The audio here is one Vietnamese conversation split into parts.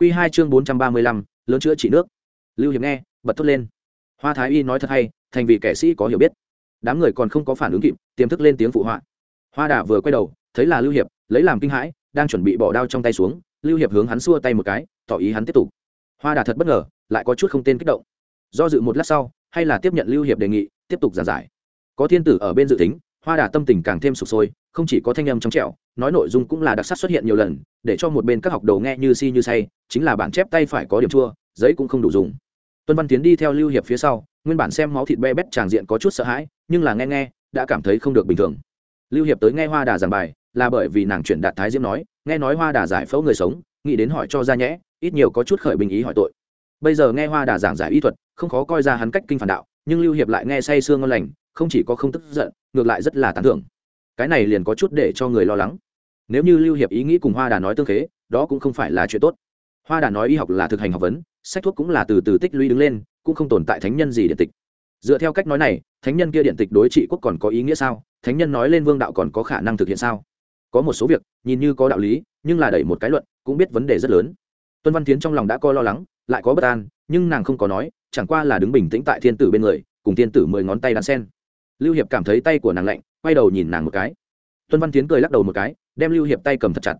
Quy hai chương bốn trăm ba mươi lăm, lớn chữa trị nước. Lưu hiệp nghe, bật thốt lên. Hoa thái y nói thật hay, thành vì kẻ sĩ có hiểu biết. Đám người còn không có phản ứng kịp, tiềm thức lên tiếng phụ họa. Hoa Đả vừa quay đầu, thấy là lưu hiệp, lấy làm kinh hãi, đang chuẩn bị bỏ đao trong tay xuống, lưu hiệp hướng hắn xua tay một cái, tỏ ý hắn tiếp tục. Hoa Đả thật bất ngờ, lại có chút không tên kích động. Do dự một lát sau, hay là tiếp nhận lưu hiệp đề nghị, tiếp tục giảng giải. Có thiên tử ở bên dự tính hoa đà tâm tình càng thêm sụp sôi, không chỉ có thanh âm trong trẻo, nói nội dung cũng là đặc sắc xuất hiện nhiều lần, để cho một bên các học đầu nghe như si như say, chính là bản chép tay phải có điểm chua, giấy cũng không đủ dùng. Tuân văn tiến đi theo lưu hiệp phía sau, nguyên bản xem máu thịt be bét tràng diện có chút sợ hãi, nhưng là nghe nghe, đã cảm thấy không được bình thường. Lưu hiệp tới nghe hoa đà giảng bài, là bởi vì nàng chuyển đạt thái diễm nói, nghe nói hoa đà giải phẫu người sống, nghĩ đến hỏi cho ra nhẽ, ít nhiều có chút khởi bình ý hỏi tội. Bây giờ nghe hoa đà giảng giải y thuật, không khó coi ra hắn cách kinh phản đạo, nhưng lưu hiệp lại nghe say sương ngon lành không chỉ có không tức giận, ngược lại rất là tán thưởng. Cái này liền có chút để cho người lo lắng. Nếu như lưu hiệp ý nghĩ cùng hoa đà nói tương khế, đó cũng không phải là chuyện tốt. Hoa đà nói y học là thực hành học vấn, sách thuốc cũng là từ từ tích lũy đứng lên, cũng không tồn tại thánh nhân gì điện tịch. Dựa theo cách nói này, thánh nhân kia điện tịch đối trị quốc còn có ý nghĩa sao? Thánh nhân nói lên vương đạo còn có khả năng thực hiện sao? Có một số việc, nhìn như có đạo lý, nhưng là đẩy một cái luận, cũng biết vấn đề rất lớn. Tuân văn tiến trong lòng đã coi lo lắng, lại có bất an, nhưng nàng không có nói, chẳng qua là đứng bình tĩnh tại thiên tử bên người, cùng thiên tử mười ngón tay đan sen lưu hiệp cảm thấy tay của nàng lạnh, quay đầu nhìn nàng một cái. Tuân văn tiến cười lắc đầu một cái, đem lưu hiệp tay cầm thật chặt.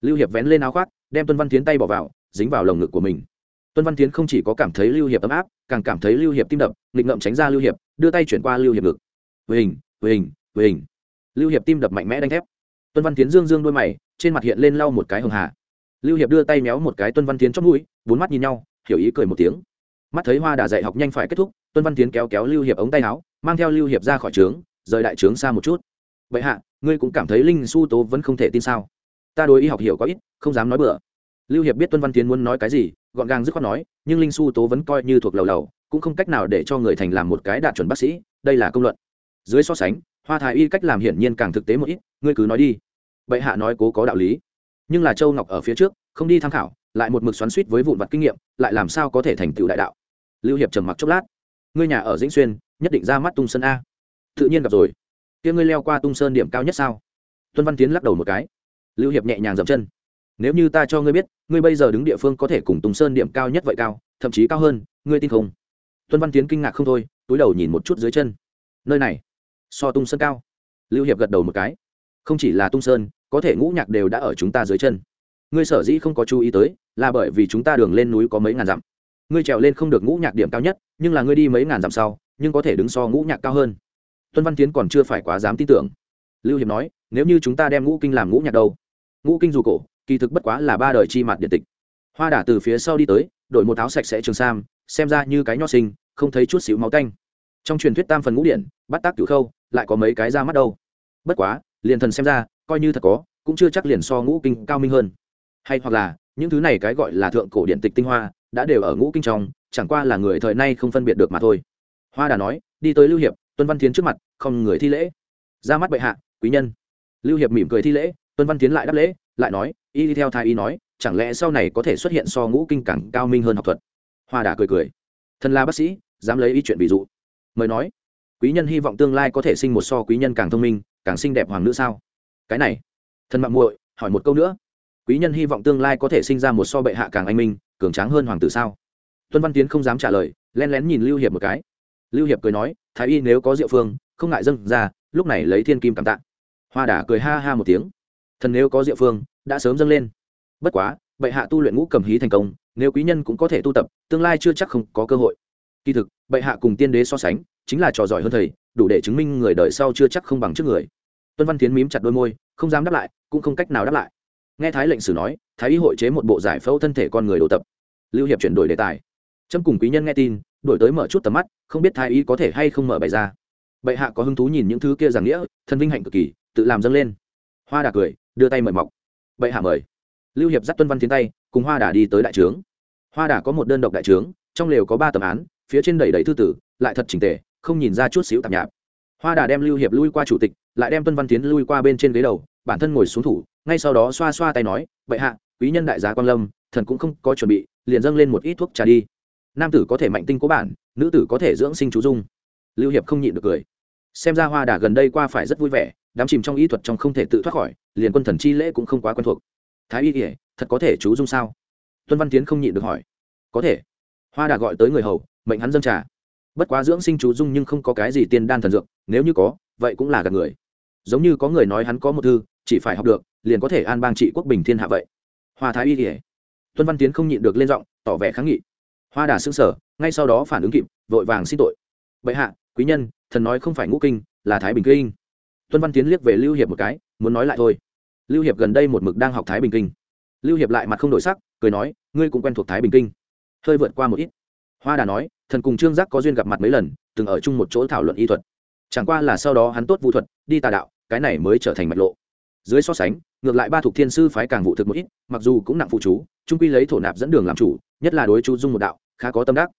Lưu hiệp vén lên áo khoác, đem tuân văn tiến tay bỏ vào, dính vào lồng ngực của mình. Tuân văn tiến không chỉ có cảm thấy lưu hiệp ấm áp, càng cảm thấy lưu hiệp tim đập, nghịch ngậm tránh ra lưu hiệp, đưa tay chuyển qua lưu hiệp ngực. Về hình về hình về hình lưu hiệp tim đập mạnh mẽ đánh thép. Tuân văn tiến dương dương đôi mày, trên mặt hiện lên lau một cái hường hà. Lưu hiệp đưa tay méo một cái tuân văn tiến trong mũi, bốn mắt nhìn nhau, hiểu ý cười một tiếng. Mắt thấy hoa đà dạy học nhanh phải kết thúc tuân văn tiến kéo kéo lưu hiệp ống tay áo, mang theo lưu hiệp ra khỏi trướng, rời đại trướng xa một chút. Vậy hạ, ngươi cũng cảm thấy linh su tố vẫn không thể tin sao? Ta đối y học hiểu có ít, không dám nói bừa. Lưu hiệp biết tuân văn tiến muốn nói cái gì, gọn gàng dứt khoát nói, nhưng linh su tố vẫn coi như thuộc lầu lầu, cũng không cách nào để cho người thành làm một cái đạt chuẩn bác sĩ, đây là công luận. Dưới so sánh, hoa thái y cách làm hiển nhiên càng thực tế một ít, ngươi cứ nói đi. Bệ hạ nói cố có đạo lý. Nhưng là châu ngọc ở phía trước, không đi tham khảo, lại một mực xoắn suýt với vụn vặt kinh nghiệm, lại làm sao có thể thành tựu đại đạo? Lưu hiệp trầm mặc chốc lát ngươi nhà ở dĩnh xuyên, nhất định ra mắt tung sơn a. Tự nhiên gặp rồi. Kia ngươi leo qua tung sơn điểm cao nhất sao? Tuân văn tiến lắc đầu một cái. Lưu hiệp nhẹ nhàng dậm chân. Nếu như ta cho ngươi biết, ngươi bây giờ đứng địa phương có thể cùng tung sơn điểm cao nhất vậy cao, thậm chí cao hơn, ngươi tin không? Tuân văn tiến kinh ngạc không thôi, túi đầu nhìn một chút dưới chân. Nơi này, so tung sơn cao. Lưu hiệp gật đầu một cái. Không chỉ là tung sơn, có thể ngũ nhạc đều đã ở chúng ta dưới chân. Ngươi sở dĩ không có chú ý tới, là bởi vì chúng ta đường lên núi có mấy ngàn dặm ngươi trèo lên không được ngũ nhạc điểm cao nhất, nhưng là ngươi đi mấy ngàn dặm sau, nhưng có thể đứng so ngũ nhạc cao hơn. Tuân văn tiến còn chưa phải quá dám tin tưởng. Lưu hiệp nói, nếu như chúng ta đem ngũ kinh làm ngũ nhạc đâu? Ngũ kinh dù cổ, kỳ thực bất quá là ba đời chi mặt điện tịch. Hoa đả từ phía sau đi tới, đổi một áo sạch sẽ trường sam, xem ra như cái nho sinh, không thấy chút xíu máu tanh. Trong truyền thuyết tam phần ngũ điện, bắt tác cửu khâu, lại có mấy cái ra mắt đâu? Bất quá, liền thần xem ra, coi như thật có, cũng chưa chắc liền so ngũ kinh cao minh hơn. Hay hoặc là, những thứ này cái gọi là thượng cổ điện tịch tinh hoa đã đều ở ngũ kinh trong, chẳng qua là người thời nay không phân biệt được mà thôi. Hoa đà nói, đi tới lưu hiệp, tuân văn tiến trước mặt, không người thi lễ. Ra mắt bệ hạ, quý nhân. Lưu hiệp mỉm cười thi lễ, tuân văn tiến lại đáp lễ, lại nói, y đi theo thái y nói, chẳng lẽ sau này có thể xuất hiện so ngũ kinh càng cao minh hơn học thuật? Hoa đà cười cười. Thân là bác sĩ, dám lấy ý chuyện ví dụ. Mời nói, quý nhân hy vọng tương lai có thể sinh một so quý nhân càng thông minh, càng xinh đẹp hoàng nữ sao? Cái này thân mạng muội hỏi một câu nữa quý nhân hy vọng tương lai có thể sinh ra một so bệ hạ càng anh minh, cường tráng hơn hoàng tử sao? Tuân văn tiến không dám trả lời len lén nhìn lưu hiệp một cái. Lưu hiệp cười nói, thái y nếu có diệu phương, không ngại dâng ra, lúc này lấy thiên kim cảm tạ. Hoa Đả cười ha ha một tiếng. Thần nếu có diệu phương, đã sớm dâng lên. Bất quá, bệ hạ tu luyện ngũ cầm hí thành công, nếu quý nhân cũng có thể tu tập, tương lai chưa chắc không có cơ hội. Kỳ thực, bệ hạ cùng tiên đế so sánh, chính là trò giỏi hơn thầy, đủ để chứng minh người đời sau chưa chắc không bằng trước người. Tuân văn tiến mím chặt đôi môi, không dám đáp lại, cũng không cách nào đáp lại nghe thái lệnh sử nói, thái y hội chế một bộ giải phẫu thân thể con người đồ tập. Lưu hiệp chuyển đổi đề tài. Trâm cùng quý nhân nghe tin, đổi tới mở chút tầm mắt, không biết thái y có thể hay không mở bài ra. Bệ hạ có hứng thú nhìn những thứ kia giảng nghĩa thân vinh hạnh cực kỳ, tự làm dâng lên. Hoa đà cười, đưa tay mời mọc. Bệ hạ mời. Lưu hiệp dắt tuân văn tiến tay, cùng hoa đà đi tới đại trướng. Hoa đà có một đơn độc đại trướng, trong lều có ba tầm án, phía trên đầy đầy thư tử, lại thật chỉnh tề, không nhìn ra chút xíu tạp nhạp. Hoa đà đem lưu hiệp lui qua chủ tịch, lại đem tuân văn tiến lui qua bên trên ghế đầu, bản thân ngồi xuống thủ ngay sau đó xoa xoa tay nói vậy hạ, quý nhân đại gia quan lâm, thần cũng không có chuẩn bị, liền dâng lên một ít thuốc trà đi. Nam tử có thể mạnh tinh cố bản, nữ tử có thể dưỡng sinh chú dung. Lưu hiệp không nhịn được cười. Xem ra hoa đà gần đây qua phải rất vui vẻ, đám chìm trong ý thuật trong không thể tự thoát khỏi, liền quân thần chi lễ cũng không quá quen thuộc. Thái y kể thật có thể chú dung sao? Tuân văn tiến không nhịn được hỏi. Có thể. Hoa đà gọi tới người hầu, mệnh hắn dâng trà. Bất quá dưỡng sinh chú dung nhưng không có cái gì tiên đan thần dược, nếu như có, vậy cũng là gạt người. Giống như có người nói hắn có một thư, chỉ phải học được liền có thể an bang trị quốc bình thiên hạ vậy. Hoa thái y kể tuân văn tiến không nhịn được lên giọng, tỏ vẻ kháng nghị. Hoa đà xương sở ngay sau đó phản ứng kịp, vội vàng xin tội. Bệ hạ, quý nhân, thần nói không phải ngũ kinh, là thái bình kinh. Tuân văn tiến liếc về lưu hiệp một cái, muốn nói lại thôi. Lưu hiệp gần đây một mực đang học thái bình kinh. Lưu hiệp lại mặt không đổi sắc, cười nói, ngươi cũng quen thuộc thái bình kinh. Hơi vượt qua một ít. Hoa đà nói, thần cùng trương giác có duyên gặp mặt mấy lần, từng ở chung một chỗ thảo luận y thuật. Chẳng qua là sau đó hắn tốt vũ thuật, đi tà đạo, cái này mới trở thành mạch lộ. Dưới so sánh ngược lại ba thuộc thiên sư phái càng vụ thực một ít, mặc dù cũng nặng phụ chú, trung quy lấy thổ nạp dẫn đường làm chủ, nhất là đối chú dung một đạo, khá có tâm đắc.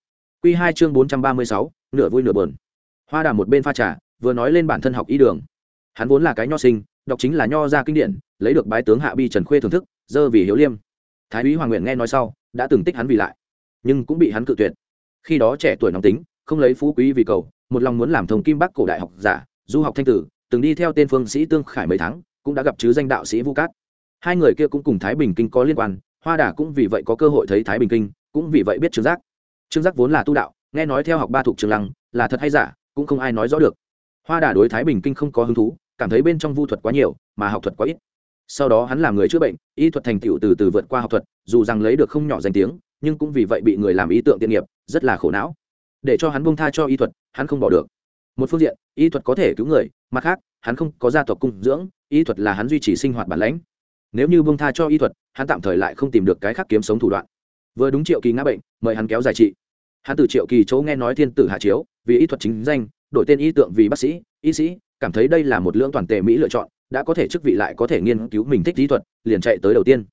Q hai chương bốn trăm ba mươi sáu, nửa vui nửa bờn hoa đà một bên pha trà, vừa nói lên bản thân học y đường. Hắn vốn là cái nho sinh, đọc chính là nho ra kinh điển, lấy được bái tướng hạ bi trần khuê thưởng thức, dơ vì hiếu liêm. Thái úy hoàng nguyện nghe nói sau, đã từng tích hắn vì lại, nhưng cũng bị hắn cự tuyệt. Khi đó trẻ tuổi nóng tính, không lấy phú quý vì cầu, một lòng muốn làm thông kim bắc cổ đại học giả, du học thanh tử, từng đi theo tên phương sĩ tương khải mấy tháng cũng đã gặp chứ danh đạo sĩ vu cát. Hai người kia cũng cùng thái bình kinh có liên quan, hoa đà cũng vì vậy có cơ hội thấy thái bình kinh, cũng vì vậy biết trương giác. Trương giác vốn là tu đạo, nghe nói theo học ba thuộc trường lăng, là thật hay giả, cũng không ai nói rõ được. Hoa đà đối thái bình kinh không có hứng thú, cảm thấy bên trong vu thuật quá nhiều, mà học thuật quá ít. Sau đó hắn làm người chữa bệnh, y thuật thành tựu từ từ vượt qua học thuật, dù rằng lấy được không nhỏ danh tiếng, nhưng cũng vì vậy bị người làm ý tượng tiện nghiệp, rất là khổ não. Để cho hắn bông tha cho y thuật, hắn không bỏ được. Một phương diện, y thuật có thể cứu người, mặt khác, hắn không có gia tộc cung dưỡng y thuật là hắn duy trì sinh hoạt bản lãnh. Nếu như bông tha cho y thuật, hắn tạm thời lại không tìm được cái khác kiếm sống thủ đoạn. Vừa đúng triệu kỳ ngã bệnh, mời hắn kéo dài trị. Hắn từ triệu kỳ chỗ nghe nói thiên tử hạ chiếu, vì y thuật chính danh, đổi tên y tượng vì bác sĩ, y sĩ, cảm thấy đây là một lưỡng toàn tề mỹ lựa chọn, đã có thể chức vị lại có thể nghiên cứu mình thích lý thuật, liền chạy tới đầu tiên.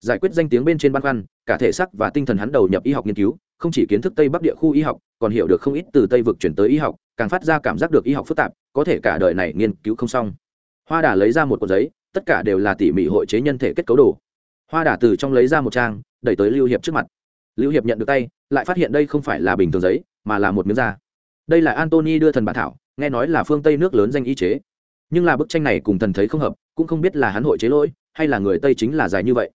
Giải quyết danh tiếng bên trên băn khoăn, cả thể sắc và tinh thần hắn đầu nhập y học nghiên cứu, không chỉ kiến thức tây bắc địa khu y học, còn hiểu được không ít từ tây vực chuyển tới y học, càng phát ra cảm giác được y học phức tạp, có thể cả đời này nghiên cứu không xong hoa đà lấy ra một cuộn giấy, tất cả đều là tỉ mỉ hội chế nhân thể kết cấu đồ. Hoa đà từ trong lấy ra một trang, đẩy tới lưu hiệp trước mặt. Lưu hiệp nhận được tay, lại phát hiện đây không phải là bình thường giấy, mà là một miếng da. Đây là antony đưa thần bản thảo, nghe nói là phương tây nước lớn danh y chế. Nhưng là bức tranh này cùng thần thấy không hợp, cũng không biết là hắn hội chế lỗi, hay là người tây chính là dài như vậy.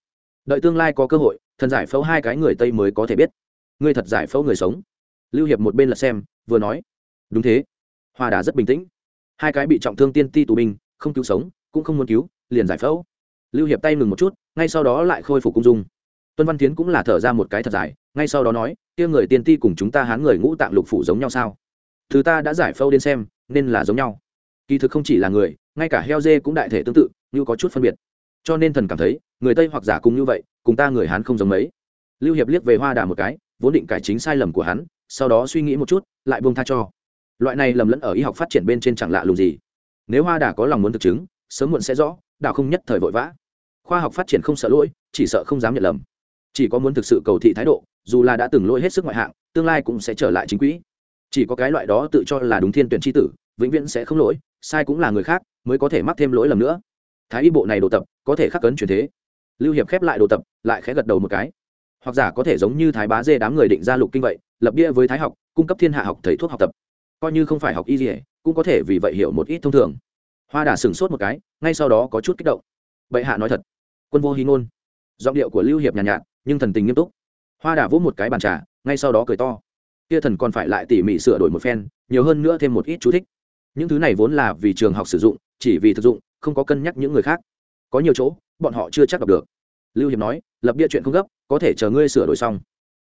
Đợi tương lai có cơ hội, thần giải phẫu hai cái người tây mới có thể biết. Ngươi thật giải phẫu người sống. Lưu hiệp một bên là xem, vừa nói, đúng thế. Hoa đà rất bình tĩnh. Hai cái bị trọng thương tiên ti tù binh không cứu sống, cũng không muốn cứu, liền giải phẫu. Lưu hiệp tay ngừng một chút, ngay sau đó lại khôi phục cung dung. Tuân văn tiến cũng là thở ra một cái thật dài, ngay sau đó nói, kia người tiên ti cùng chúng ta hán người ngũ tạng lục phủ giống nhau sao? Thứ ta đã giải phẫu đến xem, nên là giống nhau. Kỳ thực không chỉ là người, ngay cả heo dê cũng đại thể tương tự, như có chút phân biệt. Cho nên thần cảm thấy, người tây hoặc giả cùng như vậy, cùng ta người hán không giống mấy. Lưu hiệp liếc về hoa đà một cái, vốn định cải chính sai lầm của hắn, sau đó suy nghĩ một chút, lại buông tha cho. Loại này lầm lẫn ở y học phát triển bên trên chẳng lạ lùng gì nếu hoa đà có lòng muốn thực chứng, sớm muộn sẽ rõ đạo không nhất thời vội vã. Khoa học phát triển không sợ lỗi, chỉ sợ không dám nhận lầm. Chỉ có muốn thực sự cầu thị thái độ, dù là đã từng lỗi hết sức ngoại hạng, tương lai cũng sẽ trở lại chính quỹ. Chỉ có cái loại đó tự cho là đúng thiên tuyển tri tử, vĩnh viễn sẽ không lỗi, sai cũng là người khác, mới có thể mắc thêm lỗi lầm nữa. Thái y bộ này đồ tập, có thể khắc cấn truyền thế. Lưu hiệp khép lại đồ tập, lại khẽ gật đầu một cái. Hoặc giả có thể giống như thái bá dê đám người định ra lục kinh vậy, lập bia với thái học, cung cấp thiên hạ học thầy thuốc học tập coi như không phải học y gì cũng có thể vì vậy hiểu một ít thông thường. Hoa đà sửng sốt một cái ngay sau đó có chút kích động. Bệ hạ nói thật. Quân vô hí ngôn. Giọng điệu của lưu hiệp nhàn nhạt, nhạt nhưng thần tình nghiêm túc. Hoa đà vỗ một cái bàn trà ngay sau đó cười to. Kia thần còn phải lại tỉ mỉ sửa đổi một phen nhiều hơn nữa thêm một ít chú thích. Những thứ này vốn là vì trường học sử dụng chỉ vì thực dụng không có cân nhắc những người khác. Có nhiều chỗ bọn họ chưa chắc đọc được. Lưu hiệp nói lập bia chuyện không gấp có thể chờ ngươi sửa đổi xong.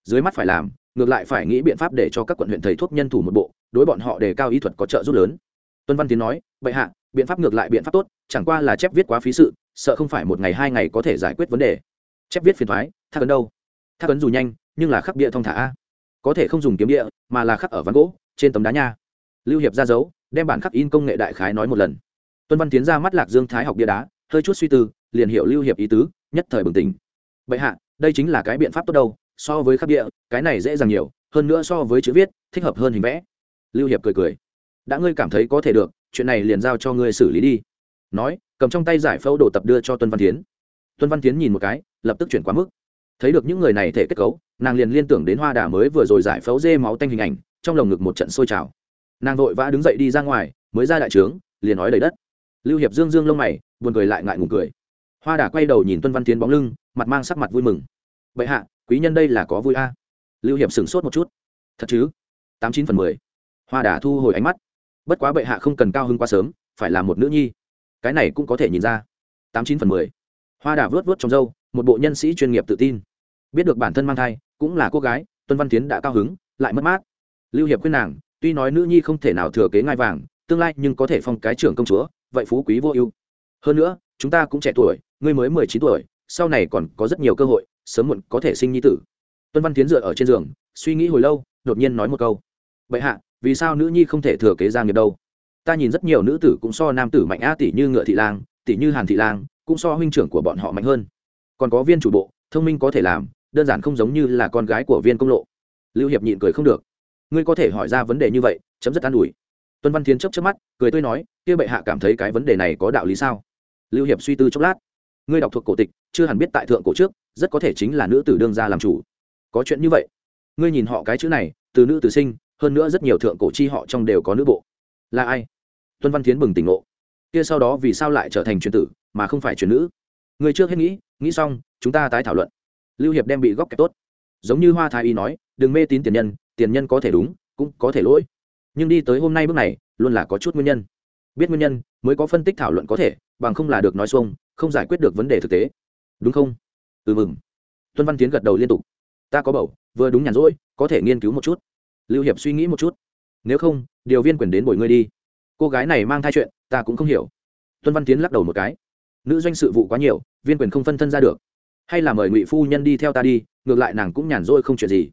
Dưới mắt phải làm ngược lại phải nghĩ biện pháp để cho các quận huyện thầy thuốc nhân thủ một bộ, đối bọn họ đề cao y thuật có trợ giúp lớn. Tuân văn tiến nói, bệ hạ, biện pháp ngược lại biện pháp tốt, chẳng qua là chép viết quá phí sự, sợ không phải một ngày hai ngày có thể giải quyết vấn đề. Chép viết phiền thoái, thác ấn đâu? Thác ấn dù nhanh, nhưng là khắc bia thong thả có thể không dùng kiếm địa, mà là khắc ở ván gỗ, trên tấm đá nha. Lưu hiệp ra dấu, đem bản khắc in công nghệ đại khái nói một lần. Tuân văn tiến ra mắt lạc dương thái học bia đá, hơi chút suy tư, liền hiểu lưu hiệp ý tứ, nhất thời bừng tỉnh. Bệ hạ, đây chính là cái biện pháp tốt đâu so với khắc địa, cái này dễ dàng nhiều, hơn nữa so với chữ viết, thích hợp hơn hình vẽ. Lưu hiệp cười cười. Đã ngươi cảm thấy có thể được, chuyện này liền giao cho ngươi xử lý đi. Nói, cầm trong tay giải phẫu đồ tập đưa cho tuân văn tiến tuân văn tiến nhìn một cái, lập tức chuyển quá mức. Thấy được những người này thể kết cấu, nàng liền liên tưởng đến hoa đà mới vừa rồi giải phẫu dê máu tanh hình ảnh, trong lồng ngực một trận sôi trào. Nàng vội vã đứng dậy đi ra ngoài, mới ra đại trướng, liền nói đầy đất. Lưu hiệp dương dương lông mày, buồn cười lại ngại ngùng cười. Hoa đà quay đầu nhìn tuân văn tiến bóng lưng, mặt mang sắc mặt vui mừng. Bệ hạ quý nhân đây là có vui a. Lưu hiệp sửng sốt một chút. Thật chứ? Tám chín phần mười. Hoa đà thu hồi ánh mắt. Bất quá bệ hạ không cần cao hưng quá sớm, phải là một nữ nhi. Cái này cũng có thể nhìn ra. Tám chín phần mười. Hoa đà vớt vớt trong dâu một bộ nhân sĩ chuyên nghiệp tự tin. Biết được bản thân mang thai, cũng là cô gái, tuân văn tiến đã cao hứng, lại mất mát. Lưu hiệp khuyên nàng, tuy nói nữ nhi không thể nào thừa kế ngai vàng, tương lai nhưng có thể phong cái trưởng công chúa, vậy phú quý vô ưu. Hơn nữa, chúng ta cũng trẻ tuổi, ngươi mới mười chín tuổi, sau này còn có rất nhiều cơ hội sớm muộn có thể sinh nhi tử. Tuân văn tiến dựa ở trên giường, suy nghĩ hồi lâu, đột nhiên nói một câu. Vậy hạ, vì sao nữ nhi không thể thừa kế gia nghiệp đâu? Ta nhìn rất nhiều nữ tử cũng so nam tử mạnh a tỷ như ngựa thị lang, tỷ như hàn thị lang, cũng so huynh trưởng của bọn họ mạnh hơn. Còn có viên chủ bộ, thông minh có thể làm, đơn giản không giống như là con gái của viên công lộ. Lưu hiệp nhịn cười không được. Ngươi có thể hỏi ra vấn đề như vậy, chấm dứt an ủi. Tuân văn thiến chấp chấp mắt, cười tươi nói, kia bệ hạ cảm thấy cái vấn đề này có đạo lý sao? Lưu hiệp suy tư chốc lát. Ngươi đọc thuộc cổ tịch, chưa hẳn biết tại thượng cổ trước rất có thể chính là nữ tử đương gia làm chủ. Có chuyện như vậy, ngươi nhìn họ cái chữ này, từ nữ tử sinh, hơn nữa rất nhiều thượng cổ chi họ trong đều có nữ bộ. Là ai? Tuân văn thiến bừng tỉnh ngộ. Kia sau đó vì sao lại trở thành truyền tử, mà không phải truyền nữ? Ngươi trước hết nghĩ nghĩ xong, chúng ta tái thảo luận. Lưu hiệp đem bị góc kẹp tốt. Giống như hoa thái y nói, đừng mê tín tiền nhân tiền nhân có thể đúng, cũng có thể lỗi. Nhưng đi tới hôm nay bước này, luôn là có chút nguyên nhân. Biết nguyên nhân, mới có phân tích thảo luận có thể, bằng không là được nói xuông, không giải quyết được vấn đề thực tế. Đúng không? Ừ mừng. Tuân văn tiến gật đầu liên tục. Ta có bầu, vừa đúng nhàn rỗi, có thể nghiên cứu một chút. Lưu hiệp suy nghĩ một chút. Nếu không, điều viên quyền đến bồi ngươi đi. Cô gái này mang thai chuyện, ta cũng không hiểu. Tuân văn tiến lắc đầu một cái. Nữ doanh sự vụ quá nhiều, viên quyền không phân thân ra được. Hay là mời ngụy phu nhân đi theo ta đi, ngược lại nàng cũng nhàn rỗi không chuyện gì.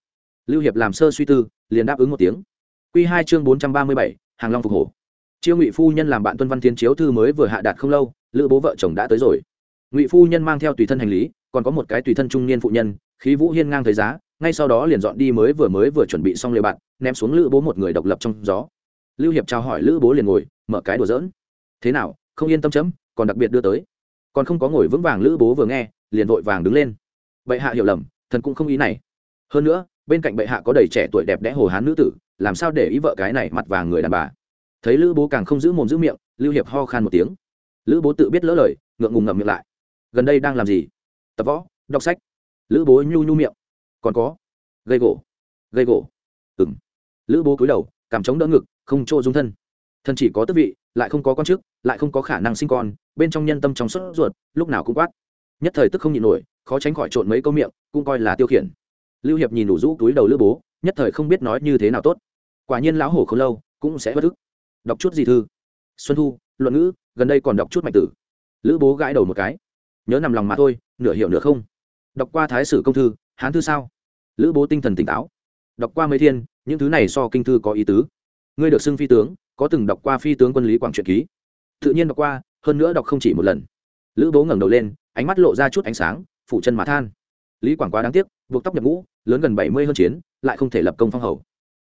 Lưu hiệp làm sơ suy tư, liền đáp ứng một tiếng. Q hai chương bốn trăm ba mươi bảy, hàng long phục hổ. Chiêu ngụy phu nhân làm bạn tuân văn tiến chiếu thư mới vừa hạ đạt không lâu, lữ bố vợ chồng đã tới rồi. Ngụy phu nhân mang theo tùy thân hành lý còn có một cái tùy thân trung niên phụ nhân, khí vũ hiên ngang thời giá, ngay sau đó liền dọn đi mới vừa mới vừa chuẩn bị xong lều bạn, ném xuống lữ bố một người độc lập trong gió. Lưu hiệp trao hỏi lữ bố liền ngồi, mở cái đùa dỡn thế nào, không yên tâm chấm, còn đặc biệt đưa tới. Còn không có ngồi vững vàng lữ bố vừa nghe, liền vội vàng đứng lên. Bệ hạ hiểu lầm, thần cũng không ý này. Hơn nữa, bên cạnh bệ hạ có đầy trẻ tuổi đẹp đẽ hồ hán nữ tử, làm sao để ý vợ cái này mặt vàng người đàn bà? Thấy lữ bố càng không giữ mồm giữ miệng, lưu hiệp ho khan một tiếng. Lữ bố tự biết lỡ lời, ngượng ngùng ngậm miệng lại. Gần đây đang làm gì? Tập võ, đọc sách. Lữ bố nhu nhu miệng. Còn có. Gây gỗ. Gây gỗ. Ừng lữ bố cúi đầu, cảm chống đỡ ngực, không chỗ dung thân. Thân chỉ có tước vị, lại không có con chức lại không có khả năng sinh con, bên trong nhân tâm trong suốt ruột, lúc nào cũng quát. Nhất thời tức không nhịn nổi, khó tránh khỏi trộn mấy câu miệng, cũng coi là tiêu khiển. Lưu hiệp nhìn đủ rũ túi đầu lữ bố, nhất thời không biết nói như thế nào tốt. Quả nhiên lão hổ không lâu, cũng sẽ bất ức. Đọc chút gì thư? Xuân thu, luận ngữ, gần đây còn đọc chút mạnh tử. Lữ bố gãi đầu một cái. Nhớ nằm lòng mà thôi nửa hiểu nửa không. Đọc qua thái sử công thư, hán thư sao? Lữ bố tinh thần tỉnh táo. Đọc qua mấy thiên, những thứ này so kinh thư có ý tứ. Ngươi được xưng phi tướng, có từng đọc qua phi tướng quân lý quảng truyện ký. Tự nhiên đọc qua, hơn nữa đọc không chỉ một lần. Lữ bố ngẩng đầu lên, ánh mắt lộ ra chút ánh sáng, phủ chân mà than. Lý quảng quá đáng tiếc, buộc tóc nhập ngũ, lớn gần bảy mươi hơn chiến, lại không thể lập công phong hầu.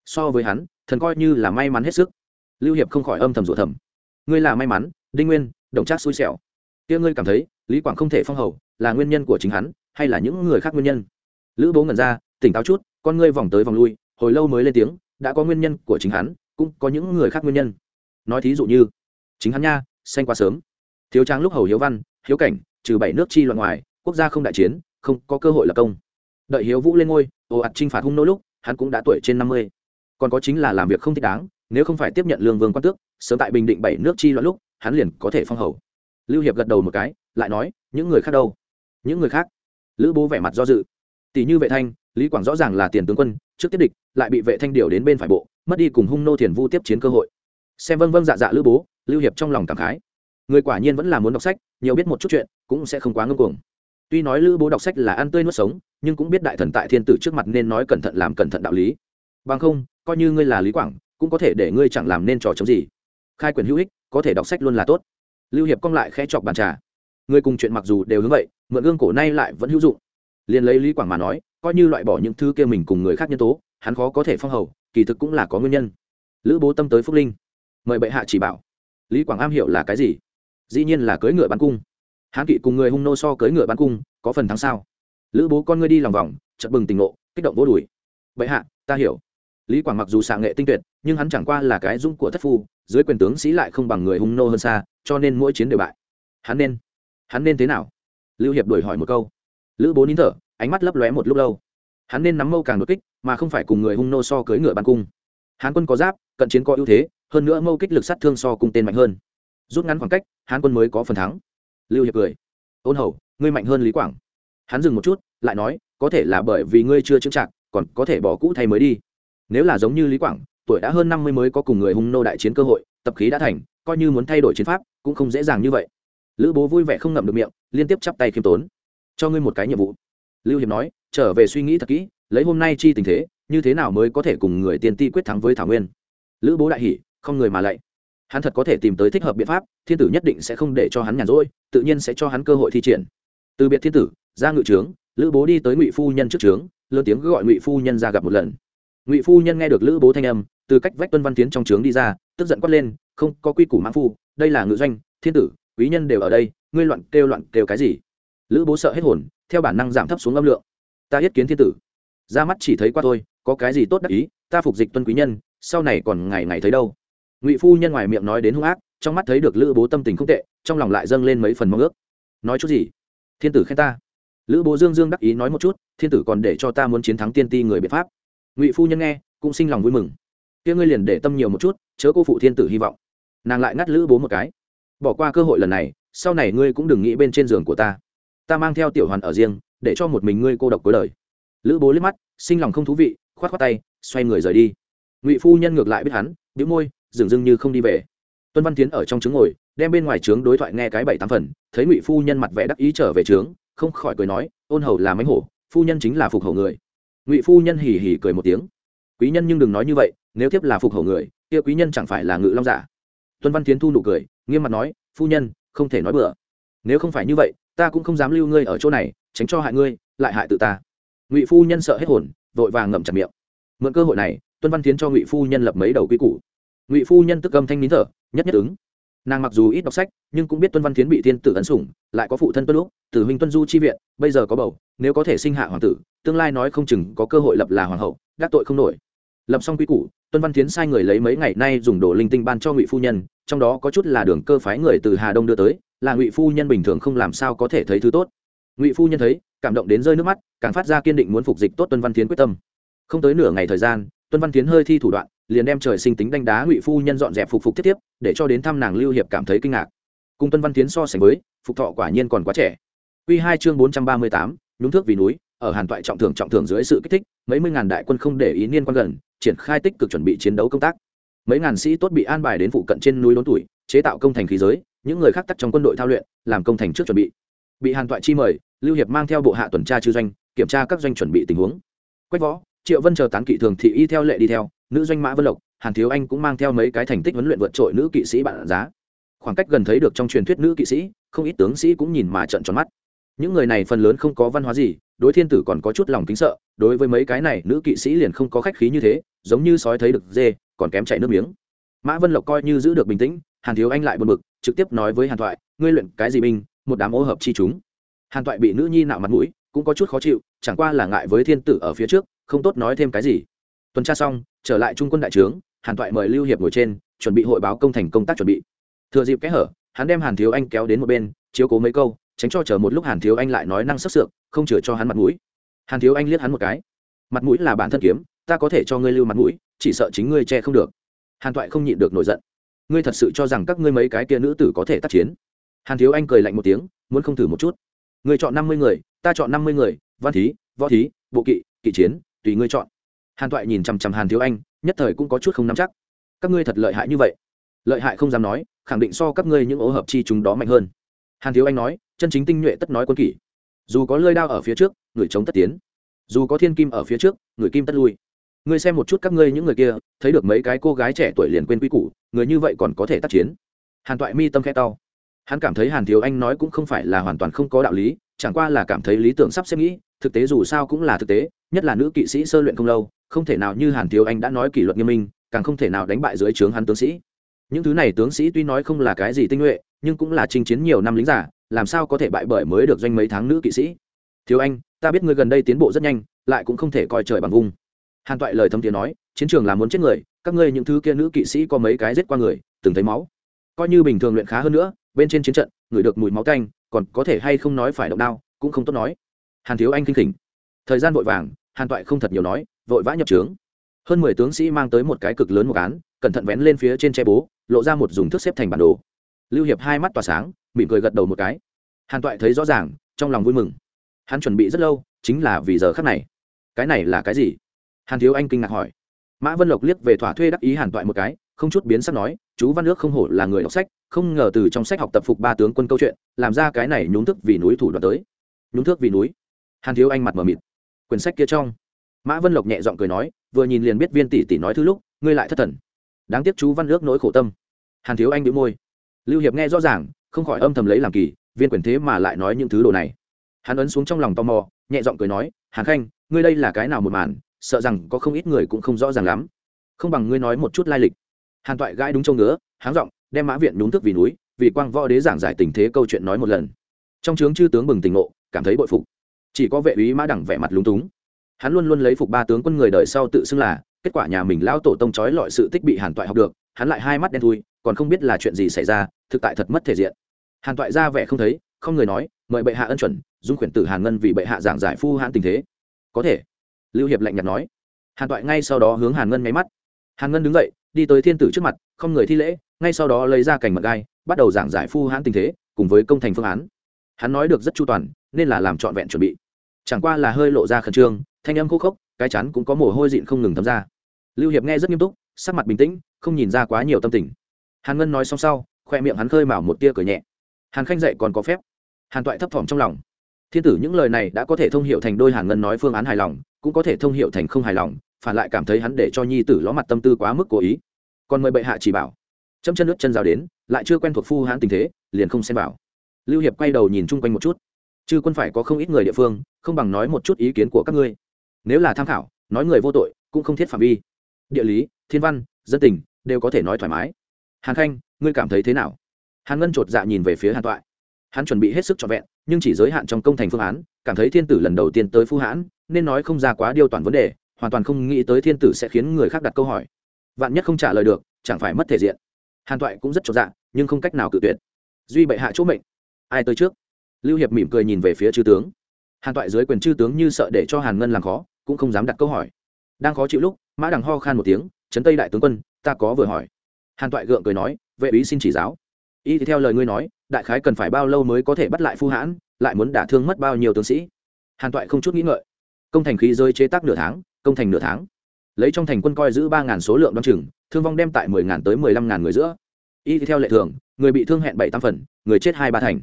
So với hắn, thần coi như là may mắn hết sức. Lưu hiệp không khỏi âm thầm rủa thầm. Ngươi là may mắn, đinh nguyên, đồng trác xui xẻo kia ngươi cảm thấy lý quảng không thể phong hầu là nguyên nhân của chính hắn hay là những người khác nguyên nhân? Lữ bố ngẩn ra, tỉnh táo chút, con ngươi vòng tới vòng lui, hồi lâu mới lên tiếng, đã có nguyên nhân của chính hắn, cũng có những người khác nguyên nhân. Nói thí dụ như, chính hắn nha, xanh quá sớm. Thiếu tráng lúc hầu hiếu văn, hiếu cảnh, trừ bảy nước chi loạn ngoài, quốc gia không đại chiến, không có cơ hội lập công. Đợi hiếu vũ lên ngôi, ồ ạt chinh phạt hung nô lúc, hắn cũng đã tuổi trên năm mươi. Còn có chính là làm việc không thích đáng, nếu không phải tiếp nhận lương vương quan tước, sớm tại bình định bảy nước chi loạn lúc, hắn liền có thể phong hầu lưu hiệp gật đầu một cái, lại nói, những người khác đâu? Những người khác? Lữ bố vẻ mặt do dự. Tỷ như vệ thanh, lý quảng rõ ràng là tiền tướng quân, trước tiếp địch, lại bị vệ thanh điều đến bên phải bộ, mất đi cùng hung nô thiền vu tiếp chiến cơ hội. Xem vâng vâng dạ dạ lữ bố, lưu hiệp trong lòng cảm khái. Người quả nhiên vẫn là muốn đọc sách, nhiều biết một chút chuyện, cũng sẽ không quá ngưng cuồng. Tuy nói lữ bố đọc sách là ăn tươi nuốt sống, nhưng cũng biết đại thần tại thiên tử trước mặt nên nói cẩn thận làm cẩn thận đạo lý. Bằng không, coi như ngươi là lý quảng, cũng có thể để ngươi chẳng làm nên trò chống gì. Khai quyền hữu ích, có thể đọc sách luôn là tốt lưu hiệp cong lại khẽ chọc bàn trà. Người cùng chuyện mặc dù đều hướng vậy, mượn gương cổ nay lại vẫn hữu dụng. Liền lấy lý quảng mà nói, coi như loại bỏ những thứ kia mình cùng người khác nhân tố, hắn khó có thể phong hầu, kỳ thực cũng là có nguyên nhân. Lữ bố tâm tới phúc linh. Mời bệ hạ chỉ bảo. Lý quảng am hiểu là cái gì? Dĩ nhiên là cưỡi ngựa bắn cung. Hán kỵ cùng người hung nô so cưỡi ngựa bắn cung, có phần thắng sao? Lữ bố con ngươi đi lòng vòng chật bừng tình ngộ, kích động vô đùi. Bệ hạ, ta hiểu. Lý quảng mặc dù xạ nghệ tinh tuyệt, nhưng hắn chẳng qua là cái dung của thất phu, dưới quyền tướng sĩ lại không bằng người hung nô hơn xa cho nên mỗi chiến đều bại. Hắn nên hắn nên thế nào? Lưu hiệp đổi hỏi một câu. Lữ bố nín thở, ánh mắt lấp lóe một lúc lâu. Hắn nên nắm mâu càng đột kích, mà không phải cùng người hung nô so cưới ngựa ban cung. Hán quân có giáp, cận chiến có ưu thế, hơn nữa mâu kích lực sát thương so cùng tên mạnh hơn. Rút ngắn khoảng cách, hán quân mới có phần thắng. Lưu hiệp cười. Ôn hầu, ngươi mạnh hơn lý quảng. Hắn dừng một chút, lại nói, có thể là bởi vì ngươi chưa chững chạc còn có thể bỏ cũ thay mới đi. Nếu là giống như lý quảng, tuổi đã hơn năm mươi mới có cùng người hung nô đại chiến cơ hội, tập khí đã thành, coi như muốn thay đổi chiến pháp cũng không dễ dàng như vậy. Lữ bố vui vẻ không ngậm được miệng, liên tiếp chắp tay khiêm tốn. Cho ngươi một cái nhiệm vụ. Lưu hiệp nói, trở về suy nghĩ thật kỹ, lấy hôm nay chi tình thế, như thế nào mới có thể cùng người tiên ti quyết thắng với thảo nguyên? Lữ bố đại hỉ, không người mà lạy. Hắn thật có thể tìm tới thích hợp biện pháp, thiên tử nhất định sẽ không để cho hắn nhàn rỗi, tự nhiên sẽ cho hắn cơ hội thi triển. Từ biệt thiên tử, ra ngự trướng, lữ bố đi tới ngụy phu nhân trước trướng, lớn tiếng gọi ngụy phu nhân ra gặp một lần. Ngụy phu nhân nghe được lữ bố thanh âm, từ cách vách tuân văn tiến trong trướng đi ra, tức giận quát lên không có quy củ mãn phu, đây là ngự doanh, thiên tử, quý nhân đều ở đây, ngươi loạn kêu loạn kêu cái gì? Lữ bố sợ hết hồn, theo bản năng giảm thấp xuống âm lượng. Ta yết kiến thiên tử. Ra mắt chỉ thấy qua thôi, có cái gì tốt đắc ý, ta phục dịch tuân quý nhân, sau này còn ngày ngày thấy đâu. Ngụy phu nhân ngoài miệng nói đến hung ác, trong mắt thấy được lữ bố tâm tình không tệ, trong lòng lại dâng lên mấy phần mong ước. Nói chút gì? Thiên tử khen ta. Lữ bố dương dương đắc ý nói một chút, thiên tử còn để cho ta muốn chiến thắng tiên ti người biện pháp. Ngụy phu nhân nghe, cũng sinh lòng vui mừng. Kia ngươi liền để tâm nhiều một chút, chớ cô phụ thiên tử hy vọng nàng lại ngắt lữ bố một cái. Bỏ qua cơ hội lần này, sau này ngươi cũng đừng nghĩ bên trên giường của ta. Ta mang theo tiểu hoàn ở riêng, để cho một mình ngươi cô độc cuối đời. Lữ bố liếc mắt, sinh lòng không thú vị, khoát khoát tay, xoay người rời đi. Ngụy phu nhân ngược lại biết hắn, bĩu môi dường dưng như không đi về. Tuân văn tiến ở trong trướng ngồi, đem bên ngoài trướng đối thoại nghe cái bảy tám phần, thấy ngụy phu nhân mặt vẻ đắc ý trở về trướng, không khỏi cười nói, ôn hầu là mánh hổ, phu nhân chính là phục hầu người. Ngụy phu nhân hỉ hỉ cười một tiếng. Quý nhân nhưng đừng nói như vậy, nếu tiếp là phục hầu người, kia quý nhân chẳng phải là ngự long giả tuân văn tiến thu nụ cười, nghiêm mặt nói, phu nhân, không thể nói bừa. Nếu không phải như vậy, ta cũng không dám lưu ngươi ở chỗ này, tránh cho hại ngươi, lại hại tự ta. Ngụy phu nhân sợ hết hồn, vội vàng ngậm chặt miệng. Mượn cơ hội này, tuân văn tiến cho ngụy phu nhân lập mấy đầu quy củ. Ngụy phu nhân tức âm thanh nín thở, nhất nhất ứng. Nàng mặc dù ít đọc sách, nhưng cũng biết tuân văn tiến bị thiên tử ấn sủng, lại có phụ thân tuân lúc tử huynh tuân du chi viện, bây giờ có bầu, nếu có thể sinh hạ hoàng tử, tương lai nói không chừng có cơ hội lập là hoàng hậu, đắc tội không nổi. Lập xong quy củ, tuân văn tiến sai người lấy mấy ngày nay dùng đồ linh tinh ban cho ngụy phu nhân trong đó có chút là đường cơ phái người từ hà đông đưa tới, là ngụy phu nhân bình thường không làm sao có thể thấy thứ tốt. Ngụy phu nhân thấy, cảm động đến rơi nước mắt, càng phát ra kiên định muốn phục dịch tốt tuân văn tiến quyết tâm. Không tới nửa ngày thời gian, tuân văn tiến hơi thi thủ đoạn, liền đem trời sinh tính đánh đá ngụy phu nhân dọn dẹp phục phục tiếp tiếp, để cho đến thăm nàng lưu hiệp cảm thấy kinh ngạc. Cùng tuân văn tiến so sánh với, phục thọ quả nhiên còn quá trẻ. Quy hai chương bốn trăm ba mươi tám, nhúng thước vì núi, ở hàn toại trọng thưởng trọng thưởng dưới sự kích thích, mấy mươi ngàn đại quân không để ý niên quan gần, triển khai tích cực chuẩn bị chiến đấu công tác mấy ngàn sĩ tốt bị an bài đến phụ cận trên núi đốn tuổi, chế tạo công thành khí giới, những người khác tắt trong quân đội thao luyện, làm công thành trước chuẩn bị. Bị hàn toại chi mời, lưu hiệp mang theo bộ hạ tuần tra chư doanh, kiểm tra các doanh chuẩn bị tình huống. Quách võ, triệu vân chờ tán kỵ thường thị y theo lệ đi theo, nữ doanh mã vân lộc, hàn thiếu anh cũng mang theo mấy cái thành tích huấn luyện vượt trội nữ kỵ sĩ bạn giá. Khoảng cách gần thấy được trong truyền thuyết nữ kỵ sĩ, không ít tướng sĩ cũng nhìn mà trận tròn mắt. Những người này phần lớn không có văn hóa gì, đối thiên tử còn có chút lòng kính sợ, đối với mấy cái này nữ kỵ sĩ liền không có khách khí như thế, giống như sói thấy được dê còn kém chạy nước miếng. Mã vân lộc coi như giữ được bình tĩnh, hàn thiếu anh lại buồn bực, trực tiếp nói với hàn thoại, ngươi luyện cái gì binh, một đám ô hợp chi chúng? Hàn thoại bị nữ nhi nạo mặt mũi, cũng có chút khó chịu, chẳng qua là ngại với thiên tử ở phía trước, không tốt nói thêm cái gì. Tuần tra xong, trở lại trung quân đại trướng, hàn Thoại mời lưu hiệp ngồi trên, chuẩn bị hội báo công thành công tác chuẩn bị. Thừa dịp kẽ hở, hắn đem hàn thiếu anh kéo đến một bên, chiếu cố mấy câu, tránh cho chờ một lúc hàn thiếu anh lại nói năng sắc sược, không chừa cho hắn mặt mũi. Hàn thiếu anh liếc hắn một cái. Mặt mũi là bản thân kiếm ta có thể cho ngươi lưu mặt mũi, chỉ sợ chính ngươi che không được. Hàn toại không nhịn được nổi giận. Ngươi thật sự cho rằng các ngươi mấy cái kia nữ tử có thể tác chiến? Hàn thiếu anh cười lạnh một tiếng, muốn không thử một chút. Ngươi chọn năm mươi người, ta chọn năm mươi người, văn thí, võ thí, bộ kỵ kỵ chiến, tùy ngươi chọn. Hàn toại nhìn chằm chằm hàn thiếu anh, nhất thời cũng có chút không nắm chắc. Các ngươi thật lợi hại như vậy. Lợi hại không dám nói, khẳng định so các ngươi những ố hợp chi chúng đó mạnh hơn. Hàn thiếu anh nói, chân chính tinh nhuệ tất nói quân kỷ dù có lơi đao ở phía trước, người chống tất tiến. Dù có thiên kim ở phía trước, người kim tất lui ngươi xem một chút các ngươi những người kia, thấy được mấy cái cô gái trẻ tuổi liền quên quy củ, người như vậy còn có thể tác chiến. Hàn toại mi tâm khe tao hắn cảm thấy hàn thiếu anh nói cũng không phải là hoàn toàn không có đạo lý, chẳng qua là cảm thấy lý tưởng sắp xếp nghĩ, thực tế dù sao cũng là thực tế, nhất là nữ kỵ sĩ sơ luyện không lâu, không thể nào như hàn thiếu anh đã nói kỷ luật nghiêm minh, càng không thể nào đánh bại dưới trướng hắn tướng sĩ. Những thứ này tướng sĩ tuy nói không là cái gì tinh nhuệ, nhưng cũng là chinh chiến nhiều năm lính giả, làm sao có thể bại bởi mới được doanh mấy tháng nữ kỵ sĩ? Thiếu anh, ta biết ngươi gần đây tiến bộ rất nhanh, lại cũng không thể coi trời bằng vung hàn toại lời thấm tiếng nói, chiến trường là muốn chết người, các ngươi những thứ kia nữ kỵ sĩ có mấy cái giết qua người, từng thấy máu. Coi như bình thường luyện khá hơn nữa, bên trên chiến trận ngửi được mùi máu canh còn có thể hay không nói phải động đao, cũng không tốt nói. Hàn thiếu anh kinh khỉnh. Thời gian vội vàng, hàn toại không thật nhiều nói, vội vã nhập trướng. Hơn mười tướng sĩ mang tới một cái cực lớn một án, cẩn thận vén lên phía trên che bố, lộ ra một dùng thước xếp thành bản đồ. Lưu hiệp hai mắt tỏa sáng, mỉm cười gật đầu một cái. Hàn toại thấy rõ ràng, trong lòng vui mừng. Hắn chuẩn bị rất lâu, chính là vì giờ khắc này. Cái này là cái gì? Hàn thiếu anh kinh ngạc hỏi. Mã vân lộc liếc về thỏa thuê đắc ý hàn toại một cái, không chút biến sắc nói, chú văn nước không hổ là người đọc sách, không ngờ từ trong sách học tập phục ba tướng quân câu chuyện, làm ra cái này nhúng thức vì núi thủ đoạn tới. Nhúng thước vì núi? Hàn thiếu anh mặt mờ mịt. Quyển sách kia trong. Mã vân lộc nhẹ giọng cười nói, vừa nhìn liền biết viên tỷ tỷ nói thứ lúc, ngươi lại thất thần. Đáng tiếc chú văn nước nỗi khổ tâm. Hàn thiếu anh đĩu môi. Lưu hiệp nghe rõ ràng, không khỏi âm thầm lấy làm kỳ, viên quyển thế mà lại nói những thứ đồ này. Hắn ấn xuống trong lòng tò mò, nhẹ giọng cười nói, hàn khanh, ngươi đây là cái nào một màn sợ rằng có không ít người cũng không rõ ràng lắm. Không bằng ngươi nói một chút lai lịch. Hàn toại gãi đúng châu ngứa, háng giọng, đem mã viện đúng thức vì núi, vì quang võ đế giảng giải tình thế câu chuyện nói một lần. Trong trướng chư tướng bừng tỉnh ngộ, cảm thấy bội phục. Chỉ có vệ úy mã đẳng vẻ mặt lúng túng. Hắn luôn luôn lấy phục ba tướng quân người đời sau tự xưng là, kết quả nhà mình lao tổ tông trói lọi sự tích bị hàn toại học được, hắn lại hai mắt đen thui, còn không biết là chuyện gì xảy ra, thực tại thật mất thể diện. Hàn toại ra vẻ không thấy, không người nói, mời bệ hạ ân chuẩn, dung khuyển tử hàn ngân vì bệ hạ giảng giải phu hãn tình thế. Có thể lưu hiệp lạnh nhạt nói. Hàn toại ngay sau đó hướng hàn ngân nháy mắt. Hàn ngân đứng dậy, đi tới thiên tử trước mặt, không người thi lễ, ngay sau đó lấy ra cành mật gai, bắt đầu giảng giải phu hãn tình thế, cùng với công thành phương án. Hắn nói được rất chu toàn, nên là làm trọn vẹn chuẩn bị. Chẳng qua là hơi lộ ra khẩn trương, thanh âm khô khốc, cái chắn cũng có mồ hôi dịn không ngừng thấm ra. Lưu hiệp nghe rất nghiêm túc, sắc mặt bình tĩnh, không nhìn ra quá nhiều tâm tình. Hàn ngân nói xong sau, khoe miệng hắn khơi mào một tia cười nhẹ. Hàn khanh dậy còn có phép. Hàn toại thấp thỏm trong lòng. Thiên tử những lời này đã có thể thông hiệu thành đôi hàn ngân nói phương án hài lòng cũng có thể thông hiệu thành không hài lòng, phản lại cảm thấy hắn để cho nhi tử ló mặt tâm tư quá mức cố ý. Còn mời bệ hạ chỉ bảo. Chấm chân nước chân rào đến, lại chưa quen thuộc phu hãn tình thế, liền không xem bảo lưu hiệp quay đầu nhìn chung quanh một chút. Chư quân phải có không ít người địa phương, không bằng nói một chút ý kiến của các ngươi. Nếu là tham khảo, nói người vô tội, cũng không thiết phạm vi. Địa lý, thiên văn, dân tình, đều có thể nói thoải mái. Hàn khanh, ngươi cảm thấy thế nào? Hàn ngân chột dạ nhìn về phía hàn toại. Hắn chuẩn bị hết sức trọn vẹn, nhưng chỉ giới hạn trong công thành phương án, cảm thấy thiên tử lần đầu tiên tới phu hãn nên nói không ra quá điều toàn vấn đề, hoàn toàn không nghĩ tới thiên tử sẽ khiến người khác đặt câu hỏi. Vạn nhất không trả lời được, chẳng phải mất thể diện. Hàn toại cũng rất cho dạ nhưng không cách nào cự tuyệt. Duy bệ hạ chỗ mệnh. Ai tới trước? Lưu hiệp mỉm cười nhìn về phía chư tướng. Hàn toại dưới quyền chư tướng như sợ để cho hàn ngân làm khó, cũng không dám đặt câu hỏi. Đang khó chịu lúc, mã đằng ho khan một tiếng, trấn tây đại tướng quân, ta có vừa hỏi. Hàn toại gượng cười nói, vệ ý xin chỉ giáo. Y thì theo lời ngươi nói, đại khái cần phải bao lâu mới có thể bắt lại phu hãn, lại muốn đả thương mất bao nhiêu tướng sĩ? Hàn toại không chút nghĩ ngợi công thành khí rơi chế tác nửa tháng, công thành nửa tháng. Lấy trong thành quân coi giữ ba ngàn số lượng đ o chừng, thương vong đem tại mười ngàn tới mười lăm ngàn người giữa. Y theo lệ thường, người bị thương hẹn bảy tam phần, người chết hai ba thành.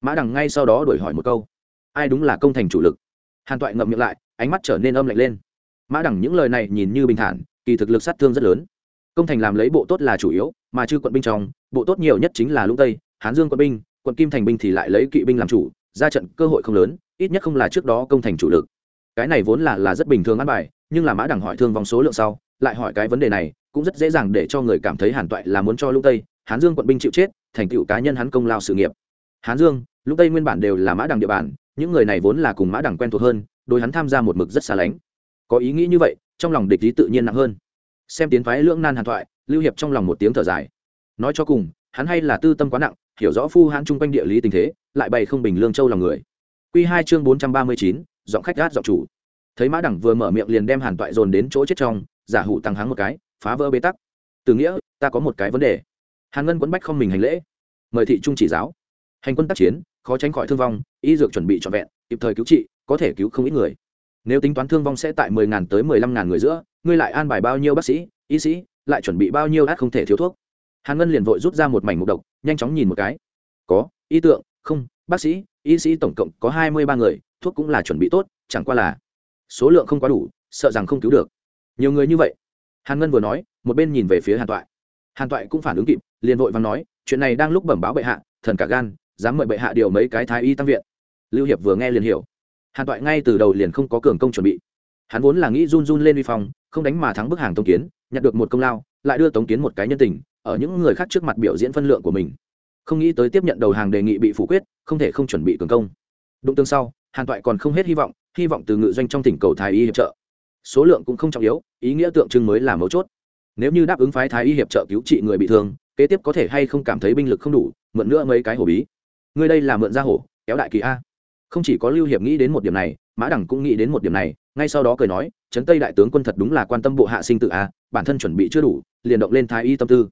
Mã đằng ngay sau đó đổi hỏi một câu, ai đúng là công thành chủ lực? Hàn toại ngậm miệng lại, ánh mắt trở nên âm lạnh lên. Mã đằng những lời này nhìn như bình thản, kỳ thực lực sát thương rất lớn. Công thành làm lấy bộ tốt là chủ yếu, mà chư quận binh trong, bộ tốt nhiều nhất chính là lũng tây, hán dương quận binh, quận kim thành binh thì lại lấy kỵ binh làm chủ, ra trận cơ hội không lớn, ít nhất không là trước đó công thành chủ lực cái này vốn là là rất bình thường ăn bài, nhưng là mã đằng hỏi thương vòng số lượng sau, lại hỏi cái vấn đề này, cũng rất dễ dàng để cho người cảm thấy hàn toại là muốn cho lũng tây, hán dương quận binh chịu chết, thành tựu cá nhân hắn công lao sự nghiệp. Hán dương, lũng tây nguyên bản đều là mã đằng địa bàn, những người này vốn là cùng mã đằng quen thuộc hơn, đôi hắn tham gia một mực rất xa lánh. Có ý nghĩ như vậy, trong lòng địch lý tự nhiên nặng hơn. Xem tiến phái lưỡng nan hàn thoại, lưu hiệp trong lòng một tiếng thở dài. Nói cho cùng, hắn hay là tư tâm quá nặng, hiểu rõ phu hãn chung quanh địa lý tình thế, lại bày không bình lương châu lòng người. Q hai chương bốn trăm ba mươi chín giọng khách gát giọng chủ. Thấy mã đẳng vừa mở miệng liền đem hàn toại dồn đến chỗ chết trong, giả hủ tăng háng một cái, phá vỡ bế tắc. Từ nghĩa, ta có một cái vấn đề. Hàn ngân quấn bách không mình hành lễ. Mời thị trung chỉ giáo. Hành quân tác chiến, khó tránh khỏi thương vong, y dược chuẩn bị trọn vẹn, kịp thời cứu trị, có thể cứu không ít người. Nếu tính toán thương vong sẽ tại mười ngàn tới mười lăm ngàn người giữa, ngươi lại an bài bao nhiêu bác sĩ, y sĩ, lại chuẩn bị bao nhiêu át không thể thiếu thuốc? Hàn ngân liền vội rút ra một mảnh mục độc, nhanh chóng nhìn một cái. Có, y tượng, không, bác sĩ, y sĩ tổng cộng có hai mươi ba người thuốc cũng là chuẩn bị tốt, chẳng qua là số lượng không quá đủ, sợ rằng không cứu được. Nhiều người như vậy. Hàn ngân vừa nói, một bên nhìn về phía hàn toại. Hàn toại cũng phản ứng kịp, liền vội và nói, chuyện này đang lúc bẩm báo bệ hạ, thần cả gan, dám mời bệ hạ điều mấy cái thái y tăng viện. Lưu hiệp vừa nghe liền hiểu. Hàn toại ngay từ đầu liền không có cường công chuẩn bị. Hắn vốn là nghĩ run run lên uy phong, không đánh mà thắng bức hàng tống kiến nhận được một công lao, lại đưa tống kiến một cái nhân tình, ở những người khác trước mặt biểu diễn phân lượng của mình. Không nghĩ tới tiếp nhận đầu hàng đề nghị bị phủ quyết, không thể không chuẩn bị cường công. Đụng tương sau hàn toại còn không hết hy vọng hy vọng từ ngự doanh trong tỉnh cầu thái y hiệp trợ. Số lượng cũng không trọng yếu, ý nghĩa tượng trưng mới là mấu chốt. Nếu như đáp ứng phái thái y hiệp trợ cứu trị người bị thương, kế tiếp có thể hay không cảm thấy binh lực không đủ, mượn nữa mấy cái hổ bí. Người đây là mượn ra hổ, kéo đại kỳ a. Không chỉ có lưu hiệp nghĩ đến một điểm này, mã đẳng cũng nghĩ đến một điểm này, ngay sau đó cười nói, trấn tây đại tướng quân thật đúng là quan tâm bộ hạ sinh tự a, bản thân chuẩn bị chưa đủ, liền động lên thái y tâm tư.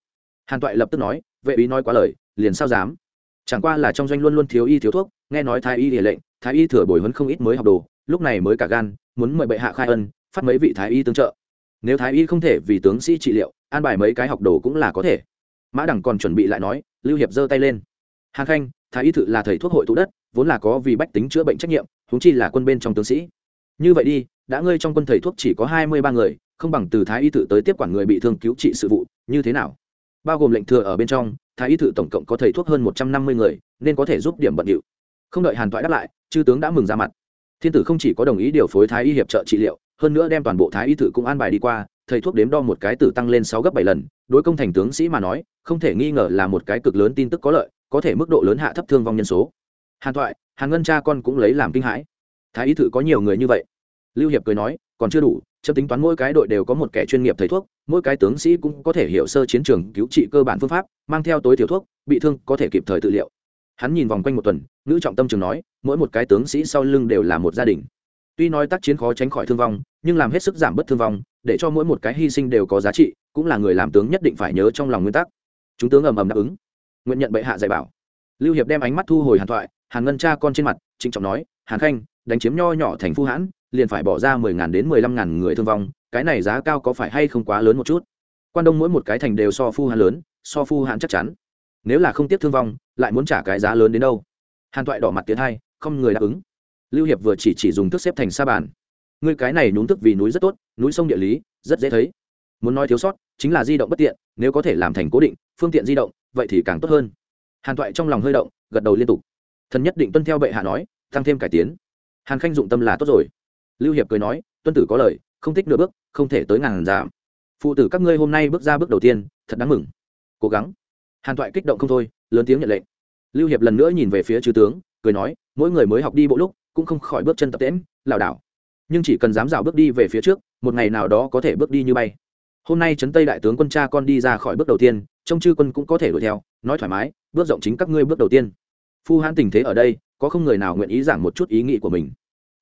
Hàn toại lập tức nói, vệ ý nói quá lời, liền sao dám? Chẳng qua là trong doanh luôn luôn thiếu y thiếu thuốc, nghe nói thái y địa lệnh thái y thừa bồi huấn không ít mới học đồ, lúc này mới cả gan, muốn mời bệ hạ khai ân, phát mấy vị thái y tương trợ. Nếu thái y không thể vì tướng sĩ trị liệu, an bài mấy cái học đồ cũng là có thể. Mã đẳng còn chuẩn bị lại nói, lưu hiệp giơ tay lên. Hàn khanh, thái y thự là thầy thuốc hội tụ đất, vốn là có vì bách tính chữa bệnh trách nhiệm húng chi là quân bên trong tướng sĩ. Như vậy đi, đã ngươi trong quân thầy thuốc chỉ có hai mươi ba người, không bằng từ thái y thự tới tiếp quản người bị thương cứu trị sự vụ, như thế nào? Bao gồm lệnh thừa ở bên trong, thái y thự tổng cộng có thầy thuốc hơn một trăm năm mươi người, nên có thể giúp điểm bận điệu. Không đợi hàn toại đáp lại chư tướng đã mừng ra mặt. Thiên tử không chỉ có đồng ý điều phối thái y hiệp trợ trị liệu, hơn nữa đem toàn bộ thái y thử cũng an bài đi qua, thầy thuốc đếm đo một cái tử tăng lên sáu gấp bảy lần, đối công thành tướng sĩ mà nói, không thể nghi ngờ là một cái cực lớn tin tức có lợi, có thể mức độ lớn hạ thấp thương vong nhân số. Hàn thoại, hàn ngân cha con cũng lấy làm kinh hãi. Thái y thử có nhiều người như vậy? Lưu hiệp cười nói, còn chưa đủ chấp tính toán mỗi cái đội đều có một kẻ chuyên nghiệp thầy thuốc, mỗi cái tướng sĩ cũng có thể hiểu sơ chiến trường cứu trị cơ bản phương pháp, mang theo tối thiểu thuốc, bị thương có thể kịp thời tự liệu hắn nhìn vòng quanh một tuần, ngữ trọng tâm trường nói, mỗi một cái tướng sĩ sau lưng đều là một gia đình. Tuy nói tác chiến khó tránh khỏi thương vong, nhưng làm hết sức giảm bớt thương vong, để cho mỗi một cái hy sinh đều có giá trị, cũng là người làm tướng nhất định phải nhớ trong lòng nguyên tắc. Chúng tướng ầm ầm đáp ứng. Nguyện nhận bệ hạ dạy bảo. Lưu hiệp đem ánh mắt thu hồi hàn thoại, hàn ngân cha con trên mặt, trịnh trọng nói, hàn khanh, đánh chiếm nho nhỏ thành phu hãn, liền phải bỏ ra mười ngàn đến mười lăm ngàn người thương vong, cái này giá cao có phải hay không quá lớn một chút? Quan đông mỗi một cái thành đều so phu hãn lớn, so phu hãn chắc chắn nếu là không tiếp thương vong, lại muốn trả cái giá lớn đến đâu? Hàn Toại đỏ mặt tiến hai, không người đáp ứng. Lưu hiệp vừa chỉ chỉ dùng thức xếp thành sa bàn. Ngươi cái này nhún thức vì núi rất tốt, núi sông địa lý, rất dễ thấy. Muốn nói thiếu sót, chính là di động bất tiện, nếu có thể làm thành cố định, phương tiện di động, vậy thì càng tốt hơn. Hàn Toại trong lòng hơi động, gật đầu liên tục. Thần nhất định tuân theo bệ hạ nói, tăng thêm cải tiến. Hàn khanh dụng tâm là tốt rồi. Lưu hiệp cười nói, tuân tử có lời, không thích nửa bước, không thể tới ngàn giảm. Phụ tử các ngươi hôm nay bước ra bước đầu tiên, thật đáng mừng. Cố gắng hàn thoại kích động không thôi, lớn tiếng nhận lệnh. Lưu hiệp lần nữa nhìn về phía chư tướng, cười nói, mỗi người mới học đi bộ lúc, cũng không khỏi bước chân tập tễm lảo đảo. Nhưng chỉ cần dám dạo bước đi về phía trước, một ngày nào đó có thể bước đi như bay. Hôm nay trấn tây đại tướng quân cha con đi ra khỏi bước đầu tiên, trông chư quân cũng có thể đuổi theo, nói thoải mái, bước rộng chính các ngươi bước đầu tiên. Phu hãn tình thế ở đây, có không người nào nguyện ý giảng một chút ý nghĩ của mình.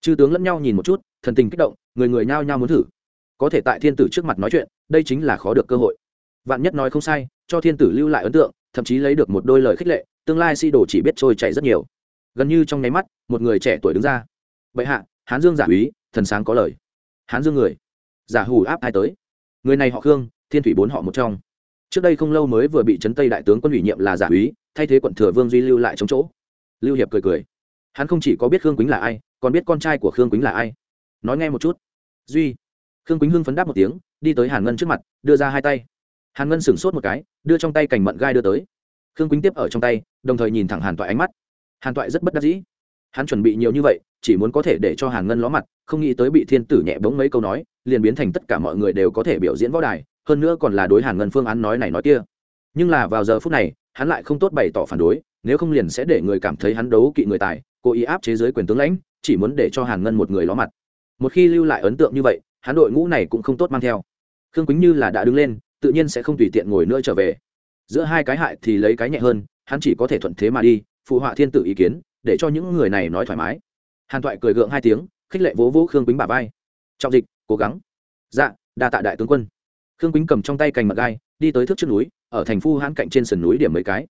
Chư tướng lẫn nhau nhìn một chút, thần tình kích động, người người nhao nhao muốn thử. Có thể tại thiên tử trước mặt nói chuyện, đây chính là khó được cơ hội. Vạn nhất nói không sai cho thiên tử lưu lại ấn tượng, thậm chí lấy được một đôi lời khích lệ, tương lai si đồ chỉ biết trôi chảy rất nhiều. Gần như trong nháy mắt, một người trẻ tuổi đứng ra. Bệ hạ, hán dương giả úy, thần sáng có lời. Hán dương người, giả hủ áp hai tới? Người này họ khương, thiên thủy bốn họ một trong. Trước đây không lâu mới vừa bị trấn tây đại tướng quân ủy nhiệm là giả úy, thay thế quận thừa vương duy lưu lại trong chỗ. Lưu hiệp cười cười. Hắn không chỉ có biết khương quýnh là ai, còn biết con trai của khương quýnh là ai. Nói nghe một chút. Duy. Khương quýnh hưng phấn đáp một tiếng, đi tới hàn ngân trước mặt, đưa ra hai tay hàn ngân sửng sốt một cái, đưa trong tay cành mận gai đưa tới. Khương quýnh tiếp ở trong tay, đồng thời nhìn thẳng hàn toại ánh mắt. Hàn toại rất bất đắc dĩ. Hắn chuẩn bị nhiều như vậy, chỉ muốn có thể để cho hàn ngân ló mặt, không nghĩ tới bị thiên tử nhẹ bóng mấy câu nói, liền biến thành tất cả mọi người đều có thể biểu diễn võ đài, hơn nữa còn là đối hàn ngân phương án nói này nói kia. Nhưng là vào giờ phút này, hắn lại không tốt bày tỏ phản đối, nếu không liền sẽ để người cảm thấy hắn đấu kỵ người tài, cố ý áp chế giới quyền tướng lãnh, chỉ muốn để cho hàn ngân một người ló mặt. Một khi lưu lại ấn tượng như vậy, hắn đội ngũ này cũng không tốt mang theo. Khương quýnh như là đã đứng lên tự nhiên sẽ không tùy tiện ngồi nữa trở về. Giữa hai cái hại thì lấy cái nhẹ hơn, hắn chỉ có thể thuận thế mà đi, phụ họa thiên tử ý kiến, để cho những người này nói thoải mái. Hàn toại cười gượng hai tiếng, khích lệ vỗ vỗ khương quýnh bà vai. Trọng dịch, cố gắng. Dạ đa tạ đại tướng quân. Khương quýnh cầm trong tay cành mật gai, đi tới thước trước núi, ở thành phu hãn cạnh trên sườn núi điểm mấy cái.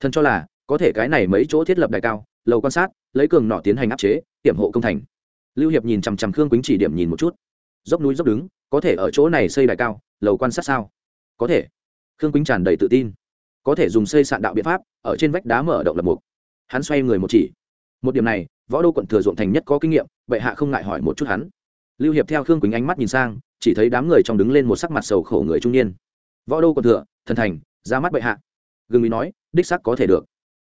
Thân cho là, có thể cái này mấy chỗ thiết lập đài cao, lầu quan sát, lấy cường nọ tiến hành áp chế, hiểm hộ công thành. Lưu hiệp nhìn chằm chằm khương quýnh chỉ điểm nhìn một chút. Dốc núi dốc đứng, có thể ở chỗ này xây đài cao, lầu quan sát sao? Có thể. Khương quýnh tràn đầy tự tin. Có thể dùng xây sạn đạo biện pháp, ở trên vách đá mở động lập mục. Hắn xoay người một chỉ. Một điểm này, võ đô quận thừa ruộng thành nhất có kinh nghiệm, bệ hạ không ngại hỏi một chút hắn. Lưu hiệp theo khương quýnh ánh mắt nhìn sang, chỉ thấy đám người trong đứng lên một sắc mặt sầu khổ người trung niên. Võ đô quận thừa, thần thành, ra mắt bệ hạ. Gừng ý nói, đích sắc có thể được.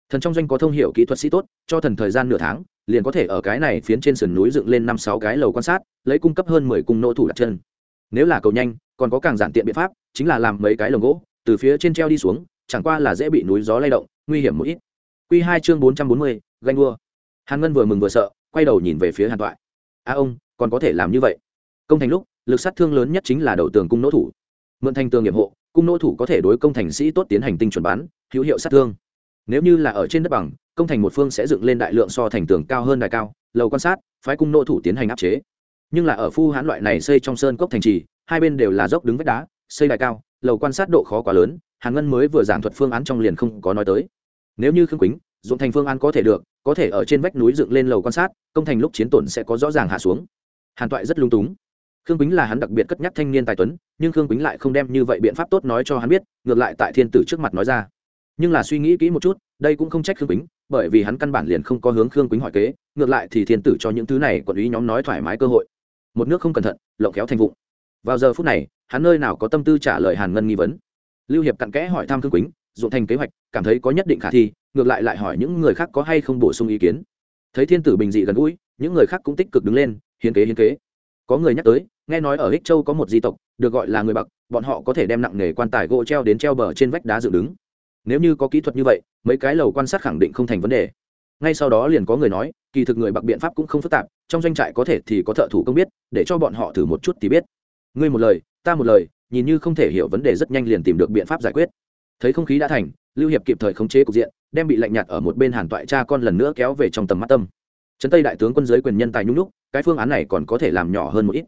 Thần trong doanh có thông hiệu kỹ thuật sĩ tốt, cho thần thời gian nửa tháng, liền có thể ở cái này phiến trên sườn núi dựng lên năm sáu cái lầu quan sát, lấy cung cấp hơn mười cung nỗ thủ đặt chân. Nếu là cầu nhanh còn có càng giản tiện biện pháp, chính là làm mấy cái lồng gỗ, từ phía trên treo đi xuống, chẳng qua là dễ bị núi gió lay động, nguy hiểm một ít. Q hai chương bốn trăm bốn mươi, ganh đua. Hàn ngân vừa mừng vừa sợ, quay đầu nhìn về phía hàn toại. A ông, còn có thể làm như vậy? Công thành lúc, lực sát thương lớn nhất chính là đầu tường cung nỗ thủ. Mượn thành tường nghiệp hộ, cung nỗ thủ có thể đối công thành sĩ tốt tiến hành tinh chuẩn bán, hữu hiệu sát thương. Nếu như là ở trên đất bằng, công thành một phương sẽ dựng lên đại lượng so thành tường cao hơn đài cao, lầu quan sát, phái cung nỗ thủ tiến hành áp chế. Nhưng là ở phu hãn loại này xây trong sơn cốc thành trì hai bên đều là dốc đứng vách đá, xây đài cao, lầu quan sát độ khó quá lớn, hàn ngân mới vừa giảng thuật phương án trong liền không có nói tới. Nếu như khương quýnh, dụng thành phương án có thể được, có thể ở trên vách núi dựng lên lầu quan sát, công thành lúc chiến tổn sẽ có rõ ràng hạ xuống. Hàn toại rất lung túng. Khương quýnh là hắn đặc biệt cất nhắc thanh niên tài tuấn, nhưng khương quýnh lại không đem như vậy biện pháp tốt nói cho hắn biết, ngược lại tại thiên tử trước mặt nói ra. Nhưng là suy nghĩ kỹ một chút, đây cũng không trách khương quýnh, bởi vì hắn căn bản liền không có hướng khương quýnh hỏi kế, ngược lại thì thiên tử cho những thứ này quản lý nhóm nói thoải mái cơ hội. Một nước không cẩn thận, lộng kéo thành vụng vào giờ phút này, hắn nơi nào có tâm tư trả lời hàn ngân nghi vấn. Lưu hiệp cặn kẽ hỏi thăm thương quýnh dụng thành kế hoạch, cảm thấy có nhất định khả thi, ngược lại lại hỏi những người khác có hay không bổ sung ý kiến. Thấy thiên tử bình dị gần gũi, những người khác cũng tích cực đứng lên, hiến kế hiến kế. Có người nhắc tới, nghe nói ở Hích châu có một di tộc, được gọi là người bậc bọn họ có thể đem nặng nghề quan tài gỗ treo đến treo bờ trên vách đá dựng đứng. Nếu như có kỹ thuật như vậy, mấy cái lầu quan sát khẳng định không thành vấn đề. Ngay sau đó liền có người nói, kỳ thực người bậc biện pháp cũng không phức tạp, trong doanh trại có thể thì có thợ thủ công biết, để cho bọn họ thử một chút thì biết ngươi một lời, ta một lời, nhìn như không thể hiểu vấn đề rất nhanh liền tìm được biện pháp giải quyết. Thấy không khí đã thành, lưu hiệp kịp thời khống chế cục diện, đem bị lạnh nhạt ở một bên hàn toại cha con lần nữa kéo về trong tầm mắt tâm. Trấn tây đại tướng quân giới quyền nhân tài nhung lúc cái phương án này còn có thể làm nhỏ hơn một ít.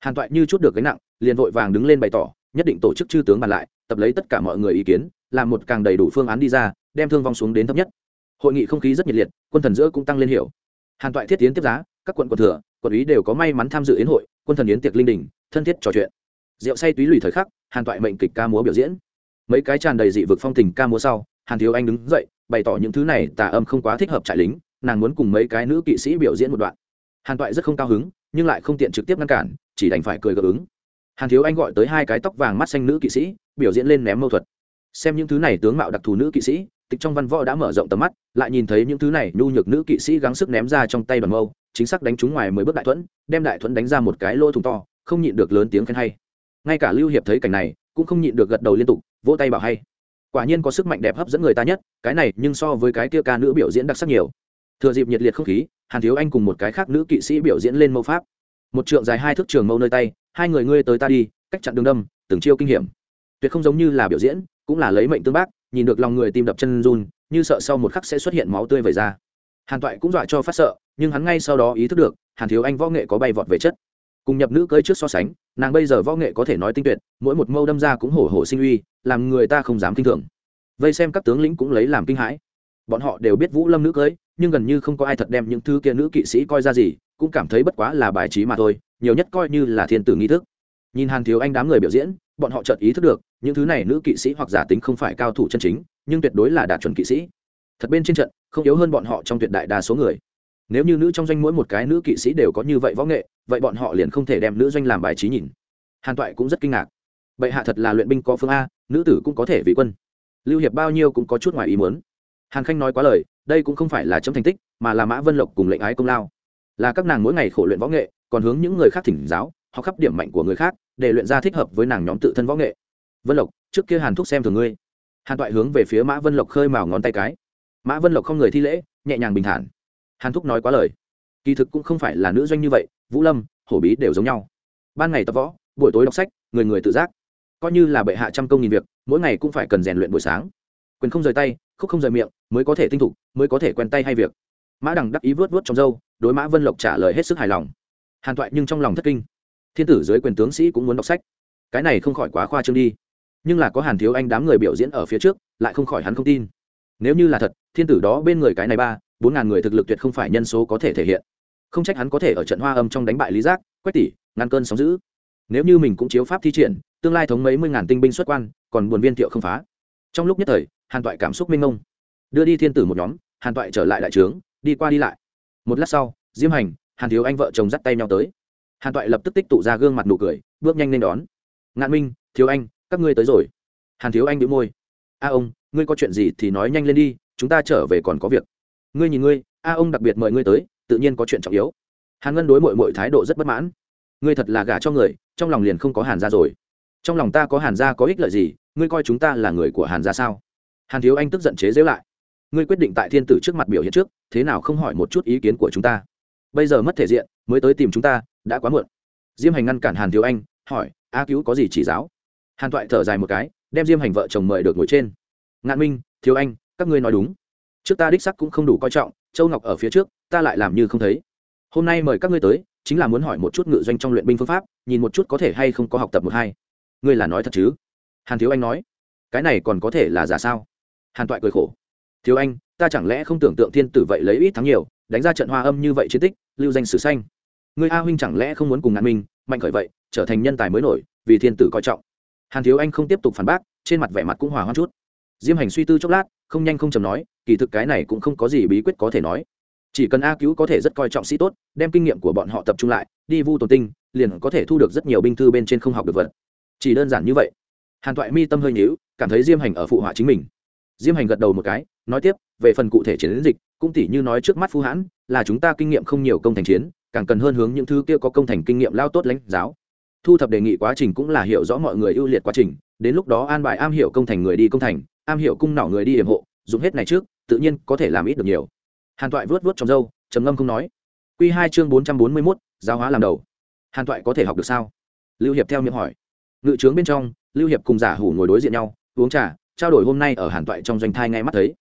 Hàn toại như chút được gánh nặng, liền vội vàng đứng lên bày tỏ, nhất định tổ chức chư tướng bàn lại, tập lấy tất cả mọi người ý kiến, làm một càng đầy đủ phương án đi ra, đem thương vong xuống đến thấp nhất. Hội nghị không khí rất nhiệt liệt, quân thần giữa cũng tăng lên hiểu. Hàn toại thiết tiến tiếp giá, các quận quận thừa, quận ý đều có may mắn tham dự yến hội, quân thần yến tiệc linh đình thân thiết trò chuyện. Rượu say túy lùi thời khắc, hàn toại mệnh kịch ca múa biểu diễn. Mấy cái tràn đầy dị vực phong tình ca múa sau, hàn thiếu anh đứng dậy, bày tỏ những thứ này tà âm không quá thích hợp trại lính, nàng muốn cùng mấy cái nữ kỵ sĩ biểu diễn một đoạn. Hàn toại rất không cao hứng, nhưng lại không tiện trực tiếp ngăn cản, chỉ đành phải cười gợi ứng. Hàn thiếu anh gọi tới hai cái tóc vàng mắt xanh nữ kỵ sĩ, biểu diễn lên ném mâu thuật. Xem những thứ này tướng mạo đặc thù nữ kỵ sĩ, tịch trong văn võ đã mở rộng tầm mắt, lại nhìn thấy những thứ này nhu nhược nữ kỵ sĩ gắng sức ném ra trong tay đoàn mâu, chính xác đánh trúng ngoài mười bước đại thuẫn, đem đại thuẫn đánh ra một cái lỗ thùng to không nhịn được lớn tiếng khen hay. Ngay cả lưu hiệp thấy cảnh này, cũng không nhịn được gật đầu liên tục, vỗ tay bảo hay. Quả nhiên có sức mạnh đẹp hấp dẫn người ta nhất, cái này nhưng so với cái kia ca nữ biểu diễn đặc sắc nhiều. Thừa dịp nhiệt liệt không khí, hàn thiếu anh cùng một cái khác nữ kỵ sĩ biểu diễn lên mâu pháp. Một trượng dài hai thước trường mâu nơi tay, hai người ngươi tới ta đi, cách chặn đường đâm, từng chiêu kinh hiểm. Tuyệt không giống như là biểu diễn, cũng là lấy mệnh tương bác, nhìn được lòng người tim đập chân run, như sợ sau một khắc sẽ xuất hiện máu tươi vẩy ra. Hàn toại cũng dọa cho phát sợ, nhưng hắn ngay sau đó ý thức được, hàn thiếu anh võ nghệ có bay vọt về chất cùng nhập nữ cưới trước so sánh, nàng bây giờ võ nghệ có thể nói tinh tuyệt, mỗi một mâu đâm ra cũng hổ hổ sinh uy, làm người ta không dám kinh thường. Vây xem các tướng lĩnh cũng lấy làm kinh hãi. Bọn họ đều biết vũ lâm nữ cưới, nhưng gần như không có ai thật đem những thứ kia nữ kỵ sĩ coi ra gì, cũng cảm thấy bất quá là bài trí mà thôi, nhiều nhất coi như là thiên tử nghi thức. Nhìn hàn thiếu anh đám người biểu diễn, bọn họ chợt ý thức được, những thứ này nữ kỵ sĩ hoặc giả tính không phải cao thủ chân chính, nhưng tuyệt đối là đạt chuẩn kỵ sĩ. Thật bên trên trận, không yếu hơn bọn họ trong tuyệt đại đa số người nếu như nữ trong doanh mỗi một cái nữ kỵ sĩ đều có như vậy võ nghệ, vậy bọn họ liền không thể đem nữ doanh làm bài trí nhìn. Hàn toại cũng rất kinh ngạc. Bệ hạ thật là luyện binh có phương a, nữ tử cũng có thể vị quân. Lưu hiệp bao nhiêu cũng có chút ngoài ý muốn. Hàn khanh nói quá lời, đây cũng không phải là chấm thành tích, mà là mã vân lộc cùng lệnh ái công lao. Là các nàng mỗi ngày khổ luyện võ nghệ, còn hướng những người khác thỉnh giáo, học khắp điểm mạnh của người khác, để luyện ra thích hợp với nàng nhóm tự thân võ nghệ. Vân lộc, trước kia hàn thúc xem thường ngươi. Hàn toại hướng về phía mã vân lộc khơi mào ngón tay cái. Mã vân lộc không người thi lễ, nhẹ nhàng bình thản hàn thúc nói quá lời. Kỳ thực cũng không phải là nữ doanh như vậy, vũ lâm, hổ bí đều giống nhau. Ban ngày tập võ, buổi tối đọc sách, người người tự giác. Coi như là bệ hạ trăm công nghìn việc, mỗi ngày cũng phải cần rèn luyện buổi sáng. Quyền không rời tay, khúc không rời miệng, mới có thể tinh thục, mới có thể quen tay hay việc. Mã đằng đắc ý vớt vớt trong dâu đối mã vân lộc trả lời hết sức hài lòng. Hàn Thoại nhưng trong lòng thất kinh. Thiên tử dưới quyền tướng sĩ cũng muốn đọc sách. Cái này không khỏi quá khoa trương đi. Nhưng là có hàn thiếu anh đám người biểu diễn ở phía trước, lại không khỏi hắn không tin. Nếu như là thật, thiên tử đó bên người cái này ba bốn ngàn người thực lực tuyệt không phải nhân số có thể thể hiện. Không trách hắn có thể ở trận hoa âm trong đánh bại lý giác quách tỷ ngăn cơn sóng giữ nếu như mình cũng chiếu pháp thi triển tương lai thống mấy mươi ngàn tinh binh xuất quan còn buồn viên thiệu không phá. Trong lúc nhất thời hàn toại cảm xúc minh ngông, đưa đi thiên tử một nhóm hàn toại trở lại đại trướng đi qua đi lại. Một lát sau diêm hành hàn thiếu anh vợ chồng dắt tay nhau tới. Hàn toại lập tức tích tụ ra gương mặt nụ cười bước nhanh lên đón. Ngạn minh thiếu anh các ngươi tới rồi. Hàn thiếu anh đĩu môi. A ông ngươi có chuyện gì thì nói nhanh lên đi chúng ta trở về còn có việc ngươi nhìn ngươi, a ông đặc biệt mời ngươi tới, tự nhiên có chuyện trọng yếu. Hàn ngân đối mội mội thái độ rất bất mãn. Ngươi thật là gả cho người, trong lòng liền không có hàn gia rồi. Trong lòng ta có hàn gia có ích lợi gì, ngươi coi chúng ta là người của hàn gia sao? Hàn thiếu anh tức giận chế giễu lại. Ngươi quyết định tại thiên tử trước mặt biểu hiện trước, thế nào không hỏi một chút ý kiến của chúng ta? Bây giờ mất thể diện, mới tới tìm chúng ta, đã quá muộn. Diêm hành ngăn cản hàn thiếu anh, hỏi, a cứu có gì chỉ giáo? Hàn toại thở dài một cái, đem diêm hành vợ chồng mời được ngồi trên. Ngạn minh, thiếu anh, các ngươi nói đúng trước ta đích sắc cũng không đủ coi trọng, châu ngọc ở phía trước, ta lại làm như không thấy. Hôm nay mời các ngươi tới, chính là muốn hỏi một chút ngự doanh trong luyện binh phương pháp, nhìn một chút có thể hay không có học tập một hai. Ngươi là nói thật chứ? Hàn thiếu anh nói. Cái này còn có thể là giả sao? Hàn toại cười khổ. Thiếu anh, ta chẳng lẽ không tưởng tượng thiên tử vậy lấy ít thắng nhiều, đánh ra trận hoa âm như vậy chiến tích, lưu danh sử xanh người a huynh chẳng lẽ không muốn cùng ngạn minh, mạnh khởi vậy, trở thành nhân tài mới nổi, vì thiên tử coi trọng. Hàn thiếu anh không tiếp tục phản bác, trên mặt vẻ mặt cũng hòa hoa chút diêm hành suy tư chốc lát, không nhanh không chầm nói, kỳ thực cái này cũng không có gì bí quyết có thể nói. Chỉ cần a cứu có thể rất coi trọng sĩ tốt, đem kinh nghiệm của bọn họ tập trung lại, đi vu tồn tinh, liền có thể thu được rất nhiều binh thư bên trên không học được vật. Chỉ đơn giản như vậy. Hàn toại mi tâm hơi nhíu, cảm thấy diêm hành ở phụ họa chính mình. Diêm hành gật đầu một cái, nói tiếp, về phần cụ thể chiến dịch, cũng tỉ như nói trước mắt phu hãn, là chúng ta kinh nghiệm không nhiều công thành chiến, càng cần hơn hướng những thứ kia có công thành kinh nghiệm lao tốt lãnh giáo. Thu thập đề nghị quá trình cũng là hiểu rõ mọi người ưu liệt quá trình, đến lúc đó an bài am hiểu công thành người đi công thành am hiểu cung nỏ người đi hiểm hộ, dùng hết này trước, tự nhiên có thể làm ít được nhiều. Hàn toại vớt vớt trong dâu trầm ngâm không nói. Q hai chương bốn trăm bốn mươi mốt, giáo hóa làm đầu. Hàn toại có thể học được sao? Lưu hiệp theo miệng hỏi. Ngự trướng bên trong, lưu hiệp cùng giả hủ ngồi đối diện nhau, uống trà, trao đổi hôm nay ở hàn toại trong doanh thai ngay mắt thấy.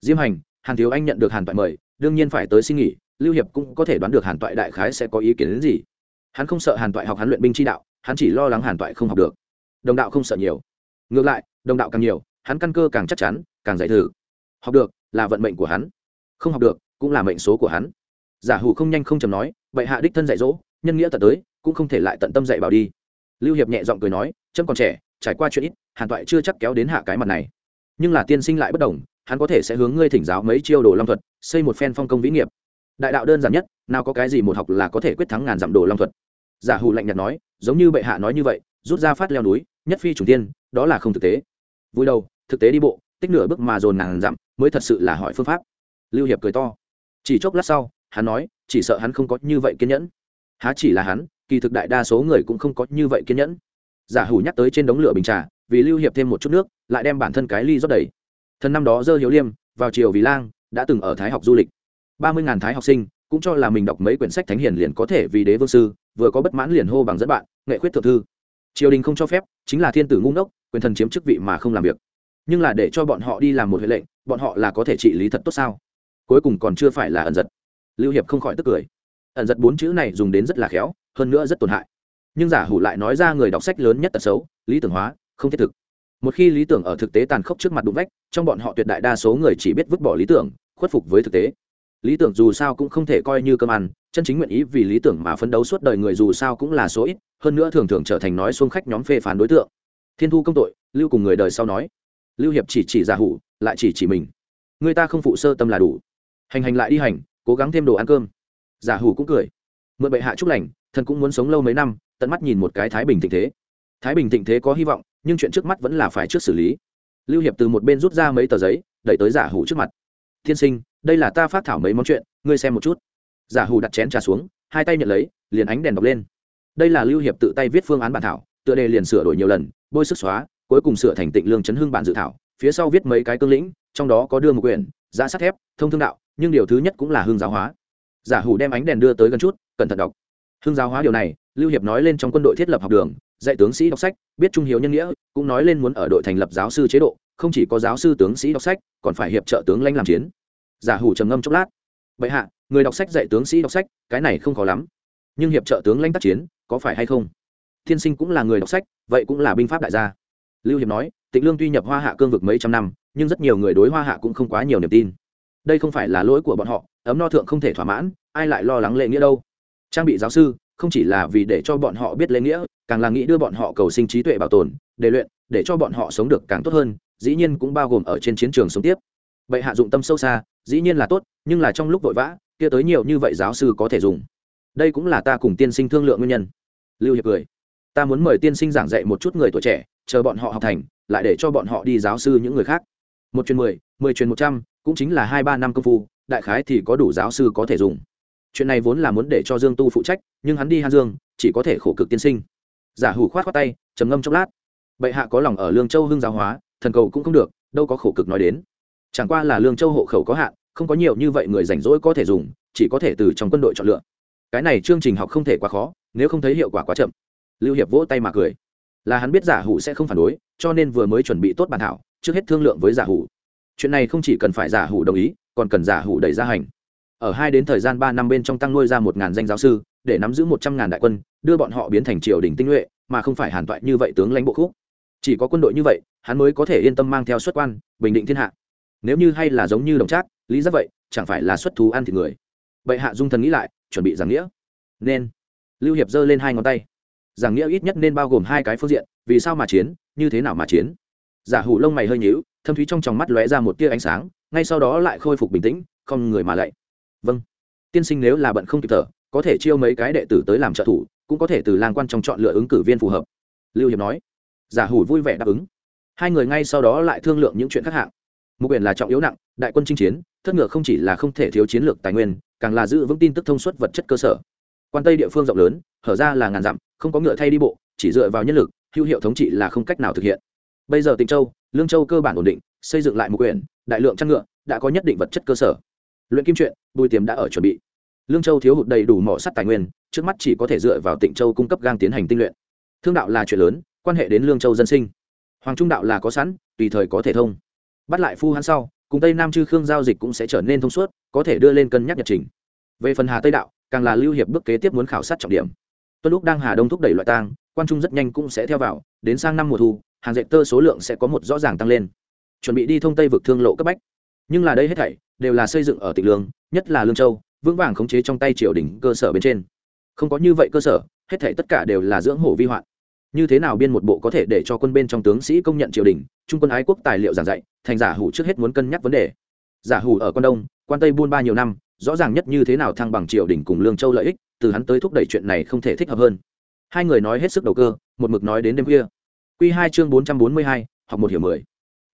Diêm hành, hàn thiếu anh nhận được hàn toại mời, đương nhiên phải tới xin nghỉ, lưu hiệp cũng có thể đoán được hàn toại đại khái sẽ có ý kiến đến gì. Hắn không sợ hàn toại học hắn luyện binh chi đạo, hắn chỉ lo lắng hàn toại không học được. Đồng đạo không sợ nhiều. Ngược lại, đồng đạo càng nhiều hắn căn cơ càng chắc chắn, càng giải thử. Học được là vận mệnh của hắn, không học được cũng là mệnh số của hắn. Giả hủ không nhanh không chầm nói vậy hạ đích thân dạy dỗ, nhân nghĩa tận tới, cũng không thể lại tận tâm dạy bảo đi. Lưu hiệp nhẹ giọng cười nói trâm còn trẻ, trải qua chuyện ít, hàn toại chưa chắc kéo đến hạ cái mặt này. Nhưng là tiên sinh lại bất đồng, hắn có thể sẽ hướng ngươi thỉnh giáo mấy chiêu đồ long thuật, xây một phen phong công vĩ nghiệp. Đại đạo đơn giản nhất, nào có cái gì một học là có thể quyết thắng ngàn dặm đồ long thuật. Giả hủ lạnh nhạt nói, giống như bệ hạ nói như vậy, rút ra phát leo núi, nhất phi chủ tiên, đó là không thực tế. Vui đầu thực tế đi bộ, tích nửa bước mà dồn nàng dặm mới thật sự là hỏi phương pháp. Lưu hiệp cười to. Chỉ chốc lát sau, hắn nói, chỉ sợ hắn không có như vậy kiên nhẫn. Há chỉ là hắn, kỳ thực đại đa số người cũng không có như vậy kiên nhẫn. Giả hủ nhắc tới trên đống lửa bình trà, vì lưu hiệp thêm một chút nước, lại đem bản thân cái ly rót đầy. Thân năm đó dơ hiếu liêm, vào chiều vì lang, đã từng ở thái học du lịch. Ba mươi ngàn thái học sinh, cũng cho là mình đọc mấy quyển sách thánh hiền liền có thể vì đế vương sư, vừa có bất mãn liền hô bằng dẫn bạn, nghệ khuyết thượng thư. Triều đình không cho phép, chính là thiên tử ngu ngốc, quyền thần chiếm chức vị mà không làm việc nhưng là để cho bọn họ đi làm một huệ lệnh, bọn họ là có thể trị lý thật tốt sao? Cuối cùng còn chưa phải là ẩn giật. Lưu hiệp không khỏi tức cười. Ẩn giật bốn chữ này dùng đến rất là khéo, hơn nữa rất tổn hại. Nhưng giả hủ lại nói ra người đọc sách lớn nhất tật xấu, lý tưởng hóa, không thiết thực. Một khi lý tưởng ở thực tế tàn khốc trước mặt đụng vách, trong bọn họ tuyệt đại đa số người chỉ biết vứt bỏ lý tưởng, khuất phục với thực tế. Lý tưởng dù sao cũng không thể coi như cơm ăn, chân chính nguyện ý vì lý tưởng mà phấn đấu suốt đời người dù sao cũng là số ít, hơn nữa thường thường trở thành nói xuống khách nhóm phê phán đối tượng. Thiên thu công tội, lưu cùng người đời sau nói lưu hiệp chỉ chỉ giả hủ, lại chỉ chỉ mình. Người ta không phụ sơ tâm là đủ. Hành hành lại đi hành, cố gắng thêm đồ ăn cơm. Giả hủ cũng cười. Mượn bệ hạ chúc lành, thần cũng muốn sống lâu mấy năm, tận mắt nhìn một cái thái bình thịnh thế. Thái bình thịnh thế có hy vọng, nhưng chuyện trước mắt vẫn là phải trước xử lý. Lưu hiệp từ một bên rút ra mấy tờ giấy, đẩy tới giả hủ trước mặt. Thiên sinh, đây là ta phát thảo mấy món chuyện, ngươi xem một chút. Giả hủ đặt chén trà xuống, hai tay nhận lấy, liền ánh đèn đọc lên. Đây là lưu hiệp tự tay viết phương án bản thảo, tựa đề liền sửa đổi nhiều lần, bôi sức xóa cuối cùng sửa thành tịnh lương chấn hưng bản dự thảo, phía sau viết mấy cái cương lĩnh, trong đó có đưa một quyển, Giá sắt thép, thông thương đạo, nhưng điều thứ nhất cũng là hương giáo hóa. Giả hủ đem ánh đèn đưa tới gần chút, cẩn thận đọc. Hương giáo hóa điều này, lưu hiệp nói lên trong quân đội thiết lập học đường, dạy tướng sĩ đọc sách, biết trung hiếu nhân nghĩa, cũng nói lên muốn ở đội thành lập giáo sư chế độ, không chỉ có giáo sư tướng sĩ đọc sách, còn phải hiệp trợ tướng lãnh làm chiến. Giả hủ trầm ngâm chốc lát. Vậy hạ, người đọc sách dạy tướng sĩ đọc sách, cái này không khó lắm. Nhưng hiệp trợ tướng lãnh tác chiến, có phải hay không? Thiên sinh cũng là người đọc sách, vậy cũng là binh pháp đại gia lưu hiệp nói, tịnh lương tuy nhập hoa hạ cương vực mấy trăm năm, nhưng rất nhiều người đối hoa hạ cũng không quá nhiều niềm tin. Đây không phải là lỗi của bọn họ, ấm no thượng không thể thỏa mãn, ai lại lo lắng lệ nghĩa đâu? Trang bị giáo sư, không chỉ là vì để cho bọn họ biết lễ nghĩa, càng là nghĩ đưa bọn họ cầu sinh trí tuệ bảo tồn, để luyện, để cho bọn họ sống được càng tốt hơn, dĩ nhiên cũng bao gồm ở trên chiến trường sống tiếp. Vậy hạ dụng tâm sâu xa, dĩ nhiên là tốt, nhưng là trong lúc vội vã, kia tới nhiều như vậy giáo sư có thể dùng. Đây cũng là ta cùng tiên sinh thương lượng nguyên nhân. Lưu hiệp cười. Ta muốn mời tiên sinh giảng dạy một chút người tuổi trẻ chờ bọn họ học thành, lại để cho bọn họ đi giáo sư những người khác. Một truyền mười mười truyền một trăm, cũng chính là hai ba năm công phu, đại khái thì có đủ giáo sư có thể dùng. Chuyện này vốn là muốn để cho dương tu phụ trách, nhưng hắn đi han dương, chỉ có thể khổ cực tiên sinh. Giả hủ khoát khoát tay, trầm ngâm chốc lát. Bệ hạ có lòng ở lương châu hưng giáo hóa, thần cầu cũng không được, đâu có khổ cực nói đến. Chẳng qua là lương châu hộ khẩu có hạn, không có nhiều như vậy người rảnh rỗi có thể dùng, chỉ có thể từ trong quân đội chọn lựa. Cái này chương trình học không thể quá khó, nếu không thấy hiệu quả quá chậm. Lưu hiệp vỗ tay mà cười là hắn biết giả hủ sẽ không phản đối, cho nên vừa mới chuẩn bị tốt bản thảo, trước hết thương lượng với giả hủ. Chuyện này không chỉ cần phải giả hủ đồng ý, còn cần giả hủ đẩy ra hành. Ở hai đến thời gian ba năm bên trong tăng nuôi ra một ngàn danh giáo sư, để nắm giữ một trăm ngàn đại quân, đưa bọn họ biến thành triều đình tinh nhuệ, mà không phải hàn toại như vậy tướng lãnh bộ khúc. Chỉ có quân đội như vậy, hắn mới có thể yên tâm mang theo xuất quan, bình định thiên hạ. Nếu như hay là giống như đồng trác, lý giác vậy, chẳng phải là xuất thú ăn thịt người. Vậy hạ dung thần nghĩ lại, chuẩn bị giảng nghĩa. Nên. Lưu hiệp giơ lên hai ngón tay giảng nghĩa ít nhất nên bao gồm hai cái phương diện, vì sao mà chiến, như thế nào mà chiến? Giả hủ lông mày hơi nhíu, thâm thúy trong tròng mắt lóe ra một tia ánh sáng, ngay sau đó lại khôi phục bình tĩnh, không người mà lạy. Vâng. Tiên sinh nếu là bận không kịp thở, có thể chiêu mấy cái đệ tử tới làm trợ thủ, cũng có thể từ lang quan trong chọn lựa ứng cử viên phù hợp. Lưu hiệp nói. Giả hủ vui vẻ đáp ứng. Hai người ngay sau đó lại thương lượng những chuyện khác hạng. Mục quyền là trọng yếu nặng, đại quân chinh chiến, thất ngựa không chỉ là không thể thiếu chiến lược tài nguyên, càng là giữ vững tin tức thông suốt vật chất cơ sở quan tây địa phương rộng lớn, hở ra là ngàn dặm, không có ngựa thay đi bộ, chỉ dựa vào nhân lực, hữu hiệu thống trị là không cách nào thực hiện. Bây giờ tịnh châu, lương châu cơ bản ổn định, xây dựng lại một quyển, đại lượng chăn ngựa, đã có nhất định vật chất cơ sở. Luyện kim truyện, bùi tiềm đã ở chuẩn bị. Lương châu thiếu hụt đầy đủ mỏ sắt tài nguyên, trước mắt chỉ có thể dựa vào tịnh châu cung cấp gang tiến hành tinh luyện. Thương đạo là chuyện lớn, quan hệ đến lương châu dân sinh. Hoàng trung đạo là có sẵn, tùy thời có thể thông. Bắt lại phu hắn sau, cùng tây nam chư khương giao dịch cũng sẽ trở nên thông suốt, có thể đưa lên cân nhắc nhật trình. Về phần hà tây đạo càng là lưu hiệp bước kế tiếp muốn khảo sát trọng điểm. Tuân lúc đang hà đông thúc đẩy loại tang, quan trung rất nhanh cũng sẽ theo vào, đến sang năm mùa thu hàng dệt tơ số lượng sẽ có một rõ ràng tăng lên. Chuẩn bị đi thông tây vực thương lộ cấp bách. Nhưng là đây hết thảy, đều là xây dựng ở tỉnh lương, nhất là lương châu, vững vàng khống chế trong tay triều đình cơ sở bên trên. Không có như vậy cơ sở, hết thảy tất cả đều là dưỡng hổ vi hoạn. Như thế nào biên một bộ có thể để cho quân bên trong tướng sĩ công nhận triều đình, trung quân ái quốc tài liệu giảng dạy, thành giả hủ trước hết muốn cân nhắc vấn đề. Giả hủ ở quan đông, quan tây buôn ba nhiều năm rõ ràng nhất như thế nào thăng bằng triều đình cùng lương châu lợi ích, từ hắn tới thúc đẩy chuyện này không thể thích hợp hơn. Hai người nói hết sức đầu cơ, một mực nói đến đêm khuya. Q hai chương bốn trăm bốn mươi hai, học một hiểu mười.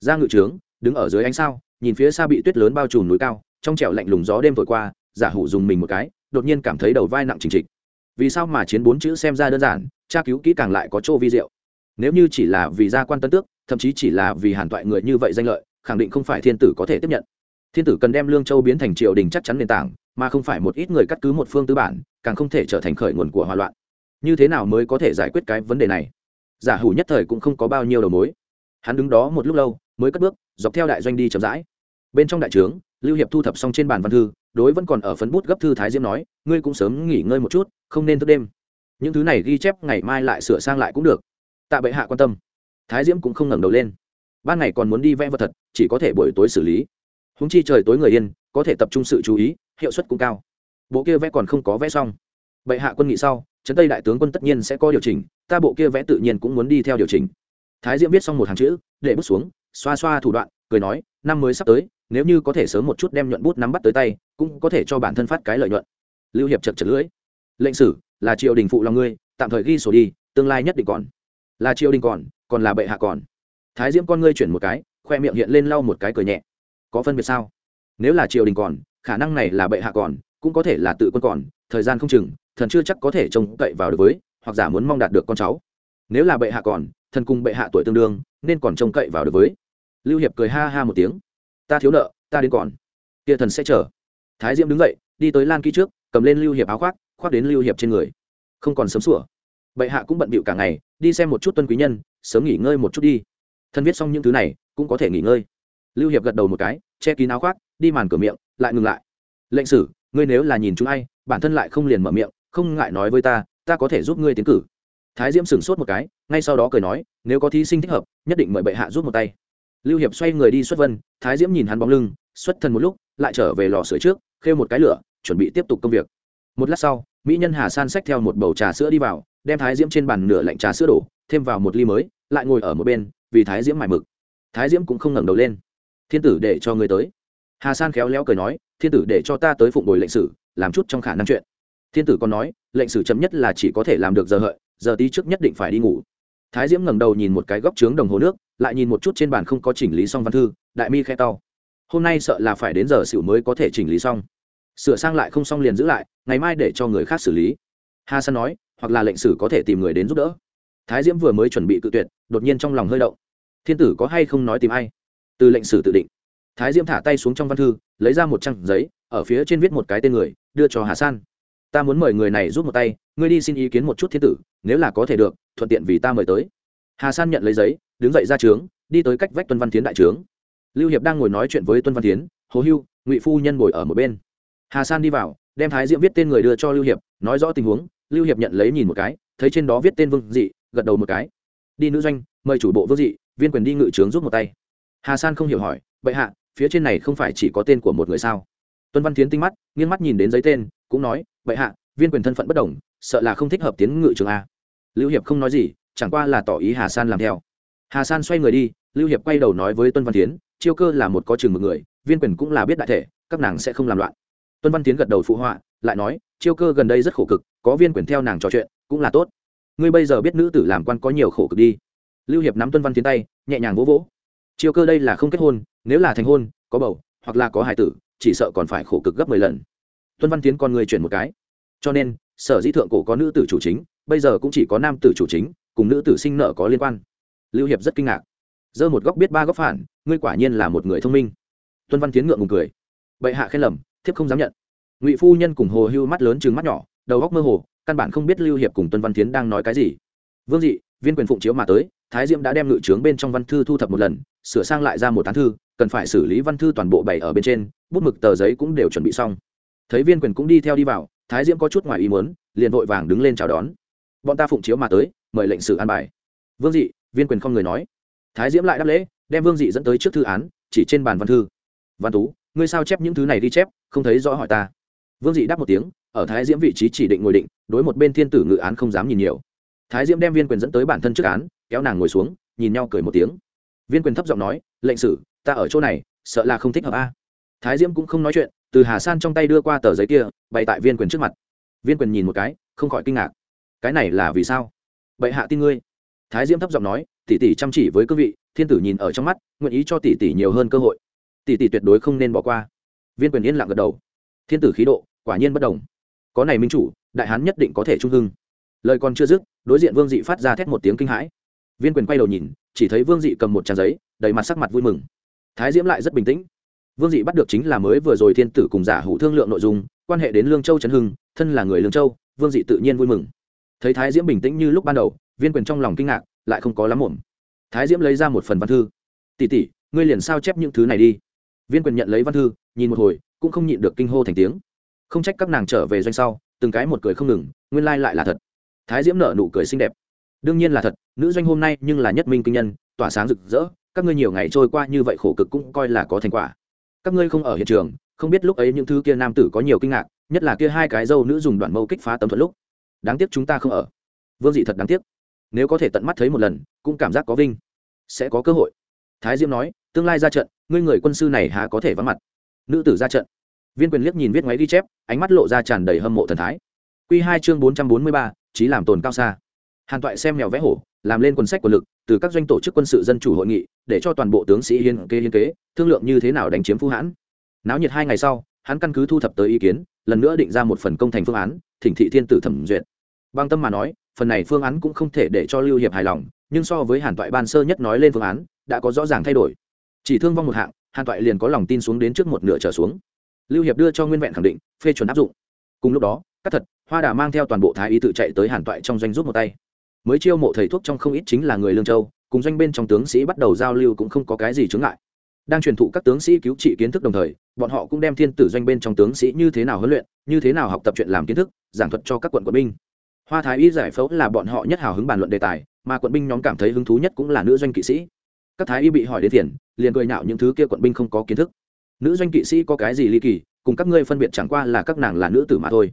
Ra ngự trướng, đứng ở dưới ánh sao, nhìn phía xa bị tuyết lớn bao trùm núi cao, trong trẻo lạnh lùng gió đêm vội qua, giả hủ dùng mình một cái, đột nhiên cảm thấy đầu vai nặng trình trịch. Vì sao mà chiến bốn chữ xem ra đơn giản, tra cứu kỹ càng lại có chỗ vi diệu. Nếu như chỉ là vì gia quan tân tước, thậm chí chỉ là vì hàn toại người như vậy danh lợi, khẳng định không phải thiên tử có thể tiếp nhận thiên tử cần đem lương châu biến thành triều đình chắc chắn nền tảng, mà không phải một ít người cắt cứ một phương tư bản, càng không thể trở thành khởi nguồn của hòa loạn. Như thế nào mới có thể giải quyết cái vấn đề này? Giả hủ nhất thời cũng không có bao nhiêu đầu mối. Hắn đứng đó một lúc lâu, mới cất bước, dọc theo đại doanh đi chậm rãi. Bên trong đại trướng, lưu hiệp thu thập xong trên bàn văn thư, đối vẫn còn ở phấn bút gấp thư thái diễm nói, ngươi cũng sớm nghỉ ngơi một chút, không nên thức đêm. Những thứ này ghi chép ngày mai lại sửa sang lại cũng được. Tạ bệ hạ quan tâm. Thái diễm cũng không ngẩng đầu lên. Ban ngày còn muốn đi vẽ vật thật, chỉ có thể buổi tối xử lý húng chi trời tối người yên, có thể tập trung sự chú ý, hiệu suất cũng cao. Bộ kia vẽ còn không có vẽ xong. Bệ hạ quân nghị sau, trấn tây đại tướng quân tất nhiên sẽ có điều chỉnh, ta bộ kia vẽ tự nhiên cũng muốn đi theo điều chỉnh. Thái diễm viết xong một hàng chữ, để bút xuống, xoa xoa thủ đoạn, cười nói, năm mới sắp tới, nếu như có thể sớm một chút đem nhuận bút nắm bắt tới tay, cũng có thể cho bản thân phát cái lợi nhuận. Lưu hiệp chật chật lưỡi. Lệnh sử, là triều đình phụ lòng ngươi, tạm thời ghi sổ đi, tương lai nhất định còn. Là triều đình còn còn là bệ hạ còn. Thái diễm con ngươi chuyển một cái, khoe miệng hiện lên lau một cái cười nhẹ có phân biệt sao? Nếu là triều đình còn, khả năng này là bệ hạ còn, cũng có thể là tự quân còn, thời gian không chừng, thần chưa chắc có thể trông cậy vào được với, hoặc giả muốn mong đạt được con cháu. Nếu là bệ hạ còn, thần cùng bệ hạ tuổi tương đương, nên còn trông cậy vào được với. Lưu hiệp cười ha ha một tiếng. Ta thiếu nợ, ta đến còn. Kia thần sẽ chờ. Thái diễm đứng dậy, đi tới lan ký trước, cầm lên lưu hiệp áo khoác khoác đến lưu hiệp trên người. Không còn sớm sủa. Bệ hạ cũng bận bịu cả ngày, đi xem một chút tuân quý nhân, sớm nghỉ ngơi một chút đi. Thân viết xong những thứ này, cũng có thể nghỉ ngơi lưu hiệp gật đầu một cái, che kín áo khoác, đi màn cửa miệng, lại ngừng lại. Lệnh sử, ngươi nếu là nhìn chúng ai, bản thân lại không liền mở miệng, không ngại nói với ta ta có thể giúp ngươi tiến cử. Thái diễm sửng sốt một cái, ngay sau đó cười nói, nếu có thí sinh thích hợp, nhất định mời bệ hạ giúp một tay. Lưu hiệp xoay người đi xuất vân, thái diễm nhìn hắn bóng lưng, xuất thân một lúc, lại trở về lò sưởi trước, khêu một cái lửa, chuẩn bị tiếp tục công việc. Một lát sau, mỹ nhân hà san xách theo một bầu trà sữa đi vào, đem thái diễm trên bàn nửa lạnh trà sữa đổ, thêm vào một ly mới, lại ngồi ở một bên, vì thái diễm mải mực. Thái diễm cũng không ngẩng đầu lên thiên tử để cho ngươi tới. Hà san khéo léo cười nói, thiên tử để cho ta tới phụng bồi lệnh sử, làm chút trong khả năng chuyện. Thiên tử còn nói, lệnh sử chậm nhất là chỉ có thể làm được giờ hợi, giờ tí trước nhất định phải đi ngủ. Thái diễm ngẩng đầu nhìn một cái góc trướng đồng hồ nước, lại nhìn một chút trên bàn không có chỉnh lý xong văn thư, đại mi khe to. Hôm nay sợ là phải đến giờ xỉu mới có thể chỉnh lý xong. Sửa sang lại không xong liền giữ lại, ngày mai để cho người khác xử lý. Hà san nói, hoặc là lệnh sử có thể tìm người đến giúp đỡ. Thái diễm vừa mới chuẩn bị cự tuyệt, đột nhiên trong lòng hơi động. Thiên tử có hay không nói tìm ai? Từ lệnh sử tự định. Thái diễm thả tay xuống trong văn thư, lấy ra một trang giấy, ở phía trên viết một cái tên người, đưa cho hà san. Ta muốn mời người này giúp một tay, ngươi đi xin ý kiến một chút thiên tử, nếu là có thể được, thuận tiện vì ta mời tới. Hà san nhận lấy giấy, đứng dậy ra trướng, đi tới cách vách tuân văn tiến đại trướng. Lưu hiệp đang ngồi nói chuyện với tuân văn tiến hồ hưu, ngụy phu nhân ngồi ở một bên. Hà san đi vào, đem thái diễm viết tên người đưa cho lưu hiệp, nói rõ tình huống. Lưu hiệp nhận lấy nhìn một cái, thấy trên đó viết tên vương dị, gật đầu một cái. Đi nữ doanh, mời chủ bộ vương dị, viên quyền đi ngự trướng giúp một tay hà san không hiểu hỏi, bệ hạ, phía trên này không phải chỉ có tên của một người sao? Tuân văn tiến tinh mắt, nghiêng mắt nhìn đến giấy tên, cũng nói, bệ hạ, viên quyền thân phận bất đồng, sợ là không thích hợp tiến ngự trường a. Lưu hiệp không nói gì, chẳng qua là tỏ ý hà san làm theo. Hà san xoay người đi, lưu hiệp quay đầu nói với tuân văn tiến chiêu cơ là một có chừng một người, viên quyền cũng là biết đại thể, các nàng sẽ không làm loạn. Tuân văn tiến gật đầu phụ họa, lại nói, chiêu cơ gần đây rất khổ cực, có viên quyền theo nàng trò chuyện, cũng là tốt. Ngươi bây giờ biết nữ tử làm quan có nhiều khổ cực đi. Lưu hiệp nắm tuân văn tiến tay, nhẹ nhàng vỗ vỗ chiêu cơ đây là không kết hôn, nếu là thành hôn, có bầu, hoặc là có hải tử, chỉ sợ còn phải khổ cực gấp mười lần. Tuân văn tiến con người chuyển một cái. Cho nên, sở dĩ thượng cổ có nữ tử chủ chính, bây giờ cũng chỉ có nam tử chủ chính, cùng nữ tử sinh nợ có liên quan. Lưu hiệp rất kinh ngạc. Giơ một góc biết ba góc phản, ngươi quả nhiên là một người thông minh. Tuân văn tiến ngượng ngùng cười. Bệ hạ khen lầm, thiếp không dám nhận. Ngụy phu nhân cùng hồ hưu mắt lớn chừng mắt nhỏ, đầu góc mơ hồ, căn bản không biết lưu hiệp cùng tuân văn tiến đang nói cái gì. Vương dị, viên quyền phụng chiếu mà tới, thái diễm đã đem ngự trướng bên trong văn thư thu thập một lần sửa sang lại ra một tán thư, cần phải xử lý văn thư toàn bộ bày ở bên trên, bút mực tờ giấy cũng đều chuẩn bị xong. Thấy viên quyền cũng đi theo đi vào, thái diễm có chút ngoài ý muốn, liền vội vàng đứng lên chào đón. Bọn ta phụng chiếu mà tới, mời lệnh sử an bài. Vương dị, viên quyền không người nói. Thái diễm lại đáp lễ, đem vương dị dẫn tới trước thư án, chỉ trên bàn văn thư. Văn tú, ngươi sao chép những thứ này đi chép, không thấy rõ hỏi ta. Vương dị đáp một tiếng, ở thái diễm vị trí chỉ định ngồi định, đối một bên thiên tử ngự án không dám nhìn nhiều. Thái diễm đem viên quyền dẫn tới bản thân trước án, kéo nàng ngồi xuống, nhìn nhau cười một tiếng viên quyền thấp giọng nói, lệnh sử, ta ở chỗ này, sợ là không thích hợp a. Thái diễm cũng không nói chuyện, từ hà san trong tay đưa qua tờ giấy kia, bày tại viên quyền trước mặt. Viên quyền nhìn một cái, không khỏi kinh ngạc. Cái này là vì sao? Bệ hạ tin ngươi. Thái diễm thấp giọng nói, tỷ tỷ chăm chỉ với cương vị, thiên tử nhìn ở trong mắt, nguyện ý cho tỷ tỷ nhiều hơn cơ hội. Tỷ tỷ tuyệt đối không nên bỏ qua. Viên quyền yên lặng gật đầu. Thiên tử khí độ, quả nhiên bất đồng. Có này minh chủ, đại hán nhất định có thể trung hưng. Lời còn chưa dứt, đối diện vương dị phát ra thét một tiếng kinh hãi. Viên quyền quay đầu nhìn chỉ thấy vương dị cầm một trang giấy, đầy mặt sắc mặt vui mừng. Thái diễm lại rất bình tĩnh. Vương dị bắt được chính là mới vừa rồi thiên tử cùng giả hủ thương lượng nội dung, quan hệ đến lương châu trấn hưng, thân là người lương châu, vương dị tự nhiên vui mừng. Thấy thái diễm bình tĩnh như lúc ban đầu, viên quyền trong lòng kinh ngạc, lại không có lắm muộn. thái diễm lấy ra một phần văn thư. Tỷ tỷ, ngươi liền sao chép những thứ này đi? Viên quyền nhận lấy văn thư, nhìn một hồi, cũng không nhịn được kinh hô thành tiếng. Không trách các nàng trở về doanh sau, từng cái một cười không ngừng, nguyên lai lại là thật. Thái diễm nở nụ cười xinh đẹp đương nhiên là thật, nữ doanh hôm nay nhưng là nhất minh kinh nhân, tỏa sáng rực rỡ, các ngươi nhiều ngày trôi qua như vậy khổ cực cũng coi là có thành quả. Các ngươi không ở hiện trường, không biết lúc ấy những thứ kia nam tử có nhiều kinh ngạc, nhất là kia hai cái dâu nữ dùng đoạn mâu kích phá tấm thuận lúc. Đáng tiếc chúng ta không ở. Vương dị thật đáng tiếc. Nếu có thể tận mắt thấy một lần, cũng cảm giác có vinh. Sẽ có cơ hội. Thái diễm nói, tương lai ra trận, ngươi người quân sư này há có thể vắng mặt. Nữ tử ra trận. Viên quyền liếc nhìn viết máy ghi chép, ánh mắt lộ ra tràn đầy hâm mộ thần thái. Q hai chương bốn trăm bốn mươi ba, trí làm tồn cao xa hàn toại xem mèo vẽ hổ, làm lên quần sách quân lực, từ các doanh tổ chức quân sự dân chủ hội nghị, để cho toàn bộ tướng sĩ hiên kế hiên kế, thương lượng như thế nào đánh chiếm phú hãn. Náo nhiệt hai ngày sau, hắn căn cứ thu thập tới ý kiến, lần nữa định ra một phần công thành phương án, thỉnh thị thiên tử thẩm duyệt. Băng tâm mà nói, phần này phương án cũng không thể để cho lưu hiệp hài lòng, nhưng so với hàn toại ban sơ nhất nói lên phương án, đã có rõ ràng thay đổi. Chỉ thương vong một hạng, hàn toại liền có lòng tin xuống đến trước một nửa trở xuống. Lưu hiệp đưa cho nguyên vẹn khẳng định, phê chuẩn áp dụng. Cùng lúc đó, các thật, hoa đà mang theo toàn bộ thái y tự chạy tới hàn toại trong doanh rút một tay mới chiêu mộ thầy thuốc trong không ít chính là người lương châu, cùng doanh bên trong tướng sĩ bắt đầu giao lưu cũng không có cái gì chướng ngại. Đang truyền thụ các tướng sĩ cứu trị kiến thức đồng thời, bọn họ cũng đem thiên tử doanh bên trong tướng sĩ như thế nào huấn luyện, như thế nào học tập chuyện làm kiến thức, giảng thuật cho các quận quân binh. Hoa thái y giải phẫu là bọn họ nhất hào hứng bàn luận đề tài, mà quận binh nhóm cảm thấy hứng thú nhất cũng là nữ doanh kỵ sĩ. Các thái y bị hỏi đến tiền liền cười nhạo những thứ kia quận binh không có kiến thức. Nữ doanh kỵ sĩ có cái gì ly kỳ, cùng các ngươi phân biệt chẳng qua là các nàng là nữ tử mà thôi.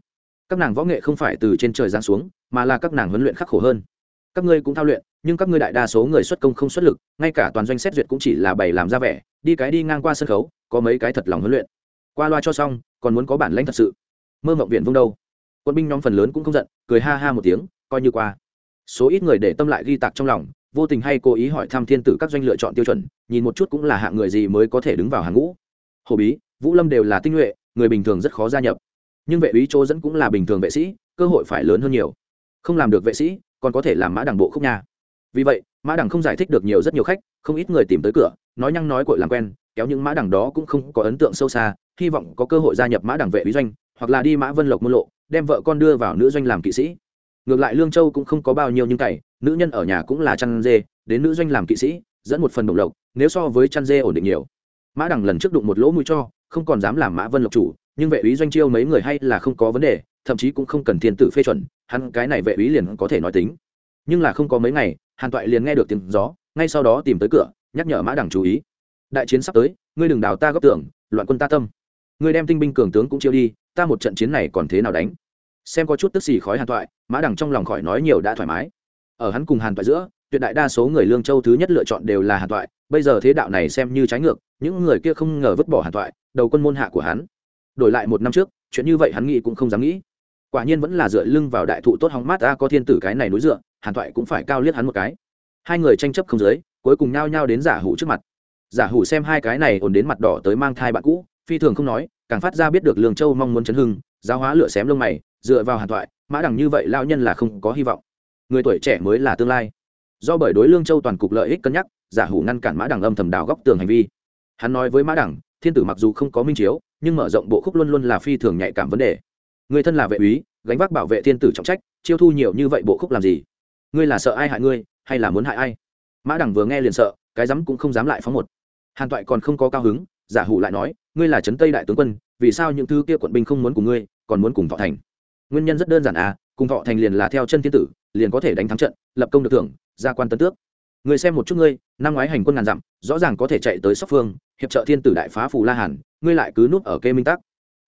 Các nàng võ nghệ không phải từ trên trời giáng xuống, mà là các nàng huấn luyện khắc khổ hơn các ngươi cũng thao luyện, nhưng các ngươi đại đa số người xuất công không xuất lực, ngay cả toàn doanh xét duyệt cũng chỉ là bày làm ra vẻ, đi cái đi ngang qua sân khấu, có mấy cái thật lòng huấn luyện. Qua loa cho xong, còn muốn có bản lãnh thật sự. Mơ mộng viện vung đâu? Quân binh nhóm phần lớn cũng không giận, cười ha ha một tiếng, coi như qua. Số ít người để tâm lại ghi tạc trong lòng, vô tình hay cố ý hỏi thăm thiên tử các doanh lựa chọn tiêu chuẩn, nhìn một chút cũng là hạng người gì mới có thể đứng vào hàng ngũ. Hồ bí, vũ lâm đều là tinh nhuệ, người bình thường rất khó gia nhập. Nhưng vệ úy chỗ dẫn cũng là bình thường vệ sĩ, cơ hội phải lớn hơn nhiều. Không làm được vệ sĩ còn có thể làm mã đằng bộ khúc nha. Vì vậy, mã đằng không giải thích được nhiều rất nhiều khách, không ít người tìm tới cửa, nói nhăng nói cội làm quen, kéo những mã đằng đó cũng không có ấn tượng sâu xa, hy vọng có cơ hội gia nhập mã đằng vệ lý doanh, hoặc là đi mã vân lộc môn lộ, đem vợ con đưa vào nữ doanh làm kỵ sĩ. Ngược lại lương châu cũng không có bao nhiêu nhưng cày, nữ nhân ở nhà cũng là chăn dê, đến nữ doanh làm kỵ sĩ, dẫn một phần đồng lộc, nếu so với chăn dê ổn định nhiều. Mã đằng lần trước đụng một lỗ mũi cho, không còn dám làm mã vân lộc chủ, nhưng vệ lý doanh chiêu mấy người hay là không có vấn đề thậm chí cũng không cần thiên tử phê chuẩn, hắn cái này vệ úy liền có thể nói tính. Nhưng là không có mấy ngày, hàn toại liền nghe được tiếng gió, ngay sau đó tìm tới cửa, nhắc nhở mã đằng chú ý. Đại chiến sắp tới, ngươi đừng đào ta góp tưởng loạn quân ta tâm. Ngươi đem tinh binh cường tướng cũng chiêu đi, ta một trận chiến này còn thế nào đánh? Xem có chút tức xì khói hàn toại, mã đằng trong lòng khỏi nói nhiều đã thoải mái. Ở hắn cùng hàn toại giữa, tuyệt đại đa số người lương châu thứ nhất lựa chọn đều là hàn toại, bây giờ thế đạo này xem như trái ngược, những người kia không ngờ vứt bỏ hàn toại, đầu quân môn hạ của hắn. Đổi lại một năm trước, chuyện như vậy hắn nghĩ cũng không dám nghĩ quả nhiên vẫn là dựa lưng vào đại thụ tốt hóng mát ta có thiên tử cái này núi dựa, hàn Thoại cũng phải cao liếc hắn một cái. Hai người tranh chấp không dưới cuối cùng nhao nhao đến giả hủ trước mặt. Giả hủ xem hai cái này ổn đến mặt đỏ tới mang thai bạn cũ, phi thường không nói, càng phát ra biết được lương châu mong muốn chấn hưng, giáo hóa lửa xém lông mày, dựa vào hàn thoại, mã đằng như vậy lao nhân là không có hy vọng. Người tuổi trẻ mới là tương lai. Do bởi đối lương châu toàn cục lợi ích cân nhắc, giả hủ ngăn cản mã đằng âm thầm đào góc tường hành vi. Hắn nói với mã đằng thiên tử mặc dù không có minh chiếu, nhưng mở rộng bộ khúc luôn luôn là phi thường nhạy cảm vấn đề người thân là vệ úy, gánh vác bảo vệ thiên tử trọng trách, chiêu thu nhiều như vậy bộ khúc làm gì? Ngươi là sợ ai hại ngươi, hay là muốn hại ai? Mã đằng vừa nghe liền sợ, cái dám cũng không dám lại phóng một. Hàn toại còn không có cao hứng, giả hủ lại nói, ngươi là trấn tây đại tướng quân, vì sao những thứ kia quận binh không muốn cùng ngươi, còn muốn cùng thọ thành? Nguyên nhân rất đơn giản à cùng thọ thành liền là theo chân thiên tử, liền có thể đánh thắng trận, lập công được thưởng, gia quan tân tước. Người xem một chút ngươi, năm ngoái hành quân ngàn dặm, rõ ràng có thể chạy tới sóc phương, hiệp trợ thiên tử đại phá phù la hàn, ngươi lại cứ núp ở kê minh tắc.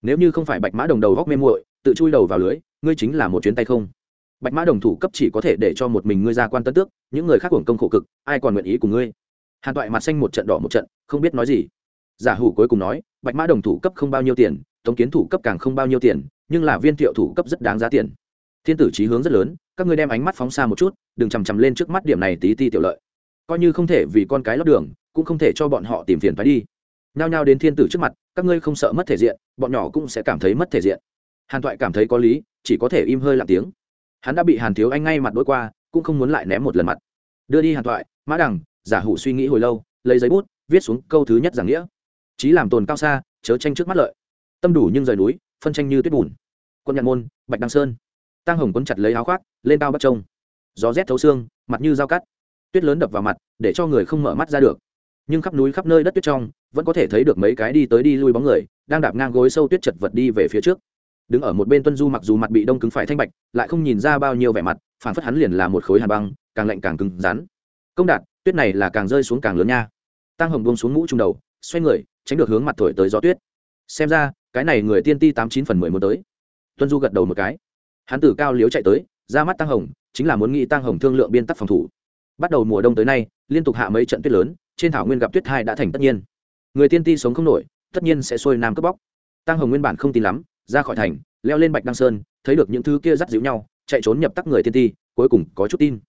Nếu như không phải bạch mã đồng đầu góc mê muội tự chui đầu vào lưới, ngươi chính là một chuyến tay không. Bạch mã đồng thủ cấp chỉ có thể để cho một mình ngươi ra quan tân tước, những người khác hưởng công khổ cực, ai còn nguyện ý cùng ngươi? Hàn toại mặt xanh một trận đỏ một trận, không biết nói gì. Giả hủ cuối cùng nói, bạch mã đồng thủ cấp không bao nhiêu tiền, tống kiến thủ cấp càng không bao nhiêu tiền, nhưng là viên thiệu thủ cấp rất đáng giá tiền. Thiên tử trí hướng rất lớn, các ngươi đem ánh mắt phóng xa một chút, đừng chằm chằm lên trước mắt điểm này tí ti tiểu lợi. Coi như không thể vì con cái lót đường, cũng không thể cho bọn họ tìm phiền phải đi. Nhao nhao đến thiên tử trước mặt, các ngươi không sợ mất thể diện, bọn nhỏ cũng sẽ cảm thấy mất thể diện hàn toại cảm thấy có lý, chỉ có thể im hơi lặng tiếng. Hắn đã bị hàn thiếu anh ngay mặt đôi qua, cũng không muốn lại ném một lần mặt. Đưa đi hàn toại mã đằng, giả hủ suy nghĩ hồi lâu, lấy giấy bút, viết xuống câu thứ nhất giảng nghĩa. Chí làm tồn cao xa, chớ tranh trước mắt lợi. Tâm đủ nhưng rời núi, phân tranh như tuyết bùn. Quân nhạn môn, bạch đăng sơn. Tăng hồng quấn chặt lấy áo khoác, lên cao bắt trông. Gió rét thấu xương, mặt như dao cắt. Tuyết lớn đập vào mặt, để cho người không mở mắt ra được. Nhưng khắp núi khắp nơi đất tuyết trong, vẫn có thể thấy được mấy cái đi tới đi lui bóng người, đang đạp ngang gối sâu tuyết chật vật đi về phía trước đứng ở một bên tuân du mặc dù mặt bị đông cứng phải thanh bạch, lại không nhìn ra bao nhiêu vẻ mặt phản phất hắn liền là một khối hàn băng, càng lạnh càng cứng rắn. Công đạt, tuyết này là càng rơi xuống càng lớn nha. Tăng hồng buông xuống mũ trung đầu, xoay người, tránh được hướng mặt thổi tới gió tuyết. Xem ra, cái này người tiên ti tám chín phần mười muốn tới. Tuân du gật đầu một cái. Hắn từ cao liếu chạy tới, ra mắt tăng hồng, chính là muốn nghĩ tăng hồng thương lượng biên tắc phòng thủ. Bắt đầu mùa đông tới nay, liên tục hạ mấy trận tuyết lớn, trên thảo nguyên gặp tuyết hai đã thành tất nhiên. Người tiên ti sống không nổi, tất nhiên sẽ xuôi nam cướp bóc. Tăng hồng nguyên bản không tin lắm ra khỏi thành, leo lên bạch đăng sơn, thấy được những thứ kia dắt dịu nhau, chạy trốn nhập tắc người tiên ti cuối cùng có chút tin.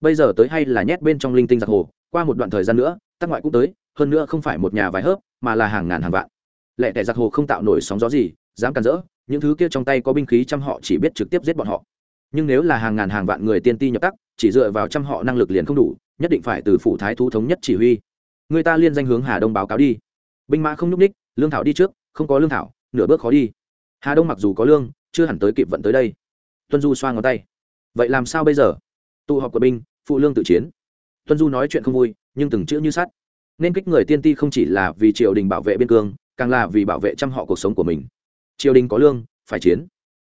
Bây giờ tới hay là nhét bên trong linh tinh giặc hồ, qua một đoạn thời gian nữa, tắc ngoại cũng tới, hơn nữa không phải một nhà vài hớp, mà là hàng ngàn hàng vạn. Lẽ tẻ giặc hồ không tạo nổi sóng gió gì, dám cản rỡ, những thứ kia trong tay có binh khí trăm họ chỉ biết trực tiếp giết bọn họ. Nhưng nếu là hàng ngàn hàng vạn người tiên ti nhập tắc, chỉ dựa vào trăm họ năng lực liền không đủ, nhất định phải từ phủ thái thú thống nhất chỉ huy. Người ta liên danh hướng hà đông báo cáo đi. Binh mã không nhúc ních lương thảo đi trước, không có lương thảo, nửa bước khó đi hà đông mặc dù có lương chưa hẳn tới kịp vận tới đây tuân du xoa ngón tay vậy làm sao bây giờ tụ họp của binh phụ lương tự chiến tuân du nói chuyện không vui nhưng từng chữ như sắt nên kích người tiên ti không chỉ là vì triều đình bảo vệ biên cương càng là vì bảo vệ chăm họ cuộc sống của mình triều đình có lương phải chiến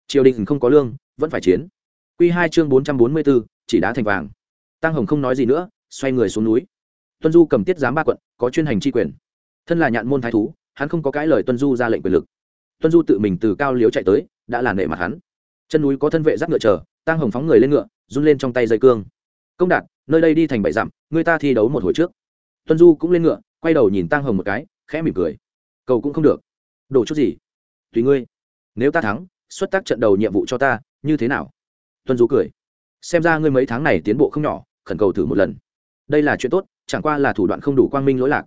triều đình không có lương vẫn phải chiến q hai chương bốn trăm bốn mươi bốn chỉ đá thành vàng tăng hồng không nói gì nữa xoay người xuống núi tuân du cầm tiết giám ba quận có chuyên hành tri quyền thân là nhạn môn thái thú hắn không có cãi lời tuân du ra lệnh quyền lực tuân du tự mình từ cao liếu chạy tới, đã là nệ mặt hắn. Chân núi có thân vệ giáp ngựa chờ tăng hồng phóng người lên ngựa, run lên trong tay dây cương. Công đạt, nơi đây đi thành bảy dặm, người ta thi đấu một hồi trước. Tuân du cũng lên ngựa, quay đầu nhìn tăng hồng một cái, khẽ mỉm cười. Cầu cũng không được. Đổ chút gì? Tùy ngươi. Nếu ta thắng, xuất tác trận đầu nhiệm vụ cho ta, như thế nào? Tuân du cười. Xem ra ngươi mấy tháng này tiến bộ không nhỏ, khẩn cầu thử một lần. Đây là chuyện tốt, chẳng qua là thủ đoạn không đủ quang minh lỗi lạc.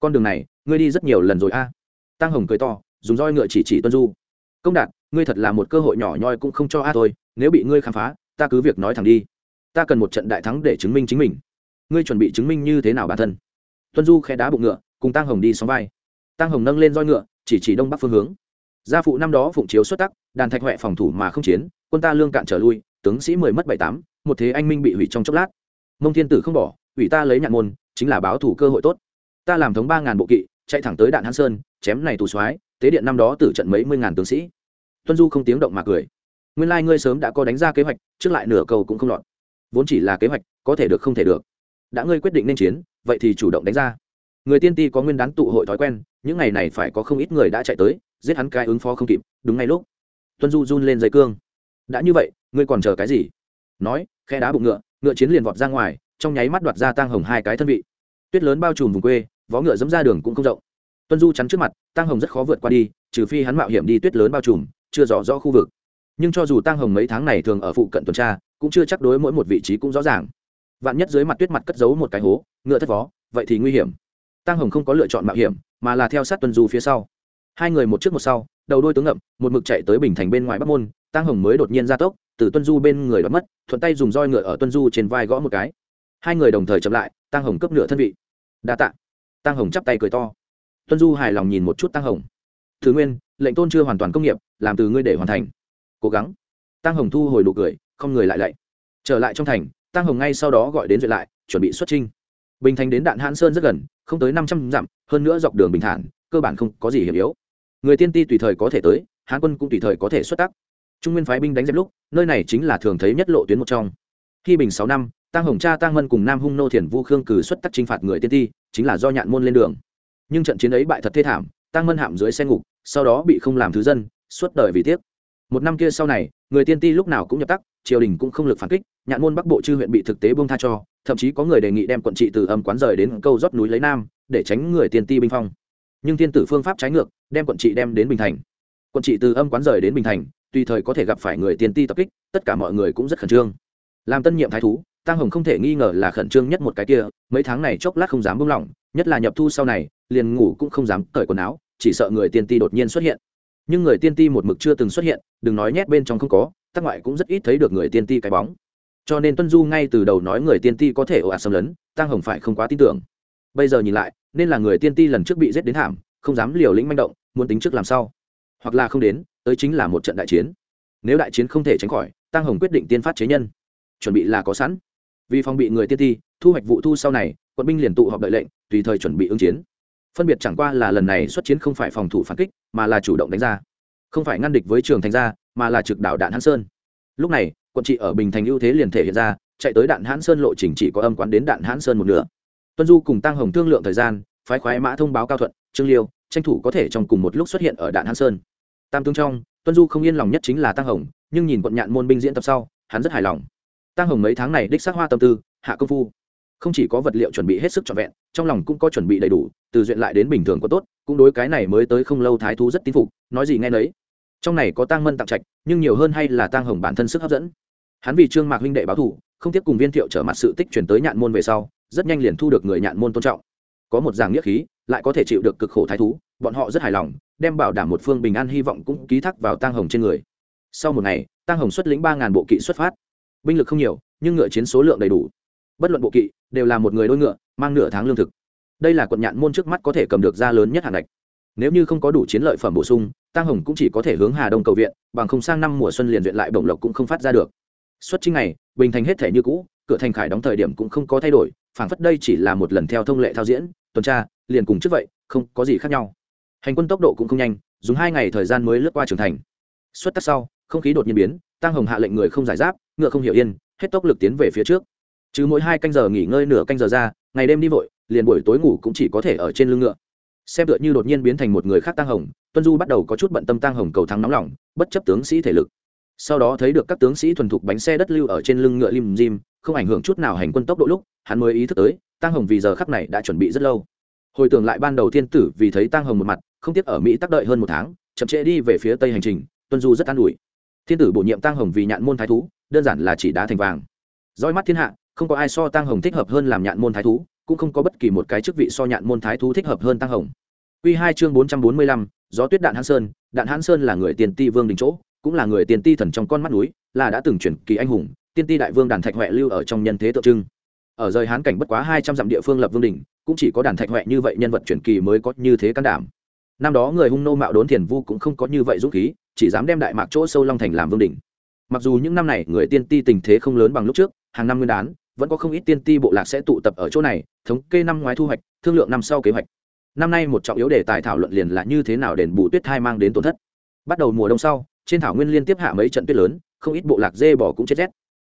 Con đường này, ngươi đi rất nhiều lần rồi a. Tăng hồng cười to dùng roi ngựa chỉ chỉ tuân du. Công đạt, ngươi thật là một cơ hội nhỏ nhoi cũng không cho a thôi, nếu bị ngươi khám phá, ta cứ việc nói thẳng đi. Ta cần một trận đại thắng để chứng minh chính mình. Ngươi chuẩn bị chứng minh như thế nào bản thân? Tuân du khe đá bụng ngựa, cùng tăng hồng đi xóm vai. Tăng hồng nâng lên roi ngựa, chỉ chỉ đông bắc phương hướng. Gia phụ năm đó phụng chiếu xuất tắc, đàn thạch huệ phòng thủ mà không chiến, quân ta lương cạn trở lui, tướng sĩ mười mất bảy tám, một thế anh minh bị hủy trong chốc lát. Mông thiên tử không bỏ, ủy ta lấy nhạn môn, chính là báo thủ cơ hội tốt. Ta làm thống ba ngàn bộ kỵ, chạy thẳng tới đạn hán sơn, chém này tù soái tế điện năm đó tử trận mấy mươi ngàn tướng sĩ. Tuân du không tiếng động mà cười. Nguyên lai ngươi sớm đã có đánh ra kế hoạch, trước lại nửa cầu cũng không lọt. Vốn chỉ là kế hoạch, có thể được không thể được. Đã ngươi quyết định nên chiến, vậy thì chủ động đánh ra. Người tiên ti có nguyên đán tụ hội thói quen, những ngày này phải có không ít người đã chạy tới, giết hắn cái ứng phó không kịp, đúng ngay lúc. Tuân du run lên dây cương. Đã như vậy, ngươi còn chờ cái gì? Nói, khe đá bụng ngựa ngựa chiến liền vọt ra ngoài, trong nháy mắt đoạt ra tang hồng hai cái thân vị. Tuyết lớn bao trùm vùng quê, vó ngựa dẫm ra đường cũng không rộng tuân du chắn trước mặt tăng hồng rất khó vượt qua đi, trừ phi hắn mạo hiểm đi tuyết lớn bao trùm, chưa rõ rõ khu vực. Nhưng cho dù tăng hồng mấy tháng này thường ở phụ cận tuần tra, cũng chưa chắc đối mỗi một vị trí cũng rõ ràng. Vạn nhất dưới mặt tuyết mặt cất giấu một cái hố, ngựa thất vó, vậy thì nguy hiểm. Tăng hồng không có lựa chọn mạo hiểm, mà là theo sát tuân du phía sau. Hai người một trước một sau, đầu đôi tướng ngậm, một mực chạy tới bình thành bên ngoài bắc môn tăng hồng mới đột nhiên ra tốc, từ tuân du bên người đoạt mất, thuận tay dùng roi ngựa ở tuân du trên vai gõ một cái. Hai người đồng thời chậm lại tăng hồng cấp nửa thân vị. Đa tạ. Tăng hồng chắp tay cười to tuân du hài lòng nhìn một chút tăng hồng. Thứ nguyên, lệnh tôn chưa hoàn toàn công nghiệp, làm từ ngươi để hoàn thành. Cố gắng. Tăng hồng thu hồi nụ cười, không người lại lạy. Trở lại trong thành, tăng hồng ngay sau đó gọi đến duyệt lại, chuẩn bị xuất trinh bình thành đến đạn hãn sơn rất gần, không tới năm trăm dặm, hơn nữa dọc đường bình thản, cơ bản không có gì hiểm yếu. Người tiên ti tùy thời có thể tới, hán quân cũng tùy thời có thể xuất tác trung nguyên phái binh đánh dẹp lúc, nơi này chính là thường thấy nhất lộ tuyến một trong. Khi bình sáu năm, tăng hồng cha tăng mân cùng nam hung nô thiền vu khương cử xuất tắc chinh phạt người tiên ti, chính là do nhạn môn lên đường nhưng trận chiến ấy bại thật thê thảm tăng mân hạm dưới xe ngục, sau đó bị không làm thứ dân, suốt đời vì tiếc. Một năm kia sau này, người tiên ti lúc nào cũng nhập tắc, triều đình cũng không lực phản kích, nhạn môn bắc bộ chư huyện bị thực tế bông tha cho, thậm chí có người đề nghị đem quận trị từ âm quán rời đến câu rót núi lấy nam, để tránh người tiên ti binh phong. Nhưng thiên tử phương pháp trái ngược, đem quận trị đem đến bình thành. Quận trị từ âm quán rời đến bình thành, tùy thời có thể gặp phải người tiên ti tập kích, tất cả mọi người cũng rất khẩn trương. Làm tân nhiệm thái thú tăng hồng không thể nghi ngờ là khẩn trương nhất một cái kia, mấy tháng này chốc lát không dám buông lỏng, nhất là nhập thu sau này, liền ngủ cũng không dám cởi quần áo, chỉ sợ người tiên ti đột nhiên xuất hiện. Nhưng người tiên ti một mực chưa từng xuất hiện, đừng nói nhét bên trong không có tác ngoại cũng rất ít thấy được người tiên ti cái bóng. Cho nên tuân du ngay từ đầu nói người tiên ti có thể ồ ạt xâm lấn tăng hồng phải không quá tin tưởng. Bây giờ nhìn lại, nên là người tiên ti lần trước bị giết đến thảm, không dám liều lĩnh manh động, muốn tính trước làm sao hoặc là không đến, tới chính là một trận đại chiến. Nếu đại chiến không thể tránh khỏi tăng hồng quyết định tiên phát chế nhân. Chuẩn bị là có sẵn vì phòng bị người tiên thi, thu hoạch vụ thu sau này quân binh liền tụ họp đợi lệnh tùy thời chuẩn bị ứng chiến. Phân biệt chẳng qua là lần này xuất chiến không phải phòng thủ phản kích mà là chủ động đánh ra. Không phải ngăn địch với trường thành ra mà là trực đảo đạn hãn sơn. Lúc này quận trị ở bình thành ưu thế liền thể hiện ra chạy tới đạn hãn sơn lộ trình chỉ có âm quán đến đạn hãn sơn một nửa. Tuân du cùng tăng hồng thương lượng thời gian phái khoái mã thông báo cao thuận trương liêu tranh thủ có thể trong cùng một lúc xuất hiện ở đạn hãn sơn. Tam tướng trong tuân du không yên lòng nhất chính là tăng hồng nhưng nhìn quận nhạn môn binh diễn tập sau hắn rất hài lòng tăng hồng mấy tháng này đích xác hoa tâm tư, hạ công phu. Không chỉ có vật liệu chuẩn bị hết sức trọn vẹn, trong lòng cũng có chuẩn bị đầy đủ, từ duyện lại đến bình thường có tốt, cũng đối cái này mới tới không lâu thái thú rất tin phục, nói gì nghe nấy. Trong này có tăng mân tặng trạch, nhưng nhiều hơn hay là tăng hồng bản thân sức hấp dẫn. Hắn vì trương mạc huynh đệ báo thủ không tiếp cùng viên thiệu trở mặt sự tích chuyển tới nhạn môn về sau, rất nhanh liền thu được người nhạn môn tôn trọng. Có một giảng nghĩa khí, lại có thể chịu được cực khổ thái thú, bọn họ rất hài lòng, đem bảo đảm một phương bình an hy vọng cũng ký thác vào tăng hồng trên người. Sau một ngày tăng hồng xuất lĩnh ba ngàn bộ kỵ xuất phát binh lực không nhiều, nhưng ngựa chiến số lượng đầy đủ. Bất luận bộ kỵ, đều là một người đôi ngựa, mang nửa tháng lương thực. Đây là quận nhạn môn trước mắt có thể cầm được ra lớn nhất hạn ngạch. Nếu như không có đủ chiến lợi phẩm bổ sung tăng hồng cũng chỉ có thể hướng hà đông cầu viện, bằng không sang năm mùa xuân liền viện lại bổng lộc cũng không phát ra được. Xuất chính này, bình thành hết thể như cũ, cửa thành khải đóng thời điểm cũng không có thay đổi, phảng phất đây chỉ là một lần theo thông lệ thao diễn, tuần tra, liền cùng trước vậy, không có gì khác nhau. Hành quân tốc độ cũng không nhanh, dùng hai ngày thời gian mới lướt qua trưởng thành. Xuất tắc sau, không khí đột nhiên biến tăng hồng hạ lệnh người không giải giáp ngựa không hiểu yên, hết tốc lực tiến về phía trước. Chứ mỗi hai canh giờ nghỉ ngơi nửa canh giờ ra, ngày đêm đi vội, liền buổi tối ngủ cũng chỉ có thể ở trên lưng ngựa. Xem tựa như đột nhiên biến thành một người khác tăng hồng, tuân du bắt đầu có chút bận tâm tăng hồng cầu thắng nóng lòng, bất chấp tướng sĩ thể lực. Sau đó thấy được các tướng sĩ thuần thục bánh xe đất lưu ở trên lưng ngựa lim dim, không ảnh hưởng chút nào hành quân tốc độ lúc, hắn mới ý thức tới tăng hồng vì giờ khắc này đã chuẩn bị rất lâu. Hồi tưởng lại ban đầu thiên tử vì thấy tăng hồng một mặt, không tiếc ở mỹ tác đợi hơn một tháng, chậm trễ đi về phía tây hành trình, tuân du rất an ủi. Thiên tử bổ nhiệm tăng hồng vì nhạn môn thái thú đơn giản là chỉ đá thành vàng. Roi mắt thiên hạ, không có ai so tăng hồng thích hợp hơn làm nhạn môn thái thú, cũng không có bất kỳ một cái chức vị so nhạn môn thái thú thích hợp hơn tăng hồng. Quy hai chương bốn trăm bốn mươi lăm, gió tuyết đạn hán sơn. Đạn hán sơn là người tiền ti vương đình chỗ, cũng là người tiền ti thần trong con mắt núi, là đã từng chuyển kỳ anh hùng, tiên ti đại vương đàn thạch huệ lưu ở trong nhân thế tượng trưng. Ở rời hán cảnh bất quá hai trăm dặm địa phương lập vương đình cũng chỉ có đàn thạch huệ như vậy nhân vật chuyển kỳ mới có như thế can đảm. Năm đó người hung nô mạo đốn thiền vu cũng không có như vậy dũng khí, chỉ dám đem đại mạc chỗ sâu long thành làm vương đình mặc dù những năm này người tiên ti tình thế không lớn bằng lúc trước, hàng năm nguyên đán, vẫn có không ít tiên ti bộ lạc sẽ tụ tập ở chỗ này, thống kê năm ngoái thu hoạch, thương lượng năm sau kế hoạch. Năm nay một trọng yếu đề tài thảo luận liền là như thế nào đền bù tuyết thai mang đến tổn thất. Bắt đầu mùa đông sau, trên thảo nguyên liên tiếp hạ mấy trận tuyết lớn, không ít bộ lạc dê bỏ cũng chết rét.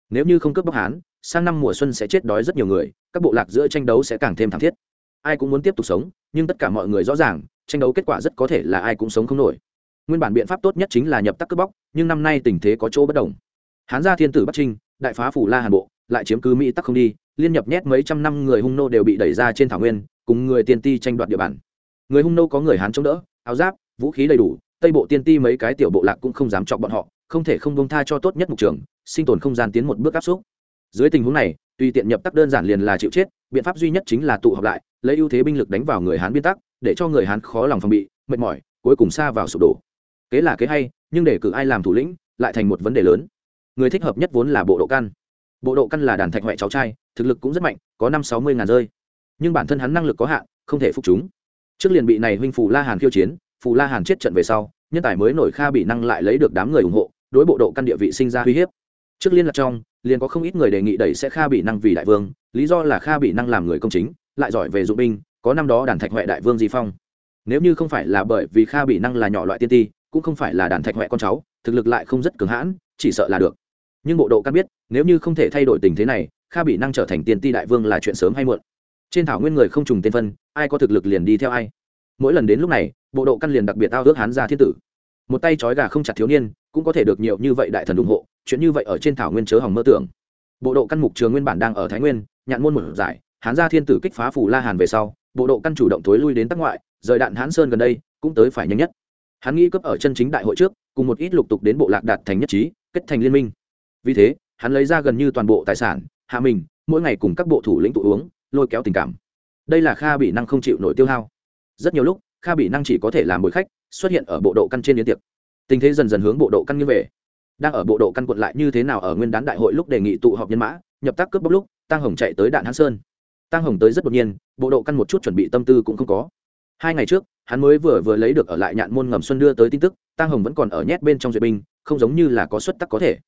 Nếu như không cướp bóc hán, sang năm mùa xuân sẽ chết đói rất nhiều người, các bộ lạc giữa tranh đấu sẽ càng thêm thảm thiết. Ai cũng muốn tiếp tục sống, nhưng tất cả mọi người rõ ràng, tranh đấu kết quả rất có thể là ai cũng sống không nổi nguyên bản biện pháp tốt nhất chính là nhập tắc cướp bóc, nhưng năm nay tình thế có chỗ bất đồng. Hán gia thiên tử bắc trinh, đại phá phủ la hàn bộ, lại chiếm cứ mỹ tắc không đi, liên nhập nhét mấy trăm năm người hung nô đều bị đẩy ra trên thảo nguyên, cùng người tiên ti tranh đoạt địa bàn. Người hung nô có người hán chống đỡ, áo giáp, vũ khí đầy đủ, tây bộ tiên ti mấy cái tiểu bộ lạc cũng không dám chọc bọn họ, không thể không bông tha cho tốt nhất mục trường, sinh tồn không gian tiến một bước áp xúc. Dưới tình huống này, tùy tiện nhập tắc đơn giản liền là chịu chết, biện pháp duy nhất chính là tụ họp lại, lấy ưu thế binh lực đánh vào người hán biên tắc, để cho người hán khó lòng phòng bị, mệt mỏi, cuối cùng xa vào sụp đổ kế là kế hay, nhưng để cử ai làm thủ lĩnh, lại thành một vấn đề lớn. Người thích hợp nhất vốn là bộ độ căn. Bộ độ căn là đàn thạch huệ cháu trai, thực lực cũng rất mạnh, có năm sáu mươi ngàn rơi. Nhưng bản thân hắn năng lực có hạn, không thể phục chúng. Trước liền bị này huynh phù la hàn khiêu chiến, phù la hàn chết trận về sau, nhân tài mới nổi kha bị năng lại lấy được đám người ủng hộ, đối bộ độ căn địa vị sinh ra uy hiếp. Trước liên lạc trong, liền có không ít người đề nghị đẩy sẽ kha bị năng vì đại vương, lý do là kha bị năng làm người công chính, lại giỏi về dụng binh, có năm đó đàn thạch huệ đại vương di phong. Nếu như không phải là bởi vì kha bị năng là nhỏ loại tiên ti cũng không phải là đàn thạch huệ con cháu, thực lực lại không rất cường hãn, chỉ sợ là được. Nhưng bộ độ căn biết, nếu như không thể thay đổi tình thế này, kha bị năng trở thành tiền ti đại vương là chuyện sớm hay muộn. Trên thảo nguyên người không trùng tên phân, ai có thực lực liền đi theo ai. Mỗi lần đến lúc này, bộ độ căn liền đặc biệt ao ước hán ra thiên tử. Một tay trói gà không chặt thiếu niên, cũng có thể được nhiều như vậy đại thần ủng hộ, chuyện như vậy ở trên thảo nguyên chớ hỏng mơ tưởng. Bộ độ căn mục trường nguyên bản đang ở thái nguyên, nhạn môn một giải, hán gia thiên tử kích phá phủ la hàn về sau, bộ độ căn chủ động thối lui đến tắc ngoại, rời đạn hán sơn gần đây, cũng tới phải nhanh nhất hắn nghĩ cấp ở chân chính đại hội trước, cùng một ít lục tục đến bộ lạc đạt thành nhất trí, kết thành liên minh. Vì thế, hắn lấy ra gần như toàn bộ tài sản, hạ mình, mỗi ngày cùng các bộ thủ lĩnh tụ uống, lôi kéo tình cảm. Đây là kha bị năng không chịu nổi tiêu hao. Rất nhiều lúc, kha bị năng chỉ có thể làm bồi khách, xuất hiện ở bộ độ căn trên yến tiệc. Tình thế dần dần hướng bộ độ căn như về. Đang ở bộ độ căn quận lại như thế nào ở nguyên đán đại hội lúc đề nghị tụ họp nhân mã, nhập tác cướp bóc lúc tăng hồng chạy tới đạn hán sơn. Tăng hồng tới rất đột nhiên, bộ độ căn một chút chuẩn bị tâm tư cũng không có. Hai ngày trước hắn mới vừa vừa lấy được ở lại nhạn môn ngầm xuân đưa tới tin tức tăng hồng vẫn còn ở nhét bên trong duyệt binh, không giống như là có xuất tắc có thể.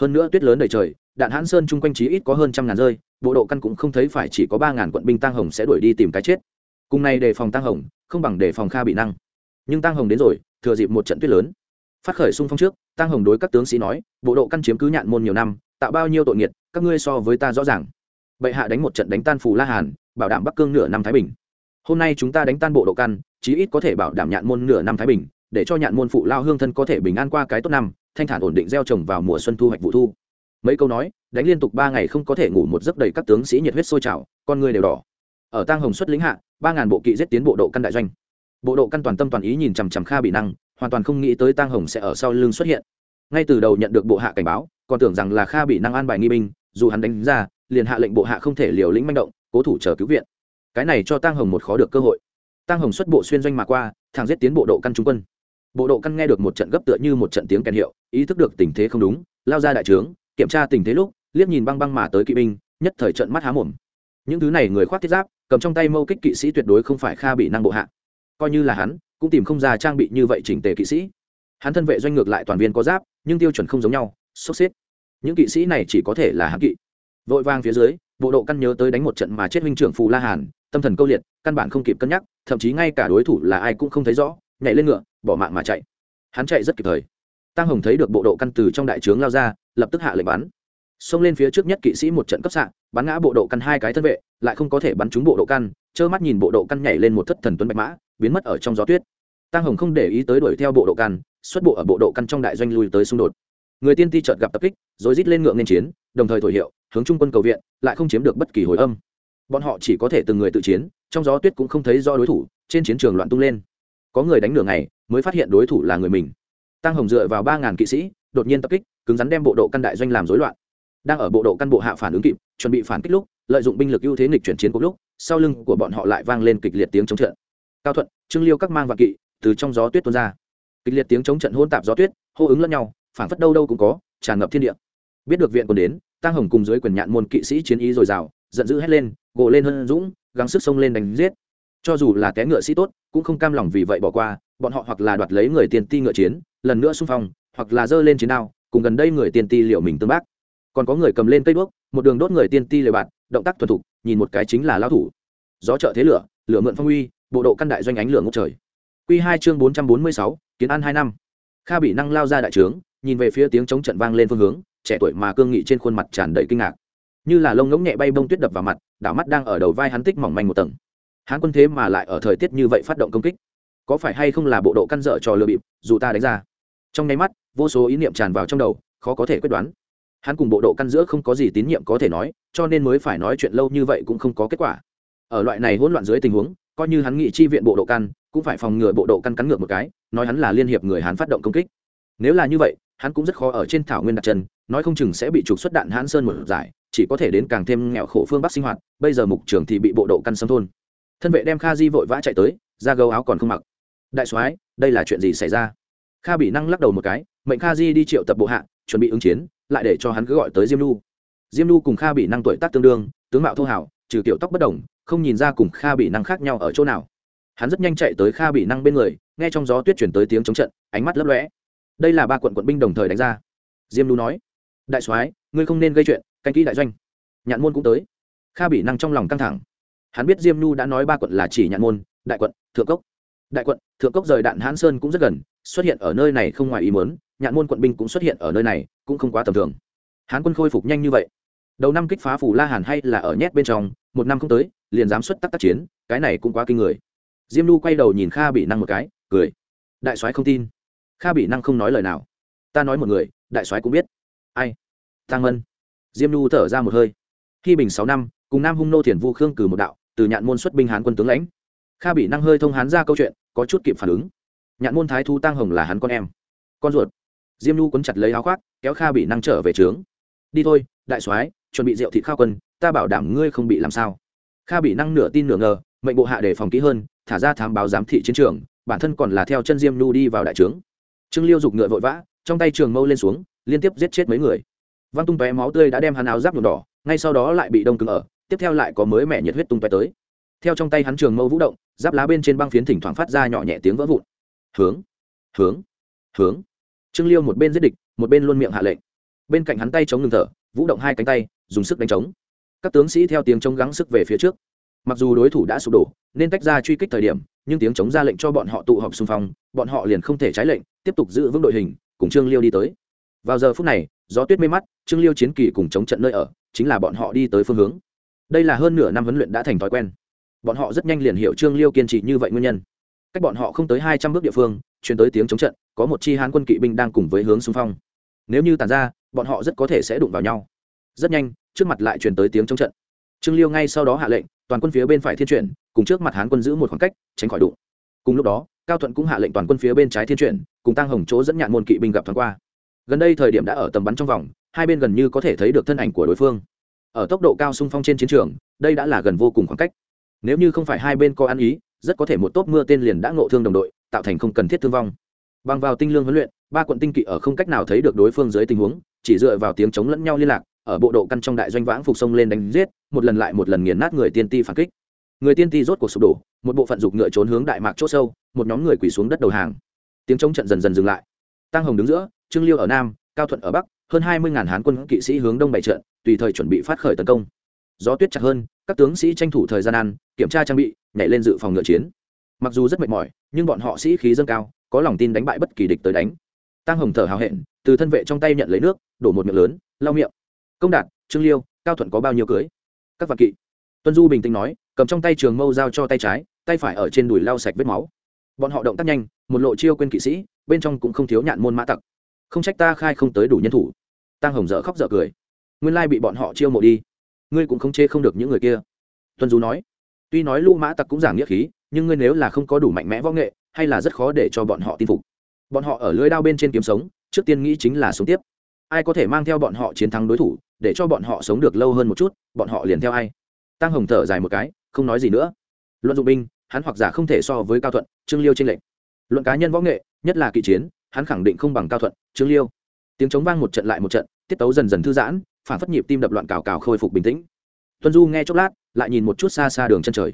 Hơn nữa tuyết lớn đầy trời, đạn hãn sơn chung quanh trí ít có hơn trăm ngàn rơi, bộ độ căn cũng không thấy phải chỉ có ba ngàn quận binh tăng hồng sẽ đuổi đi tìm cái chết. Cùng này đề phòng tăng hồng, không bằng đề phòng kha bị năng. Nhưng tăng hồng đến rồi, thừa dịp một trận tuyết lớn. Phát khởi xung phong trước tăng hồng đối các tướng sĩ nói, bộ độ căn chiếm cứ nhạn môn nhiều năm, tạo bao nhiêu tội nghiệt, các ngươi so với ta rõ ràng. Bệ hạ đánh một trận đánh tan phù la hàn, bảo đảm bắc cương nửa năm thái bình hôm nay chúng ta đánh tan bộ độ căn, chí ít có thể bảo đảm nhạn môn nửa năm thái bình, để cho nhạn môn phụ lao hương thân có thể bình an qua cái tốt năm, thanh thản ổn định gieo trồng vào mùa xuân thu hoạch vụ thu. Mấy câu nói, đánh liên tục ba ngày không có thể ngủ một giấc đầy các tướng sĩ nhiệt huyết sôi trào, con người đều đỏ. Ở tang hồng xuất lĩnh hạ, ba ngàn bộ kỵ giết tiến bộ độ căn đại doanh. Bộ độ căn toàn tâm toàn ý nhìn chằm chằm kha bị năng, hoàn toàn không nghĩ tới tang hồng sẽ ở sau lưng xuất hiện. Ngay từ đầu nhận được bộ hạ cảnh báo, còn tưởng rằng là kha bị năng an bài nghi binh, dù hắn đánh ra, liền hạ lệnh bộ hạ không thể liều lĩnh manh động, cố thủ chờ cứu viện cái này cho tang hồng một khó được cơ hội. Tang hồng xuất bộ xuyên doanh mà qua thang giết tiến bộ độ căn trung quân. Bộ độ căn nghe được một trận gấp tựa như một trận tiếng kèn hiệu, ý thức được tình thế không đúng, lao ra đại trướng, kiểm tra tình thế lúc, liếc nhìn băng băng mà tới kỵ binh, nhất thời trận mắt há mồm. Những thứ này người khoác thiết giáp, cầm trong tay mâu kích kỵ sĩ tuyệt đối không phải kha bị năng bộ hạ. Coi như là hắn, cũng tìm không ra trang bị như vậy chỉnh tề kỵ sĩ. Hắn thân vệ doanh ngược lại toàn viên có giáp, nhưng tiêu chuẩn không giống nhau, sốc xếp. Những kỵ sĩ này chỉ có thể là hắn kỵ. Vội vang phía dưới, bộ độ căn nhớ tới đánh một trận mà chết huynh trưởng phù la hàn tâm thần câu liệt, căn bản không kịp cân nhắc, thậm chí ngay cả đối thủ là ai cũng không thấy rõ, nhảy lên ngựa, bỏ mạng mà chạy. Hắn chạy rất kịp thời. Tăng hồng thấy được bộ độ căn từ trong đại trướng lao ra, lập tức hạ lệnh bắn. Xông lên phía trước nhất kỵ sĩ một trận cấp xạ bắn ngã bộ độ căn hai cái thân vệ, lại không có thể bắn trúng bộ độ căn, trơ mắt nhìn bộ độ căn nhảy lên một thất thần tuấn bạch mã, biến mất ở trong gió tuyết. Tăng hồng không để ý tới đuổi theo bộ độ căn, xuất bộ ở bộ độ căn trong đại doanh lui tới xung đột. Người tiên ti chợt gặp tập kích, rồi rít lên ngựa nên chiến, đồng thời thổi hiệu, hướng trung quân cầu viện, lại không chiếm được bất kỳ hồi âm bọn họ chỉ có thể từng người tự chiến, trong gió tuyết cũng không thấy do đối thủ, trên chiến trường loạn tung lên. Có người đánh nửa ngày, mới phát hiện đối thủ là người mình. Tăng hồng dựa vào ba ngàn kỵ sĩ, đột nhiên tập kích, cứng rắn đem bộ độ căn đại doanh làm rối loạn. Đang ở bộ độ căn bộ hạ phản ứng kịp, chuẩn bị phản kích lúc, lợi dụng binh lực ưu thế nghịch chuyển chiến cùng lúc, sau lưng của bọn họ lại vang lên kịch liệt tiếng chống trận. Cao thuận, trương liêu các mang vạn kỵ, từ trong gió tuyết tuôn ra. Kịch liệt tiếng chống trận hôn tạp gió tuyết, hô ứng lẫn nhau, phản phất đâu đâu cũng có, tràn ngập thiên địa. Biết được viện còn đến, tăng hồng cùng dưới quyền nhạn môn kỵ sĩ chiến ý dồi dào giận dữ hét lên gộ lên hơn dũng, gắng sức xông lên đánh giết. Cho dù là té ngựa sĩ tốt, cũng không cam lòng vì vậy bỏ qua, bọn họ hoặc là đoạt lấy người tiền ti ngựa chiến, lần nữa xung phong, hoặc là giơ lên chiến đao, cùng gần đây người tiền ti liệu mình tương bác. Còn có người cầm lên cây đuốc, một đường đốt người tiên ti lều bạt động tác thuần thục, nhìn một cái chính là lao thủ. Gió trợ thế lửa lửa mượn phong uy, bộ độ căn đại doanh ánh lửa ngốc trời. Q hai chương bốn trăm bốn mươi sáu, kiến an hai năm. Kha bị năng lao ra đại trướng, nhìn về phía tiếng chống trận vang lên phương hướng, trẻ tuổi mà cương nghị trên khuôn mặt tràn đầy kinh ngạc như là lông ngỗng nhẹ bay bông tuyết đập vào mặt, đảo mắt đang ở đầu vai hắn tích mỏng manh một tầng. Hắn quân thế mà lại ở thời tiết như vậy phát động công kích. Có phải hay không là bộ độ căn dở trò lừa bịp, dù ta đánh ra. Trong nháy mắt, vô số ý niệm tràn vào trong đầu, khó có thể quyết đoán. Hắn cùng bộ độ căn giữa không có gì tín nhiệm có thể nói, cho nên mới phải nói chuyện lâu như vậy cũng không có kết quả. Ở loại này hỗn loạn dưới tình huống, coi như hắn nghị chi viện bộ độ căn, cũng phải phòng ngừa bộ độ căn cắn ngược một cái, nói hắn là liên hiệp người hắn phát động công kích. Nếu là như vậy, hắn cũng rất khó ở trên thảo nguyên đặt chân, nói không chừng sẽ bị trục xuất đạn hãn sơn một giải chỉ có thể đến càng thêm nghèo khổ phương bắc sinh hoạt, bây giờ mục trưởng thì bị bộ độ căn xâm thôn. Thân vệ đem kha di vội vã chạy tới ra gấu áo còn không mặc. Đại soái, đây là chuyện gì xảy ra? Kha bị năng lắc đầu một cái, mệnh kha di đi triệu tập bộ hạ, chuẩn bị ứng chiến, lại để cho hắn cứ gọi tới diêm lu. Diêm lu cùng kha bị năng tuổi tác tương đương, tướng mạo thô hảo, trừ kiểu tóc bất đồng, không nhìn ra cùng kha bị năng khác nhau ở chỗ nào. Hắn rất nhanh chạy tới kha bị năng bên người, nghe trong gió tuyết chuyển tới tiếng chống trận, ánh mắt lấp lõe đây là ba quận quận binh đồng thời đánh ra. Diêm lu nói, đại soái, ngươi không nên gây chuyện canh kỹ đại doanh. Nhạn môn cũng tới. Kha bị năng trong lòng căng thẳng. Hắn biết diêm nhu đã nói ba quận là chỉ nhạn môn, đại quận, thượng cốc. Đại quận, thượng cốc rời đạn hãn sơn cũng rất gần, xuất hiện ở nơi này không ngoài ý mớn nhạn môn quận binh cũng xuất hiện ở nơi này, cũng không quá tầm thường. Hán quân khôi phục nhanh như vậy. Đầu năm kích phá phủ la hàn hay là ở nhét bên trong, một năm không tới, liền dám xuất tắc tác chiến, cái này cũng quá kinh người. Diêm lu quay đầu nhìn kha bị năng một cái, cười. Đại soái không tin. Kha bị năng không nói lời nào. Ta nói một người, đại soái cũng biết. Ai? Tăng mân diêm nhu thở ra một hơi. Khi bình sáu năm, cùng nam hung nô thiền vu khương cử một đạo, từ nhạn môn xuất binh hán quân tướng lãnh. Kha bị năng hơi thông hán ra câu chuyện, có chút kịp phản ứng. Nhạn môn thái thu tăng hồng là hắn con em. Con ruột. Diêm nhu quấn chặt lấy áo khoác, kéo kha bị năng trở về trướng. Đi thôi, đại soái, chuẩn bị rượu thịt khao quân, ta bảo đảm ngươi không bị làm sao. Kha bị năng nửa tin nửa ngờ, mệnh bộ hạ để phòng kỹ hơn, thả ra thám báo giám thị chiến trường, bản thân còn là theo chân diêm nhu đi vào đại trướng. Trương liêu giục ngựa vội vã, trong tay trường mâu lên xuống, liên tiếp giết chết mấy người văng tung tóe máu tươi đã đem hắn áo giáp nhuộm đỏ, ngay sau đó lại bị đông cứng ở, tiếp theo lại có mới mẻ nhiệt huyết tung tóe tới. Theo trong tay hắn trường mâu vũ động, giáp lá bên trên băng phiến thỉnh thoảng phát ra nhỏ nhẹ tiếng vỡ vụn. Hướng hướng hướng. Trương liêu một bên giết địch, một bên luôn miệng hạ lệnh. Bên cạnh hắn tay chống ngừng thở, vũ động hai cánh tay, dùng sức đánh trống. Các tướng sĩ theo tiếng chống gắng sức về phía trước. Mặc dù đối thủ đã sụp đổ, nên tách ra truy kích thời điểm, nhưng tiếng chống ra lệnh cho bọn họ tụ họp xung phong, bọn họ liền không thể trái lệnh, tiếp tục giữ vững đội hình, cùng trương liêu đi tới. Vào giờ phút này gió tuyết mê mắt, trương liêu chiến kỳ cùng chống trận nơi ở, chính là bọn họ đi tới phương hướng. Đây là hơn nửa năm huấn luyện đã thành thói quen. Bọn họ rất nhanh liền hiểu trương liêu kiên trì như vậy nguyên nhân. Cách bọn họ không tới hai trăm bước địa phương chuyển tới tiếng chống trận, có một chi hán quân kỵ binh đang cùng với hướng xung phong. Nếu như tàn ra, bọn họ rất có thể sẽ đụng vào nhau. Rất nhanh, trước mặt lại chuyển tới tiếng chống trận. Trương liêu ngay sau đó hạ lệnh, toàn quân phía bên phải thiên chuyển, cùng trước mặt hán quân giữ một khoảng cách, tránh khỏi đụng. Cùng lúc đó, cao thuận cũng hạ lệnh toàn quân phía bên trái thiên chuyển, cùng tăng hồng chỗ dẫn nhạn môn kỵ binh gặp thoáng qua gần đây thời điểm đã ở tầm bắn trong vòng, hai bên gần như có thể thấy được thân ảnh của đối phương. Ở tốc độ cao xung phong trên chiến trường, đây đã là gần vô cùng khoảng cách. Nếu như không phải hai bên có ăn ý, rất có thể một tốp mưa tên liền đã ngộ thương đồng đội, tạo thành không cần thiết thương vong. Bằng vào tinh lương huấn luyện, ba quận tinh kỵ ở không cách nào thấy được đối phương dưới tình huống, chỉ dựa vào tiếng chống lẫn nhau liên lạc, ở bộ độ căn trong đại doanh vãng phục sông lên đánh giết, một lần lại một lần nghiền nát người tiên ti phản kích. Người tiên ti rốt cuộc sụp đổ, một bộ phận dục ngựa trốn hướng đại mạc chỗ sâu, một nhóm người quỳ xuống đất đầu hàng. Tiếng chống trận dần dần dừng lại. Tăng hồng đứng giữa trương liêu ở nam, cao thuận ở bắc, hơn hai mươi ngàn hán quân kỵ sĩ hướng đông bày trận, tùy thời chuẩn bị phát khởi tấn công. Gió tuyết chặt hơn, các tướng sĩ tranh thủ thời gian ăn, kiểm tra trang bị, nhảy lên dự phòng ngựa chiến. Mặc dù rất mệt mỏi, nhưng bọn họ sĩ khí dâng cao, có lòng tin đánh bại bất kỳ địch tới đánh. Tăng hồng thở hào hẹn, từ thân vệ trong tay nhận lấy nước, đổ một miệng lớn, lau miệng. Công đạt, trương liêu, cao thuận có bao nhiêu cưới? Các vạn kỵ. Tuân du bình tĩnh nói, cầm trong tay trường mâu giao cho tay trái, tay phải ở trên đùi lau sạch vết máu. Bọn họ động tác nhanh, một lộ chiêu quên kỵ sĩ, bên trong cũng không thiếu nhạn môn mã tặc không trách ta khai không tới đủ nhân thủ. Tăng hồng dở khóc dở cười. Nguyên lai bị bọn họ chiêu mộ đi. Ngươi cũng không chê không được những người kia. Tuân du nói. Tuy nói lũ mã tặc cũng giảng nghĩa khí, nhưng ngươi nếu là không có đủ mạnh mẽ võ nghệ, hay là rất khó để cho bọn họ tin phục. Bọn họ ở lưới đao bên trên kiếm sống, trước tiên nghĩ chính là sống tiếp. Ai có thể mang theo bọn họ chiến thắng đối thủ, để cho bọn họ sống được lâu hơn một chút, bọn họ liền theo ai? Tăng hồng thở dài một cái, không nói gì nữa. Luận dụng binh, hắn hoặc giả không thể so với cao thuận, trương liêu trên lệnh luận cá nhân võ nghệ, nhất là kỵ chiến hắn khẳng định không bằng cao thuận, trương liêu. Tiếng chống vang một trận lại một trận, tiết tấu dần dần thư giãn, phản phất nhịp tim đập loạn cào cào khôi phục bình tĩnh. Tuân du nghe chốc lát, lại nhìn một chút xa xa đường chân trời.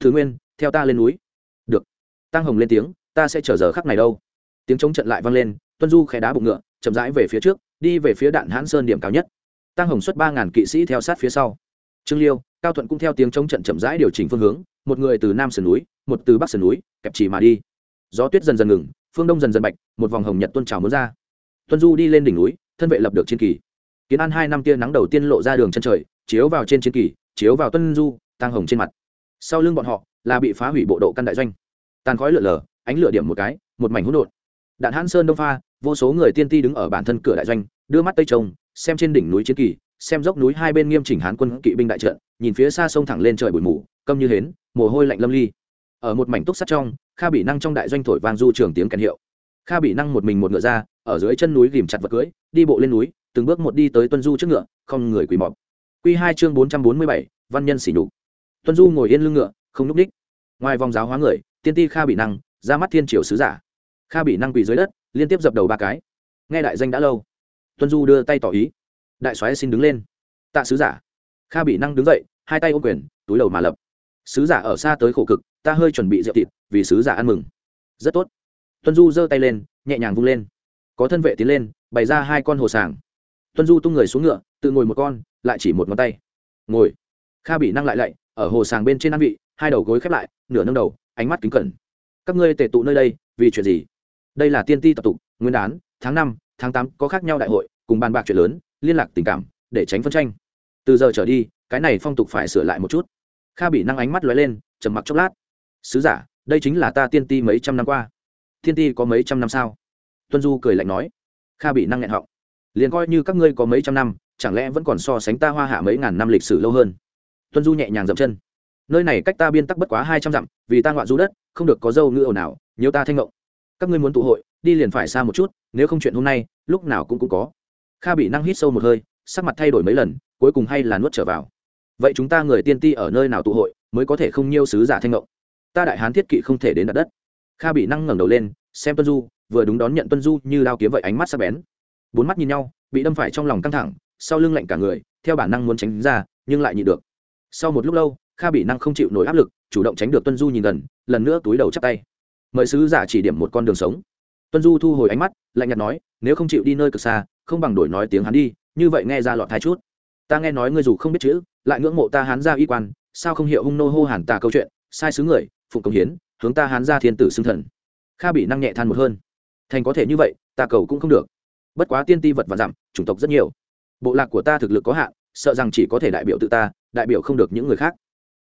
Thứ nguyên, theo ta lên núi. Được. Tăng hồng lên tiếng, ta sẽ chờ giờ khắc này đâu. Tiếng chống trận lại vang lên, tuân du khẽ đá bụng ngựa, chậm rãi về phía trước, đi về phía đạn hãn sơn điểm cao nhất. Tăng hồng xuất ba ngàn kỵ sĩ theo sát phía sau. Trương liêu, cao thuận cũng theo tiếng chống trận chậm rãi điều chỉnh phương hướng, một người từ nam sườn núi, một từ bắc sườn núi, kẹp chỉ mà đi. Gió tuyết dần dần ngừng phương đông dần dần bạch một vòng hồng nhật tuân trào muốn ra. Tuân du đi lên đỉnh núi thân vệ lập được chiến kỳ. Kiến an hai năm tia nắng đầu tiên lộ ra đường chân trời chiếu vào trên chiến kỳ chiếu vào tuân du tăng hồng trên mặt. Sau lưng bọn họ là bị phá hủy bộ độ căn đại doanh. Tàn khói lửa lở, ánh lửa điểm một cái một mảnh hỗn độn. Đạn hãn sơn đông pha vô số người tiên ti đứng ở bản thân cửa đại doanh đưa mắt tây trông xem trên đỉnh núi chiến kỳ xem dốc núi hai bên nghiêm chỉnh hán quân kỵ binh đại trận nhìn phía xa sông thẳng lên trời bụi mù câm như hến mồ hôi lạnh lâm ly ở một mảnh túc sắt trong, kha bị năng trong đại doanh thổi vang du trường tiếng kèn hiệu. Kha bị năng một mình một ngựa ra, ở dưới chân núi ghìm chặt vật cưới, đi bộ lên núi, từng bước một đi tới tuân du trước ngựa, không người quỳ mọp. Q hai chương bốn trăm bốn mươi bảy, văn nhân xỉ nhục. Tuân du ngồi yên lưng ngựa, không núp đích ngoài vòng giáo hóa người, tiên ti kha bị năng, ra mắt thiên triều sứ giả. Kha bị năng quỳ dưới đất, liên tiếp dập đầu ba cái. Nghe đại danh đã lâu. Tuân du đưa tay tỏ ý. Đại soái xin đứng lên. Tạ sứ giả. Kha bị năng đứng dậy, hai tay ô quyền, túi đầu mà lập. Sứ giả ở xa tới khổ cực ta hơi chuẩn bị rượu thịt, vì sứ giả ăn mừng. Rất tốt. Tuân du giơ tay lên, nhẹ nhàng vung lên. Có thân vệ tiến lên, bày ra hai con hồ sàng. Tuân du tung người xuống ngựa, tự ngồi một con, lại chỉ một ngón tay. Ngồi. Kha bị năng lại lạy, ở hồ sàng bên trên ăn vị, hai đầu gối khép lại, nửa nâng đầu, ánh mắt kính cẩn. Các ngươi tề tụ nơi đây, vì chuyện gì? Đây là tiên ti tập tục, nguyên đán, tháng năm, tháng tám, có khác nhau đại hội, cùng bàn bạc chuyện lớn, liên lạc tình cảm, để tránh phân tranh. Từ giờ trở đi, cái này phong tục phải sửa lại một chút. Kha bị năng ánh mắt lóe lên, trầm mặc chốc lát sứ giả, đây chính là ta tiên ti mấy trăm năm qua. Tiên ti có mấy trăm năm sao? Tuân du cười lạnh nói. Kha bị năng nghẹn họng. Liền coi như các ngươi có mấy trăm năm, chẳng lẽ vẫn còn so sánh ta hoa hạ mấy ngàn năm lịch sử lâu hơn? Tuân du nhẹ nhàng dậm chân. Nơi này cách ta biên tắc bất quá hai trăm dặm, vì ta ngoại du đất, không được có dâu ngữ ồn nào nếu ta thanh ngộng, các ngươi muốn tụ hội, đi liền phải xa một chút, nếu không chuyện hôm nay, lúc nào cũng cũng có. Kha bị năng hít sâu một hơi, sắc mặt thay đổi mấy lần, cuối cùng hay là nuốt trở vào. Vậy chúng ta người tiên ti ở nơi nào tụ hội, mới có thể không nhiêu sứ giả thanh ngộng? Ta đại hán thiết kỵ không thể đến đặt đất. Kha bị năng ngẩng đầu lên, xem tuân du, vừa đúng đón nhận tuân du như đao kiếm vậy ánh mắt sắc bén. Bốn mắt nhìn nhau, bị đâm phải trong lòng căng thẳng, sau lưng lạnh cả người, theo bản năng muốn tránh ra, nhưng lại nhịn được. Sau một lúc lâu, kha bị năng không chịu nổi áp lực, chủ động tránh được tuân du nhìn gần, lần nữa túi đầu chắp tay. Mời sứ giả chỉ điểm một con đường sống. Tuân du thu hồi ánh mắt, lạnh nhạt nói, nếu không chịu đi nơi cực xa, không bằng đổi nói tiếng hắn đi, như vậy nghe ra lọt thái chút. Ta nghe nói ngươi dù không biết chữ, lại ngưỡng mộ ta hán ra y quan, sao không hiểu hung nô hô hàn tà câu chuyện, sai sứ người phụng công hiến, hướng ta hán ra thiên tử xưng thần. Kha bị năng nhẹ than một hơn. Thành có thể như vậy, ta cầu cũng không được. Bất quá tiên ti vật và dặm, chủng tộc rất nhiều. Bộ lạc của ta thực lực có hạn, sợ rằng chỉ có thể đại biểu tự ta, đại biểu không được những người khác.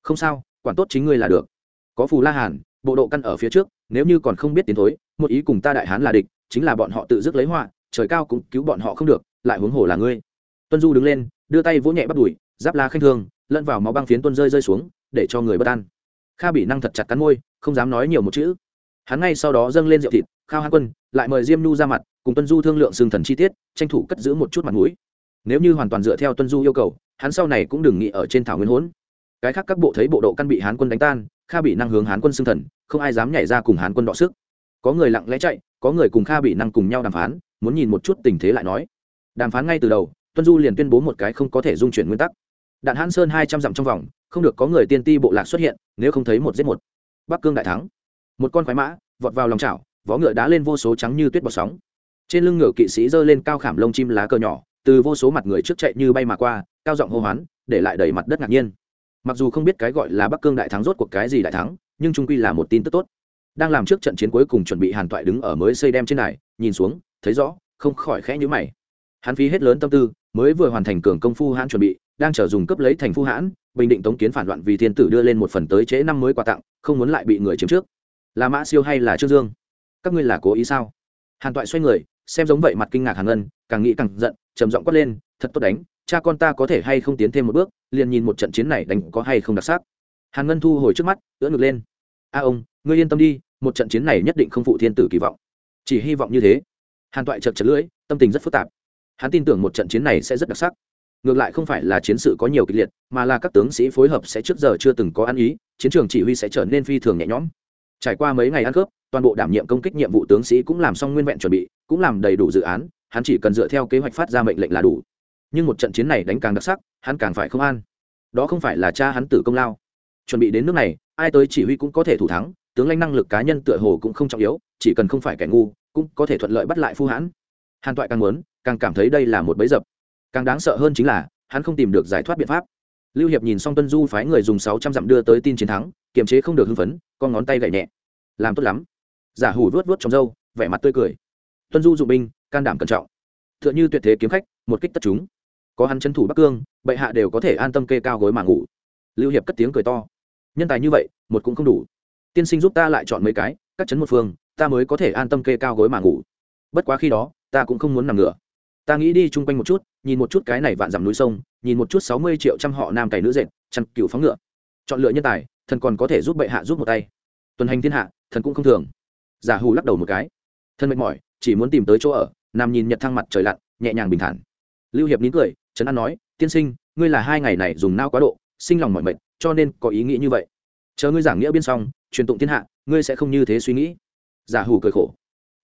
Không sao, quản tốt chính ngươi là được. Có phù la hàn, bộ độ căn ở phía trước, nếu như còn không biết tiến thối, một ý cùng ta đại hán là địch, chính là bọn họ tự dứt lấy họa, trời cao cũng cứu bọn họ không được, lại huống hồ là ngươi. Tuân du đứng lên, đưa tay vỗ nhẹ bắt đùi, giáp la khinh thương lẫn vào máu băng phiến tuân rơi rơi xuống, để cho người bất an kha bị năng thật chặt cắn môi, không dám nói nhiều một chữ. Hắn ngay sau đó dâng lên rượu thịt, khao hán quân, lại mời diêm nu ra mặt, cùng tuân du thương lượng xương thần chi tiết, tranh thủ cất giữ một chút mặt mũi. Nếu như hoàn toàn dựa theo tuân du yêu cầu, hắn sau này cũng đừng nghĩ ở trên thảo nguyên hỗn. Cái khác các bộ thấy bộ độ căn bị hán quân đánh tan, kha bị năng hướng hán quân xương thần, không ai dám nhảy ra cùng hán quân đọ sức. Có người lặng lẽ chạy, có người cùng kha bị năng cùng nhau đàm phán, muốn nhìn một chút tình thế lại nói. Đàm phán ngay từ đầu, tuân du liền tuyên bố một cái không có thể dung chuyển nguyên tắc đạn hãn sơn hai trăm dặm trong vòng, không được có người tiên ti bộ lạc xuất hiện, nếu không thấy một giết một. Bắc cương đại thắng. Một con khoái mã, vọt vào lòng chảo, vó ngựa đá lên vô số trắng như tuyết bọt sóng. Trên lưng ngựa kỵ sĩ giơ lên cao khảm lông chim lá cờ nhỏ, từ vô số mặt người trước chạy như bay mà qua, cao giọng hô hoán, để lại đầy mặt đất ngạc nhiên. Mặc dù không biết cái gọi là bắc cương đại thắng rốt cuộc cái gì đại thắng, nhưng trung quy là một tin tức tốt. Đang làm trước trận chiến cuối cùng chuẩn bị hàn toại đứng ở mới xây đem trên này nhìn xuống, thấy rõ, không khỏi khẽ nhữ mày. Hắn phí hết lớn tâm tư, mới vừa hoàn thành cường công phu hãn chuẩn bị đang chờ dùng cấp lấy thành phu hãn, bình định tống kiến phản loạn vì thiên tử đưa lên một phần tới trễ năm mới quà tặng, không muốn lại bị người chiếm trước. Là mã siêu hay là trương dương? Các ngươi là cố ý sao? Hàn toại xoay người, xem giống vậy mặt kinh ngạc hàn ngân càng nghĩ càng giận, trầm giọng quát lên, thật tốt đánh, cha con ta có thể hay không tiến thêm một bước, liền nhìn một trận chiến này đánh có hay không đặc sắc. Hàn ngân thu hồi trước mắt, ưỡn ngực lên. A ông, ngươi yên tâm đi, một trận chiến này nhất định không phụ thiên tử kỳ vọng. Chỉ hy vọng như thế. Hàn toại chật chật lưỡi, tâm tình rất phức tạp. Hắn tin tưởng một trận chiến này sẽ rất đặc sắc ngược lại không phải là chiến sự có nhiều kịch liệt, mà là các tướng sĩ phối hợp sẽ trước giờ chưa từng có ăn ý, chiến trường chỉ huy sẽ trở nên phi thường nhẹ nhõm. Trải qua mấy ngày ăn cướp, toàn bộ đảm nhiệm công kích nhiệm vụ tướng sĩ cũng làm xong nguyên vẹn chuẩn bị, cũng làm đầy đủ dự án, hắn chỉ cần dựa theo kế hoạch phát ra mệnh lệnh là đủ. Nhưng một trận chiến này đánh càng đặc sắc, hắn càng phải không an. Đó không phải là cha hắn tử công lao. Chuẩn bị đến nước này, ai tới chỉ huy cũng có thể thủ thắng, tướng lãnh năng lực cá nhân tựa hồ cũng không trọng yếu, chỉ cần không phải kẻ ngu, cũng có thể thuận lợi bắt lại phu hãn. Hàn toại càng muốn, càng cảm thấy đây là một bẫy dập càng đáng sợ hơn chính là, hắn không tìm được giải thoát biện pháp. Lưu hiệp nhìn xong tuân du phái người dùng sáu trăm dặm đưa tới tin chiến thắng, kiềm chế không được hưng phấn, con ngón tay gậy nhẹ. Làm tốt lắm. Giả hủ vuốt vuốt trong râu, vẻ mặt tươi cười. Tuân du dụng binh, can đảm cẩn trọng. T h ư ợ n h ư tuyệt thế kiếm khách, một kích tất chúng. Có hắn trấn thủ bắc cương, bệ hạ đều có thể an tâm kê cao gối mà ngủ. Lưu hiệp cất tiếng cười to. Nhân tài như vậy, một cũng không đủ. Tiên sinh giúp ta lại chọn mấy cái các chấn một phương, ta mới có thể an tâm kê cao gối mà ngủ. Bất quá khi đó, ta cũng không muốn nằm ngửa. Ta nghĩ đi chung quanh một chút nhìn một chút cái này vạn dặm núi sông, nhìn một chút sáu mươi triệu trăm họ nam cày nữ dệt, chăn cựu phóng ngựa. Chọn lựa nhân tài, thần còn có thể giúp bệ hạ giúp một tay. Tuần hành thiên hạ, thần cũng không thường. Giả hù lắc đầu một cái. Thân mệt mỏi, chỉ muốn tìm tới chỗ ở, nằm nhìn nhật thăng mặt trời lặn, nhẹ nhàng bình thản. Lưu hiệp nín cười, trấn an nói, tiên sinh, ngươi là hai ngày này dùng nao quá độ, sinh lòng mọi mệt, cho nên có ý nghĩ như vậy. Chờ ngươi giảng nghĩa biên xong, truyền tụng thiên hạ, ngươi sẽ không như thế suy nghĩ. Giả hù cười khổ.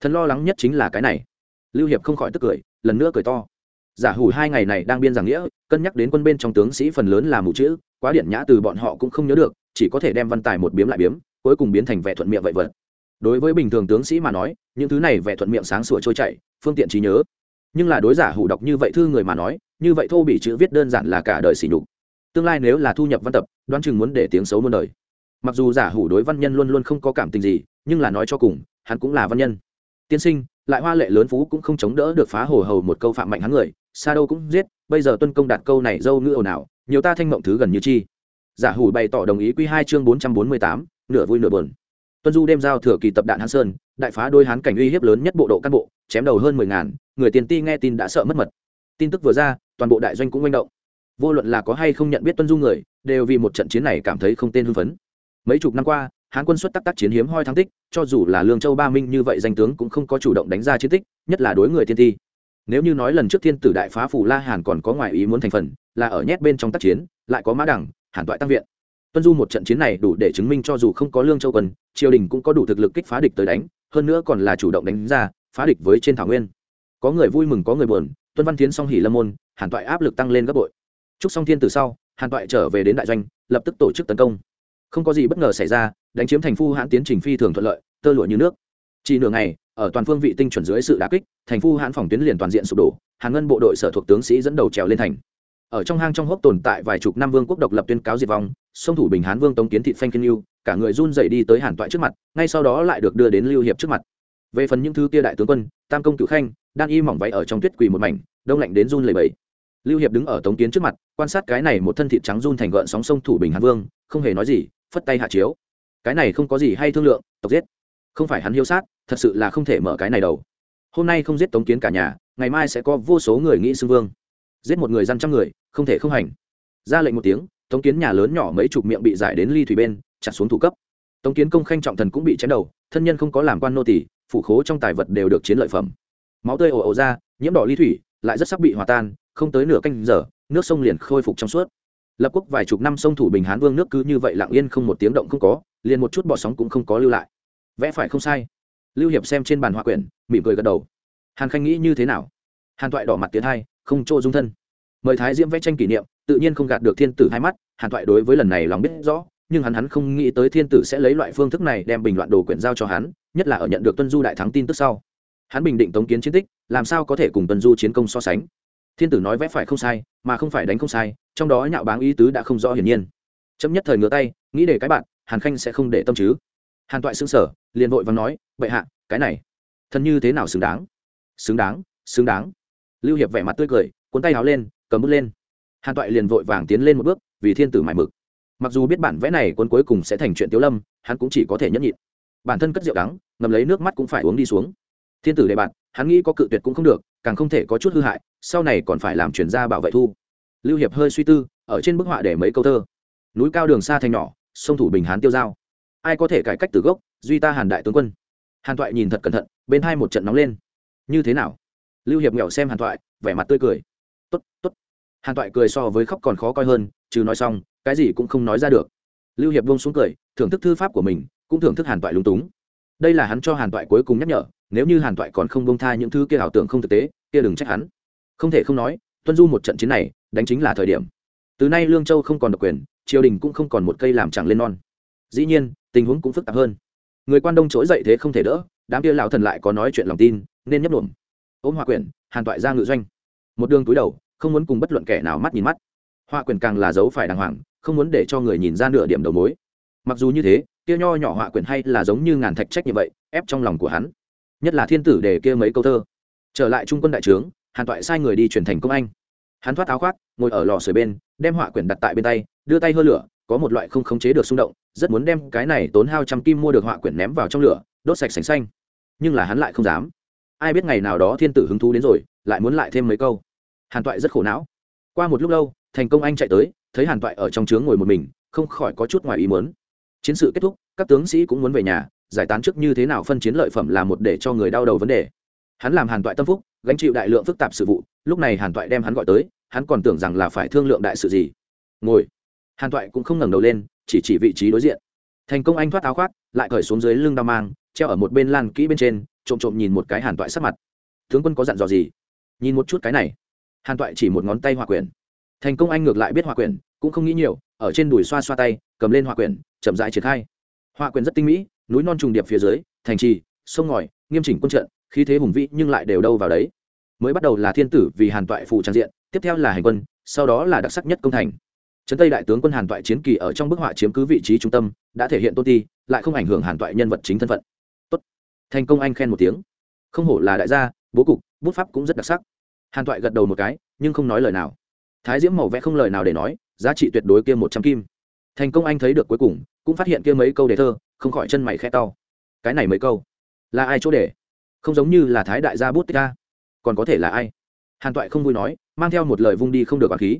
Thần lo lắng nhất chính là cái này. Lưu hiệp không khỏi tức cười, lần nữa cười to giả hủ hai ngày này đang biên giảng nghĩa, cân nhắc đến quân bên trong tướng sĩ phần lớn là mù chữ, quá điện nhã từ bọn họ cũng không nhớ được, chỉ có thể đem văn tài một biếm lại biếm, cuối cùng biến thành vẻ thuận miệng vậy vật. Đối với bình thường tướng sĩ mà nói, những thứ này vẻ thuận miệng sáng sủa trôi chảy, phương tiện trí nhớ. Nhưng là đối giả hủ đọc như vậy thư người mà nói, như vậy thô bị chữ viết đơn giản là cả đời xỉ nhục. Tương lai nếu là thu nhập văn tập, đoán chừng muốn để tiếng xấu muôn đời. Mặc dù giả hủ đối văn nhân luôn luôn không có cảm tình gì, nhưng là nói cho cùng, hắn cũng là văn nhân. Tiên sinh, lại hoa lệ lớn phú cũng không chống đỡ được phá hồ hầu một câu phạm mạnh hắn người xa đâu cũng giết, bây giờ tuân công đạt câu này dâu ngữ ồn ào, nhiều ta thanh mộng thứ gần như chi. Giả hủ bày tỏ đồng ý quy hai chương bốn trăm bốn mươi tám, nửa vui nửa buồn. Tuân du đêm giao thừa kỳ tập đạn hán sơn, đại phá đôi hán cảnh uy hiếp lớn nhất bộ độ cán bộ, chém đầu hơn mười ngàn, người tiền ti nghe tin đã sợ mất mật. Tin tức vừa ra, toàn bộ đại doanh cũng manh động. Vô luận là có hay không nhận biết tuân du người, đều vì một trận chiến này cảm thấy không tên hưng phấn. Mấy chục năm qua, hán quân xuất tác tác chiến hiếm hoi thắng tích, cho dù là lương châu ba minh như vậy danh tướng cũng không có chủ động đánh ra chiến tích, nhất là đối người tiên ti nếu như nói lần trước thiên tử đại phá phủ la hàn còn có ngoại ý muốn thành phần, là ở nhét bên trong tác chiến, lại có mã đẳng, hàn toại tăng viện. Tuân du một trận chiến này đủ để chứng minh cho dù không có lương châu quân, triều đình cũng có đủ thực lực kích phá địch tới đánh, hơn nữa còn là chủ động đánh ra, phá địch với trên thảo nguyên. Có người vui mừng, có người buồn, tuân văn tiến song hỉ lâm môn, hàn toại áp lực tăng lên gấp bội. Chúc song thiên từ sau, hàn toại trở về đến đại doanh, lập tức tổ chức tấn công. Không có gì bất ngờ xảy ra, đánh chiếm thành phu hãn tiến trình phi thường thuận lợi, tơ lụa như nước chỉ nửa ngày, ở toàn phương vị tinh chuẩn dưới sự đà kích, thành phu hãn phòng tuyến liền toàn diện sụp đổ hàng ngân bộ đội sở thuộc tướng sĩ dẫn đầu trèo lên thành. Ở trong hang trong hốc tồn tại vài chục năm vương quốc độc lập tuyên cáo diệt vong, sông thủ bình hán vương tống kiến thị phanh kiên lưu cả người run dậy đi tới hàn toại trước mặt, ngay sau đó lại được đưa đến lưu hiệp trước mặt. Về phần những thứ kia đại tướng quân, tam công cửu khanh đang y mỏng váy ở trong tuyết quỳ một mảnh, đông lạnh đến run lầy bẫy lưu hiệp đứng ở tống kiến trước mặt, quan sát cái này một thân thịt trắng run thành gợn sóng sông thủ bình hán vương, không hề nói gì, phất tay hạ chiếu. Cái này không có gì hay thương lượng, tộc giết. Không phải hắn hiếu sát thật sự là không thể mở cái này đầu. Hôm nay không giết tống kiến cả nhà, ngày mai sẽ có vô số người nghĩ xưng vương. Giết một người dân trăm người, không thể không hành. Ra lệnh một tiếng, tống kiến nhà lớn nhỏ mấy chục miệng bị giải đến ly thủy bên, chặt xuống thủ cấp. Tống kiến công khanh trọng thần cũng bị chém đầu, thân nhân không có làm quan nô tỷ phủ khố trong tài vật đều được chiến lợi phẩm. Máu tươi ồ ồ ra, nhiễm đỏ ly thủy, lại rất sắc bị hòa tan, không tới nửa canh giờ, nước sông liền khôi phục trong suốt. Lập quốc vài chục năm sông thủ bình hán vương nước cứ như vậy lặng yên không một tiếng động không có, liền một chút bọ sóng cũng không có lưu lại. Vẽ phải không sai lưu hiệp xem trên bàn hoa quyển, mỉm cười gật đầu. Hàn khanh nghĩ như thế nào? Hàn toại đỏ mặt tiến hai, không chỗ dung thân. Mời thái diễm vẽ tranh kỷ niệm, tự nhiên không gạt được thiên tử hai mắt, hàn toại đối với lần này lòng biết rõ, nhưng hắn hắn không nghĩ tới thiên tử sẽ lấy loại phương thức này đem bình loạn đồ quyển giao cho hắn, nhất là ở nhận được tuân du đại thắng tin tức sau. Hắn bình định tống kiến chiến tích, làm sao có thể cùng tuân du chiến công so sánh? Thiên tử nói vẽ phải không sai, mà không phải đánh không sai, trong đó nhạo báng ý tứ đã không rõ hiển nhiên. Chấm nhất thời ngửa tay, nghĩ để cái bạn, hàn khanh sẽ không để tâm chứ hàn toại xứng sở liền vội và nói, bệ hạ, cái này thân như thế nào xứng đáng? Xứng đáng xứng đáng. Lưu hiệp vẻ mặt tươi cười, cuốn tay áo lên, cầm bút lên. Hàn toại liền vội vàng tiến lên một bước, vì thiên tử mải mực. Mặc dù biết bản vẽ này cuốn cuối cùng sẽ thành chuyện tiếu lâm, hắn cũng chỉ có thể nhẫn nhịn. Bản thân cất rượu đắng ngầm lấy nước mắt cũng phải uống đi xuống. Thiên tử đề bạn hắn nghĩ có cự tuyệt cũng không được, càng không thể có chút hư hại, sau này còn phải làm chuyển gia bảo vệ thu. Lưu hiệp hơi suy tư, ở trên bức họa để mấy câu thơ. Núi cao đường xa thành nhỏ, sông thủ bình hán tiêu giao ai có thể cải cách từ gốc duy ta hàn đại tướng quân. Hàn thoại nhìn thật cẩn thận bên hai một trận nóng lên. Như thế nào? Lưu hiệp nghèo xem hàn thoại, vẻ mặt tươi cười. Tốt tốt. Hàn thoại cười so với khóc còn khó coi hơn chứ nói xong cái gì cũng không nói ra được. Lưu hiệp bông xuống cười thưởng thức thư pháp của mình cũng thưởng thức hàn toại lúng túng. Đây là hắn cho hàn toại cuối cùng nhắc nhở nếu như hàn toại còn không bông tha những thứ kia ảo tưởng không thực tế kia đừng trách hắn. Không thể không nói tuân du một trận chiến này đánh chính là thời điểm. Từ nay lương châu không còn độc quyền triều đình cũng không còn một cây làm chẳng lên non. Dĩ nhiên tình huống cũng phức tạp hơn. Người quan đông trỗi dậy thế không thể đỡ, đám kia lão thần lại có nói chuyện lòng tin, nên nhấp đuổi ôm hòa quyển, hàn toại ra ngự doanh. Một đường túi đầu, không muốn cùng bất luận kẻ nào mắt nhìn mắt. Hòa quyển càng là dấu phải đàng hoàng, không muốn để cho người nhìn ra nửa điểm đầu mối. Mặc dù như thế, kia nho nhỏ hòa quyển hay là giống như ngàn thạch trách như vậy, ép trong lòng của hắn. Nhất là thiên tử để kia mấy câu thơ. Trở lại trung quân đại trướng, hàn toại sai người đi chuyển thành công anh. Hắn thoát áo khoác, ngồi ở lò sưởi bên, đem họa quyển đặt tại bên tay, đưa tay hơ lửa có một loại không khống chế được xung động, rất muốn đem cái này tốn hao trăm kim mua được họa quyển ném vào trong lửa, đốt sạch sành xanh. Nhưng là hắn lại không dám. Ai biết ngày nào đó thiên tử hứng thú đến rồi, lại muốn lại thêm mấy câu. Hàn toại rất khổ não. Qua một lúc lâu, thành công anh chạy tới, thấy hàn toại ở trong trướng ngồi một mình, không khỏi có chút ngoài ý muốn. Chiến sự kết thúc, các tướng sĩ cũng muốn về nhà, giải tán trước như thế nào phân chiến lợi phẩm là một để cho người đau đầu vấn đề. Hắn làm hàn toại tâm phúc, gánh chịu đại lượng phức tạp sự vụ, lúc này hàn toại đem hắn gọi tới, hắn còn tưởng rằng là phải thương lượng đại sự gì. Ngồi hàn toại cũng không ngẩng đầu lên, chỉ chỉ vị trí đối diện. Thành công anh thoát áo khoác, lại cởi xuống dưới lưng đao mang, treo ở một bên lan kỹ bên trên, trộm trộm nhìn một cái hàn toại sắc mặt. Tướng quân có dặn dò gì? Nhìn một chút cái này. Hàn toại chỉ một ngón tay hòa quyển. Thành công anh ngược lại biết hòa quyển, cũng không nghĩ nhiều, ở trên đùi xoa xoa tay, cầm lên hòa quyển, chậm dại triển khai. Hòa quyển rất tinh mỹ, núi non trùng điệp phía dưới, thành trì, sông ngòi, nghiêm chỉnh quân trận, khí thế hùng vĩ nhưng lại đều đâu vào đấy. Mới bắt đầu là thiên tử vì hàn toại phụ trang diện, tiếp theo là hành quân, sau đó là đặc sắc nhất công thành trấn tây đại tướng quân hàn toại chiến kỳ ở trong bức họa chiếm cứ vị trí trung tâm, đã thể hiện tôn ti, lại không ảnh hưởng hàn toại nhân vật chính thân phận. Tốt. Thành công anh khen một tiếng. Không hổ là đại gia, bố cục, bút pháp cũng rất đặc sắc. Hàn toại gật đầu một cái, nhưng không nói lời nào. Thái diễm màu vẽ không lời nào để nói, giá trị tuyệt đối kia một trăm kim. Thành công anh thấy được cuối cùng, cũng phát hiện kia mấy câu đề thơ, không khỏi chân mày khẽ to. Cái này mấy câu, là ai chỗ để? Không giống như là thái đại gia bút tích ca còn có thể là ai? Hàn toại không vui nói, mang theo một lời vung đi không được bằng khí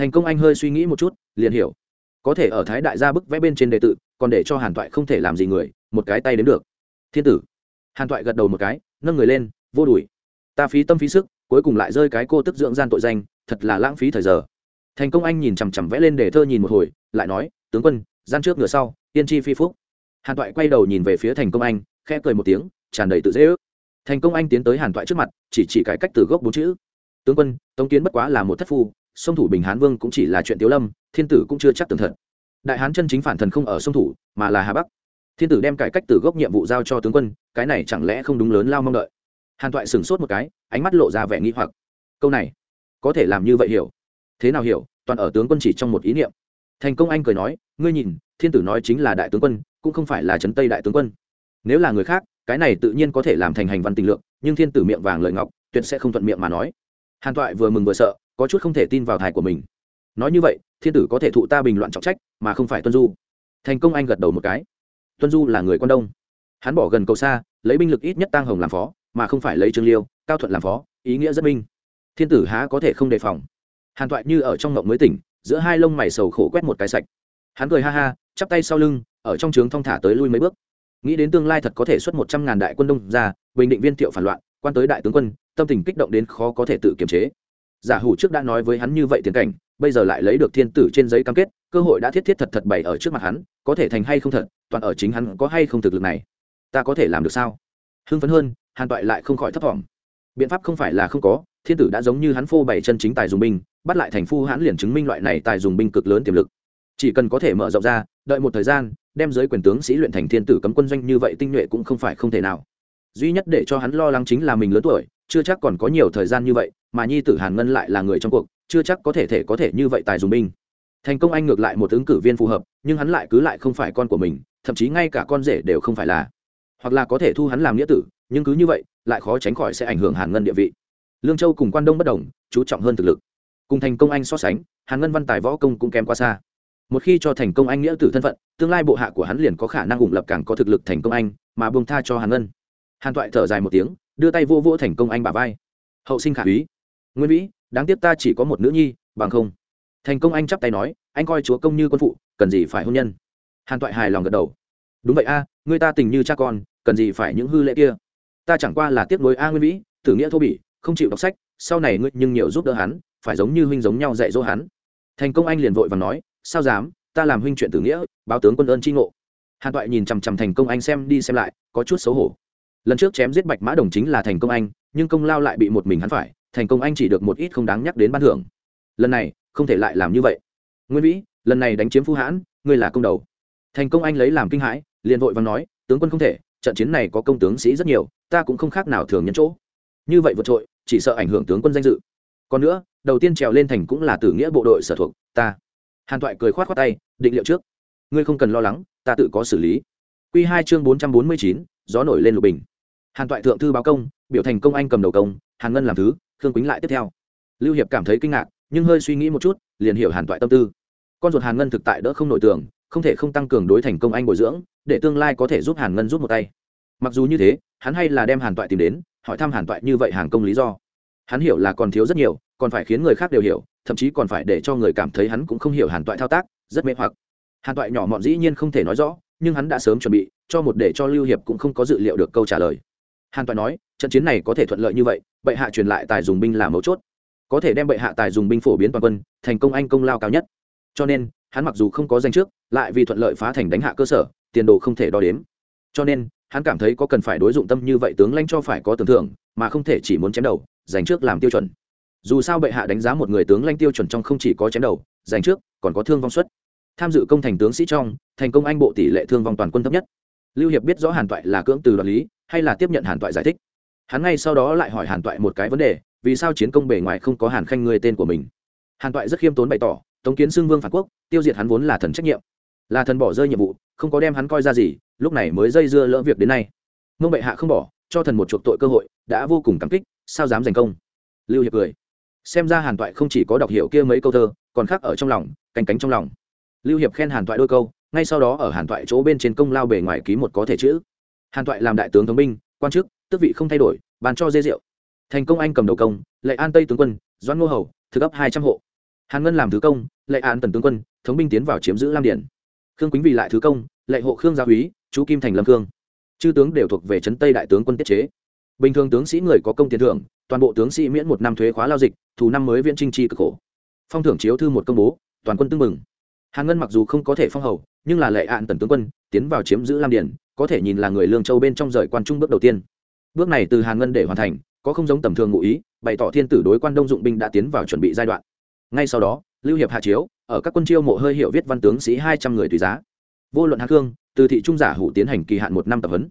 thành công anh hơi suy nghĩ một chút, liền hiểu. Có thể ở thái đại gia bức vẽ bên trên đề tự còn để cho hàn toại không thể làm gì người, một cái tay đến được. Thiên tử. Hàn toại gật đầu một cái, nâng người lên, vô đùi. Ta phí tâm phí sức, cuối cùng lại rơi cái cô tức dưỡng gian tội danh, thật là lãng phí thời giờ. Thành công anh nhìn chằm chằm vẽ lên để thơ nhìn một hồi, lại nói, tướng quân, gian trước ngựa sau tiên tri phi phúc. Hàn toại quay đầu nhìn về phía thành công anh, khẽ cười một tiếng, tràn đầy tự dễ ước. Thành công anh tiến tới hàn toại trước mặt, chỉ chỉ cải cách từ gốc bốn chữ. Tướng quân, tống kiến bất quá là một thất phu sông thủ bình hán vương cũng chỉ là chuyện tiếu lâm, thiên tử cũng chưa chắc tường thật. Đại hán chân chính phản thần không ở sông thủ, mà là hà bắc. Thiên tử đem cải cách từ gốc nhiệm vụ giao cho tướng quân, cái này chẳng lẽ không đúng lớn lao mong đợi? Hàn toại sửng sốt một cái, ánh mắt lộ ra vẻ nghi hoặc. Câu này, có thể làm như vậy hiểu? Thế nào hiểu? Toàn ở tướng quân chỉ trong một ý niệm. Thành công anh cười nói, ngươi nhìn, thiên tử nói chính là đại tướng quân, cũng không phải là trấn tây đại tướng quân. Nếu là người khác, cái này tự nhiên có thể làm thành hành văn tình lượng, nhưng thiên tử miệng vàng lợi ngọc, tuyệt sẽ không thuận miệng mà nói. Hàn toại vừa mừng vừa sợ có chút không thể tin vào thải của mình. Nói như vậy, thiên tử có thể thụ ta bình loạn trọng trách, mà không phải tuân du. Thành công anh gật đầu một cái. Tuân du là người quan đông. Hắn bỏ gần cầu xa, lấy binh lực ít nhất tăng hồng làm phó, mà không phải lấy trương liêu, cao thuận làm phó, ý nghĩa rất minh. Thiên tử há có thể không đề phòng. Hàn thoại như ở trong ngộng mới tỉnh, giữa hai lông mày sầu khổ quét một cái sạch. Hắn cười ha ha, chắp tay sau lưng, ở trong trướng thong thả tới lui mấy bước. Nghĩ đến tương lai thật có thể xuất một trăm ngàn đại quân đông ra, bình định viên thiệu phản loạn, quan tới đại tướng quân, tâm tình kích động đến khó có thể tự kiềm chế giả hủ trước đã nói với hắn như vậy tiền cảnh, bây giờ lại lấy được thiên tử trên giấy cam kết, cơ hội đã thiết thiết thật thật bày ở trước mặt hắn, có thể thành hay không thật, toàn ở chính hắn có hay không thực lực này, ta có thể làm được sao? Hưng phấn hơn, hàn toại lại không khỏi thấp thỏm. Biện pháp không phải là không có, thiên tử đã giống như hắn phô bày chân chính tài dùng binh, bắt lại thành phu hãn liền chứng minh loại này tài dùng binh cực lớn tiềm lực. Chỉ cần có thể mở rộng ra, đợi một thời gian, đem giới quyền tướng sĩ luyện thành thiên tử cấm quân doanh như vậy tinh nhuệ cũng không phải không thể nào. Duy nhất để cho hắn lo lắng chính là mình lớn tuổi chưa chắc còn có nhiều thời gian như vậy, mà nhi tử hàn ngân lại là người trong cuộc, chưa chắc có thể thể có thể như vậy tài dùng binh. Thành công anh ngược lại một ứng cử viên phù hợp, nhưng hắn lại cứ lại không phải con của mình, thậm chí ngay cả con rể đều không phải là. Hoặc là có thể thu hắn làm nghĩa tử, nhưng cứ như vậy, lại khó tránh khỏi sẽ ảnh hưởng hàn ngân địa vị. Lương châu cùng quan đông bất đồng, chú trọng hơn thực lực. Cùng thành công anh so sánh, hàn ngân văn tài võ công cũng kém quá xa. Một khi cho thành công anh nghĩa tử thân phận, tương lai bộ hạ của hắn liền có khả năng ủng lập càng có thực lực thành công anh, mà buông tha cho hàn ngân. Hàn toại thở dài một tiếng đưa tay vô vô thành công anh bà vai. Hậu sinh khả úy. Nguyên vĩ đáng tiếc ta chỉ có một nữ nhi bằng không. Thành công anh chắp tay nói anh coi chúa công như quân phụ cần gì phải hôn nhân. Hàn toại hài lòng gật đầu. Đúng vậy a à, người ta tình như cha con cần gì phải những hư lệ kia. Ta chẳng qua là tiếc nuối a nguyên vĩ tử nghĩa thô bỉ không chịu đọc sách sau này ngươi nhưng nhiều giúp đỡ hắn phải giống như huynh giống nhau dạy dỗ hắn. Thành công anh liền vội và nói sao dám ta làm huynh chuyện tử nghĩa báo tướng quân ơn tri ngộ. Hàn toại nhìn chằm chằm thành công anh xem đi xem lại có chút xấu hổ lần trước chém giết bạch mã đồng chính là thành công anh, nhưng công lao lại bị một mình hắn phải, thành công anh chỉ được một ít không đáng nhắc đến ban thưởng. Lần này, không thể lại làm như vậy. Nguyên vĩ, lần này đánh chiếm phu hãn, ngươi là công đầu. Thành công anh lấy làm kinh hãi, liền vội và nói, tướng quân không thể, trận chiến này có công tướng sĩ rất nhiều, ta cũng không khác nào thường nhân chỗ. Như vậy vượt trội, chỉ sợ ảnh hưởng tướng quân danh dự. Còn nữa, đầu tiên trèo lên thành cũng là tử nghĩa bộ đội sở thuộc, ta. Hàn thoại cười khoát khoát tay, định liệu trước. Ngươi không cần lo lắng, ta tự có xử lý. Q hai chương bốn trăm bốn mươi chín, gió nổi lên lục bình hàn toại thượng thư báo công, biểu thành công anh cầm đầu công, hàn ngân làm thứ, khương quýnh lại tiếp theo. Lưu hiệp cảm thấy kinh ngạc, nhưng hơi suy nghĩ một chút, liền hiểu hàn toại tâm tư. Con ruột hàn ngân thực tại đỡ không nội tưởng, không thể không tăng cường đối thành công anh bồi dưỡng, để tương lai có thể giúp hàn ngân rút một tay. Mặc dù như thế, hắn hay là đem hàn toại tìm đến, hỏi thăm hàn toại như vậy hàng công lý do. Hắn hiểu là còn thiếu rất nhiều, còn phải khiến người khác đều hiểu, thậm chí còn phải để cho người cảm thấy hắn cũng không hiểu hàn toại thao tác, rất mê hoặc. Hàn toại nhỏ mọn dĩ nhiên không thể nói rõ, nhưng hắn đã sớm chuẩn bị, cho một để cho lưu hiệp cũng không có dự liệu được câu trả lời hàn toại nói, trận chiến này có thể thuận lợi như vậy, bệ hạ truyền lại tài dùng binh là mấu chốt. Có thể đem bệ hạ tài dùng binh phổ biến toàn quân, thành công anh công lao cao nhất. Cho nên, hắn mặc dù không có danh trước, lại vì thuận lợi phá thành đánh hạ cơ sở, tiền đồ không thể đo đếm. Cho nên, hắn cảm thấy có cần phải đối dụng tâm như vậy tướng lãnh cho phải có tưởng thưởng, mà không thể chỉ muốn chém đầu dành trước làm tiêu chuẩn. Dù sao bệ hạ đánh giá một người tướng lãnh tiêu chuẩn trong không chỉ có chém đầu dành trước, còn có thương vong suất. Tham dự công thành tướng sĩ trong, thành công anh bộ tỷ lệ thương vong toàn quân thấp nhất. Lưu hiệp biết rõ hàn toại là cưỡng từ đoạt lý hay là tiếp nhận hàn toại giải thích hắn ngay sau đó lại hỏi hàn toại một cái vấn đề vì sao chiến công bề ngoài không có hàn khanh người tên của mình hàn toại rất khiêm tốn bày tỏ tống kiến xưng vương phản quốc tiêu diệt hắn vốn là thần trách nhiệm là thần bỏ rơi nhiệm vụ không có đem hắn coi ra gì lúc này mới dây dưa lỡ việc đến nay mông bệ hạ không bỏ cho thần một chuộc tội cơ hội đã vô cùng cảm kích sao dám giành công lưu hiệp cười xem ra hàn toại không chỉ có đọc hiểu kia mấy câu thơ còn khác ở trong lòng canh cánh trong lòng lưu hiệp khen hàn toại đôi câu ngay sau đó ở hàn toại chỗ bên trên công lao bề ngoài ký một có thể chữ hàn toại làm đại tướng thống binh, quan chức, tước vị không thay đổi bàn cho dê rượu. Thành công anh cầm đầu công, lệ an tây tướng quân, doãn ngô hầu, thực ấp hai trăm hộ. Hàn ngân làm thứ công, lệ an tần tướng quân, thống binh tiến vào chiếm giữ lam điển. Khương quýnh vì lại thứ công, lệ hộ khương gia úy chú kim thành lâm khương. Chư tướng đều thuộc về trấn tây đại tướng quân tiết chế. Bình thường tướng sĩ người có công tiền thưởng, toàn bộ tướng sĩ miễn một năm thuế khóa lao dịch, thù năm mới viễn trinh chi cực khổ. Phong thưởng chiếu thư một công bố, toàn quân tưng mừng hàn ngân mặc dù không có thể phong hầu, nhưng là lệ ạn tần tướng quân, tiến vào chiếm giữ lam điển có thể nhìn là người lương châu bên trong rời quan trung bước đầu tiên bước này từ hàn ngân để hoàn thành có không giống tầm thường ngụ ý bày tỏ thiên tử đối quan đông dụng binh đã tiến vào chuẩn bị giai đoạn ngay sau đó lưu hiệp hạ chiếu ở các quân chiêu mộ hơi hiệu viết văn tướng sĩ hai trăm người tùy giá vô luận hạ cương từ thị trung giả hủ tiến hành kỳ hạn một năm tập huấn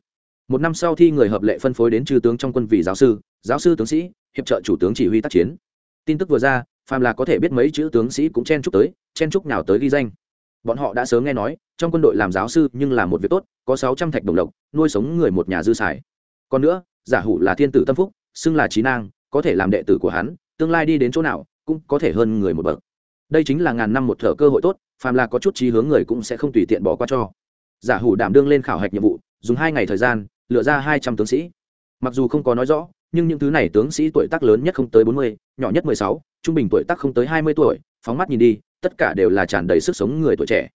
một năm sau thi người hợp lệ phân phối đến chư tướng trong quân vì giáo sư giáo sư tướng sĩ hiệp trợ chủ tướng chỉ huy tác chiến tin tức vừa ra phàm là có thể biết mấy chữ tướng sĩ cũng chen chúc tới chen chúc nào tới ghi danh bọn họ đã sớm nghe nói, trong quân đội làm giáo sư nhưng là một việc tốt, có sáu trăm thạch đồng lộc, nuôi sống người một nhà dư xài. Còn nữa, giả hủ là thiên tử tâm phúc, xưng là trí nang có thể làm đệ tử của hắn, tương lai đi đến chỗ nào cũng có thể hơn người một bậc. Đây chính là ngàn năm một thở cơ hội tốt, phàm là có chút trí hướng người cũng sẽ không tùy tiện bỏ qua cho. Giả hủ đảm đương lên khảo hạch nhiệm vụ, dùng hai ngày thời gian, lựa ra hai trăm tướng sĩ. Mặc dù không có nói rõ, nhưng những thứ này tướng sĩ tuổi tác lớn nhất không tới bốn mươi, nhỏ nhất mười sáu, trung bình tuổi tác không tới hai mươi tuổi, phóng mắt nhìn đi tất cả đều là tràn đầy sức sống người tuổi trẻ.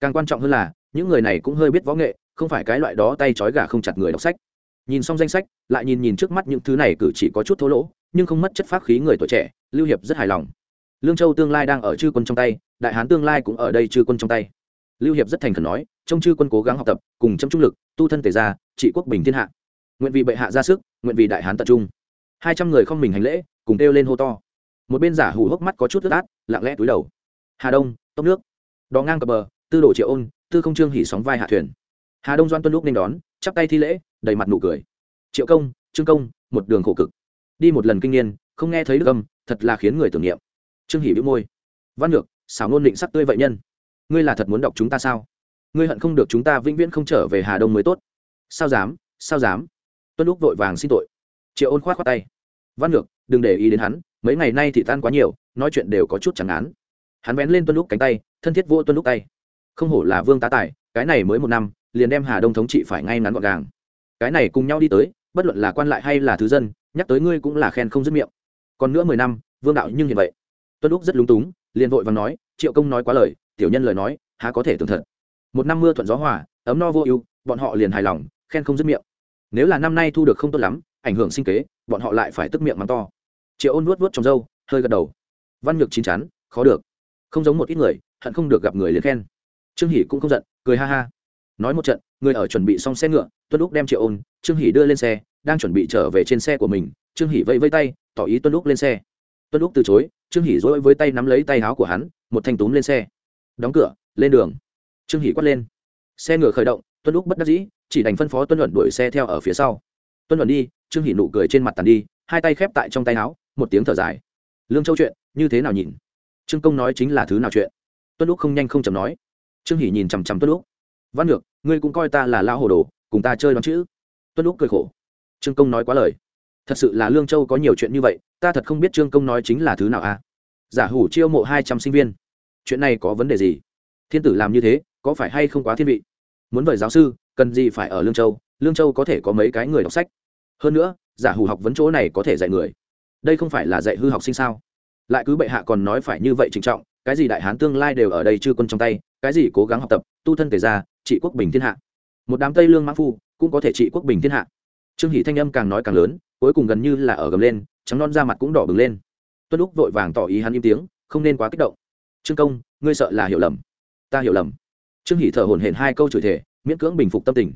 Càng quan trọng hơn là, những người này cũng hơi biết võ nghệ, không phải cái loại đó tay trói gà không chặt người đọc sách. Nhìn xong danh sách, lại nhìn nhìn trước mắt những thứ này cử chỉ có chút thô lỗ, nhưng không mất chất phác khí người tuổi trẻ, lưu hiệp rất hài lòng. Lương châu tương lai đang ở chư quân trong tay, đại hán tương lai cũng ở đây chư quân trong tay. Lưu hiệp rất thành khẩn nói trong chư quân cố gắng học tập, cùng chăm trung lực, tu thân tề gia, trị quốc bình thiên hạ. Nguyện vì bệ hạ ra sức, nguyện vì đại hán tập trung. Hai trăm người không mình hành lễ, cùng kêu lên hô to. Một bên giả hủ hốc mắt có chút ướt át, lặng lẽ túi đầu hà đông, tốc nước. Đò ngang cập bờ, tư đồ triệu ôn, tư không trương hỉ sóng vai hạ thuyền. Hà đông doan tuân lúc nên đón, chắp tay thi lễ, đầy mặt nụ cười. Triệu công, trương công, một đường khổ cực. Đi một lần kinh niên, không nghe thấy được âm, thật là khiến người tưởng niệm. Trương hỉ bĩu môi. Văn ngược xảo ngôn định sắc tươi vậy nhân. Ngươi là thật muốn đọc chúng ta sao? Ngươi hận không được chúng ta vĩnh viễn không trở về hà đông mới tốt. Sao dám sao dám? Tuân lúc vội vàng xin tội. Triệu ôn khoát khoát tay. Văn ngược đừng để ý đến hắn, mấy ngày nay thì tan quá nhiều, nói chuyện đều có chút chẳng án hắn vén lên tuân lúc cánh tay, thân thiết vô tuân lúc tay. Không hổ là vương tá tài, cái này mới một năm, liền đem hà đông thống trị phải ngay ngắn gọn gàng. Cái này cùng nhau đi tới, bất luận là quan lại hay là thứ dân, nhắc tới ngươi cũng là khen không dứt miệng. Còn nữa mười năm, vương đạo nhưng hiện vậy. Tuân lúc rất lúng túng, liền vội và nói, triệu công nói quá lời, tiểu nhân lời nói, há có thể tưởng thật. Một năm mưa thuận gió hòa, ấm no vô ưu, bọn họ liền hài lòng, khen không dứt miệng. Nếu là năm nay thu được không tốt lắm, ảnh hưởng sinh kế, bọn họ lại phải tức miệng mắng to. Triệu ôn nuốt vuốt trong râu, hơi gật đầu. Văn nhược chín chắn, khó được không giống một ít người, hận không được gặp người liền khen. Trương hỷ cũng không giận, cười ha ha. Nói một trận, người ở chuẩn bị xong xe ngựa, tuân lúc đem triệu ôn, trương hỷ đưa lên xe, đang chuẩn bị trở về trên xe của mình, trương hỷ vẫy vẫy tay, tỏ ý tuân lúc lên xe. Tuân lúc từ chối, trương hỷ dỗi với tay nắm lấy tay áo của hắn, một thanh túm lên xe. Đóng cửa, lên đường. Trương hỷ quát lên. Xe ngựa khởi động, tuân lúc bất đắc dĩ, chỉ đành phân phó tuân luận đuổi xe theo ở phía sau. Tuân luận đi, trương hỷ nụ cười trên mặt tàn đi, hai tay khép tại trong tay áo, một tiếng thở dài. Lương châu chuyện, như thế nào nhìn? Trương công nói chính là thứ nào chuyện? Tuân lúc không nhanh không chầm nói. Trương hỷ nhìn chằm chằm tuân lúc văn ngược ngươi cũng coi ta là lao hồ đồ, cùng ta chơi đón chữ. Tuân lúc cười khổ. Trương công nói quá lời. Thật sự là lương châu có nhiều chuyện như vậy, ta thật không biết trương công nói chính là thứ nào à? Giả hủ chiêu mộ hai trăm sinh viên. Chuyện này có vấn đề gì? Thiên tử làm như thế, có phải hay không quá thiên vị? Muốn vời giáo sư, cần gì phải ở lương châu? Lương châu có thể có mấy cái người đọc sách? Hơn nữa, giả hủ học vấn chỗ này có thể dạy người. Đây không phải là dạy hư học sinh sao? Lại cứ bệ hạ còn nói phải như vậy trịnh trọng, cái gì đại hán tương lai đều ở đây chưa quân trong tay, cái gì cố gắng học tập, tu thân tề ra, trị quốc bình thiên hạ. Một đám tây lương mã phu cũng có thể trị quốc bình thiên hạ. Trương hỷ thanh âm càng nói càng lớn, cuối cùng gần như là ở gầm lên, trắng non da mặt cũng đỏ bừng lên. Tuân lúc vội vàng tỏ ý hắn im tiếng, không nên quá kích động. Trương công, ngươi sợ là hiểu lầm. Ta hiểu lầm. Trương hỷ thở hổn hển hai câu chửi thể miễn cưỡng bình phục tâm tình.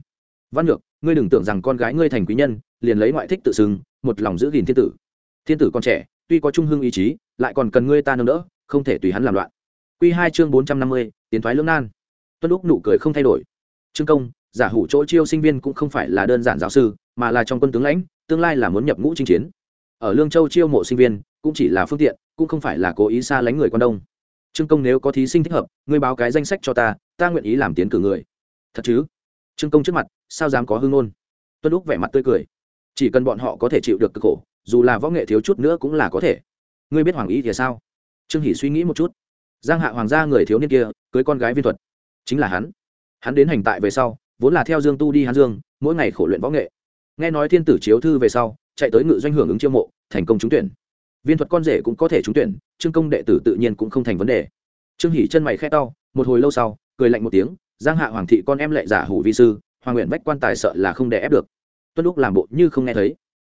Văn ngược ngươi đừng tưởng rằng con gái ngươi thành quý nhân, liền lấy ngoại thích tự xưng, một lòng giữ gìn thiên tử. Thiên tử còn trẻ tuy có trung hưng ý chí, lại còn cần ngươi ta nâng đỡ, không thể tùy hắn làm loạn. Quy hai chương bốn trăm năm mươi, tiến thoái lưỡng nan. Tuân lúc nụ cười không thay đổi. Trương công, giả hủ chỗ chiêu sinh viên cũng không phải là đơn giản giáo sư, mà là trong quân tướng lãnh, tương lai là muốn nhập ngũ chinh chiến. Ở lương châu chiêu mộ sinh viên, cũng chỉ là phương tiện, cũng không phải là cố ý xa lánh người quan đông. Trương công nếu có thí sinh thích hợp, ngươi báo cái danh sách cho ta ta nguyện ý làm tiến cử người. Thật chứ? Trương công trước mặt, sao dám có hương ngôn? Tuân lúc vẻ mặt tươi cười. Chỉ cần bọn họ có thể chịu được cực khổ dù là võ nghệ thiếu chút nữa cũng là có thể. Ngươi biết hoàng ý thì sao? Trương hỷ suy nghĩ một chút. Giang hạ hoàng gia người thiếu niên kia, cưới con gái viên thuật. Chính là hắn. Hắn đến hành tại về sau, vốn là theo dương tu đi hán dương, mỗi ngày khổ luyện võ nghệ. Nghe nói thiên tử chiếu thư về sau, chạy tới ngự doanh hưởng ứng chiêu mộ, thành công trúng tuyển. Viên thuật con rể cũng có thể trúng tuyển, trương công đệ tử tự nhiên cũng không thành vấn đề. Trương hỷ chân mày khẽ đau một hồi lâu sau, cười lạnh một tiếng, giang hạ hoàng thị con em lệ giả hủ vi sư, hoàng nguyện bách quan tài sợ là không đè ép được. Tuân lúc làm bộ như không nghe thấy.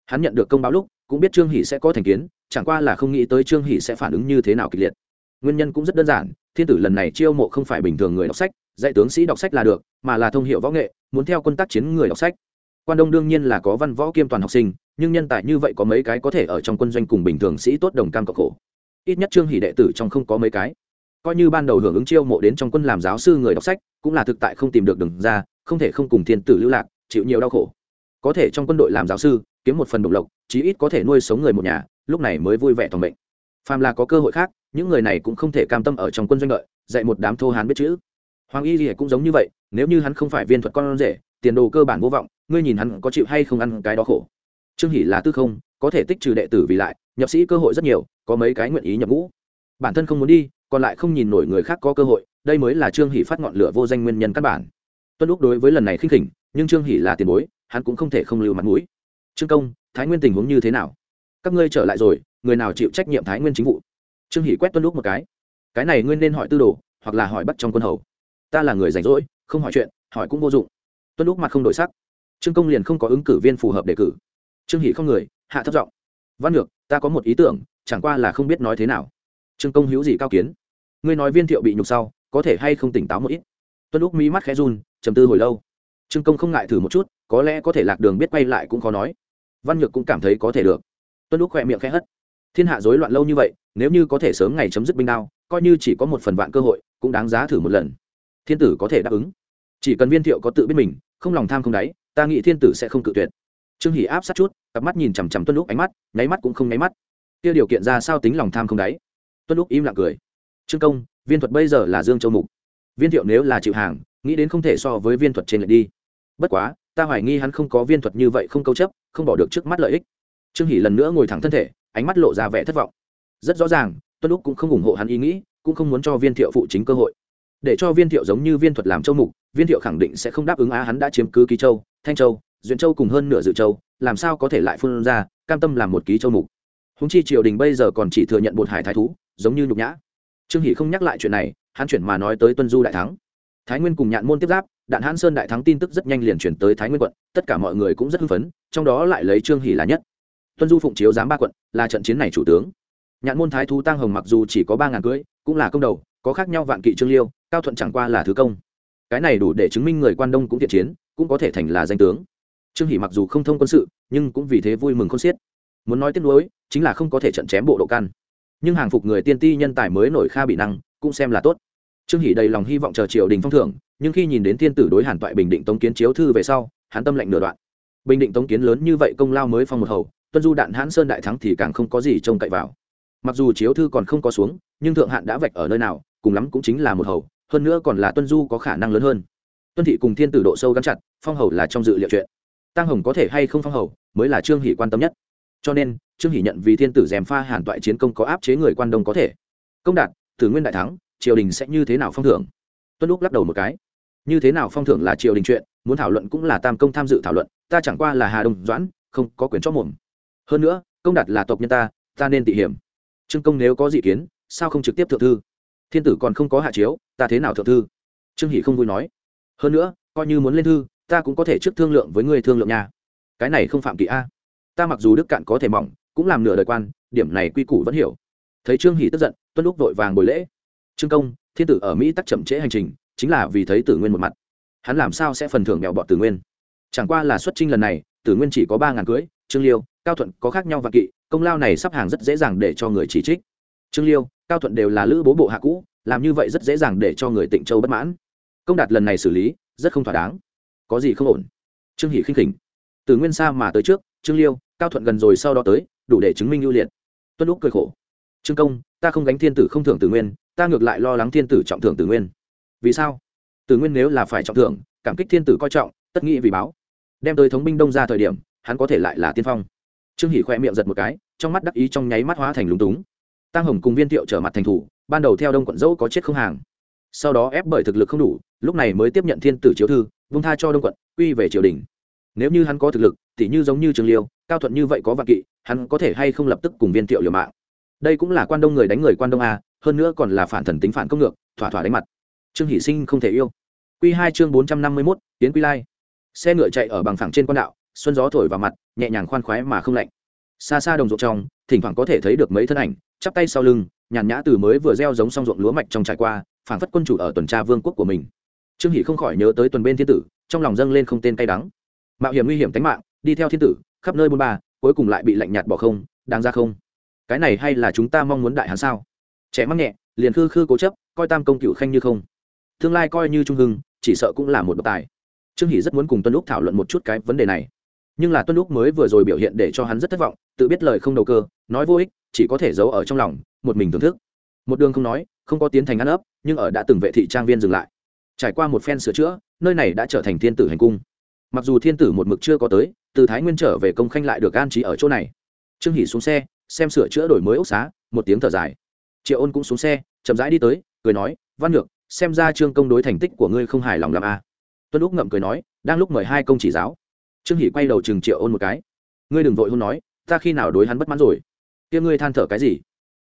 Hắn nhận được công báo lúc cũng biết trương hỷ sẽ có thành kiến, chẳng qua là không nghĩ tới trương hỷ sẽ phản ứng như thế nào kịch liệt. Nguyên nhân cũng rất đơn giản, thiên tử lần này chiêu mộ không phải bình thường người đọc sách, dạy tướng sĩ đọc sách là được, mà là thông hiệu võ nghệ, muốn theo quân tác chiến người đọc sách. Quan đông đương nhiên là có văn võ kiêm toàn học sinh, nhưng nhân tài như vậy có mấy cái có thể ở trong quân doanh cùng bình thường sĩ tốt đồng cam cộng khổ. Ít nhất trương hỷ đệ tử trong không có mấy cái. Coi như ban đầu hưởng ứng chiêu mộ đến trong quân làm giáo sư người đọc sách, cũng là thực tại không tìm được đường ra, không thể không cùng thiên tử lưu lạc, chịu nhiều đau khổ có thể trong quân đội làm giáo sư, kiếm một phần đồng lộc, chí ít có thể nuôi sống người một nhà, lúc này mới vui vẻ toàn mệnh. Phàm là có cơ hội khác, những người này cũng không thể cam tâm ở trong quân doanh lợi dạy một đám thô hán biết chữ. Hoàng y gì cũng giống như vậy, nếu như hắn không phải viên thuật con rể, tiền đồ cơ bản vô vọng, ngươi nhìn hắn có chịu hay không ăn cái đó khổ. Trương hỷ là tư không, có thể tích trừ đệ tử vì lại, nhập sĩ cơ hội rất nhiều, có mấy cái nguyện ý nhập ngũ. Bản thân không muốn đi, còn lại không nhìn nổi người khác có cơ hội, đây mới là trương hỷ phát ngọn lửa vô danh nguyên nhân căn bản. Tuân lúc đối với lần này khinh khỉnh, nhưng trương hỷ là tiền bối hắn cũng không thể không lưu mặt mũi. Trương công, thái nguyên tình huống như thế nào? Các ngươi trở lại rồi, người nào chịu trách nhiệm thái nguyên chính vụ? Trương hỷ quét tuân lúc một cái. Cái này ngươi nên hỏi tư đồ, hoặc là hỏi bắt trong quân hầu. Ta là người rảnh rỗi, không hỏi chuyện, hỏi cũng vô dụng. Tuân lúc mặt không đổi sắc. Trương công liền không có ứng cử viên phù hợp đề cử. Trương hỷ không người, hạ thấp giọng. Văn ngược ta có một ý tưởng, chẳng qua là không biết nói thế nào. Trương công hữu gì cao kiến? Ngươi nói viên thiệu bị nhục sau, có thể hay không tỉnh táo một ít? Tuân lúc mí mắt khẽ run, trầm tư hồi lâu. Trương công không ngại thử một chút có lẽ có thể lạc đường biết quay lại cũng khó nói. Văn nhược cũng cảm thấy có thể được. Tuân lúc khoe miệng khẽ hất. Thiên hạ rối loạn lâu như vậy, nếu như có thể sớm ngày chấm dứt binh đao, coi như chỉ có một phần vạn cơ hội, cũng đáng giá thử một lần. Thiên tử có thể đáp ứng. Chỉ cần viên thiệu có tự biết mình, không lòng tham không đáy, ta nghĩ thiên tử sẽ không cự tuyệt. Trương hỷ áp sát chút, cặp mắt nhìn chằm chằm tuân lúc ánh mắt, nháy mắt cũng không nháy mắt. Kia điều kiện ra sao tính lòng tham không đáy? Tuân lúc im lặng cười. Trương công, viên thuật bây giờ là dương châu mục. Viên thiệu nếu là chịu hàng, nghĩ đến không thể so với viên thuật trên lệch đi. Bất quá ta hoài nghi hắn không có viên thuật như vậy không câu chấp, không bỏ được trước mắt lợi ích. Trương hỷ lần nữa ngồi thẳng thân thể, ánh mắt lộ ra vẻ thất vọng. Rất rõ ràng, tuân lúc cũng không ủng hộ hắn ý nghĩ, cũng không muốn cho viên thiệu phụ chính cơ hội. Để cho viên thiệu giống như viên thuật làm châu mục, viên thiệu khẳng định sẽ không đáp ứng á hắn đã chiếm cứ ký châu, thanh châu, duyện châu cùng hơn nửa dự châu, làm sao có thể lại phun ra, cam tâm làm một ký châu mục. Húng chi triều đình bây giờ còn chỉ thừa nhận bột hải thái thú, giống như nhục nhã. Trương hỷ không nhắc lại chuyện này, hắn chuyển mà nói tới tuân du đại thắng. Thái nguyên cùng nhạn môn tiếp giáp đạn hãn sơn đại thắng tin tức rất nhanh liền chuyển tới thái nguyên quận, tất cả mọi người cũng rất hưng phấn, trong đó lại lấy trương hỷ là nhất. Tuân du phụng chiếu giám ba quận, là trận chiến này chủ tướng. Nhạn môn thái thú tăng hồng mặc dù chỉ có ba ngàn cưỡi, cũng là công đầu, có khác nhau vạn kỵ trương liêu, cao thuận chẳng qua là thứ công. Cái này đủ để chứng minh người quan đông cũng thiện chiến, cũng có thể thành là danh tướng. Trương hỷ mặc dù không thông quân sự, nhưng cũng vì thế vui mừng không xiết. Muốn nói tiếc nuối, chính là không có thể trận chém bộ độ căn. Nhưng hàng phục người tiên ti nhân tài mới nổi kha bị năng, cũng xem là tốt. Trương hỷ đầy lòng hy vọng chờ triều đình phong thưởng nhưng khi nhìn đến thiên tử đối hàn toại bình định tống kiến chiếu thư về sau, hắn tâm lệnh nửa đoạn. Bình định tống kiến lớn như vậy công lao mới phong một hầu, tuân du đạn hãn sơn đại thắng thì càng không có gì trông cậy vào. Mặc dù chiếu thư còn không có xuống, nhưng thượng hạn đã vạch ở nơi nào, cùng lắm cũng chính là một hầu, hơn nữa còn là tuân du có khả năng lớn hơn. Tuân thị cùng thiên tử độ sâu gắn chặt, phong hầu là trong dự liệu chuyện. Tăng hồng có thể hay không phong hầu, mới là trương hỷ quan tâm nhất. Cho nên, trương hỷ nhận vì thiên tử dèm pha hàn toại chiến công có áp chế người quan đông có thể. Công đạt tử nguyên đại thắng, triều đình sẽ như thế nào phong thưởng? Tuân lúc lắc đầu một cái như thế nào phong thưởng là triều đình chuyện, muốn thảo luận cũng là tam công tham dự thảo luận, ta chẳng qua là hà đông doãn, không có quyền chót mồm. Hơn nữa, công đạt là tộc nhân ta ta nên tị hiểm. Trương công nếu có dị kiến, sao không trực tiếp thượng thư? Thiên tử còn không có hạ chiếu, ta thế nào thượng thư? Trương hỷ không vui nói. Hơn nữa, coi như muốn lên thư, ta cũng có thể trước thương lượng với người thương lượng nhà. Cái này không phạm kỵ a. Ta mặc dù đức cạn có thể mỏng, cũng làm nửa đời quan, điểm này quy củ vẫn hiểu. Thấy trương hỷ tức giận, tuân lúc vội vàng bồi lễ. Trương công, thiên tử ở mỹ tắc chậm trễ hành trình chính là vì thấy tử nguyên một mặt. Hắn làm sao sẽ phần thưởng mèo bọn tử nguyên? Chẳng qua là xuất trinh lần này, tử nguyên chỉ có ba ngàn cưới, trương liêu, cao thuận có khác nhau và kỵ, công lao này sắp hàng rất dễ dàng để cho người chỉ trích. Trương liêu, cao thuận đều là lữ bố bộ hạ cũ, làm như vậy rất dễ dàng để cho người tịnh châu bất mãn. Công đạt lần này xử lý, rất không thỏa đáng. Có gì không ổn? Trương hỷ khinh khỉnh. Từ nguyên xa mà tới trước, trương liêu, cao thuận gần rồi sau đó tới, đủ để chứng minh ưu liệt. Tuân lúc cười khổ. Trương công, ta không gánh thiên tử không thưởng tử nguyên, ta ngược lại lo lắng thiên tử trọng thưởng tử nguyên vì sao? Tử nguyên nếu là phải trọng thưởng, cảm kích thiên tử coi trọng, tất nghĩ vì báo. Đem tới thống binh đông ra thời điểm, hắn có thể lại là tiên phong. Trương hỷ khoe miệng giật một cái, trong mắt đắc ý trong nháy mắt hóa thành lúng túng. Tăng hồng cùng viên thiệu trở mặt thành thủ, ban đầu theo đông quận dẫu có chết không hàng. Sau đó ép bởi thực lực không đủ, lúc này mới tiếp nhận thiên tử chiếu thư, vung tha cho đông quận, quy về triều đình. Nếu như hắn có thực lực thì như giống như trường liêu, cao thuận như vậy có vạn kỵ, hắn có thể hay không lập tức cùng viên thiệu liều mạng. Đây cũng là quan đông người đánh người quan đông a, hơn nữa còn là phản thần tính phản công ngược, thỏa thỏa đánh mặt trương hỷ sinh không thể yêu. Q hai chương bốn trăm năm mươi mốt tiến quy lai. Xe ngựa chạy ở bằng phẳng trên quan đạo, xuân gió thổi vào mặt, nhẹ nhàng khoan khoái mà không lạnh. Xa xa đồng ruộng trong, thỉnh thoảng có thể thấy được mấy thân ảnh, chắp tay sau lưng, nhàn nhã từ mới vừa gieo giống xong ruộng lúa mạch trong trải qua, phảng phất quân chủ ở tuần tra vương quốc của mình. Trương hỷ không khỏi nhớ tới tuần bên thiên tử, trong lòng dâng lên không tên cay đắng. Mạo hiểm nguy hiểm tính mạng, đi theo thiên tử, khắp nơi bôn ba, cuối cùng lại bị lạnh nhạt bỏ không, đáng ra không? Cái này hay là chúng ta mong muốn đại hán sao? Trẻ mắc nhẹ, liền khư khư cố chấp, coi tam công cựu khanh như không tương lai coi như trung hưng, chỉ sợ cũng là một độc tài. Trương hỷ rất muốn cùng tuân lúc thảo luận một chút cái vấn đề này. Nhưng là tuân lúc mới vừa rồi biểu hiện để cho hắn rất thất vọng, tự biết lời không đầu cơ, nói vô ích, chỉ có thể giấu ở trong lòng, một mình thưởng thức. Một đường không nói, không có tiến thành ăn ấp, nhưng ở đã từng vệ thị trang viên dừng lại. Trải qua một phen sửa chữa, nơi này đã trở thành thiên tử hành cung. Mặc dù thiên tử một mực chưa có tới, từ thái nguyên trở về công khanh lại được an trí ở chỗ này. Trương hỷ xuống xe, xem sửa chữa đổi mới ốc xá, một tiếng thở dài. Triệu ôn cũng xuống xe, chậm rãi đi tới, cười nói, văn ngược xem ra trương công đối thành tích của ngươi không hài lòng làm a à. tuân úc ngậm cười nói, đang lúc mời hai công chỉ giáo. Trương hỷ quay đầu chừng triệu ôn một cái. Ngươi đừng vội hôn nói, ta khi nào đối hắn bất mãn rồi? Kia ngươi than thở cái gì?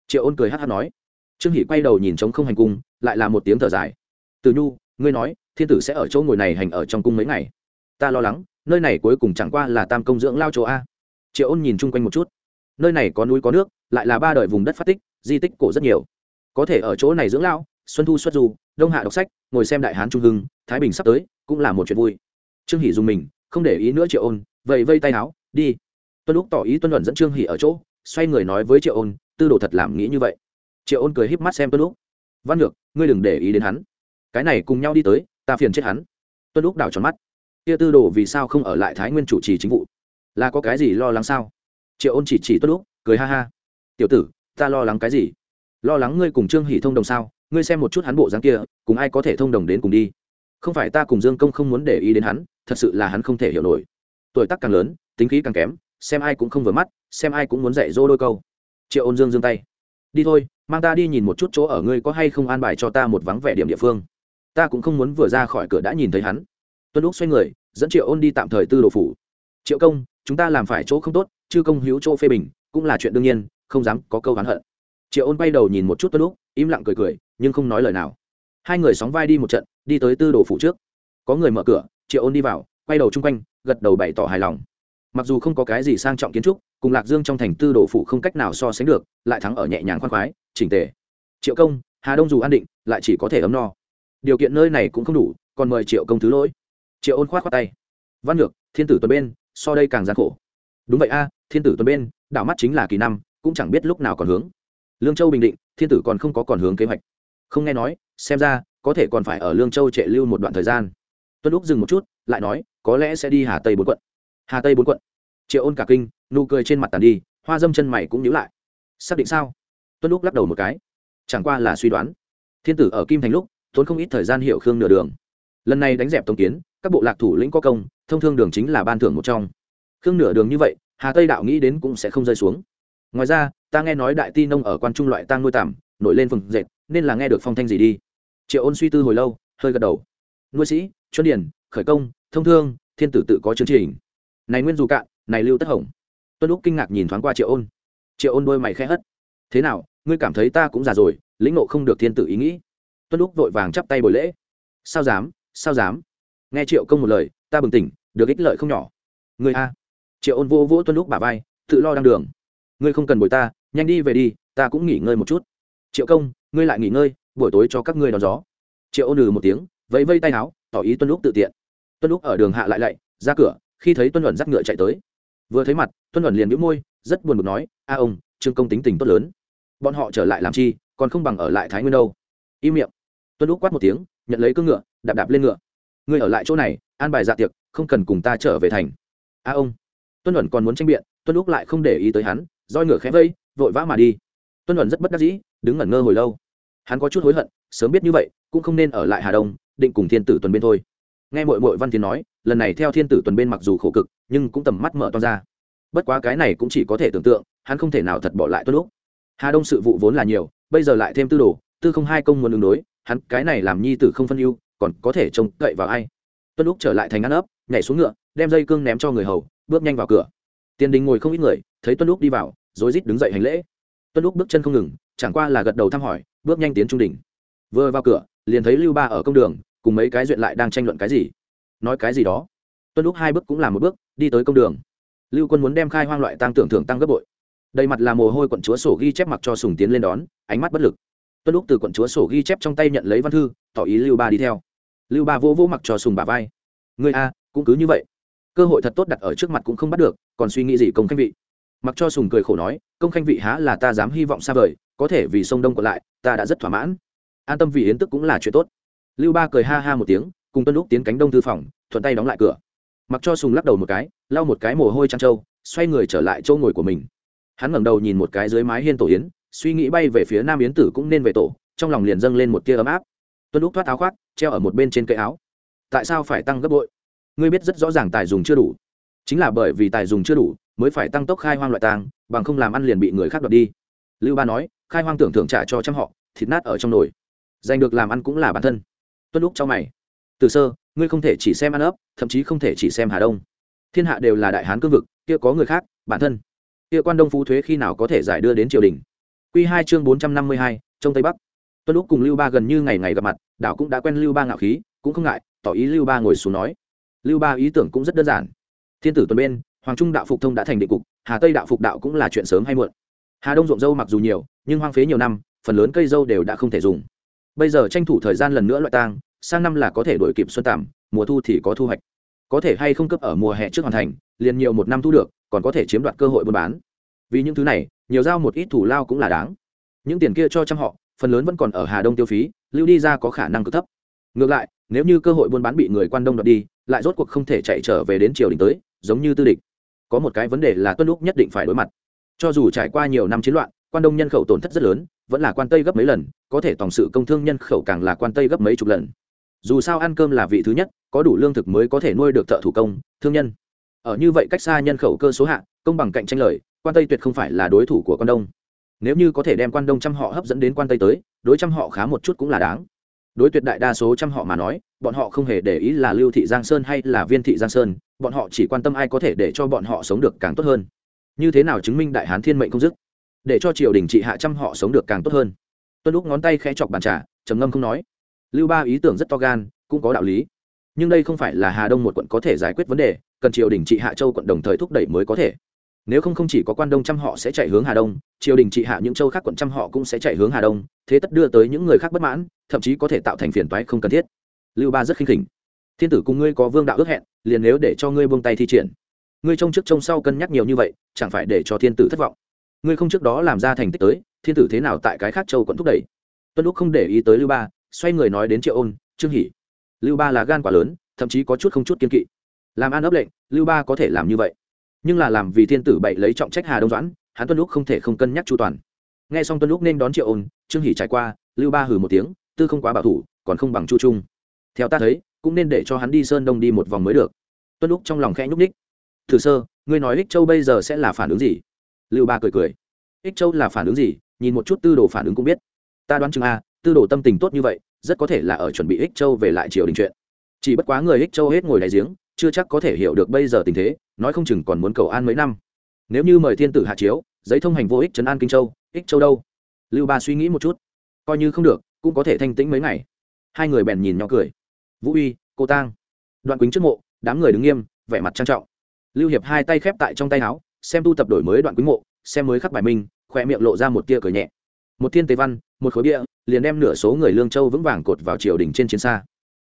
Triệu ôn cười hát hát nói. Trương hỷ quay đầu nhìn trống không hành cung, lại là một tiếng thở dài. Từ nhu, ngươi nói, thiên tử sẽ ở chỗ ngồi này hành ở trong cung mấy ngày? Ta lo lắng, nơi này cuối cùng chẳng qua là tam công dưỡng lao chỗ a. Triệu ôn nhìn chung quanh một chút. Nơi này có núi có nước, lại là ba đời vùng đất phát tích, di tích cổ rất nhiều. Có thể ở chỗ này dưỡng lao xuân thu xuất du, đông hạ đọc sách, ngồi xem đại hán trung hưng, thái bình sắp tới, cũng là một chuyện vui. Trương hỷ dùng mình, không để ý nữa triệu ôn vậy vây tay áo, đi. Tuân lúc tỏ ý tuân luận dẫn trương hỷ ở chỗ, xoay người nói với triệu ôn, tư đồ thật làm nghĩ như vậy. Triệu ôn cười híp mắt xem tuân lúc văn ngược ngươi đừng để ý đến hắn. Cái này cùng nhau đi tới, ta phiền chết hắn. Tuân lúc đảo tròn mắt. Kia tư đồ vì sao không ở lại thái nguyên chủ trì chính vụ? Là có cái gì lo lắng sao? Triệu ôn chỉ chỉ tuân lúc cười ha ha. Tiểu tử, ta lo lắng cái gì? Lo lắng ngươi cùng trương hỷ thông đồng sao? Ngươi xem một chút hắn bộ dáng kia, cùng ai có thể thông đồng đến cùng đi. Không phải ta cùng dương công không muốn để ý đến hắn, thật sự là hắn không thể hiểu nổi. Tuổi tác càng lớn, tính khí càng kém, xem ai cũng không vừa mắt, xem ai cũng muốn dạy dỗ đôi câu. Triệu ôn dương dương tay. Đi thôi, mang ta đi nhìn một chút chỗ ở ngươi có hay không an bài cho ta một vắng vẻ điểm địa phương. Ta cũng không muốn vừa ra khỏi cửa đã nhìn thấy hắn. Tuân lúc xoay người, dẫn triệu ôn đi tạm thời tư đồ phủ. Triệu công, chúng ta làm phải chỗ không tốt chứ công hữu chỗ phê bình, cũng là chuyện đương nhiên, không dám có câu hắn hận. Triệu ôn bay đầu nhìn một chút tuân lúc im lặng cười cười, nhưng không nói lời nào. Hai người sóng vai đi một trận, đi tới tư đồ phủ trước. Có người mở cửa, triệu ôn đi vào, quay đầu chung quanh, gật đầu bày tỏ hài lòng. Mặc dù không có cái gì sang trọng kiến trúc, cùng lạc dương trong thành tư đồ phủ không cách nào so sánh được, lại thắng ở nhẹ nhàng khoan khoái, chỉnh tề. Triệu công, hà đông dù an định, lại chỉ có thể ấm no. Điều kiện nơi này cũng không đủ, còn mời triệu công thứ lỗi. Triệu ôn khoát khoát tay. Văn ngược thiên tử tuần bên, so đây càng gian khổ. Đúng vậy a, thiên tử tuần bên, đảo mắt chính là kỳ năm, cũng chẳng biết lúc nào còn hướng. Lương châu bình định thiên tử còn không có còn hướng kế hoạch. Không nghe nói, xem ra, có thể còn phải ở lương châu trệ lưu một đoạn thời gian. Tuân lúc dừng một chút, lại nói, có lẽ sẽ đi hà tây bốn quận. Hà tây bốn quận. Triệu ôn cả kinh, nụ cười trên mặt tàn đi, hoa dâm chân mày cũng nhíu lại. Xác định sao? Tuân lúc lắc đầu một cái. Chẳng qua là suy đoán. Thiên tử ở kim thành lúc, tốn không ít thời gian hiểu khương nửa đường. Lần này đánh dẹp Tông kiến, các bộ lạc thủ lĩnh có công, thông thương đường chính là ban thưởng một trong. Khương nửa đường như vậy, hà tây đạo nghĩ đến cũng sẽ không rơi xuống ngoài ra, ta nghe nói đại ti nông ở quan trung loại tang nuôi tằm, nổi lên phừng dệt, nên là nghe được phong thanh gì đi. Triệu ôn suy tư hồi lâu, hơi gật đầu. Nuôi sĩ, chuân điển khởi công, thông thương, thiên tử tự có chương trình. Này nguyên dù cạn, này lưu tất hồng. Tuân lúc kinh ngạc nhìn thoáng qua triệu ôn. Triệu ôn đôi mày khẽ hất. Thế nào, ngươi cảm thấy ta cũng già rồi, lĩnh ngộ không được thiên tử ý nghĩ. Tuân lúc vội vàng chắp tay bồi lễ. Sao dám sao dám? Nghe triệu công một lời, ta bừng tỉnh, được ích lợi không nhỏ. Người a. Triệu ôn vô vỗ tuân lúc bả vai, tự lo đang đường ngươi không cần bồi ta, nhanh đi về đi, ta cũng nghỉ ngơi một chút. Triệu công, ngươi lại nghỉ ngơi, buổi tối cho các ngươi đón gió. Triệu ôn ừ một tiếng, vẫy vây tay áo, tỏ ý tuân lúc tự tiện. Tuân lúc ở đường hạ lại lạy, ra cửa, khi thấy tuân luận dắt ngựa chạy tới. Vừa thấy mặt, tuân luận liền đĩu môi, rất buồn bực nói, a ông, trương công tính tình tốt lớn. Bọn họ trở lại làm chi, còn không bằng ở lại thái nguyên đâu. Im miệng. Tuân lúc quát một tiếng, nhận lấy cương ngựa, đạp đạp lên ngựa. Ngươi ở lại chỗ này, an bài dạ tiệc, không cần cùng ta trở về thành. A ông. Tuân luận còn muốn tranh biện, tuân lúc lại không để ý tới hắn roi ngựa khẽ vây, vội vã mà đi. Tuân luận rất bất đắc dĩ, đứng ngẩn ngơ hồi lâu. Hắn có chút hối hận, sớm biết như vậy, cũng không nên ở lại hà đông, định cùng thiên tử tuần bên thôi. Nghe mội mội văn tiến nói, lần này theo thiên tử tuần bên mặc dù khổ cực, nhưng cũng tầm mắt mở to ra. Bất quá cái này cũng chỉ có thể tưởng tượng, hắn không thể nào thật bỏ lại tuân lúc hà đông sự vụ vốn là nhiều, bây giờ lại thêm tư đồ, tư không hai công muốn đứng đối, hắn cái này làm nhi tử không phân ưu, còn có thể trông cậy vào ai? Tuân lúc trở lại thành ngăn ấp, nhảy xuống ngựa, đem dây cương ném cho người hầu, bước nhanh vào cửa. Tiền đình ngồi không ít người thấy tuân lúc đi vào, rối rít đứng dậy hành lễ. tuân lúc bước chân không ngừng, chẳng qua là gật đầu thăm hỏi, bước nhanh tiến trung đỉnh. vừa vào cửa, liền thấy lưu ba ở công đường, cùng mấy cái duyện lại đang tranh luận cái gì. nói cái gì đó. tuân lúc hai bước cũng là một bước, đi tới công đường. lưu quân muốn đem khai hoang loại tăng tưởng thưởng tăng gấp bội. đầy mặt là mồ hôi quận chúa sổ ghi chép mặc cho sùng tiến lên đón, ánh mắt bất lực. tuân lúc từ quận chúa sổ ghi chép trong tay nhận lấy văn thư, tỏ ý lưu ba đi theo. lưu ba vô vô mặc cho sùng bà vai. người a, cũng cứ như vậy. cơ hội thật tốt đặt ở trước mặt cũng không bắt được, còn suy nghĩ gì công khanh vị mặc cho sùng cười khổ nói, công khanh vị há là ta dám hy vọng xa vời, có thể vì sông đông còn lại, ta đã rất thỏa mãn. An tâm vì yến tức cũng là chuyện tốt. Lưu ba cười ha ha một tiếng, cùng tuân lúc tiến cánh đông thư phòng, thuận tay đóng lại cửa. Mặc cho sùng lắc đầu một cái, lau một cái mồ hôi trăng trâu, xoay người trở lại chỗ ngồi của mình. Hắn ngẩng đầu nhìn một cái dưới mái hiên tổ yến, suy nghĩ bay về phía nam yến tử cũng nên về tổ, trong lòng liền dâng lên một tia ấm áp. Tuân lúc thoát áo khoác, treo ở một bên trên cây áo. Tại sao phải tăng gấp bội? Ngươi biết rất rõ ràng tài dùng chưa đủ. Chính là bởi vì tài dùng chưa đủ mới phải tăng tốc khai hoang loại tàng, bằng không làm ăn liền bị người khác đoạt đi. Lưu ba nói khai hoang tưởng thưởng trả cho trăm họ thịt nát ở trong nồi. Giành được làm ăn cũng là bản thân. Tuân lúc cho mày. Từ sơ ngươi không thể chỉ xem ăn ấp thậm chí không thể chỉ xem hà đông. Thiên hạ đều là đại hán cương vực kia có người khác bản thân. Kia quan đông phú thuế khi nào có thể giải đưa đến triều đình? Q hai chương bốn trăm năm mươi hai trong tây bắc. Tuân lúc cùng lưu ba gần như ngày ngày gặp mặt đảo cũng đã quen lưu ba ngạo khí cũng không ngại tỏ ý lưu ba ngồi xuống nói. Lưu ba ý tưởng cũng rất đơn giản. Thiên tử tuần bên hoàng trung đạo phục thông đã thành định cục, hà tây đạo phục đạo cũng là chuyện sớm hay muộn. Hà đông ruộng dâu mặc dù nhiều, nhưng hoang phế nhiều năm, phần lớn cây dâu đều đã không thể dùng. Bây giờ tranh thủ thời gian lần nữa loại tang, sang năm là có thể đổi kịp xuân tạm, mùa thu thì có thu hoạch. Có thể hay không cấp ở mùa hè trước hoàn thành, liền nhiều một năm thu được, còn có thể chiếm đoạt cơ hội buôn bán. Vì những thứ này, nhiều giao một ít thủ lao cũng là đáng. Những tiền kia cho trăm họ, phần lớn vẫn còn ở hà đông tiêu phí, lưu đi ra có khả năng cực thấp. Ngược lại, nếu như cơ hội buôn bán bị người quan đông đoạt đi, lại rốt cuộc không thể chạy trở về đến triều đình tới, giống như tư địch có một cái vấn đề là tuân lúc nhất định phải đối mặt. Cho dù trải qua nhiều năm chiến loạn, quan đông nhân khẩu tổn thất rất lớn, vẫn là quan tây gấp mấy lần, có thể tổng sự công thương nhân khẩu càng là quan tây gấp mấy chục lần. Dù sao ăn cơm là vị thứ nhất, có đủ lương thực mới có thể nuôi được thợ thủ công, thương nhân. Ở như vậy cách xa nhân khẩu cơ số hạ, công bằng cạnh tranh lợi quan tây tuyệt không phải là đối thủ của quan đông. Nếu như có thể đem quan đông trăm họ hấp dẫn đến quan tây tới, đối trăm họ khá một chút cũng là đáng. Đối tuyệt đại đa số trăm họ mà nói, bọn họ không hề để ý là lưu thị giang sơn hay là viên thị giang sơn bọn họ chỉ quan tâm ai có thể để cho bọn họ sống được càng tốt hơn. Như thế nào chứng minh đại hán thiên mệnh không dứt? Để cho triều đình trị hạ trăm họ sống được càng tốt hơn. Tuân lúc ngón tay khẽ chọc bàn trà, trầm ngâm không nói. Lưu ba ý tưởng rất to gan, cũng có đạo lý. Nhưng đây không phải là hà đông một quận có thể giải quyết vấn đề, cần triều đình trị hạ châu quận đồng thời thúc đẩy mới có thể. Nếu không không chỉ có quan đông trăm họ sẽ chạy hướng hà đông, triều đình trị hạ những châu khác quận trăm họ cũng sẽ chạy hướng hà đông, thế tất đưa tới những người khác bất mãn, thậm chí có thể tạo thành phiền toái không cần thiết. Lưu ba rất khinh khỉnh. Thiên tử cùng ngươi có vương đạo ước hẹn liền nếu để cho ngươi buông tay thi triển. Ngươi trông trước trông sau cân nhắc nhiều như vậy, chẳng phải để cho thiên tử thất vọng? Ngươi không trước đó làm ra thành tích tới, thiên tử thế nào tại cái khác châu quận thúc đẩy? Tuân lúc không để ý tới lưu ba, xoay người nói đến triệu ôn, trương hỷ. Lưu ba là gan quá lớn, thậm chí có chút không chút kiên kỵ. Làm an ấp lệnh, lưu ba có thể làm như vậy. Nhưng là làm vì thiên tử bậy lấy trọng trách hà đông doãn, hắn tuân lúc không thể không cân nhắc chu toàn. Nghe xong tuân lúc nên đón triệu ôn, trương hỷ trải qua, lưu ba hử một tiếng, tư không quá bảo thủ, còn không bằng chu trung. Theo ta thấy cũng nên để cho hắn đi sơn đông đi một vòng mới được. Tuân lúc trong lòng khẽ nhúc ních thử sơ, ngươi nói ích châu bây giờ sẽ là phản ứng gì? Lưu ba cười cười. Ích châu là phản ứng gì? Nhìn một chút tư đồ phản ứng cũng biết. Ta đoán chừng a, tư đồ tâm tình tốt như vậy, rất có thể là ở chuẩn bị ích châu về lại triều đình chuyện. Chỉ bất quá người ích châu hết ngồi đáy giếng, chưa chắc có thể hiểu được bây giờ tình thế, nói không chừng còn muốn cầu an mấy năm. Nếu như mời thiên tử hạ chiếu, giấy thông hành vô ích trấn an kinh châu, ích châu đâu? Lưu ba suy nghĩ một chút. Coi như không được, cũng có thể thanh tĩnh mấy ngày. Hai người bèn nhìn nhau cười vũ uy, cô tang. Đoạn quýnh trước mộ, đám người đứng nghiêm, vẻ mặt trang trọng. Lưu hiệp hai tay khép tại trong tay áo, xem tu tập đổi mới đoạn quýnh mộ, xem mới khắc bài minh khoe miệng lộ ra một tia cười nhẹ. Một thiên tế văn, một khối bia, liền đem nửa số người lương châu vững vàng cột vào triều đình trên chiến xa.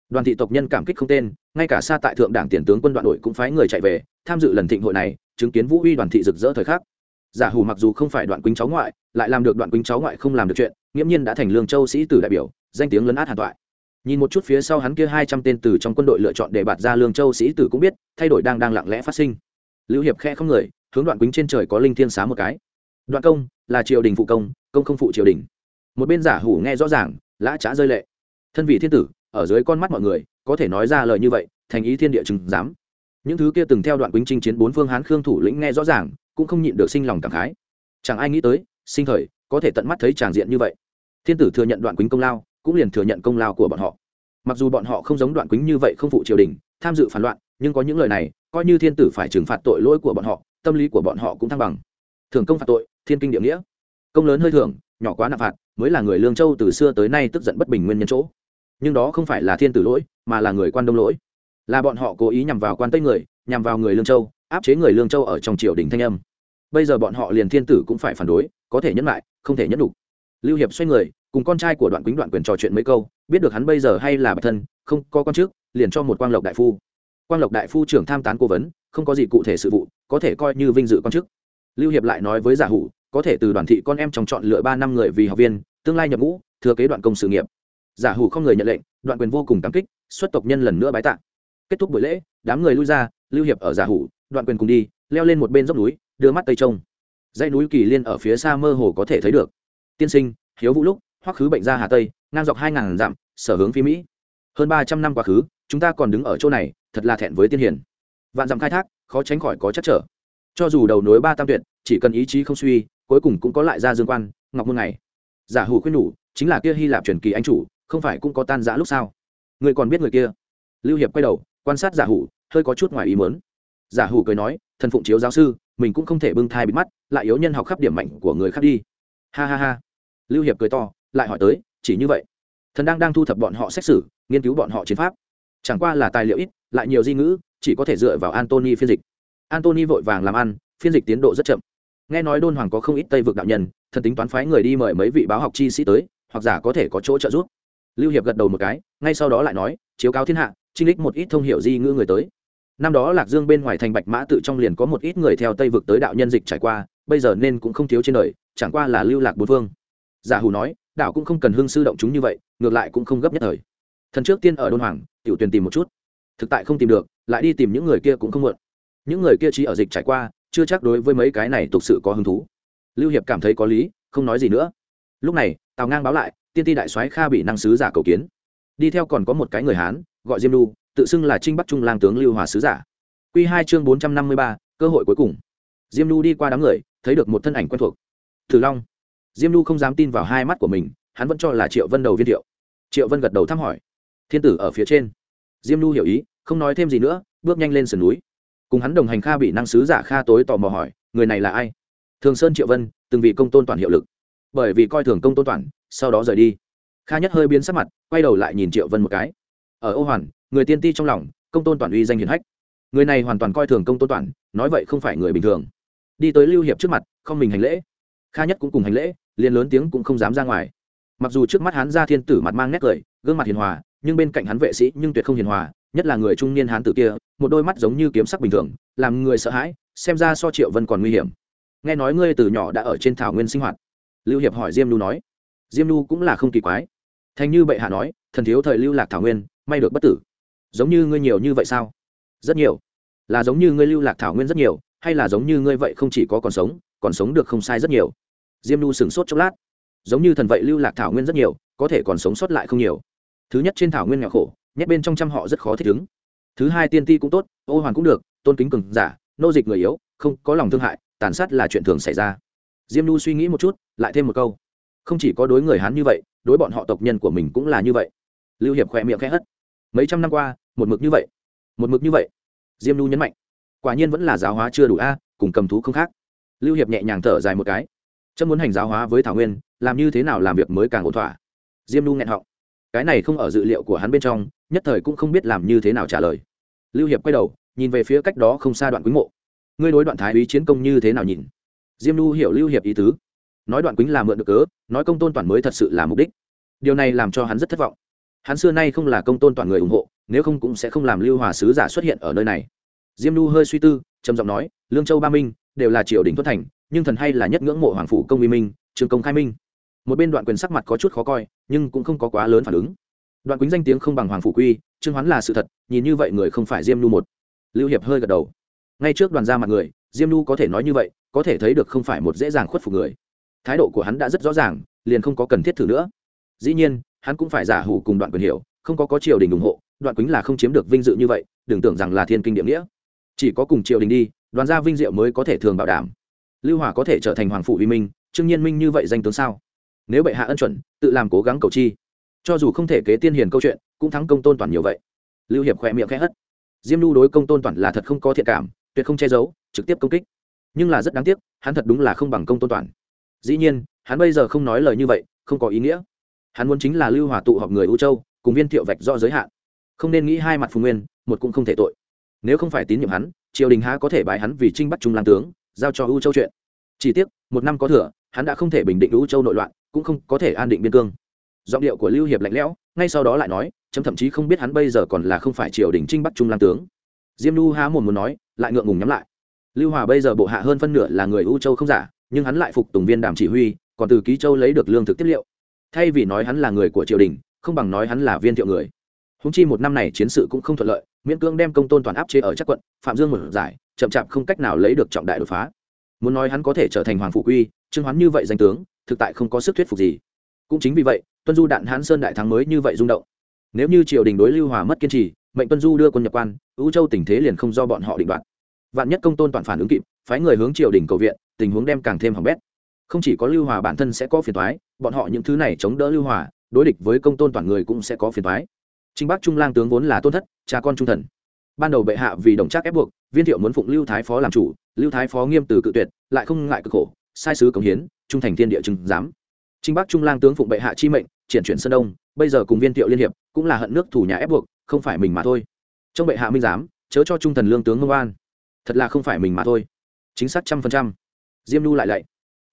Đoàn thị tộc nhân cảm kích không tên, ngay cả xa tại thượng đảng tiền tướng quân đoạn đội cũng phái người chạy về, tham dự lần thịnh hội này, chứng kiến vũ uy đoàn thị rực rỡ thời khắc. Giả hủ mặc dù không phải đoạn quýnh cháu ngoại, lại làm được đoạn quýnh cháu ngoại không làm được chuyện, nghiễm nhiên đã thành lương châu sĩ tử đại biểu, danh tiếng lấn át hàn toại nhìn một chút phía sau hắn kia hai trăm tên từ trong quân đội lựa chọn để bạt ra lương châu sĩ tử cũng biết, thay đổi đang đang lặng lẽ phát sinh. Lưu hiệp khe không người, hướng đoạn quýnh trên trời có linh thiên xá một cái. Đoạn công, là triều đình phụ công công không phụ triều đình. Một bên giả hủ nghe rõ ràng, lã trá rơi lệ. Thân vị thiên tử, ở dưới con mắt mọi người, có thể nói ra lời như vậy, thành ý thiên địa chừng dám những thứ kia từng theo đoạn quýnh chinh chiến bốn phương hán khương thủ lĩnh nghe rõ ràng, cũng không nhịn được sinh lòng cảm khái. Chẳng ai nghĩ tới, sinh thời, có thể tận mắt thấy tràng diện như vậy. Thiên tử thừa nhận đoạn quýnh công lao cũng liền thừa nhận công lao của bọn họ. Mặc dù bọn họ không giống đoạn quýnh như vậy không phụ triều đình, tham dự phản loạn, nhưng có những lời này, coi như thiên tử phải trừng phạt tội lỗi của bọn họ, tâm lý của bọn họ cũng thăng bằng. Thường công phạt tội, thiên kinh địa nghĩa. Công lớn hơi thưởng, nhỏ quá nạp phạt, mới là người lương châu từ xưa tới nay tức giận bất bình nguyên nhân chỗ. Nhưng đó không phải là thiên tử lỗi, mà là người quan đông lỗi. Là bọn họ cố ý nhằm vào quan tây người, nhằm vào người lương châu, áp chế người lương châu ở trong triều đình thanh âm. Bây giờ bọn họ liền thiên tử cũng phải phản đối, có thể nhẫn lại, không thể nhẫn đủ lưu hiệp xoay người cùng con trai của đoạn quýnh đoạn quyền trò chuyện mấy câu, biết được hắn bây giờ hay là bản thân, không có con trước liền cho một quang lộc đại phu. Quang lộc đại phu trưởng tham tán cố vấn, không có gì cụ thể sự vụ, có thể coi như vinh dự con chức. Lưu hiệp lại nói với giả hủ, có thể từ đoàn thị con em trong chọn lựa ba năm người vì học viên, tương lai nhập ngũ, thừa kế đoạn công sự nghiệp. Giả hủ không người nhận lệnh, đoạn quyền vô cùng cảm kích, xuất tộc nhân lần nữa bái tạ. Kết thúc buổi lễ, đám người lui ra, lưu hiệp ở giả hủ, đoạn quyền cùng đi, leo lên một bên dốc núi, đưa mắt tây trông. Dãy núi kỳ liên ở phía xa mơ hồ có thể thấy được. Tiên sinh, hiếu vũ lúc hoắc khứ bệnh ra hà tây, ngang dọc hai ngàn dặm, sở hướng phi mỹ. Hơn ba trăm năm quá khứ, chúng ta còn đứng ở chỗ này, thật là thẹn với tiên hiển vạn dặm khai thác, khó tránh khỏi có chắc trở. Cho dù đầu nối ba tam tuyệt, chỉ cần ý chí không suy, cuối cùng cũng có lại ra dương quan, ngọc môn này giả hủ khuyên nhủ, chính là kia hy lạp truyền kỳ anh chủ, không phải cũng có tan giã lúc sao người còn biết người kia? Lưu hiệp quay đầu, quan sát giả hủ, hơi có chút ngoài ý mớn giả hủ cười nói, thần phụng chiếu giáo sư, mình cũng không thể bưng thai bị mắt, lại yếu nhân học khắp điểm mạnh của người khác đi. Ha ha ha. Lưu hiệp cười to lại hỏi tới, chỉ như vậy. Thần đang đang thu thập bọn họ xét xử, nghiên cứu bọn họ chiến pháp. Chẳng qua là tài liệu ít, lại nhiều di ngữ, chỉ có thể dựa vào antony phiên dịch. Antony vội vàng làm ăn, phiên dịch tiến độ rất chậm. Nghe nói đôn hoàng có không ít tây vực đạo nhân, thần tính toán phái người đi mời mấy vị báo học chi sĩ tới, hoặc giả có thể có chỗ trợ giúp. Lưu hiệp gật đầu một cái, ngay sau đó lại nói, chiếu cáo thiên hạ trinh lích một ít thông hiệu di ngữ người tới. Năm đó lạc dương bên ngoài thành bạch mã tự trong liền có một ít người theo tây vực tới đạo nhân dịch trải qua, bây giờ nên cũng không thiếu trên đời, chẳng qua là lưu lạc bốn phương. Giả hủ nói đạo cũng không cần hương sư động chúng như vậy, ngược lại cũng không gấp nhất thời. Thần trước tiên ở đôn hoàng, tiểu tuyền tìm một chút. Thực tại không tìm được, lại đi tìm những người kia cũng không muộn. Những người kia chỉ ở dịch trải qua, chưa chắc đối với mấy cái này thực sự có hứng thú. Lưu hiệp cảm thấy có lý, không nói gì nữa. Lúc này, tào ngang báo lại, tiên ti đại soái kha bị năng sứ giả cầu kiến. Đi theo còn có một cái người hán, gọi diêm lu, tự xưng là trinh bắc trung lang tướng lưu hòa sứ giả. Q hai chương bốn trăm năm mươi ba, cơ hội cuối cùng. Diêm lu đi qua đám người, thấy được một thân ảnh quen thuộc. Thử long diêm lu không dám tin vào hai mắt của mình, hắn vẫn cho là triệu vân đầu viên thiệu. Triệu vân gật đầu thăm hỏi. Thiên tử ở phía trên. Diêm lu hiểu ý, không nói thêm gì nữa, bước nhanh lên sườn núi. Cùng hắn đồng hành kha bị năng sứ giả kha tối tò mò hỏi, người này là ai? Thường sơn triệu vân, từng vì công tôn toàn hiệu lực. Bởi vì coi thường công tôn toàn, sau đó rời đi. Kha nhất hơi biến sắc mặt, quay đầu lại nhìn triệu vân một cái. Ở ô hoàn, người tiên ti trong lòng, công tôn toàn uy danh hiển hách. Người này hoàn toàn coi thường công tôn toàn, nói vậy không phải người bình thường. Đi tới lưu hiệp trước mặt, không mình hành lễ kha nhất cũng cùng hành lễ, liền lớn tiếng cũng không dám ra ngoài. Mặc dù trước mắt hắn ra thiên tử mặt mang nét cười, gương mặt hiền hòa, nhưng bên cạnh hắn vệ sĩ nhưng tuyệt không hiền hòa, nhất là người trung niên hán tử kia, một đôi mắt giống như kiếm sắc bình thường, làm người sợ hãi, xem ra so triệu vân còn nguy hiểm. Nghe nói ngươi từ nhỏ đã ở trên thảo nguyên sinh hoạt. Lưu hiệp hỏi diêm nu nói. Diêm nu cũng là không kỳ quái. Thành như bệ hạ nói, thần thiếu thời lưu lạc thảo nguyên, may được bất tử. Giống như ngươi nhiều như vậy sao? Rất nhiều. Là giống như ngươi lưu lạc thảo nguyên rất nhiều, hay là giống như ngươi vậy không chỉ có còn sống còn sống được không sai rất nhiều. Diêm nu sửng sốt chốc lát. Giống như thần vậy lưu lạc thảo nguyên rất nhiều, có thể còn sống sót lại không nhiều. Thứ nhất trên thảo nguyên nghèo khổ, nhét bên trong trăm họ rất khó thích ứng. Thứ hai tiên ti cũng tốt, ô hoàn cũng được, tôn kính cường giả, nô dịch người yếu, không có lòng thương hại, tàn sát là chuyện thường xảy ra. Diêm nu suy nghĩ một chút, lại thêm một câu. Không chỉ có đối người hán như vậy, đối bọn họ tộc nhân của mình cũng là như vậy. Lưu hiệp khỏe miệng khẽ hất. Mấy trăm năm qua, một mực như vậy. Một mực như vậy. Diêm nu nhấn mạnh. Quả nhiên vẫn là giáo hóa chưa đủ a, cùng cầm thú không khác lưu hiệp nhẹ nhàng thở dài một cái. Chấm muốn hành giáo hóa với thảo nguyên, làm như thế nào làm việc mới càng ổn thỏa? Diêm nu nghẹn họng. Cái này không ở dự liệu của hắn bên trong, nhất thời cũng không biết làm như thế nào trả lời. Lưu hiệp quay đầu, nhìn về phía cách đó không xa đoạn quý mộ. Ngươi đối đoạn thái úy chiến công như thế nào nhìn? Diêm nu hiểu lưu hiệp ý tứ. Nói đoạn quýnh là mượn được cớ, nói công tôn toàn mới thật sự là mục đích. Điều này làm cho hắn rất thất vọng. Hắn xưa nay không là công tôn toàn người ủng hộ, nếu không cũng sẽ không làm lưu hòa sứ giả xuất hiện ở nơi này. Diêm nu hơi suy tư, trầm giọng nói, lương châu ba minh đều là triều đình tuất thành, nhưng thần hay là nhất ngưỡng mộ hoàng phủ công uy minh, trường công khai minh. Một bên đoạn quyền sắc mặt có chút khó coi, nhưng cũng không có quá lớn phản ứng. Đoạn quýnh danh tiếng không bằng hoàng phủ quy, trương hoán là sự thật, nhìn như vậy người không phải diêm nu một. Lưu hiệp hơi gật đầu. Ngay trước đoàn ra mặt người, diêm nu có thể nói như vậy, có thể thấy được không phải một dễ dàng khuất phục người. Thái độ của hắn đã rất rõ ràng, liền không có cần thiết thử nữa. Dĩ nhiên, hắn cũng phải giả hủ cùng đoạn quyền hiểu, không có có triều đình ủng hộ, đoạn quýnh là không chiếm được vinh dự như vậy, đừng tưởng rằng là thiên kinh địa nghĩa. Chỉ có cùng triều đình đi đoàn gia vinh diệu mới có thể thường bảo đảm. Lưu hòa có thể trở thành hoàng phụ vì minh, trương nhiên minh như vậy danh tướng sao? Nếu bệ hạ ân chuẩn, tự làm cố gắng cầu chi. Cho dù không thể kế tiên hiền câu chuyện, cũng thắng công tôn toàn nhiều vậy. Lưu hiệp khỏe miệng khẽ hất. Diêm lưu đối công tôn toàn là thật không có thiện cảm, tuyệt không che giấu, trực tiếp công kích. Nhưng là rất đáng tiếc, hắn thật đúng là không bằng công tôn toàn. Dĩ nhiên, hắn bây giờ không nói lời như vậy, không có ý nghĩa. Hắn muốn chính là lưu hòa tụ họp người u châu, cùng viên thiệu vạch do giới hạn. Không nên nghĩ hai mặt phù nguyên, một cũng không thể tội. Nếu không phải tín nhiệm hắn triều đình há có thể bái hắn vì trinh bắt trung Lan tướng, giao cho u châu chuyện. Chỉ tiếc, một năm có thừa, hắn đã không thể bình định u châu nội loạn, cũng không có thể an định biên cương. Giọng điệu của lưu hiệp lạnh lẽo, ngay sau đó lại nói, chấm thậm chí không biết hắn bây giờ còn là không phải triều đình trinh bắt trung lang tướng. Diêm nu há mồm muốn nói, lại ngượng ngùng nhắm lại. Lưu hòa bây giờ bộ hạ hơn phân nửa là người u châu không giả, nhưng hắn lại phục tùng viên đàm chỉ huy, còn từ ký châu lấy được lương thực tiết liệu. Thay vì nói hắn là người của triều đình, không bằng nói hắn là viên thiệu người húng chi một năm này chiến sự cũng không thuận lợi, miễn cương đem công tôn toàn áp chế ở chắc quận, phạm dương một giải, chậm chạp không cách nào lấy được trọng đại đột phá. Muốn nói hắn có thể trở thành hoàng phụ quy, trương hoán như vậy danh tướng, thực tại không có sức thuyết phục gì. Cũng chính vì vậy, tuân du đạn hán sơn đại thắng mới như vậy rung động. Nếu như triều đình đối lưu hòa mất kiên trì, mệnh tuân du đưa quân nhập quan ưu châu tình thế liền không do bọn họ định đoạt. Vạn nhất công tôn toàn phản ứng kịp, phái người hướng triều đình cầu viện, tình huống đem càng thêm hỏng bét. Không chỉ có lưu hòa bản thân sẽ có phiền toái, bọn họ những thứ này chống đỡ lưu hòa, đối địch với công tôn toàn người cũng sẽ có phiền toái trinh bắc trung lang tướng vốn là tôn thất, cha con trung thần. Ban đầu bệ hạ vì đồng trác ép buộc, viên thiệu muốn phụng lưu thái phó làm chủ, lưu thái phó nghiêm từ cự tuyệt, lại không ngại cực khổ, sai sứ cống hiến, trung thành thiên địa chứng giám. Trinh bắc trung lang tướng phụng bệ hạ chi mệnh, triển chuyển sơn đông, bây giờ cùng viên thiệu liên hiệp, cũng là hận nước thủ nhà ép buộc, không phải mình mà thôi. Trong bệ hạ minh giám, chớ cho trung thần lương tướng ngông an thật là không phải mình mà thôi. Chính xác trăm phần trăm. Diêm lưu lại lạy.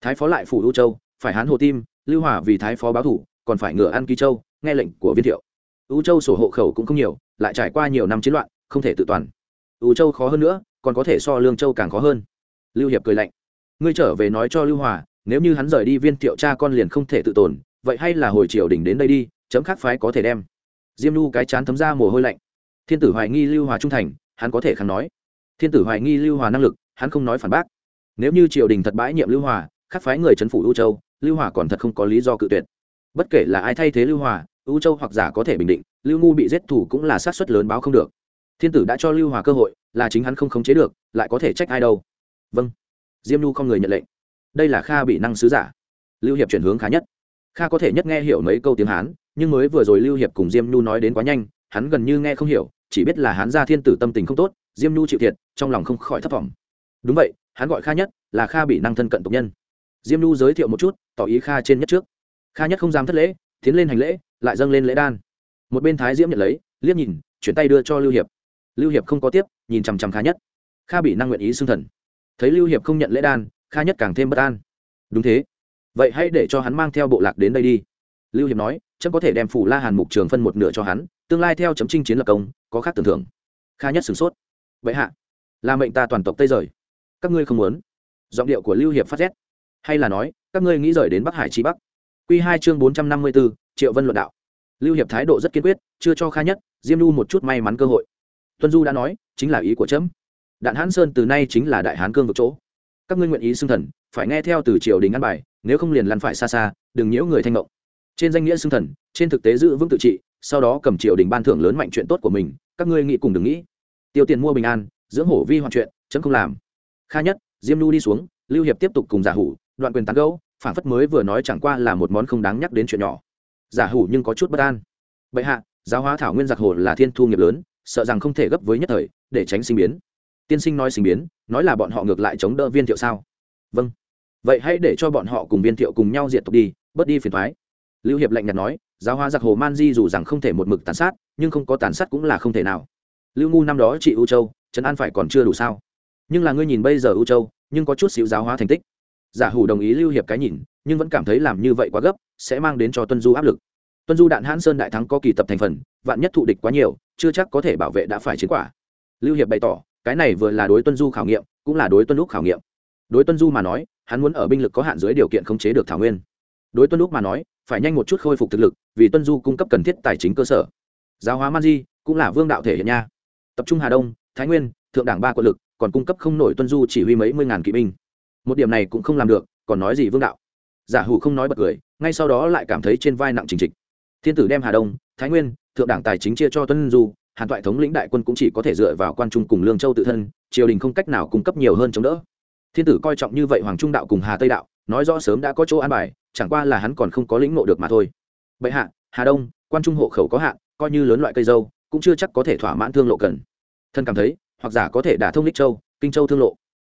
Thái phó lại phủ lưu châu, phải hán hồ tim, lưu hỏa vì thái phó báo thủ, còn phải ngựa ăn ký châu, nghe lệnh của viên thiệu ưu châu sổ hộ khẩu cũng không nhiều, lại trải qua nhiều năm chiến loạn, không thể tự toàn. Ưu châu khó hơn nữa, còn có thể so lương châu càng khó hơn. Lưu hiệp cười lạnh. Ngươi trở về nói cho lưu hòa, nếu như hắn rời đi viên thiệu cha con liền không thể tự tồn, vậy hay là hồi triều đình đến đây đi, chấm khác phái có thể đem. Diêm lu cái chán thấm ra mồ hôi lạnh. Thiên tử hoài nghi lưu hòa trung thành, hắn có thể khẳng nói. Thiên tử hoài nghi lưu hòa năng lực, hắn không nói phản bác. Nếu như triều đình thật bãi nhiệm lưu hòa khắc phái người trấn phủ lưu châu, lưu hòa còn thật không có lý do cự tuyệt. Bất kể là ai thay thế lưu hòa U châu hoặc giả có thể bình định, lưu ngu bị giết thủ cũng là sát suất lớn báo không được. Thiên tử đã cho lưu hòa cơ hội, là chính hắn không khống chế được, lại có thể trách ai đâu. Vâng. Diêm nhu không người nhận lệnh. Đây là kha bị năng sứ giả. Lưu hiệp chuyển hướng khá nhất. Kha có thể nhất nghe hiểu mấy câu tiếng hán, nhưng mới vừa rồi lưu hiệp cùng diêm nhu nói đến quá nhanh, hắn gần như nghe không hiểu, chỉ biết là hán gia thiên tử tâm tình không tốt, diêm nhu chịu thiệt, trong lòng không khỏi thất vọng đúng vậy, hắn gọi kha nhất, là kha bị năng thân cận tộc nhân. Diêm nhu giới thiệu một chút, tỏ ý kha trên nhất trước. Kha nhất không dám thất lễ, tiến lên hành lễ lại dâng lên lễ đan. Một bên thái diễm nhận lấy, liếc nhìn, chuyển tay đưa cho lưu hiệp. Lưu hiệp không có tiếp, nhìn chằm chằm kha nhất. Kha bị năng nguyện ý xưng thần. Thấy lưu hiệp không nhận lễ đan, kha nhất càng thêm bất an. Đúng thế. Vậy hãy để cho hắn mang theo bộ lạc đến đây đi. Lưu hiệp nói, chấm có thể đem phủ la hàn mục trường phân một nửa cho hắn, tương lai theo chấm trinh chiến lập công, có khác tưởng thưởng. Kha nhất sửng sốt. Vậy hạ, là mệnh ta toàn tộc tây rời. Các ngươi không muốn. Giọng điệu của lưu hiệp phát rét. Hay là nói, các ngươi nghĩ rời đến bắc hải chi bắc. Quy hai chương bốn trăm năm mươi b ố triệu vân luận đạo. Lưu hiệp thái độ rất kiên quyết, chưa cho kha nhất, diêm Nhu một chút may mắn cơ hội. Tuân du đã nói, chính là ý của trẫm đạn hán sơn từ nay chính là đại hán cương vực chỗ. Các ngươi nguyện ý xưng thần, phải nghe theo từ triều đình ăn bài, nếu không liền lăn phải xa xa, đừng nhiễu người thanh mộng trên danh nghĩa xưng thần, trên thực tế giữ vững tự trị, sau đó cầm triều đình ban thưởng lớn mạnh chuyện tốt của mình, các ngươi nghĩ cùng đừng nghĩ. Tiêu tiền mua bình an, dưỡng hổ vi hoạn chuyện, chấm không làm. Kha nhất, diêm Nhu đi xuống, lưu hiệp tiếp tục cùng giả hủ, đoạn quyền tán gẫu phản phất mới vừa nói chẳng qua là một món không đáng nhắc đến chuyện nhỏ. Giả hủ nhưng có chút bất an. Bệ hạ, giáo hóa thảo nguyên giặc hồ là thiên thu nghiệp lớn, sợ rằng không thể gấp với nhất thời, để tránh sinh biến. Tiên sinh nói sinh biến, nói là bọn họ ngược lại chống đỡ viên thiệu sao? Vâng. Vậy hãy để cho bọn họ cùng viên thiệu cùng nhau diệt tộc đi, bớt đi phiền thoái lưu hiệp lạnh nhạt nói, giáo hóa giặc hồ man di dù rằng không thể một mực tàn sát, nhưng không có tàn sát cũng là không thể nào. Lưu ngu năm đó trị u châu, trấn an phải còn chưa đủ sao? Nhưng là ngươi nhìn bây giờ u châu, nhưng có chút xíu giáo hóa thành tích giả hủ đồng ý lưu hiệp cái nhìn, nhưng vẫn cảm thấy làm như vậy quá gấp, sẽ mang đến cho tuân du áp lực. Tuân du đạn hãn sơn đại thắng có kỳ tập thành phần, vạn nhất thụ địch quá nhiều, chưa chắc có thể bảo vệ đã phải chiến quả. Lưu hiệp bày tỏ, cái này vừa là đối tuân du khảo nghiệm, cũng là đối tuân lúc khảo nghiệm. Đối tuân du mà nói, hắn muốn ở binh lực có hạn dưới điều kiện khống chế được thảo nguyên. Đối tuân lúc mà nói, phải nhanh một chút khôi phục thực lực, vì tuân du cung cấp cần thiết tài chính cơ sở. Giáo hóa man di, cũng là vương đạo thể hiện nha. Tập trung hà đông, thái nguyên, thượng đảng ba quân lực, còn cung cấp không nổi tuân du chỉ huy mấy mươi ngàn kỵ binh một điểm này cũng không làm được, còn nói gì vương đạo. Giả hủ không nói bật cười, ngay sau đó lại cảm thấy trên vai nặng trình trịch. Thiên tử đem hà đông, thái nguyên, thượng đảng tài chính chia cho tuân du, hàn toại thống lĩnh đại quân cũng chỉ có thể dựa vào quan trung cùng lương châu tự thân, triều đình không cách nào cung cấp nhiều hơn chống đỡ. Thiên tử coi trọng như vậy hoàng trung đạo cùng hà tây đạo, nói rõ sớm đã có chỗ an bài, chẳng qua là hắn còn không có lĩnh ngộ được mà thôi. Bệ hạ, hà đông, quan trung hộ khẩu có hạn, coi như lớn loại cây dâu, cũng chưa chắc có thể thỏa mãn thương lộ cần. Thân cảm thấy, hoặc giả có thể đả thông ích châu, kinh châu thương lộ.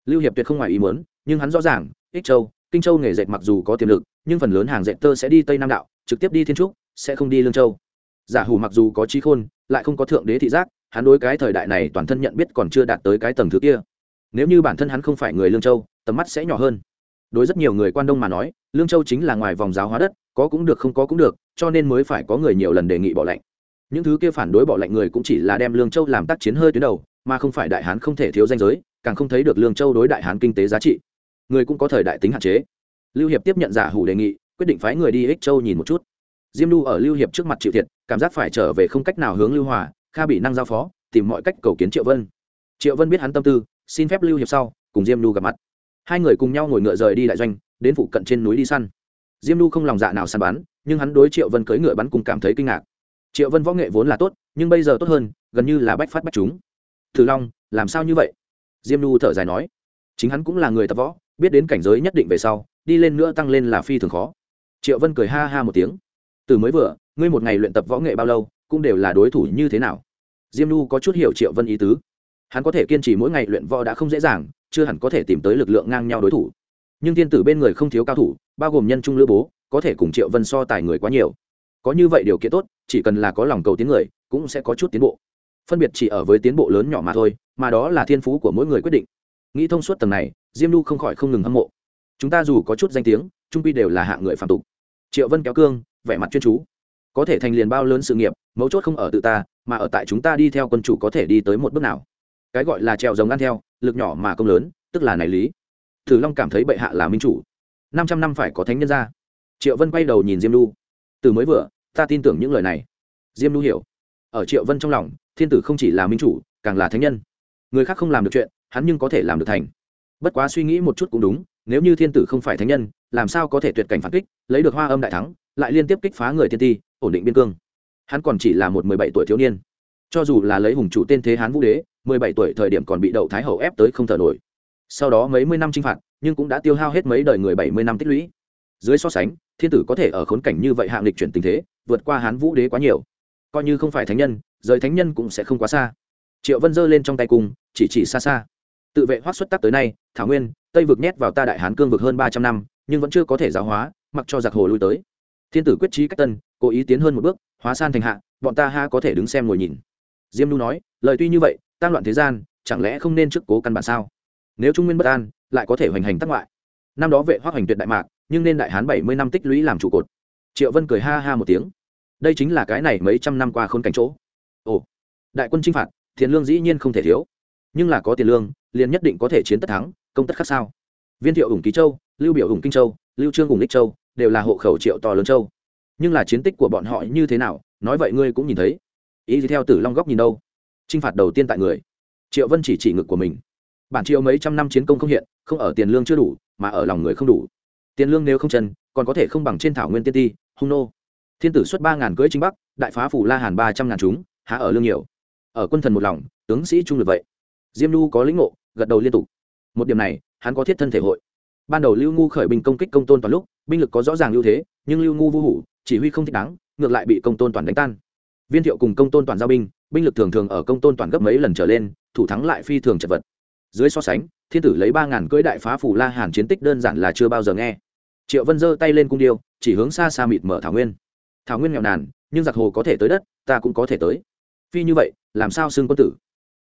Lưu hiệp tuyệt không ngoài ý muốn nhưng hắn rõ ràng, ích châu, kinh châu nghề dệt mặc dù có tiềm lực, nhưng phần lớn hàng dệt tơ sẽ đi tây nam đạo, trực tiếp đi thiên trúc, sẽ không đi lương châu. Giả hủ mặc dù có trí khôn, lại không có thượng đế thị giác, hắn đối cái thời đại này toàn thân nhận biết còn chưa đạt tới cái tầng thứ kia. Nếu như bản thân hắn không phải người lương châu, tầm mắt sẽ nhỏ hơn. Đối rất nhiều người quan đông mà nói, lương châu chính là ngoài vòng giáo hóa đất, có cũng được không có cũng được, cho nên mới phải có người nhiều lần đề nghị bỏ lệnh. Những thứ kia phản đối bỏ lệnh người cũng chỉ là đem lương châu làm tác chiến hơi tuyến đầu, mà không phải đại hán không thể thiếu danh giới, càng không thấy được lương châu đối đại hán kinh tế giá trị người cũng có thời đại tính hạn chế. Lưu hiệp tiếp nhận giả hủ đề nghị, quyết định phái người đi ích châu nhìn một chút. Diêm lu ở lưu hiệp trước mặt chịu thiệt, cảm giác phải trở về không cách nào hướng lưu hòa, kha bị năng giao phó, tìm mọi cách cầu kiến triệu vân. Triệu vân biết hắn tâm tư, xin phép lưu hiệp sau, cùng diêm lu gặp mặt. Hai người cùng nhau ngồi ngựa rời đi đại doanh, đến phụ cận trên núi đi săn. Diêm lu không lòng dạ nào săn bắn, nhưng hắn đối triệu vân cưỡi ngựa bắn cùng cảm thấy kinh ngạc. Triệu vân võ nghệ vốn là tốt, nhưng bây giờ tốt hơn, gần như là bách phát bách chúng. Thử long, làm sao như vậy? Diêm lu thở dài nói. Chính hắn cũng là người tập võ biết đến cảnh giới nhất định về sau, đi lên nữa tăng lên là phi thường khó. Triệu vân cười ha ha một tiếng. Từ mới vừa, ngươi một ngày luyện tập võ nghệ bao lâu, cũng đều là đối thủ như thế nào? Diêm lu có chút hiểu triệu vân ý tứ. Hắn có thể kiên trì mỗi ngày luyện võ đã không dễ dàng, chưa hẳn có thể tìm tới lực lượng ngang nhau đối thủ. Nhưng thiên tử bên người không thiếu cao thủ, bao gồm nhân trung lữ bố, có thể cùng triệu vân so tài người quá nhiều. Có như vậy điều kiện tốt, chỉ cần là có lòng cầu tiến người, cũng sẽ có chút tiến bộ. Phân biệt chỉ ở với tiến bộ lớn nhỏ mà thôi, mà đó là thiên phú của mỗi người quyết định nghĩ thông suốt tầng này, diêm lu không khỏi không ngừng hâm mộ. Chúng ta dù có chút danh tiếng, trung quy đều là hạng người phạm tục. Triệu vân kéo cương, vẻ mặt chuyên chú. Có thể thành liền bao lớn sự nghiệp, mấu chốt không ở tự ta, mà ở tại chúng ta đi theo quân chủ có thể đi tới một bước nào. Cái gọi là trèo giống ăn theo, lực nhỏ mà công lớn, tức là này lý. Thử long cảm thấy bệ hạ là minh chủ. Năm trăm năm phải có thánh nhân ra. Triệu vân quay đầu nhìn diêm lu. Từ mới vừa, ta tin tưởng những lời này. Diêm lu hiểu. Ở triệu vân trong lòng, thiên tử không chỉ là minh chủ, càng là thánh nhân. Người khác không làm được chuyện hắn nhưng có thể làm được thành. Bất quá suy nghĩ một chút cũng đúng, nếu như thiên tử không phải thánh nhân, làm sao có thể tuyệt cảnh phản kích, lấy được hoa âm đại thắng, lại liên tiếp kích phá người thiên ti, ổn định biên cương. Hắn còn chỉ là một mười bảy tuổi thiếu niên. Cho dù là lấy hùng chủ tên thế hán vũ đế, mười bảy tuổi thời điểm còn bị đậu thái hậu ép tới không thở nổi. Sau đó mấy mươi năm chinh phạt, nhưng cũng đã tiêu hao hết mấy đời người bảy mươi năm tích lũy. Dưới so sánh, thiên tử có thể ở khốn cảnh như vậy hạng lịch chuyển tình thế, vượt qua hán vũ đế quá nhiều. Coi như không phải thánh nhân rời thánh nhân cũng sẽ không quá xa. Triệu vân giơ lên trong tay cung, chỉ chỉ xa xa tự vệ hoác xuất tắc tới nay, thảo nguyên, tây vực nhét vào ta đại hán cương vực hơn ba trăm năm, nhưng vẫn chưa có thể giáo hóa, mặc cho giặc hồ lui tới. Thiên tử quyết trí cách tân, cố ý tiến hơn một bước, hóa san thành hạ, bọn ta ha có thể đứng xem ngồi nhìn. Diêm nu nói, lời tuy như vậy tăng loạn thế gian, chẳng lẽ không nên trước cố căn bản sao? Nếu trung nguyên bất an, lại có thể hoành hành tắc ngoại. Năm đó vệ hoác hành tuyệt đại mạc, nhưng nên đại hán bảy mươi năm tích lũy làm trụ cột. Triệu vân cười ha ha một tiếng. Đây chính là cái này mấy trăm năm qua khôn cảnh chỗ. Ồ, đại quân chinh phạt thiền lương dĩ nhiên không thể thiếu nhưng là có tiền lương, liền nhất định có thể chiến tất thắng, công tất khác sao. Viên thiệu ủng ký châu, lưu biểu ủng kinh châu, lưu trương ủng đích châu, đều là hộ khẩu triệu to lớn châu. Nhưng là chiến tích của bọn họ như thế nào, nói vậy ngươi cũng nhìn thấy. Ý gì theo tử long góc nhìn đâu? Chinh phạt đầu tiên tại người. Triệu vân chỉ chỉ ngực của mình. Bản triệu mấy trăm năm chiến công không hiện, không ở tiền lương chưa đủ, mà ở lòng người không đủ. Tiền lương nếu không chân, còn có thể không bằng trên thảo nguyên tiên ti, hung nô. Thiên tử xuất ba ngàn cưỡi chính bắc, đại phá phủ la hàn ba trăm ngàn chúng, há ở lương nhiều. Ở quân thần một lòng, tướng sĩ trung lực vậy diêm nhu có lĩnh ngộ, gật đầu liên tục. Một điểm này, hắn có thiết thân thể hội. Ban đầu lưu ngu khởi binh công kích công tôn toàn lúc, binh lực có rõ ràng ưu thế, nhưng lưu ngu vô hủ, chỉ huy không thích đáng, ngược lại bị công tôn toàn đánh tan. Viên thiệu cùng công tôn toàn giao binh binh lực thường thường ở công tôn toàn gấp mấy lần trở lên, thủ thắng lại phi thường chật vật. Dưới so sánh, thiên tử lấy ba ngàn cưỡi đại phá phủ la hàn chiến tích đơn giản là chưa bao giờ nghe. Triệu vân giơ tay lên cung điêu, chỉ hướng xa xa mịt mở thảo nguyên. Thảo nguyên nghèo nàn, nhưng giặc hồ có thể tới đất, ta cũng có thể tới. Phi như vậy, làm sao xưng quân tử?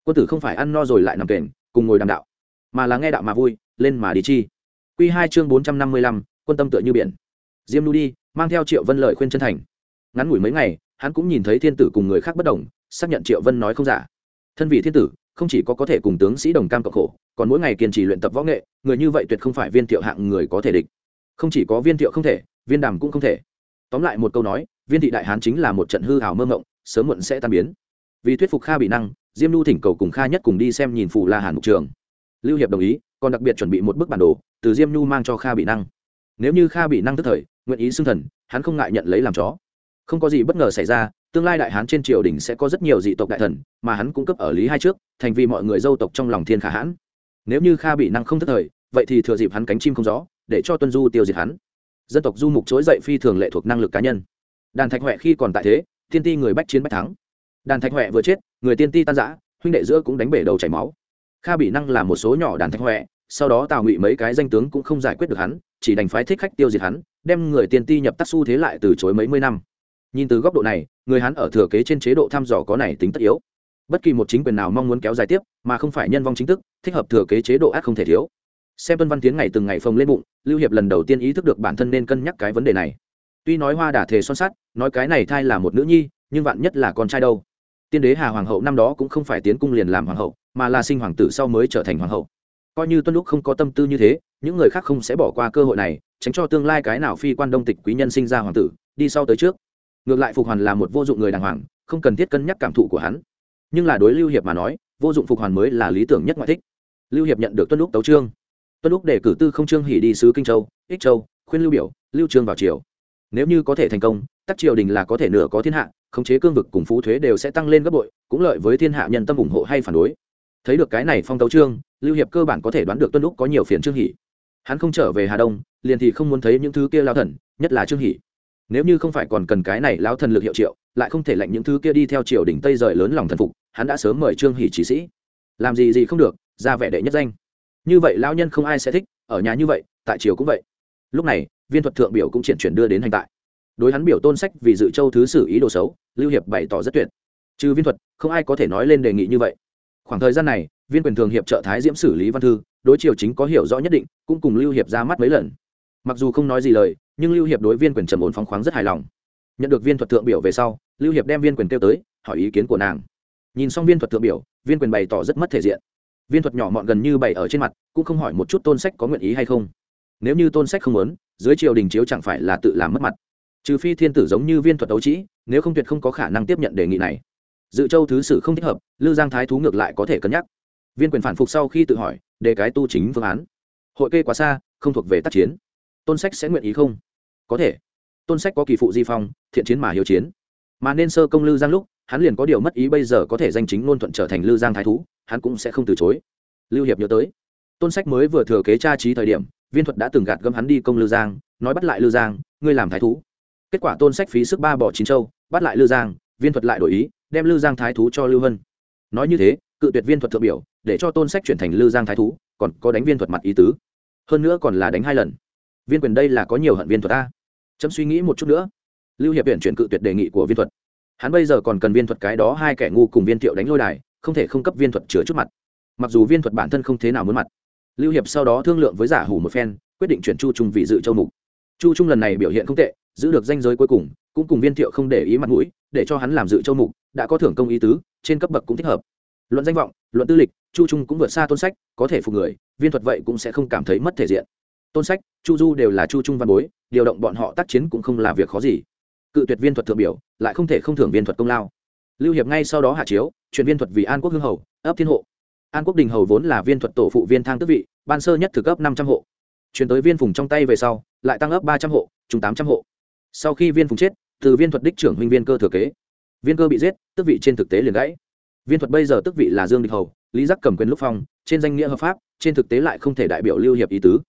Quân tử không phải ăn no rồi lại nằm kềnh cùng ngồi đàm đạo, mà là nghe đạo mà vui, lên mà đi chi. Q hai chương bốn trăm năm mươi lăm, quân tâm tựa như biển. Diêm nu đi, mang theo triệu vân lợi khuyên chân thành. Ngắn ngủi mấy ngày, hắn cũng nhìn thấy thiên tử cùng người khác bất đồng, xác nhận triệu vân nói không giả. Thân vị thiên tử, không chỉ có có thể cùng tướng sĩ đồng cam cộng khổ, còn mỗi ngày kiên trì luyện tập võ nghệ, người như vậy tuyệt không phải viên thiệu hạng người có thể địch. Không chỉ có viên thiệu không thể, viên đàm cũng không thể. Tóm lại một câu nói, viên thị đại hán chính là một trận hư hào mơ ngộng sớm muộn sẽ tan biến. Vì thuyết phục kha bị năng diêm nhu thỉnh cầu cùng kha nhất cùng đi xem nhìn phù la hàn mục trường. Lưu hiệp đồng ý, còn đặc biệt chuẩn bị một bức bản đồ, từ diêm nhu mang cho kha bị năng. Nếu như kha bị năng tức thời, nguyện ý xưng thần, hắn không ngại nhận lấy làm chó. Không có gì bất ngờ xảy ra, tương lai đại hán trên triều đình sẽ có rất nhiều dị tộc đại thần, mà hắn cung cấp ở lý hai trước, thành vì mọi người dâu tộc trong lòng thiên khả hãn. Nếu như kha bị năng không thất thời, vậy thì thừa dịp hắn cánh chim không rõ, để cho tuân du tiêu diệt hắn. Dân tộc du mục chối dậy phi thường lệ thuộc năng lực cá nhân. Đàn thạch huệ khi còn tại thế, thiên ti người bách chiến bách thắng đàn thạch huệ vừa chết, người tiên ti tan giã huynh đệ giữa cũng đánh bể đầu chảy máu. Kha bị năng là một số nhỏ đàn thạch huệ sau đó tào ngụy mấy cái danh tướng cũng không giải quyết được hắn, chỉ đành phái thích khách tiêu diệt hắn, đem người tiên ti nhập tắc xu thế lại từ chối mấy mươi năm. Nhìn từ góc độ này, người hắn ở thừa kế trên chế độ thăm dò có này tính tất yếu. Bất kỳ một chính quyền nào mong muốn kéo dài tiếp, mà không phải nhân vong chính thức, thích hợp thừa kế chế độ ác không thể thiếu. Xem tuân văn tiến ngày từng ngày phồng lên bụng, lưu hiệp lần đầu tiên ý thức được bản thân nên cân nhắc cái vấn đề này. Tuy nói hoa đả thề son sắt, nói cái này thai là một nữ nhi, nhưng vạn nhất là con trai đâu? Tiên đế hà hoàng hậu năm đó cũng không phải tiến cung liền làm hoàng hậu, mà là sinh hoàng tử sau mới trở thành hoàng hậu. Coi như tuân lúc không có tâm tư như thế, những người khác không sẽ bỏ qua cơ hội này, tránh cho tương lai cái nào phi quan đông tịch quý nhân sinh ra hoàng tử, đi sau tới trước. Ngược lại phục hoàn là một vô dụng người đàng hoàng, không cần thiết cân nhắc cảm thụ của hắn. Nhưng là đối lưu hiệp mà nói, vô dụng phục hoàn mới là lý tưởng nhất ngoại thích. Lưu hiệp nhận được tuân lúc tấu trương tuân lúc để cử tư không trương hỉ đi sứ kinh châu, ích châu, khuyên lưu biểu, lưu trương vào triều. Nếu như có thể thành công, tắc triều đình là có thể nửa có thiên hạ khống chế cương vực cùng phú thuế đều sẽ tăng lên gấp bội, cũng lợi với thiên hạ nhân tâm ủng hộ hay phản đối. Thấy được cái này phong tấu trương lưu hiệp cơ bản có thể đoán được tuân lúc có nhiều phiền trương hỉ hắn không trở về hà đông, liền thì không muốn thấy những thứ kia lao thần, nhất là trương hỉ nếu như không phải còn cần cái này lao thần lực hiệu triệu, lại không thể lệnh những thứ kia đi theo triều đỉnh tây rời lớn lòng thần phục, hắn đã sớm mời trương hỉ chỉ sĩ. Làm gì gì không được, ra vẻ đệ nhất danh. Như vậy lão nhân không ai sẽ thích, ở nhà như vậy, tại triều cũng vậy. Lúc này, viên thuật thượng biểu cũng triển chuyển đưa đến hành tại đối hắn biểu tôn sách vì dự châu thứ xử ý đồ xấu, lưu hiệp bày tỏ rất tuyệt. Trừ viên thuật, không ai có thể nói lên đề nghị như vậy. Khoảng thời gian này, viên quyền thường hiệp trợ thái diễm xử lý văn thư, đối triều chính có hiểu rõ nhất định, cũng cùng lưu hiệp ra mắt mấy lần. Mặc dù không nói gì lời, nhưng lưu hiệp đối viên quyền trầm ổn phóng khoáng rất hài lòng. Nhận được viên thuật thượng biểu về sau, lưu hiệp đem viên quyền kêu tới, hỏi ý kiến của nàng. Nhìn xong viên thuật thượng biểu, viên quyền bày tỏ rất mất thể diện. Viên thuật nhỏ mọn gần như bày ở trên mặt, cũng không hỏi một chút tôn sách có nguyện ý hay không. Nếu như tôn sách không muốn, dưới triều đình chiếu chẳng phải là tự làm mất mặt trừ phi thiên tử giống như viên thuật đấu trĩ nếu không tuyệt không có khả năng tiếp nhận đề nghị này. Dự châu thứ sử không thích hợp, lư giang thái thú ngược lại có thể cân nhắc. Viên quyền phản phục sau khi tự hỏi, đề cái tu chính phương án. Hội kê quá xa, không thuộc về tác chiến. Tôn sách sẽ nguyện ý không? Có thể. Tôn sách có kỳ phụ di phong, thiện chiến mà hiếu chiến. Mà nên sơ công lư giang lúc, hắn liền có điều mất ý bây giờ có thể danh chính ngôn thuận trở thành lư giang thái thú, hắn cũng sẽ không từ chối. Lưu hiệp nhớ tới. Tôn sách mới vừa thừa kế tra trí thời điểm, viên thuật đã từng gạt gâm hắn đi công lư giang, nói bắt lại lư giang, ngươi làm thái thú kết quả tôn sách phí sức ba bỏ chín châu, bắt lại lư giang, viên thuật lại đổi ý, đem lư giang thái thú cho lưu hân. Nói như thế, cự tuyệt viên thuật thượng biểu, để cho tôn sách chuyển thành lư giang thái thú, còn có đánh viên thuật mặt ý tứ. Hơn nữa còn là đánh hai lần. Viên quyền đây là có nhiều hận viên thuật ta chấm suy nghĩ một chút nữa. Lưu hiệp viện chuyển cự tuyệt đề nghị của viên thuật. Hắn bây giờ còn cần viên thuật cái đó hai kẻ ngu cùng viên thiệu đánh lôi đài, không thể không cấp viên thuật chứa chút mặt. Mặc dù viên thuật bản thân không thế nào muốn mặt. Lưu hiệp sau đó thương lượng với giả hủ một phen, quyết định chuyển chu trung vị dự châu mục chu trung lần này biểu hiện không tệ, giữ được danh giới cuối cùng, cũng cùng viên thiệu không để ý mặt mũi, để cho hắn làm dự châu mục, đã có thưởng công ý tứ, trên cấp bậc cũng thích hợp. Luận danh vọng, luận tư lịch, chu trung cũng vượt xa tôn sách, có thể phục người, viên thuật vậy cũng sẽ không cảm thấy mất thể diện. Tôn sách, chu du đều là chu trung văn bối, điều động bọn họ tác chiến cũng không là việc khó gì. Cự tuyệt viên thuật thượng biểu, lại không thể không thưởng viên thuật công lao. Lưu hiệp ngay sau đó hạ chiếu, chuyển viên thuật vì an quốc hương hầu, ấp thiên hộ. An quốc đình hầu vốn là viên thuật tổ phụ viên thang tước vị, ban sơ nhất thực cấp năm trăm hộ chuyển tới viên phùng trong tay về sau, lại tăng ấp ba trăm hộ chung tám trăm hộ. Sau khi viên phùng chết, từ viên thuật đích trưởng huynh viên cơ thừa kế. Viên cơ bị giết tước vị trên thực tế liền gãy. Viên thuật bây giờ tước vị là dương địch hầu, lý giác cầm quyền lúc phong, trên danh nghĩa hợp pháp, trên thực tế lại không thể đại biểu lưu hiệp ý tứ.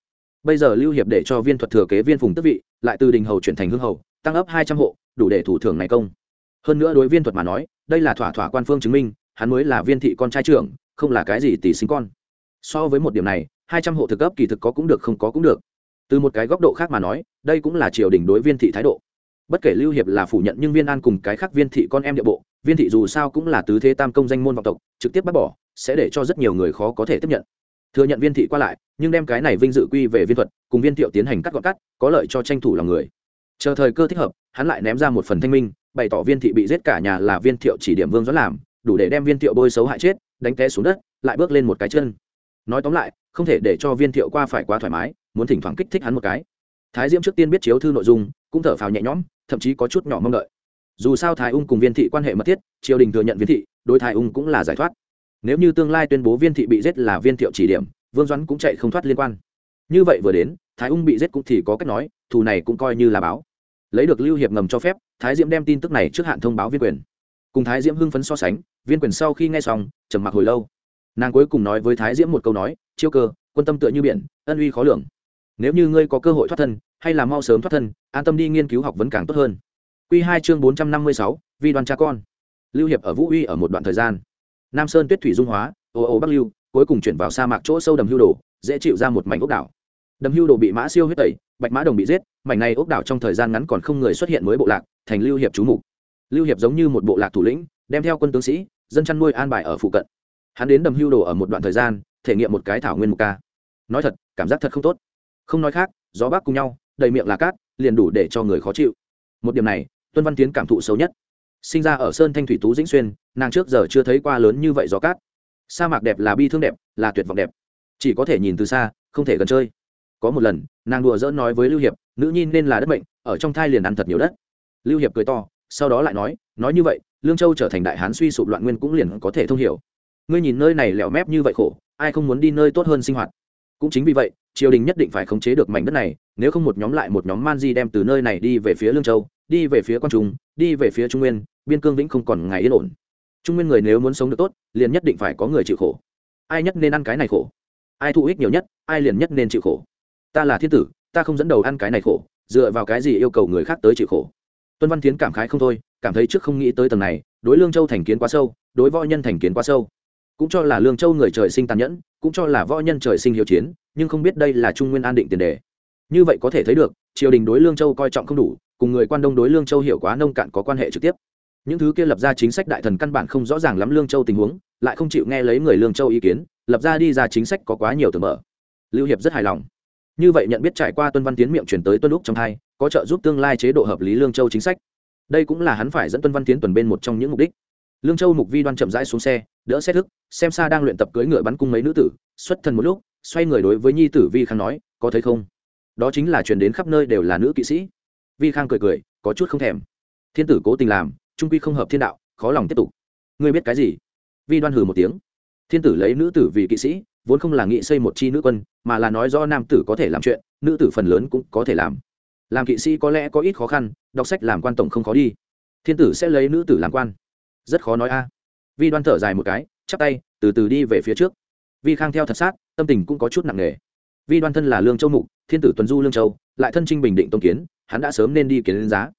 Bây giờ lưu hiệp để cho viên thuật thừa kế viên phùng tước vị, lại từ đình hầu chuyển thành hương hầu, tăng ấp hai trăm hộ, đủ để thủ thưởng này công. Hơn nữa đối viên thuật mà nói, đây là thỏa thỏa quan phương chứng minh, hắn mới là viên thị con trai trưởng, không là cái gì tỷ sinh con so với một điểm này, hai trăm hộ thực cấp kỳ thực có cũng được, không có cũng được. Từ một cái góc độ khác mà nói, đây cũng là triều đình đối viên thị thái độ. Bất kể lưu hiệp là phủ nhận nhưng viên an cùng cái khác viên thị con em địa bộ, viên thị dù sao cũng là tứ thế tam công danh môn vọng tộc, trực tiếp bác bỏ, sẽ để cho rất nhiều người khó có thể tiếp nhận. Thừa nhận viên thị qua lại, nhưng đem cái này vinh dự quy về viên thuật, cùng viên thiệu tiến hành cắt gọn cắt, có lợi cho tranh thủ lòng người. Chờ thời cơ thích hợp, hắn lại ném ra một phần thanh minh, bày tỏ viên thị bị giết cả nhà là viên thiệu chỉ điểm vương doãn làm, đủ để đem viên thiệu bôi xấu hại chết, đánh té xuống đất, lại bước lên một cái chân nói tóm lại, không thể để cho viên thiệu qua phải quá thoải mái, muốn thỉnh thoảng kích thích hắn một cái. Thái diễm trước tiên biết chiếu thư nội dung, cũng thở phào nhẹ nhõm, thậm chí có chút nhỏ mong đợi. Dù sao thái ung cùng viên thị quan hệ mật thiết, triều đình thừa nhận viên thị, đối thái ung cũng là giải thoát. Nếu như tương lai tuyên bố viên thị bị giết là viên thiệu chỉ điểm, vương doãn cũng chạy không thoát liên quan. Như vậy vừa đến, thái ung bị giết cũng thì có cách nói, thù này cũng coi như là báo. Lấy được lưu hiệp ngầm cho phép, thái diễm đem tin tức này trước hạn thông báo viên quyền. Cùng thái diễm hưng phấn so sánh, viên quyền sau khi nghe xong, trầm mặc hồi lâu nàng cuối cùng nói với thái diễm một câu nói, chiêu cơ, quân tâm tựa như biển, ân uy khó lường. Nếu như ngươi có cơ hội thoát thân, hay là mau sớm thoát thân, an tâm đi nghiên cứu học vấn càng tốt hơn. Q hai chương bốn trăm năm mươi sáu, vi đoàn cha con. Lưu hiệp ở vũ uy ở một đoạn thời gian. Nam sơn tuyết thủy dung hóa, ô ô bắc lưu, cuối cùng chuyển vào sa mạc chỗ sâu đầm hưu đồ, dễ chịu ra một mảnh ốc đảo. Đầm hưu đồ bị mã siêu huyết tẩy, bạch mã đồng bị giết, mảnh này ốc đảo trong thời gian ngắn còn không người xuất hiện mới bộ lạc, thành lưu hiệp chú mục. Lưu hiệp giống như một bộ lạc thủ lĩnh, đem theo quân tướng sĩ, dân chăn nuôi an bài ở phụ cận hắn đến đầm hưu đồ ở một đoạn thời gian, thể nghiệm một cái thảo nguyên mục ca. Nói thật, cảm giác thật không tốt. Không nói khác, gió bắc cùng nhau, đầy miệng là cát, liền đủ để cho người khó chịu. Một điểm này, tuân văn tiến cảm thụ xấu nhất. Sinh ra ở sơn thanh thủy tú dĩnh xuyên, nàng trước giờ chưa thấy qua lớn như vậy gió cát. Sa mạc đẹp là bi thương đẹp, là tuyệt vọng đẹp. Chỉ có thể nhìn từ xa, không thể gần chơi. Có một lần, nàng đùa dỡ nói với lưu hiệp, nữ nhi nên là đất bệnh ở trong thai liền ăn thật nhiều đất. Lưu hiệp cười to, sau đó lại nói nói như vậy, lương châu trở thành đại hán suy sụp loạn nguyên cũng liền có thể thông hiểu ngươi nhìn nơi này lẹo mép như vậy khổ, ai không muốn đi nơi tốt hơn sinh hoạt? Cũng chính vì vậy, triều đình nhất định phải khống chế được mảnh đất này, nếu không một nhóm lại một nhóm man di đem từ nơi này đi về phía lương châu, đi về phía quan trung, đi về phía trung nguyên, biên cương vĩnh không còn ngày yên ổn. Trung nguyên người nếu muốn sống được tốt, liền nhất định phải có người chịu khổ. Ai nhất nên ăn cái này khổ? Ai thụ ích nhiều nhất, ai liền nhất nên chịu khổ. Ta là thiên tử, ta không dẫn đầu ăn cái này khổ, dựa vào cái gì yêu cầu người khác tới chịu khổ? Tuân văn tiến cảm khái không thôi, cảm thấy trước không nghĩ tới tầng này, đối lương châu thành kiến quá sâu, đối võ nhân thành kiến quá sâu cũng cho là lương châu người trời sinh tàn nhẫn, cũng cho là võ nhân trời sinh hiếu chiến, nhưng không biết đây là trung nguyên an định tiền đề. Như vậy có thể thấy được, triều đình đối lương châu coi trọng không đủ, cùng người quan đông đối lương châu hiểu quá nông cạn có quan hệ trực tiếp. Những thứ kia lập ra chính sách đại thần căn bản không rõ ràng lắm lương châu tình huống, lại không chịu nghe lấy người lương châu ý kiến, lập ra đi ra chính sách có quá nhiều từ mở. Lưu hiệp rất hài lòng. Như vậy nhận biết trải qua tuân văn tiến miệng chuyển tới tuân lúc trong hai, có trợ giúp tương lai chế độ hợp lý lương châu chính sách. Đây cũng là hắn phải dẫn tuân văn tiến tuần bên một trong những mục đích lương châu mục vi đoan chậm rãi xuống xe, đỡ xét thức, xem xa đang luyện tập cưỡi ngựa bắn cung mấy nữ tử, xuất thần một lúc, xoay người đối với nhi tử vi khang nói, có thấy không? Đó chính là truyền đến khắp nơi đều là nữ kỵ sĩ. Vi khang cười cười, có chút không thèm. Thiên tử cố tình làm, trung quy không hợp thiên đạo, khó lòng tiếp tục. Ngươi biết cái gì? Vi đoan hừ một tiếng. Thiên tử lấy nữ tử vì kỵ sĩ, vốn không là nghị xây một chi nữ quân, mà là nói do nam tử có thể làm chuyện, nữ tử phần lớn cũng có thể làm. Làm kỵ sĩ có lẽ có ít khó khăn, đọc sách làm quan tổng không khó đi. Thiên tử sẽ lấy nữ tử làm quan rất khó nói a. Vi đoan thở dài một cái, chắp tay, từ từ đi về phía trước. Vi khang theo thật sát, tâm tình cũng có chút nặng nề. Vi đoan thân là lương châu mục, thiên tử tuần du lương châu, lại thân trinh bình định tông kiến, hắn đã sớm nên đi kiến đến giá.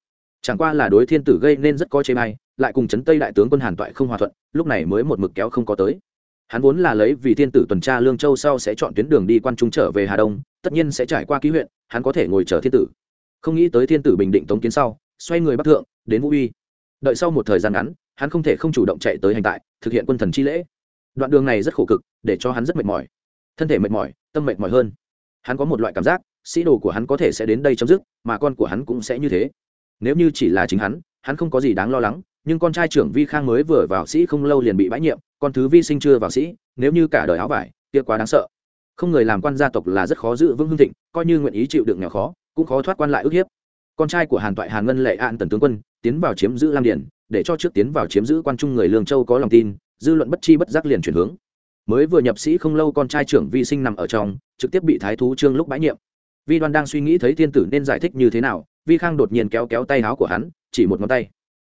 Chẳng qua là đối thiên tử gây nên rất có chế bay lại cùng chấn tây đại tướng quân hàn toại không hòa thuận, lúc này mới một mực kéo không có tới. Hắn vốn là lấy vì thiên tử tuần tra lương châu sau sẽ chọn tuyến đường đi quan trung trở về hà đông, tất nhiên sẽ trải qua ký huyện, hắn có thể ngồi chờ thiên tử. Không nghĩ tới thiên tử bình định tống kiến sau, xoay người bắc thượng, đến vũ uy. Đợi sau một thời gian ngắn hắn không thể không chủ động chạy tới hành tại, thực hiện quân thần chi lễ. Đoạn đường này rất khổ cực, để cho hắn rất mệt mỏi. Thân thể mệt mỏi, tâm mệt mỏi hơn. Hắn có một loại cảm giác, sĩ đồ của hắn có thể sẽ đến đây chấm dứt, mà con của hắn cũng sẽ như thế. Nếu như chỉ là chính hắn hắn không có gì đáng lo lắng, nhưng con trai trưởng vi khang mới vừa vào sĩ không lâu liền bị bãi nhiệm, con thứ vi sinh chưa vào sĩ, nếu như cả đời áo vải, kia quá đáng sợ. Không người làm quan gia tộc là rất khó giữ vững hương thịnh, coi như nguyện ý chịu đựng nghèo khó, cũng khó thoát quan lại ức hiếp. Con trai của hàn toại hàn ngân lệ an tần tướng quân, tiến vào chiếm giữ lam điển để cho trước tiến vào chiếm giữ quan trung người lương châu có lòng tin, dư luận bất chi bất giác liền chuyển hướng. Mới vừa nhập sĩ không lâu con trai trưởng vi sinh nằm ở trong, trực tiếp bị thái thú trương lúc bãi nhiệm. Vi đoan đang suy nghĩ thấy thiên tử nên giải thích như thế nào, vi khang đột nhiên kéo kéo tay áo của hắn, chỉ một ngón tay.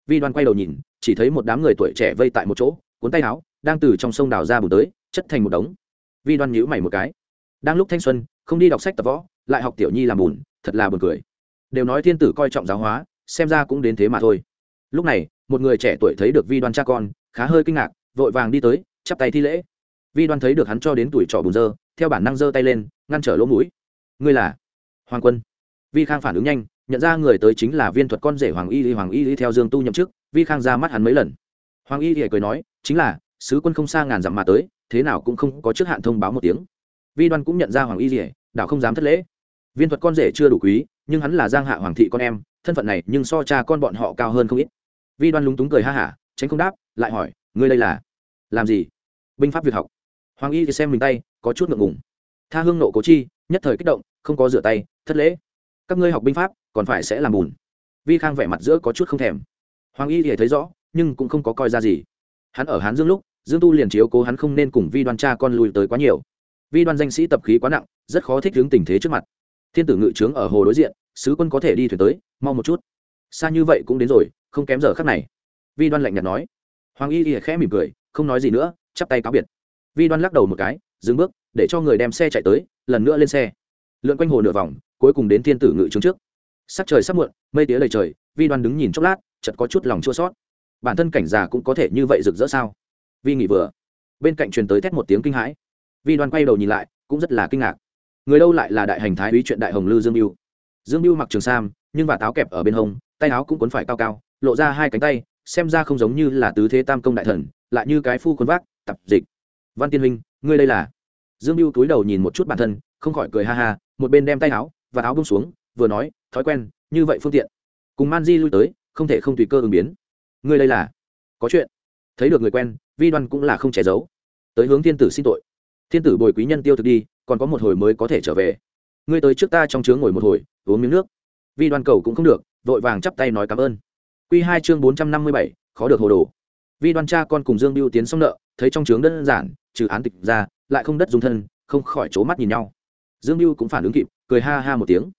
Vi đoan quay đầu nhìn, chỉ thấy một đám người tuổi trẻ vây tại một chỗ, cuốn tay áo, đang từ trong sông đào ra bùn tới, chất thành một đống. Vi đoan nhíu mày một cái. Đang lúc thanh xuân, không đi đọc sách tập võ, lại học tiểu nhi làm bùn, thật là buồn cười. Đều nói thiên tử coi trọng giáo hóa, xem ra cũng đến thế mà thôi. Lúc này một người trẻ tuổi thấy được vi đoan cha con, khá hơi kinh ngạc, vội vàng đi tới, chắp tay thi lễ. Vi đoan thấy được hắn cho đến tuổi trọ bùn dơ, theo bản năng giơ tay lên, ngăn trở lỗ mũi. Ngươi là hoàng quân. Vi khang phản ứng nhanh, nhận ra người tới chính là viên thuật con rể hoàng y y hoàng y y theo dương tu nhậm chức, vi khang ra mắt hắn mấy lần. Hoàng y y cười nói, chính là, sứ quân không xa ngàn dặm mà tới, thế nào cũng không có trước hạn thông báo một tiếng. Vi đoan cũng nhận ra hoàng y y đảo không dám thất lễ. Viên thuật con rể chưa đủ quý, nhưng hắn là giang hạ hoàng thị con em, thân phận này nhưng so cha con bọn họ cao hơn không ít vi đoan lúng túng cười ha hả, tránh không đáp, lại hỏi, ngươi đây là, làm gì? Binh pháp việt học. Hoàng y thì xem mình tay, có chút ngượng ngùng. Tha hương nộ cố chi, nhất thời kích động, không có rửa tay, thất lễ. Các ngươi học binh pháp, còn phải sẽ làm bùn. Vi khang vẻ mặt giữa có chút không thèm. Hoàng y thì thấy rõ, nhưng cũng không có coi ra gì. Hắn ở hán dương lúc, dương tu liền chiếu cố hắn không nên cùng vi đoan cha con lùi tới quá nhiều. Vi đoan danh sĩ tập khí quá nặng, rất khó thích hướng tình thế trước mặt. Thiên tử ngự trướng ở hồ đối diện, sứ quân có thể đi thuyền tới, mau một chút. Xa như vậy cũng đến rồi không kém giờ khắc này. Vi đoan lạnh nhạt nói. Hoàng y y khẽ mỉm cười, không nói gì nữa, chắp tay cáo biệt. Vi đoan lắc đầu một cái, dừng bước, để cho người đem xe chạy tới, lần nữa lên xe. Lượn quanh hồ nửa vòng, cuối cùng đến thiên tử ngự trướng trước. Sắc trời sắp muộn, mây tía lầy trời, vi đoan đứng nhìn chốc lát chật có chút lòng chua sót bản thân cảnh già cũng có thể như vậy rực rỡ sao? Vi nghỉ vừa. Bên cạnh truyền tới thét một tiếng kinh hãi. Vi đoan quay đầu nhìn lại, cũng rất là kinh ngạc. Người đâu lại là đại hành thái úy chuyện đại hồng lư dương mưu dương mưu mặc trường sam, nhưng và táo kẹp ở bên hông, tay áo cũng cuốn phải cao cao lộ ra hai cánh tay, xem ra không giống như là tứ thế tam công đại thần, lại như cái phu quân vác, tập dịch. Văn tiên huynh, ngươi đây là? Dương mưu túi đầu nhìn một chút bản thân, không khỏi cười ha ha, một bên đem tay áo và áo bông xuống, vừa nói, thói quen, như vậy phương tiện. Cùng man di lui tới, không thể không tùy cơ ứng biến. Ngươi đây là? Có chuyện. Thấy được người quen, vi đoan cũng là không che giấu. Tới hướng thiên tử xin tội. Thiên tử bồi quý nhân tiêu thực đi, còn có một hồi mới có thể trở về. Ngươi tới trước ta trong chướng ngồi một hồi, uống miếng nước. Vi đoan cầu cũng không được, vội vàng chắp tay nói cảm ơn. Quy hai chương bốn trăm năm mươi bảy, khó được hồ đồ. Vi đoan cha con cùng dương biêu tiến xong nợ, thấy trong trướng đơn giản, trừ án tịch ra, lại không đất dùng thân, không khỏi c mắt nhìn nhau. Dương biêu cũng phản ứng kịp, cười ha ha một tiếng.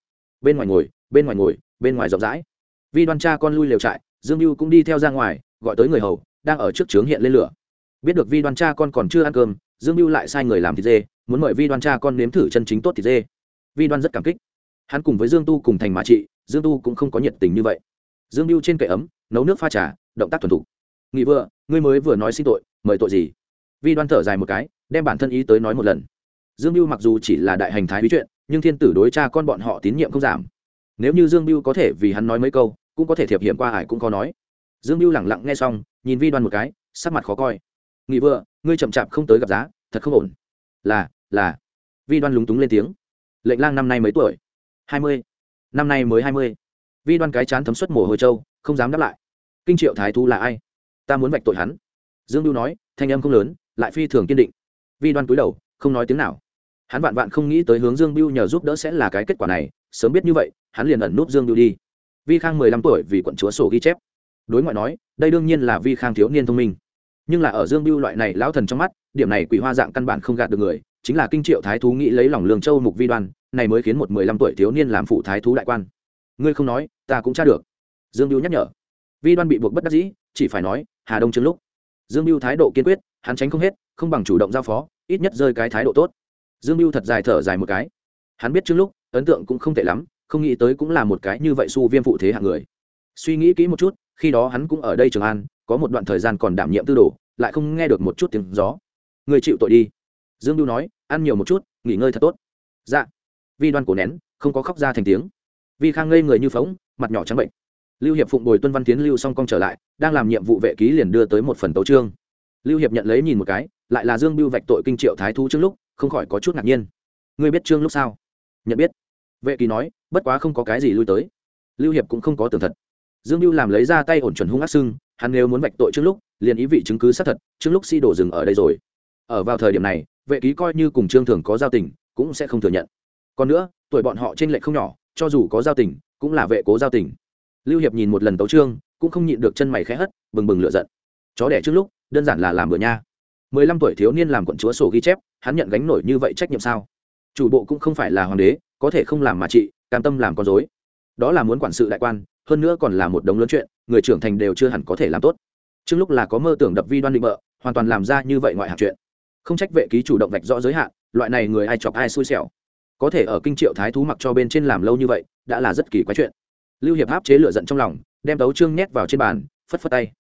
Bên ngoài ngồi, bên ngoài ngồi, bên ngoài rộng rãi. Vi đoan cha con lui lều trại, dương biêu cũng đi theo ra ngoài, gọi tới người hầu, đang ở trước trướng hiện lên lửa. Biết được vi đoan cha con còn chưa ăn cơm, dương biêu lại sai người làm thịt dê, muốn mời vi đoan cha con nếm thử chân chính tốt thịt dê. Vi đoan rất cảm kích. Hắn cùng với dương tu cùng thành mà trị, dương tu cũng không có nhiệt tình như vậy dương biêu trên cậy ấm, nấu nước pha trà, động tác thuần thục. Nghị vừa ngươi mới vừa nói xin tội, mời tội gì? Vi đoan thở dài một cái, đem bản thân ý tới nói một lần. Dương biêu mặc dù chỉ là đại hành thái bí chuyện, nhưng thiên tử đối cha con bọn họ tín nhiệm không giảm. Nếu như dương biêu có thể vì hắn nói mấy câu, cũng có thể thiệp hiểm qua ải cũng có nói. Dương biêu lẳng lặng nghe xong, nhìn vi đoan một cái, sắc mặt khó coi. Nghị vừa ngươi chậm chạp không tới gặp giá, thật không ổn. Là là. Vi đoan lúng túng lên tiếng. Lệnh lang năm nay mấy tuổi? Hai mươi. Năm nay mới hai mươi vi đoan cái chán thấm suất mồ hôi trâu, không dám đáp lại. Kinh triệu thái Thú là ai? Ta muốn vạch tội hắn. Dương lưu nói, thanh âm không lớn, lại phi thường kiên định. Vi đoan cúi đầu, không nói tiếng nào. Hắn vạn vạn không nghĩ tới hướng dương biêu nhờ giúp đỡ sẽ là cái kết quả này, sớm biết như vậy, hắn liền ẩn núp dương biêu đi. Vi khang mười lăm tuổi vì quận chúa sổ ghi chép. Đối ngoại nói, đây đương nhiên là vi khang thiếu niên thông minh. Nhưng là ở dương biêu loại này lão thần trong mắt, điểm này quỷ hoa dạng căn bản không gạt được người, chính là kinh triệu thái thú nghĩ lấy lòng lương châu mục vi đoan, này mới khiến một mười lăm tuổi thiếu niên làm phụ thái thú đại quan ngươi không nói, ta cũng tra được. Dương biêu nhắc nhở. Vi đoan bị buộc bất đắc dĩ, chỉ phải nói, hà đông chứng lúc. Dương biêu thái độ kiên quyết, hắn tránh không hết, không bằng chủ động giao phó, ít nhất rơi cái thái độ tốt. Dương biêu thật dài thở dài một cái. Hắn biết trước lúc, ấn tượng cũng không tệ lắm, không nghĩ tới cũng là một cái như vậy su viêm phụ thế hạng người. Suy nghĩ kỹ một chút, khi đó hắn cũng ở đây trường an, có một đoạn thời gian còn đảm nhiệm tư đồ, lại không nghe được một chút tiếng gió. Người chịu tội đi. Dương biêu nói, ăn nhiều một chút, nghỉ ngơi thật tốt. Dạ. Vi đoan cổ nén, không có khóc ra thành tiếng vi khang ngây người như phóng, mặt nhỏ trắng bệnh. Lưu hiệp phụng bồi tuân văn tiến lưu song cong trở lại, đang làm nhiệm vụ vệ ký liền đưa tới một phần tấu trương lưu hiệp nhận lấy nhìn một cái, lại là dương biêu vạch tội kinh triệu thái thú trước lúc, không khỏi có chút ngạc nhiên. Ngươi biết trương lúc sao? Nhận biết. Vệ ký nói, bất quá không có cái gì lui tới. Lưu hiệp cũng không có tường thật. Dương biêu làm lấy ra tay ổn chuẩn hung ác sưng hắn nếu muốn vạch tội trước lúc, liền ý vị chứng cứ xác thật, trước lúc si đổ dừng ở đây rồi. Ở vào thời điểm này, vệ ký coi như cùng trương thường có giao tình, cũng sẽ không thừa nhận. Còn nữa, tuổi bọn họ trên lệ không nhỏ cho dù có giao tình, cũng là vệ cố giao tình. Lưu hiệp nhìn một lần tấu trương cũng không nhịn được chân mày khẽ hất, bừng bừng lựa giận. Chó đẻ trước lúc, đơn giản là làm bữa nha. Mười lăm tuổi thiếu niên làm quận chúa sổ ghi chép, hắn nhận gánh nổi như vậy trách nhiệm sao? Chủ bộ cũng không phải là hoàng đế, có thể không làm mà trị, cam tâm làm con dối đó là muốn quản sự đại quan, hơn nữa còn là một đống lớn chuyện, người trưởng thành đều chưa hẳn có thể làm tốt. Trước lúc là có mơ tưởng đập vi đoan định bợ, hoàn toàn làm ra như vậy ngoại hạng chuyện. Không trách vệ ký chủ động vạch rõ giới hạn, loại này người ai chọc ai xui xẻo có thể ở kinh triệu thái thú mặc cho bên trên làm lâu như vậy, đã là rất kỳ quái chuyện. Lưu hiệp áp chế lựa giận trong lòng, đem tấu trương nhét vào trên bàn, phất phất tay.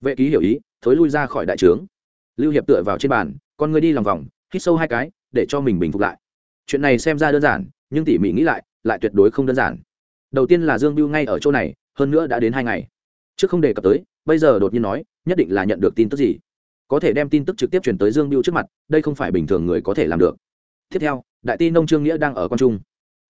Vệ ký hiểu ý, thối lui ra khỏi đại trướng. Lưu hiệp tựa vào trên bàn, con người đi lòng vòng, hít sâu hai cái, để cho mình bình phục lại. Chuyện này xem ra đơn giản, nhưng tỉ mỉ nghĩ lại lại tuyệt đối không đơn giản. Đầu tiên là dương biêu ngay ở chỗ này, hơn nữa đã đến hai ngày. Trước không đề cập tới, bây giờ đột nhiên nói, nhất định là nhận được tin tức gì. Có thể đem tin tức trực tiếp chuyển tới dương biêu trước mặt, đây không phải bình thường người có thể làm được tiếp theo, đại ti nông trương nghĩa đang ở con trung.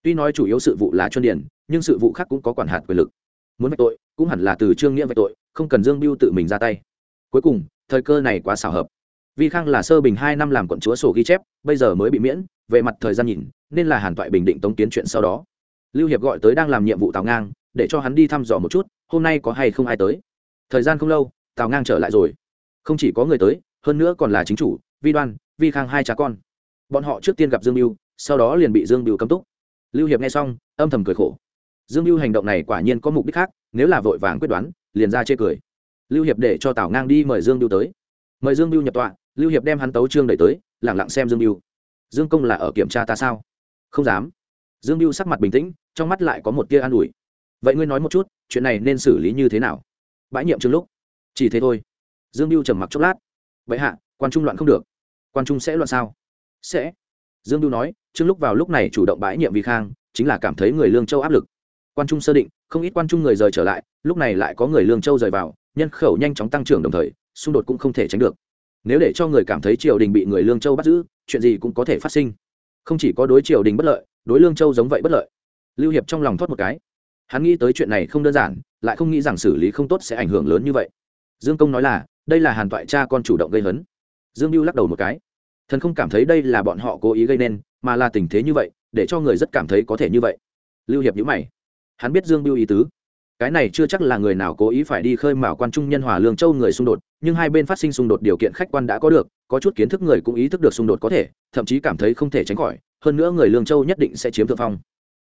Tuy nói chủ yếu sự vụ là chuyên điển nhưng sự vụ khác cũng có quản hạt quyền lực. Muốn vạch tội, cũng hẳn là từ trương nghĩa vạch tội, không cần dương biêu tự mình ra tay. Cuối cùng, thời cơ này quá xảo hợp. Vi khang là sơ bình hai năm làm quận chúa sổ ghi chép, bây giờ mới bị miễn, về mặt thời gian nhìn, nên là hàn toại bình định tống kiến chuyện sau đó. Lưu hiệp gọi tới đang làm nhiệm vụ tào ngang, để cho hắn đi thăm dò một chút, hôm nay có hay không ai tới. Thời gian không lâu, tào ngang trở lại rồi. Không chỉ có người tới, hơn nữa còn là chính chủ, vi đoan, vi khang hai cha con bọn họ trước tiên gặp dương mưu sau đó liền bị dương mưu cấm túc. Lưu hiệp nghe xong, âm thầm cười khổ. Dương mưu hành động này quả nhiên có mục đích khác, nếu là vội vàng quyết đoán, liền ra chê cười. Lưu hiệp để cho tào ngang đi mời dương mưu tới. Mời dương mưu nhập tọa, lưu hiệp đem hắn tấu trương đẩy tới lẳng lặng xem dương mưu dương công là ở kiểm tra ta sao? Không dám. Dương mưu sắc mặt bình tĩnh, trong mắt lại có một tia an ủi. Vậy ngươi nói một chút, chuyện này nên xử lý như thế nào? Bãi nhiệm trương lúc. Chỉ thế thôi. Dương mưu trầm mặc chốc lát. Vậy hạ, quan trung loạn không được. Quan trung sẽ loạn sao? Sẽ. Dương đu nói, trương lúc vào lúc này chủ động bãi nhiệm Vi khang, chính là cảm thấy người lương châu áp lực. Quan trung sơ định, không ít quan trung người rời trở lại, lúc này lại có người lương châu rời vào, nhân khẩu nhanh chóng tăng trưởng đồng thời, xung đột cũng không thể tránh được. Nếu để cho người cảm thấy triều đình bị người lương châu bắt giữ, chuyện gì cũng có thể phát sinh. Không chỉ có đối triều đình bất lợi, đối lương châu giống vậy bất lợi. Lưu hiệp trong lòng thoát một cái. Hắn nghĩ tới chuyện này không đơn giản, lại không nghĩ rằng xử lý không tốt sẽ ảnh hưởng lớn như vậy. Dương công nói là, đây là hàn toại cha con chủ động gây hấn. Dương mưu lắc đầu một cái thần không cảm thấy đây là bọn họ cố ý gây nên, mà là tình thế như vậy, để cho người rất cảm thấy có thể như vậy. Lưu hiệp nhữ mày. Hắn biết dương Biêu ý tứ. Cái này chưa chắc là người nào cố ý phải đi khơi mào quan trung nhân hòa lương châu người xung đột, nhưng hai bên phát sinh xung đột điều kiện khách quan đã có được, có chút kiến thức người cũng ý thức được xung đột có thể, thậm chí cảm thấy không thể tránh khỏi, hơn nữa người lương châu nhất định sẽ chiếm thượng phong.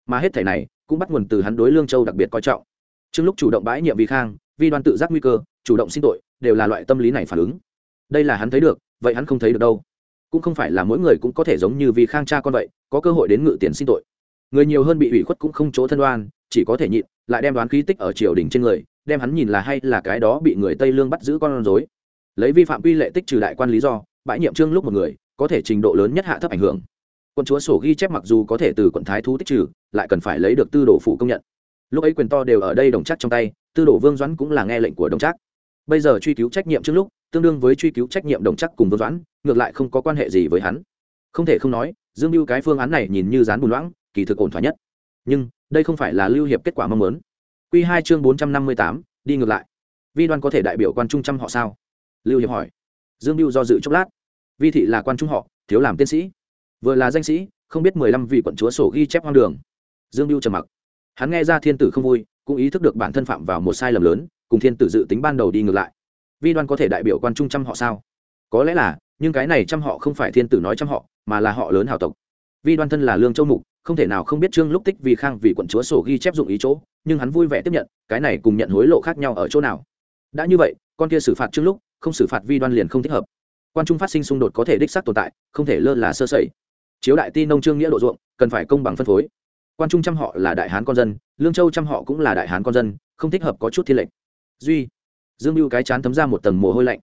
Mà hết thể này, cũng bắt nguồn từ hắn đối lương châu đặc biệt coi trọng. Trước lúc chủ động bãi nhiệm vi khang, vi đoan tự giác nguy cơ, chủ động xin tội, đều là loại tâm lý này phản ứng. Đây là hắn thấy được, vậy hắn không thấy được đâu cũng không phải là mỗi người cũng có thể giống như vi khang cha con vậy, có cơ hội đến ngự tiền xin tội. Người nhiều hơn bị ủy khuất cũng không chỗ thân đoan chỉ có thể nhịn, lại đem đoán khí tích ở triều đình trên người, đem hắn nhìn là hay là cái đó bị người tây lương bắt giữ con rối. Lấy vi phạm quy lệ tích trừ đại quan lý do, bãi nhiệm trương lúc một người, có thể trình độ lớn nhất hạ thấp ảnh hưởng. Quân chúa sổ ghi chép mặc dù có thể từ quận thái thú tích trừ, lại cần phải lấy được tư đồ phủ công nhận. Lúc ấy quyền to đều ở đây đồng chắc trong tay, tư đồ vương doãn cũng là nghe lệnh của đồng chắc. Bây giờ truy cứu trách nhiệm trước lúc tương đương với truy cứu trách nhiệm đồng chắc cùng vương doãn, ngược lại không có quan hệ gì với hắn. Không thể không nói, dương mưu cái phương án này nhìn như dán bùn loãng, kỳ thực ổn thỏa nhất. Nhưng, đây không phải là lưu hiệp kết quả mong muốn. Q hai chương bốn trăm năm mươi tám, đi ngược lại. Vi đoan có thể đại biểu quan trung trăm họ sao? Lưu hiệp hỏi. Dương mưu do dự chốc lát. Vi thị là quan trung họ, thiếu làm tiến sĩ. Vừa là danh sĩ, không biết mười lăm vị quận chúa sổ ghi chép hoang đường. Dương mưu trầm mặc. Hắn nghe ra thiên tử không vui, cũng ý thức được bản thân phạm vào một sai lầm lớn, cùng thiên tử dự tính ban đầu đi ngược lại vi đoan có thể đại biểu quan trung trăm họ sao? Có lẽ là, nhưng cái này trăm họ không phải thiên tử nói trăm họ, mà là họ lớn hào tộc. Vi đoan thân là lương châu mục, không thể nào không biết trương lúc tích vì khang vì quận chúa sổ ghi chép dụng ý chỗ, nhưng hắn vui vẻ tiếp nhận, cái này cùng nhận hối lộ khác nhau ở chỗ nào? Đã như vậy, con kia xử phạt trương lúc không xử phạt vi đoan liền không thích hợp. Quan trung phát sinh xung đột có thể đích xác tồn tại, không thể lơ là sơ sẩy. Chiếu đại ti nông trương nghĩa độ ruộng, cần phải công bằng phân phối. Quan trung trăm họ là đại hán con dân, lương châu trăm họ cũng là đại hán con dân, không thích hợp có chút thiên lệnh duy dương mưu cái chán thấm ra một tầng mồ hôi lạnh.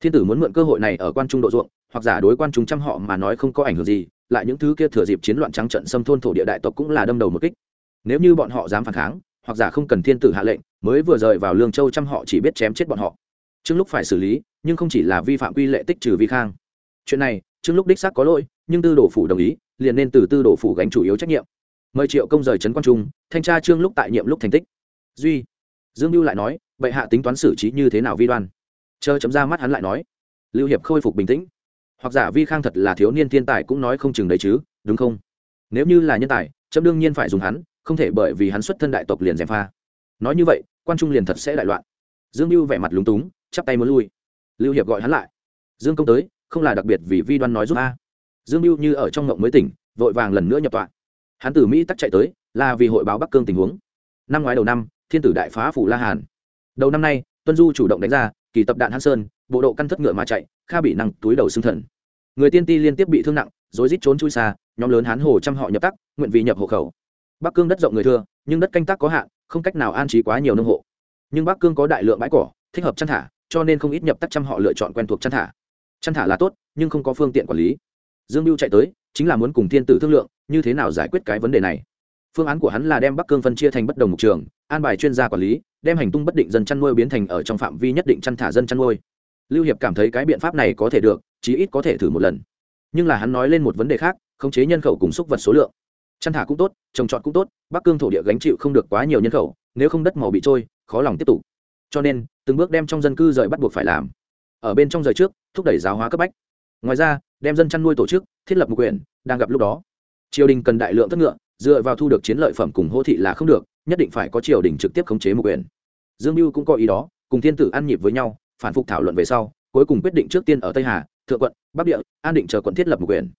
Thiên tử muốn mượn cơ hội này ở quan trung độ ruộng, hoặc giả đối quan trung trăm họ mà nói không có ảnh hưởng gì, lại những thứ kia thừa dịp chiến loạn trắng trận xâm thôn thổ địa đại tộc cũng là đâm đầu một kích. Nếu như bọn họ dám phản kháng, hoặc giả không cần thiên tử hạ lệnh, mới vừa rời vào lương châu trăm họ chỉ biết chém chết bọn họ. Trước lúc phải xử lý, nhưng không chỉ là vi phạm quy lệ tích trừ vi khang. Chuyện này trước lúc đích xác có lỗi, nhưng tư đồ phủ đồng ý, liền nên từ tư đồ phủ gánh chủ yếu trách nhiệm. Mời triệu công rời trấn quan trung, thanh tra trương lúc tại nhiệm lúc thành tích. Duy. Dương mưu lại nói bệ hạ tính toán xử trí như thế nào vi đoan? Chờ chấm ra mắt hắn lại nói. Lưu hiệp khôi phục bình tĩnh. Hoặc giả vi khang thật là thiếu niên thiên tài cũng nói không chừng đấy chứ, đúng không? Nếu như là nhân tài, chấm đương nhiên phải dùng hắn, không thể bởi vì hắn xuất thân đại tộc liền gièm pha. Nói như vậy, quan trung liền thật sẽ đại loạn. Dương mưu vẻ mặt lúng túng, chắp tay muốn lui. Lưu hiệp gọi hắn lại. Dương công tới, không là đặc biệt vì vi đoan nói giúp a. Dương mưu như ở trong ngộng mới tỉnh, vội vàng lần nữa nhập tọa. Hắn từ mỹ tắc chạy tới, là vì hội báo bắc cương tình huống. Năm ngoái đầu năm, thiên tử đại phá phủ la hàn đầu năm nay, tuân du chủ động đánh ra, kỳ tập đạn hãn sơn, bộ độ căn thất ngựa mà chạy, kha bị năng túi đầu xương thần. Người tiên ti liên tiếp bị thương nặng, rối rít trốn chui xa, nhóm lớn hán hồ trăm họ nhập tắc, nguyện vì nhập hộ khẩu. Bắc cương đất rộng người thưa, nhưng đất canh tác có hạn, không cách nào an trí quá nhiều nông hộ. Nhưng bắc cương có đại lượng bãi cỏ, thích hợp chăn thả, cho nên không ít nhập tắc trăm họ lựa chọn quen thuộc chăn thả. Chăn thả là tốt, nhưng không có phương tiện quản lý. Dương mưu chạy tới, chính là muốn cùng thiên tử thương lượng, như thế nào giải quyết cái vấn đề này. Phương án của hắn là đem bắc cương phân chia thành bất đồng mục trường, an bài chuyên gia quản lý đem hành tung bất định dân chăn nuôi biến thành ở trong phạm vi nhất định chăn thả dân chăn nuôi. Lưu hiệp cảm thấy cái biện pháp này có thể được, chí ít có thể thử một lần. Nhưng là hắn nói lên một vấn đề khác, khống chế nhân khẩu cùng xúc vật số lượng. Chăn thả cũng tốt, trồng trọt cũng tốt, bắc cương thổ địa gánh chịu không được quá nhiều nhân khẩu, nếu không đất màu bị trôi, khó lòng tiếp tục. Cho nên, từng bước đem trong dân cư rời bắt buộc phải làm. Ở bên trong rời trước, thúc đẩy giáo hóa cấp bách. Ngoài ra, đem dân chăn nuôi tổ chức, thiết lập một quyền đang gặp lúc đó. Triều đình cần đại lượng thất ngựa, dựa vào thu được chiến lợi phẩm cùng hô thị là không được nhất định phải có triều đình trực tiếp khống chế một quyền. Dương mưu cũng có ý đó, cùng thiên tử ăn nhịp với nhau, phản phục thảo luận về sau, cuối cùng quyết định trước tiên ở tây hà, thượng quận, bắc địa, an định chờ quận thiết lập một quyền.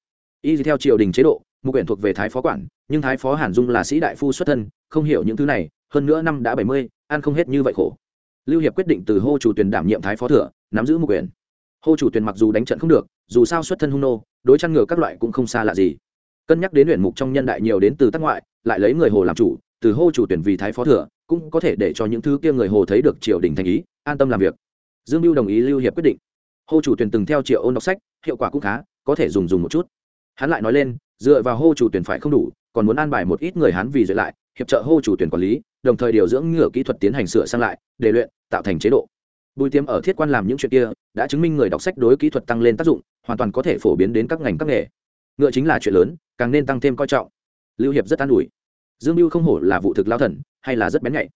Y theo triều đình chế độ, một quyền thuộc về thái phó quản, nhưng thái phó hàn dung là sĩ đại phu xuất thân, không hiểu những thứ này, hơn nữa năm đã bảy mươi, ăn không hết như vậy khổ. Lưu hiệp quyết định từ hô chủ tuyển đảm nhiệm thái phó thừa, nắm giữ một quyền. Hô chủ tuyển mặc dù đánh trận không được, dù sao xuất thân hung nô, đối chăn ngừa các loại cũng không xa lạ gì. Cân nhắc đến luyện mục trong nhân đại nhiều đến từ tác ngoại, lại lấy người hồ làm chủ từ hô chủ tuyển vì thái phó thừa, cũng có thể để cho những thứ kia người hồ thấy được triều đình thành ý, an tâm làm việc. Dương mưu đồng ý lưu hiệp quyết định. Hô chủ tuyển từng theo triệu ôn đọc sách, hiệu quả cũng khá, có thể dùng dùng một chút. Hắn lại nói lên, dựa vào hô chủ tuyển phải không đủ, còn muốn an bài một ít người hắn vì duyệt lại, hiệp trợ hô chủ tuyển quản lý, đồng thời điều dưỡng ngựa kỹ thuật tiến hành sửa sang lại, để luyện, tạo thành chế độ. Bùi tiêm ở thiết quan làm những chuyện kia, đã chứng minh người đọc sách đối kỹ thuật tăng lên tác dụng, hoàn toàn có thể phổ biến đến các ngành các nghề. Ngựa chính là chuyện lớn, càng nên tăng thêm coi trọng. Lưu hiệp rất an ủi dương mưu không hổ là vụ thực lao thần, hay là rất bén nhạy.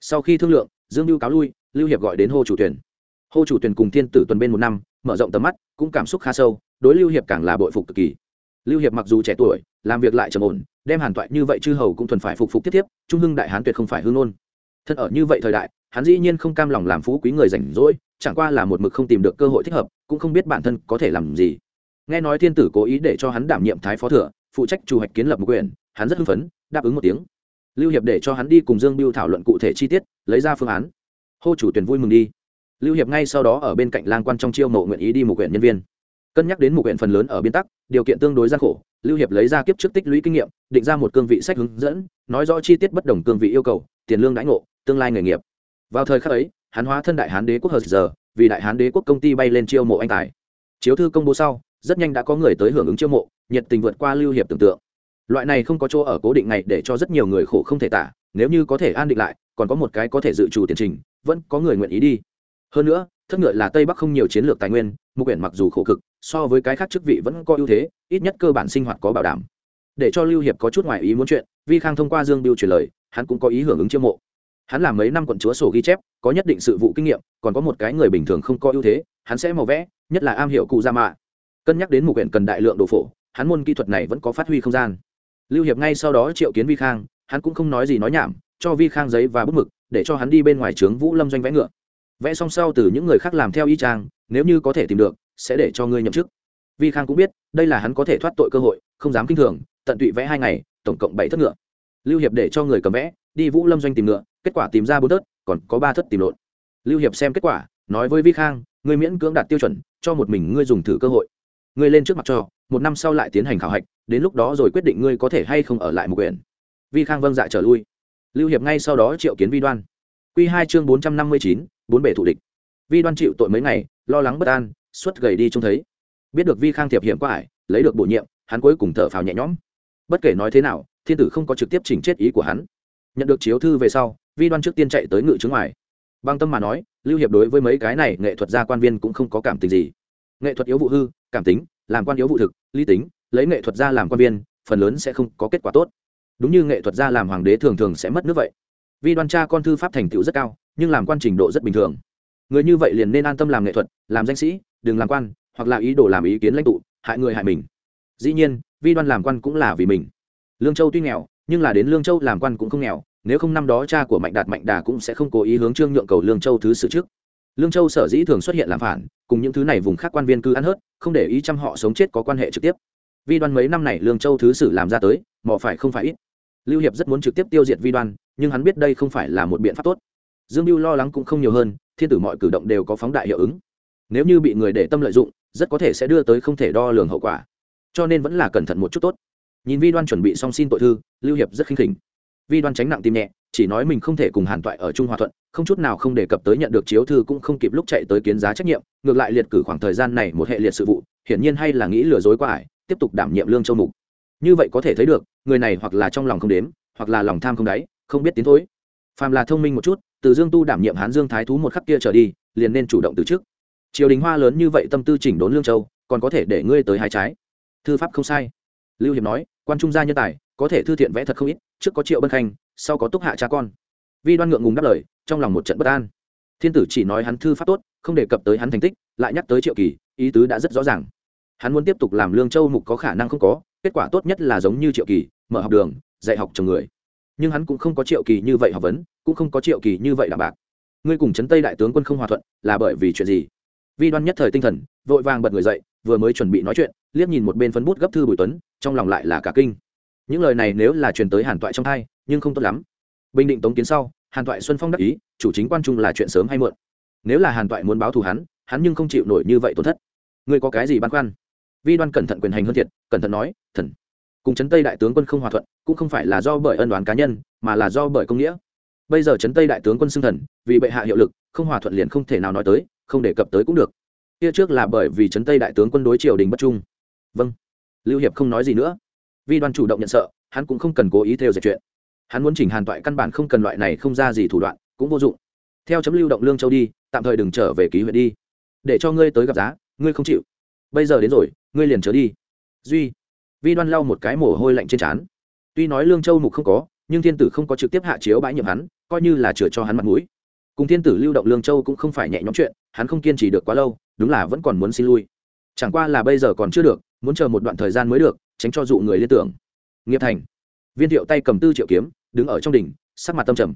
Sau khi thương lượng, dương mưu cáo lui, lưu hiệp gọi đến Hồ chủ tuyển Hồ chủ tuyển cùng thiên tử tuần bên một năm, mở rộng tầm mắt, cũng cảm xúc khá sâu, đối lưu hiệp càng là bội phục cực kỳ. Lưu hiệp mặc dù trẻ tuổi, làm việc lại trầm ổn, đem hàn toại như vậy chư hầu cũng thuần phải phục phục tiếp tiếp, trung hưng đại hán tuyệt không phải hương ôn thân ở như vậy thời đại, hắn dĩ nhiên không cam lòng làm phú quý người rảnh rỗi, chẳng qua là một mực không tìm được cơ hội thích hợp, cũng không biết bản thân có thể làm gì. Nghe nói thiên tử cố ý để cho hắn đảm nhiệm thái phó thừa, phụ trách chủ hoạch kiến lập một quyền, hắn rất hưng phấn đáp ứng một tiếng. Lưu hiệp để cho hắn đi cùng dương biêu thảo luận cụ thể chi tiết, lấy ra phương án. Hô chủ tuyển vui mừng đi. Lưu hiệp ngay sau đó ở bên cạnh lang quan trong chiêu mộ nguyện ý đi một quyển nhân viên. Cân nhắc đến một quyển phần lớn ở biên tắc, điều kiện tương đối gian khổ, lưu hiệp lấy ra kiếp trước tích lũy kinh nghiệm, định ra một cương vị sách hướng dẫn, nói rõ chi tiết bất đồng cương vị yêu cầu, tiền lương đãi ngộ, tương lai nghề nghiệp. Vào thời khắc ấy, hắn hóa thân đại hán đế quốc hờ giờ, vì đại hán đế quốc công ty bay lên chiêu mộ anh tài. Chiếu thư công bố sau, rất nhanh đã có người tới hưởng ứng chiêu mộ, nhiệt tình vượt qua lưu hiệp tưởng tượng loại này không có chỗ ở cố định ngày để cho rất nhiều người khổ không thể tả, nếu như có thể an định lại, còn có một cái có thể dự trù tiền trình, vẫn có người nguyện ý đi. Hơn nữa, thất ngựa là tây bắc không nhiều chiến lược tài nguyên, mục quyển mặc dù khổ cực, so với cái khác chức vị vẫn có ưu thế, ít nhất cơ bản sinh hoạt có bảo đảm. Để cho lưu hiệp có chút ngoài ý muốn chuyện, vi khang thông qua dương biêu truyền lời, hắn cũng có ý hưởng ứng chiêu mộ. Hắn làm mấy năm quận chúa sổ ghi chép, có nhất định sự vụ kinh nghiệm, còn có một cái người bình thường không có ưu thế, hắn sẽ màu vẽ, nhất là am hiểu cụ gia mạ. Cân nhắc đến mục quyển cần đại lượng đồ phổ, hắn môn kỹ thuật này vẫn có phát huy không gian lưu hiệp ngay sau đó triệu kiến vi khang, hắn cũng không nói gì nói nhảm, cho vi khang giấy và bút mực, để cho hắn đi bên ngoài trướng vũ lâm doanh vẽ ngựa. Vẽ xong sau từ những người khác làm theo y trang nếu như có thể tìm được, sẽ để cho ngươi nhậm chức. Vi khang cũng biết, đây là hắn có thể thoát tội cơ hội, không dám kinh thường, tận tụy vẽ hai ngày, tổng cộng bảy thất ngựa. Lưu hiệp để cho người cầm vẽ, đi vũ lâm doanh tìm ngựa, kết quả tìm ra bốn thất, còn có ba thất tìm lộn. Lưu hiệp xem kết quả, nói với vi khang, ngươi miễn cưỡng đạt tiêu chuẩn, cho một mình ngươi dùng thử cơ hội. Ngươi lên trước mặt cho, một năm sau lại tiến hành khảo hạch đến lúc đó rồi quyết định ngươi có thể hay không ở lại một quyển. Vi khang vâng dạ trở lui. Lưu hiệp ngay sau đó triệu kiến vi đoan. Q hai chương bốn trăm năm mươi chín, bốn bể thủ địch. Vi đoan chịu tội mấy ngày, lo lắng bất an, suốt gầy đi trông thấy. Biết được vi khang thiệp hiểm qua ải, lấy được bổ nhiệm, hắn cuối cùng thở phào nhẹ nhõm. Bất kể nói thế nào, thiên tử không có trực tiếp chỉnh chết ý của hắn. Nhận được chiếu thư về sau, vi đoan trước tiên chạy tới ngự chứng ngoài. Băng tâm mà nói, lưu hiệp đối với mấy cái này nghệ thuật gia quan viên cũng không có cảm tình gì. Nghệ thuật yếu vụ hư, cảm tính, làm quan yếu vụ thực, lý tính lấy nghệ thuật gia làm quan viên, phần lớn sẽ không có kết quả tốt. Đúng như nghệ thuật gia làm hoàng đế thường thường sẽ mất nước vậy. Vi đoan cha con thư pháp thành tựu rất cao, nhưng làm quan trình độ rất bình thường. Người như vậy liền nên an tâm làm nghệ thuật, làm danh sĩ, đừng làm quan, hoặc là ý đồ làm ý kiến lãnh tụ, hại người hại mình. Dĩ nhiên, vi đoan làm quan cũng là vì mình. Lương châu tuy nghèo, nhưng là đến lương châu làm quan cũng không nghèo, nếu không năm đó cha của mạnh đạt mạnh đà cũng sẽ không cố ý hướng trương nhượng cầu lương châu thứ sự trước. Lương châu sở dĩ thường xuất hiện làm phản, cùng những thứ này vùng khác quan viên cư ăn hớt, không để ý chăm họ sống chết có quan hệ trực tiếp vi đoan mấy năm này lương châu thứ sử làm ra tới mỏ phải không phải ít. Lưu hiệp rất muốn trực tiếp tiêu diệt vi đoan, nhưng hắn biết đây không phải là một biện pháp tốt. Dương mưu lo lắng cũng không nhiều hơn, thiên tử mọi cử động đều có phóng đại hiệu ứng. Nếu như bị người để tâm lợi dụng, rất có thể sẽ đưa tới không thể đo lường hậu quả. Cho nên vẫn là cẩn thận một chút tốt. Nhìn vi đoan chuẩn bị xong xin tội thư, lưu hiệp rất khinh khỉnh. Vi đoan tránh nặng tim nhẹ, chỉ nói mình không thể cùng hàn toại ở trung hòa thuận, không chút nào không đề cập tới nhận được chiếu thư cũng không kịp lúc chạy tới kiến giá trách nhiệm, ngược lại liệt cử khoảng thời gian này một hệ liệt sự vụ, hiển nhiên hay là nghĩ lừa dối qua ải tiếp tục đảm nhiệm lương châu mục. Như vậy có thể thấy được, người này hoặc là trong lòng không đếm, hoặc là lòng tham không đáy, không biết tiến thối. Phàm là thông minh một chút, từ dương tu đảm nhiệm hán dương thái thú một khắc kia trở đi, liền nên chủ động từ trước triều đình hoa lớn như vậy tâm tư chỉnh đốn lương châu, còn có thể để ngươi tới hai trái. Thư pháp không sai. Lưu hiệp nói, quan trung gia nhân tài, có thể thư thiện vẽ thật không ít, trước có triệu bân khanh, sau có túc hạ cha con. Vi đoan ngượng ngùng đáp lời, trong lòng một trận bất an. Thiên tử chỉ nói hắn thư pháp tốt, không đề cập tới hắn thành tích, lại nhắc tới triệu kỳ, ý tứ đã rất rõ ràng hắn muốn tiếp tục làm lương châu mục có khả năng không có, kết quả tốt nhất là giống như triệu kỳ, mở học đường, dạy học chồng người. Nhưng hắn cũng không có triệu kỳ như vậy học vấn, cũng không có triệu kỳ như vậy đạm bạc. Ngươi cùng chấn tây đại tướng quân không hòa thuận, là bởi vì chuyện gì? Vi đoan nhất thời tinh thần, vội vàng bật người dậy, vừa mới chuẩn bị nói chuyện, liếc nhìn một bên phấn bút gấp thư bùi tuấn, trong lòng lại là cả kinh. Những lời này nếu là truyền tới hàn toại trong thai nhưng không tốt lắm. Bình định tống kiến sau, hàn toại xuân phong đắc ý, chủ chính quan trung là chuyện sớm hay muộn. Nếu là hàn toại muốn báo thù hắn hắn nhưng không chịu nổi như vậy tổn thất. Ngươi có cái gì băn khoăn? Vi đoan cẩn thận quyền hành hơn thiệt, cẩn thận nói, thần, cùng Trấn tây đại tướng quân không hòa thuận, cũng không phải là do bởi ân đoán cá nhân, mà là do bởi công nghĩa. Bây giờ Trấn tây đại tướng quân xưng thần, vì bệ hạ hiệu lực, không hòa thuận liền không thể nào nói tới, không đề cập tới cũng được. Kia trước là bởi vì Trấn tây đại tướng quân đối triều đình bất trung. Vâng. Lưu hiệp không nói gì nữa. Vi đoan chủ động nhận sợ, hắn cũng không cần cố ý theo dệt chuyện. Hắn muốn chỉnh hàn toại căn bản không cần loại này không ra gì thủ đoạn, cũng vô dụng. Theo chấm lưu động lương châu đi, tạm thời đừng trở về ký huyện đi. Để cho ngươi tới gặp giá, ngươi không chịu. Bây giờ đến rồi ngươi liền trở đi. Duy, vi đoan lau một cái mồ hôi lạnh trên trán. Tuy nói lương châu mục không có, nhưng thiên tử không có trực tiếp hạ chiếu bãi nhiệm hắn, coi như là chừa cho hắn mặt mũi. Cùng thiên tử lưu động lương châu cũng không phải nhẹ nhõm chuyện, hắn không kiên trì được quá lâu, đúng là vẫn còn muốn xin lui. Chẳng qua là bây giờ còn chưa được, muốn chờ một đoạn thời gian mới được, tránh cho dụ người liên tưởng. Nghiệp thành. Viên thiệu tay cầm tư triệu kiếm, đứng ở trong đỉnh, sắc mặt tâm trầm.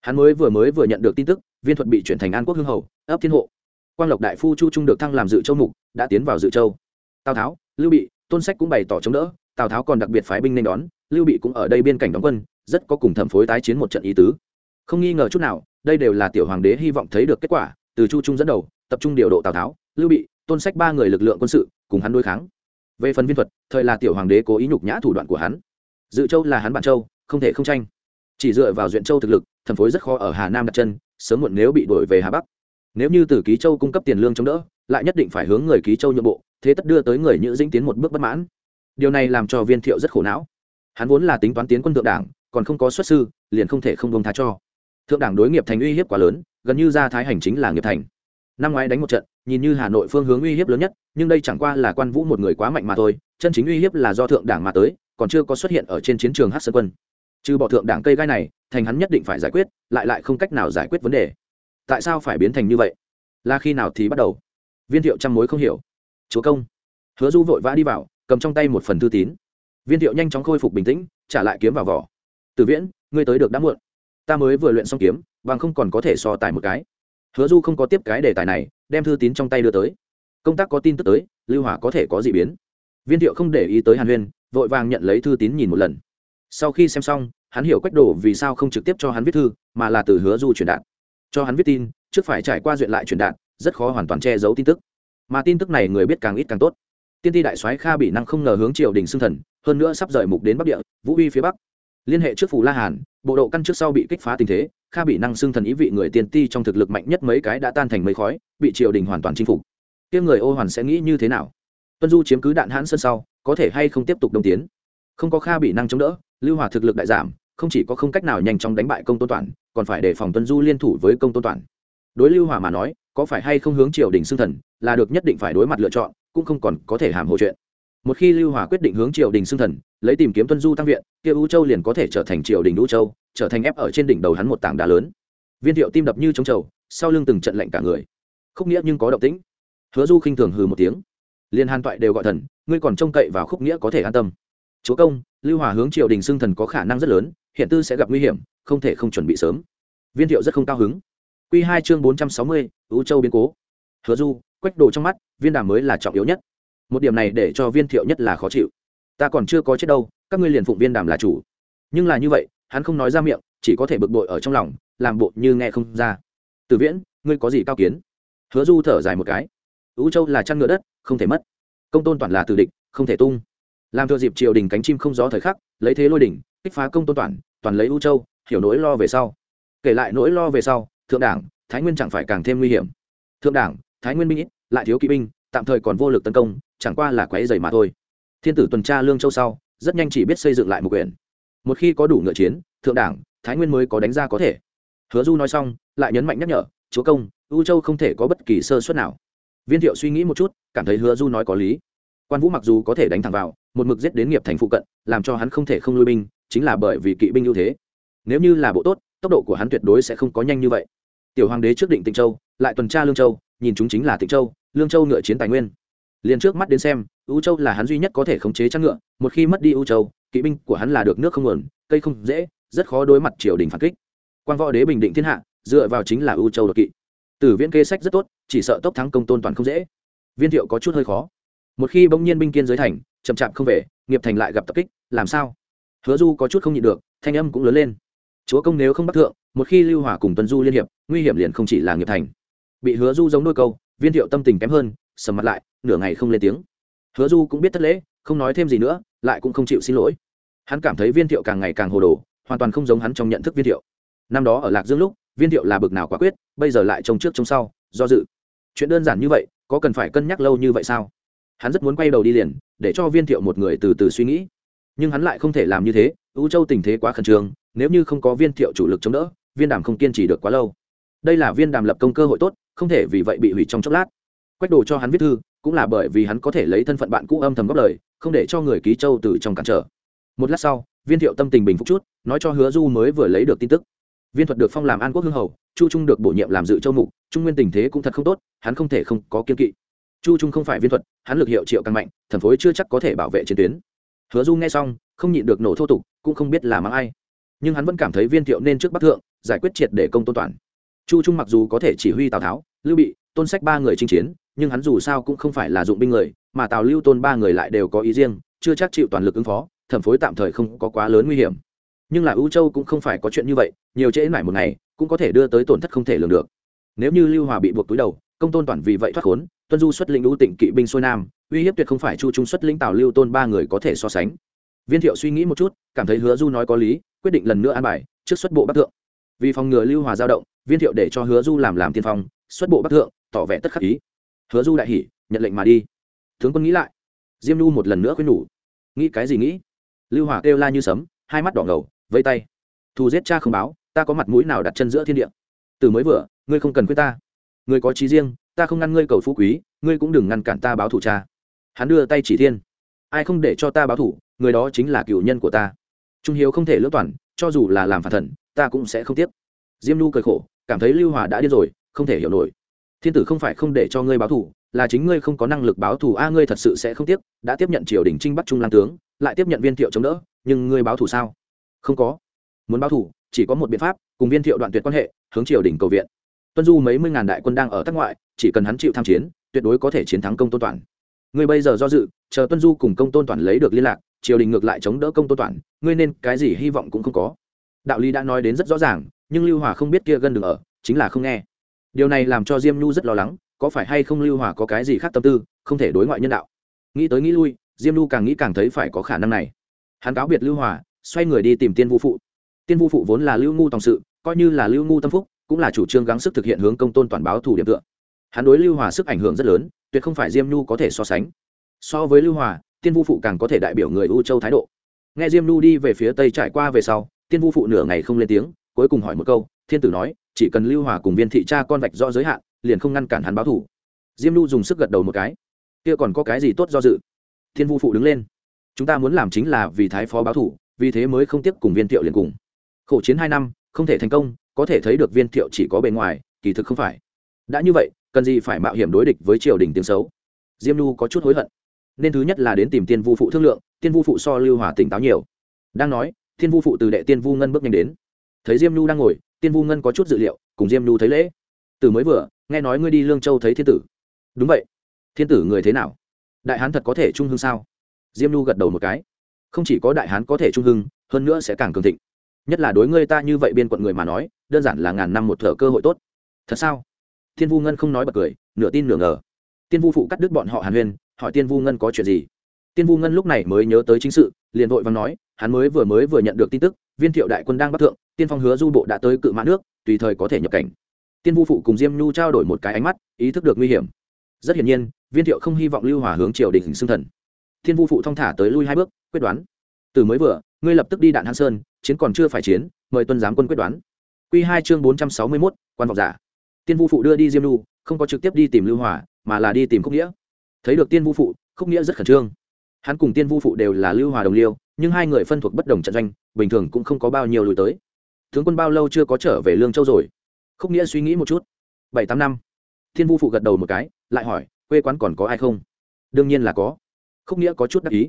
Hắn mới vừa mới vừa nhận được tin tức, viên thuật bị chuyển thành an quốc hương hầu, ấp thiên hộ. Quang lộc đại phu chu trung được thăng làm dự châu mục, đã tiến vào dự châu tào tháo, lưu bị, tôn sách cũng bày tỏ chống đỡ, tào tháo còn đặc biệt phái binh nên đón, lưu bị cũng ở đây biên cảnh đóng quân, rất có cùng thẩm phối tái chiến một trận ý tứ. Không nghi ngờ chút nào, đây đều là tiểu hoàng đế hy vọng thấy được kết quả, từ chu trung dẫn đầu, tập trung điều độ tào tháo, lưu bị, tôn sách ba người lực lượng quân sự, cùng hắn đối kháng. Về phần viên thuật, thời là tiểu hoàng đế cố ý nhục nhã thủ đoạn của hắn. Dự châu là hắn bản châu, không thể không tranh. Chỉ dựa vào duyện châu thực lực, thẩm phối rất khó ở hà nam đặt chân, sớm muộn nếu bị đổi về hà bắc. Nếu như từ ký châu cung cấp tiền lương chống đỡ, lại nhất định phải hướng người ký châu nhượng bộ thế tất đưa tới người nhữ dĩnh tiến một bước bất mãn. Điều này làm cho viên thiệu rất khổ não. Hắn vốn là tính toán tiến quân thượng đảng, còn không có xuất sư, liền không thể không bông tha cho. Thượng đảng đối nghiệp thành uy hiếp quá lớn, gần như ra thái hành chính là nghiệp thành. Năm ngoái đánh một trận, nhìn như hà nội phương hướng uy hiếp lớn nhất, nhưng đây chẳng qua là quan vũ một người quá mạnh mà thôi, chân chính uy hiếp là do thượng đảng mà tới, còn chưa có xuất hiện ở trên chiến trường hát sơn quân. Trừ bỏ thượng đảng cây gai này, thành hắn nhất định phải giải quyết, lại lại không cách nào giải quyết vấn đề. Tại sao phải biến thành như vậy? Là khi nào thì bắt đầu? Viên thiệu trăm mối không hiểu chúa công. Hứa du vội vã đi vào, cầm trong tay một phần thư tín. Viên thiệu nhanh chóng khôi phục bình tĩnh, trả lại kiếm vào vỏ. Từ viễn, ngươi tới được đã muộn. Ta mới vừa luyện xong kiếm, bằng không còn có thể so tài một cái. Hứa du không có tiếp cái đề tài này, đem thư tín trong tay đưa tới. Công tác có tin tức tới, lưu hỏa có thể có gì biến. Viên thiệu không để ý tới hàn huyên, vội vàng nhận lấy thư tín nhìn một lần. Sau khi xem xong, hắn hiểu quách đồ vì sao không trực tiếp cho hắn viết thư, mà là từ hứa du truyền đạt. Cho hắn viết tin, trước phải trải qua duyện lại truyền đạt, rất khó hoàn toàn che giấu tin tức mà tin tức này người biết càng ít càng tốt. Tiên ti đại soái kha bị năng không ngờ hướng triều đình xưng thần, hơn nữa sắp rời mục đến bắc địa, vũ uy phía bắc. Liên hệ trước phủ la hàn, bộ độ căn trước sau bị kích phá tình thế, kha bị năng xưng thần ý vị người tiên ti trong thực lực mạnh nhất mấy cái đã tan thành mấy khói, bị triều đình hoàn toàn chinh phục. Tiếng người ô hoàn sẽ nghĩ như thế nào? Tuân du chiếm cứ đạn hãn sân sau, có thể hay không tiếp tục đồng tiến? Không có kha bị năng chống đỡ, lưu hòa thực lực đại giảm, không chỉ có không cách nào nhanh chóng đánh bại công tôn toàn còn phải đề phòng tuân du liên thủ với công tôn toàn đối lưu hòa mà nói, có phải hay không hướng triều đình xưng thần, là được nhất định phải đối mặt lựa chọn, cũng không còn có thể hàm hồ chuyện. Một khi lưu hòa quyết định hướng triều đình xưng thần, lấy tìm kiếm tuân du tăng viện, kia u châu liền có thể trở thành triều đình u châu, trở thành ép ở trên đỉnh đầu hắn một tảng đá lớn. Viên thiệu tim đập như trống trầu, sau lưng từng trận lạnh cả người. Khúc nghĩa nhưng có động tĩnh. Hứa du khinh thường hừ một tiếng. Liên hàn toại đều gọi thần, ngươi còn trông cậy vào khúc nghĩa có thể an tâm. Chúa công, lưu hòa hướng triều đình xưng thần có khả năng rất lớn, hiện tư sẽ gặp nguy hiểm, không thể không chuẩn bị sớm. Viên thiệu rất không cao hứng. Q2 chương 460, Vũ châu biến cố. Hứa du quách đồ trong mắt viên đàm mới là trọng yếu nhất. Một điểm này để cho viên thiệu nhất là khó chịu. Ta còn chưa có chết đâu các ngươi liền phụng viên đàm là chủ. Nhưng là như vậy hắn không nói ra miệng chỉ có thể bực bội ở trong lòng làm bộ như nghe không ra. Từ viễn ngươi có gì cao kiến? Hứa du thở dài một cái. Vũ châu là chăn ngựa đất không thể mất. Công tôn toàn là tử địch không thể tung. Làm thừa dịp triều đình cánh chim không gió thời khắc lấy thế lôi đỉnh kích phá công tôn toàn toàn lấy Vũ châu hiểu nỗi lo về sau. Kể lại nỗi lo về sau thượng đảng, thái nguyên chẳng phải càng thêm nguy hiểm. Thượng đảng, thái nguyên binh ít, lại thiếu kỵ binh, tạm thời còn vô lực tấn công, chẳng qua là quái dày mà thôi. Thiên tử tuần tra lương châu sau, rất nhanh chỉ biết xây dựng lại một quyển. Một khi có đủ ngựa chiến, thượng đảng, thái nguyên mới có đánh ra có thể. Hứa du nói xong, lại nhấn mạnh nhắc nhở, chúa công, u châu không thể có bất kỳ sơ suất nào. Viên thiệu suy nghĩ một chút, cảm thấy hứa du nói có lý. Quan vũ mặc dù có thể đánh thẳng vào, một mực giết đến nghiệp thành phụ cận, làm cho hắn không thể không lui binh, chính là bởi vì kỵ binh ưu thế. Nếu như là bộ tốt, tốc độ của hắn tuyệt đối sẽ không có nhanh như vậy tiểu hoàng đế trước định tịnh châu, lại tuần tra lương châu, nhìn chúng chính là tịnh châu, lương châu ngựa chiến tài nguyên. Liền trước mắt đến xem, U châu là hắn duy nhất có thể khống chế trang ngựa, một khi mất đi U châu, kỵ binh của hắn là được nước không nguồn, cây không dễ, rất khó đối mặt triều đình phản kích. Quan võ đế bình định thiên hạ, dựa vào chính là U châu đột kỵ. Tử viễn kê sách rất tốt, chỉ sợ tốc thắng công tôn toàn không dễ. Viên thiệu có chút hơi khó. Một khi bỗng nhiên binh kiên giới thành, chậm chạp không về, nghiệp thành lại gặp tập kích, làm sao? Hứa du có chút không nhịn được, thanh âm cũng lớn lên chúa công nếu không bắt thượng, một khi lưu hỏa cùng tuân du liên hiệp, nguy hiểm liền không chỉ là nghiệp thành. Bị hứa du giống đôi câu, viên thiệu tâm tình kém hơn, sầm mặt lại, nửa ngày không lên tiếng. Hứa du cũng biết thất lễ, không nói thêm gì nữa, lại cũng không chịu xin lỗi. Hắn cảm thấy viên thiệu càng ngày càng hồ đồ, hoàn toàn không giống hắn trong nhận thức viên thiệu. Năm đó ở lạc dương lúc, viên thiệu là bực nào quả quyết, bây giờ lại trông trước trông sau, do dự. Chuyện đơn giản như vậy, có cần phải cân nhắc lâu như vậy sao? Hắn rất muốn quay đầu đi liền, để cho viên thiệu một người từ từ suy nghĩ. Nhưng hắn lại không thể làm như thế ưu châu tình thế quá khẩn trương nếu như không có viên thiệu chủ lực chống đỡ, viên đàm không kiên trì được quá lâu. Đây là viên đàm lập công cơ hội tốt, không thể vì vậy bị hủy trong chốc lát. Quách đồ cho hắn viết thư, cũng là bởi vì hắn có thể lấy thân phận bạn cũ âm thầm góp lời, không để cho người ký châu từ trong cản trở. Một lát sau, viên thiệu tâm tình bình phục chút, nói cho hứa du mới vừa lấy được tin tức. Viên thuật được phong làm an quốc hương hầu, chu trung được bổ nhiệm làm dự châu mục, trung nguyên tình thế cũng thật không tốt, hắn không thể không có kiên kỵ. Chu trung không phải viên thuật, hắn lực hiệu triệu càng mạnh, thần phối chưa chắc có thể bảo vệ chiến tuyến. Hứa du nghe xong, không nhịn được nổ thô tục, cũng không biết là mang ai nhưng hắn vẫn cảm thấy viên thiệu nên trước bắc thượng, giải quyết triệt để công tôn toàn. Chu trung mặc dù có thể chỉ huy tào tháo, lưu bị, tôn sách ba người chinh chiến, nhưng hắn dù sao cũng không phải là dụng binh người, mà tào lưu tôn ba người lại đều có ý riêng, chưa chắc chịu toàn lực ứng phó, thẩm phối tạm thời không có quá lớn nguy hiểm. Nhưng là ưu châu cũng không phải có chuyện như vậy, nhiều trễ mãi một ngày, cũng có thể đưa tới tổn thất không thể lường được. Nếu như lưu hòa bị buộc túi đầu, công tôn toàn vì vậy thoát khốn, tuân du xuất lĩnh ưu tịnh kỵ binh xuôi nam, uy hiếp tuyệt không phải chu trung xuất lĩnh tào lưu tôn ba người có thể so sánh viên thiệu suy nghĩ một chút, cảm thấy hứa du nói có lý, quyết định lần nữa an bài, trước xuất bộ bắc thượng. Vì phòng ngừa lưu hòa giao động, viên thiệu để cho hứa du làm làm tiên phong, xuất bộ bắc thượng, tỏ vẻ tất khắc ý. Hứa du đại hỉ, nhận lệnh mà đi. Tướng quân nghĩ lại. Diêm nhu một lần nữa khuyên nhủ. Nghĩ cái gì nghĩ? Lưu hòa kêu la như sấm, hai mắt đỏ ngầu, vây tay. Thù giết cha không báo, ta có mặt mũi nào đặt chân giữa thiên địa? Từ mới vừa, ngươi không cần khuyên ta. Ngươi có trí riêng, ta không ngăn ngươi cầu phú quý, ngươi cũng đừng ngăn cản ta báo thủ cha. Hắn đưa tay chỉ thiên. Ai không để cho ta báo thủ người đó chính là cựu nhân của ta. Trung hiếu không thể lưỡng toàn cho dù là làm phản thần ta cũng sẽ không tiếp diêm nhu cười khổ cảm thấy lưu hòa đã điên rồi không thể hiểu nổi. Thiên tử không phải không để cho ngươi báo thù, là chính ngươi không có năng lực báo thù a ngươi thật sự sẽ không tiếp đã tiếp nhận triều đình trinh bắc trung lan tướng lại tiếp nhận viên thiệu chống đỡ nhưng ngươi báo thù sao? Không có. Muốn báo thù chỉ có một biện pháp cùng viên thiệu đoạn tuyệt quan hệ hướng triều đình cầu viện. Tuân du mấy mươi ngàn đại quân đang ở tắc ngoại chỉ cần hắn chịu tham chiến tuyệt đối có thể chiến thắng công tôn toàn. Ngươi bây giờ do dự chờ tuân du cùng công tôn toàn lấy được liên lạc triều đình ngược lại chống đỡ công tôn toàn, ngươi nên cái gì hy vọng cũng không có. Đạo lý đã nói đến rất rõ ràng, nhưng lưu hòa không biết kia gần đường ở, chính là không nghe. Điều này làm cho diêm nhu rất lo lắng, có phải hay không lưu hòa có cái gì khác tâm tư, không thể đối ngoại nhân đạo. Nghĩ tới nghĩ lui, diêm nhu càng nghĩ càng thấy phải có khả năng này. Hắn cáo biệt lưu hòa, xoay người đi tìm tiên vu phụ. Tiên vu phụ vốn là lưu ngu tòng sự, coi như là lưu ngu tâm phúc, cũng là chủ trương gắng sức thực hiện hướng công tôn toàn báo thủ điểm tựa. Hắn đối lưu hòa sức ảnh hưởng rất lớn, tuyệt không phải diêm nhu có thể so sánh. So với lưu hòa tiên vu phụ càng có thể đại biểu người u châu thái độ. Nghe diêm nhu đi về phía tây trải qua về sau, tiên vu phụ nửa ngày không lên tiếng, cuối cùng hỏi một câu, thiên tử nói, chỉ cần lưu hòa cùng viên thị cha con vạch rõ giới hạn, liền không ngăn cản hắn báo thủ diêm nhu dùng sức gật đầu một cái. Kia còn có cái gì tốt do dự? Thiên vu phụ đứng lên. Chúng ta muốn làm chính là vì thái phó báo thủ vì thế mới không tiếp cùng viên thiệu liền cùng. Khổ chiến hai năm, không thể thành công, có thể thấy được viên thiệu chỉ có bề ngoài, kỳ thực không phải. Đã như vậy, cần gì phải mạo hiểm đối địch với triều đình tiếng xấu? Diêm nhu có chút hối hận nên thứ nhất là đến tìm tiên vu phụ thương lượng, tiên vu phụ so lưu hòa tỉnh táo nhiều. Đang nói thiên vu phụ từ đệ tiên vu ngân bước nhanh đến. Thấy diêm nhu đang ngồi, tiên vu ngân có chút dự liệu, cùng diêm nhu thấy lễ. Từ mới vừa, nghe nói ngươi đi lương châu thấy thiên tử. Đúng vậy. Thiên tử người thế nào? Đại hán thật có thể trung hưng sao? Diêm nhu gật đầu một cái. Không chỉ có đại hán có thể trung hưng, hơn nữa sẽ càng cường thịnh. Nhất là đối ngươi ta như vậy biên quận người mà nói, đơn giản là ngàn năm một thở cơ hội tốt. Thật sao? Thiên vu ngân không nói bật cười, nửa tin nửa ngờ. Tiên vu phụ cắt đứt bọn họ hàn huyên hỏi tiên vu ngân có chuyện gì? Tiên vu ngân lúc này mới nhớ tới chính sự, liền vội và nói, hắn mới vừa mới vừa nhận được tin tức, viên thiệu đại quân đang bắt thượng, tiên phong hứa du bộ đã tới cự mã nước, tùy thời có thể nhập cảnh. Tiên vu phụ cùng diêm nhu trao đổi một cái ánh mắt, ý thức được nguy hiểm. Rất hiển nhiên, viên thiệu không hy vọng lưu hòa hướng triều đình xưng thần. Tiên vu phụ thong thả tới lui hai bước, quyết đoán. Từ mới vừa, ngươi lập tức đi đạn hang sơn, chiến còn chưa phải chiến, mời tuân giám quân quyết đoán. Q hai chương bốn trăm sáu mươi mốt, quan vọng giả. Tiên vu phụ đưa đi diêm nhu, không có trực tiếp đi tìm lưu hòa, mà là đi tìm khúc nghĩa thấy được tiên vu phụ, khúc nghĩa rất khẩn trương. Hắn cùng tiên vu phụ đều là lưu hòa đồng liêu, nhưng hai người phân thuộc bất đồng trận doanh, bình thường cũng không có bao nhiêu lùi tới. Tướng quân bao lâu chưa có trở về lương châu rồi? Khúc nghĩa suy nghĩ một chút. Bảy tám năm. Thiên vu phụ gật đầu một cái, lại hỏi, quê quán còn có ai không? Đương nhiên là có. Khúc nghĩa có chút đắc ý.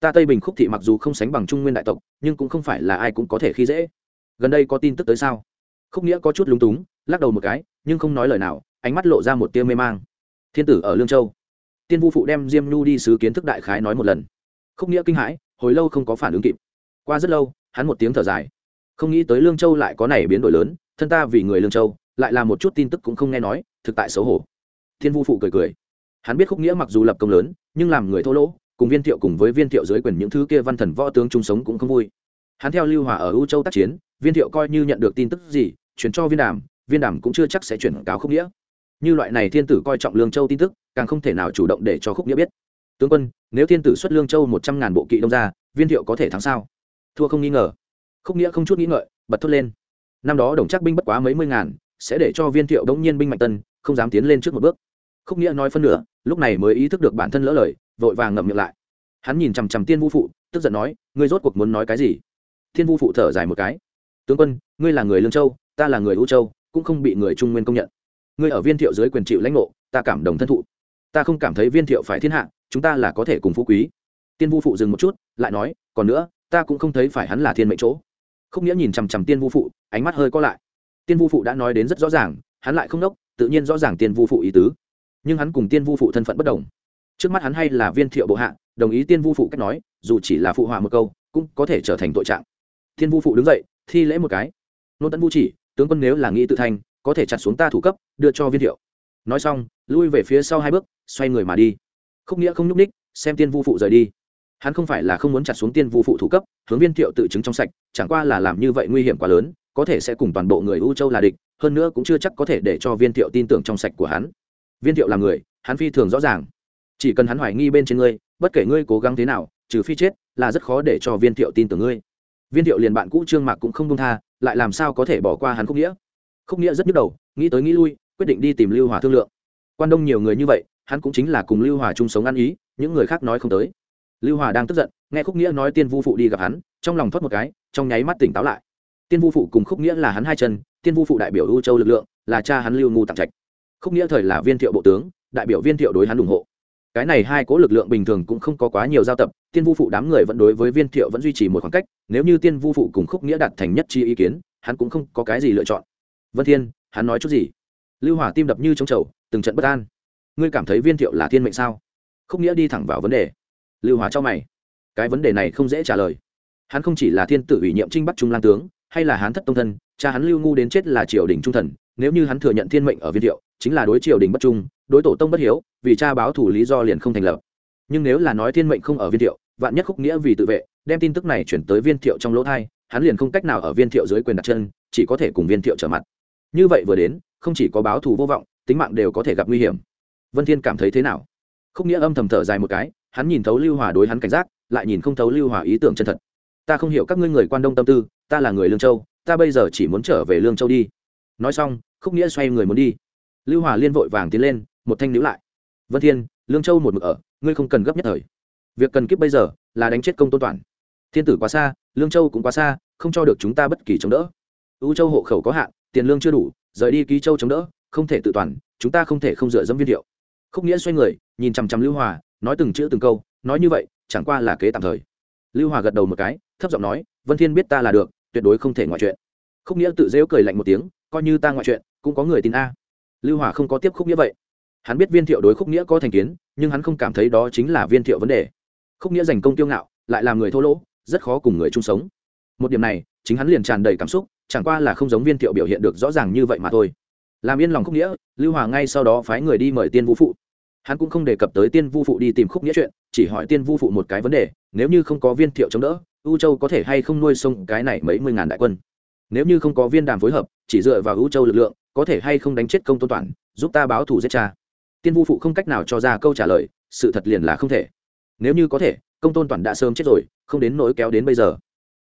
Ta tây bình khúc thị mặc dù không sánh bằng trung nguyên đại tộc, nhưng cũng không phải là ai cũng có thể khi dễ. Gần đây có tin tức tới sao? Khúc nghĩa có chút lúng túng, lắc đầu một cái, nhưng không nói lời nào, ánh mắt lộ ra một tia mê mang. Thiên tử ở lương châu tiên vu phụ đem diêm nhu đi sứ kiến thức đại khái nói một lần. Khúc nghĩa kinh hãi, hồi lâu không có phản ứng kịp. Qua rất lâu, hắn một tiếng thở dài. Không nghĩ tới lương châu lại có này biến đổi lớn, thân ta vì người lương châu, lại là một chút tin tức cũng không nghe nói, thực tại xấu hổ. Thiên vu phụ cười cười. Hắn biết khúc nghĩa mặc dù lập công lớn, nhưng làm người thô lỗ, cùng viên thiệu cùng với viên thiệu dưới quyền những thứ kia văn thần võ tướng chung sống cũng không vui. Hắn theo lưu hòa ở u châu tác chiến, viên thiệu coi như nhận được tin tức gì, chuyển cho viên đàm viên đàm cũng chưa chắc sẽ chuyển cáo khúc nghĩa như loại này thiên tử coi trọng lương châu tin tức, càng không thể nào chủ động để cho khúc nghĩa biết. Tướng quân, nếu thiên tử xuất lương châu một trăm ngàn bộ kỵ đông ra viên thiệu có thể thắng sao? Thua không nghi ngờ. Khúc nghĩa không chút nghĩ ngợi, bật thốt lên. Năm đó đồng chắc binh bất quá mấy mươi ngàn, sẽ để cho viên thiệu đống nhiên binh mạnh tân, không dám tiến lên trước một bước. Khúc nghĩa nói phân nửa, lúc này mới ý thức được bản thân lỡ lời, vội vàng ngậm miệng lại. Hắn nhìn chằm chằm tiên vu phụ, tức giận nói, ngươi rốt cuộc muốn nói cái gì? Thiên vu phụ thở dài một cái. Tướng quân, ngươi là người lương châu, ta là người u châu, cũng không bị người trung nguyên công nhận ngươi ở viên thiệu dưới quyền chịu lãnh ngộ, ta cảm đồng thân thụ. Ta không cảm thấy viên thiệu phải thiên hạ, chúng ta là có thể cùng phú quý. Tiên vu phụ dừng một chút, lại nói, còn nữa, ta cũng không thấy phải hắn là thiên mệnh chỗ. Không nghĩa nhìn chằm chằm tiên vu phụ, ánh mắt hơi co lại. Tiên vu phụ đã nói đến rất rõ ràng, hắn lại không đốc, tự nhiên rõ ràng tiên vu phụ ý tứ. Nhưng hắn cùng tiên vu phụ thân phận bất đồng. Trước mắt hắn hay là viên thiệu bộ hạ, đồng ý tiên vu phụ cách nói, dù chỉ là phụ họa một câu, cũng có thể trở thành tội trạng. Tiên vu phụ đứng dậy, thi lễ một cái. Nôn tấn vu chỉ, tướng quân nếu là nghĩ tự thành có thể chặt xuống ta thủ cấp, đưa cho viên thiệu nói xong, lui về phía sau hai bước, xoay người mà đi. Khúc nghĩa không nhúc ních xem tiên vu phụ rời đi. Hắn không phải là không muốn chặt xuống tiên vu phụ thủ cấp, hướng viên thiệu tự chứng trong sạch, chẳng qua là làm như vậy nguy hiểm quá lớn, có thể sẽ cùng toàn bộ người u châu là địch, hơn nữa cũng chưa chắc có thể để cho viên thiệu tin tưởng trong sạch của hắn. Viên thiệu là người, hắn phi thường rõ ràng. Chỉ cần hắn hoài nghi bên trên ngươi, bất kể ngươi cố gắng thế nào, trừ phi chết, là rất khó để cho viên thiệu tin tưởng ngươi. Viên thiệu liền bạn cũ trương mạc cũng không đông tha, lại làm sao có thể bỏ qua hắn khúc nghĩa? Khúc nghĩa rất nhức đầu, nghĩ tới nghĩ lui, quyết định đi tìm lưu hòa thương lượng. Quan đông nhiều người như vậy, hắn cũng chính là cùng lưu hòa chung sống ăn ý, những người khác nói không tới. Lưu hòa đang tức giận, nghe khúc nghĩa nói tiên vu phụ đi gặp hắn, trong lòng thoát một cái, trong nháy mắt tỉnh táo lại. Tiên vu phụ cùng khúc nghĩa là hắn hai chân, tiên vu phụ đại biểu ưu châu lực lượng, là cha hắn lưu ngu tặng trạch. Khúc nghĩa thời là viên thiệu bộ tướng, đại biểu viên thiệu đối hắn ủng hộ. Cái này hai cố lực lượng bình thường cũng không có quá nhiều giao tập, tiên vu phụ đám người vẫn đối với viên thiệu vẫn duy trì một khoảng cách, nếu như tiên vu phụ cùng khúc nghĩa đạt thành nhất chi ý kiến, hắn cũng không có cái gì lựa chọn vân thiên hắn nói chút gì? Lưu hỏa tim đập như trống trầu, từng trận bất an. Ngươi cảm thấy viên thiệu là thiên mệnh sao? Khúc nghĩa đi thẳng vào vấn đề. Lưu hỏa cho mày. Cái vấn đề này không dễ trả lời. Hắn không chỉ là thiên tử ủy nhiệm trinh bắc trung lang tướng hay là hắn thất tông thân cha hắn lưu ngu đến chết là triều đình trung thần nếu như hắn thừa nhận thiên mệnh ở viên thiệu chính là đối triều đình bất trung đối tổ tông bất hiếu vì cha báo thủ lý do liền không thành lập. Nhưng nếu là nói thiên mệnh không ở viên thiệu vạn nhất khúc nghĩa vì tự vệ đem tin tức này chuyển tới viên thiệu trong lỗ thai hắn liền không cách nào ở viên thiệu dưới quyền đặt chân chỉ có thể cùng viên thiệu trở mặt như vậy vừa đến, không chỉ có báo thù vô vọng, tính mạng đều có thể gặp nguy hiểm. Vân thiên cảm thấy thế nào? Khúc nghĩa âm thầm thở dài một cái, hắn nhìn thấu lưu hòa đối hắn cảnh giác, lại nhìn không thấu lưu hòa ý tưởng chân thật. Ta không hiểu các ngươi người quan đông tâm tư, ta là người lương châu, ta bây giờ chỉ muốn trở về lương châu đi. Nói xong, khúc nghĩa xoay người muốn đi. Lưu hòa liên vội vàng tiến lên, một thanh níu lại. Vân thiên, lương châu một mực ở, ngươi không cần gấp nhất thời. Việc cần kiếp bây giờ, là đánh chết công tôn toàn. Thiên tử quá xa, lương châu cũng quá xa, không cho được chúng ta bất kỳ chống đỡ. U châu hộ khẩu có hạn tiền lương chưa đủ, rời đi ký châu chống đỡ, không thể tự toàn, chúng ta không thể không dựa dẫm viên thiệu khúc nghĩa xoay người, nhìn chằm chằm lưu hòa, nói từng chữ từng câu, nói như vậy, chẳng qua là kế tạm thời. Lưu hòa gật đầu một cái, thấp giọng nói, vân thiên biết ta là được, tuyệt đối không thể ngoại chuyện. Khúc nghĩa tự dễu cười lạnh một tiếng, coi như ta ngoại chuyện, cũng có người tin a. Lưu hòa không có tiếp khúc nghĩa vậy. Hắn biết viên thiệu đối khúc nghĩa có thành kiến, nhưng hắn không cảm thấy đó chính là viên thiệu vấn đề. Khúc nghĩa giành công tiêu ngạo, lại làm người thô lỗ, rất khó cùng người chung sống. Một điểm này, chính hắn liền tràn đầy cảm xúc chẳng qua là không giống viên thiệu biểu hiện được rõ ràng như vậy mà thôi. Làm yên lòng khúc nghĩa, lưu hòa ngay sau đó phái người đi mời tiên vũ phụ. Hắn cũng không đề cập tới tiên vu phụ đi tìm khúc nghĩa chuyện, chỉ hỏi tiên vu phụ một cái vấn đề, nếu như không có viên thiệu chống đỡ, u châu có thể hay không nuôi sông cái này mấy mươi ngàn đại quân? Nếu như không có viên đàm phối hợp, chỉ dựa vào u châu lực lượng, có thể hay không đánh chết công tôn toàn, giúp ta báo thù giết cha? Tiên vu phụ không cách nào cho ra câu trả lời, sự thật liền là không thể. Nếu như có thể, công tôn toàn đã sớm chết rồi, không đến nỗi kéo đến bây giờ.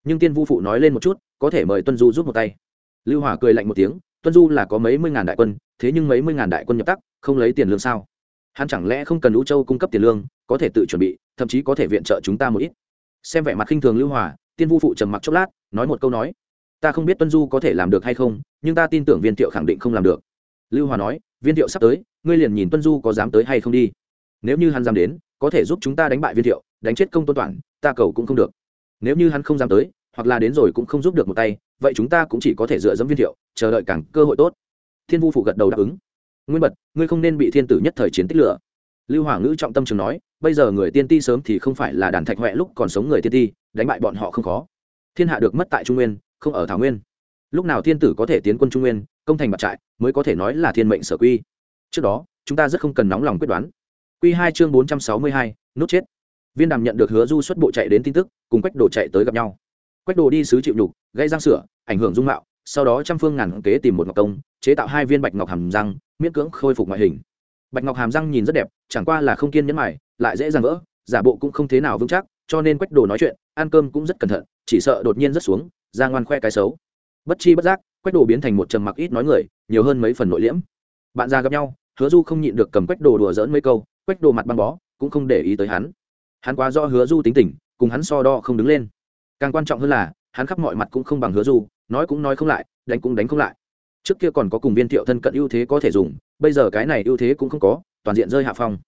Nhưng tiên vu phụ nói lên một chút có thể mời tuân du giúp một tay. Lưu hỏa cười lạnh một tiếng, tuân du là có mấy mươi ngàn đại quân, thế nhưng mấy mươi ngàn đại quân nhập tắc, không lấy tiền lương sao? Hắn chẳng lẽ không cần lũ châu cung cấp tiền lương, có thể tự chuẩn bị, thậm chí có thể viện trợ chúng ta một ít. Xem vẻ mặt khinh thường lưu hòa tiên vu phụ trầm mặc chốc lát, nói một câu nói, ta không biết tuân du có thể làm được hay không, nhưng ta tin tưởng viên thiệu khẳng định không làm được. Lưu hòa nói, viên thiệu sắp tới, ngươi liền nhìn tuân du có dám tới hay không đi. Nếu như hắn dám đến, có thể giúp chúng ta đánh bại viên thiệu, đánh chết công tôn toàn ta cầu cũng không được. Nếu như hắn không dám tới hoặc là đến rồi cũng không giúp được một tay, vậy chúng ta cũng chỉ có thể dựa dẫm viên thiệu, chờ đợi càng cơ hội tốt. Thiên vu phụ gật đầu đáp ứng. Nguyên bật, ngươi không nên bị thiên tử nhất thời chiến tích lửa lưu hoàng ngữ trọng tâm trường nói, bây giờ người tiên ti sớm thì không phải là đàn thạch huệ lúc còn sống người tiên ti, đánh bại bọn họ không khó. Thiên hạ được mất tại trung nguyên, không ở thảo nguyên. Lúc nào thiên tử có thể tiến quân trung nguyên, công thành bạt trại, mới có thể nói là thiên mệnh sở quy. Trước đó, chúng ta rất không cần nóng lòng quyết đoán. Quy hai chương bốn trăm sáu mươi hai, nút chết. Viên đàm nhận được hứa du xuất bộ chạy đến tin tức, cùng quách đồ chạy tới gặp nhau quách đồ đi sứ chịu nhục gây răng sửa, ảnh hưởng dung mạo, sau đó trăm phương ngàn kế tìm một ngọc công, chế tạo hai viên bạch ngọc hàm răng, miễn cưỡng khôi phục ngoại hình. Bạch ngọc hàm răng nhìn rất đẹp, chẳng qua là không kiên nhẫn mày lại dễ dàng vỡ, giả bộ cũng không thế nào vững chắc, cho nên quách đồ nói chuyện, ăn cơm cũng rất cẩn thận, chỉ sợ đột nhiên rất xuống ra ngoan khoe cái xấu. Bất chi bất giác, quách đồ biến thành một trầm mặc ít nói người, nhiều hơn mấy phần nội liễm. Bạn ra gặp nhau, hứa du không nhịn được cầm quách đồ đùa dỡn mấy câu, quách đồ mặt băng bó, cũng không để ý tới hắn. Hắn quá do hứa du tính tình, cùng hắn so đo không đứng lên càng quan trọng hơn là, hắn khắp mọi mặt cũng không bằng hứa du, nói cũng nói không lại, đánh cũng đánh không lại. Trước kia còn có cùng viên thiệu thân cận ưu thế có thể dùng, bây giờ cái này ưu thế cũng không có, toàn diện rơi hạ phong.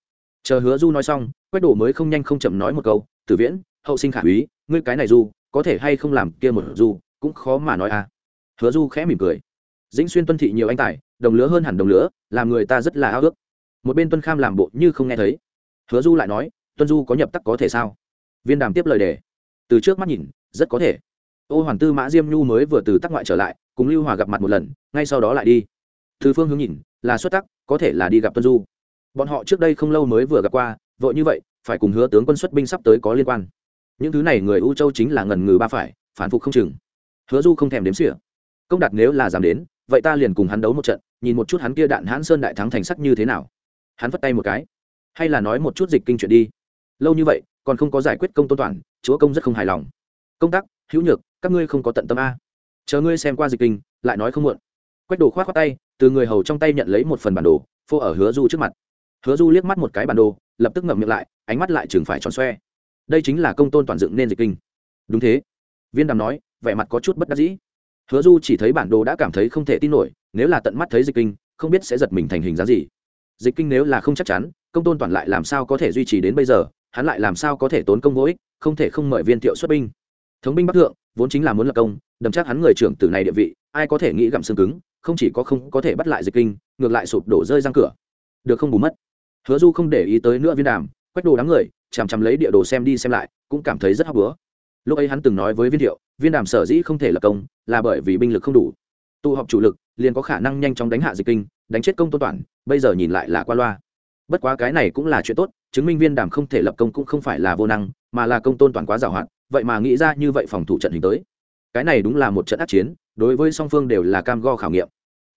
Chờ hứa du nói xong quách đổ mới không nhanh không chậm nói một câu, tử viễn, hậu sinh khả úy, ngươi cái này du, có thể hay không làm kia một du, cũng khó mà nói à. Hứa du khẽ mỉm cười. Dĩnh xuyên tuân thị nhiều anh tài, đồng lứa hơn hẳn đồng lứa, làm người ta rất là ao ước. Một bên tuân kham làm bộ như không nghe thấy. Hứa du lại nói, tuân du có nhập tắc có thể sao? Viên đàm tiếp lời đề. Từ trước mắt nhìn rất có thể. Ô hoàn tư mã diêm nhu mới vừa từ tắc ngoại trở lại, cùng lưu hòa gặp mặt một lần, ngay sau đó lại đi. Từ phương hướng nhìn, là xuất tắc, có thể là đi gặp tuân du. Bọn họ trước đây không lâu mới vừa gặp qua, vội như vậy, phải cùng hứa tướng quân xuất binh sắp tới có liên quan. Những thứ này người u châu chính là ngần ngừ ba phải, phản phục không chừng. Hứa du không thèm đếm xỉa. Công đạt nếu là dám đến, vậy ta liền cùng hắn đấu một trận, nhìn một chút hắn kia đạn hãn sơn đại thắng thành sắc như thế nào. Hắn vất tay một cái. Hay là nói một chút dịch kinh chuyện đi. Lâu như vậy, còn không có giải quyết công tôn toàn, chúa công rất không hài lòng công tác, hữu nhược, các ngươi không có tận tâm a. Chờ ngươi xem qua dịch kinh, lại nói không muộn. Quách đồ k h o á t khoác tay, từ người hầu trong tay nhận lấy một phần bản đồ, phô ở hứa du trước mặt. Hứa du liếc mắt một cái bản đồ, lập tức ngậm miệng lại, ánh mắt lại chừng phải tròn xoe. Đây chính là công tôn toàn dựng nên dịch kinh. Đúng thế. Viên đàm nói, vẻ mặt có chút bất đắc dĩ. Hứa du chỉ thấy bản đồ đã cảm thấy không thể tin nổi, nếu là tận mắt thấy dịch kinh, không biết sẽ giật mình thành hình dáng gì. Dịch kinh nếu là không chắc chắn, công tôn toàn lại làm sao có thể duy trì đến bây giờ, hắn lại làm sao có thể tốn công vô ích, không thể không mời viên thiệu xuất binh thống binh bắc thượng, vốn chính là muốn lập công, đầm chắc hắn người trưởng tử này địa vị, ai có thể nghĩ gặm xương cứng, không chỉ có không có thể bắt lại dịch kinh, ngược lại sụp đổ rơi răng cửa. Được không bù mất. Hứa du không để ý tới nữa viên đàm, quét đồ đám người, chằm chằm lấy địa đồ xem đi xem lại, cũng cảm thấy rất hấp bữa lúc ấy hắn từng nói với viên thiệu, viên đàm sở dĩ không thể lập công, là bởi vì binh lực không đủ. Tụ họp chủ lực, liền có khả năng nhanh chóng đánh hạ dịch kinh, đánh chết công tôn toàn, bây giờ nhìn lại là qua loa. Bất quá cái này cũng là chuyện tốt, chứng minh viên đàm không thể lập công cũng không phải là vô năng, mà là công tôn toàn quá giàu hạn vậy mà nghĩ ra như vậy phòng thủ trận hình tới. Cái này đúng là một trận ác chiến, đối với song phương đều là cam go khảo nghiệm.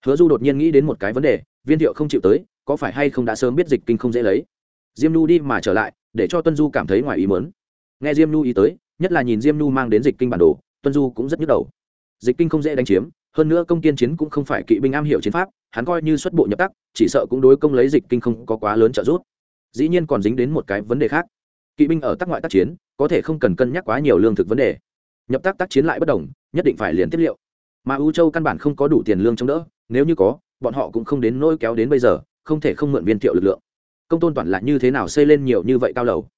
Hứa du đột nhiên nghĩ đến một cái vấn đề, viên thiệu không chịu tới, có phải hay không đã sớm biết dịch kinh không dễ lấy? Diêm nu đi mà trở lại, để cho tuân du cảm thấy ngoài ý mớn nghe diêm nu ý tới, nhất là nhìn diêm nu mang đến dịch kinh bản đồ, tuân du cũng rất nhức đầu. Dịch kinh không dễ đánh chiếm, hơn nữa công kiên chiến cũng không phải kỵ binh am hiểu chiến pháp, hắn coi như xuất bộ nhập tắc, chỉ sợ cũng đối công lấy dịch kinh không có quá lớn trợ giúp. Dĩ nhiên còn dính đến một cái vấn đề khác. Kỵ binh ở tác ngoại tác chiến có thể không cần cân nhắc quá nhiều lương thực vấn đề. Nhập tác tác chiến lại bất đồng, nhất định phải liền tiếp liệu. Mà ưu châu căn bản không có đủ tiền lương chống đỡ, nếu như có, bọn họ cũng không đến nỗi kéo đến bây giờ, không thể không mượn viên thiệu lực lượng. Công tôn toàn là như thế nào xây lên nhiều như vậy cao lầu?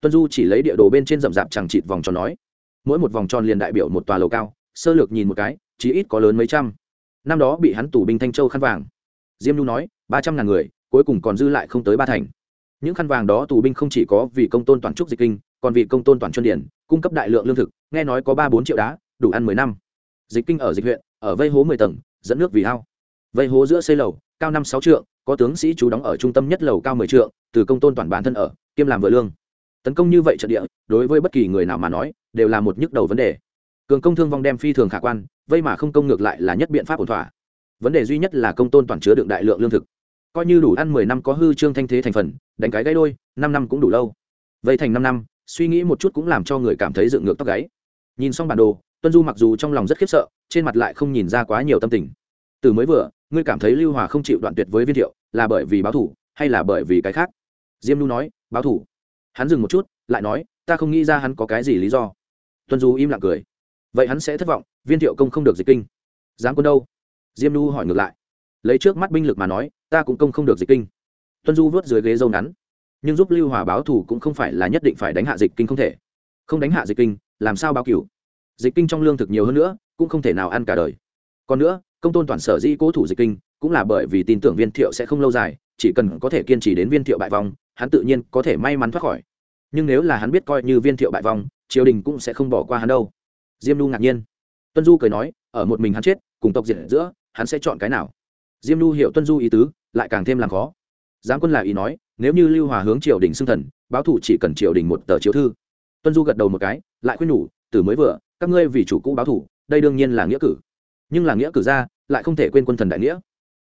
Tuân du chỉ lấy địa đồ bên trên rậm rạp chẳng chịt vòng tròn nói. Mỗi một vòng tròn liền đại biểu một tòa lầu cao, sơ lược nhìn một cái, chí ít có lớn mấy trăm. Năm đó bị hắn tù binh thanh châu khăn vàng. Diêm nhu nói, ba trăm ngàn người, cuối cùng còn dư lại không tới ba thành. Những khăn vàng đó tù binh không chỉ có vì công tôn toàn trúc dịch kinh còn vì công tôn toàn chuyên điển, cung cấp đại lượng lương thực, nghe nói có ba bốn triệu đá, đủ ăn mười năm. Dịch kinh ở dịch huyện, ở vây hố mười tầng, dẫn nước vì ao. Vây hố giữa xây lầu, cao năm sáu trượng, có tướng sĩ chú đóng ở trung tâm nhất lầu cao mười trượng, từ công tôn toàn bản thân ở, kiêm làm vợ lương. Tấn công như vậy trận địa, đối với bất kỳ người nào mà nói, đều là một nhức đầu vấn đề. Cường công thương vong đem phi thường khả quan, vây mà không công ngược lại là nhất biện pháp ổn thỏa. Vấn đề duy nhất là công tôn toàn chứa đựng đại lượng lương thực. Coi như đủ ăn mười năm có hư trương thanh thế thành phần, đánh cái gãy đôi, năm năm cũng đủ lâu. Vây thành năm năm suy nghĩ một chút cũng làm cho người cảm thấy dựng ngược tóc gáy. Nhìn xong bản đồ, tuân du mặc dù trong lòng rất khiếp sợ, trên mặt lại không nhìn ra quá nhiều tâm tình. Từ mới vừa, ngươi cảm thấy lưu hòa không chịu đoạn tuyệt với viên thiệu, là bởi vì báo thủ, hay là bởi vì cái khác? Diêm Nu nói, báo thủ. Hắn dừng một chút, lại nói, ta không nghĩ ra hắn có cái gì lý do. Tuân du im lặng cười. Vậy hắn sẽ thất vọng, viên thiệu công không được dịch kinh. Dám quân đâu? Diêm Nu hỏi ngược lại. Lấy trước mắt binh lực mà nói, ta cũng công không được dịch kinh. Tuân du vớt dưới ghế dâu ngắn nhưng giúp lưu hòa báo thù cũng không phải là nhất định phải đánh hạ dịch kinh không thể. Không đánh hạ dịch kinh, làm sao báo cửu? Dịch kinh trong lương thực nhiều hơn nữa, cũng không thể nào ăn cả đời. Còn nữa, công tôn toàn sở di cố thủ dịch kinh, cũng là bởi vì tin tưởng viên thiệu sẽ không lâu dài, chỉ cần có thể kiên trì đến viên thiệu bại vong, hắn tự nhiên có thể may mắn thoát khỏi. Nhưng nếu là hắn biết coi như viên thiệu bại vong, triều đình cũng sẽ không bỏ qua hắn đâu. Diêm lu ngạc nhiên. Tuân du cười nói, ở một mình hắn chết, cùng tộc diệt giữa, hắn sẽ chọn cái nào? Diêm lu hiểu tuân du ý tứ, lại càng thêm làm khó. Giáng quân là ý nói nếu như lưu hòa hướng triều đình xưng thần, báo thủ chỉ cần triều đình một tờ chiếu thư. Tuân du gật đầu một cái, lại khuyên nhủ từ mới vừa, các ngươi vì chủ cũ báo thủ, đây đương nhiên là nghĩa cử. Nhưng là nghĩa cử ra, lại không thể quên quân thần đại nghĩa.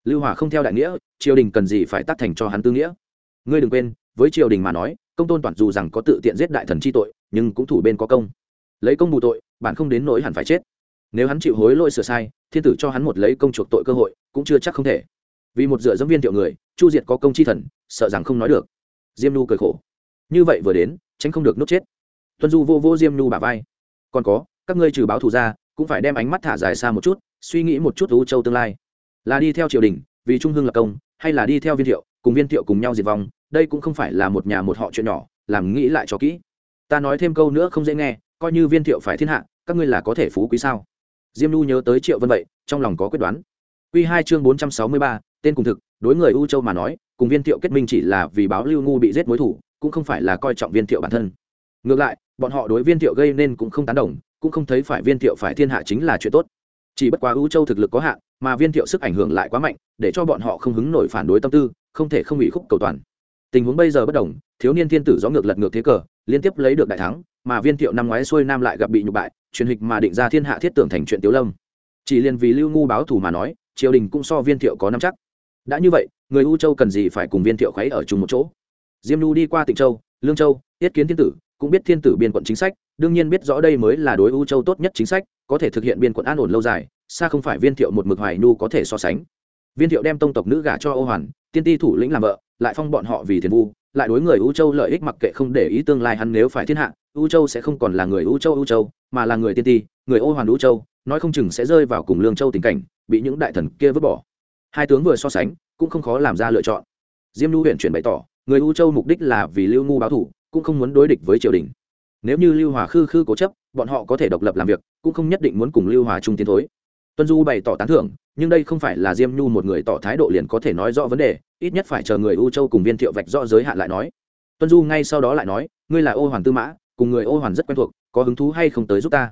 Lưu hòa không theo đại nghĩa, triều đình cần gì phải tác thành cho hắn tư nghĩa. Ngươi đừng quên, với triều đình mà nói, công tôn toàn dù rằng có tự tiện giết đại thần chi tội, nhưng cũng thủ bên có công. Lấy công bù tội, bạn không đến nỗi hẳn phải chết. Nếu hắn chịu hối lỗi sửa sai, thiên tử cho hắn một lấy công chuộc tội cơ hội, cũng chưa chắc không thể vì một dựa dẫm viên thiệu người, chu diệt có công chi thần, sợ rằng không nói được. Diêm nu cười khổ. Như vậy vừa đến, tránh không được nút chết. Tuân du vô vô diêm nu bả vai. Còn có, các ngươi trừ báo thù ra, cũng phải đem ánh mắt thả dài xa một chút, suy nghĩ một chút u châu tương lai. Là đi theo triều đình, vì trung hương lập công, hay là đi theo viên thiệu, cùng viên thiệu cùng nhau diệt vong, đây cũng không phải là một nhà một họ chuyện nhỏ, làm nghĩ lại cho kỹ. Ta nói thêm câu nữa không dễ nghe, coi như viên thiệu phải thiên hạ, các ngươi là có thể phú quý sao? Diêm nu nhớ tới triệu vân vậy, trong lòng có quyết đoán. Q hai chương bốn trăm sáu mươi ba tên cùng thực, đối người u châu mà nói, cùng viên thiệu kết minh chỉ là vì báo lưu ngu bị giết mối thủ, cũng không phải là coi trọng viên thiệu bản thân. Ngược lại, bọn họ đối viên thiệu gây nên cũng không tán đồng, cũng không thấy phải viên thiệu phải thiên hạ chính là chuyện tốt. Chỉ bất quá u châu thực lực có hạn, mà viên thiệu sức ảnh hưởng lại quá mạnh, để cho bọn họ không hứng nổi phản đối tâm tư, không thể không bị khúc cầu toàn. Tình huống bây giờ bất đồng, thiếu niên thiên tử gió ngược lật ngược thế cờ, liên tiếp lấy được đại thắng, mà viên thiệu năm ngoái xuôi nam lại gặp bị nhục bại, truyền hịch mà định ra thiên hạ thiết tưởng thành chuyện tiếu lâm. Chỉ liền vì lưu ngu báo thù mà nói, triều đình cũng so viên thiệu có năm chắc đã như vậy, người u châu cần gì phải cùng viên thiệu khuấy ở chung một chỗ? Diêm nhu đi qua tịnh châu, lương châu tiết kiến thiên tử, cũng biết thiên tử biên quận chính sách, đương nhiên biết rõ đây mới là đối u châu tốt nhất chính sách, có thể thực hiện biên quận an ổn lâu dài, xa không phải viên thiệu một mực hoài nhu có thể so sánh. Viên thiệu đem tông tộc nữ gả cho ô hoàn, tiên ti thủ lĩnh làm vợ, lại phong bọn họ vì thiền vu, lại đối người u châu lợi ích mặc kệ không để ý tương lai hắn nếu phải thiên hạ, u châu sẽ không còn là người u châu u châu, mà là người tiên ti, người ô hoàn u châu, nói không chừng sẽ rơi vào cùng lương châu tình cảnh, bị những đại thần kia vứt bỏ hai tướng vừa so sánh, cũng không khó làm ra lựa chọn. Diêm lưu huyện chuyển bày tỏ, người u châu mục đích là vì lưu ngu báo thủ, cũng không muốn đối địch với triều đình. Nếu như lưu hòa khư khư cố chấp, bọn họ có thể độc lập làm việc, cũng không nhất định muốn cùng lưu hòa chung tiến thối. Tuân du bày tỏ tán thưởng, nhưng đây không phải là diêm nhu một người tỏ thái độ liền có thể nói rõ vấn đề, ít nhất phải chờ người u châu cùng viên thiệu vạch rõ giới hạn lại nói. Tuân du ngay sau đó lại nói, ngươi là ô hoàn tư mã, cùng người ô hoàn rất quen thuộc, có hứng thú hay không tới giúp ta?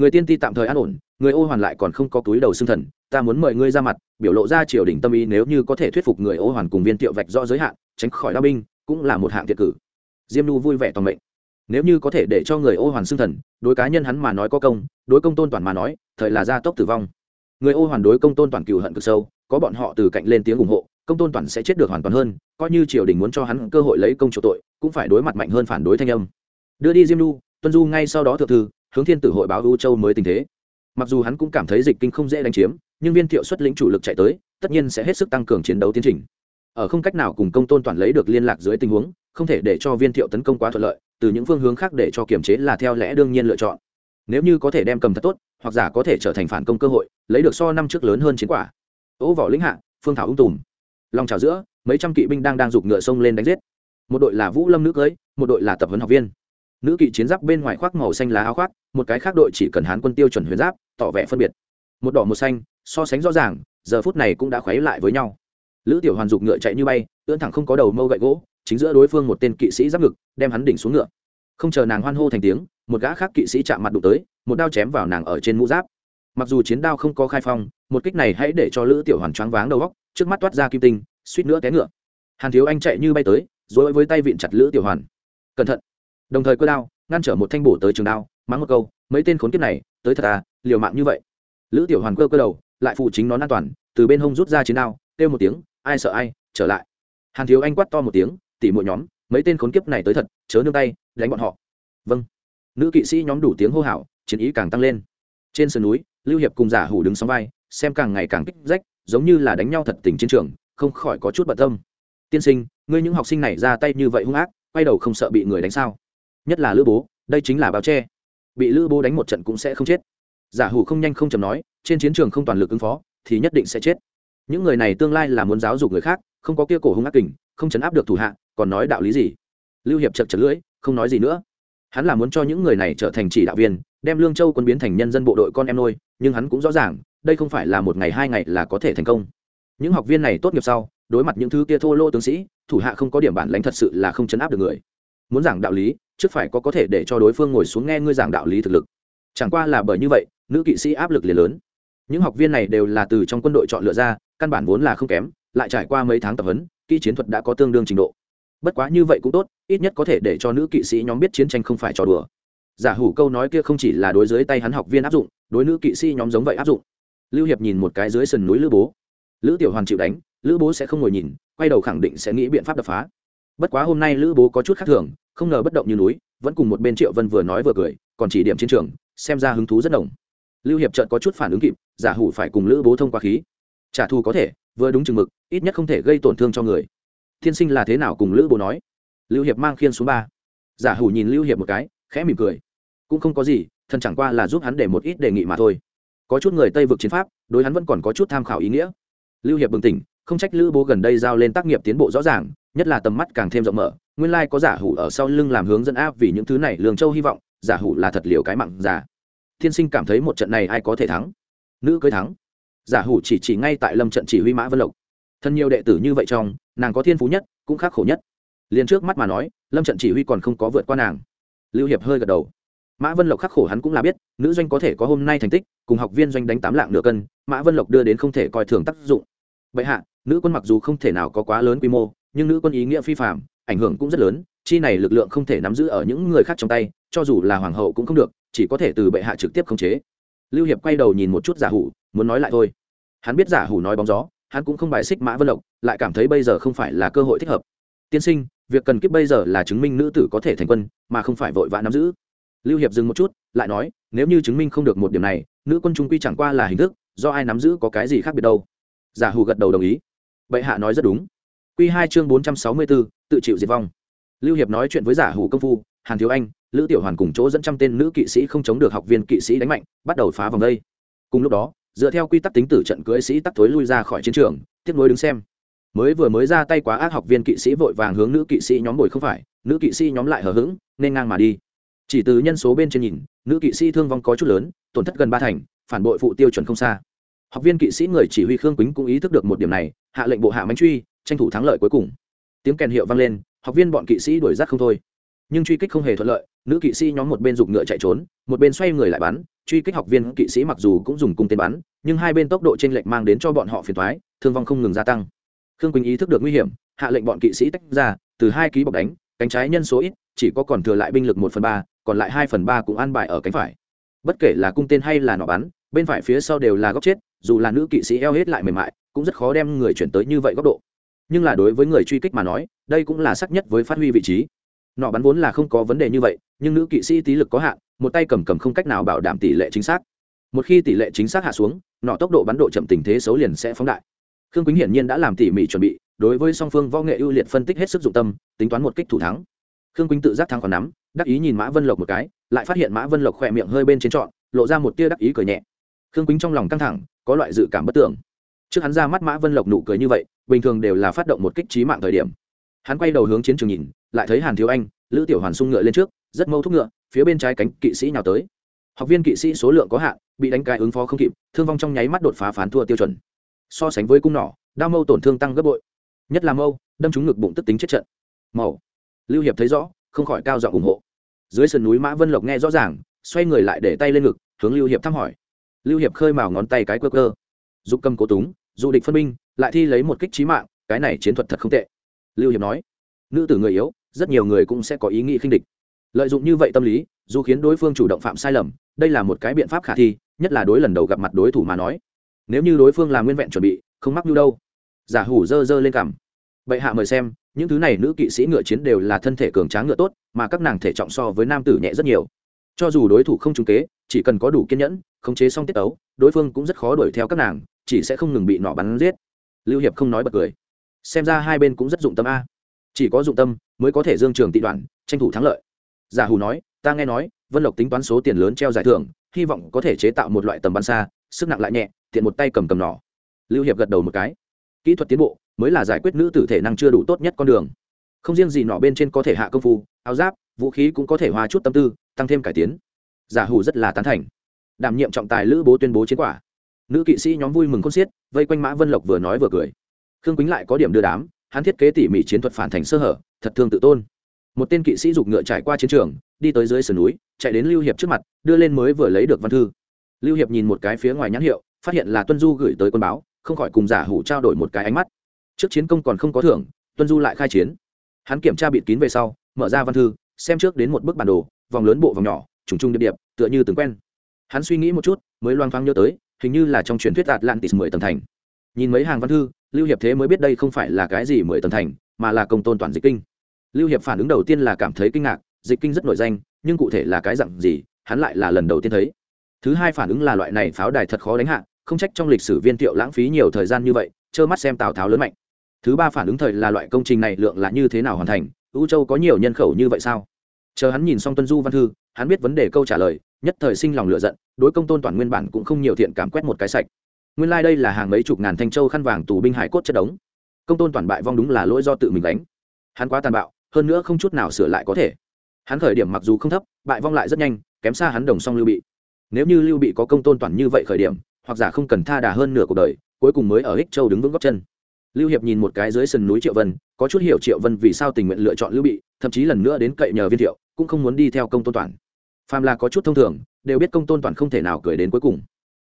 Người tiên ti tạm thời an ổn người ô hoàn lại còn không có túi đầu xương thần ta muốn mời ngươi ra mặt biểu lộ ra triều đình tâm ý nếu như có thể thuyết phục người ô hoàn cùng viên Tiệu vạch rõ giới hạn tránh khỏi đao binh cũng là một hạng thiệt cử. Diêm Nu vui vẻ toàn mệnh. Nếu như có thể để cho người ô hoàn xương thần đối cá nhân hắn mà nói có công đối công tôn toàn mà nói thời là gia tốc tử vong. Người ô hoàn đối công tôn toàn cừu hận cực sâu có bọn họ từ cạnh lên tiếng ủng hộ công tôn toàn sẽ chết được hoàn toàn hơn coi như triều đình muốn cho hắn cơ hội lấy công chủ tội cũng phải đối mặt mạnh hơn phản đối thanh âm. Đưa đi diêm Nu, tuân du ngay sau đó thượng thư hướng thiên tử hội báo u châu mới tình thế. Mặc dù hắn cũng cảm thấy dịch kinh không dễ đánh chiếm, nhưng viên thiệu xuất lĩnh chủ lực chạy tới, tất nhiên sẽ hết sức tăng cường chiến đấu tiến trình. Ở không cách nào cùng công tôn toàn lấy được liên lạc dưới tình huống, không thể để cho viên thiệu tấn công quá thuận lợi, từ những phương hướng khác để cho kiềm chế là theo lẽ đương nhiên lựa chọn. Nếu như có thể đem cầm thật tốt, hoặc giả có thể trở thành phản công cơ hội, lấy được so năm trước lớn hơn chiến quả. Ố vỏ lĩnh hạ, phương thảo ung tùm. Lòng trào giữa, mấy trăm kỵ binh đang đang giục ngựa sông lên đánh giết. Một đội là vũ lâm nữ cưới, một đội là tập huấn học viên. Nữ kỵ chiến giáp bên ngoài khoác màu xanh lá áo khoác một cái khác đội chỉ cần hán quân tiêu chuẩn huyền giáp, tỏ vẻ phân biệt. Một đỏ một xanh, so sánh rõ ràng, giờ phút này cũng đã khuấy lại với nhau. Lữ tiểu hoàn dục ngựa chạy như bay, ưỡn thẳng không có đầu mâu gậy gỗ, chính giữa đối phương một tên kỵ sĩ giáp ngực, đem hắn đỉnh xuống ngựa. Không chờ nàng hoan hô thành tiếng, một gã khác kỵ sĩ chạm mặt đụng tới, một đao chém vào nàng ở trên mũ giáp. Mặc dù chiến đao không có khai phong, một kích này hãy để cho lữ tiểu hoàn choáng váng đầu góc, trước mắt toát ra kim tinh, suýt nữa té ngựa. Hàn thiếu anh chạy như bay tới dối với tay vịn chặt lữ tiểu hoàn. Cẩn thận. Đồng thời cơ đao, ngăn trở một thanh bổ tới trường đao mắng một câu, mấy tên khốn kiếp này, tới thật à liều mạng như vậy. Lữ tiểu hoàn cơ cơ đầu, lại phụ chính nón an toàn, từ bên hông rút ra chiến đao, kêu một tiếng, ai sợ ai, trở lại. Hàn thiếu anh quát to một tiếng, tỉ mỗi nhóm, mấy tên khốn kiếp này tới thật, chớ nương tay, đánh bọn họ. Vâng. Nữ kỵ sĩ nhóm đủ tiếng hô hào, chiến ý càng tăng lên. Trên sườn núi, lưu hiệp cùng giả hủ đứng sóng vai, xem càng ngày càng kích rách, giống như là đánh nhau thật tình chiến trường, không khỏi có chút bận tâm. Tiên sinh, ngươi những học sinh này ra tay như vậy hung ác, quay đầu không sợ bị người đánh sao? Nhất là lữ bố, đây chính là báo che bị lữ bố đánh một trận cũng sẽ không chết. Giả hủ không nhanh không chầm nói, trên chiến trường không toàn lực ứng phó, thì nhất định sẽ chết. Những người này tương lai là muốn giáo dục người khác, không có kia cổ hung ác kình, không chấn áp được thủ hạ, còn nói đạo lý gì? Lưu hiệp chật chật lưỡi, không nói gì nữa. Hắn là muốn cho những người này trở thành chỉ đạo viên, đem lương châu quân biến thành nhân dân bộ đội con em nuôi, nhưng hắn cũng rõ ràng, đây không phải là một ngày hai ngày là có thể thành công. Những học viên này tốt nghiệp sau, đối mặt những thứ kia thô lô tướng sĩ, thủ hạ không có điểm bản lãnh thật sự là không chấn áp được người. Muốn giảng đạo lý trước phải có có thể để cho đối phương ngồi xuống nghe ngươi giảng đạo lý thực lực. Chẳng qua là bởi như vậy, nữ kỵ sĩ áp lực liền lớn. Những học viên này đều là từ trong quân đội chọn lựa ra, căn bản vốn là không kém, lại trải qua mấy tháng tập huấn, kỹ chiến thuật đã có tương đương trình độ. Bất quá như vậy cũng tốt, ít nhất có thể để cho nữ kỵ sĩ nhóm biết chiến tranh không phải trò đùa. Giả hủ câu nói kia không chỉ là đối dưới tay hắn học viên áp dụng, đối nữ kỵ sĩ nhóm giống vậy áp dụng. Lưu hiệp nhìn một cái dưới sườn núi lữ bố. Lữ tiểu hoàn chịu đánh, lữ bố sẽ không ngồi nhìn, quay đầu khẳng định sẽ nghĩ biện pháp đập phá. Bất quá hôm nay lữ bố có chút khác thường không ngờ bất động như núi, vẫn cùng một bên triệu vân vừa nói vừa cười, còn chỉ điểm chiến trường, xem ra hứng thú rất đồng lưu hiệp trợt có chút phản ứng kịp, giả hủ phải cùng lữ bố thông qua khí. Trả thù có thể, vừa đúng chừng mực, ít nhất không thể gây tổn thương cho người. Thiên sinh là thế nào cùng lữ bố nói? Lưu hiệp mang khiên xuống ba. Giả hủ nhìn lưu hiệp một cái, khẽ mỉm cười. Cũng không có gì, thần chẳng qua là giúp hắn để một ít đề nghị mà thôi. Có chút người tây vực chiến pháp, đối hắn vẫn còn có chút tham khảo ý nghĩa. Lưu hiệp bừng tỉnh, không trách lữ bố gần đây giao lên tác nghiệp tiến bộ rõ ràng, nhất là tầm mắt càng thêm rộng mở nguyên lai có giả hủ ở sau lưng làm hướng dẫn áp vì những thứ này, lương châu hy vọng, giả hủ là thật liều cái mặn giả. Thiên sinh cảm thấy một trận này ai có thể thắng? Nữ cưới thắng. Giả hủ chỉ chỉ ngay tại lâm trận chỉ huy mã vân lộc. Thân nhiều đệ tử như vậy trong, nàng có thiên phú nhất, cũng khắc khổ nhất. Liền trước mắt mà nói, lâm trận chỉ huy còn không có vượt qua nàng. Lưu hiệp hơi gật đầu. Mã vân lộc khắc khổ hắn cũng là biết, nữ doanh có thể có hôm nay thành tích, cùng học viên doanh đánh tám lạng nửa cân, mã vân lộc đưa đến không thể coi thường tác dụng. Vậy hạ, nữ quân mặc dù không thể nào có quá lớn quy mô, nhưng nữ quân ý nghĩa phi phạm ảnh hưởng cũng rất lớn, chi này lực lượng không thể nắm giữ ở những người khác trong tay, cho dù là hoàng hậu cũng không được, chỉ có thể từ bệ hạ trực tiếp khống chế. Lưu hiệp quay đầu nhìn một chút giả hủ, muốn nói lại thôi. Hắn biết giả hủ nói bóng gió, hắn cũng không bài xích mã vân lộc, lại cảm thấy bây giờ không phải là cơ hội thích hợp. Tiên sinh, việc cần kiếp bây giờ là chứng minh nữ tử có thể thành quân, mà không phải vội vã nắm giữ. Lưu hiệp dừng một chút, lại nói, nếu như chứng minh không được một điểm này, nữ quân trung quy chẳng qua là hình thức, do ai nắm giữ có cái gì khác biệt đâu? Giả hủ gật đầu đồng ý. Bệ hạ nói rất đúng. Quy hai chương bốn trăm sáu mươi bốn tự chịu diệt vong. Lưu hiệp nói chuyện với giả hủ công phu, hàn thiếu anh, lữ tiểu hoàn cùng chỗ dẫn trăm tên nữ kỵ sĩ không chống được học viên kỵ sĩ đánh mạnh, bắt đầu phá vòng đây. Cùng lúc đó, dựa theo quy tắc tính tử trận cưỡi sĩ tắc thối lui ra khỏi chiến trường, tiếp nối đứng xem. Mới vừa mới ra tay quá ác học viên kỵ sĩ vội vàng hướng nữ kỵ sĩ nhóm bồi không phải, nữ kỵ sĩ nhóm lại hờ hững, nên ngang mà đi. Chỉ từ nhân số bên trên nhìn, nữ kỵ sĩ thương vong có chút lớn, tổn thất gần ba thành, phản bội phụ tiêu chuẩn không xa. Học viên kỵ sĩ người chỉ huy khương quýnh cũng ý thức được một điểm này, hạ lệnh bộ hạ mãnh truy tranh thủ thắng lợi cuối cùng. Tiếng kèn hiệu vang lên, học viên bọn kỵ sĩ đuổi rắt không thôi. Nhưng truy kích không hề thuận lợi, nữ kỵ sĩ nhóm một bên dùng ngựa chạy trốn, một bên xoay người lại bắn. Truy kích học viên kỵ sĩ mặc dù cũng dùng cung tên bắn, nhưng hai bên tốc độ t r ê n lệch mang đến cho bọn họ phiền thoái thương vong không ngừng gia tăng. Khương quỳnh ý thức được nguy hiểm, hạ lệnh bọn kỵ sĩ tách ra, từ hai ký bọc đánh, cánh trái nhân số ít, chỉ có còn thừa lại binh lực một phần ba, còn lại hai phần ba cũng an bài ở cánh phải. Bất kể là cung tên hay là nỏ bắn, bên phải phía sau đều là góc chết, dù là nữ kỵ sĩ eo hết lại mềm mại, cũng rất khó đem người chuyển tới như vậy góc độ nhưng là đối với người truy kích mà nói, đây cũng là sắc nhất với phát huy vị trí. Nọ bắn vốn là không có vấn đề như vậy, nhưng nữ kỵ sĩ tí lực có hạn, một tay cầm cầm không cách nào bảo đảm tỷ lệ chính xác. Một khi tỷ lệ chính xác hạ xuống, nọ tốc độ bắn độ chậm tình thế xấu liền sẽ phóng đại. Khương quýnh hiển nhiên đã làm tỉ mỉ chuẩn bị, đối với song phương võ nghệ ưu liệt phân tích hết sức dụng tâm, tính toán một kích thủ thắng. Khương quýnh tự giác thắng còn nắm, đắc ý nhìn mã vân lộc một cái, lại phát hiện mã vân lộc khỏe miệng hơi bên trên trọn, lộ ra một tia đắc ý cười nhẹ. Khương quýnh trong lòng căng thẳng, có loại dự cảm bất tưởng trước hắn ra mắt mã vân lộc nụ cười như vậy bình thường đều là phát động một kích trí mạng thời điểm. Hắn quay đầu hướng chiến trường nhìn, lại thấy hàn thiếu anh, lữ tiểu hoàn sung ngựa lên trước, rất mâu thúc ngựa, phía bên trái cánh kỵ sĩ nào tới. Học viên kỵ sĩ số lượng có hạn, bị đánh cái ứng phó không kịp, thương vong trong nháy mắt đột phá phán thua tiêu chuẩn. So sánh với cung nỏ, đao mâu tổn thương tăng gấp bội. Nhất là mâu, đâm trúng ngực bụng tức tính chết trận. Màu. Lưu hiệp thấy rõ, không khỏi cao giọng ủng hộ. Dưới sườn núi mã vân lộc nghe rõ ràng, xoay người lại để tay lên ngực, hướng lưu hiệp thăm hỏi. Lưu hiệp khơi mào ngón tay cái cơ cơ dục cầm cố túng dù địch phân minh, lại thi lấy một kích trí mạng cái này chiến thuật thật không tệ. Lưu hiệp nói nữ tử người yếu rất nhiều người cũng sẽ có ý nghĩ khinh địch. Lợi dụng như vậy tâm lý dù khiến đối phương chủ động phạm sai lầm đây là một cái biện pháp khả thi nhất là đối lần đầu gặp mặt đối thủ mà nói. Nếu như đối phương là nguyên vẹn chuẩn bị không mắc như đâu. Giả hủ dơ dơ lên cằm. Bệ hạ mời xem những thứ này nữ kỵ sĩ ngựa chiến đều là thân thể cường tráng ngựa tốt mà các nàng thể trọng so với nam tử nhẹ rất nhiều. Cho dù đối thủ không trúng kế chỉ cần có đủ kiên nhẫn khống chế xong tiết tấu đối phương cũng rất khó đuổi theo các nàng chỉ sẽ không ngừng bị nọ bắn giết. Lưu hiệp không nói bật cười. Xem ra hai bên cũng rất dụng tâm a. Chỉ có dụng tâm mới có thể dương trường tị đoạn, tranh thủ thắng lợi. Giả hủ nói, ta nghe nói, vân lộc tính toán số tiền lớn treo giải thưởng, hy vọng có thể chế tạo một loại tầm bắn xa, sức nặng lại nhẹ, tiện một tay cầm cầm nỏ lưu hiệp gật đầu một cái. Kỹ thuật tiến bộ mới là giải quyết nữ tử thể năng chưa đủ tốt nhất con đường. Không riêng gì nọ bên trên có thể hạ công phu, áo giáp, vũ khí cũng có thể hòa chút tâm tư, tăng thêm cải tiến. Giả hủ rất là tán thành. Đảm nhiệm trọng tài lữ bố tuyên bố chiến quả nữ kỵ sĩ nhóm vui mừng con xiết, vây quanh mã vân lộc vừa nói vừa cười. Khương quýnh lại có điểm đưa đám, hắn thiết kế tỉ mỉ chiến thuật phản thành sơ hở, thật thương tự tôn. Một tên kỵ sĩ giục ngựa trải qua chiến trường, đi tới dưới sườn núi, chạy đến lưu hiệp trước mặt, đưa lên mới vừa lấy được văn thư. Lưu hiệp nhìn một cái phía ngoài nhãn hiệu, phát hiện là tuân du gửi tới quân báo, không khỏi cùng giả hủ trao đổi một cái ánh mắt. Trước chiến công còn không có thưởng, tuân du lại khai chiến. Hắn kiểm tra bịt kín về sau, mở ra văn thư, xem trước đến một bức bản đồ, vòng lớn bộ vòng nhỏ, trùng trùng điệp điệp, tựa như từng quen. Hắn suy nghĩ một chút, mới loang thoáng nhớ tới hình như là trong truyền thuyết atlantis mười tầng thành. Nhìn mấy hàng văn thư, lưu hiệp thế mới biết đây không phải là cái gì mười tầng thành, mà là công tôn toàn dịch kinh. Lưu hiệp phản ứng đầu tiên là cảm thấy kinh ngạc, dịch kinh rất nổi danh, nhưng cụ thể là cái dặn gì, hắn lại là lần đầu tiên thấy. Thứ hai phản ứng là loại này pháo đài thật khó đánh hạ, không trách trong lịch sử viên tiệu lãng phí nhiều thời gian như vậy, trơ mắt xem tào tháo lớn mạnh. Thứ ba phản ứng thời là loại công trình này lượng là như thế nào hoàn thành ưu châu có nhiều nhân khẩu như vậy sao? Chờ hắn nhìn xong tuân du văn thư, hắn biết vấn đề câu trả lời nhất thời sinh lòng lựa giận, đối công tôn toàn nguyên bản cũng không nhiều thiện cảm quét một cái sạch. Nguyên lai、like、đây là hàng mấy chục ngàn thanh châu khăn vàng tù binh hải cốt chất đống. Công tôn toàn bại vong đúng là lỗi do tự mình đánh hắn quá tàn bạo, hơn nữa không chút nào sửa lại có thể. Hắn khởi điểm mặc dù không thấp, bại vong lại rất nhanh, kém xa hắn đồng song lưu bị. Nếu như lưu bị có công tôn toàn như vậy khởi điểm, hoặc giả không cần tha đà hơn nửa cuộc đời, cuối cùng mới ở ích châu đứng vững góc chân. Lưu hiệp nhìn một cái dưới sườn núi triệu vân, có chút hiểu triệu vân vì sao tình nguyện lựa chọn lưu bị, thậm chí lần nữa đến cậy nhờ viên thiệu, cũng không muốn đi theo công tôn toàn phàm là có chút thông thường, đều biết công tôn toàn không thể nào cười đến cuối cùng.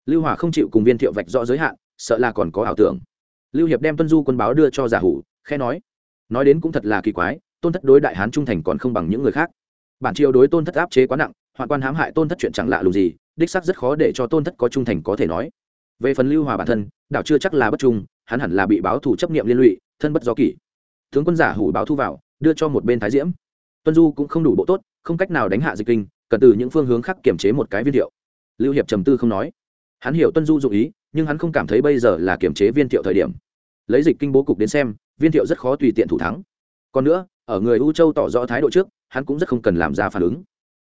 Lưu hỏa không chịu cùng viên thiệu vạch rõ giới hạn, sợ là còn có ảo tưởng. Lưu hiệp đem tuân du quân báo đưa cho giả hủ khe nói nói đến cũng thật là kỳ quái, tôn thất đối đại hán trung thành còn không bằng những người khác. Bản triều đối tôn thất áp chế quá nặng, hoạn quan hãm hại tôn thất chuyện chẳng lạ lùng gì, đích xác rất khó để cho tôn thất có trung thành có thể nói. Về phần lưu hòa bản thân, đảo chưa chắc là bất trung, hắn hẳn là bị báo thủ chấp nghiệm liên lụy, thân bất do kỷ. Tướng quân giả hủ báo thu vào, đưa cho một bên thái diễm. Tuân du cũng không đủ bộ tốt, không cách nào đánh hạ dịch kinh cần từ những phương hướng khác kiểm chế một cái viên thiệu. Lưu hiệp trầm tư không nói. Hắn hiểu tuân du dụ ý, nhưng hắn không cảm thấy bây giờ là kiểm chế viên thiệu thời điểm. Lấy dịch kinh bố cục đến xem, viên thiệu rất khó tùy tiện thủ thắng. Còn nữa, ở người u châu tỏ rõ thái độ trước, hắn cũng rất không cần làm ra phản ứng.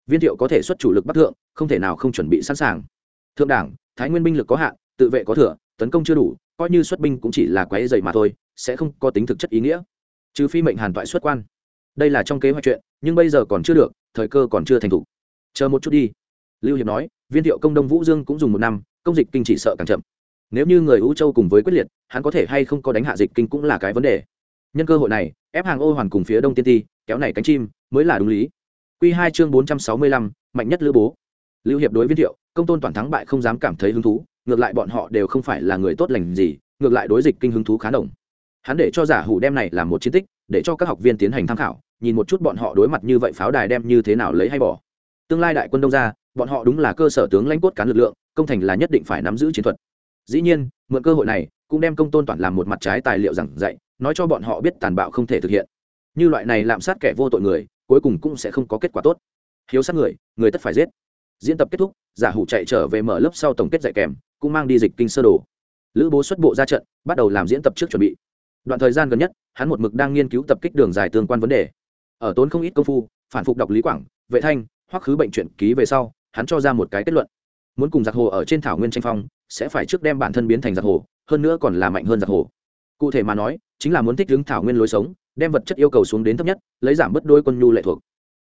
Viên thiệu có thể xuất chủ lực bắc thượng, không thể nào không chuẩn bị sẵn sàng. Thượng đảng, thái nguyên binh lực có hạn, tự vệ có thừa, tấn công chưa đủ, coi như xuất binh cũng chỉ là quái dày mà thôi, sẽ không có tính thực chất ý nghĩa. Trừ phi mệnh hàn toại xuất quan. Đây là trong kế hoạch chuyện, nhưng bây giờ còn chưa được, thời cơ còn chưa thành thục chờ một chút đi. Lưu hiệp nói, viên thiệu công đông vũ dương cũng dùng một năm, công dịch kinh chỉ sợ càng chậm. Nếu như người u châu cùng với quyết liệt, hắn có thể hay không có đánh hạ dịch kinh cũng là cái vấn đề. Nhân cơ hội này, ép hàng ô hoàn cùng phía đông tiên ti, kéo này cánh chim, mới là đúng lý. Q hai chương bốn trăm sáu mươi lăm, mạnh nhất lữ bố. Lưu hiệp đối viên thiệu, công tôn toàn thắng bại không dám cảm thấy hứng thú, ngược lại bọn họ đều không phải là người tốt lành gì, ngược lại đối dịch kinh hứng thú khá đồng. Hắn để cho giả hủ đem này làm một chiến tích, để cho các học viên tiến hành tham khảo, nhìn một chút bọn họ đối mặt như vậy pháo đài đem như thế nào lấy hay bỏ tương lai đại quân đông ra bọn họ đúng là cơ sở tướng lãnh cốt cán lực lượng, công thành là nhất định phải nắm giữ chiến thuật. Dĩ nhiên, mượn cơ hội này, cũng đem công tôn toàn làm một mặt trái tài liệu giảng dạy, nói cho bọn họ biết tàn bạo không thể thực hiện. Như loại này lạm sát kẻ vô tội người, cuối cùng cũng sẽ không có kết quả tốt. Hiếu sát người người tất phải giết. Diễn tập kết thúc, giả hủ chạy trở về mở lớp sau tổng kết dạy kèm, cũng mang đi dịch kinh sơ đồ. Lữ bố xuất bộ ra trận, bắt đầu làm diễn tập trước chuẩn bị. Đoạn thời gian gần nhất, hắn một mực đang nghiên cứu tập kích đường dài tương quan vấn đề. Ở tốn không ít công phu, phản phục đọc lý quảng, vệ thanh Hoắc khứ bệnh chuyện ký về sau, hắn cho ra một cái kết luận. Muốn cùng giặc hồ ở trên thảo nguyên tranh phong, sẽ phải trước đem bản thân biến thành giặc hồ, hơn nữa còn là mạnh hơn giặc hồ. Cụ thể mà nói, chính là muốn thích ứng thảo nguyên lối sống, đem vật chất yêu cầu xuống đến thấp nhất, lấy giảm bớt đôi quân nhu lệ thuộc.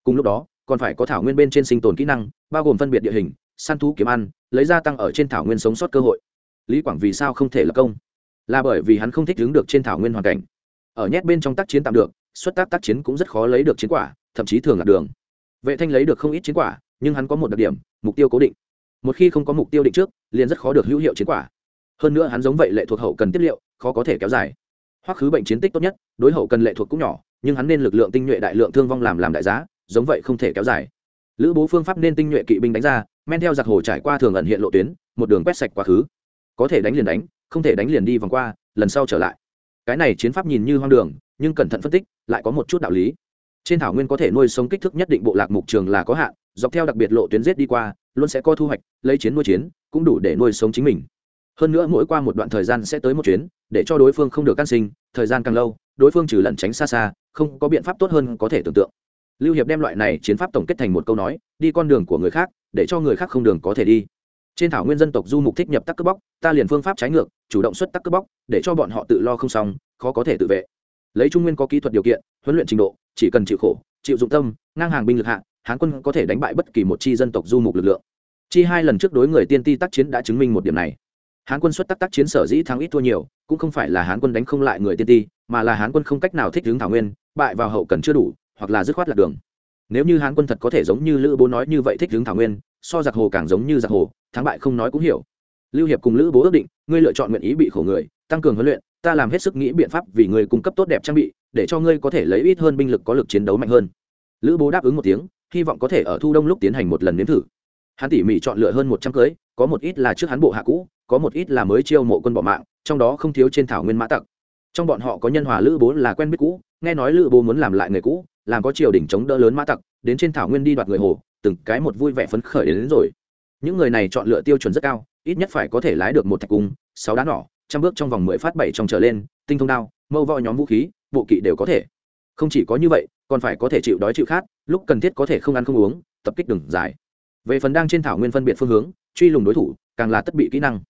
Cùng lúc đó, còn phải có thảo nguyên bên trên sinh tồn kỹ năng, bao gồm phân biệt địa hình, săn thú kiếm ăn, lấy gia tăng ở trên thảo nguyên sống sót cơ hội. Lý quảng vì sao không thể lập công? Là bởi vì hắn không thích ứng được trên thảo nguyên hoàn cảnh. Ở nhét bên trong tác chiến tạm được, xuất tác tác chiến cũng rất khó lấy được chiến quả, thậm chí thường là đường vệ thanh lấy được không ít chiến quả, nhưng hắn có một đặc điểm, mục tiêu cố định. Một khi không có mục tiêu định trước, liền rất khó được hữu hiệu chiến quả. Hơn nữa hắn giống vậy lệ thuộc hậu cần tiết liệu, khó có thể kéo dài. Hoặc khứ bệnh chiến tích tốt nhất, đối hậu cần lệ thuộc cũng nhỏ, nhưng hắn nên lực lượng tinh nhuệ đại lượng thương vong làm làm đại giá, giống vậy không thể kéo dài. Lữ bố phương pháp nên tinh nhuệ kỵ binh đánh ra, men theo giặc hồ trải qua thường ẩn hiện lộ tuyến, một đường quét sạch quá khứ. Có thể đánh liền đánh, không thể đánh liền đi vòng qua, lần sau trở lại. Cái này chiến pháp nhìn như hoang đường, nhưng cẩn thận phân tích, lại có một chút đạo lý trên thảo nguyên có thể nuôi sống kích thước nhất định bộ lạc mục trường là có hạn, dọc theo đặc biệt lộ tuyến giết đi qua, luôn sẽ có thu hoạch, lấy chiến nuôi chiến, cũng đủ để nuôi sống chính mình. Hơn nữa mỗi qua một đoạn thời gian sẽ tới một chuyến, để cho đối phương không được can sinh, thời gian càng lâu, đối phương trừ lẩn tránh xa xa, không có biện pháp tốt hơn có thể tưởng tượng. Lưu hiệp đem loại này chiến pháp tổng kết thành một câu nói, đi con đường của người khác, để cho người khác không đường có thể đi. Trên thảo nguyên dân tộc du mục thích nhập tắc cướp bóc, ta liền phương pháp trái ngược, chủ động xuất tắc cướp bóc, để cho bọn họ tự lo không xong, khó có thể tự vệ lấy trung nguyên có kỹ thuật điều kiện, huấn luyện trình độ, chỉ cần chịu khổ, chịu dụng tâm, ngang hàng binh lực hạng hán quân có thể đánh bại bất kỳ một chi dân tộc du mục lực lượng. Chi hai lần trước đối người tiên ti tác chiến đã chứng minh một điểm này. Hán quân xuất tác tác chiến sở dĩ thắng ít thua nhiều, cũng không phải là hán quân đánh không lại người tiên ti, mà là hán quân không cách nào thích hướng thảo nguyên, bại vào hậu cần chưa đủ, hoặc là dứt khoát lạc đường. Nếu như hán quân thật có thể giống như lữ bố nói như vậy thích hướng thảo nguyên, so giặc hồ càng giống như giặc hồ, thắng bại không nói cũng hiểu. Lưu hiệp cùng lữ bố ước định, ngươi lựa chọn nguyện ý bị khổ người, tăng cường huấn luyện ta làm hết sức nghĩ biện pháp vì ngươi cung cấp tốt đẹp trang bị để cho ngươi có thể lấy ít hơn binh lực có lực chiến đấu mạnh hơn. Lữ bố đáp ứng một tiếng hy vọng có thể ở thu đông lúc tiến hành một lần nếm thử. Hắn tỉ mỉ chọn lựa hơn một trăm cưới có một ít là trước hắn bộ hạ cũ có một ít là mới chiêu mộ quân bỏ mạng trong đó không thiếu trên thảo nguyên mã tặc. Trong bọn họ có nhân hòa lữ bố là quen biết cũ nghe nói lữ bố muốn làm lại người cũ làm có triều đỉnh chống đỡ lớn mã tặc đến trên thảo nguyên đi đoạt người hồ từng cái một vui vẻ phấn khởi đến, đến rồi. Những người này chọn lựa tiêu chuẩn rất cao ít nhất phải có thể lái được một thạch cung sáu đá nỏ trăm bước trong vòng mười phát bảy trong trở lên, tinh thông đao, mâu voi nhóm vũ khí, bộ kỵ đều có thể. Không chỉ có như vậy, còn phải có thể chịu đói chịu khát, lúc cần thiết có thể không ăn không uống, tập kích đường dài. Về phần đang trên thảo nguyên phân biệt phương hướng, truy lùng đối thủ, càng là tất bị kỹ năng.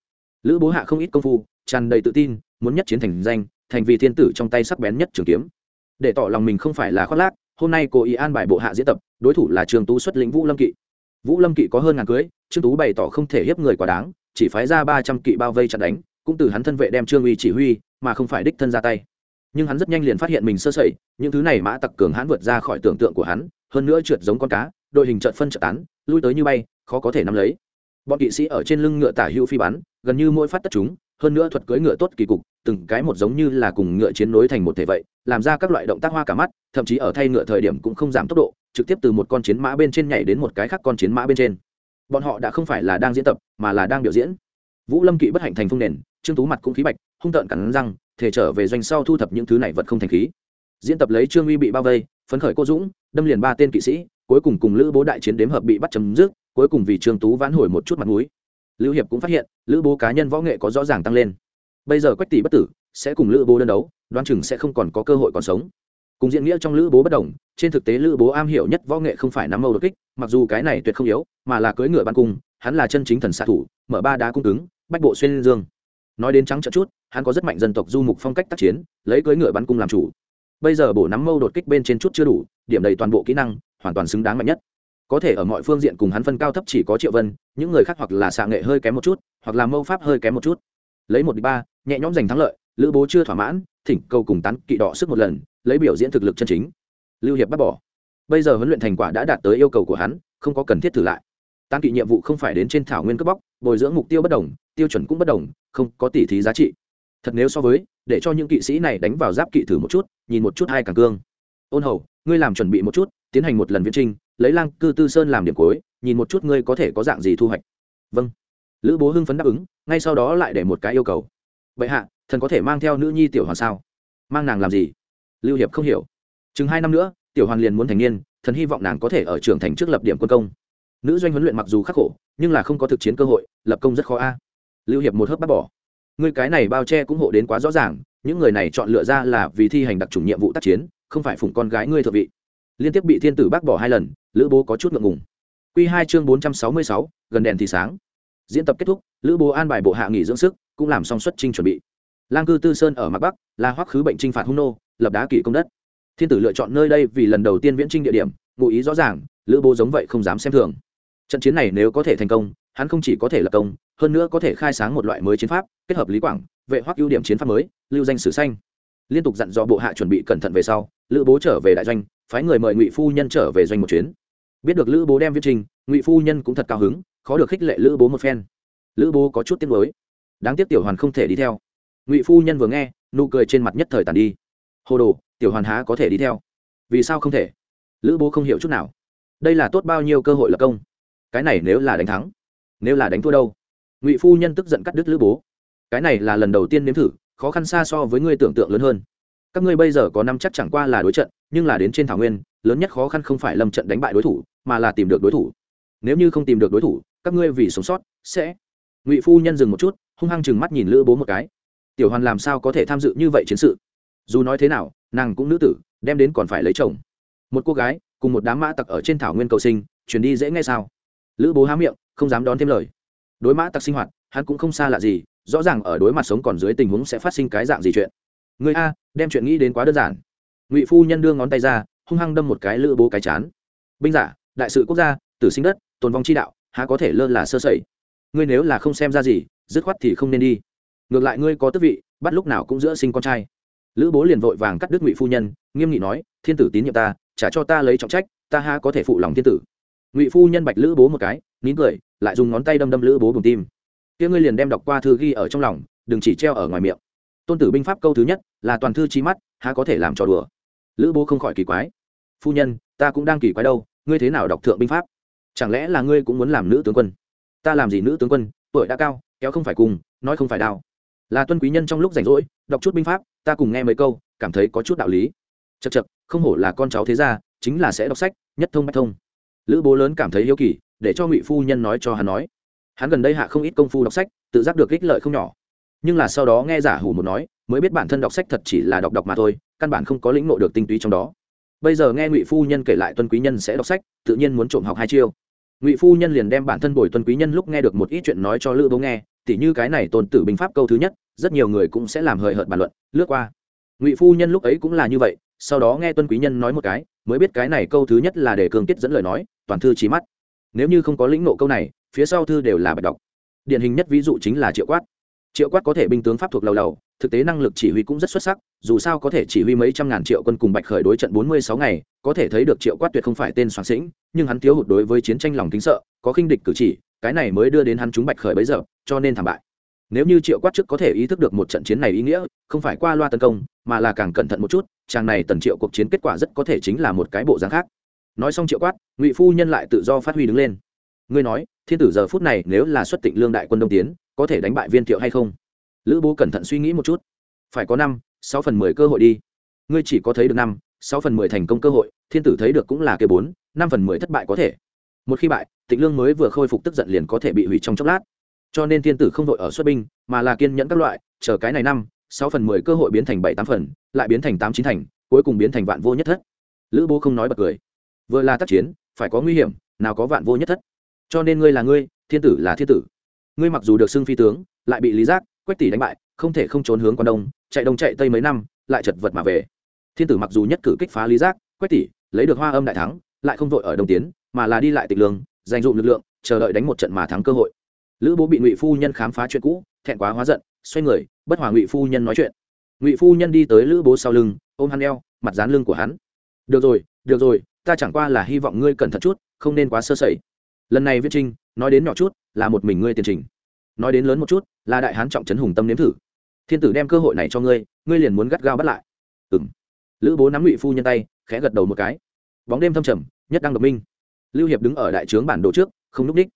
Lữ bố hạ không ít công phu, tràn đầy tự tin, muốn nhất chiến thành danh, thành vì thiên tử trong tay sắc bén nhất trường kiếm. Để tỏ lòng mình không phải là khoác lác, hôm nay cô ý an bài bộ hạ diễn tập, đối thủ là trường tú xuất lĩnh vũ lâm kỵ. Vũ lâm kỵ có hơn ngàn cưới, trương tú bày tỏ không thể hiếp người quá đáng, chỉ phái ra ba trăm kỵ bao vây chặn đánh cũng từ hắn thân vệ đem trương uy chỉ huy, mà không phải đích thân ra tay. Nhưng hắn rất nhanh liền phát hiện mình sơ sẩy, những thứ này mã tặc cường hãn vượt ra khỏi tưởng tượng của hắn, hơn nữa trượt giống con cá, đội hình trợt phân trợt tán, lui tới như bay, khó có thể nắm lấy. Bọn kỵ sĩ ở trên lưng ngựa tả hữu phi bắn, gần như mỗi phát tất chúng, hơn nữa thuật cưỡi ngựa tốt kỳ cục, từng cái một giống như là cùng ngựa chiến nối thành một thể vậy, làm ra các loại động tác hoa cả mắt, thậm chí ở thay ngựa thời điểm cũng không giảm tốc độ, trực tiếp từ một con chiến mã bên trên nhảy đến một cái khác con chiến mã bên trên. Bọn họ đã không phải là đang diễn tập, mà là đang biểu diễn vũ lâm kỵ bất hạnh thành phong nền, trương tú mặt cũng khí bạch, hung tợn cắn răng, thể trở về doanh sau thu thập những thứ này vật không thành khí. Diễn tập lấy trương uy bị bao vây, phấn khởi cô dũng, đâm liền ba tên kỵ sĩ, cuối cùng cùng lữ bố đại chiến đếm hợp bị bắt chấm dứt, cuối cùng vì trương tú vãn hồi một chút mặt mũi. Lưu hiệp cũng phát hiện, lữ bố cá nhân võ nghệ có rõ ràng tăng lên. Bây giờ quách tỷ bất tử, sẽ cùng lữ bố đơn đấu, đoán chừng sẽ không còn có cơ hội còn sống. Cùng diễn nghĩa trong lữ bố bất đồng, trên thực tế lữ bố am hiểu nhất võ nghệ không phải nắm mâu đột kích, mặc dù cái này tuyệt không yếu, mà là cưỡi ngựa ban cung, hắn là chân chính thần xạ thủ, mở ba đá cung cứng bách bộ xuyên dương. Nói đến trắng trợ chút, hắn có rất mạnh dân tộc du mục phong cách tác chiến, lấy cưỡi ngựa bắn cung làm chủ. Bây giờ bổ nắm mâu đột kích bên trên chút chưa đủ, điểm đầy toàn bộ kỹ năng, hoàn toàn xứng đáng mạnh nhất. Có thể ở mọi phương diện cùng hắn phân cao thấp chỉ có triệu vân, những người khác hoặc là xạ nghệ hơi kém một chút, hoặc là mâu pháp hơi kém một chút. Lấy một đi ba, nhẹ nhõm giành thắng lợi, lữ bố chưa thỏa mãn, thỉnh cầu cùng tán kỵ đỏ sức một lần, lấy biểu diễn thực lực chân chính. Lưu hiệp bắt bỏ. Bây giờ huấn luyện thành quả đã đạt tới yêu cầu của hắn, không có cần thiết thử lại tán kỵ nhiệm vụ không phải đến trên thảo nguyên cướp bóc, bồi dưỡng mục tiêu bất đồng, tiêu chuẩn cũng bất đồng, không có tỉ thí giá trị. Thật nếu so với, để cho những kỵ sĩ này đánh vào giáp kỵ thử một chút, nhìn một chút hai càng cương. Ôn hầu, ngươi làm chuẩn bị một chút, tiến hành một lần viễn trinh, lấy lang cư tư sơn làm điểm cuối, nhìn một chút ngươi có thể có dạng gì thu hoạch. Vâng. Lữ bố hưng phấn đáp ứng, ngay sau đó lại để một cái yêu cầu. Vậy hạ, thần có thể mang theo nữ nhi tiểu hoàn sao? Mang nàng làm gì? Lưu hiệp không hiểu. Chừng hai năm nữa, tiểu hoàn liền muốn thành niên, thần hy vọng nàng có thể ở trường thành trước lập điểm quân công nữ doanh huấn luyện mặc dù khắc khổ, nhưng là không có thực chiến cơ hội, lập công rất khó a. Lưu hiệp một hớp bắt bỏ. Người cái này bao che cũng hộ đến quá rõ ràng, những người này chọn lựa ra là vì thi hành đặc trùng nhiệm vụ tác chiến, không phải phụng con gái ngươi thợ vị. Liên tiếp bị thiên tử bác bỏ hai lần, lữ bố có chút ngượng ngùng. Q hai chương bốn trăm sáu mươi sáu, gần đèn thì sáng. Diễn tập kết thúc, lữ bố an bài bộ hạ nghỉ dưỡng sức, cũng làm xong xuất trình chuẩn bị. Lang cư tư sơn ở mặt bắc là hoắc khứ bệnh trinh phạt hung nô, lập đá kỷ công đất. Thiên tử lựa chọn nơi đây vì lần đầu tiên viễn trinh địa điểm, ngụ ý rõ ràng, lữ bố giống vậy không dám xem thường trận chiến này nếu có thể thành công, hắn không chỉ có thể lập công, hơn nữa có thể khai sáng một loại mới chiến pháp, kết hợp lý quảng, vệ hoắc ưu điểm chiến pháp mới, lưu danh sử xanh. Liên tục dặn dò bộ hạ chuẩn bị cẩn thận về sau, lữ bố trở về đại doanh, phái người mời ngụy phu nhân trở về doanh một chuyến. Biết được lữ bố đem viết trình, ngụy phu nhân cũng thật cao hứng, khó được khích lệ lữ bố một phen. Lữ bố có chút tiếc nuối. Đáng tiếc tiểu hoàn không thể đi theo. Ngụy phu nhân vừa nghe, nụ cười trên mặt nhất thời tàn đi. Hồ đồ, tiểu hoàn há có thể đi theo? Vì sao không thể? Lữ bố không hiểu chút nào. Đây là tốt bao nhiêu cơ hội lập công cái này nếu là đánh thắng, nếu là đánh thua đâu? Ngụy phu nhân tức giận cắt đứt lữ bố. Cái này là lần đầu tiên nếm thử, khó khăn xa so với ngươi tưởng tượng lớn hơn. Các ngươi bây giờ có năm chắc chẳng qua là đối trận, nhưng là đến trên thảo nguyên, lớn nhất khó khăn không phải lâm trận đánh bại đối thủ, mà là tìm được đối thủ. Nếu như không tìm được đối thủ, các ngươi vì sống sót sẽ. Ngụy phu nhân dừng một chút, hung hăng chừng mắt nhìn lữ bố một cái. Tiểu hoàn làm sao có thể tham dự như vậy chiến sự? Dù nói thế nào, nàng cũng nữ tử, đem đến còn phải lấy chồng. Một cô gái cùng một đám mã tặc ở trên thảo nguyên cầu sinh, chuyển đi dễ nghe sao? Lữ bố há miệng, không dám đón thêm lời. Đối mã tặc sinh hoạt, hắn cũng không xa lạ gì, rõ ràng ở đối mặt sống còn dưới tình huống sẽ phát sinh cái dạng gì chuyện. Người a, đem chuyện nghĩ đến quá đơn giản. Ngụy phu nhân đưa ngón tay ra, hung hăng đâm một cái lữ bố cái chán. Binh giả, đại sự quốc gia, tử sinh đất, tồn vong chi đạo, há có thể lơ là sơ sẩy? Ngươi nếu là không xem ra gì, dứt khoát thì không nên đi. Ngược lại ngươi có tước vị, bắt lúc nào cũng giữa sinh con trai. Lữ bố liền vội vàng cắt đứt ngụy phu nhân, nghiêm nghị nói, thiên tử tín nhiệm ta, trả cho ta lấy trọng trách, ta há có thể phụ lòng thiên tử? Ngụy phu nhân bạch lữ bố một cái nín cười lại dùng ngón tay đâm đâm lữ bố bùng tim kia ngươi liền đem đọc qua thư ghi ở trong lòng đừng chỉ treo ở ngoài miệng tôn tử binh pháp câu thứ nhất là toàn thư trí mắt há có thể làm trò đùa lữ bố không khỏi kỳ quái phu nhân ta cũng đang kỳ quái đâu ngươi thế nào đọc thượng binh pháp chẳng lẽ là ngươi cũng muốn làm nữ tướng quân ta làm gì nữ tướng quân tuổi đã cao kéo không phải cùng nói không phải đao là tuân quý nhân trong lúc rảnh rỗi đọc chút binh pháp ta cùng nghe mấy câu cảm thấy có chút đạo lý chật chật không hổ là con cháu thế gia chính là sẽ đọc sách nhất thông bách thông lữ bố lớn cảm thấy hiếu kỳ, để cho ngụy phu nhân nói cho hắn nói. Hắn gần đây hạ không ít công phu đọc sách, tự giác được ích lợi không nhỏ. Nhưng là sau đó nghe giả hủ một nói, mới biết bản thân đọc sách thật chỉ là đọc đọc mà thôi, căn bản không có lĩnh nộ được tinh túy trong đó. Bây giờ nghe ngụy phu nhân kể lại tuân quý nhân sẽ đọc sách, tự nhiên muốn trộm học hai chiêu. Ngụy phu nhân liền đem bản thân bồi tuân quý nhân lúc nghe được một ít chuyện nói cho lữ bố nghe, tỉ như cái này tôn tử binh pháp câu thứ nhất, rất nhiều người cũng sẽ làm hời hợt bàn luận. Lướt qua, ngụy phu nhân lúc ấy cũng là như vậy sau đó nghe tuân quý nhân nói một cái, mới biết cái này câu thứ nhất là để cường tiết dẫn lời nói, toàn thư trí mắt. Nếu như không có lĩnh nộ câu này, phía sau thư đều là bạch đọc. Điển hình nhất ví dụ chính là triệu quát. Triệu quát có thể binh tướng pháp thuộc lầu lầu, thực tế năng lực chỉ huy cũng rất xuất sắc, dù sao có thể chỉ huy mấy trăm ngàn triệu quân cùng bạch khởi đối trận bốn mươi sáu ngày, có thể thấy được triệu quát tuyệt không phải tên soạn sĩnh, nhưng hắn thiếu hụt đối với chiến tranh lòng kính sợ, có khinh địch cử chỉ, cái này mới đưa đến hắn chúng bạch khởi bấy giờ, cho nên thảm bại nếu như triệu quát trước có thể ý thức được một trận chiến này ý nghĩa, không phải qua loa tấn công, mà là càng cẩn thận một chút, chàng này tần triệu cuộc chiến kết quả rất có thể chính là một cái bộ dáng khác. Nói xong triệu quát, ngụy phu nhân lại tự do phát huy đứng lên. Ngươi nói, thiên tử giờ phút này nếu là xuất tịnh lương đại quân đông tiến, có thể đánh bại viên thiệu hay không? Lữ bố cẩn thận suy nghĩ một chút. Phải có năm, sáu phần mười cơ hội đi. Ngươi chỉ có thấy được năm, sáu phần mười thành công cơ hội, thiên tử thấy được cũng là kê bốn, năm phần mười thất bại có thể. Một khi bại, tịnh lương mới vừa khôi phục tức giận liền có thể bị hủy trong chốc lát cho nên thiên tử không vội ở xuất binh, mà là kiên nhẫn các loại, chờ cái này năm, sáu phần mười cơ hội biến thành bảy tám phần, lại biến thành tám chín thành, cuối cùng biến thành vạn vô nhất thất. Lữ bố không nói bật cười. Vừa là tác chiến, phải có nguy hiểm, nào có vạn vô nhất thất. Cho nên ngươi là ngươi, thiên tử là thiên tử. Ngươi mặc dù được xưng phi tướng, lại bị lý giác, quách tỷ đánh bại, không thể không trốn hướng quan đông, chạy đông chạy tây mấy năm, lại chật vật mà về. Thiên tử mặc dù nhất cử kích phá lý giác, quách tỷ, lấy được hoa âm đại thắng, lại không vội ở đông tiến, mà là đi lại tịch lương, dành dụm lực lượng, chờ đợi đánh một trận mà thắng cơ hội lữ bố bị ngụy phu nhân khám phá chuyện cũ, thẹn quá hóa giận, xoay người, bất hòa ngụy phu nhân nói chuyện. Ngụy phu nhân đi tới lữ bố sau lưng, ôm hắn eo, mặt dán lưng của hắn. Được rồi được rồi, ta chẳng qua là hy vọng ngươi cẩn thận chút, không nên quá sơ sẩy. Lần này viết trinh, nói đến nhỏ chút, là một mình ngươi tiền trình. Nói đến lớn một chút, là đại hán trọng trấn hùng tâm nếm thử. Thiên tử đem cơ hội này cho ngươi ngươi liền muốn gắt gao bắt lại. Ừ m lữ bố nắm ngụy phu nhân tay, khẽ gật đầu một cái. Bóng đêm thâm trầm, nhất đang độc minh. Lưu hiệp đứng ở đại trướng bản đồ trước, không núp đích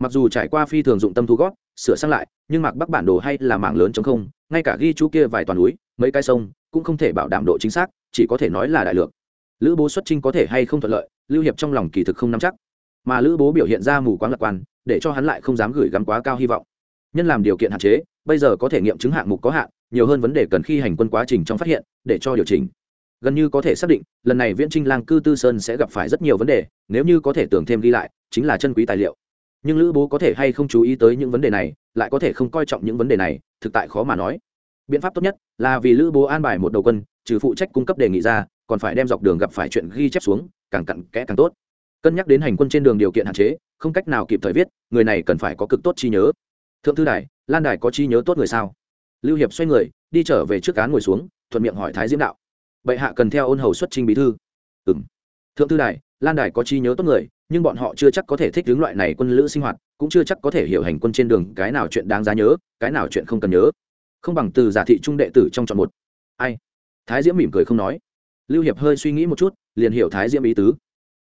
mặc dù trải qua phi thường dụng tâm thu gót, sửa sang lại, nhưng mạc bắc bản đồ hay là mảng lớn chống không, ngay cả ghi chú kia vài toàn núi, mấy cái sông, cũng không thể bảo đảm độ chính xác, chỉ có thể nói là đại lược. Lữ bố xuất trinh có thể hay không thuận lợi, lưu hiệp trong lòng kỳ thực không nắm chắc. Mà lữ bố biểu hiện ra mù quáng lạc quan, để cho hắn lại không dám gửi gắm quá cao hy vọng. Nhân làm điều kiện hạn chế, bây giờ có thể nghiệm chứng hạng mục có hạn, nhiều hơn vấn đề cần khi hành quân quá trình trong phát hiện, để cho điều chỉnh. Gần như có thể xác định, lần này viễn trinh lang cư tư sơn sẽ gặp phải rất nhiều vấn đề, nếu như có thể tưởng thêm ghi lại, chính là chân quý tài liệu nhưng lữ bố có thể hay không chú ý tới những vấn đề này, lại có thể không coi trọng những vấn đề này, thực tại khó mà nói. Biện pháp tốt nhất là vì lữ bố an bài một đầu quân, trừ phụ trách cung cấp đề nghị ra, còn phải đem dọc đường gặp phải chuyện ghi chép xuống, càng cặn kẽ càng tốt. Cân nhắc đến hành quân trên đường điều kiện hạn chế, không cách nào kịp thời viết, người này cần phải có cực tốt trí nhớ. Thượng thư đài, lan đài có trí nhớ tốt người sao? Lưu hiệp xoay người, đi trở về trước cán ngồi xuống, thuận miệng hỏi thái diễm đạo. Bệ hạ cần theo ôn hầu xuất trình bí thư. Ừng thượng thư đài, lan đài có trí nhớ tốt người nhưng bọn họ chưa chắc có thể thích hướng loại này quân lữ sinh hoạt, cũng chưa chắc có thể hiểu hành quân trên đường cái nào chuyện đáng giá nhớ, cái nào chuyện không cần nhớ. Không bằng từ giả thị trung đệ tử trong chọn một. Ai? Thái diễm mỉm cười không nói. Lưu hiệp hơi suy nghĩ một chút, liền hiểu thái diễm ý tứ.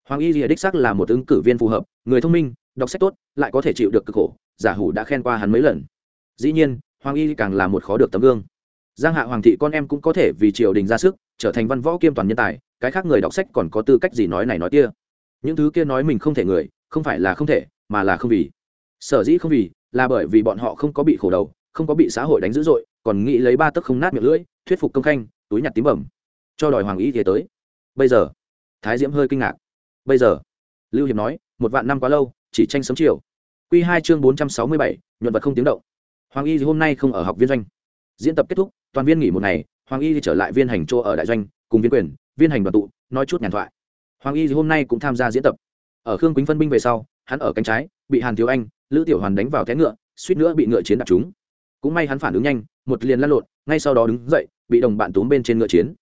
Hoàng y rìa đích sắc là một ứng cử viên phù hợp, người thông minh, đọc sách tốt, lại có thể chịu được cực khổ, giả hủ đã khen qua hắn mấy lần. Dĩ nhiên, hoàng y càng là một khó được tấm gương. Giang hạ hoàng thị con em cũng có thể vì triều đình ra sức, trở thành văn võ kiêm toàn nhân tài, cái khác người đọc sách còn có tư cách gì nói này nói kia những thứ kia nói mình không thể người, không phải là không thể, mà là không vì. Sở dĩ không vì, là bởi vì bọn họ không có bị khổ đầu, không có bị xã hội đánh dữ dội, còn nghĩ lấy ba tấc không nát miệng lưỡi, thuyết phục công khanh, túi nhặt tím bẩm. Cho đòi hoàng y thế tới. Bây giờ, thái diễm hơi kinh ngạc. Bây giờ, lưu hiệp nói, một vạn năm quá lâu, chỉ tranh sớm chiều. Q hai chương bốn trăm sáu mươi bảy, nhuận vật không tiếng động. Hoàng y hôm nay không ở học viên doanh. Diễn tập kết thúc, toàn viên nghỉ một ngày, hoàng y thì trở lại viên hành chỗ ở đại doanh, cùng viên quyền, viên hành đoàn tụ, nói chút nhàn thoại hoàng y hôm nay cũng tham gia diễn tập. Ở khương quýnh phân binh về sau, hắn ở cánh trái, bị hàn thiếu anh, lữ tiểu hoàn đánh vào té ngựa, suýt nữa bị ngựa chiến đạp chúng cũng may hắn phản ứng nhanh, một liền lăn lộn, ngay sau đó đứng dậy, bị đồng bạn túm bên trên ngựa chiến.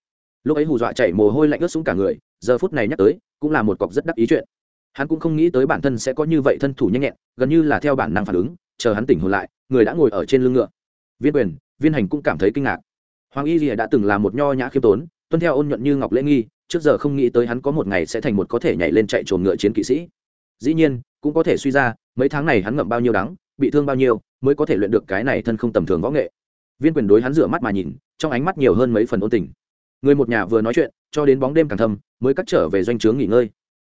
Lúc ấy hù dọa chảy mồ hôi lạnh ướt xuống cả người, giờ phút này nhắc tới, cũng là một cọc rất đắc ý chuyện. Hắn cũng không nghĩ tới bản thân sẽ có như vậy thân thủ nhanh nhẹn, gần như là theo bản năng phản ứng, chờ hắn tỉnh hồn lại, người đã ngồi ở trên lưng ngựa. Viên quyền, viên hành cũng cảm thấy kinh ngạc. Hoàng y lìa đã từng là một nho nhã khiêm tốn tuân theo ôn nhuận như ngọc lễ nghi, trước giờ không nghĩ tới hắn có một ngày sẽ thành một có thể nhảy lên chạy trồn ngựa chiến kỵ sĩ. Dĩ nhiên, cũng có thể suy ra, mấy tháng này hắn ngậm bao nhiêu đắng, bị thương bao nhiêu, mới có thể luyện được cái này thân không tầm thường võ nghệ. Viên quyền đối hắn rửa mắt mà nhìn, trong ánh mắt nhiều hơn mấy phần ôn tình. Người một nhà vừa nói chuyện, cho đến bóng đêm càng thâm, mới cắt trở về doanh trướng nghỉ ngơi.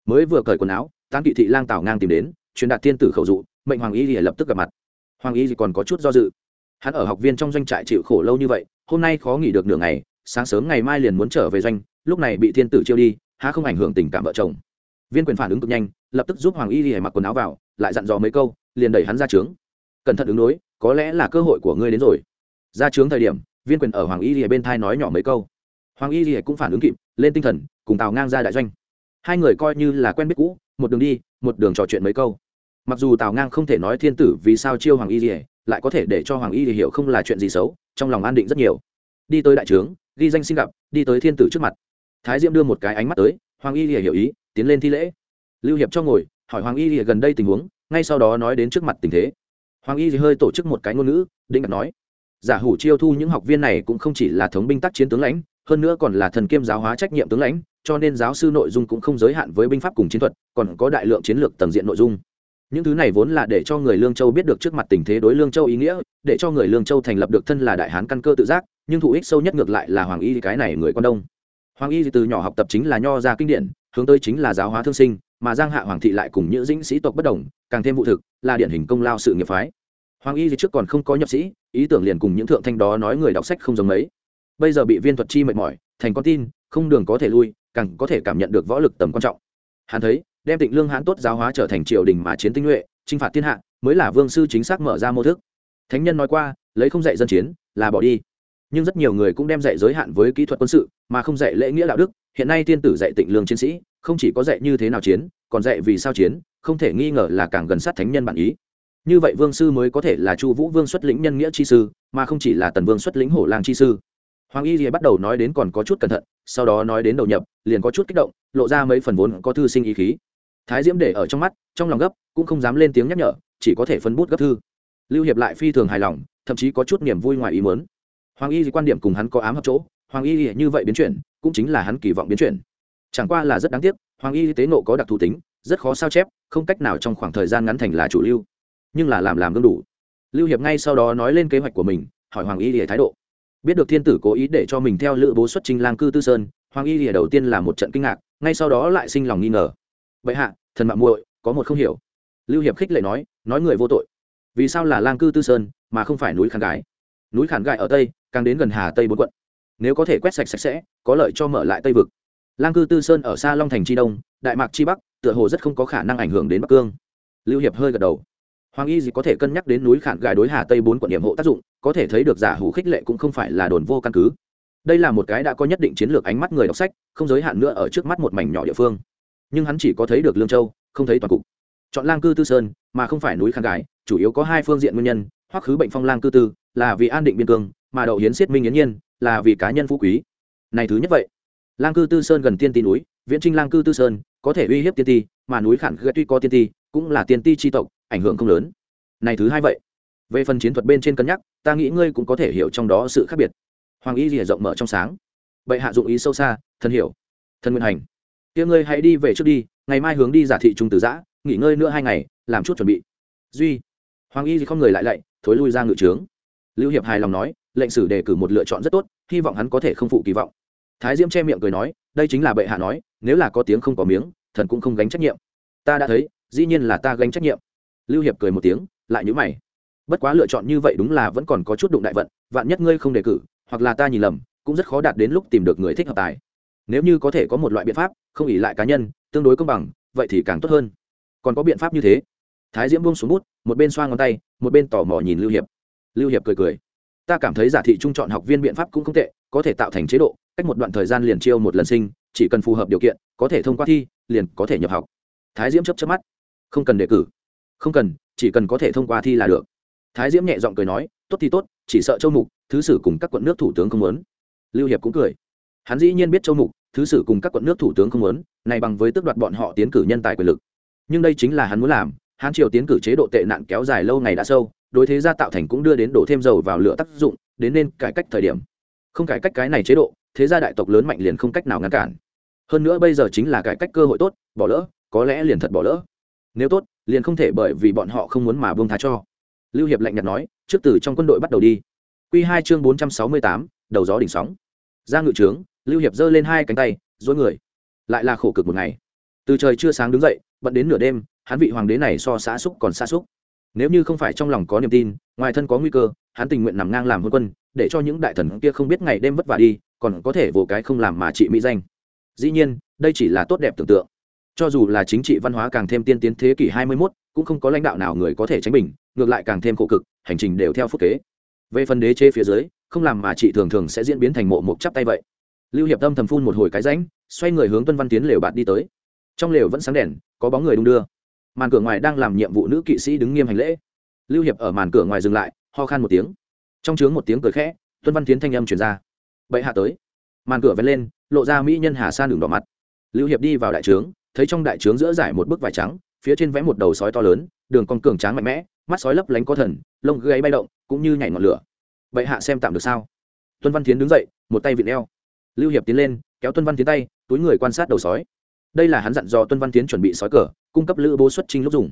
Mới vừa cởi quần áo, tán kỵ thị lang tảo ngang tìm đến, truyền đạt thiên tử khẩu dụ, mệnh hoàng y thì lập tức gặp mặt. Hoàng y thì còn có chút do dự. Hắn ở học viên trong doanh trại chịu khổ lâu như vậy, hôm nay khó nghỉ được nửa ngày sáng sớm ngày mai liền muốn trở về doanh, lúc này bị thiên tử chiêu đi, há không ảnh hưởng tình cảm vợ chồng. Viên quyền phản ứng cực nhanh, lập tức giúp hoàng y hề mặc quần áo vào, lại dặn dò mấy câu, liền đẩy hắn ra trướng. Cẩn thận ứng đối, có lẽ là cơ hội của ngươi đến rồi. Ra trướng thời điểm, viên quyền ở hoàng y hề bên thai nói nhỏ mấy câu. Hoàng y hề cũng phản ứng kịp, lên tinh thần, cùng tào ngang ra đại doanh. Hai người coi như là quen biết cũ, một đường đi, một đường trò chuyện mấy câu. Mặc dù tào ngang không thể nói thiên tử vì sao chiêu hoàng y hề lại có thể để cho hoàng y thì hiểu không là chuyện gì xấu, trong lòng an định rất nhiều. Đi tới đại trướng ghi danh xin gặp, đi tới thiên tử trước mặt. Thái diễm đưa một cái ánh mắt tới, hoàng y lìa hiểu ý, tiến lên thi lễ. Lưu hiệp cho ngồi, hỏi hoàng y lìa gần đây tình huống, ngay sau đó nói đến trước mặt tình thế. Hoàng y thì hơi tổ chức một cái ngôn ngữ, định đặt nói. Giả hủ chiêu thu những học viên này cũng không chỉ là thống binh tác chiến tướng lãnh, hơn nữa còn là thần kiêm giáo hóa trách nhiệm tướng lãnh, cho nên giáo sư nội dung cũng không giới hạn với binh pháp cùng chiến thuật, còn có đại lượng chiến lược tầng diện nội dung. Những thứ này vốn là để cho người lương châu biết được trước mặt tình thế đối lương châu ý nghĩa, để cho người lương châu thành lập được thân là đại hán căn cơ tự giác nhưng thụ ích sâu nhất ngược lại là hoàng y, cái này người con đông. Hoàng y từ nhỏ học tập chính là nho gia kinh điển, hướng tới chính là giáo hóa thương sinh, mà giang hạ hoàng thị lại cùng những dĩnh sĩ tộc bất đồng, càng thêm vụ thực, là điển hình công lao sự nghiệp phái. Hoàng y trước còn không có nhập sĩ, ý tưởng liền cùng những thượng thanh đó nói người đọc sách không giống mấy. Bây giờ bị viên thuật chi mệt mỏi, thành con tin, không đường có thể lui, càng có thể cảm nhận được võ lực tầm quan trọng. Hắn thấy, đem tịnh lương hãn tốt giáo hóa trở thành triều đình mà chiến tinh nhuệ, chinh phạt thiên hạ, mới là vương sư chính xác mở ra mô thức. Thánh nhân nói qua, lấy không dạy dân chiến, là bỏ đi nhưng rất nhiều người cũng đem dạy giới hạn với kỹ thuật quân sự, mà không dạy lễ nghĩa đạo đức. Hiện nay tiên tử dạy tịnh lương chiến sĩ, không chỉ có dạy như thế nào chiến, còn dạy vì sao chiến, không thể nghi ngờ là càng gần sát thánh nhân bản ý. Như vậy vương sư mới có thể là chu vũ vương xuất lĩnh nhân nghĩa chi sư, mà không chỉ là tần vương xuất lĩnh hổ lang chi sư. Hoàng y thì bắt đầu nói đến còn có chút cẩn thận, sau đó nói đến đầu nhập, liền có chút kích động, lộ ra mấy phần vốn có thư sinh ý khí. Thái diễm để ở trong mắt, trong lòng gấp, cũng không dám lên tiếng nhắc nhở, chỉ có thể phân bút gấp thư. Lưu hiệp lại phi thường hài lòng, thậm chí có chút niềm vui ngoài ý muốn hoàng y thì quan điểm cùng hắn có ám hợp chỗ, hoàng y như vậy biến chuyển, cũng chính là hắn kỳ vọng biến chuyển. Chẳng qua là rất đáng tiếc, hoàng y tế nộ có đặc thù tính, rất khó sao chép, không cách nào trong khoảng thời gian ngắn thành là chủ lưu. Nhưng là làm làm gương đủ. Lưu hiệp ngay sau đó nói lên kế hoạch của mình, hỏi hoàng y lìa thái độ. Biết được thiên tử cố ý để cho mình theo lữ bố xuất trình lang cư tư sơn, hoàng y lìa đầu tiên là một trận kinh ngạc, ngay sau đó lại sinh lòng nghi ngờ. Vậy hạ, thần mạng muội, có một không hiểu. Lưu hiệp khích lệ nói nói người vô tội. Vì sao là lang cư tư sơn, mà không phải núi khán gái? Núi khản gại ở tây, càng đến gần hà tây bốn quận. Nếu có thể quét sạch sạch sẽ, có lợi cho mở lại tây vực. Lang cư tư sơn ở xa long thành chi đông, đại mạc chi bắc, tựa hồ rất không có khả năng ảnh hưởng đến bắc cương. Lưu hiệp hơi gật đầu. Hoàng y gì có thể cân nhắc đến núi khản gài đối hà tây bốn quận điểm hộ tác dụng, có thể thấy được giả hủ khích lệ cũng không phải là đồn vô căn cứ. Đây là một cái đã có nhất định chiến lược ánh mắt người đọc sách, không giới hạn nữa ở trước mắt một mảnh nhỏ địa phương. Nhưng hắn chỉ có thấy được lương châu, không thấy toàn cục. Chọn lang cư tư sơn, mà không phải núi khang gái chủ yếu có hai phương diện nguyên nhân hoặc khứ bệnh phong lang cư tư là vì an định biên cương, mà đậu hiến siết minh yến nhiên, là vì cá nhân phú quý. Này thứ nhất vậy. Lang cư tư sơn gần tiên ti núi, viễn trinh lang cư tư sơn, có thể uy hiếp tiên ti, mà núi khản ghét tuy có tiên ti, cũng là tiên ti tri tộc, ảnh hưởng không lớn. Này thứ hai vậy. Về phần chiến thuật bên trên cân nhắc, ta nghĩ ngươi cũng có thể hiểu trong đó sự khác biệt. Hoàng y rìa rộng mở trong sáng. Bệ hạ dụng ý sâu xa, thân hiểu. Thân nguyện hành. Kia ngươi hãy đi về trước đi, ngày mai hướng đi giả thị trung tử giã, nghỉ ngơi nữa hai ngày, làm chút chuẩn bị. Duy. Hoàng y không người lại lạy, thối lui ra ngự trướng lưu hiệp hài lòng nói, lệnh sử đề cử một lựa chọn rất tốt, hy vọng hắn có thể không phụ kỳ vọng. Thái diễm che miệng cười nói, đây chính là bệ hạ nói, nếu là có tiếng không có miếng, thần cũng không gánh trách nhiệm. Ta đã thấy, dĩ nhiên là ta gánh trách nhiệm. Lưu hiệp cười một tiếng, lại nhữ mày. Bất quá lựa chọn như vậy đúng là vẫn còn có chút đụng đại vận, vạn nhất ngươi không đề cử, hoặc là ta nhìn lầm, cũng rất khó đạt đến lúc tìm được người thích hợp tài. Nếu như có thể có một loại biện pháp, không ỉ lại cá nhân, tương đối công bằng, vậy thì càng tốt hơn. Còn có biện pháp như thế. Thái diễm buông xuống bút, một bên xoa ngón tay, một bên tò mò nhìn lưu hiệp lưu hiệp cười cười. Ta cảm thấy giả thị trung chọn học viên biện pháp cũng không tệ, có thể tạo thành chế độ, cách một đoạn thời gian liền chiêu một lần sinh, chỉ cần phù hợp điều kiện, có thể thông qua thi, liền có thể nhập học. Thái diễm chấp chấp mắt. Không cần đề cử. Không cần, chỉ cần có thể thông qua thi là được. Thái diễm nhẹ giọng cười nói, tốt thì tốt, chỉ sợ châu mục, thứ sử cùng các quận nước thủ tướng không muốn. Lưu hiệp cũng cười. Hắn dĩ nhiên biết châu mục, thứ sử cùng các quận nước thủ tướng không muốn, này bằng với tước đoạt bọn họ tiến cử nhân tài quyền lực. Nhưng đây chính là hắn muốn làm hán triều tiến cử chế độ tệ nạn kéo dài lâu ngày đã sâu đối thế gia tạo thành cũng đưa đến đổ thêm dầu vào lửa tác dụng, đến nên cải cách thời điểm. Không cải cách cái này chế độ, thế gia đại tộc lớn mạnh liền không cách nào ngăn cản. Hơn nữa bây giờ chính là cải cách cơ hội tốt, bỏ lỡ, có lẽ liền thật bỏ lỡ. Nếu tốt, liền không thể bởi vì bọn họ không muốn mà buông tha cho. Lưu hiệp lạnh nhạt nói, trước từ trong quân đội bắt đầu đi. Quy hai chương bốn trăm sáu mươi tám, đầu gió đỉnh sóng. Ra ngự trướng, lưu hiệp giơ lên hai cánh tay dối người. Lại là khổ cực một ngày. Từ trời chưa sáng đứng dậy, bận đến nửa đêm, hắn vị hoàng đế này so xã xúc còn xa xúc nếu như không phải trong lòng có niềm tin ngoài thân có nguy cơ hắn tình nguyện nằm ngang làm hôn quân để cho những đại thần kia không biết ngày đêm vất vả đi còn có thể vồ cái không làm mà trị mỹ danh. Dĩ nhiên đây chỉ là tốt đẹp tưởng tượng. Cho dù là chính trị văn hóa càng thêm tiên tiến thế kỷ 21, cũng không có lãnh đạo nào người có thể tránh mình, ngược lại càng thêm khổ cực hành trình đều theo phúc kế. Về phần đế chế phía dưới không làm mà chị thường thường sẽ diễn biến thành mộ mục chắp tay vậy. Lưu hiệp tâm thầm phun một hồi cái rãnh xoay người hướng tuân văn tiến lều bạt đi tới. Trong lều vẫn sáng đèn có bóng người đung đưa màn cửa ngoài đang làm nhiệm vụ nữ kỵ sĩ đứng nghiêm hành lễ. Lưu hiệp ở màn cửa ngoài dừng lại, ho khan một tiếng. Trong trướng một tiếng cười khẽ, tuân văn tiến thanh âm truyền ra. Bậy hạ tới. Màn cửa vén lên, lộ ra mỹ nhân hà san đường đỏ mặt. Lưu hiệp đi vào đại trướng, thấy trong đại trướng giữa giải một bức vải trắng, phía trên vẽ một đầu sói to lớn, đường con cường tráng mạnh mẽ, mắt sói lấp lánh có thần, lông gáy bay động, cũng như nhảy ngọn lửa. Bậy hạ xem tạm được sao? Tuân văn tiến đứng dậy, một tay vịn eo. Lưu hiệp tiến lên, kéo tuân văn tiến tay, túi người quan sát đầu sói. Đây là hắn dặn dò tuân văn tiến chuẩn bị sói cờ cung cấp lữ bố xuất trình lúc dùng.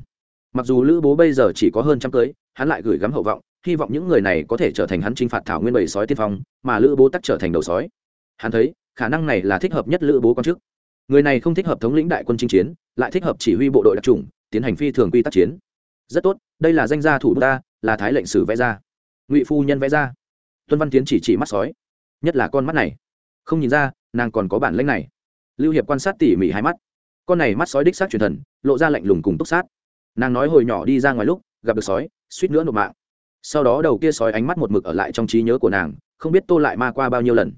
Mặc dù lữ bố bây giờ chỉ có hơn trăm cưới, hắn lại gửi gắm hậu vọng, hy vọng những người này có thể trở thành hắn t r i n h phạt thảo nguyên bầy sói tiên phong, mà lữ bố tắc trở thành đầu sói. Hắn thấy, khả năng này là thích hợp nhất lữ bố quan chức. Người này không thích hợp thống lĩnh đại quân chinh chiến, lại thích hợp chỉ huy bộ đội đặc trùng tiến hành phi thường quy tắc chiến. Rất tốt, đây là danh gia thủ ta, là thái lệnh sử vẽ ra. Ngụy phu nhân vẽ ra. Tuân văn tiến chỉ chỉ mắt sói. Nhất là con mắt này. Không nhìn ra, nàng còn có bản lãnh này. Lưu hiệp quan sát tỉ mỉ hai mắt con này mắt sói đích xác truyền thần, lộ ra lạnh lùng cùng túc sát. Nàng nói hồi nhỏ đi ra ngoài lúc, gặp được sói, suýt nữa nộp mạng. Sau đó đầu kia sói ánh mắt một mực ở lại trong trí nhớ của nàng, không biết tô lại ma qua bao nhiêu lần.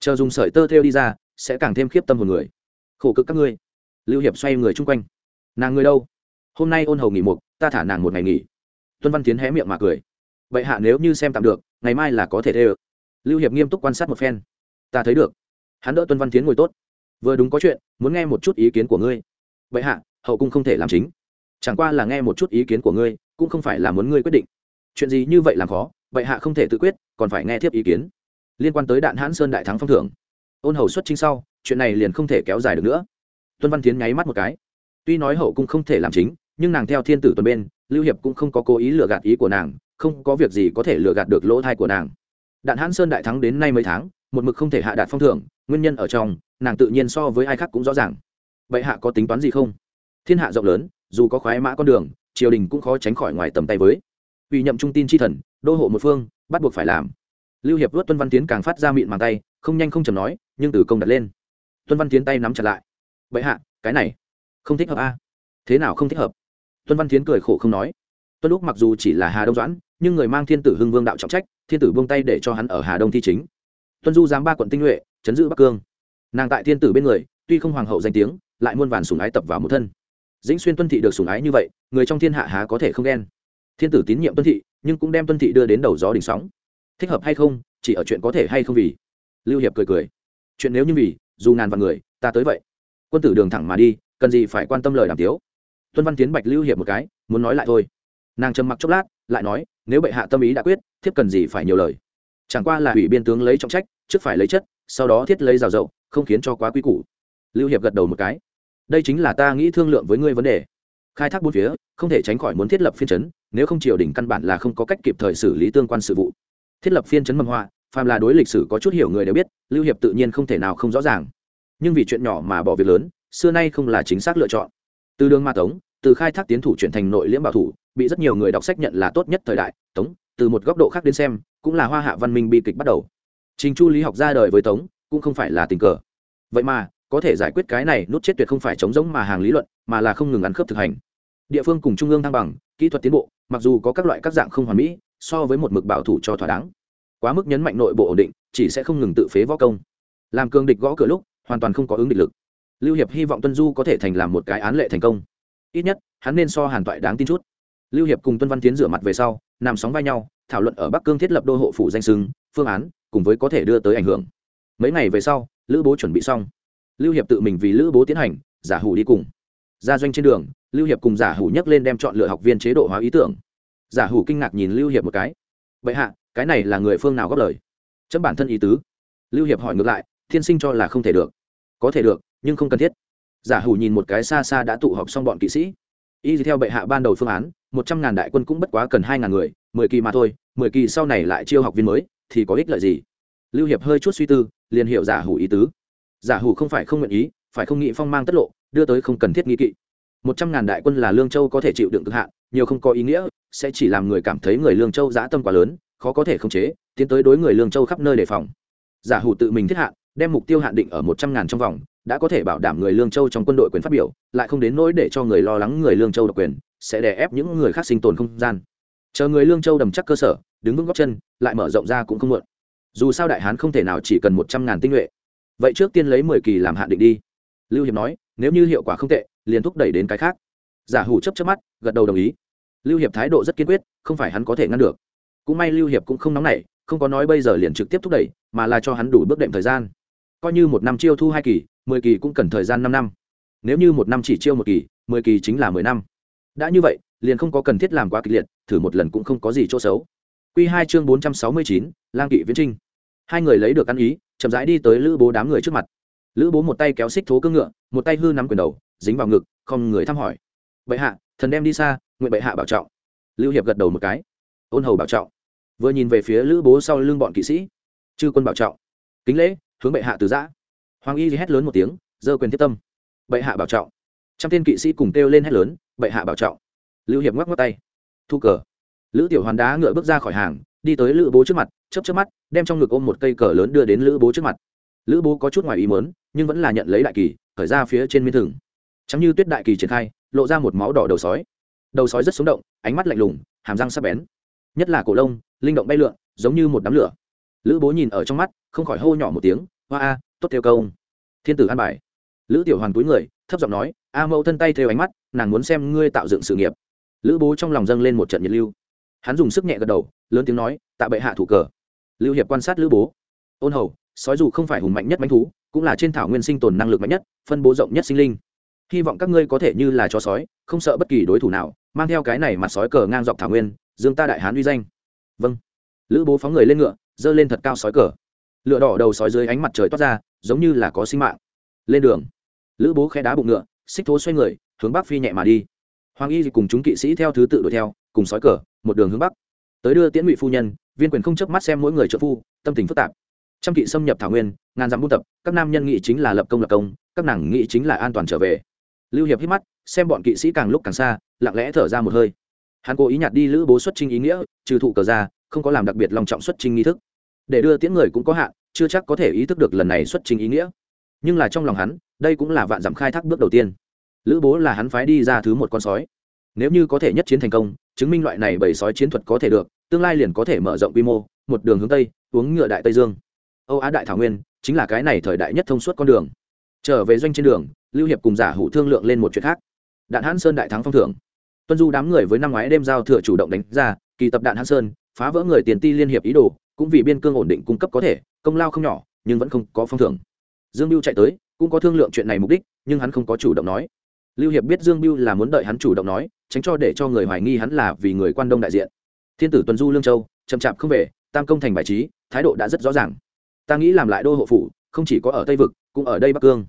Chờ dùng sợi tơ theo đi ra, sẽ càng thêm khiếp tâm hồn người. Khổ cực các ngươi. Lưu hiệp xoay người chung quanh. Nàng người đâu? Hôm nay ôn hầu nghỉ một ta thả nàng một ngày nghỉ. Tuân văn tiến hé miệng mà cười. Vậy hạ nếu như xem tạm được, ngày mai là có thể thê ơ. Lưu hiệp nghiêm túc quan sát một phen. Ta thấy được. Hắn đỡ tuân văn tiến ngồi tốt vừa đúng có chuyện, muốn nghe một chút ý kiến của ngươi. Vậy hạ, hậu cung không thể làm chính. Chẳng qua là nghe một chút ý kiến của ngươi, cũng không phải là muốn ngươi quyết định. Chuyện gì như vậy làm khó, vậy hạ không thể tự quyết, còn phải nghe thiếp ý kiến. Liên quan tới đạn hãn sơn đại thắng phong thưởng. Ôn hầu xuất chính sau, chuyện này liền không thể kéo dài được nữa. Tuân văn tiến nháy mắt một cái. Tuy nói hậu cung không thể làm chính, nhưng nàng theo thiên tử tuần bên, lưu hiệp cũng không có cố ý lừa gạt ý của nàng, không có việc gì có thể lừa gạt được lỗ thai của nàng. Đạn hãn sơn đại thắng đến nay mấy tháng, một mực không thể hạ đạt phong thưởng nguyên nhân ở trong, nàng tự nhiên so với ai khác cũng rõ ràng. Vậy hạ có tính toán gì không? Thiên hạ rộng lớn, dù có khoái mã con đường, triều đình cũng khó tránh khỏi ngoài tầm tay với. Vì nhậm trung tin chi thần, đô hộ một phương, bắt buộc phải làm. Lưu hiệp vớt tuân văn tiến càng phát ra mịn màng tay, không nhanh không chầm nói, nhưng từ công đặt lên. Tuân văn tiến tay nắm chặt lại. Vậy hạ, cái này, không thích hợp a. Thế nào không thích hợp? Tuân văn tiến cười khổ không nói. Tuân lúc mặc dù chỉ là hà đông doãn, nhưng người mang thiên tử hưng vương đạo trọng trách, thiên tử buông tay để cho hắn ở hà đông thi chính. Tuân du giám ba quận tinh nhuệ chấn giữ bắc cương nàng tại thiên tử bên người tuy không hoàng hậu danh tiếng lại muôn vàn sùng ái tập vào một thân dĩnh xuyên tuân thị được sùng ái như vậy người trong thiên hạ há có thể không ghen thiên tử tín nhiệm tuân thị nhưng cũng đem tuân thị đưa đến đầu gió đỉnh sóng thích hợp hay không chỉ ở chuyện có thể hay không vì lưu hiệp cười cười chuyện nếu như vì dù ngàn vạn người ta tới vậy quân tử đường thẳng mà đi cần gì phải quan tâm lời đàm tiếu tuân văn tiến bạch lưu hiệp một cái muốn nói lại thôi nàng trầm mặc chốc lát lại nói nếu bệ hạ tâm ý đã quyết thiếp cần gì phải nhiều lời chẳng qua là ủy biên tướng lấy trọng trách trước phải lấy chất sau đó thiết lấy rào rậu, không khiến cho quá quý củ. Lưu hiệp gật đầu một cái. Đây chính là ta nghĩ thương lượng với ngươi vấn đề. Khai thác bốn phía không thể tránh khỏi muốn thiết lập phiên chấn nếu không triều đình căn bản là không có cách kịp thời xử lý tương quan sự vụ. Thiết lập phiên chấn mầm họa phàm là đối lịch sử có chút hiểu người đều biết lưu hiệp tự nhiên không thể nào không rõ ràng. Nhưng vì chuyện nhỏ mà bỏ việc lớn xưa nay không là chính xác lựa chọn. Từ đường ma tống từ khai thác tiến thủ chuyển thành nội liễm bảo thủ bị rất nhiều người đọc sách nhận là tốt nhất thời đại. Tống từ một góc độ khác đến xem cũng là hoa hạ văn minh bi kịch bắt đầu trình chu lý học ra đời với tống, cũng không phải là tình cờ. Vậy mà, có thể giải quyết cái này nút chết tuyệt không phải chống giống mà hàng lý luận, mà là không ngừng ăn khớp thực hành. Địa phương cùng trung ương thăng bằng, kỹ thuật tiến bộ, mặc dù có các loại các dạng không hoàn mỹ, so với một mực bảo thủ cho thỏa đáng. Quá mức nhấn mạnh nội bộ ổn định, chỉ sẽ không ngừng tự phế võ công. Làm cường địch gõ cửa lúc, hoàn toàn không có ứng địch lực. Lưu hiệp hy vọng tuân du có thể thành làm một cái án lệ thành công. Ít nhất, hắn nên so hàn toại đáng tin chút. Lưu hiệp cùng tuân văn tiến rửa mặt về sau, nằm sóng vai nhau, thảo luận ở bắc cương thiết lập đô hộ phủ danh sưng phương án cùng với có thể đưa tới ảnh hưởng. Mấy ngày về sau, lữ bố chuẩn bị xong. Lưu hiệp tự mình vì lữ bố tiến hành, giả hủ đi cùng. Ra doanh trên đường, lưu hiệp cùng giả hủ nhấc lên đem chọn lựa học viên chế độ hóa ý tưởng. Giả hủ kinh ngạc nhìn lưu hiệp một cái. Vậy hạ, cái này là người phương nào góp lời? Chấm bản thân ý tứ. Lưu hiệp hỏi ngược lại, thiên sinh cho là không thể được. Có thể được, nhưng không cần thiết. Giả hủ nhìn một cái xa xa đã tụ họp xong bọn kỵ sĩ. Y theo bệ hạ ban đầu phương án, một trăm ngàn đại quân cũng bất quá cần hai ngàn người, mười kỳ mà thôi, mười kỳ sau này lại chiêu học viên mới thì có ích lợi gì? Lưu hiệp hơi chút suy tư, liền hiểu giả hủ ý tứ. Giả hủ không phải không nguyện ý, phải không nghĩ phong mang tất lộ, đưa tới không cần thiết nghi kỵ. Một trăm ngàn đại quân là lương châu có thể chịu đựng cực hạn, nhiều không có ý nghĩa, sẽ chỉ làm người cảm thấy người lương châu giã tâm quá lớn, khó có thể khống chế, tiến tới đối người lương châu khắp nơi đề phòng. Giả hủ tự mình thiết hạn, đem mục tiêu hạn định ở một trăm ngàn trong vòng, đã có thể bảo đảm người lương châu trong quân đội quyền phát biểu, lại không đến nỗi để cho người lo lắng người lương châu độc quyền, sẽ đè ép những người khác sinh tồn không gian. Chờ người lương châu đầm chắc cơ sở đứng vững góc chân, lại mở rộng ra cũng không muộn. Dù sao đại hán không thể nào chỉ cần một trăm ngàn tinh nhuệ. Vậy trước tiên lấy mười kỳ làm hạn định đi. Lưu hiệp nói, nếu như hiệu quả không tệ, liền thúc đẩy đến cái khác. Giả hủ chấp chấp mắt, gật đầu đồng ý. Lưu hiệp thái độ rất kiên quyết, không phải hắn có thể ngăn được. Cũng may lưu hiệp cũng không nóng nảy, không có nói bây giờ liền trực tiếp thúc đẩy, mà là cho hắn đủ bước đệm thời gian. Coi như một năm chiêu thu hai kỳ, mười kỳ cũng cần thời gian năm năm. Nếu như một năm chỉ chiêu một kỳ, mười kỳ chính là mười năm. Đã như vậy, liền không có cần thiết làm quá kịch liệt, thử một lần cũng không có gì chỗ xấu q hai chương bốn trăm sáu mươi chín, lang kỵ viễn trinh. Hai người lấy được ăn ý, chậm rãi đi tới lữ bố đám người trước mặt. Lữ bố một tay kéo xích thố cưỡng ngựa, một tay hư nắm quyền đầu, dính vào ngực, không người thăm hỏi. Bệ hạ, thần đem đi xa, nguyện bệ hạ bảo trọng. Lưu hiệp gật đầu một cái. Ôn hầu bảo trọng. Vừa nhìn về phía lữ bố sau lưng bọn kỵ sĩ. Chư quân bảo trọng. Kính lễ, hướng bệ hạ từ giã. Hoàng y hét lớn một tiếng, giơ quyền tiếp tâm. Bệ hạ bảo trọng. Trăm tên kỵ sĩ cùng kêu lên hét lớn, bệ hạ bảo trọng. Lưu hiệp ngoắc ngoắc tay. Thu cờ lữ tiểu hoàn đá ngựa bước ra khỏi hàng, đi tới lữ bố trước mặt chấp chấp mắt, đem trong ngực ôm một cây cờ lớn đưa đến lữ bố trước mặt. Lữ bố có chút ngoài ý mớn nhưng vẫn là nhận lấy đại kỳ, khởi ra phía trên miên thừng. Chắm như tuyết đại kỳ triển khai, lộ ra một máu đỏ đầu sói. Đầu sói rất sống động, ánh mắt lạnh lùng, hàm răng sắp bén. Nhất là cổ lông, linh động bay lượn, giống như một đám lửa. Lữ bố nhìn ở trong mắt, không khỏi hô nhỏ một tiếng, hoa a, tốt theo câu. Thiên tử an bài. Lữ tiểu hoàn túi người, thấp giọng nói, a mẫu thân tay theo ánh mắt, nàng muốn xem ngươi tạo dựng sự nghiệp. Lữ bố trong lòng dâng lên một trận nhiệt lưu hắn dùng sức nhẹ gật đầu, lớn tiếng nói, tạ bệ hạ thủ cờ. Lưu hiệp quan sát lữ bố. Ôn hầu, sói dù không phải hùng mạnh nhất bánh thú, cũng là trên thảo nguyên sinh tồn năng lực mạnh nhất, phân bố rộng nhất sinh linh. Hy vọng các ngươi có thể như là chó sói, không sợ bất kỳ đối thủ nào, mang theo cái này mặt sói cờ ngang dọc thảo nguyên, dương ta đại hán uy danh. Vâng. Lữ bố phóng người lên ngựa, giơ lên thật cao sói cờ. Lựa đỏ đầu sói dưới ánh mặt trời toát ra, giống như là có sinh mạng. Lên đường. Lữ bố khe đá bụng ngựa, xích thố xoay người, hướng bắc phi nhẹ mà đi. Hoàng y cùng chúng kỵ sĩ theo thứ tự đuổi theo, cùng sói cờ một đường hướng bắc. Tới đưa tiễn ngụy phu nhân, viên quyền không chớp mắt xem mỗi người trợ phu, tâm tình phức tạp. Trăm kỵ xâm nhập thảo nguyên, ngàn dặm buôn tập, các nam nhân nghị chính là lập công lập công, các nàng nghị chính là an toàn trở về. Lưu hiệp hít mắt, xem bọn kỵ sĩ càng lúc càng xa, lặng lẽ thở ra một hơi. Hắn cố ý nhạt đi lữ bố xuất trinh ý nghĩa, trừ thụ cờ ra, không có làm đặc biệt lòng trọng xuất trinh nghi thức. Để đưa tiễn người cũng có hạn, chưa chắc có thể ý thức được lần này xuất trình ý nghĩa. Nhưng là trong lòng hắn, đây cũng là vạn dặm khai thác bước đầu tiên. Lữ bố là hắn phái đi ra thứ một con sói. Nếu như có thể nhất chiến thành công chứng minh loại này bầy sói chiến thuật có thể được, tương lai liền có thể mở rộng quy mô, một đường hướng tây, uống ngựa đại tây dương. Âu á đại thảo nguyên chính là cái này thời đại nhất thông suốt con đường. Trở về doanh trên đường, lưu hiệp cùng giả hủ thương lượng lên một chuyện khác. Đạn hãn sơn đại thắng phong thưởng. Tuân du đám người với năm ngoái đêm giao thừa chủ động đánh ra, kỳ tập đạn hãn sơn, phá vỡ người tiền ti liên hiệp ý đồ, cũng vì biên cương ổn định cung cấp có thể, công lao không nhỏ, nhưng vẫn không có phong thưởng. Dương lưu chạy tới, cũng có thương lượng chuyện này mục đích, nhưng hắn không có chủ động nói lưu hiệp biết dương biêu là muốn đợi hắn chủ động nói, tránh cho để cho người hoài nghi hắn là vì người quan đông đại diện. Thiên tử tuần du lương châu, chậm chạp không về, tam công thành bài trí, thái độ đã rất rõ ràng. Ta nghĩ làm lại đô hộ phủ, không chỉ có ở tây vực, cũng ở đây bắc cương.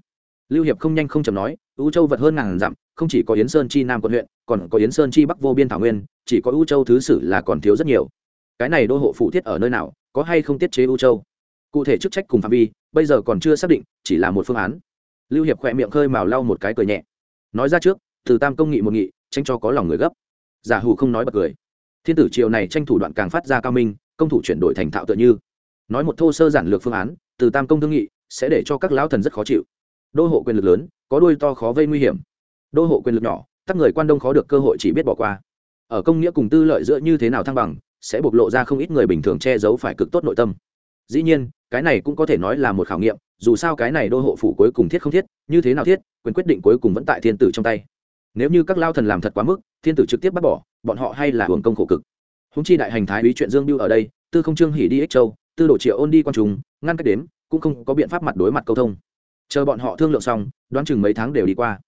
Lưu hiệp không nhanh không chậm nói ưu châu vật hơn ngàn dặm, không chỉ có yến sơn chi nam quận huyện, còn có yến sơn chi bắc vô biên thảo nguyên, chỉ có ưu châu thứ sử là còn thiếu rất nhiều. Cái này đô hộ phủ thiết ở nơi nào, có hay không tiết chế ưu châu? Cụ thể chức trách cùng phạm vi, bây giờ còn chưa xác định, chỉ là một phương án. Lưu hiệp khỏe miệng khơi mào lau một cái cười nhẹ nói ra trước, từ tam công nghị một nghị tranh cho có lòng người gấp. Giả hủ không nói bật cười. Thiên tử triều này tranh thủ đoạn càng phát ra cao minh, công thủ chuyển đổi thành thạo tựa như. Nói một thô sơ giản lược phương án, từ tam công thương nghị, sẽ để cho các lão thần rất khó chịu. Đô hộ quyền lực lớn, có đôi to khó vây nguy hiểm. Đô hộ quyền lực nhỏ, các người quan đông khó được cơ hội chỉ biết bỏ qua. Ở công nghĩa cùng tư lợi giữa như thế nào thăng bằng, sẽ bộc lộ ra không ít người bình thường che giấu phải cực tốt nội tâm. Dĩ nhiên cái này cũng có thể nói là một khảo nghiệm, dù sao cái này đô hộ phủ cuối cùng thiết không thiết, như thế nào thiết, quyền quyết định cuối cùng vẫn tại thiên tử trong tay. Nếu như các lao thần làm thật quá mức, thiên tử trực tiếp bắt bỏ, bọn họ hay là hưởng công khổ cực. Húng chi đại hành thái úy chuyện dương biêu ở đây, tư không trương hỉ đi ích châu, tư đồ triệu ôn đi quan trùng ngăn cách đếm, cũng không có biện pháp mặt đối mặt câu thông. Chờ bọn họ thương lượng xong, đoán chừng mấy tháng đều đi qua.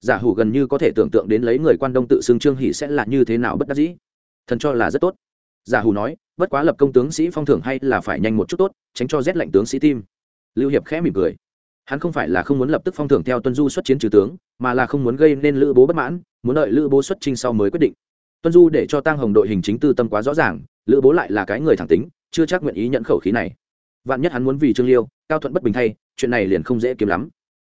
Giả hủ gần như có thể tưởng tượng đến lấy người quan đông tự xưng trương hỉ sẽ là như thế nào bất đắc dĩ. Thần cho là rất tốt giả Hù nói, bất quá lập công tướng sĩ phong thưởng hay là phải nhanh một chút tốt, tránh cho rét lạnh tướng sĩ tim. Lưu hiệp khẽ mỉm cười. Hắn không phải là không muốn lập tức phong thưởng theo tuân du xuất chiến trừ tướng, mà là không muốn gây nên lữ bố bất mãn, muốn đợi lữ bố xuất trinh sau mới quyết định. Tuân du để cho tăng hồng đội hình chính tư tâm quá rõ ràng, lữ bố lại là cái người thẳng tính, chưa chắc nguyện ý nhận khẩu khí này. Vạn nhất hắn muốn vì trương liêu, cao thuận bất bình thay, chuyện này liền không dễ kiếm lắm.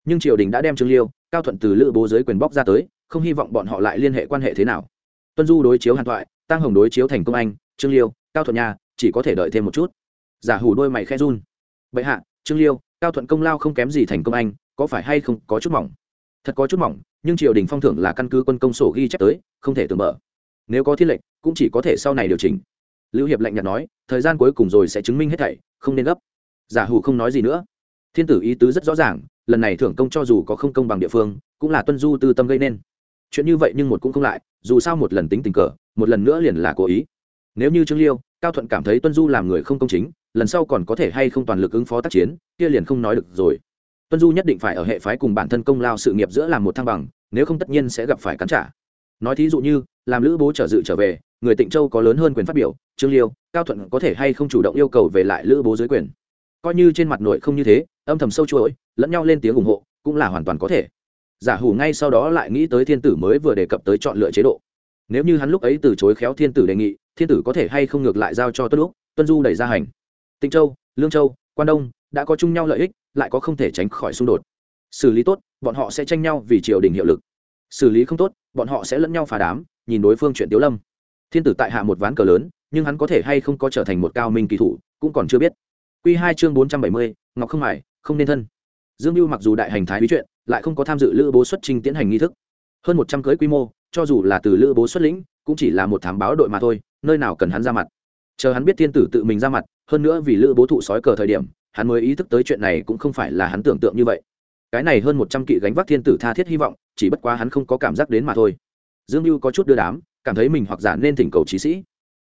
Nhưng triều đình đã đem trương liêu, cao thuận từ lữ bố dưới quyền bóc ra tới, không hy vọng bọn họ lại liên hệ quan hệ thế nào. Tuân du đối chiếu hàn thoại tăng hồng đối chiếu thành công anh trương liêu, cao thuận nhà chỉ có thể đợi thêm một chút. Giả hủ đôi mày khe run. Bệ hạ, trương liêu, cao thuận công lao không kém gì thành công anh, có phải hay không có chút mỏng? Thật có chút mỏng, nhưng triều đình phong thưởng là căn cứ quân công sổ ghi chép tới, không thể tưởng mở. Nếu có thiết lệnh, cũng chỉ có thể sau này điều chỉnh. Lưu hiệp lạnh nhạt nói, thời gian cuối cùng rồi sẽ chứng minh hết thảy, không nên gấp. Giả hủ không nói gì nữa. Thiên tử ý tứ rất rõ ràng, lần này thưởng công cho dù có không công bằng địa phương, cũng là tuân du tư tâm gây nên. Chuyện như vậy nhưng một cũng không lại, dù sao một lần tính tình cờ, một lần nữa liền là cố ý nếu như trương liêu, cao thuận cảm thấy tuân du làm người không công chính, lần sau còn có thể hay không toàn lực ứng phó tác chiến, kia liền không nói được rồi. Tuân du nhất định phải ở hệ phái cùng bản thân công lao sự nghiệp giữa làm một thăng bằng, nếu không tất nhiên sẽ gặp phải cắn trả nói thí dụ như, làm lữ bố trở dự trở về, người tịnh châu có lớn hơn quyền phát biểu, trương liêu, cao thuận có thể hay không chủ động yêu cầu về lại lữ bố dưới quyền. Coi như trên mặt nội không như thế, âm thầm sâu chuỗi, lẫn nhau lên tiếng ủng hộ, cũng là hoàn toàn có thể. Giả hủ ngay sau đó lại nghĩ tới thiên tử mới vừa đề cập tới chọn lựa chế độ. Nếu như hắn lúc ấy từ chối khéo thiên tử đề nghị thiên tử có thể hay không ngược lại giao cho tuân lúc tuân du đẩy ra hành. Tịnh châu, lương châu, quan đông đã có chung nhau lợi ích, lại có không thể tránh khỏi xung đột. Xử lý tốt, bọn họ sẽ tranh nhau vì triều đình hiệu lực. Xử lý không tốt, bọn họ sẽ lẫn nhau phá đám, nhìn đối phương chuyện tiếu lâm. Thiên tử tại hạ một ván cờ lớn, nhưng hắn có thể hay không có trở thành một cao minh kỳ thủ, cũng còn chưa biết. Q hai chương bốn trăm bảy mươi, ngọc không Hải không nên thân. Dương mưu mặc dù đại hành thái bí chuyện, lại không có tham dự lữ bố xuất trình tiến hành nghi thức. Hơn một trăm cưới quy mô, cho dù là từ lữ bố xuất lĩnh, cũng chỉ là một thám báo đội mà thôi nơi nào cần hắn ra mặt. Chờ hắn biết thiên tử tự mình ra mặt, hơn nữa vì lữ bố thụ sói cờ thời điểm, hắn mới ý thức tới chuyện này cũng không phải là hắn tưởng tượng như vậy. Cái này hơn một trăm kỵ gánh vác thiên tử tha thiết hy vọng, chỉ bất quá hắn không có cảm giác đến mà thôi. Dương mưu có chút đưa đám, cảm thấy mình hoặc giả nên thỉnh cầu trí sĩ.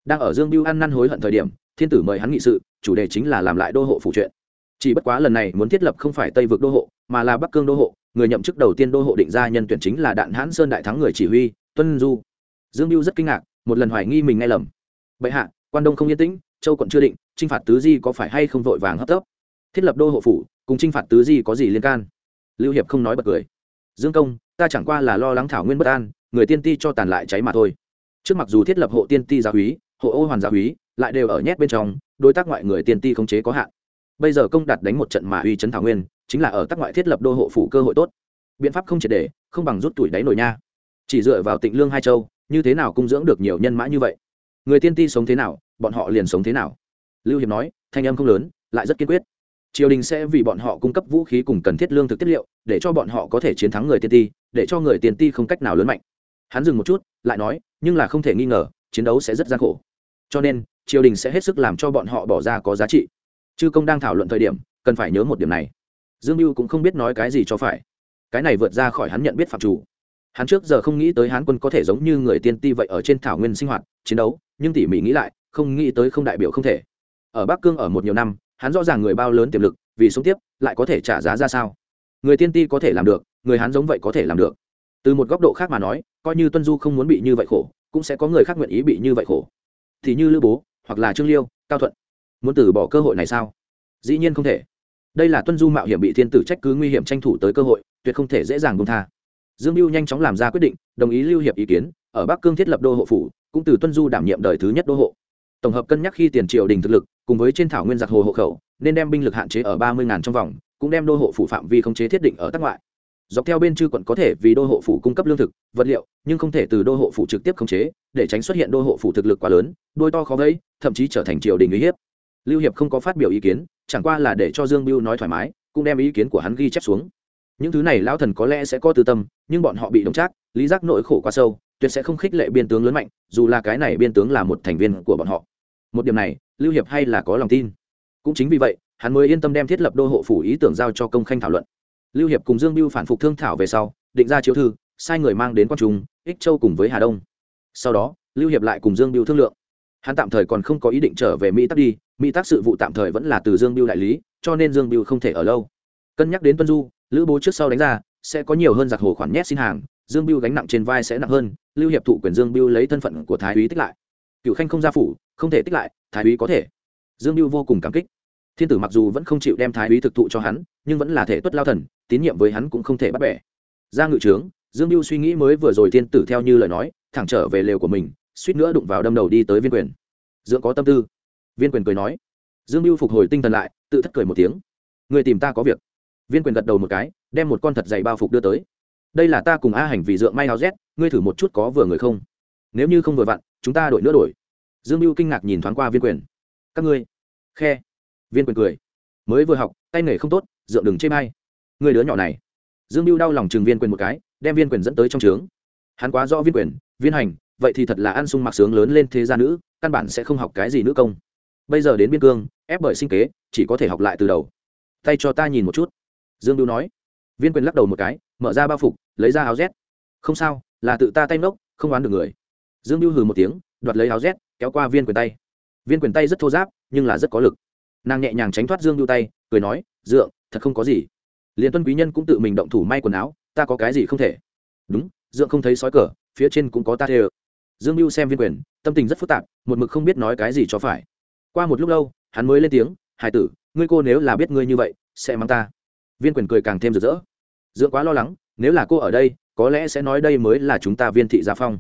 Đang ở dương mưu ăn năn hối hận thời điểm, thiên tử mời hắn nghị sự, chủ đề chính là làm lại đô hộ phụ chuyện. Chỉ bất quá lần này muốn thiết lập không phải tây vực đô hộ, mà là bắc cương đô hộ, người nhậm chức đầu tiên đô hộ định ra nhân tuyển chính là đạn hãn sơn đại thắng người chỉ huy, tuân du. Dương mưu rất kinh ngạc một lần hoài nghi mình nghe lầm. Bệ hạ, quan đông không yên tĩnh, châu quận chưa định t r i n h phạt tứ di có phải hay không vội vàng hấp tấp? Thiết lập đô hộ phủ, cùng t r i n h phạt tứ di có gì liên can? Lưu hiệp không nói bật cười. Dương công, ta chẳng qua là lo lắng thảo nguyên bất an, người tiên ti cho tàn lại cháy mà thôi. Trước mặc dù thiết lập hộ tiên ti gia húy hộ ô hoàn gia húy lại đều ở nhét bên trong, đối tác ngoại người tiên ti khống chế có hạn. Bây giờ công đạt đánh một trận mà uy chấn thảo nguyên, chính là ở tác ngoại thiết lập đô hộ phủ cơ hội tốt. Biện pháp không triệt để, không bằng rút tuổi đáy nổi nha. Chỉ dựa vào tịnh lương hai châu như thế nào cung dưỡng được nhiều nhân mã như vậy? Người tiên ti sống thế nào, bọn họ liền sống thế nào? Lưu hiệp nói, thanh âm không lớn, lại rất kiên quyết. Triều đình sẽ vì bọn họ cung cấp vũ khí cùng cần thiết lương thực tiết liệu, để cho bọn họ có thể chiến thắng người tiên ti, để cho người tiên ti không cách nào lớn mạnh. Hắn dừng một chút, lại nói, nhưng là không thể nghi ngờ, chiến đấu sẽ rất gian khổ. Cho nên, triều đình sẽ hết sức làm cho bọn họ bỏ ra có giá trị. Chư công đang thảo luận thời điểm, cần phải nhớ một điểm này. Dương mưu cũng không biết nói cái gì cho phải. Cái này vượt ra khỏi hắn nhận biết phạm chủ hắn trước giờ không nghĩ tới hán quân có thể giống như người tiên ti vậy ở trên thảo nguyên sinh hoạt, chiến đấu, nhưng tỉ mỉ nghĩ lại, không nghĩ tới không đại biểu không thể. Ở bắc cương ở một nhiều năm, hắn rõ ràng người bao lớn tiềm lực, vì sống tiếp, lại có thể trả giá ra sao? Người tiên ti có thể làm được, người hắn giống vậy có thể làm được. Từ một góc độ khác mà nói, coi như tuân du không muốn bị như vậy khổ, cũng sẽ có người khác nguyện ý bị như vậy khổ. Thì như lữ bố, hoặc là trương liêu, cao thuận, muốn từ bỏ cơ hội này sao? Dĩ nhiên không thể. Đây là tuân du mạo hiểm bị thiên tử trách cứ nguy hiểm tranh thủ tới cơ hội, tuyệt không thể dễ dàng buông tha dương mưu nhanh chóng làm ra quyết định, đồng ý lưu hiệp ý kiến, ở bắc cương thiết lập đô hộ phủ, cũng từ tuân du đảm nhiệm đời thứ nhất đô hộ. Tổng hợp cân nhắc khi tiền triều đình thực lực, cùng với trên thảo nguyên giặc hồ hộ khẩu, nên đem binh lực hạn chế ở ba mươi ngàn trong vòng, cũng đem đô hộ phủ phạm vi khống chế thiết định ở tác ngoại. Dọc theo bên chư quận có thể vì đô hộ phủ cung cấp lương thực, vật liệu, nhưng không thể từ đô hộ phủ trực tiếp khống chế, để tránh xuất hiện đô hộ phủ thực lực quá lớn, đôi to khó gây thậm chí trở thành triều đình uy hiếp. Lưu hiệp không có phát biểu ý kiến, chẳng qua là để cho dương biêu nói thoải mái, cũng đem ý kiến của hắn ghi chép xuống những thứ này lão thần có lẽ sẽ có tư tâm, nhưng bọn họ bị đồng trác, lý giác nội khổ quá sâu, tuyệt sẽ không khích lệ biên tướng lớn mạnh, dù là cái này biên tướng là một thành viên của bọn họ. Một điểm này, lưu hiệp hay là có lòng tin. Cũng chính vì vậy, hắn mới yên tâm đem thiết lập đô hộ phủ ý tưởng giao cho công khanh thảo luận. Lưu hiệp cùng dương biêu phản phục thương thảo về sau, định ra chiếu thư, sai người mang đến quan trung, ích châu cùng với hà đông. Sau đó, lưu hiệp lại cùng dương biêu thương lượng. Hắn tạm thời còn không có ý định trở về mỹ tắc đi, mỹ Tắc sự vụ tạm thời vẫn là từ dương biêu đại lý, cho nên dương biêu không thể ở lâu. Cân nhắc đến tuân du lữ bố trước sau đánh ra, sẽ có nhiều hơn giặc hồ khoản nhét xin hàng, dương biêu gánh nặng trên vai sẽ nặng hơn, lưu hiệp thụ quyền dương biêu lấy thân phận của thái úy tích lại. Cựu khanh không ra phủ, không thể tích lại, thái úy có thể. Dương biêu vô cùng cảm kích. Thiên tử mặc dù vẫn không chịu đem thái úy thực thụ cho hắn, nhưng vẫn là thể tuất lao thần, tín nhiệm với hắn cũng không thể bắt bẻ. Ra ngự trướng, dương biêu suy nghĩ mới vừa rồi thiên tử theo như lời nói, thẳng trở về lều của mình, suýt nữa đụng vào đâm đầu đi tới viên quyền. Dưỡng có tâm tư. Viên quyền cười nói. Dương biêu phục hồi tinh thần lại, tự thất cười một tiếng. Người tìm ta có việc viên quyền gật đầu một cái, đem một con thật dày bao phục đưa tới. Đây là ta cùng a hành vì dượng may áo rét, ngươi thử một chút có vừa người không? Nếu như không vừa vặn, chúng ta đổi nữa đổi. Dương mưu kinh ngạc nhìn thoáng qua viên quyền. Các ngươi. Khe. Viên quyền cười. Mới vừa học, tay nghề không tốt dượng đừng chê may người đứa nhỏ này. Dương mưu đau lòng chừng viên quyền một cái, đem viên quyền dẫn tới trong trướng. Hắn quá rõ viên quyền, viên hành, vậy thì thật là ăn sung mặc sướng lớn lên thế gia nữ, căn bản sẽ không học cái gì nữ công. Bây giờ đến biên cương, ép bởi sinh kế, chỉ có thể học lại từ đầu. Tay cho ta nhìn một chút dương Biêu nói. Viên quyền lắc đầu một cái, mở ra bao phục, lấy ra áo z không sao, là tự ta tay mốc không đoán được người. Dương Biêu hừ một tiếng, đoạt lấy áo z kéo qua viên quyền tay. Viên quyền tay rất thô giáp, nhưng là rất có lực. Nàng nhẹ nhàng tránh thoát dương Biêu tay, cười nói, dượng, thật không có gì. Liền tuân quý nhân cũng tự mình động thủ may quần áo, ta có cái gì không thể? Đúng, dượng không thấy sói cờ, phía trên cũng có ta thê ơ. Dương mưu xem viên quyền, tâm tình rất phức tạp, một mực không biết nói cái gì cho phải. Qua một lúc lâu, hắn mới lên tiếng, hải tử, ngươi cô nếu là biết ngươi như vậy, sẽ mang ta viên quyền cười càng thêm rực rỡ. Dượng quá lo lắng, nếu là cô ở đây, có lẽ sẽ nói đây mới là chúng ta viên thị gia phong.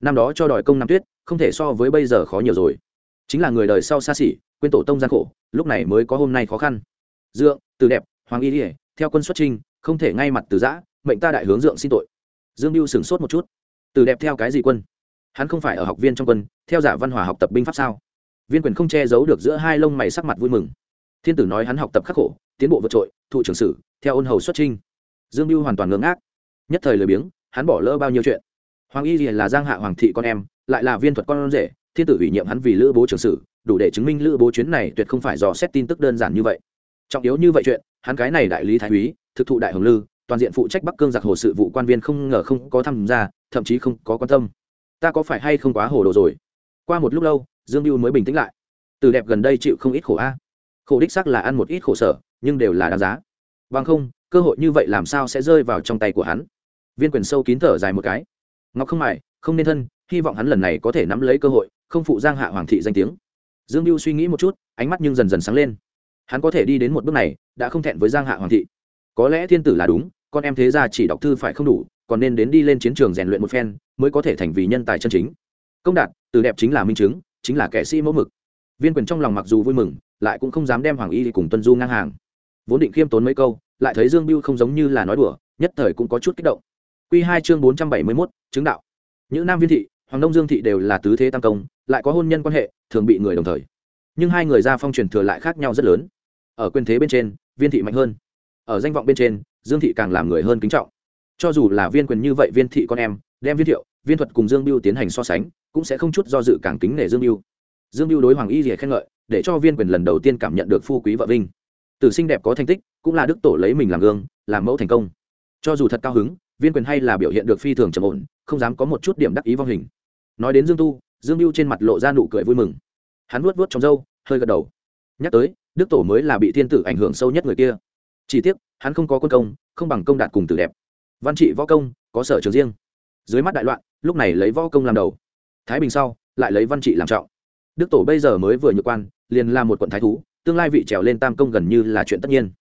Năm đó cho đòi công năm tuyết, không thể so với bây giờ khó nhiều rồi. Chính là người đời sau xa xỉ, quên tổ tông gian khổ, lúc này mới có hôm nay khó khăn. Dượng từ đẹp, hoàng y ỉa theo quân xuất trinh, không thể ngay mặt từ giã, mệnh ta đại hướng dượng xin tội. Dương mưu sửng sốt một chút. Từ đẹp theo cái gì quân? Hắn không phải ở học viên trong quân, theo giả văn hòa học tập binh pháp sao? Viên quyền không che giấu được giữa hai lông mày sắc mặt vui mừng thiên tử nói hắn học tập khắc khổ, tiến bộ vượt trội, thụ trưởng sử, theo ôn hầu xuất trinh. Dương mưu hoàn toàn ngưỡng ác nhất thời lười biếng, hắn bỏ lỡ bao nhiêu chuyện. Hoàng y là giang hạ hoàng thị con em, lại là viên thuật con rể, thiên tử ủy nhiệm hắn vì lữ bố trưởng sử, đủ để chứng minh lữ bố chuyến này tuyệt không phải dò xét tin tức đơn giản như vậy. Trọng yếu như vậy chuyện, hắn cái này đại lý thái úy, thực thụ đại hồng lư, toàn diện phụ trách bắc cương giặc hồ sự vụ quan viên không ngờ không có tham gia, thậm chí không có quan tâm. Ta có phải hay không quá hồ đồ rồi? Qua một lúc lâu, dương mưu mới bình tĩnh lại. Từ đẹp gần đây chịu không ít khổ a khổ đích xác là ăn một ít khổ sở, nhưng đều là đáng giá. Bằng không, cơ hội như vậy làm sao sẽ rơi vào trong tay của hắn? Viên quyền sâu kín thở dài một cái. Ngọc không mải, không nên thân, hy vọng hắn lần này có thể nắm lấy cơ hội, không phụ giang hạ hoàng thị danh tiếng. Dương mưu suy nghĩ một chút, ánh mắt nhưng dần dần sáng lên. Hắn có thể đi đến một bước này, đã không thẹn với giang hạ hoàng thị. Có lẽ thiên tử là đúng, con em thế ra chỉ đọc thư phải không đủ, còn nên đến đi lên chiến trường rèn luyện một phen, mới có thể thành vì nhân tài chân chính. Công đạt, từ đẹp chính là minh chứng, chính là kẻ sĩ mẫu mực. Viên quyền trong lòng mặc dù vui mừng lại cũng không dám đem hoàng y cùng tuân du ngang hàng. Vốn định khiêm tốn mấy câu, lại thấy dương biêu không giống như là nói đùa, nhất thời cũng có chút kích động. Q hai chương bốn trăm bảy mươi mốt, chứng đạo. Những nam viên thị, hoàng đông dương thị đều là tứ thế tam công, lại có hôn nhân quan hệ, thường bị người đồng thời. Nhưng hai người gia phong truyền thừa lại khác nhau rất lớn. Ở quyền thế bên trên, viên thị mạnh hơn. Ở danh vọng bên trên, dương thị càng làm người hơn kính trọng. Cho dù là viên quyền như vậy, viên thị con em, đem viên thiệu, viên thuật cùng dương biêu tiến hành so sánh, cũng sẽ không chút do dự càng kính nể dương biêu dương biêu đối hoàng y rỉa khen ngợi, để cho viên quyền lần đầu tiên cảm nhận được phu quý vợ vinh. Tử sinh đẹp có thành tích, cũng là đức tổ lấy mình làm gương, làm mẫu thành công. Cho dù thật cao hứng, viên quyền hay là biểu hiện được phi thường trầm ổn, không dám có một chút điểm đắc ý vong hình. Nói đến dương tu, dương mưu trên mặt lộ ra nụ cười vui mừng. Hắn vuốt vuốt trong râu, hơi gật đầu. Nhắc tới, đức tổ mới là bị thiên tử ảnh hưởng sâu nhất người kia. Chỉ tiếc, hắn không có quân công, không bằng công đạt cùng tử đẹp. Văn trị võ công, có sở trường riêng. Dưới mắt đại loạn, lúc này lấy võ công làm đầu. Thái bình sau, lại lấy văn trị làm trọng đức tổ bây giờ mới vừa nhược quan, liền là một quận thái thú, tương lai vị trèo lên tam công gần như là chuyện tất nhiên.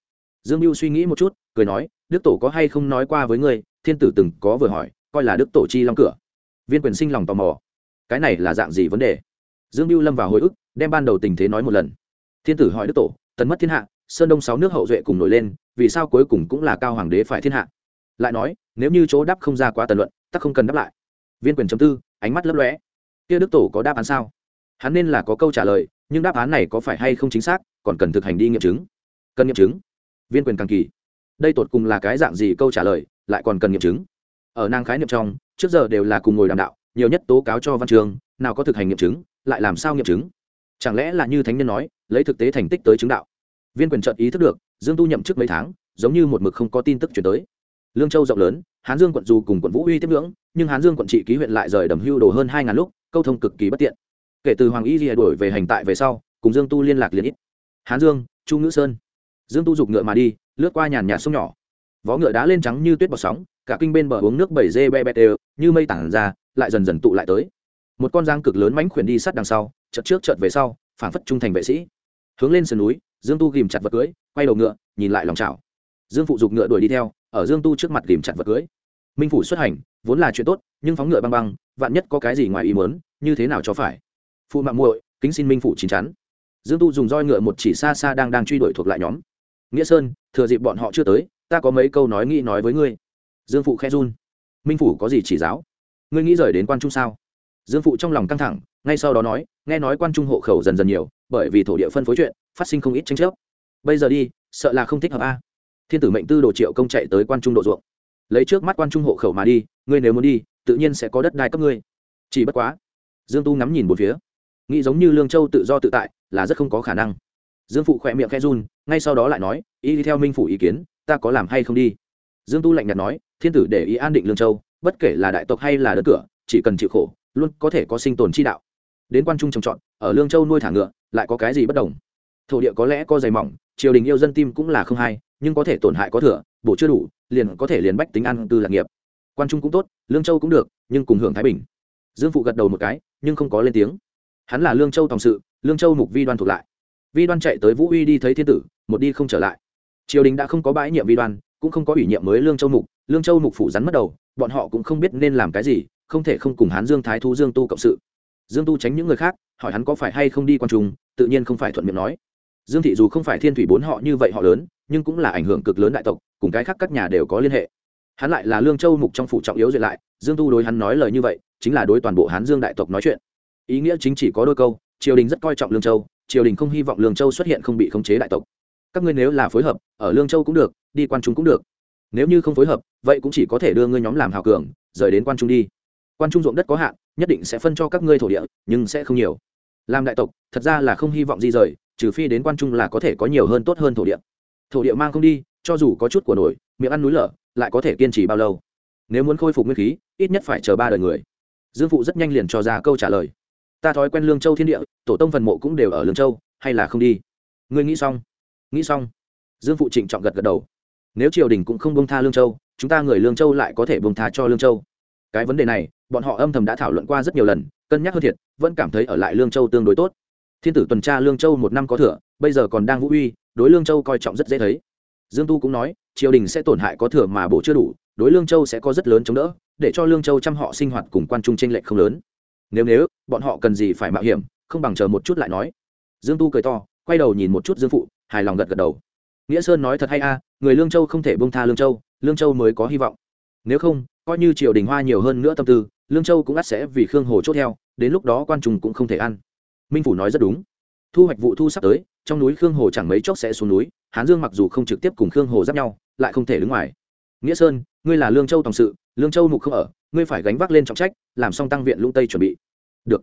Dương mưu suy nghĩ một chút, cười nói, đức tổ có hay không nói qua với ngươi? Thiên tử từng có vừa hỏi, coi là đức tổ chi long cửa. Viên quyền sinh lòng tò mò, cái này là dạng gì vấn đề? Dương mưu lâm vào hồi ức, đem ban đầu tình thế nói một lần. Thiên tử hỏi đức tổ tấn mất thiên hạ, sơn đông sáu nước hậu duệ cùng nổi lên, vì sao cuối cùng cũng là cao hoàng đế phải thiên hạ? Lại nói, nếu như chỗ đáp không ra quá tần luận tắc không cần đáp lại. Viên quyền chấm tư, ánh mắt lấp lóe, kia đức tổ có đáp án sao? Hắn nên là có câu trả lời, nhưng đáp án này có phải hay không chính xác, còn cần thực hành đi nghiệm chứng. Cần nghiệm chứng. Viên quyền càng kỳ. Đây tột cùng là cái dạng gì câu trả lời, lại còn cần nghiệm chứng. Ở nàng khái niệm trong, trước giờ đều là cùng ngồi đàm đạo, nhiều nhất tố cáo cho văn trường, nào có thực hành nghiệm chứng, lại làm sao nghiệm chứng? Chẳng lẽ là như thánh nhân nói, lấy thực tế thành tích tới chứng đạo? Viên quyền trợt ý thức được, dương tu nhậm chức mấy tháng, giống như một mực không có tin tức chuyển tới. Lương châu rộng lớn, hán dương quận dù cùng quận vũ uy tiếp ngưỡng, nhưng hán dương quận trị ký huyện lại rời đầm hưu đồ hơn hai ngàn lúc, câu thông cực kỳ bất tiện kể từ hoàng y rìa đổi về hành tại về sau, cùng dương tu liên lạc liền ít. Hán dương, chu ngữ sơn. Dương tu giục ngựa mà đi, lướt qua nhàn nhạt sông nhỏ. Vó ngựa đá lên trắng như tuyết bọt sóng, cả kinh bên bờ uống nước bảy dê be be đều, như mây tản ra, lại dần dần tụ lại tới. Một con giang cực lớn mánh khuyển đi sát đằng sau, chợt trước chợt về sau, phảng phất trung thành vệ sĩ. Hướng lên sườn núi, dương tu ghìm chặt vật cưới, quay đầu ngựa, nhìn lại lòng chảo. Dương phụ giục ngựa đuổi đi theo, ở dương tu trước mặt ghìm chặt vật cưới. Minh phủ xuất hành, vốn là chuyện tốt, nhưng phóng ngựa băng băng, vạn nhất có cái gì ngoài ý mớn như thế nào cho phải? Phụ mạng muội, kính xin minh phủ chín chắn. Dương tu dùng roi ngựa một chỉ xa xa đang đang truy đuổi thuộc lại nhóm. Nghĩa sơn, thừa dịp bọn họ chưa tới, ta có mấy câu nói nghĩ nói với ngươi. Dương phụ khe run. Minh phủ có gì chỉ giáo? Ngươi nghĩ rời đến quan trung sao? Dương phụ trong lòng căng thẳng, ngay sau đó nói, nghe nói quan trung hộ khẩu dần dần nhiều, bởi vì thổ địa phân phối chuyện, phát sinh không ít tranh chấp. Bây giờ đi, sợ là không thích hợp a. Thiên tử mệnh tư đồ triệu công chạy tới quan trung độ ruộng. Lấy trước mắt quan trung hộ khẩu mà đi, ngươi nếu muốn đi, tự nhiên sẽ có đất đai cấp ngươi. Chỉ bất quá. Dương tu ngắm nhìn một phía nghĩ giống như lương châu tự do tự tại là rất không có khả năng dương phụ khỏe miệng khe run ngay sau đó lại nói y theo minh phủ ý kiến ta có làm hay không đi dương tu lạnh nhạt nói thiên tử để ý an định lương châu bất kể là đại tộc hay là đất cửa chỉ cần chịu khổ luôn có thể có sinh tồn chi đạo đến quan trung trồng trọt ở lương châu nuôi thả ngựa lại có cái gì bất đồng thổ địa có lẽ có dày mỏng triều đình yêu dân tim cũng là không hay nhưng có thể tổn hại có thừa bổ chưa đủ liền có thể liền bách tính ăn tư lạc nghiệp quan trung cũng tốt lương châu cũng được nhưng cùng hưởng thái bình dương phụ gật đầu một cái nhưng không có lên tiếng hắn là lương châu tòng sự, lương châu mục vi đoan thuộc lại. Vi đoan chạy tới vũ uy đi thấy thiên tử, một đi không trở lại. Triều đình đã không có bãi nhiệm vi đoan, cũng không có ủy nhiệm mới lương châu mục, lương châu mục phủ rắn mất đầu, bọn họ cũng không biết nên làm cái gì, không thể không cùng hán dương thái thu dương tu cộng sự. Dương tu tránh những người khác, hỏi hắn có phải hay không đi quan trung, tự nhiên không phải thuận miệng nói. Dương thị dù không phải thiên thủy bốn họ như vậy họ lớn, nhưng cũng là ảnh hưởng cực lớn đại tộc, cùng cái khác các nhà đều có liên hệ. Hắn lại là lương châu mục trong phủ trọng yếu duyệt lại, dương tu đối hắn nói lời như vậy, chính là đối toàn bộ hán dương đại tộc nói chuyện ý nghĩa chính chỉ có đôi câu, triều đình rất coi trọng lương châu, triều đình không hy vọng lương châu xuất hiện không bị khống chế đại tộc. Các ngươi nếu là phối hợp, ở lương châu cũng được, đi quan trung cũng được. Nếu như không phối hợp, vậy cũng chỉ có thể đưa ngươi nhóm làm hào cường, rời đến quan trung đi. Quan trung ruộng đất có hạn, nhất định sẽ phân cho các ngươi thổ địa, nhưng sẽ không nhiều. Làm đại tộc, thật ra là không hy vọng di rời, trừ phi đến quan trung là có thể có nhiều hơn tốt hơn thổ địa. Thổ địa mang không đi, cho dù có chút của nổi, miệng ăn núi lở, lại có thể kiên trì bao lâu? Nếu muốn khôi phục nguyên khí, ít nhất phải chờ ba đời người. Dương phụ rất nhanh liền cho ra câu trả lời ta thói quen lương châu thiên địa tổ tông phần mộ cũng đều ở lương châu hay là không đi ngươi nghĩ xong nghĩ xong dương phụ trịnh trọng gật gật đầu nếu triều đình cũng không bông tha lương châu chúng ta người lương châu lại có thể bông tha cho lương châu cái vấn đề này bọn họ âm thầm đã thảo luận qua rất nhiều lần cân nhắc hơn thiệt vẫn cảm thấy ở lại lương châu tương đối tốt thiên tử tuần tra lương châu một năm có thừa bây giờ còn đang vũ uy đối lương châu coi trọng rất dễ thấy dương tu cũng nói triều đình sẽ tổn hại có thừa mà bổ chưa đủ đối lương châu sẽ có rất lớn chống đỡ để cho lương châu chăm họ sinh hoạt cùng quan trung tranh lệch không lớn nếu nếu, bọn họ cần gì phải mạo hiểm, không bằng chờ một chút lại nói. Dương tu cười to, quay đầu nhìn một chút dương phụ, hài lòng gật gật đầu. Nghĩa sơn nói thật hay a, người lương châu không thể bông tha lương châu lương châu mới có hy vọng. Nếu không, coi như triều đình hoa nhiều hơn nữa tâm tư, lương châu cũng ắt sẽ vì khương hồ chốt theo đến lúc đó quan trùng cũng không thể ăn. Minh phủ nói rất đúng. Thu hoạch vụ thu sắp tới, trong núi khương hồ chẳng mấy chốc sẽ xuống núi, hán dương mặc dù không trực tiếp cùng khương hồ giáp nhau, lại không thể đứng ngoài. Nghĩa sơn, ngươi là lương châu tổng sự, lương châu mục không ở ngươi phải gánh vác lên trọng trách, làm xong tăng viện lũng tây chuẩn bị. Được.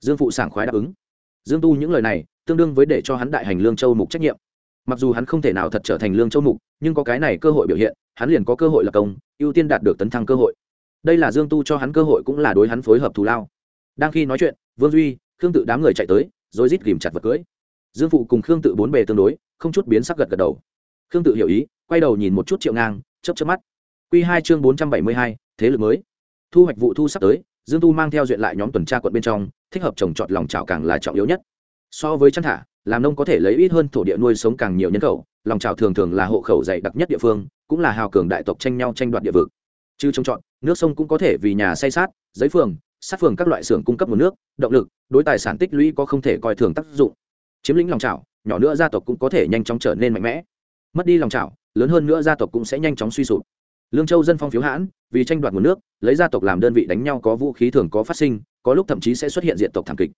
Dương phụ sảng khoái đáp ứng. Dương tu những lời này tương đương với để cho hắn đại hành lương châu mục trách nhiệm. Mặc dù hắn không thể nào thật trở thành lương châu mục, nhưng có cái này cơ hội biểu hiện, hắn liền có cơ hội lập công, ưu tiên đạt được tấn thăng cơ hội. Đây là dương tu cho hắn cơ hội cũng là đối hắn phối hợp thù lao. Đang khi nói chuyện, vương duy, khương tự đám người chạy tới, rồi rít ghìm chặt vật cưới. Dương phụ cùng khương tự bốn bề tương đối, không chút biến sắc gật gật đầu. Khương tự hiểu ý, quay đầu nhìn một chút triệu ngang chấp chấp mắt. Q hai chương bốn trăm bảy mươi hai, thế lực mới thu hoạch vụ thu sắp tới, dương tu mang theo duyện lại nhóm tuần tra quận bên trong, thích hợp trồng trọt lòng trào càng là trọng yếu nhất. So với chăn thả, làm nông có thể lấy ít hơn thổ địa nuôi sống càng nhiều nhân khẩu, lòng trào thường thường là hộ khẩu dày đặc nhất địa phương, cũng là hào cường đại tộc tranh nhau tranh đoạt địa vực. Chứ trồng trọt, nước sông cũng có thể vì nhà say sát, giấy phường, sát phường các loại xưởng cung cấp nguồn nước, động lực, đối tài sản tích lũy có không thể coi thường tác dụng. Chiếm lĩnh lòng trào nhỏ nữa gia tộc cũng có thể nhanh chóng trở nên mạnh mẽ. Mất đi lòng trào lớn hơn nữa gia tộc cũng sẽ nhanh chóng suy sụp lương châu dân phong phiếu hãn, vì tranh đoạt nguồn nước, lấy gia tộc làm đơn vị đánh nhau có vũ khí thường có phát sinh, có lúc thậm chí sẽ xuất hiện diện tộc thảm kịch.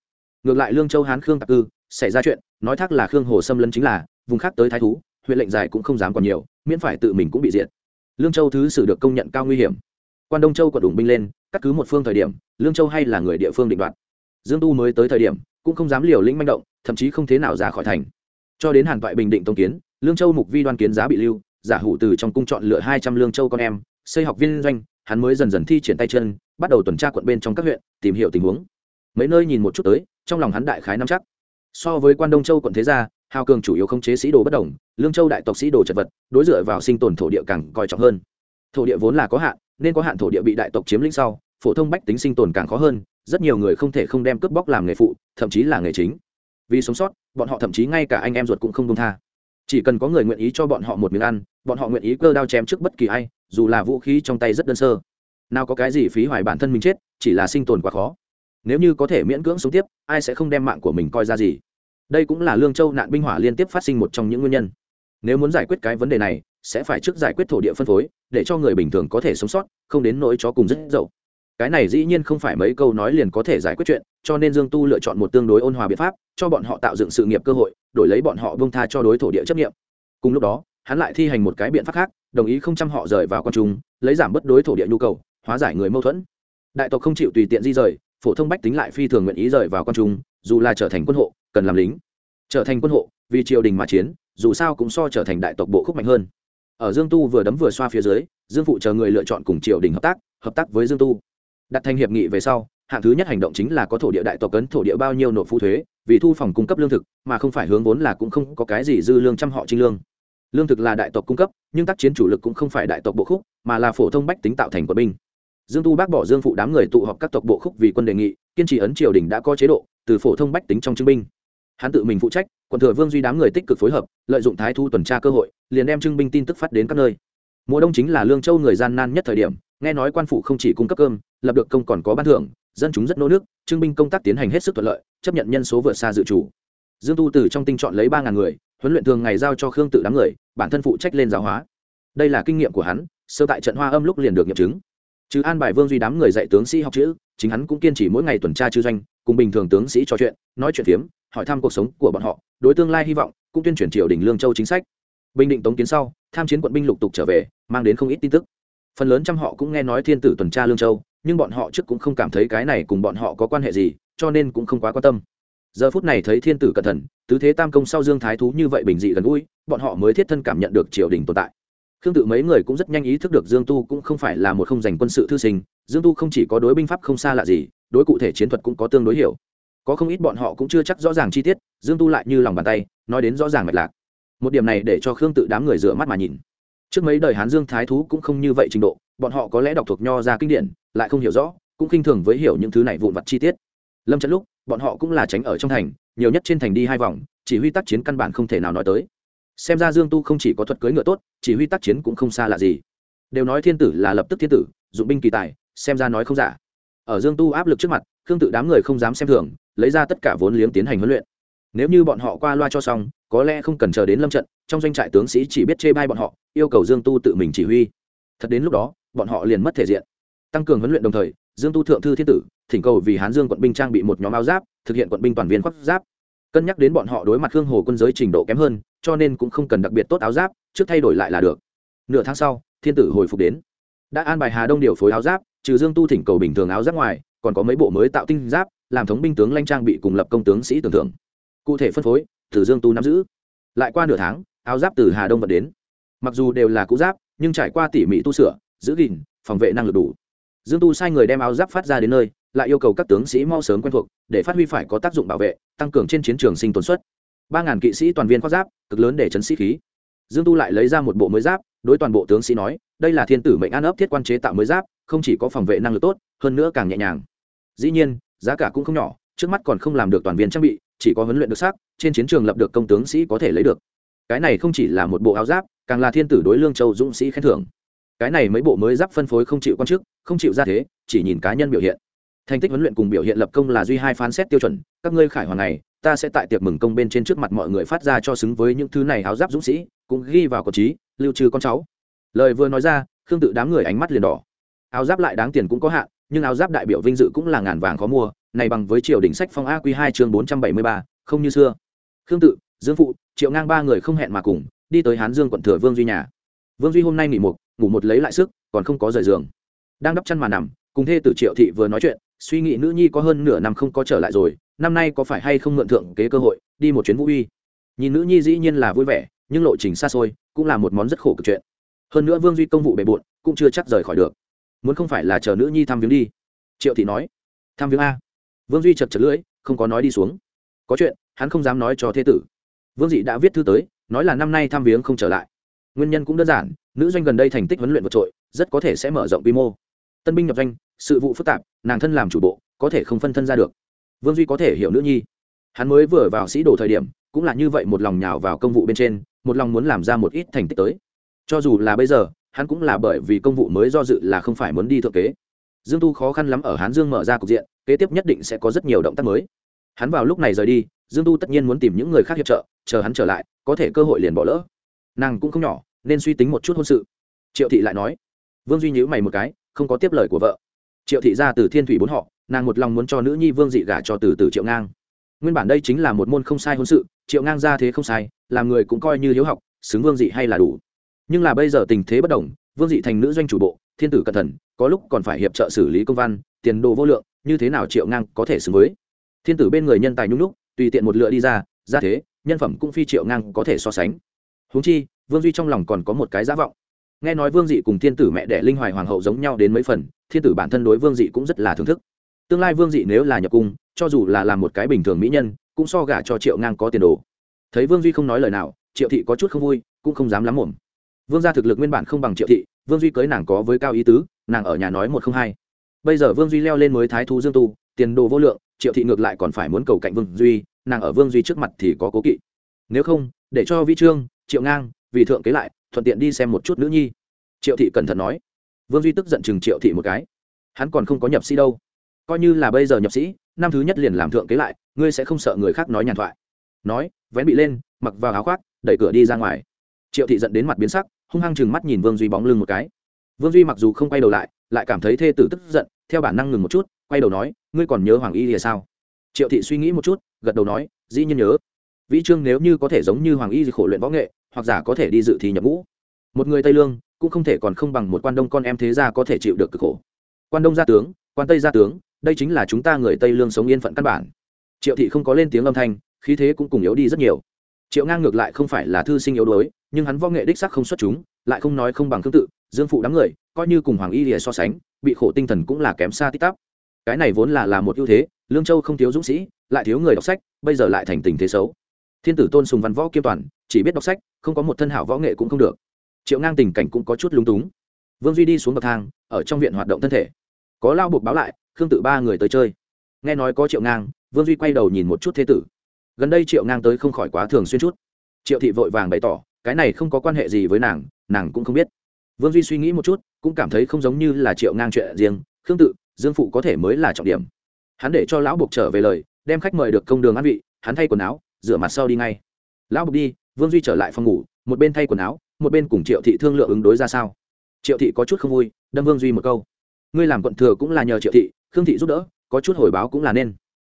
Ngược lại lương châu hán khương tạc cư, xảy ra chuyện, nói thác là khương hồ xâm lấn chính là, vùng khác tới thái thú, huyện lệnh dài cũng không dám còn nhiều, miễn phải tự mình cũng bị diệt. Lương châu thứ sử được công nhận cao nguy hiểm. Quan đông châu còn đủng binh lên, cắt cứ một phương thời điểm, lương châu hay là người địa phương định đoạt. Dương tu mới tới thời điểm, cũng không dám liều lĩnh manh động, thậm chí không thế nào ra khỏi thành. Cho đến hàn toại bình định tông kiến, lương châu mục vi đoan kiến giá bị lưu giả hủ từ trong cung chọn lựa hai trăm lương châu con em, xây học viên doanh, hắn mới dần dần thi triển tay chân, bắt đầu tuần tra quận bên trong các huyện, tìm hiểu tình huống. Mấy nơi nhìn một chút tới, trong lòng hắn đại khái nắm chắc. So với quan đông châu quận thế gia, hào cường chủ yếu không chế sĩ đồ bất đồng, lương châu đại tộc sĩ đồ chật vật, đối dựa vào sinh tồn thổ địa càng coi trọng hơn. Thổ địa vốn là có hạn, nên có hạn thổ địa bị đại tộc chiếm lĩnh sau, phổ thông bách tính sinh tồn càng khó hơn, rất nhiều người không thể không đem cướp bóc làm nghề phụ, thậm chí là nghề chính. Vì sống sót, bọn họ thậm chí ngay cả anh em ruột cũng không công tha chỉ cần có người nguyện ý cho bọn họ một miếng ăn, bọn họ nguyện ý cơ đao chém trước bất kỳ ai, dù là vũ khí trong tay rất đơn sơ. Nào có cái gì phí hoài bản thân mình chết, chỉ là sinh tồn quá khó. Nếu như có thể miễn cưỡng sống tiếp, ai sẽ không đem mạng của mình coi ra gì? Đây cũng là lương châu nạn binh hỏa liên tiếp phát sinh một trong những nguyên nhân. Nếu muốn giải quyết cái vấn đề này, sẽ phải trước giải quyết thổ địa phân phối, để cho người bình thường có thể sống sót, không đến nỗi chó cùng rất dậu cái này dĩ nhiên không phải mấy câu nói liền có thể giải quyết chuyện cho nên dương tu lựa chọn một tương đối ôn hòa biện pháp cho bọn họ tạo dựng sự nghiệp cơ hội đổi lấy bọn họ bông tha cho đối thổ địa chấp nghiệm. Cùng lúc đó hắn lại thi hành một cái biện pháp khác đồng ý không chăm họ rời vào con chúng, lấy giảm bất đối thổ địa nhu cầu hóa giải người mâu thuẫn. Đại tộc không chịu tùy tiện di rời phổ thông bách tính lại phi thường nguyện ý rời vào con chúng, dù là trở thành quân hộ cần làm lính. Trở thành quân hộ vì triều đình mà chiến dù sao cũng so trở thành đại tộc bộ khúc mạnh hơn. Ở dương tu vừa đấm vừa xoa phía dưới dương phụ chờ người lựa chọn cùng triều đình hợp tác hợp tác với dương tu đặt thành hiệp nghị về sau, hạng thứ nhất hành động chính là có thổ địa đại tộc cấn thổ địa bao nhiêu nộp phụ thuế, vì thu phòng cung cấp lương thực, mà không phải hướng vốn là cũng không có cái gì dư lương trăm họ trinh lương. Lương thực là đại tộc cung cấp, nhưng tác chiến chủ lực cũng không phải đại tộc bộ khúc, mà là phổ thông bách tính tạo thành quân binh. Dương tu bác bỏ dương phụ đám người tụ họp các tộc bộ khúc vì quân đề nghị, kiên trì ấn triều đình đã có chế độ, từ phổ thông bách tính trong chứng binh. Hắn tự mình phụ trách, quận thừa vương duy đám người tích cực phối hợp, lợi dụng thái thu tuần tra cơ hội, liền đem trưng binh tin tức phát đến các nơi. Mùa đông chính là lương châu người gian nan nhất thời điểm nghe nói quan phụ không chỉ cung cấp cơm, lập được công còn có ban thưởng, dân chúng rất nô nước trưng binh công tác tiến hành hết sức thuận lợi, chấp nhận nhân số vượt xa dự chủ dương tu từ trong tinh chọn lấy ba ngàn người, huấn luyện thường ngày giao cho khương tự đám người, bản thân phụ trách lên giáo hóa. Đây là kinh nghiệm của hắn, sơ tại trận hoa âm lúc liền được nghiệm chứng. Chứ an bài vương duy đám người dạy tướng sĩ học chữ, chính hắn cũng kiên trì mỗi ngày tuần tra chư doanh, cùng bình thường tướng sĩ trò chuyện, nói chuyện phiếm, hỏi thăm cuộc sống của bọn họ, đối tương lai hy vọng, cũng tuyên truyền triều đình lương châu chính sách. Bình định tống kiến sau, tham chiến quận binh lục tục trở về, mang đến không ít tin tức phần lớn trăm họ cũng nghe nói thiên tử tuần tra lương châu, nhưng bọn họ trước cũng không cảm thấy cái này cùng bọn họ có quan hệ gì, cho nên cũng không quá quan tâm. Giờ phút này thấy thiên tử cẩn thận, tứ thế tam công sau dương thái thú như vậy bình dị gần gũi, bọn họ mới thiết thân cảm nhận được triều đình tồn tại. Khương tự mấy người cũng rất nhanh ý thức được dương tu cũng không phải là một không dành quân sự thư sinh, dương tu không chỉ có đối binh pháp không xa lạ gì, đối cụ thể chiến thuật cũng có tương đối hiểu. Có không ít bọn họ cũng chưa chắc rõ ràng chi tiết, dương tu lại như lòng bàn tay, nói đến rõ ràng mạch lạc. Một điểm này để cho khương tự đám người rửa mắt mà nhìn trước mấy đời hán dương thái thú cũng không như vậy trình độ, bọn họ có lẽ đọc thuộc nho ra kinh điển, lại không hiểu rõ, cũng khinh thường với hiểu những thứ này vụn vặt chi tiết. Lâm trận lúc, bọn họ cũng là tránh ở trong thành, nhiều nhất trên thành đi hai vòng, chỉ huy tác chiến căn bản không thể nào nói tới. Xem ra dương tu không chỉ có thuật cưỡi ngựa tốt, chỉ huy tác chiến cũng không xa lạ gì. Đều nói thiên tử là lập tức thiên tử, dụng binh kỳ tài, xem ra nói không giả. Ở dương tu áp lực trước mặt, khương tự đám người không dám xem thường, lấy ra tất cả vốn liếng tiến hành huấn luyện nếu như bọn họ qua loa cho xong, có lẽ không cần chờ đến lâm trận, trong doanh trại tướng sĩ chỉ biết chê bai bọn họ, yêu cầu dương tu tự mình chỉ huy. Thật đến lúc đó, bọn họ liền mất thể diện. Tăng cường huấn luyện đồng thời, dương tu thượng thư thiên tử, thỉnh cầu vì hán dương quận binh trang bị một nhóm áo giáp, thực hiện quận binh toàn viên khoác giáp. Cân nhắc đến bọn họ đối mặt hương hồ quân giới trình độ kém hơn, cho nên cũng không cần đặc biệt tốt áo giáp, trước thay đổi lại là được. Nửa tháng sau, thiên tử hồi phục đến. Đã an bài hà đông điều phối áo giáp, trừ dương tu thỉnh cầu bình thường áo giáp ngoài, còn có mấy bộ mới tạo tinh giáp, làm thống binh tướng lanh trang bị cùng lập công tướng sĩ tưởng thưởng cụ thể phân phối từ dương tu nắm giữ. Lại qua nửa tháng, áo giáp từ hà đông vận đến. Mặc dù đều là cũ giáp, nhưng trải qua tỉ mỉ tu sửa, giữ gìn, phòng vệ năng lực đủ. Dương tu sai người đem áo giáp phát ra đến nơi, lại yêu cầu các tướng sĩ mau sớm quen thuộc, để phát huy phải có tác dụng bảo vệ, tăng cường trên chiến trường sinh tồn suất. Ba ngàn kỵ sĩ toàn viên khoác giáp, cực lớn để chấn sĩ khí. Dương tu lại lấy ra một bộ mới giáp, đối toàn bộ tướng sĩ nói, đây là thiên tử mệnh an ấp thiết quan chế tạo mới giáp, không chỉ có phòng vệ năng lực tốt, hơn nữa càng nhẹ nhàng. Dĩ nhiên, giá cả cũng không nhỏ, trước mắt còn không làm được toàn viên trang bị chỉ có huấn luyện được xác trên chiến trường lập được công tướng sĩ có thể lấy được. Cái này không chỉ là một bộ áo giáp, càng là thiên tử đối lương châu dũng sĩ khen thưởng. Cái này mấy bộ mới giáp phân phối không chịu quan chức, không chịu ra thế, chỉ nhìn cá nhân biểu hiện. Thành tích huấn luyện cùng biểu hiện lập công là duy hai phán xét tiêu chuẩn, các ngươi khải hoàng này, ta sẽ tại tiệc mừng công bên trên trước mặt mọi người phát ra cho xứng với những thứ này áo giáp dũng sĩ, cũng ghi vào cột trí, lưu trừ con cháu. Lời vừa nói ra, khương tự đám người ánh mắt liền đỏ. Áo giáp lại đáng tiền cũng có hạn, nhưng áo giáp đại biểu vinh dự cũng là ngàn vàng khó mua này bằng với triều đỉnh sách phong a quy hai chương bốn trăm bảy mươi ba, không như xưa. Khương tự, dương phụ, triệu ngang ba người không hẹn mà cùng, đi tới hán dương quận thừa vương duy nhà. Vương duy hôm nay nghỉ một ngủ một lấy lại sức, còn không có rời giường. Đang đắp chăn mà nằm, cùng thê tử triệu thị vừa nói chuyện, suy nghĩ nữ nhi có hơn nửa năm không có trở lại rồi, năm nay có phải hay không mượn thượng kế cơ hội, đi một chuyến vũ uy. Nhìn nữ nhi dĩ nhiên là vui vẻ, nhưng lộ trình xa xôi, cũng là một món rất khổ cực chuyện. Hơn nữa vương duy công vụ bề bộn, cũng chưa chắc rời khỏi được. Muốn không phải là chờ nữ nhi thăm viếng đi. Triệu thị nói, thăm viếng a vương duy chật chật lưỡi, không có nói đi xuống. Có chuyện, hắn không dám nói cho thế tử. Vương dị đã viết thư tới, nói là năm nay tham viếng không trở lại. Nguyên nhân cũng đơn giản, nữ doanh gần đây thành tích huấn luyện vượt trội, rất có thể sẽ mở rộng quy mô. Tân binh nhập doanh, sự vụ phức tạp, nàng thân làm chủ bộ, có thể không phân thân ra được. Vương duy có thể hiểu nữ nhi. Hắn mới vừa vào sĩ đồ thời điểm, cũng là như vậy một lòng nhào vào công vụ bên trên, một lòng muốn làm ra một ít thành tích tới. Cho dù là bây giờ, hắn cũng là bởi vì công vụ mới do dự là không phải muốn đi thượng kế dương tu khó khăn lắm ở hán dương mở ra cục diện, kế tiếp nhất định sẽ có rất nhiều động tác mới. Hắn vào lúc này rời đi, dương tu tất nhiên muốn tìm những người khác hiệp trợ, chờ hắn trở lại, có thể cơ hội liền bỏ lỡ. Nàng cũng không nhỏ, nên suy tính một chút hôn sự. Triệu thị lại nói, vương duy nhữ mày một cái, không có tiếp lời của vợ. Triệu thị ra từ thiên thủy bốn họ, nàng một lòng muốn cho nữ nhi vương dị gả cho từ từ triệu ngang. Nguyên bản đây chính là một môn không sai hôn sự, triệu ngang ra thế không sai, làm người cũng coi như hiếu học, xứng vương dị hay là đủ. Nhưng là bây giờ tình thế bất đồng, vương dị thành nữ doanh chủ bộ thiên tử cẩn thận, có lúc còn phải hiệp trợ xử lý công văn, tiền đồ vô lượng, như thế nào triệu ngang có thể xứng với? Thiên tử bên người nhân tài nhung lúc tùy tiện một lựa đi ra ra thế, nhân phẩm cũng phi triệu ngang có thể so sánh. Huống chi, vương duy trong lòng còn có một cái giả vọng. Nghe nói vương dị cùng thiên tử mẹ đẻ linh hoài hoàng hậu giống nhau đến mấy phần, thiên tử bản thân đối vương dị cũng rất là thưởng thức. Tương lai vương dị nếu là nhập cung, cho dù là làm một cái bình thường mỹ nhân, cũng so gả cho triệu ngang có tiền đồ. Thấy vương duy không nói lời nào, triệu thị có chút không vui, cũng không dám lắm mồm vương gia thực lực nguyên bản không bằng triệu thị, vương duy cưới nàng có với cao ý tứ, nàng ở nhà nói một không hai. Bây giờ vương duy leo lên mới thái thú dương tu, tiền đồ vô lượng, triệu thị ngược lại còn phải muốn cầu cạnh vương duy, nàng ở vương duy trước mặt thì có cố kỵ. Nếu không, để cho vi trương, triệu ngang vì thượng kế lại, thuận tiện đi xem một chút nữ nhi. Triệu thị cẩn thận nói. Vương duy tức giận chừng triệu thị một cái. Hắn còn không có nhập sĩ đâu. Coi như là bây giờ nhập sĩ, năm thứ nhất liền làm thượng kế lại, ngươi sẽ không sợ người khác nói nhàn thoại. Nói, vén bị lên, mặc vào áo khoác, đẩy cửa đi ra ngoài. Triệu thị dẫn đến mặt biến sắc hung hăng chừng mắt nhìn vương duy bóng lưng một cái. Vương duy mặc dù không quay đầu lại lại cảm thấy thê tử tức giận, theo bản năng ngừng một chút, quay đầu nói, ngươi còn nhớ hoàng y thì sao? Triệu thị suy nghĩ một chút, gật đầu nói, dĩ nhiên nhớ. Vĩ trương nếu như có thể giống như hoàng y thì khổ luyện võ nghệ, hoặc giả có thể đi dự thì nhập ngũ. Một người tây lương, cũng không thể còn không bằng một quan đông con em thế gia có thể chịu được cực khổ. Quan đông gia tướng, quan tây gia tướng, đây chính là chúng ta người tây lương sống yên phận căn bản. Triệu thị không có lên tiếng âm thanh, khí thế cũng cùng yếu đi rất nhiều triệu ngang ngược lại không phải là thư sinh yếu đuối, nhưng hắn võ nghệ đích sắc không xuất chúng, lại không nói không bằng tương tự, dương phụ đám người, coi như cùng hoàng y lìa so sánh, bị khổ tinh thần cũng là kém xa tích tắp. Cái này vốn là là một ưu thế, lương châu không thiếu dũng sĩ, lại thiếu người đọc sách, bây giờ lại thành tình thế xấu. Thiên tử tôn sùng văn võ kiêm toàn, chỉ biết đọc sách, không có một thân hảo võ nghệ cũng không được. Triệu ngang tình cảnh cũng có chút lúng túng. Vương duy đi xuống bậc thang, ở trong viện hoạt động thân thể. Có lao buộc báo lại, khương tự ba người tới chơi. Nghe nói có triệu ngang, vương duy quay đầu nhìn một chút thế tử gần đây triệu ngang tới không khỏi quá thường xuyên chút. Triệu thị vội vàng bày tỏ, cái này không có quan hệ gì với nàng nàng cũng không biết. Vương duy suy nghĩ một chút, cũng cảm thấy không giống như là triệu ngang chuyện riêng, khương tự, dương phụ có thể mới là trọng điểm. Hắn để cho lão buộc trở về lời, đem khách mời được công đường ăn vị, hắn thay quần áo, rửa mặt sau đi ngay. Lão buộc đi, vương duy trở lại phòng ngủ, một bên thay quần áo, một bên cùng triệu thị thương lượng ứng đối ra sao. Triệu thị có chút không vui, đâm vương duy một câu. Ngươi làm quận thừa cũng là nhờ triệu thị, khương thị giúp đỡ, có chút hồi báo cũng là nên.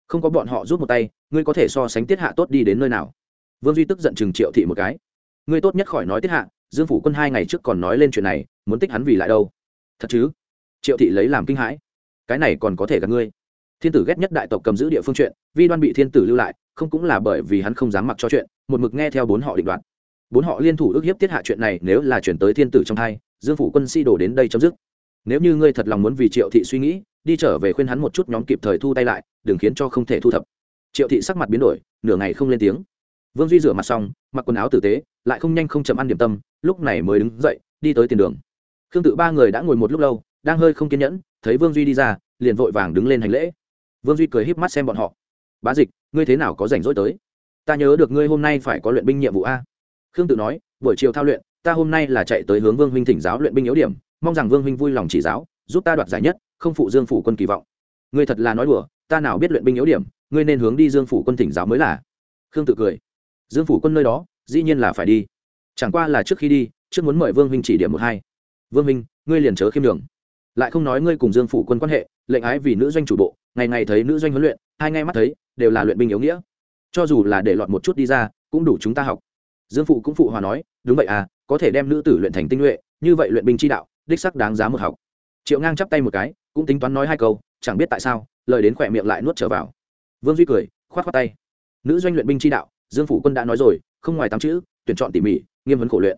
Không có bọn họ giúp một tay ngươi có thể so sánh tiết hạ tốt đi đến nơi nào? Vương duy tức giận chừng triệu thị một cái. Ngươi tốt nhất khỏi nói tiết hạ, dương phủ quân hai ngày trước còn nói lên chuyện này, muốn tích hắn vì lại đâu? Thật chứ? Triệu thị lấy làm kinh hãi. Cái này còn có thể gặp ngươi. Thiên tử ghét nhất đại tộc cầm giữ địa phương chuyện, vi đoan bị thiên tử lưu lại, không cũng là bởi vì hắn không dám mặc cho chuyện, một mực nghe theo bốn họ định đoạt. Bốn họ liên thủ ước hiếp tiết hạ chuyện này, nếu là chuyển tới thiên tử trong thai, dương phủ quân si đổ đến đây chấm dứt. Nếu như ngươi thật lòng muốn vì triệu thị suy nghĩ, đi trở về khuyên hắn một chút nhóm kịp thời thu tay lại, đừng khiến cho không thể thu thập triệu thị sắc mặt biến đổi, nửa ngày không lên tiếng. Vương duy rửa mặt xong, mặc quần áo tử tế, lại không nhanh không chậm ăn điểm tâm, lúc này mới đứng dậy, đi tới tiền đường. Khương tự ba người đã ngồi một lúc lâu, đang hơi không kiên nhẫn, thấy vương duy đi ra, liền vội vàng đứng lên hành lễ. Vương duy cười híp mắt xem bọn họ. Bá dịch, ngươi thế nào có rảnh rỗi tới? Ta nhớ được ngươi hôm nay phải có luyện binh nhiệm vụ a. Khương tự nói, buổi chiều thao luyện, ta hôm nay là chạy tới hướng vương huynh thỉnh giáo luyện binh yếu điểm, mong rằng vương huynh vui lòng chỉ giáo, giúp ta đoạt giải nhất, không phụ dương phủ quân kỳ vọng. Ngươi thật là nói đùa, ta nào biết luyện binh yếu điểm ngươi nên hướng đi dương phủ quân thỉnh giáo mới là. Khương tự cười. Dương phủ quân nơi đó, dĩ nhiên là phải đi. Chẳng qua là trước khi đi, trước muốn mời vương huynh chỉ điểm một hai. Vương huynh, ngươi liền chớ khiêm đường lại không nói ngươi cùng dương phủ quân quan hệ, lệnh ái vì nữ doanh chủ bộ, ngày ngày thấy nữ doanh huấn luyện, hai ngay mắt thấy, đều là luyện binh yếu nghĩa. Cho dù là để lọt một chút đi ra, cũng đủ chúng ta học. Dương phụ cũng phụ hòa nói, đúng vậy à có thể đem nữ tử luyện thành tinh nhuệ, như vậy luyện binh chi đạo, đích sắc đáng giá một học. Triệu ngang chắp tay một cái, cũng tính toán nói hai câu, chẳng biết tại sao, lời đến khỏe miệng lại nuốt trở vào vương duy cười, khoát khoát tay. Nữ doanh luyện binh chi đạo, dương phủ quân đã nói rồi, không ngoài tám chữ, tuyển chọn tỉ mỉ, nghiêm vấn khổ luyện.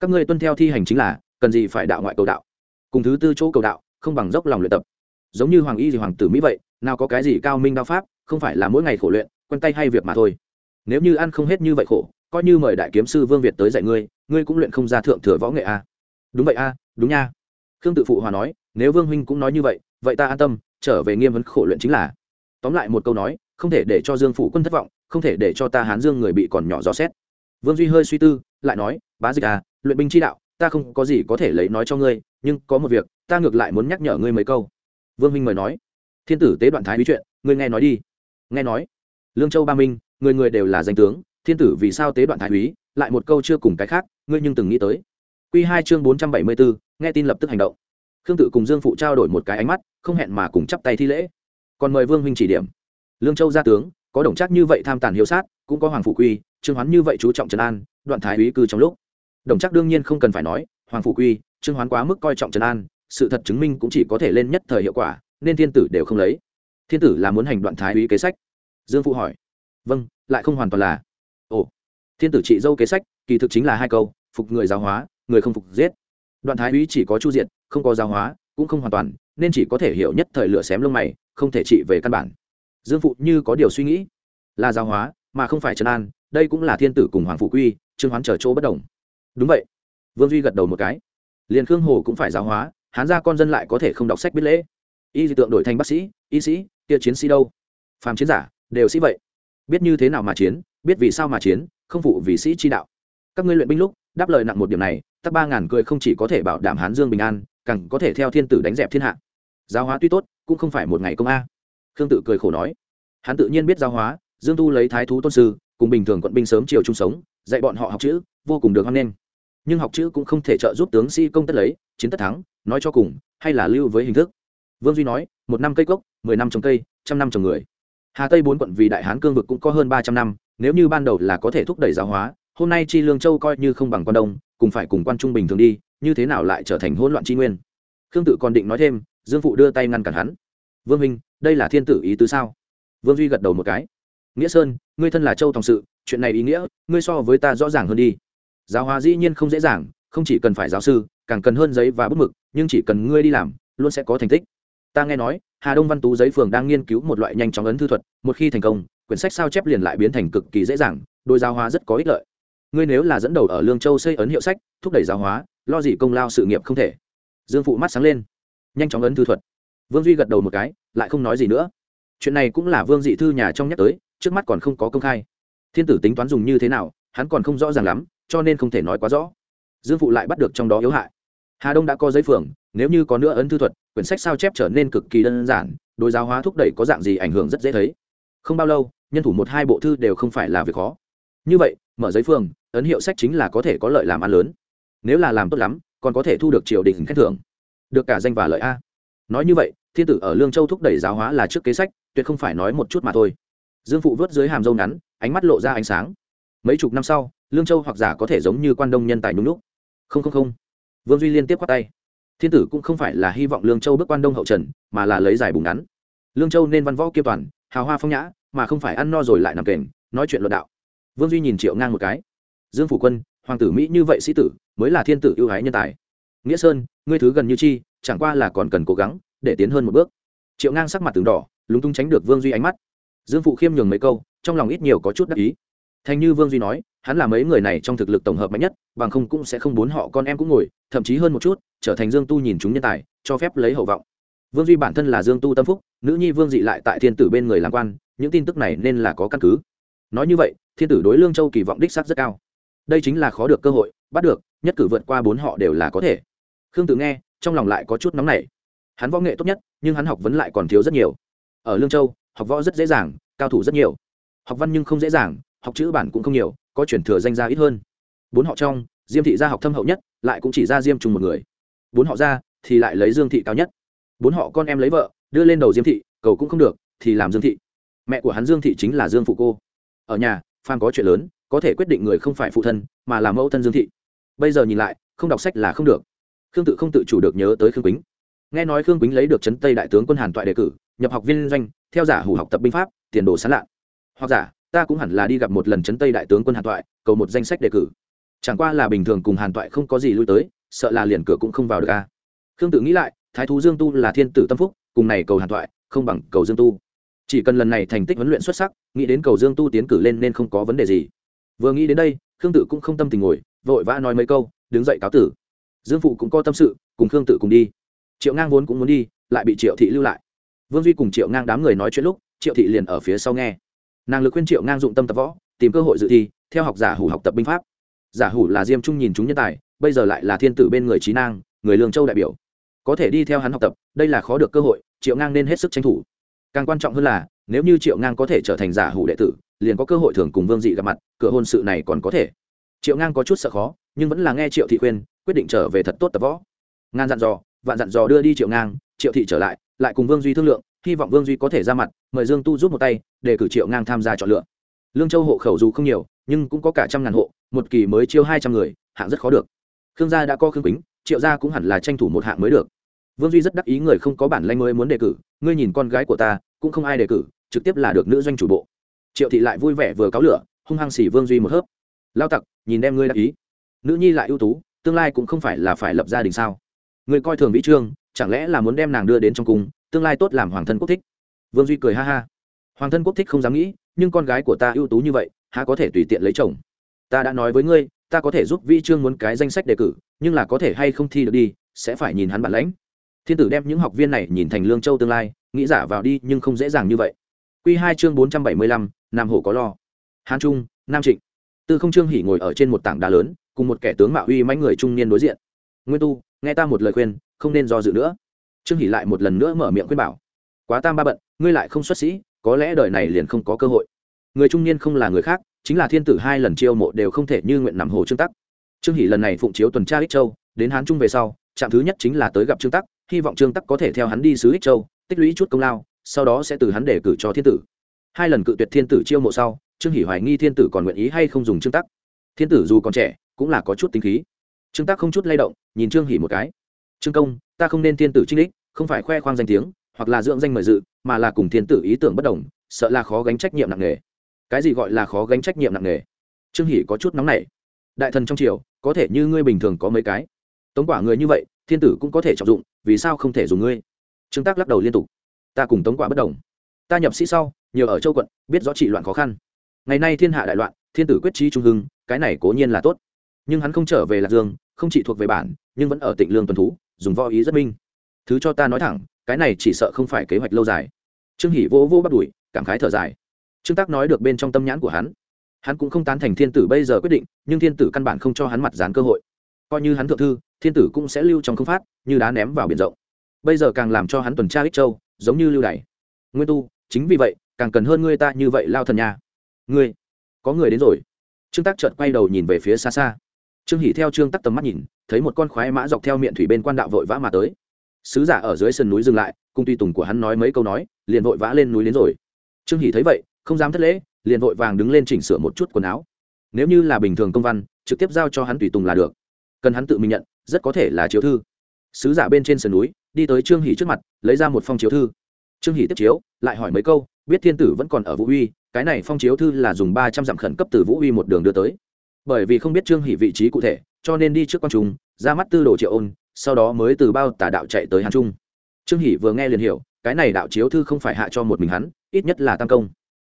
Các ngươi tuân theo thi hành chính là, cần gì phải đạo ngoại cầu đạo. Cùng thứ tư chỗ cầu đạo, không bằng dốc lòng luyện tập. Giống như hoàng y gì hoàng tử mỹ vậy, nào có cái gì cao minh đao pháp, không phải là mỗi ngày khổ luyện, quen tay hay việc mà thôi. Nếu như ăn không hết như vậy khổ, coi như mời đại kiếm sư vương việt tới dạy ngươi ngươi cũng luyện không ra thượng thừa võ nghệ a. Đúng vậy a, đúng nha. Khương tự phụ hòa nói, nếu vương huynh cũng nói như vậy vậy ta an tâm, trở về nghiêm vấn khổ luyện chính là tóm lại một câu nói, không thể để cho dương phủ quân thất vọng, không thể để cho ta hán dương người bị còn nhỏ dò xét. Vương duy hơi suy tư, lại nói, bá dịch à luyện binh chi đạo, ta không có gì có thể lấy nói cho ngươi, nhưng có một việc, ta ngược lại muốn nhắc nhở ngươi mấy câu. Vương minh mời nói, thiên tử tế đoạn thái bí chuyện, ngươi nghe nói đi. Nghe nói, lương châu ba minh, người người đều là danh tướng, thiên tử vì sao tế đoạn thái úy, lại một câu chưa cùng cái khác, ngươi nhưng từng nghĩ tới. Q hai chương bốn trăm bảy mươi bốn nghe tin lập tức hành động. Khương tự cùng dương phụ trao đổi một cái ánh mắt, không hẹn mà cùng chắp tay thi lễ còn mời vương huynh chỉ điểm. Lương châu gia tướng, có đồng trác như vậy tham tàn hiếu sát, cũng có hoàng phủ quy, trương hoán như vậy chú trọng trần an, đoạn thái úy cư trong lúc. Đồng trác đương nhiên không cần phải nói, hoàng phủ quy, trương hoán quá mức coi trọng trần an, sự thật chứng minh cũng chỉ có thể lên nhất thời hiệu quả, nên thiên tử đều không lấy. Thiên tử là muốn hành đoạn thái úy kế sách. Dương phụ hỏi. Vâng lại không hoàn toàn là. Ồ. Thiên tử trị dâu kế sách, kỳ thực chính là hai câu, phục người giáo hóa, người không phục giết. Đoạn thái úy chỉ có chu diện không có giáo hóa, cũng không hoàn toàn, nên chỉ có thể hiểu nhất thời lửa xém lông mày không thể trị về căn bản. Dương phụ như có điều suy nghĩ, là giáo hóa, mà không phải trấn an, đây cũng là thiên tử cùng hoàng phụ quy, trương hoán trở chỗ bất đồng. Đúng vậy. Vương duy gật đầu một cái. Liền khương hồ cũng phải giáo hóa, hán ra con dân lại có thể không đọc sách biết lễ. Y dị tượng đổi thành bác sĩ, y sĩ, kia chiến sĩ đâu? Phàm chiến giả, đều sĩ vậy. Biết như thế nào mà chiến, biết vì sao mà chiến, không phụ vì sĩ chi đạo. Các ngươi luyện binh lúc, đáp lời nặng một điểm này, tắc ba ngàn cười không chỉ có thể bảo đảm hán dương bình an, càng có thể theo thiên tử đánh dẹp thiên hạ. Giáo hóa tuy tốt cũng không phải một ngày công a. Khương tự cười khổ nói. Hắn tự nhiên biết giáo hóa, dương tu lấy thái thú tôn sư, cùng bình thường quận binh sớm chiều chung sống, dạy bọn họ học chữ, vô cùng được hoan nghênh. Nhưng học chữ cũng không thể trợ giúp tướng sĩ công tất lấy, chiến tất thắng, nói cho cùng, hay là lưu với hình thức. Vương duy nói, một năm cây cốc, mười năm trồng cây, trăm năm trồng người. Hà tây bốn quận vì đại hán cương vực cũng có hơn ba trăm năm, nếu như ban đầu là có thể thúc đẩy giáo hóa, hôm nay chi lương châu coi như không bằng quan đông, cùng phải cùng quan trung bình thường đi, như thế nào lại trở thành hỗn loạn chi nguyên? Khương tự còn định nói thêm dương phụ đưa tay ngăn cản hắn. Vương minh đây là thiên tử ý tứ sao? Vương duy gật đầu một cái. Nghĩa sơn, ngươi thân là châu thòng sự, chuyện này ý nghĩa, ngươi so với ta rõ ràng hơn đi. Giáo hóa dĩ nhiên không dễ dàng, không chỉ cần phải giáo sư, càng cần hơn giấy và bút mực, nhưng chỉ cần ngươi đi làm, luôn sẽ có thành tích. Ta nghe nói, hà đông văn tú giấy phường đang nghiên cứu một loại nhanh chóng ấn thư thuật, một khi thành công, quyển sách sao chép liền lại biến thành cực kỳ dễ dàng, đôi giáo hóa rất có ích lợi. Ngươi nếu là dẫn đầu ở lương châu xây ấn hiệu sách, thúc đẩy giáo hóa, lo gì công lao sự nghiệp không thể. Dương phụ mắt sáng lên nhanh chóng ấn thư thuật. Vương duy gật đầu một cái, lại không nói gì nữa. Chuyện này cũng là vương dị thư nhà trong nhắc tới, trước mắt còn không có công khai. Thiên tử tính toán dùng như thế nào, hắn còn không rõ ràng lắm, cho nên không thể nói quá rõ. Dương phụ lại bắt được trong đó yếu hại. Hà đông đã có giấy phường, nếu như có nữa ấn thư thuật, quyển sách sao chép trở nên cực kỳ đơn giản, đối giáo hóa thúc đẩy có dạng gì ảnh hưởng rất dễ thấy. Không bao lâu, nhân thủ một hai bộ thư đều không phải là việc khó. Như vậy, mở giấy phường, ấn hiệu sách chính là có thể có lợi làm ăn lớn. Nếu là làm tốt lắm, còn có thể thu được triều đình khen thưởng được cả danh và lợi a. Nói như vậy, thiên tử ở lương châu thúc đẩy giáo hóa là trước kế sách, tuyệt không phải nói một chút mà thôi. Dương phụ vớt dưới hàm dâu ngắn, ánh mắt lộ ra ánh sáng. Mấy chục năm sau, lương châu hoặc giả có thể giống như quan đông nhân tài nhung lúc không không không. Vương duy liên tiếp khoát tay. Thiên tử cũng không phải là hy vọng lương châu bước quan đông hậu trần, mà là lấy giải bùng ngắn. Lương châu nên văn võ kiêm toàn, hào hoa phong nhã, mà không phải ăn no rồi lại nằm kềnh, nói chuyện luận đạo. Vương duy nhìn triệu ngang một cái. Dương phủ quân, hoàng tử mỹ như vậy sĩ tử, mới là thiên tử ưu ái nhân tài nghĩa sơn, ngươi thứ gần như chi, chẳng qua là còn cần cố gắng, để tiến hơn một bước. Triệu ngang sắc mặt từng đỏ, lúng túng tránh được vương duy ánh mắt. Dương phụ khiêm nhường mấy câu, trong lòng ít nhiều có chút đắc ý. Thành như vương duy nói, hắn là mấy người này trong thực lực tổng hợp mạnh nhất, bằng không cũng sẽ không bốn họ con em cũng ngồi, thậm chí hơn một chút, trở thành dương tu nhìn chúng nhân tài, cho phép lấy hậu vọng. Vương duy bản thân là dương tu tâm phúc, nữ nhi vương dị lại tại thiên tử bên người làm quan, những tin tức này nên là có căn cứ. Nói như vậy, thiên tử đối lương châu kỳ vọng đích sắc rất cao. Đây chính là khó được cơ hội, bắt được, nhất cử vượt qua bốn họ đều là có thể khương tự nghe, trong lòng lại có chút nóng nảy. Hắn võ nghệ tốt nhất, nhưng hắn học vấn lại còn thiếu rất nhiều. Ở lương châu, học võ rất dễ dàng, cao thủ rất nhiều. Học văn nhưng không dễ dàng, học chữ bản cũng không nhiều, có chuyển thừa danh gia ít hơn. Bốn họ trong, diêm thị gia học thâm hậu nhất, lại cũng chỉ ra diêm trùng một người. Bốn họ ra, thì lại lấy dương thị cao nhất. Bốn họ con em lấy vợ, đưa lên đầu diêm thị, cầu cũng không được, thì làm dương thị. Mẹ của hắn dương thị chính là dương phụ cô. Ở nhà phan có chuyện lớn, có thể quyết định người không phải phụ thân, mà là mẫu thân dương thị. Bây giờ nhìn lại, không đọc sách là không được khương tự không tự chủ được nhớ tới khương quýnh. Nghe nói khương quýnh lấy được chấn tây đại tướng quân hàn toại đề cử, nhập học viên doanh, theo giả hủ học tập binh pháp, tiền đồ sán lạ hoặc giả, ta cũng hẳn là đi gặp một lần chấn tây đại tướng quân hàn toại, cầu một danh sách đề cử. Chẳng qua là bình thường cùng hàn toại không có gì lui tới, sợ là liền cửa cũng không vào được a. Khương tự nghĩ lại, thái thú dương tu là thiên tử tâm phúc, cùng này cầu hàn toại, không bằng cầu dương tu. Chỉ cần lần này thành tích huấn luyện xuất sắc, nghĩ đến cầu dương tu tiến cử lên nên không có vấn đề gì. Vừa nghĩ đến đây, khương tự cũng không tâm tình ngồi, vội vã nói mấy câu, đứng dậy cáo tử dương phụ cũng có tâm sự, cùng khương tự cùng đi. Triệu ngang vốn cũng muốn đi, lại bị triệu thị lưu lại. Vương duy cùng triệu ngang đám người nói chuyện lúc, triệu thị liền ở phía sau nghe. Nàng lực khuyên triệu ngang dụng tâm tập võ, tìm cơ hội dự thi, theo học giả hủ học tập binh pháp. Giả hủ là diêm trung nhìn chúng nhân tài, bây giờ lại là thiên tử bên người trí nang, người lương châu đại biểu. Có thể đi theo hắn học tập, đây là khó được cơ hội, triệu ngang nên hết sức tranh thủ. Càng quan trọng hơn là, nếu như triệu ngang có thể trở thành giả hủ đệ tử, liền có cơ hội thường cùng vương dị gặp mặt, cửa hôn sự này còn có thể. Triệu ngang có chút sợ khó, nhưng vẫn là nghe triệu thị khuyên quyết định trở về thật tốt tập võ. Ngan dặn dò, vạn dặn dò đưa đi triệu ngang, triệu thị trở lại lại cùng vương duy thương lượng, hy vọng vương duy có thể ra mặt, mời dương tu giúp một tay, để cử triệu ngang tham gia chọn lựa. Lương châu hộ khẩu dù không nhiều, nhưng cũng có cả trăm ngàn hộ, một kỳ mới chiêu hai trăm người, hạng rất khó được. Khương gia đã có khương kính triệu gia cũng hẳn là tranh thủ một hạng mới được. Vương duy rất đắc ý người không có bản lanh mới muốn đề cử, ngươi nhìn con gái của ta, cũng không ai đề cử, trực tiếp là được nữ doanh chủ bộ. Triệu thị lại vui vẻ vừa cáo lửa, hung hăng xỉ vương duy một hớp. Lao tặc, nhìn đem ngươi đắc ý. Nữ nhi lại ưu tú tương lai cũng không phải là phải lập gia đình sao? Người coi thường vĩ trương, chẳng lẽ là muốn đem nàng đưa đến trong cung, tương lai tốt làm hoàng thân quốc thích? Vương duy cười ha ha. Hoàng thân quốc thích không dám nghĩ, nhưng con gái của ta ưu tú như vậy, há có thể tùy tiện lấy chồng? Ta đã nói với ngươi, ta có thể giúp vĩ trương muốn cái danh sách đề cử, nhưng là có thể hay không thi được đi, sẽ phải nhìn hắn bản lãnh. Thiên tử đem những học viên này nhìn thành lương châu tương lai, nghĩ giả vào đi nhưng không dễ dàng như vậy. Q hai chương bốn trăm bảy mươi lăm, nam hổ có lo. Hán trung, nam trịnh. Tư không trương hỉ ngồi ở trên một tảng đá lớn cùng một kẻ tướng mạo uy mãnh người trung niên đối diện. Nguyên tu, nghe ta một lời khuyên, không nên do dự nữa. Trương hỷ lại một lần nữa mở miệng khuyên bảo. Quá tam ba bận, ngươi lại không xuất sĩ, có lẽ đời này liền không có cơ hội. Người trung niên không là người khác, chính là thiên tử hai lần chiêu mộ đều không thể như nguyện nằm hồ trương tắc. Trương hỷ lần này phụng chiếu tuần tra ích châu, đến hán trung về sau, trạm thứ nhất chính là tới gặp trương tắc, hy vọng trương tắc có thể theo hắn đi sứ ích châu, tích lũy chút công lao, sau đó sẽ từ hắn để cử cho thiên tử. Hai lần cự tuyệt thiên tử chiêu mộ sau, trương hỷ hoài nghi thiên tử còn nguyện ý hay không dùng trương tắc. Thiên tử dù còn trẻ cũng là có chút tính khí. Trương tác không chút lay động, nhìn trương hỉ một cái. Trương công, ta không nên thiên tử trinh đích, không phải khoe khoang danh tiếng, hoặc là dưỡng danh mời dự, mà là cùng thiên tử ý tưởng bất đồng, sợ là khó gánh trách nhiệm nặng nề. Cái gì gọi là khó gánh trách nhiệm nặng nề? Trương hỉ có chút nóng nảy. Đại thần trong triều, có thể như ngươi bình thường có mấy cái. Tống quả người như vậy, thiên tử cũng có thể trọng dụng, vì sao không thể dùng ngươi? Trương tác lắc đầu liên tục. Ta cùng tống quả bất đồng. Ta nhập sĩ sau nhiều ở châu quận, biết rõ trị loạn khó khăn. Ngày nay thiên hạ đại loạn, thiên tử quyết trí trung hưng, cái này cố nhiên là tốt nhưng hắn không trở về lạc dương, không chỉ thuộc về bản, nhưng vẫn ở tịnh lương tuần thú, dùng võ ý rất minh. Thứ cho ta nói thẳng, cái này chỉ sợ không phải kế hoạch lâu dài. Trương hỷ vô vô bắt đuổi, cảm khái thở dài. Trương tác nói được bên trong tâm nhãn của hắn. Hắn cũng không tán thành thiên tử bây giờ quyết định, nhưng thiên tử căn bản không cho hắn mặt dán cơ hội. Coi như hắn thượng thư, thiên tử cũng sẽ lưu trong không phát, như đá ném vào biển rộng. Bây giờ càng làm cho hắn tuần tra ích châu, giống như lưu đày. Nguyên tu, chính vì vậy, càng cần hơn ngươi ta như vậy lao thần nhà ngươi, có người đến rồi. Trương tác chợt quay đầu nhìn về phía xa xa trương hỷ theo trương tắc tầm mắt nhìn, thấy một con khoái mã dọc theo miệng thủy bên quan đạo vội vã mà tới. Sứ giả ở dưới sườn núi dừng lại cung tùy tùng của hắn nói mấy câu nói, liền vội vã lên núi đến rồi. Trương hỷ thấy vậy, không dám thất lễ, liền vội vàng đứng lên chỉnh sửa một chút quần áo. Nếu như là bình thường công văn, trực tiếp giao cho hắn tùy tùng là được. Cần hắn tự mình nhận, rất có thể là chiếu thư. Sứ giả bên trên sườn núi, đi tới trương hỷ trước mặt, lấy ra một phong chiếu thư. Trương hỷ tiếp chiếu, lại hỏi mấy câu, biết thiên tử vẫn còn ở vũ uy, cái này phong chiếu thư là dùng ba trăm dặm khẩn cấp từ vũ uy một đường đưa tới bởi vì không biết trương hỷ vị trí cụ thể, cho nên đi trước quan trung, ra mắt tư đồ triệu ôn, sau đó mới từ bao tả đạo chạy tới hàn trung. Trương hỷ vừa nghe liền hiểu, cái này đạo chiếu thư không phải hạ cho một mình hắn, ít nhất là tam công.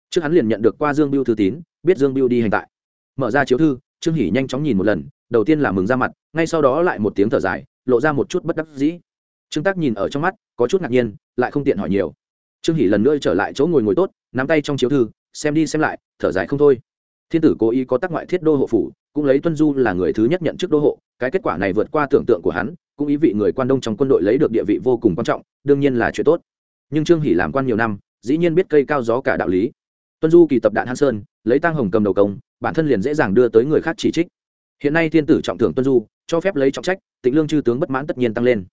Trước hắn liền nhận được qua dương biêu thư tín, biết dương biêu đi hành tại. Mở ra chiếu thư, trương hỷ nhanh chóng nhìn một lần, đầu tiên là mừng ra mặt, ngay sau đó lại một tiếng thở dài, lộ ra một chút bất đắc dĩ. Trương tác nhìn ở trong mắt, có chút ngạc nhiên, lại không tiện hỏi nhiều. Trương hỷ lần nữa trở lại chỗ ngồi ngồi tốt, nắm tay trong chiếu thư, xem đi xem lại, thở dài không thôi thiên tử cố ý có tác ngoại thiết đô hộ phủ, cũng lấy tuân du là người thứ nhất nhận chức đô hộ, cái kết quả này vượt qua tưởng tượng của hắn, cũng ý vị người quan đông trong quân đội lấy được địa vị vô cùng quan trọng, đương nhiên là chuyện tốt. Nhưng trương hỷ làm quan nhiều năm, dĩ nhiên biết cây cao gió cả đạo lý. Tuân du kỳ tập đạn han sơn, lấy tăng hồng cầm đầu công, bản thân liền dễ dàng đưa tới người khác chỉ trích. Hiện nay thiên tử trọng thưởng tuân du, cho phép lấy trọng trách, tịnh lương chư tướng bất mãn tất nhiên tăng lên.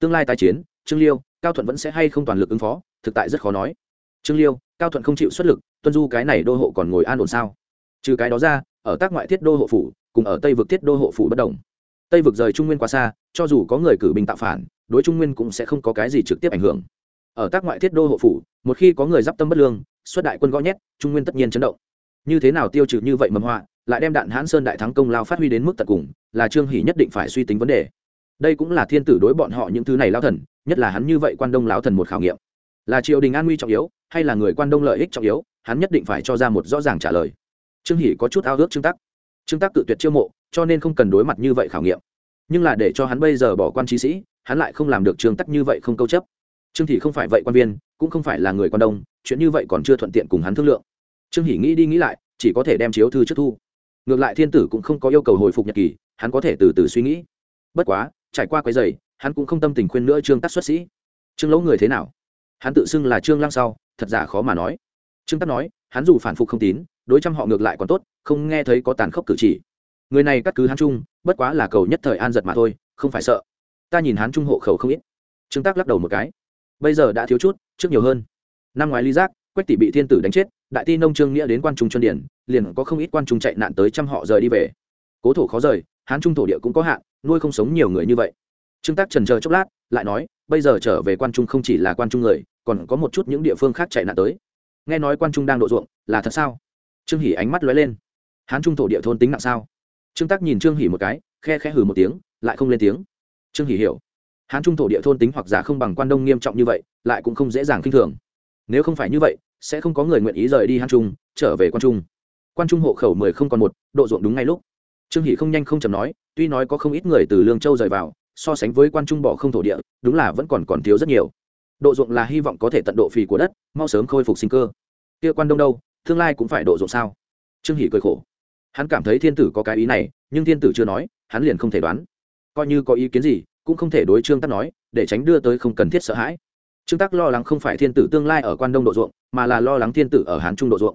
Tương lai tái chiến, trương liêu, cao thuận vẫn sẽ hay không toàn lực ứng phó, thực tại rất khó nói. Trương liêu, cao thuận không chịu xuất lực, tuân du cái này đô hộ còn ngồi an ổn sao? Trừ cái đó ra, ở tác ngoại thiết đô hộ phủ, cùng ở tây vực thiết đô hộ phủ bất đồng. Tây vực rời trung nguyên quá xa, cho dù có người cử binh tạo phản, đối trung nguyên cũng sẽ không có cái gì trực tiếp ảnh hưởng. Ở tác ngoại thiết đô hộ phủ, một khi có người d i p tâm bất lương, xuất đại quân gõ nhét, trung nguyên tất nhiên chấn động. Như thế nào tiêu trừ như vậy mầm họa, lại đem đạn hãn sơn đại thắng công lao phát huy đến mức tận cùng, là trương hỷ nhất định phải suy tính vấn đề. Đây cũng là thiên tử đối bọn họ những thứ này lao thần, nhất là hắn như vậy quan đông lao thần một khảo nghiệm. Là triều đình an nguy trọng yếu, hay là người quan đông lợi ích trọng yếu, hắn nhất định phải cho ra một rõ ràng trả lời trương hỷ có chút ao ước trương tắc. Trương tắc tự tuyệt chiêu mộ, cho nên không cần đối mặt như vậy khảo nghiệm. Nhưng là để cho hắn bây giờ bỏ quan trí sĩ, hắn lại không làm được trương tắc như vậy không câu chấp. Trương thị không phải vậy quan viên, cũng không phải là người quan đông, chuyện như vậy còn chưa thuận tiện cùng hắn thương lượng. Trương hỷ nghĩ đi nghĩ lại, chỉ có thể đem chiếu thư trước thu. Ngược lại thiên tử cũng không có yêu cầu hồi phục nhật kỳ, hắn có thể từ từ suy nghĩ. Bất quá, trải qua quấy giày hắn cũng không tâm tình khuyên nữa trương tắc xuất sĩ. Trương lỗ người thế nào? Hắn tự xưng là trương lăng sau, thật giả khó mà nói. Trương tắc nói, hắn dù phản phục không tín đối trăm họ ngược lại còn tốt, không nghe thấy có tàn khốc cử chỉ. Người này cắt cứ hắn trung, bất quá là cầu nhất thời an giật mà thôi, không phải sợ. Ta nhìn hắn trung hộ khẩu không ít. Trương tác lắc đầu một cái. Bây giờ đã thiếu chút, trước nhiều hơn. Năm ngoái ly giác, quách tỷ bị thiên tử đánh chết, đại ti nông trương nghĩa đến quan trung chuân điển, liền có không ít quan trung chạy nạn tới trăm họ rời đi về. Cố thổ khó rời, hán trung thổ địa cũng có hạn, nuôi không sống nhiều người như vậy. Trương tác trần chờ chốc lát, lại nói, bây giờ trở về quan trung không chỉ là quan trung người, còn có một chút những địa phương khác chạy nạn tới. Nghe nói quan trung đang độ ruộng, là thật sao? Trương hỉ ánh mắt lóe lên. Hán trung thổ địa thôn tính nặng sao? Trương Tắc nhìn trương hỉ một cái, khe khẽ hừ một tiếng, lại không lên tiếng. Trương hỉ hiểu. Hán trung thổ địa thôn tính hoặc giả không bằng quan đông nghiêm trọng như vậy, lại cũng không dễ dàng k i n h thường. Nếu không phải như vậy, sẽ không có người nguyện ý rời đi hán trung, trở về quan trung. Quan trung hộ khẩu mười không còn một, độ ruộng đúng ngay lúc. Trương hỷ không nhanh không chầm nói, tuy nói có không ít người từ lương châu rời vào, so sánh với quan trung bỏ không thổ địa, đúng là vẫn còn còn thiếu rất nhiều. Độ ruộng là hy vọng có thể tận độ phì của đất, mau sớm khôi phục sinh cơ. Kia quan đông đâu? Tương lai cũng phải độ ruộng sao? Trương hỷ cười khổ. Hắn cảm thấy thiên tử có cái ý này, nhưng thiên tử chưa nói, hắn liền không thể đoán. Coi như có ý kiến gì, cũng không thể đối trương tắc nói, để tránh đưa tới không cần thiết sợ hãi. Trương tắc lo lắng không phải thiên tử tương lai ở quan đông độ ruộng, mà là lo lắng thiên tử ở hán trung độ ruộng.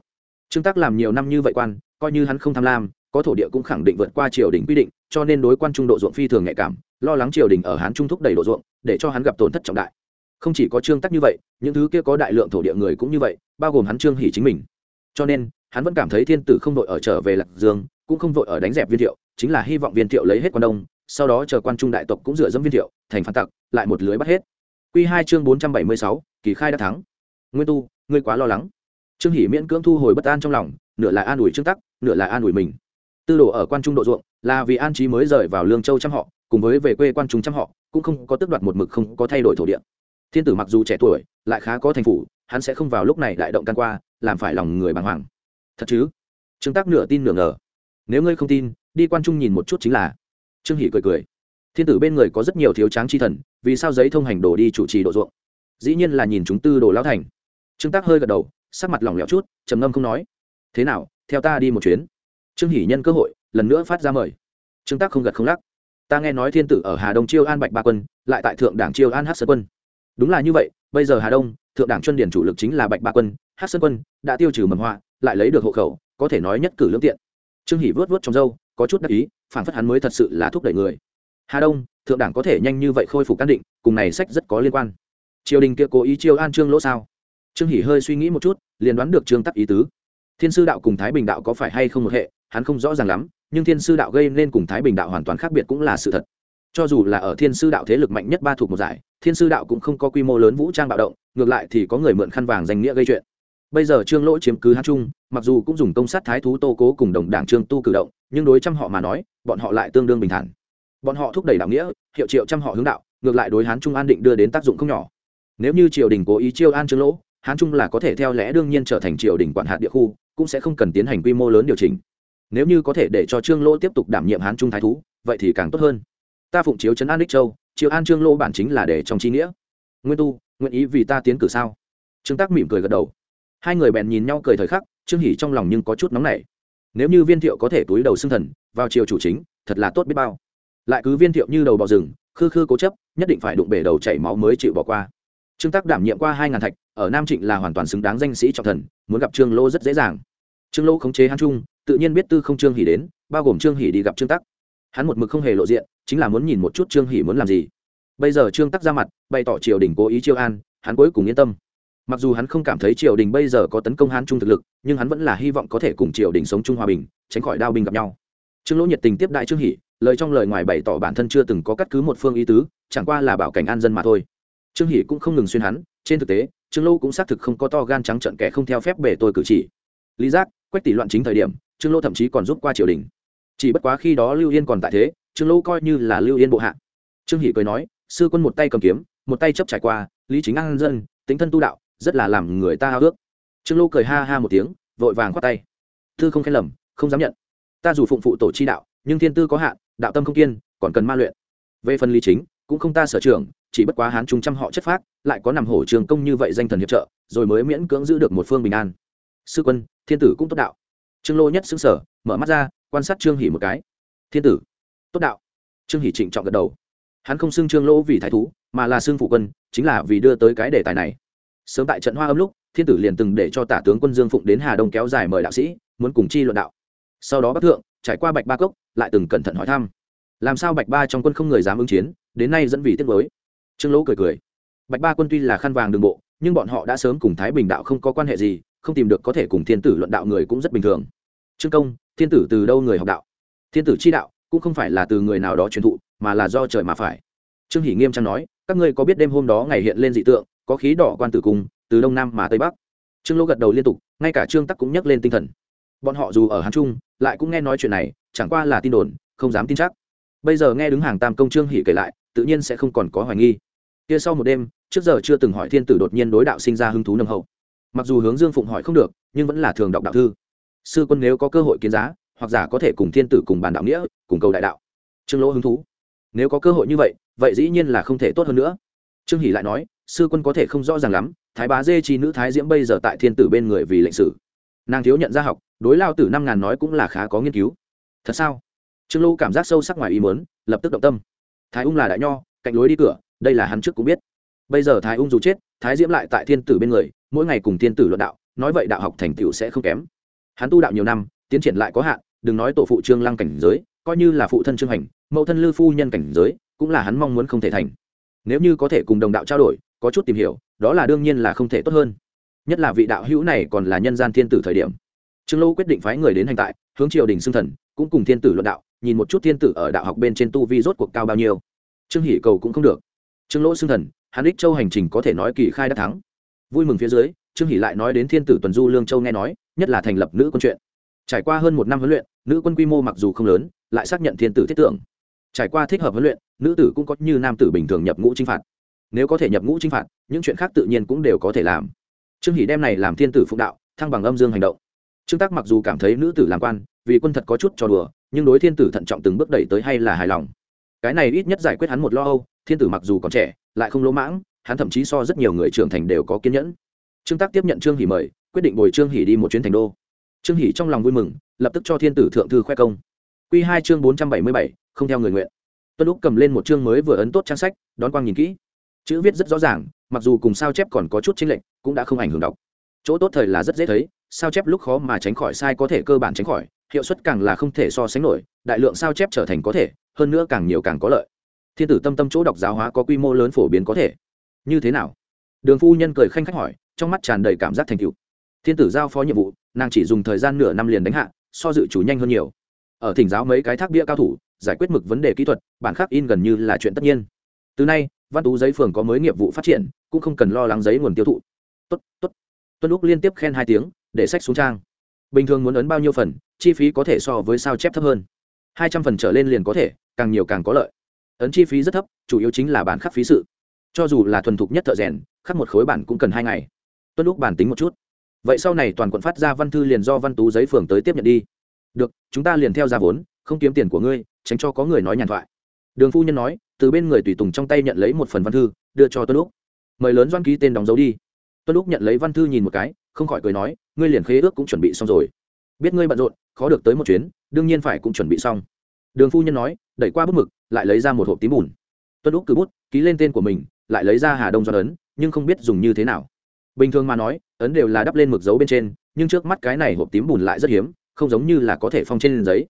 Trương tắc làm nhiều năm như vậy quan, coi như hắn không tham lam, có thổ địa cũng khẳng định vượt qua triều đình quy định, cho nên đối quan trung độ ruộng phi thường nhạy cảm, lo lắng triều đình ở hán trung thúc đẩy độ ruộng, để cho hắn gặp tổn thất trọng đại. Không chỉ có trương tắc như vậy, những thứ kia có đại lượng thổ địa người cũng như vậy, bao gồm hắn trương hỷ chính mình cho nên, hắn vẫn cảm thấy thiên tử không vội ở trở về lạc dương, cũng không vội ở đánh dẹp viên thiệu, chính là hy vọng viên thiệu lấy hết quan đông, sau đó chờ quan trung đại tộc cũng dựa dẫm viên thiệu, thành phản tặc, lại một lưới bắt hết. Q hai chương bốn trăm bảy mươi sáu, kỳ khai đã thắng. Nguyên tu, ngươi quá lo lắng. Trương hỷ miễn cưỡng thu hồi bất an trong lòng, nửa là an ủi trương tắc, nửa là an ủi mình. Tư đồ ở quan trung độ ruộng, là vì an trí mới rời vào lương châu trăm họ, cùng với về quê quan trung trăm họ, cũng không có tước đoạt một mực không có thay đổi thổ địa. Thiên tử mặc dù trẻ tuổi, lại khá có thành phủ, hắn sẽ không vào lúc này đại động can qua làm phải lòng người bàng hoàng. Thật chứ? Trương tác nửa tin nửa ngờ. Nếu ngươi không tin, đi quan trung nhìn một chút chính là. Trương hỷ cười cười. Thiên tử bên người có rất nhiều thiếu tráng chi thần, vì sao giấy thông hành đồ đi chủ trì độ ruộng? Dĩ nhiên là nhìn chúng tư đồ lão thành. Trương tác hơi gật đầu, sắc mặt lỏng lẻo chút, trầm ngâm không nói. Thế nào, theo ta đi một chuyến. Trương hỷ nhân cơ hội, lần nữa phát ra mời. Trương tác không gật không lắc. Ta nghe nói thiên tử ở hà đông chiêu an bạch ba quân, lại tại thượng đảng chiêu an hát sơn quân. Đúng là như vậy, bây giờ hà đông, thượng đảng chuyên điển chủ lực chính là bạch ba quân hát sơn quân đã tiêu trừ mầm họa, lại lấy được hộ khẩu, có thể nói nhất cử lương tiện. Trương hỷ vớt vớt trong dâu có chút đắc ý phản phất hắn mới thật sự là thúc đẩy người. Hà đông, thượng đảng có thể nhanh như vậy khôi phục căn định, cùng này sách rất có liên quan. Triều đình kia cố ý chiêu an trương lỗ sao? Trương hỷ hơi suy nghĩ một chút, liền đoán được trương tắc ý tứ. Thiên sư đạo cùng thái bình đạo có phải hay không một hệ, hắn không rõ ràng lắm, nhưng thiên sư đạo gây nên cùng thái bình đạo hoàn toàn khác biệt cũng là sự thật. Cho dù là ở thiên sư đạo thế lực mạnh nhất ba thuộc một giải, thiên sư đạo cũng không có quy mô lớn vũ trang bạo động, ngược lại thì có người mượn khăn vàng danh nghĩa gây chuyện bây giờ trương lỗ chiếm cứ hát trung, mặc dù cũng dùng công sát thái thú tô cố cùng đồng đảng trương tu cử động, nhưng đối trăm họ mà nói, bọn họ lại tương đương bình thản. Bọn họ thúc đẩy đạo nghĩa, hiệu triệu trăm họ hướng đạo, ngược lại đối hán trung an định đưa đến tác dụng không nhỏ. Nếu như triều đình cố ý chiêu an trương lỗ, hán trung là có thể theo lẽ đương nhiên trở thành triều đình quản hạt địa khu, cũng sẽ không cần tiến hành quy mô lớn điều chỉnh. Nếu như có thể để cho trương lỗ tiếp tục đảm nhiệm hán trung thái thú, vậy thì càng tốt hơn. Ta phụng chiếu trấn an đích châu triều an trương lỗ bản chính là để trong chi nghĩa. Nguyên tu, nguyện ý vì ta tiến cử sao? Trương tác mỉm cười gật đầu hai người bèn nhìn nhau cười thời khắc, trương hỉ trong lòng nhưng có chút nóng nảy. Nếu như viên thiệu có thể túi đầu xưng thần, vào chiều chủ chính, thật là tốt biết bao. Lại cứ viên thiệu như đầu bò rừng, khư khư cố chấp, nhất định phải đụng bể đầu chảy máu mới chịu bỏ qua. Trương tác đảm nhiệm qua hai ngàn thạch, ở nam trịnh là hoàn toàn xứng đáng danh sĩ trọng thần, muốn gặp trương lô rất dễ dàng. Trương lô khống chế hán trung tự nhiên biết tư không trương hỉ đến, bao gồm trương hỉ đi gặp trương tắc hắn một mực không hề lộ diện, chính là muốn nhìn một chút trương hỉ muốn làm gì. Bây giờ trương tắc ra mặt, bày tỏ triều đình cố ý chiêu an, hắn cuối cùng yên tâm mặc dù hắn không cảm thấy triều đình bây giờ có tấn công hán trung thực lực, nhưng hắn vẫn là hy vọng có thể cùng triều đình sống chung hòa bình, tránh khỏi đao binh gặp nhau. Trương lỗ nhiệt tình tiếp đại trương hỷ, lời trong lời ngoài bày tỏ bản thân chưa từng có cắt cứ một phương ý tứ, chẳng qua là bảo cảnh an dân mà thôi. Trương hỷ cũng không ngừng xuyên hắn, trên thực tế, trương lỗ cũng xác thực không có to gan trắng trận kẻ không theo phép bể tôi cử chỉ. Lý giác, quách tỷ loạn chính thời điểm, trương lỗ thậm chí còn giúp qua triều đình. Chỉ bất quá khi đó lưu yên còn tại thế, trương lỗ coi như là lưu yên bộ hạ. Trương hỷ cười nói, sư quân một tay cầm kiếm, một tay chấp trải qua, lý chính an dân, tính thân tu đạo rất là làm người ta hao ước. Trương lô cười ha ha một tiếng, vội vàng khoát tay. Tư không khen lầm, không dám nhận. Ta dù phụng phụ tổ chi đạo, nhưng thiên tư có hạn, đạo tâm không kiên, còn cần ma luyện. Về phần lý chính, cũng không ta sở trường, chỉ bất quá hán trung trăm họ chất phát lại có nằm hổ trường công như vậy danh thần hiệp trợ, rồi mới miễn cưỡng giữ được một phương bình an. Sư quân, thiên tử cũng tốt đạo. Trương lô nhất xứng sở mở mắt ra, quan sát trương hỉ một cái. Thiên tử, tốt đạo. Trương hỉ trịnh trọng gật đầu. Hắn không xưng trương lô vì thái thú, mà là xưng phụ quân, chính là vì đưa tới cái đề tài này sớm tại trận hoa âm lúc, thiên tử liền từng để cho tả tướng quân dương phụng đến hà đông kéo dài mời đạo sĩ, muốn cùng chi luận đạo. Sau đó bắc thượng, trải qua bạch ba cốc, lại từng cẩn thận hỏi thăm. Làm sao bạch ba trong quân không người dám ứng chiến, đến nay dẫn vì tiết mới trương lỗ cười cười. Bạch ba quân tuy là khăn vàng đường bộ, nhưng bọn họ đã sớm cùng thái bình đạo không có quan hệ gì, không tìm được có thể cùng thiên tử luận đạo người cũng rất bình thường. Trương công, thiên tử từ đâu người học đạo? Thiên tử chi đạo cũng không phải là từ người nào đó truyền thụ, mà là do trời mà phải. Trương hỷ nghiêm trang nói, các ngươi có biết đêm hôm đó ngày hiện lên dị tượng có khí đỏ quan tử cung từ đông nam mà tây bắc. Trương lỗ gật đầu liên tục, ngay cả trương tắc cũng nhắc lên tinh thần. Bọn họ dù ở hán trung, lại cũng nghe nói chuyện này, chẳng qua là tin đồn, không dám tin chắc. Bây giờ nghe đứng hàng tam công trương hỉ kể lại, tự nhiên sẽ không còn có hoài nghi. Kia sau một đêm, trước giờ chưa từng hỏi thiên tử đột nhiên đối đạo sinh ra hứng thú nâng hậu. Mặc dù hướng dương phụng hỏi không được, nhưng vẫn là thường đọc đạo thư. Sư quân nếu có cơ hội kiến giá, hoặc giả có thể cùng thiên tử cùng bàn đạo nghĩa, cùng cầu đại đạo. Trương lỗ hứng thú. Nếu có cơ hội như vậy vậy dĩ nhiên là không thể tốt hơn nữa. Trương hỷ lại nói sư quân có thể không rõ ràng lắm, thái bá dê chi nữ thái diễm bây giờ tại thiên tử bên người vì lệnh sử. Nàng thiếu nhận ra học, đối lao tử năm ngàn nói cũng là khá có nghiên cứu. Thật sao? Trương lô cảm giác sâu sắc ngoài ý muốn, lập tức động tâm. Thái ung là đại nho, cạnh lối đi cửa, đây là hắn trước cũng biết. Bây giờ thái ung dù chết, thái diễm lại tại thiên tử bên người, mỗi ngày cùng thiên tử luận đạo, nói vậy đạo học thành tựu sẽ không kém. Hắn tu đạo nhiều năm, tiến triển lại có hạn, đừng nói tổ phụ trương lăng cảnh giới, coi như là phụ thân trương hành, mẫu thân lư phu nhân cảnh giới, cũng là hắn mong muốn không thể thành. Nếu như có thể cùng đồng đạo trao đổi có chút tìm hiểu, đó là đương nhiên là không thể tốt hơn. Nhất là vị đạo hữu này còn là nhân gian thiên tử thời điểm. Trương lâu quyết định phái người đến hành tại, hướng triều đình xưng thần, cũng cùng thiên tử luận đạo, nhìn một chút thiên tử ở đạo học bên trên tu vi rốt cuộc cao bao nhiêu. Trương hỷ cầu cũng không được. Trương lỗ xưng thần, hắn ích châu hành trình có thể nói kỳ khai đã thắng. Vui mừng phía dưới, trương hỷ lại nói đến thiên tử tuần du lương châu nghe nói, nhất là thành lập nữ quân chuyện. Trải qua hơn một năm huấn luyện, nữ quân quy mô mặc dù không lớn, lại xác nhận thiên tử thiết tưởng. Trải qua thích hợp huấn luyện, nữ tử cũng có như nam tử bình thường nhập ngũ chinh phạt nếu có thể nhập ngũ chinh phạt, những chuyện khác tự nhiên cũng đều có thể làm. Trương hỷ đem này làm thiên tử phụng đạo, thăng bằng âm dương hành động. Trương tác mặc dù cảm thấy nữ tử làm quan, vì quân thật có chút trò đùa, nhưng đối thiên tử thận trọng từng bước đẩy tới hay là hài lòng. Cái này ít nhất giải quyết hắn một lo âu, thiên tử mặc dù còn trẻ, lại không lỗ mãng, hắn thậm chí so rất nhiều người trưởng thành đều có kiên nhẫn. Trương tác tiếp nhận trương hỷ mời, quyết định bồi trương hỷ đi một chuyến thành đô. Trương hỷ trong lòng vui mừng, lập tức cho thiên tử thượng thư khoe công. Q hai chương bốn trăm bảy mươi bảy, không theo người nguyện. Tuân lúc cầm lên một chương mới vừa ấn tốt trang sách, đón quang nhìn kỹ chữ viết rất rõ ràng, mặc dù cùng sao chép còn có chút chênh lệch, cũng đã không ảnh hưởng đọc. Chỗ tốt thời là rất dễ thấy, sao chép lúc khó mà tránh khỏi sai có thể cơ bản tránh khỏi, hiệu suất càng là không thể so sánh nổi, đại lượng sao chép trở thành có thể, hơn nữa càng nhiều càng có lợi. Thiên tử tâm tâm chỗ đọc giáo hóa có quy mô lớn phổ biến có thể. Như thế nào? Đường phu nhân cười khanh khách hỏi, trong mắt tràn đầy cảm giác thành tựu. Thiên tử giao phó nhiệm vụ, nàng chỉ dùng thời gian nửa năm liền đánh hạ, so dự chủ nhanh hơn nhiều. Ở thỉnh giáo mấy cái thác bia cao thủ, giải quyết mực vấn đề kỹ thuật, bản khắc in gần như là chuyện tất nhiên. Từ nay văn tú giấy phường có mới nghiệp vụ phát triển, cũng không cần lo lắng giấy nguồn tiêu thụ. Tốt tốt. Tuân lúc liên tiếp khen hai tiếng, để sách xuống trang. Bình thường muốn ấn bao nhiêu phần, chi phí có thể so với sao chép thấp hơn. Hai trăm phần trở lên liền có thể, càng nhiều càng có lợi. Ấn chi phí rất thấp, chủ yếu chính là bản khắc phí sự. Cho dù là thuần thục nhất thợ rèn, khắc một khối bản cũng cần hai ngày. Tuân lúc bản tính một chút. Vậy sau này toàn quận phát ra văn thư liền do văn tú giấy phường tới tiếp nhận đi. Được, chúng ta liền theo ra vốn, không kiếm tiền của ngươi, tránh cho có người nói nhàn thoại đường phu nhân nói, từ bên người tùy tùng trong tay nhận lấy một phần văn thư, đưa cho tuân lúc mời lớn doan ký tên đóng dấu đi. Tuân lúc nhận lấy văn thư nhìn một cái, không khỏi cười nói, ngươi liền khế ước cũng chuẩn bị xong rồi. Biết ngươi bận rộn, khó được tới một chuyến, đương nhiên phải cũng chuẩn bị xong. Đường phu nhân nói, đẩy qua bút mực, lại lấy ra một hộp tím bùn. Tuân lúc cứ bút, ký lên tên của mình, lại lấy ra hà đông do ấn, nhưng không biết dùng như thế nào. Bình thường mà nói, ấn đều là đắp lên mực dấu bên trên, nhưng trước mắt cái này hộp tím bùn lại rất hiếm, không giống như là có thể phong trên giấy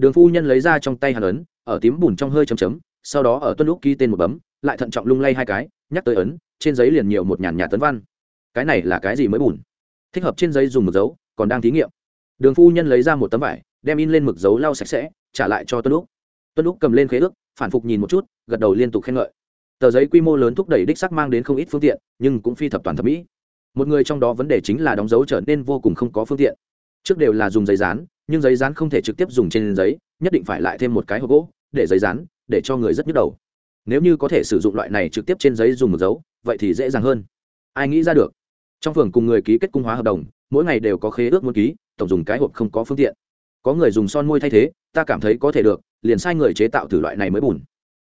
đường phu nhân lấy ra trong tay hàn ấn, ở tím bùn trong hơi chấm chấm, sau đó ở tuân lúc ký tên một bấm, lại thận trọng lung lay hai cái, nhắc tới ấn, trên giấy liền nhiều một nhàn nhạt tấn văn. Cái này là cái gì mới bùn? Thích hợp trên giấy dùng mực dấu, còn đang thí nghiệm. Đường phu nhân lấy ra một tấm vải, đem in lên mực dấu lau sạch sẽ, trả lại cho tuân lúc tuân lúc cầm lên khế ước, phản phục nhìn một chút, gật đầu liên tục khen ngợi. Tờ giấy quy mô lớn thúc đẩy đích sắc mang đến không ít phương tiện, nhưng cũng phi thập toàn thẩm mỹ. Một người trong đó vấn đề chính là đóng dấu trở nên vô cùng không có phương tiện. Trước đều là dùng giấy dán nhưng giấy dán không thể trực tiếp dùng trên giấy, nhất định phải lại thêm một cái hộp gỗ để giấy dán, để cho người rất nhức đầu. Nếu như có thể sử dụng loại này trực tiếp trên giấy dùng một dấu, vậy thì dễ dàng hơn. Ai nghĩ ra được? Trong phường cùng người ký kết cung hóa hợp đồng, mỗi ngày đều có khế ước muốn ký, tổng dùng cái hộp không có phương tiện. Có người dùng son môi thay thế, ta cảm thấy có thể được, liền sai người chế tạo thử loại này mới bùn.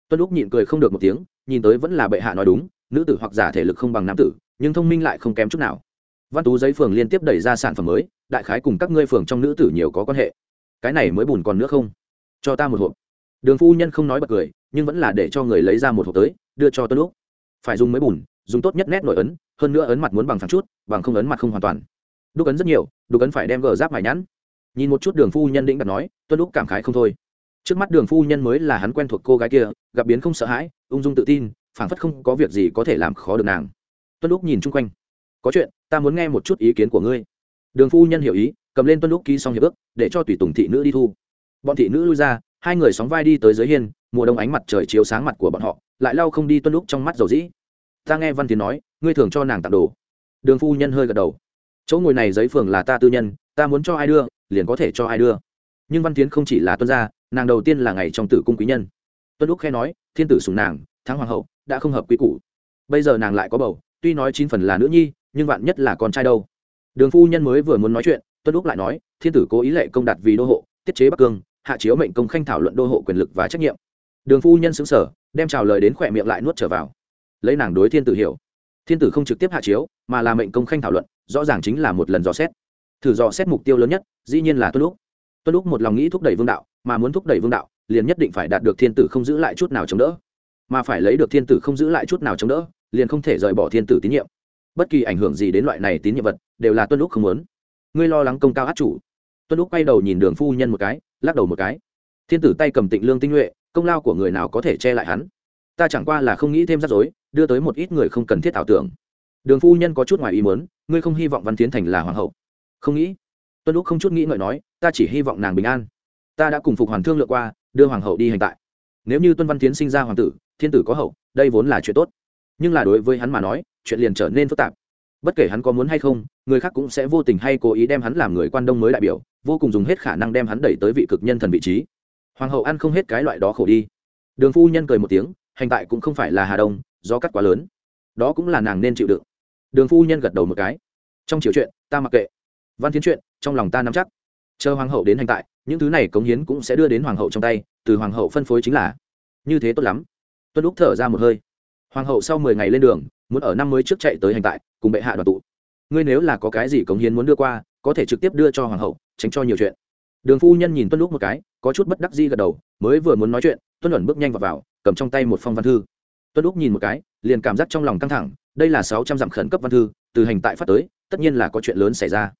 Tuân lúc nhịn cười không được một tiếng, nhìn tới vẫn là bệ hạ nói đúng, nữ tử hoặc giả thể lực không bằng nam tử, nhưng thông minh lại không kém chút nào văn tú giấy phường liên tiếp đẩy ra sản phẩm mới, đại khái cùng các ngươi phường trong nữ tử nhiều có quan hệ. Cái này mới bùn còn nữa không? Cho ta một hộp. Đường phu nhân không nói bật cười, nhưng vẫn là để cho người lấy ra một hộp tới, đưa cho tuân lúc phải dùng mới bùn, dùng tốt nhất nét nổi ấn, hơn nữa ấn mặt muốn bằng phẳng chút, bằng không ấn mặt không hoàn toàn. Đúc ấn rất nhiều, đúc ấn phải đem gờ giáp mải nhẵn. Nhìn một chút đường phu nhân định đặt nói tuân lúc cảm khái không thôi. Trước mắt đường phu nhân mới là hắn quen thuộc cô gái kia, gặp biến không sợ hãi, ung dung tự tin, phảng phất không có việc gì có thể làm khó được nàng. Tuân lúc nhìn chung quanh có chuyện, ta muốn nghe một chút ý kiến của ngươi. Đường phu nhân hiểu ý, cầm lên tuân lúc ký xong hiệp ước, để cho tùy tùng thị nữ đi thu. Bọn thị nữ lui ra, hai người sóng vai đi tới dưới hiên, mùa đông ánh mặt trời chiếu sáng mặt của bọn họ, lại lau không đi tuân lúc trong mắt dầu dĩ. Ta nghe văn tiến nói, ngươi thường cho nàng tặng đồ. Đường phu nhân hơi gật đầu. Chỗ ngồi này giấy phường là ta tư nhân, ta muốn cho ai đưa, liền có thể cho ai đưa. Nhưng văn tiến không chỉ là tuân gia, nàng đầu tiên là ngày trong tử cung quý nhân. Tuân lúc khe nói, thiên tử sùng nàng thắng hoàng hậu, đã không hợp quy củ. Bây giờ nàng lại có bầu, tuy nói chín phần là nữ nhi nhưng vạn nhất là con trai đâu? Đường phu nhân mới vừa muốn nói chuyện, tuân lúc lại nói, thiên tử cố ý lệ công đạt vì đô hộ, tiết chế bắc cương, hạ chiếu mệnh công khanh thảo luận đô hộ quyền lực và trách nhiệm. Đường phu nhân xứng sở đem trào lời đến khỏe miệng lại nuốt trở vào. Lấy nàng đối thiên tử hiểu, thiên tử không trực tiếp hạ chiếu, mà là mệnh công khanh thảo luận, rõ ràng chính là một lần dò xét. Thử dò xét mục tiêu lớn nhất, dĩ nhiên là tuân lúc tuân lúc một lòng nghĩ thúc đẩy vương đạo, mà muốn thúc đẩy vương đạo, liền nhất định phải đạt được thiên tử không giữ lại chút nào chống đỡ. Mà phải lấy được thiên tử không giữ lại chút nào chống đỡ, liền không thể rời bỏ thiên tử tín nhiệm bất kỳ ảnh hưởng gì đến loại này tín nhiệm vật, đều là tuân lúc không muốn. Ngươi lo lắng công cao át chủ. Tuân lúc quay đầu nhìn đường phu nhân một cái, lắc đầu một cái. Thiên tử tay cầm tịnh lương tinh nhuệ, công lao của người nào có thể che lại hắn? Ta chẳng qua là không nghĩ thêm rắc rối, đưa tới một ít người không cần thiết ảo tưởng. Đường phu nhân có chút ngoài ý muốn, ngươi không hy vọng văn tiến thành là hoàng hậu. Không nghĩ. Tuân lúc không chút nghĩ ngợi nói, ta chỉ hy vọng nàng bình an. Ta đã cùng phục hoàn thương lượng qua, đưa hoàng hậu đi hành tại. Nếu như tuân văn tiến sinh ra hoàng tử, thiên tử có hậu, đây vốn là chuyện tốt. Nhưng là đối với hắn mà nói chuyện liền trở nên phức tạp. Bất kể hắn có muốn hay không, người khác cũng sẽ vô tình hay cố ý đem hắn làm người quan đông mới đại biểu, vô cùng dùng hết khả năng đem hắn đẩy tới vị cực nhân thần vị trí. Hoàng hậu ăn không hết cái loại đó khổ đi. Đường phu nhân cười một tiếng, hành tại cũng không phải là hà đông do cắt quá lớn. Đó cũng là nàng nên chịu đựng. Đường phu nhân gật đầu một cái. Trong chiều chuyện, ta mặc kệ. Văn tiến chuyện, trong lòng ta nắm chắc. Chờ hoàng hậu đến hành tại, những thứ này cống hiến cũng sẽ đưa đến hoàng hậu trong tay, từ hoàng hậu phân phối chính là. Như thế tốt lắm. Tuân lúc thở ra một hơi. Hoàng hậu sau mười ngày lên đường muốn ở năm mới trước chạy tới hành tại cùng bệ hạ đoàn tụ. Ngươi nếu là có cái gì cống hiến muốn đưa qua có thể trực tiếp đưa cho hoàng hậu tránh cho nhiều chuyện. Đường phu nhân nhìn tuân lúc một cái có chút bất đắc di gật đầu mới vừa muốn nói chuyện tuân luận bước nhanh vào, vào cầm trong tay một phong văn thư. Tuân lúc nhìn một cái liền cảm giác trong lòng căng thẳng đây là sáu trăm dặm khẩn cấp văn thư từ hành tại phát tới tất nhiên là có chuyện lớn xảy ra.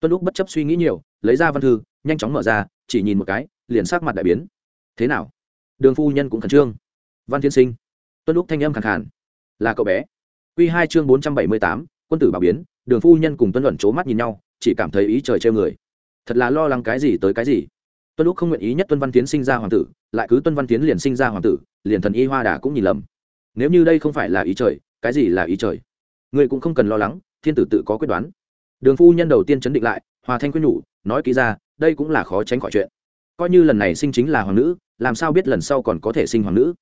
Tuân lúc bất chấp suy nghĩ nhiều lấy ra văn thư nhanh chóng mở ra chỉ nhìn một cái liền sắc mặt đại biến. Thế nào? Đường phu nhân cũng khẩn trương. Văn tiên sinh. Tuân lúc thanh âm khẳng khàn. Là cậu bé. Quy hai chương bốn trăm bảy mươi tám, quân tử bảo biến, đường phu nhân cùng tuân luận c mắt nhìn nhau, chỉ cảm thấy ý trời trêu người. Thật là lo lắng cái gì tới cái gì. Tuân Lục không nguyện ý nhất tuân văn tiến sinh ra hoàng tử, lại cứ tuân văn tiến liền sinh ra hoàng tử, liền thần y hoa đà cũng nhìn lầm. Nếu như đây không phải là ý trời, cái gì là ý trời? Người cũng không cần lo lắng, thiên tử tự có quyết đoán. Đường phu nhân đầu tiên chấn định lại, hòa thanh quyết nhủ, nói kỹ ra, đây cũng là khó tránh khỏi chuyện. Coi như lần này sinh chính là hoàng nữ, làm sao biết lần sau còn có thể sinh hoàng nữ?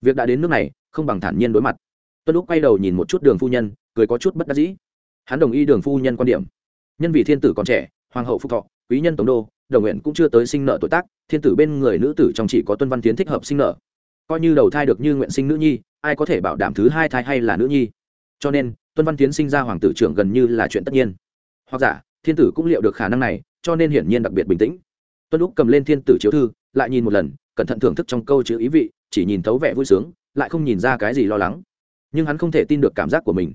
Việc đã đến nước này, không bằng thản nhiên đối mặt tuân lúc quay đầu nhìn một chút đường phu nhân, cười có chút bất đắc dĩ. Hắn đồng ý đường phu nhân quan điểm. Nhân vì thiên tử còn trẻ, hoàng hậu phúc thọ, quý nhân tổng đô, đồng nguyện cũng chưa tới sinh nợ tuổi tác, thiên tử bên người nữ tử trong chỉ có tuân văn tiến thích hợp sinh nợ. Coi như đầu thai được như nguyện sinh nữ nhi, ai có thể bảo đảm thứ hai thai hay là nữ nhi? Cho nên, tuân văn tiến sinh ra hoàng tử trưởng gần như là chuyện tất nhiên. Hoặc giả, thiên tử cũng liệu được khả năng này, cho nên hiển nhiên đặc biệt bình tĩnh. Tuân lúc cầm lên thiên tử chiếu thư, lại nhìn một lần, cẩn thận thưởng thức trong câu chữ ý vị, chỉ nhìn thấu vẻ vui sướng, lại không nhìn ra cái gì lo lắng nhưng hắn không thể tin được cảm giác của mình.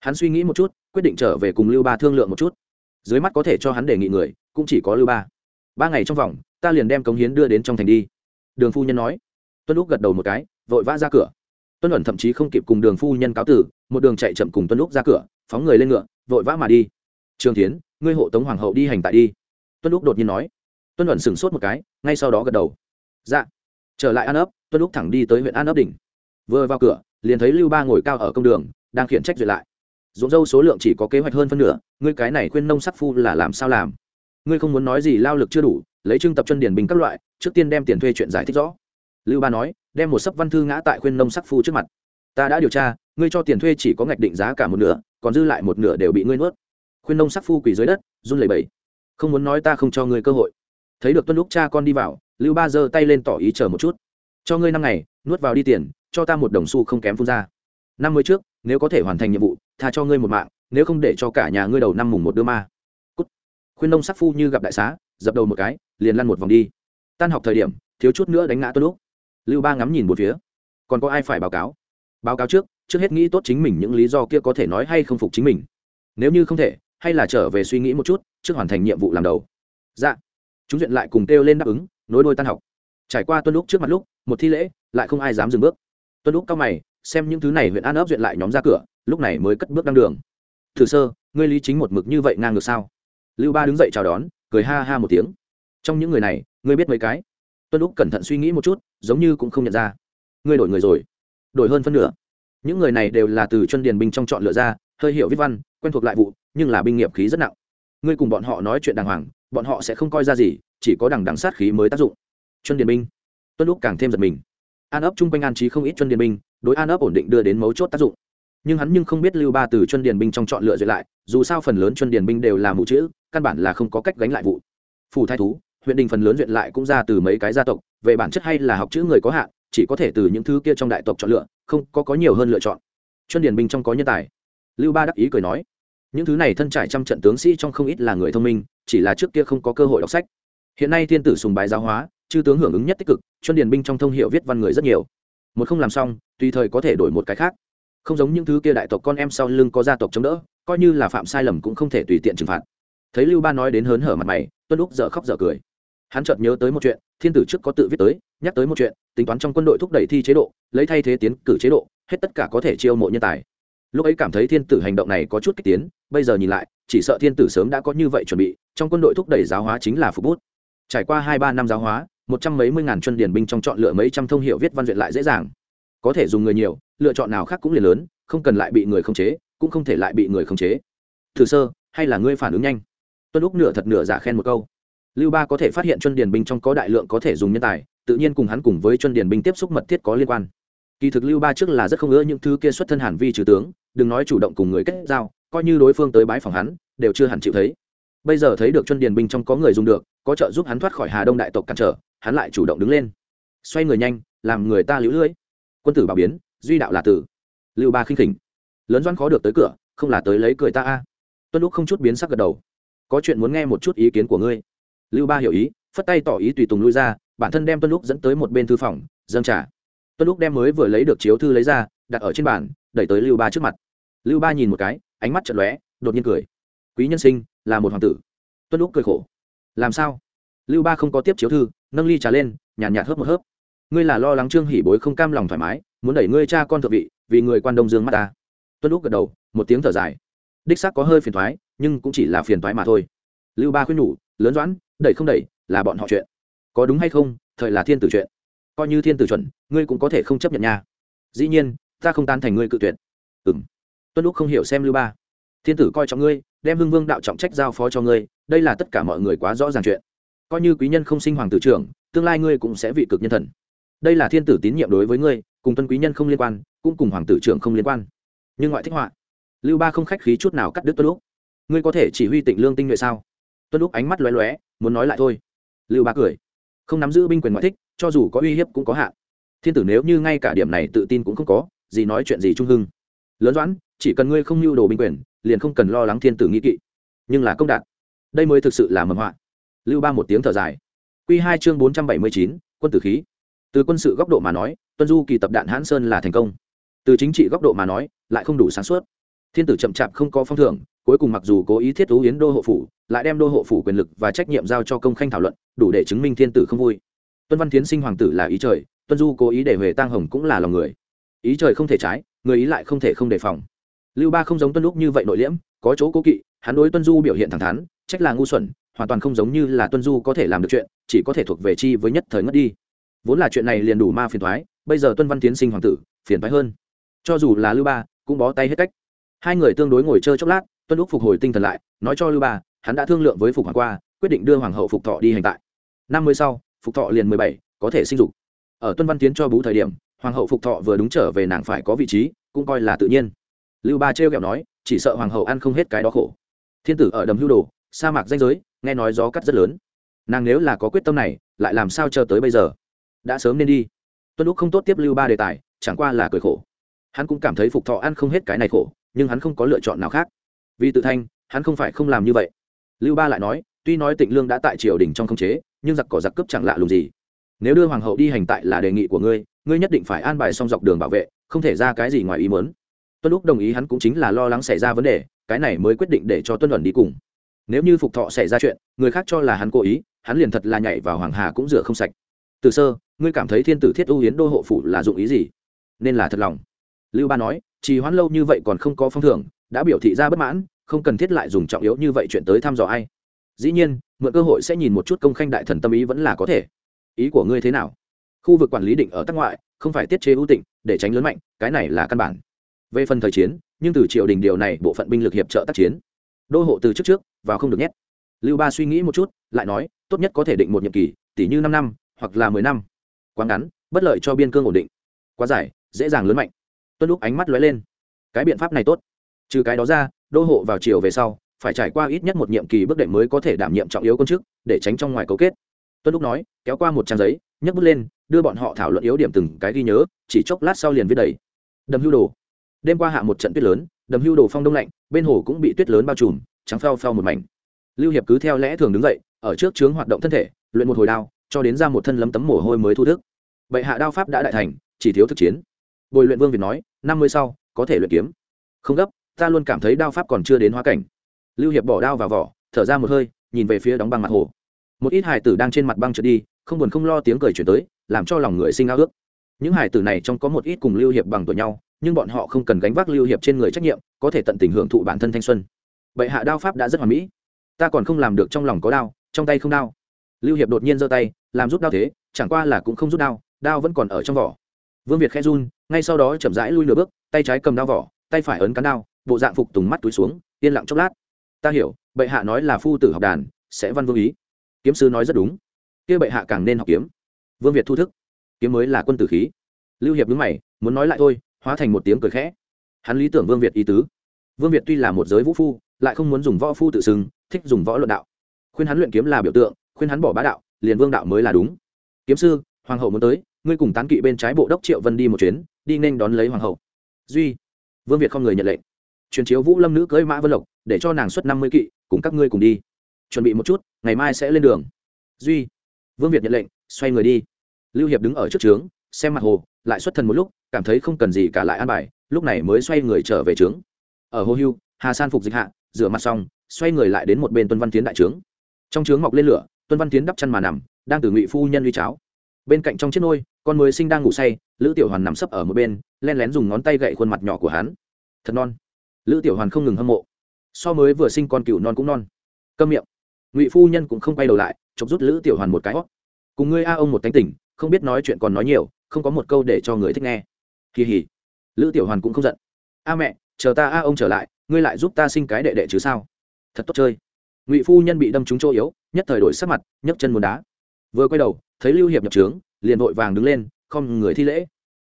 Hắn suy nghĩ một chút, quyết định trở về cùng lưu ba thương lượng một chút. Dưới mắt có thể cho hắn đề nghị người, cũng chỉ có lưu ba. Ba ngày trong vòng, ta liền đem cống hiến đưa đến trong thành đi. Đường phu nhân nói. Tuân lúc gật đầu một cái, vội vã ra cửa. Tuân ẩn thậm chí không kịp cùng đường phu nhân cáo tử, một đường chạy chậm cùng tuân lúc ra cửa, phóng người lên ngựa, vội vã mà đi. Trường tiến ngươi hộ tống hoàng hậu đi hành tại đi. Tuân lúc đột nhiên nói. Tuân ẩn sửng sốt một cái, ngay sau đó gật đầu. Dạ. Trở lại an ấp, tuân lúc thẳng đi tới huyện an ấp đỉnh. Vừa vào cửa liền thấy lưu ba ngồi cao ở công đường, đang khiển trách duyệt lại. Dũng dâu số lượng chỉ có kế hoạch hơn phân nửa, ngươi cái này khuyên nông sắc phu là làm sao làm? Ngươi không muốn nói gì lao lực chưa đủ, lấy trưng tập chân điển bình các loại, trước tiên đem tiền thuê chuyện giải thích rõ. Lưu ba nói, đem một sấp văn thư ngã tại khuyên nông sắc phu trước mặt. Ta đã điều tra, ngươi cho tiền thuê chỉ có ngạch định giá cả một nửa, còn dư lại một nửa đều bị ngươi nuốt. Khuyên nông sắc phu quỳ dưới đất, run lẩy bẩy. Không muốn nói ta không cho ngươi cơ hội. Thấy được tuân lúc cha con đi vào, lưu ba giơ tay lên tỏ ý chờ một chút. Cho ngươi năm ngày, nuốt vào đi tiền cho ta một đồng xu không kém phun ra. Năm mươi trước, nếu có thể hoàn thành nhiệm vụ, tha cho ngươi một mạng, nếu không để cho cả nhà ngươi đầu năm mùng một đưa ma. Cút. khuyên đông sắc phu như gặp đại xá, dập đầu một cái, liền lăn một vòng đi. Tan học thời điểm, thiếu chút nữa đánh ngã tuân lúc lưu ba ngắm nhìn một phía. Còn có ai phải báo cáo? Báo cáo trước trước hết nghĩ tốt chính mình những lý do kia có thể nói hay không phục chính mình. Nếu như không thể, hay là trở về suy nghĩ một chút, trước hoàn thành nhiệm vụ làm đầu. Dạ. Chúng duyện lại cùng kêu lên đáp ứng, nối đôi tan học. Trải qua tuân lúc trước mặt lúc, một thi lễ, lại không ai dám dừng bước tuân lúc cao mày, xem những thứ này huyện an ấp duyện lại nhóm ra cửa, lúc này mới cất bước đăng đường. Thử sơ, ngươi lý chính một mực như vậy ngang ngược sao? Lưu ba đứng dậy chào đón, cười ha ha một tiếng. Trong những người này, ngươi biết mấy cái? Tuân lúc cẩn thận suy nghĩ một chút, giống như cũng không nhận ra. Ngươi đổi người rồi. Đổi hơn phân nửa. Những người này đều là từ chân điền binh trong chọn lựa ra, hơi hiểu viết văn, quen thuộc lại vụ, nhưng là binh nghiệp khí rất nặng. Ngươi cùng bọn họ nói chuyện đàng hoàng, bọn họ sẽ không coi ra gì, chỉ có đằng đằng sát khí mới tác dụng. Chân điền binh. Tuân lúc càng thêm giật mình an ấp chung quanh an trí không ít chân điền binh, đối an ấp ổn định đưa đến mấu chốt tác dụng. Nhưng hắn nhưng không biết lưu ba từ chân điền binh trong chọn lựa duyệt lại, dù sao phần lớn chân điền binh đều là mù chữ, căn bản là không có cách gánh lại vụ. Phủ thái thú, huyện đình phần lớn duyệt lại cũng ra từ mấy cái gia tộc, về bản chất hay là học chữ người có hạn, chỉ có thể từ những thứ kia trong đại tộc chọn lựa, không có có nhiều hơn lựa chọn. Chân điền binh trong có nhân tài. Lưu ba đắc ý cười nói, những thứ này thân trải trăm trận tướng sĩ trong không ít là người thông minh, chỉ là trước kia không có cơ hội đọc sách. Hiện nay thiên tử sùng bái giáo hóa chư tướng hưởng ứng nhất tích cực chuyên điền binh trong thông hiệu viết văn người rất nhiều. Một không làm xong, tùy thời có thể đổi một cái khác. Không giống những thứ kia đại tộc con em sau lưng có gia tộc chống đỡ, coi như là phạm sai lầm cũng không thể tùy tiện trừng phạt. Thấy lưu ba nói đến hớn hở mặt mày, tuân lúc dở khóc dở cười. Hắn chợt nhớ tới một chuyện, thiên tử trước có tự viết tới, nhắc tới một chuyện, tính toán trong quân đội thúc đẩy thi chế độ, lấy thay thế tiến cử chế độ, hết tất cả có thể chiêu mộ nhân tài. Lúc ấy cảm thấy thiên tử hành động này có chút kích tiến, bây giờ nhìn lại, chỉ sợ thiên tử sớm đã có như vậy chuẩn bị, trong quân đội thúc đẩy giáo hóa chính là phục bút. Trải qua hai ba năm giáo hóa một trăm mấy mươi ngàn chân điển binh trong chọn lựa mấy trăm thông hiệu viết văn duyệt lại dễ dàng. Có thể dùng người nhiều, lựa chọn nào khác cũng liền lớn, không cần lại bị người khống chế, cũng không thể lại bị người khống chế. Thử sơ, hay là ngươi phản ứng nhanh? Tuân lúc nửa thật nửa giả khen một câu. Lưu ba có thể phát hiện chân điển binh trong có đại lượng có thể dùng nhân tài, tự nhiên cùng hắn cùng với chân điển binh tiếp xúc mật thiết có liên quan. Kỳ thực lưu ba trước là rất không ngỡ những thứ kia xuất thân hàn vi trừ tướng, đừng nói chủ động cùng người kết giao, coi như đối phương tới bái phòng hắn, đều chưa hẳn chịu thấy. Bây giờ thấy được chân điển binh trong có người dùng được, có trợ giúp hắn thoát khỏi hà đông đại tộc cản trở hắn lại chủ động đứng lên. Xoay người nhanh, làm người ta lũ lưỡi quân tử bảo biến, duy đạo là tử. Lưu ba khinh khỉnh. Lớn doan khó được tới cửa, không là tới lấy cười ta a. Tuân lúc không chút biến sắc gật đầu. Có chuyện muốn nghe một chút ý kiến của ngươi. Lưu ba hiểu ý, phất tay tỏ ý tùy tùng lui ra, bản thân đem tuân lúc dẫn tới một bên thư phòng, dâng trả tuân lúc đem mới vừa lấy được chiếu thư lấy ra, đặt ở trên bàn, đẩy tới lưu ba trước mặt. Lưu ba nhìn một cái, ánh mắt chật lóe, đột nhiên cười. Quý nhân sinh, là một hoàng tử. Tuân lúc cười khổ. Làm sao? Lưu ba không có tiếp chiếu thư nâng ly trà lên nhàn nhạt, nhạt hớp một hớp. Ngươi là lo lắng trương hỉ bối không cam lòng thoải mái muốn đẩy ngươi cha con thượng vị vì người quan đông dương mắt ta. Tuân lúc gật đầu một tiếng thở dài. Đích xác có hơi phiền thoái nhưng cũng chỉ là phiền thoái mà thôi. Lưu ba khuyên nhủ lớn doãn đẩy không đẩy là bọn họ chuyện. Có đúng hay không thời là thiên tử chuyện. Coi như thiên tử chuẩn ngươi cũng có thể không chấp nhận nha. Dĩ nhiên ta không tan thành ngươi cự tuyệt. Ừng tuân lúc không hiểu xem lưu ba. Thiên tử coi trọng ngươi đem hưng vương đạo trọng trách giao phó cho ngươi đây là tất cả mọi người quá rõ ràng chuyện coi như quý nhân không sinh hoàng tử trưởng, tương lai ngươi cũng sẽ vị cực nhân thần. Đây là thiên tử tín nhiệm đối với ngươi, cùng tuân quý nhân không liên quan, cũng cùng hoàng tử trưởng không liên quan. Nhưng ngoại thích họa. Lưu ba không khách khí chút nào cắt đứt tuân lúc ngươi có thể chỉ huy tịnh lương tinh nhuệ sao? Tuân lúc ánh mắt lóe lóe, muốn nói lại thôi. Lưu ba cười. Không nắm giữ binh quyền ngoại thích, cho dù có uy hiếp cũng có hạn. Thiên tử nếu như ngay cả điểm này tự tin cũng không có, gì nói chuyện gì trung hưng. Lớn doãn, chỉ cần ngươi không lưu đồ binh quyền, liền không cần lo lắng thiên tử nghĩ kỵ. Nhưng là công đạt. Đây mới thực sự là mầm họa lưu ba một tiếng thở dài. Q hai chương bốn trăm bảy mươi chín, quân tử khí. Từ quân sự góc độ mà nói, tuân du kỳ tập đạn hãn sơn là thành công. Từ chính trị góc độ mà nói, lại không đủ sáng suốt. Thiên tử chậm chạp không có phong thưởng, cuối cùng mặc dù cố ý thiết thú yến đô hộ phủ, lại đem đô hộ phủ quyền lực và trách nhiệm giao cho công khanh thảo luận, đủ để chứng minh thiên tử không vui. Tuân văn tiến sinh hoàng tử là ý trời, tuân du cố ý để huệ tăng hồng cũng là lòng người. Ý trời không thể trái, người ý lại không thể không đề phòng. Lưu ba không giống tuân lúc như vậy nội liễm, có chỗ cố kỵ, hắn đối tuân du biểu hiện thẳng thắn, trách là ngu xuẩn hoàn toàn không giống như là tuân du có thể làm được chuyện, chỉ có thể thuộc về chi với nhất thời ngất đi. Vốn là chuyện này liền đủ ma phiền thoái bây giờ tuân văn tiến sinh hoàng tử, phiền thoái hơn. Cho dù là lưu ba, cũng bó tay hết cách. Hai người tương đối ngồi chơi chốc lát, tuân lúc phục hồi tinh thần lại, nói cho lưu ba, hắn đã thương lượng với phục hoàng qua, quyết định đưa hoàng hậu phục thọ đi hành tại. Năm mươi sau, phục thọ liền mười bảy, có thể sinh dục. Ở tuân văn tiến cho bú thời điểm, hoàng hậu phục thọ vừa đúng trở về nàng phải có vị trí, cũng coi là tự nhiên. Lưu ba trêu ghẹo nói, chỉ sợ hoàng hậu ăn không hết cái đó khổ. Thiên tử ở đầm hưu đồ, sa mạc danh giới nghe nói gió cắt rất lớn. Nàng nếu là có quyết tâm này, lại làm sao chờ tới bây giờ? Đã sớm nên đi. Tuân lúc không tốt tiếp lưu ba đề tài, chẳng qua là cười khổ. Hắn cũng cảm thấy phục thọ ăn không hết cái này khổ, nhưng hắn không có lựa chọn nào khác. Vì tự thanh, hắn không phải không làm như vậy. Lưu ba lại nói, tuy nói tịnh lương đã tại triều đình trong khống chế, nhưng giặc cỏ giặc cướp chẳng lạ lùng gì. Nếu đưa hoàng hậu đi hành tại là đề nghị của ngươi ngươi nhất định phải an bài xong dọc đường bảo vệ, không thể ra cái gì ngoài ý muốn. Tuân lúc đồng ý hắn cũng chính là lo lắng xảy ra vấn đề, cái này mới quyết định để cho tuân ẩn đi cùng nếu như phục thọ xảy ra chuyện, người khác cho là hắn cố ý, hắn liền thật là nhảy vào hoàng hà cũng rửa không sạch. Từ sơ, ngươi cảm thấy thiên tử thiết ưu hiến đô hộ phủ là dụng ý gì? Nên là thật lòng. Lưu ba nói, trì hoãn lâu như vậy còn không có phong thưởng, đã biểu thị ra bất mãn, không cần thiết lại dùng trọng yếu như vậy chuyện tới thăm dò ai. Dĩ nhiên, mượn cơ hội sẽ nhìn một chút công khanh đại thần tâm ý vẫn là có thể. Ý của ngươi thế nào? Khu vực quản lý định ở tắc ngoại, không phải tiết chế ưu tịnh, để tránh lớn mạnh, cái này là căn bản. Về phần thời chiến, nhưng từ triều đình điều này, bộ phận binh lực hiệp trợ tác chiến đô hộ từ trước trước, vào không được nhét. Lưu ba suy nghĩ một chút, lại nói, tốt nhất có thể định một nhiệm kỳ tỷ như năm năm, hoặc là mười năm. Quá ngắn, bất lợi cho biên cương ổn định. Quá dài, dễ dàng lớn mạnh. Tuân lúc ánh mắt lóe lên. Cái biện pháp này tốt. Trừ cái đó ra, đô hộ vào chiều về sau, phải trải qua ít nhất một nhiệm kỳ bước đệm mới có thể đảm nhiệm trọng yếu công chức, để tránh trong ngoài cấu kết. Tuân lúc nói, kéo qua một trang giấy, nhấc bút lên, đưa bọn họ thảo luận yếu điểm từng cái ghi nhớ, chỉ chốc lát sau liền viết đầy. Đầm hưu đồ. Đêm qua hạ một trận tuyết lớn đầm hưu đồ phong đông lạnh, bên hồ cũng bị tuyết lớn bao trùm, trắng phao phao một mảnh. Lưu hiệp cứ theo lẽ thường đứng dậy, ở trước trướng hoạt động thân thể, luyện một hồi đao, cho đến ra một thân lấm tấm mồ hôi mới thu thức. Bệ hạ đao pháp đã đại thành, chỉ thiếu thực chiến. Bồi luyện vương việt nói, năm mươi sau, có thể luyện kiếm. Không gấp, ta luôn cảm thấy đao pháp còn chưa đến hóa cảnh. Lưu hiệp bỏ đao vào vỏ, thở ra một hơi, nhìn về phía đóng băng mặt hồ. Một ít hải tử đang trên mặt băng trượt đi, không buồn không lo tiếng cười chuyển tới, làm cho lòng người sinh ao ước. Những hải tử này trong có một ít cùng lưu hiệp bằng tuổi nhau nhưng bọn họ không cần gánh vác lưu hiệp trên người trách nhiệm, có thể tận tình hưởng thụ bản thân thanh xuân. Bệ hạ đao pháp đã rất hoàn mỹ. Ta còn không làm được trong lòng có đao, trong tay không đao. Lưu hiệp đột nhiên giơ tay, làm rút đao thế, chẳng qua là cũng không rút đao đao vẫn còn ở trong vỏ. Vương việt khẽ run, ngay sau đó chậm rãi lui nửa bước, tay trái cầm đao vỏ, tay phải ấn cán đao, bộ dạng phục tùng mắt túi xuống, yên lặng chốc lát. Ta hiểu, bệ hạ nói là phu tử học đàn, sẽ văn vương ý. Kiếm sư nói rất đúng. Kia bệ hạ càng nên học kiếm. Vương việt thu thức. Kiếm mới là quân tử khí. Lưu hiệp đứng mày, muốn nói lại thôi hóa thành một tiếng cười khẽ. Hắn lý tưởng vương việt ý tứ. Vương việt tuy là một giới vũ phu, lại không muốn dùng võ phu tự xưng, thích dùng võ luận đạo. Khuyên hắn luyện kiếm là biểu tượng, khuyên hắn bỏ bá đạo, liền vương đạo mới là đúng. Kiếm sư, hoàng hậu muốn tới, ngươi cùng tán kỵ bên trái bộ đốc triệu vân đi một chuyến, đi nên đón lấy hoàng hậu. Duy. Vương việt không người nhận lệnh. Truyền chiếu vũ lâm nữ cưới mã vân lộc, để cho nàng xuất năm mươi kỵ, cùng các ngươi cùng đi. Chuẩn bị một chút, ngày mai sẽ lên đường. Duy. Vương việt nhận lệnh, xoay người đi. Lưu hiệp đứng ở trước trướng, xem mặt hồ lại xuất thần một lúc, cảm thấy không cần gì cả lại an bài, lúc này mới xoay người trở về trướng. Ở hồ hưu, hà san phục dịch hạ, rửa mặt xong, xoay người lại đến một bên tuân văn tiến đại trướng. Trong trướng mọc lên lửa, tuân văn tiến đắp chân mà nằm, đang từ ngụy phu nhân uy cháo. Bên cạnh trong chiếc nôi, con mới sinh đang ngủ say, lữ tiểu hoàn nằm sấp ở một bên, len lén dùng ngón tay gậy khuôn mặt nhỏ của hắn. Thật non. Lữ tiểu hoàn không ngừng hâm mộ. So mới vừa sinh con cựu non cũng non. Câm miệng. Ngụy phu nhân cũng không quay đầu lại, chụp rút lữ tiểu hoàn một cái. Hót cùng ngươi a ông một tánh tỉnh không biết nói chuyện còn nói nhiều không có một câu để cho người thích nghe. Kỳ hỉ. Lữ tiểu hoàn cũng không giận. A mẹ, chờ ta a ông trở lại, ngươi lại giúp ta sinh cái đệ đệ chứ sao? Thật tốt chơi. Ngụy phu nhân bị đâm trúng chỗ yếu, nhất thời đổi sắc mặt, nhấc chân muốn đá. Vừa quay đầu, thấy lưu hiệp nhập trướng, liền vội vàng đứng lên, không người thi lễ.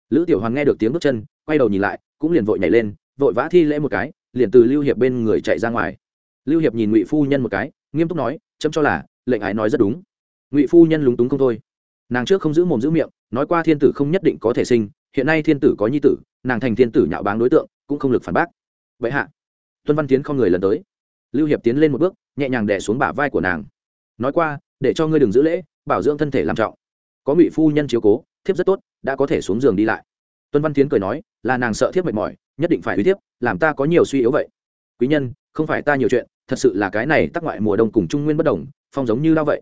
Lữ tiểu hoàn nghe được tiếng bước chân, quay đầu nhìn lại, cũng liền vội nhảy lên, vội vã thi lễ một cái, liền từ lưu hiệp bên người chạy ra ngoài. Lưu hiệp nhìn ngụy phu nhân một cái, nghiêm túc nói, chấm cho là, lệnh ái nói rất đúng. Ngụy phu nhân lúng túng không thôi. Nàng trước không giữ mồm giữ miệng nói qua thiên tử không nhất định có thể sinh, hiện nay thiên tử có nhi tử, nàng thành thiên tử nhạo báng đối tượng, cũng không lực phản bác. Vậy hạ, tuân văn tiến không người lần tới. Lưu hiệp tiến lên một bước, nhẹ nhàng đè xuống bả vai của nàng. Nói qua, để cho ngươi đừng giữ lễ, bảo dưỡng thân thể làm trọng. Có ngụy phu nhân chiếu cố, thiếp rất tốt, đã có thể xuống giường đi lại. Tuân văn tiến cười nói, là nàng sợ thiếp mệt mỏi, nhất định phải uy thiếp, làm ta có nhiều suy yếu vậy. Quý nhân, không phải ta nhiều chuyện, thật sự là cái này tắc ngoại mùa đông cùng trung nguyên bất đồng, phong giống như lao vậy.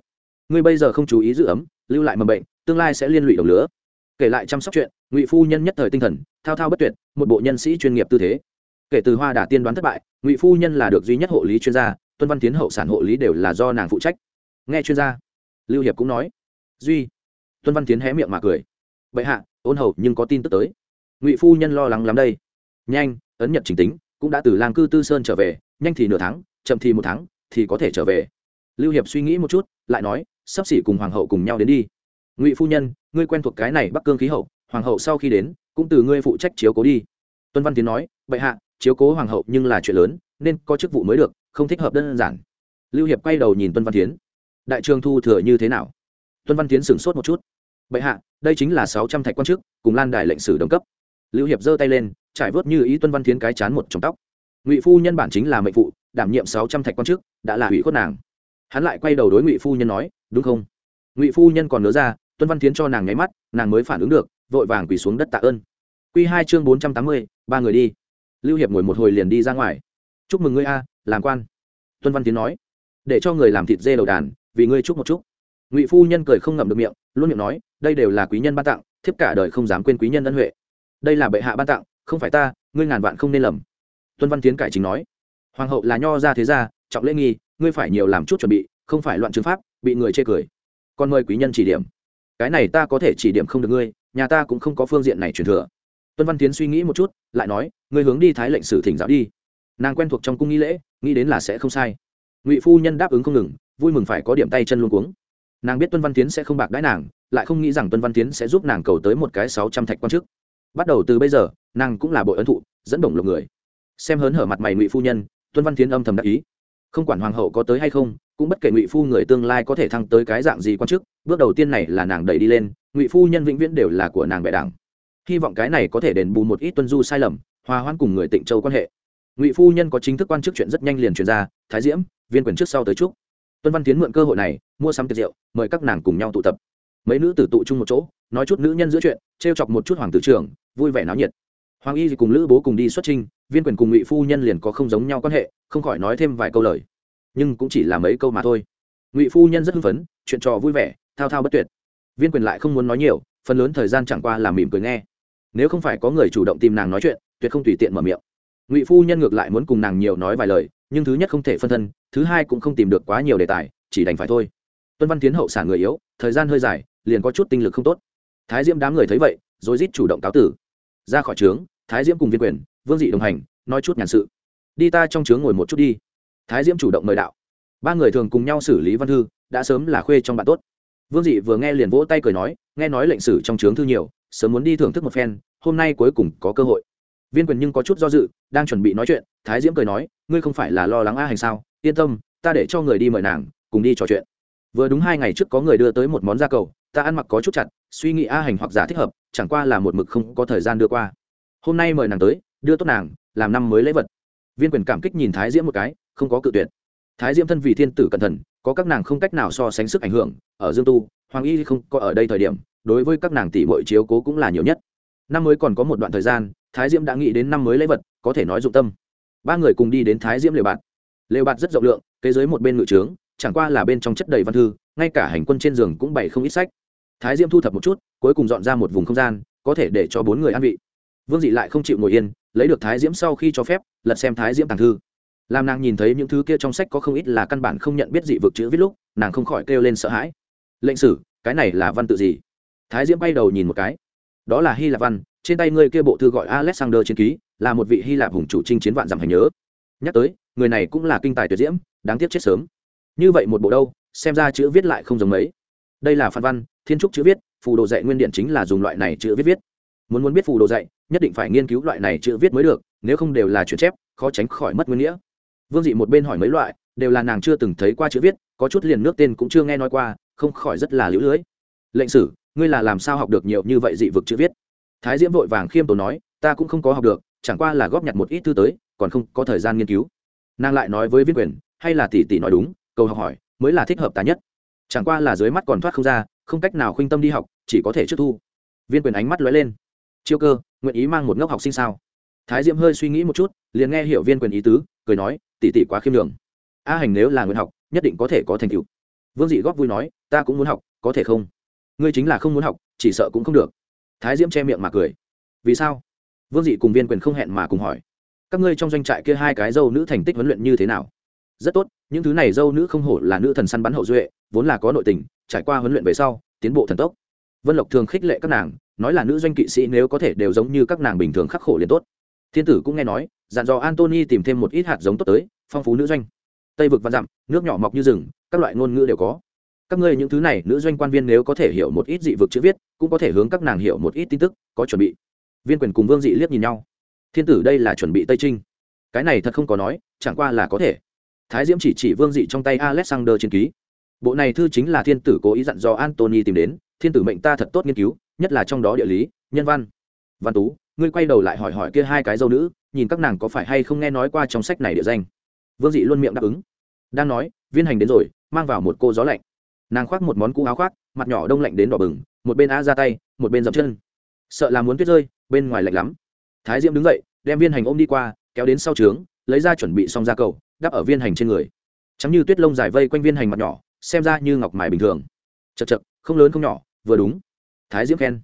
Ngươi bây giờ không chú ý giữ ấm, lưu lại mầm bệnh tương lai sẽ liên lụy đồng lứa. Kể lại chăm sóc chuyện, ngụy phu nhân nhất thời tinh thần, thao thao bất tuyệt, một bộ nhân sĩ chuyên nghiệp tư thế. Kể từ hoa đà tiên đoán thất bại, ngụy phu nhân là được duy nhất hộ lý chuyên gia, tuân văn tiến hậu sản hộ lý đều là do nàng phụ trách. Nghe chuyên gia, lưu hiệp cũng nói. Duy, tuân văn tiến hé miệng mà cười. Bệ hạ, ôn hầu nhưng có tin tức tới. Ngụy phu nhân lo lắng lắm đây. Nhanh, ấn nhật trình tính, cũng đã từ làng cư tư sơn trở về, nhanh thì nửa tháng, chậm thì một tháng, thì có thể trở về. Lưu hiệp suy nghĩ một chút, lại nói, sắp xỉ cùng hoàng hậu cùng nhau đến đi ngụy phu nhân, ngươi quen thuộc cái này bắc cương khí hậu, hoàng hậu sau khi đến, cũng từ ngươi phụ trách chiếu cố đi. Tuân văn tiến nói, bệ hạ, chiếu cố hoàng hậu nhưng là chuyện lớn, nên có chức vụ mới được, không thích hợp đơn giản. Lưu hiệp quay đầu nhìn tuân văn tiến. Đại trường thu thừa như thế nào? Tuân văn tiến sửng sốt một chút. Bệ hạ, đây chính là sáu trăm thạch quan chức, cùng lan đài lệnh sử đồng cấp. Lưu hiệp giơ tay lên, trải vớt như ý tuân văn tiến cái chán một trong tóc. Ngụy phu nhân bản chính là mệnh phụ, đảm nhiệm sáu trăm thạch quan chức, đã là hủy khuất nàng. Hắn lại quay đầu đối ngụy phu nhân nói, đúng không? Ngụy phu nhân còn nhớ ra tuân văn tiến cho nàng nháy mắt, nàng mới phản ứng được, vội vàng quỳ xuống đất tạ ơn. Q hai chương bốn trăm tám mươi, ba người đi. Lưu hiệp ngồi một hồi liền đi ra ngoài. Chúc mừng ngươi a, làm quan. Tuân văn tiến nói. Để cho người làm thịt dê đầu đàn, vì ngươi chúc một chút. Ngụy phu nhân cười không ngậm được miệng, luôn miệng nói, đây đều là quý nhân ban tặng, thiếp cả đời không dám quên quý nhân ân huệ. Đây là bệ hạ ban tặng, không phải ta, ngươi ngàn vạn không nên lầm. Tuân văn tiến cải chính nói. Hoàng hậu là nho ra thế gia, trọng lễ nghi, ngươi phải nhiều làm chút chuẩn bị, không phải loạn chứng pháp, bị người chê cười. Còn mời quý nhân chỉ điểm cái này ta có thể chỉ điểm không được ngươi, nhà ta cũng không có phương diện này truyền thừa. Tuân văn tiến suy nghĩ một chút, lại nói, ngươi hướng đi thái lệnh sử thỉnh giáo đi. Nàng quen thuộc trong cung nghi lễ, nghĩ đến là sẽ không sai. Ngụy phu nhân đáp ứng không ngừng, vui mừng phải có điểm tay chân luôn cuống. Nàng biết tuân văn tiến sẽ không bạc đãi nàng, lại không nghĩ rằng tuân văn tiến sẽ giúp nàng cầu tới một cái sáu trăm thạch quan chức. Bắt đầu từ bây giờ, nàng cũng là bội ấn thụ, dẫn đồng lộc người. Xem hớn hở mặt mày ngụy phu nhân, tuân văn tiến âm thầm đắc ý không quản hoàng hậu có tới hay không, cũng bất kể ngụy phu người tương lai có thể thăng tới cái dạng gì quan chức, bước đầu tiên này là nàng đẩy đi lên, ngụy phu nhân vĩnh viễn đều là của nàng bệ đảng. Hy vọng cái này có thể đền bù một ít tuân du sai lầm, hòa hoãn cùng người tịnh châu quan hệ. Ngụy phu nhân có chính thức quan chức chuyện rất nhanh liền truyền ra, thái diễm, viên quyền trước sau tới chúc. Tuân văn tiến mượn cơ hội này, mua sắm tiệc rượu, mời các nàng cùng nhau tụ tập. Mấy nữ tử tụ chung một chỗ, nói chút nữ nhân giữa chuyện, trêu chọc một chút hoàng tử trưởng, vui vẻ náo nhiệt hoàng y thì cùng lữ bố cùng đi xuất trinh viên quyền cùng ngụy phu nhân liền có không giống nhau quan hệ, không khỏi nói thêm vài câu lời. Nhưng cũng chỉ là mấy câu mà thôi. Ngụy phu nhân rất hưng phấn, chuyện trò vui vẻ, thao thao bất tuyệt. Viên quyền lại không muốn nói nhiều, phần lớn thời gian chẳng qua là mỉm cười nghe. Nếu không phải có người chủ động tìm nàng nói chuyện, tuyệt không tùy tiện mở miệng. Ngụy phu nhân ngược lại muốn cùng nàng nhiều nói vài lời, nhưng thứ nhất không thể phân thân, thứ hai cũng không tìm được quá nhiều đề tài, chỉ đành phải thôi. Tuân văn tiến hậu sản người yếu, thời gian hơi dài, liền có chút tinh lực không tốt. Thái diễm đám người thấy vậy, rồi rít chủ động cáo tử. Ra khỏi trướng thái diễm cùng viên quyền, vương dị đồng hành, nói chút nhàn sự. Đi ta trong trướng ngồi một chút đi. Thái diễm chủ động mời đạo. Ba người thường cùng nhau xử lý văn thư, đã sớm là khuê trong bạn tốt. Vương dị vừa nghe liền vỗ tay cười nói, nghe nói lệnh sử trong trướng thư nhiều, sớm muốn đi thưởng thức một phen, hôm nay cuối cùng có cơ hội. Viên quyền nhưng có chút do dự, đang chuẩn bị nói chuyện, thái diễm cười nói, ngươi không phải là lo lắng a hành sao? Yên tâm, ta để cho người đi mời nàng, cùng đi trò chuyện. Vừa đúng hai ngày trước có người đưa tới một món da cầu, ta ăn mặc có chút chặt, suy nghĩ a hành hoặc giả thích hợp, chẳng qua là một mực không có thời gian đưa qua hôm nay mời nàng tới, đưa tốt nàng, làm năm mới lễ vật. Viên quyền cảm kích nhìn thái diễm một cái, không có cự tuyệt. Thái diễm thân vì thiên tử cẩn thận, có các nàng không cách nào so sánh sức ảnh hưởng, ở dương tu, hoàng y không có ở đây thời điểm, đối với các nàng tỷ bội chiếu cố cũng là nhiều nhất. Năm mới còn có một đoạn thời gian, thái diễm đã nghĩ đến năm mới lễ vật, có thể nói dụng tâm. Ba người cùng đi đến thái diễm lều bạt. Lều bạt rất rộng lượng, kế dưới một bên ngự trướng, chẳng qua là bên trong chất đầy văn thư, ngay cả hành quân trên giường cũng bày không ít sách. Thái diễm thu thập một chút, cuối cùng dọn ra một vùng không gian, có thể để cho bốn người ăn vị vương dị lại không chịu ngồi yên, lấy được thái diễm sau khi cho phép, lật xem thái diễm tàng thư. Làm nàng nhìn thấy những thứ kia trong sách có không ít là căn bản không nhận biết dị vực chữ viết lúc, nàng không khỏi kêu lên sợ hãi. Lệnh sử, cái này là văn tự gì? Thái diễm bay đầu nhìn một cái. Đó là hy lạp văn, trên tay ngươi kia bộ thư gọi alexander chiến ký, là một vị hy lạp hùng chủ trinh chiến vạn dặm hành nhớ. Nhắc tới, người này cũng là kinh tài tuyệt diễm, đáng tiếc chết sớm. Như vậy một bộ đâu, xem ra chữ viết lại không giống mấy. Đây là phan văn, thiên trúc chữ viết, phù đồ dạy nguyên điện chính là dùng loại này chữ viết viết muốn muốn biết phù đồ dạy, nhất định phải nghiên cứu loại này chữ viết mới được, nếu không đều là chuyện chép, khó tránh khỏi mất nguyên nghĩa. Vương dị một bên hỏi mấy loại, đều là nàng chưa từng thấy qua chữ viết, có chút liền nước tên cũng chưa nghe nói qua, không khỏi rất là lũ lưỡi lệnh sử, ngươi là làm sao học được nhiều như vậy dị vực chữ viết? Thái diễm vội vàng khiêm tốn nói, ta cũng không có học được, chẳng qua là góp nhặt một ít thư tới, còn không có thời gian nghiên cứu. Nàng lại nói với viên quyền, hay là tỷ tỷ nói đúng, câu học hỏi, mới là thích hợp ta nhất. Chẳng qua là dưới mắt còn thoát không ra, không cách nào khuynh tâm đi học, chỉ có thể trước thu. Viên quyền ánh mắt lóe lên chiêu cơ, nguyện ý mang một ngốc học sinh sao? Thái diễm hơi suy nghĩ một chút, liền nghe hiểu viên quyền ý tứ, cười nói, tỷ tỷ quá khiêm đường a hành nếu là nguyện học, nhất định có thể có thành tựu. Vương dị góp vui nói, ta cũng muốn học, có thể không? Ngươi chính là không muốn học, chỉ sợ cũng không được. Thái diễm che miệng mà cười. Vì sao? Vương dị cùng viên quyền không hẹn mà cùng hỏi. Các ngươi trong doanh trại kia hai cái dâu nữ thành tích huấn luyện như thế nào? Rất tốt, những thứ này dâu nữ không hổ là nữ thần săn bắn hậu duệ, vốn là có nội tình, trải qua huấn luyện về sau, tiến bộ thần tốc. Vân lộc thường khích lệ các nàng nói là nữ doanh kỵ sĩ nếu có thể đều giống như các nàng bình thường khắc khổ liền tốt. Thiên tử cũng nghe nói, dặn dò antony tìm thêm một ít hạt giống tốt tới, phong phú nữ doanh. Tây vực văn dặm, nước nhỏ mọc như rừng, các loại ngôn ngữ đều có. Các ngươi những thứ này, nữ doanh quan viên nếu có thể hiểu một ít dị vực chữ viết, cũng có thể hướng các nàng hiểu một ít tin tức, có chuẩn bị. Viên quyền cùng vương dị liếc nhìn nhau. Thiên tử đây là chuẩn bị tây trinh. Cái này thật không có nói, chẳng qua là có thể. Thái diễm chỉ chỉ vương dị trong tay alexander chiến ký. Bộ này thư chính là thiên tử cố ý dặn do antony tìm đến, thiên tử mệnh ta thật tốt nghiên cứu nhất là trong đó địa lý, nhân văn. Văn tú, ngươi quay đầu lại hỏi hỏi kia hai cái dâu nữ, nhìn các nàng có phải hay không nghe nói qua trong sách này địa danh. Vương dị luôn miệng đáp ứng. Đang nói, viên hành đến rồi, mang vào một cô gió lạnh. Nàng khoác một món cũ áo khoác, mặt nhỏ đông lạnh đến đỏ bừng, một bên á ra tay, một bên dậm chân. Sợ là muốn tuyết rơi, bên ngoài lạnh lắm. Thái diễm đứng dậy, đem viên hành ôm đi qua, kéo đến sau trướng, lấy ra chuẩn bị xong ra cầu, đắp ở viên hành trên người. Chắm như tuyết lông dài vây quanh viên hành mặt nhỏ, xem ra như ngọc mài bình thường. Chật chật không lớn không nhỏ, vừa đúng thái diễm khen.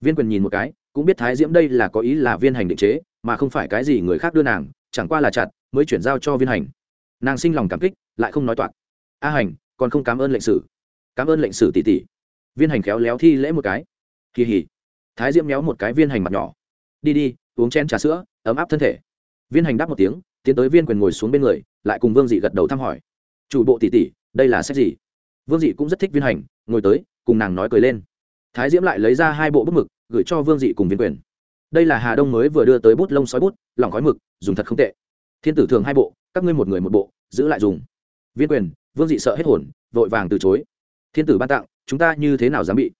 Viên quyền nhìn một cái, cũng biết thái diễm đây là có ý là viên hành định chế, mà không phải cái gì người khác đưa nàng, chẳng qua là chặt, mới chuyển giao cho viên hành. Nàng sinh lòng cảm kích, lại không nói toạc. A hành, còn không cảm ơn lệnh sử. Cảm ơn lệnh sử tỷ tỷ. Viên hành khéo léo thi lễ một cái. Kỳ hỉ. Thái diễm méo một cái viên hành mặt nhỏ. Đi đi, uống chén trà sữa, ấm áp thân thể. Viên hành đáp một tiếng, tiến tới viên quyền ngồi xuống bên người, lại cùng vương dị gật đầu thăm hỏi. Chủ bộ tỷ tỷ, đây là sách gì? Vương dị cũng rất thích viên hành, ngồi tới, cùng nàng nói cười lên thái diễm lại lấy ra hai bộ bút mực, gửi cho vương dị cùng viên quyền. Đây là hà đông mới vừa đưa tới bút lông sói bút, lỏng khói mực, dùng thật không tệ. Thiên tử thường hai bộ, các ngươi một người một bộ, giữ lại dùng. Viên quyền, vương dị sợ hết hồn, vội vàng từ chối. Thiên tử ban tặng, chúng ta như thế nào dám bị?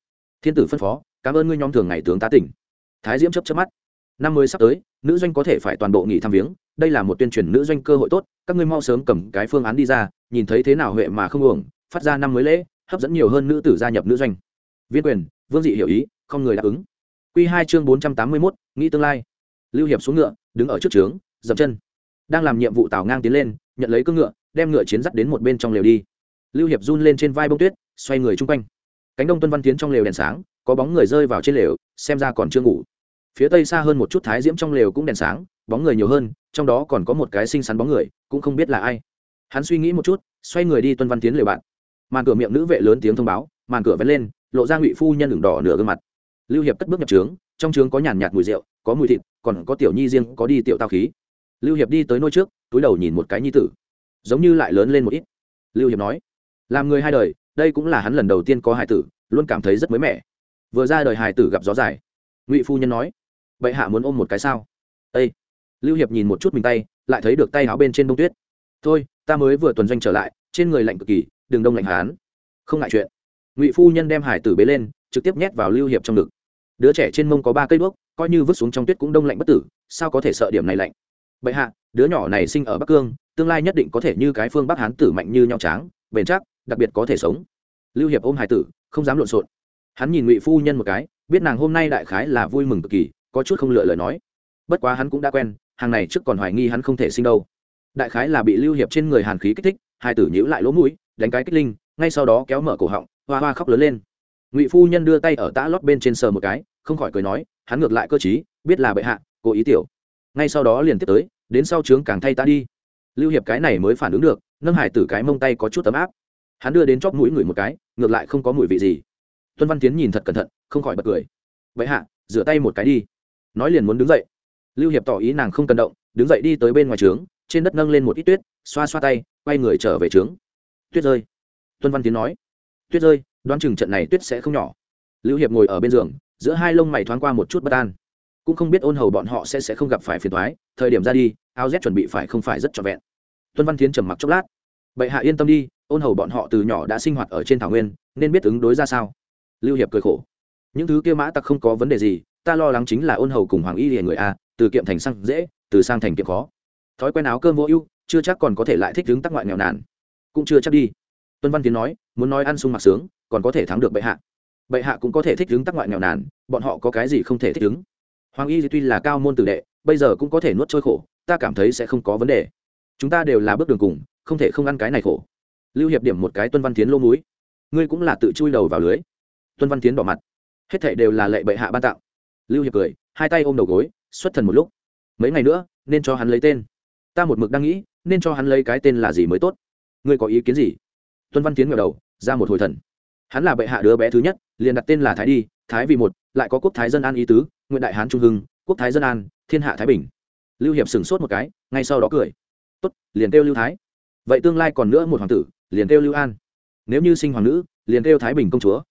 Thiên tử phân phó, cảm ơn ngươi nhóm thường ngày tướng tá tỉnh. Thái diễm chấp chấp mắt. Năm mới sắp tới, nữ doanh có thể phải toàn bộ nghỉ thăm viếng, đây là một tuyên truyền nữ doanh cơ hội tốt, các ngươi mau sớm cầm cái phương án đi ra, nhìn thấy thế nào huệ mà không uổng, phát ra năm mới lễ, hấp dẫn nhiều hơn nữ tử gia nhập nữ doanh. Viên quyền vương dị hiểu ý, không người đáp ứng. Q hai chương bốn trăm tám mươi mốt, nghĩ tương lai. Lưu hiệp xuống ngựa, đứng ở trước trướng, dậm chân. Đang làm nhiệm vụ tào ngang tiến lên, nhận lấy cưỡng ngựa, đem ngựa chiến dắt đến một bên trong lều đi. Lưu hiệp run lên trên vai bông tuyết, xoay người chung quanh. Cánh đông tuân văn tiến trong lều đèn sáng, có bóng người rơi vào trên lều, xem ra còn chưa ngủ. Phía tây xa hơn một chút thái diễm trong lều cũng đèn sáng, bóng người nhiều hơn, trong đó còn có một cái xinh xắn bóng người, cũng không biết là ai. Hắn suy nghĩ một chút, xoay người đi tuân văn tiến lều bạn. Màn cửa miệng nữ vệ lớn tiếng thông báo, màn cửa vén lên lộ ra ngụy phu nhân đường đỏ nửa gương mặt. Lưu hiệp cất bước nhập trướng, trong trướng có nhàn nhạt mùi rượu, có mùi thịt, còn có tiểu nhi riêng, có đi tiểu tao khí. Lưu hiệp đi tới nôi trước, túi đầu nhìn một cái nhi tử. Giống như lại lớn lên một ít. Lưu hiệp nói, làm người hai đời, đây cũng là hắn lần đầu tiên có hài tử, luôn cảm thấy rất mới mẻ. Vừa ra đời hài tử gặp gió dài. Ngụy phu nhân nói, bệ hạ muốn ôm một cái sao? Â lưu hiệp nhìn một chút mình tay, lại thấy được tay áo bên trên đông tuyết. Thôi, ta mới vừa tuần doanh trở lại, trên người lạnh cực kỳ đường đông lạnh hán không ngại chuyện ngụy phu nhân đem hải tử bế lên trực tiếp nhét vào lưu hiệp trong ngực đứa trẻ trên mông có ba cây đuốc coi như vứt xuống trong tuyết cũng đông lạnh bất tử sao có thể sợ điểm này lạnh bệ hạ đứa nhỏ này sinh ở bắc cương tương lai nhất định có thể như cái phương bắc hán tử mạnh như nhau tráng bền chắc đặc biệt có thể sống lưu hiệp ôm hải tử không dám lộn xộn hắn nhìn ngụy phu nhân một cái biết nàng hôm nay đại khái là vui mừng cực kỳ có chút không lựa lời nói bất quá hắn cũng đã quen hàng này trước còn hoài nghi hắn không thể sinh đâu đại khái là bị lưu hiệp trên người hàn khí kích thích hai tử nhíu lại lỗ mũi đánh cái kích linh ngay sau đó kéo mở cổ họng hoa hoa khóc lớn lên. Ngụy phu nhân đưa tay ở tã lót bên trên sờ một cái, không khỏi cười nói, hắn ngược lại cơ t biết là bệ hạ, cố ý tiểu. Ngay sau đó liền tiếp tới, đến sau trướng càng thay ta đi. Lưu hiệp cái này mới phản ứng được, nâng hải tử cái mông tay có chút tấm áp. Hắn đưa đến chóp mũi ngửi một cái, ngược lại không có mùi vị gì. Tuân văn tiến nhìn thật cẩn thận, không khỏi bật cười. Vậy hạ, rửa tay một cái đi. Nói liền muốn đứng dậy. Lưu hiệp tỏ ý nàng không cần động, đứng dậy đi tới bên ngoài trướng, trên đất nâng lên một ít tuyết, xoa xoa tay, quay người trở về trướng. Tuyết rơi. Tuân văn tiến nói tuyết rơi, đoán chừng trận này tuyết sẽ không nhỏ. Lưu hiệp ngồi ở bên giường, giữa hai lông mày thoáng qua một chút bất an. Cũng không biết ôn hầu bọn họ sẽ sẽ không gặp phải phiền thoái thời điểm ra đi, áo z chuẩn bị phải không phải rất trọn vẹn. Tuân văn tiến trầm mặc chốc lát. Bệ hạ yên tâm đi, ôn hầu bọn họ từ nhỏ đã sinh hoạt ở trên thảo nguyên, nên biết ứng đối ra sao. Lưu hiệp cười khổ. Những thứ kia mã tặc không có vấn đề gì, ta lo lắng chính là ôn hầu cùng hoàng y liền người a, từ kiệm thành sang dễ, từ sang thành kiệm khó. Thói quen áo cơm vô ưu, chưa chắc còn có thể lại thích đứng tắc ngoại nghèo nàn. Cũng chưa chắc đi tuân văn tiến nói, muốn nói ăn sung mặc sướng, còn có thể thắng được bệ hạ. Bệ hạ cũng có thể thích đứng tắc ngoại nghèo nàn, bọn họ có cái gì không thể thích đứng hoàng y tuy là cao môn tử đệ, bây giờ cũng có thể nuốt trôi khổ, ta cảm thấy sẽ không có vấn đề. Chúng ta đều là bước đường cùng, không thể không ăn cái này khổ. Lưu hiệp điểm một cái tuân văn tiến lô múi ngươi cũng là tự chui đầu vào lưới. Tuân văn tiến bỏ mặt. Hết thảy đều là lệ bệ hạ ban tặng. Lưu hiệp cười, hai tay ôm đầu gối, xuất thần một lúc. Mấy ngày nữa, nên cho hắn lấy tên. Ta một mực đang nghĩ, nên cho hắn lấy cái tên là gì mới tốt. Ngươi có ý kiến gì? Tuân văn tiến ngẩng đầu, ra một hồi thần. Hắn là bệ hạ đứa bé thứ nhất, liền đặt tên là thái đi, thái vì một, lại có quốc thái dân an ý tứ, nguyện đại hán trung hưng, quốc thái dân an, thiên hạ thái bình. Lưu hiệp sửng sốt một cái, ngay sau đó cười. Tốt, liền kêu lưu thái. Vậy tương lai còn nữa một hoàng tử, liền kêu lưu an. Nếu như sinh hoàng nữ, liền kêu thái bình công chúa.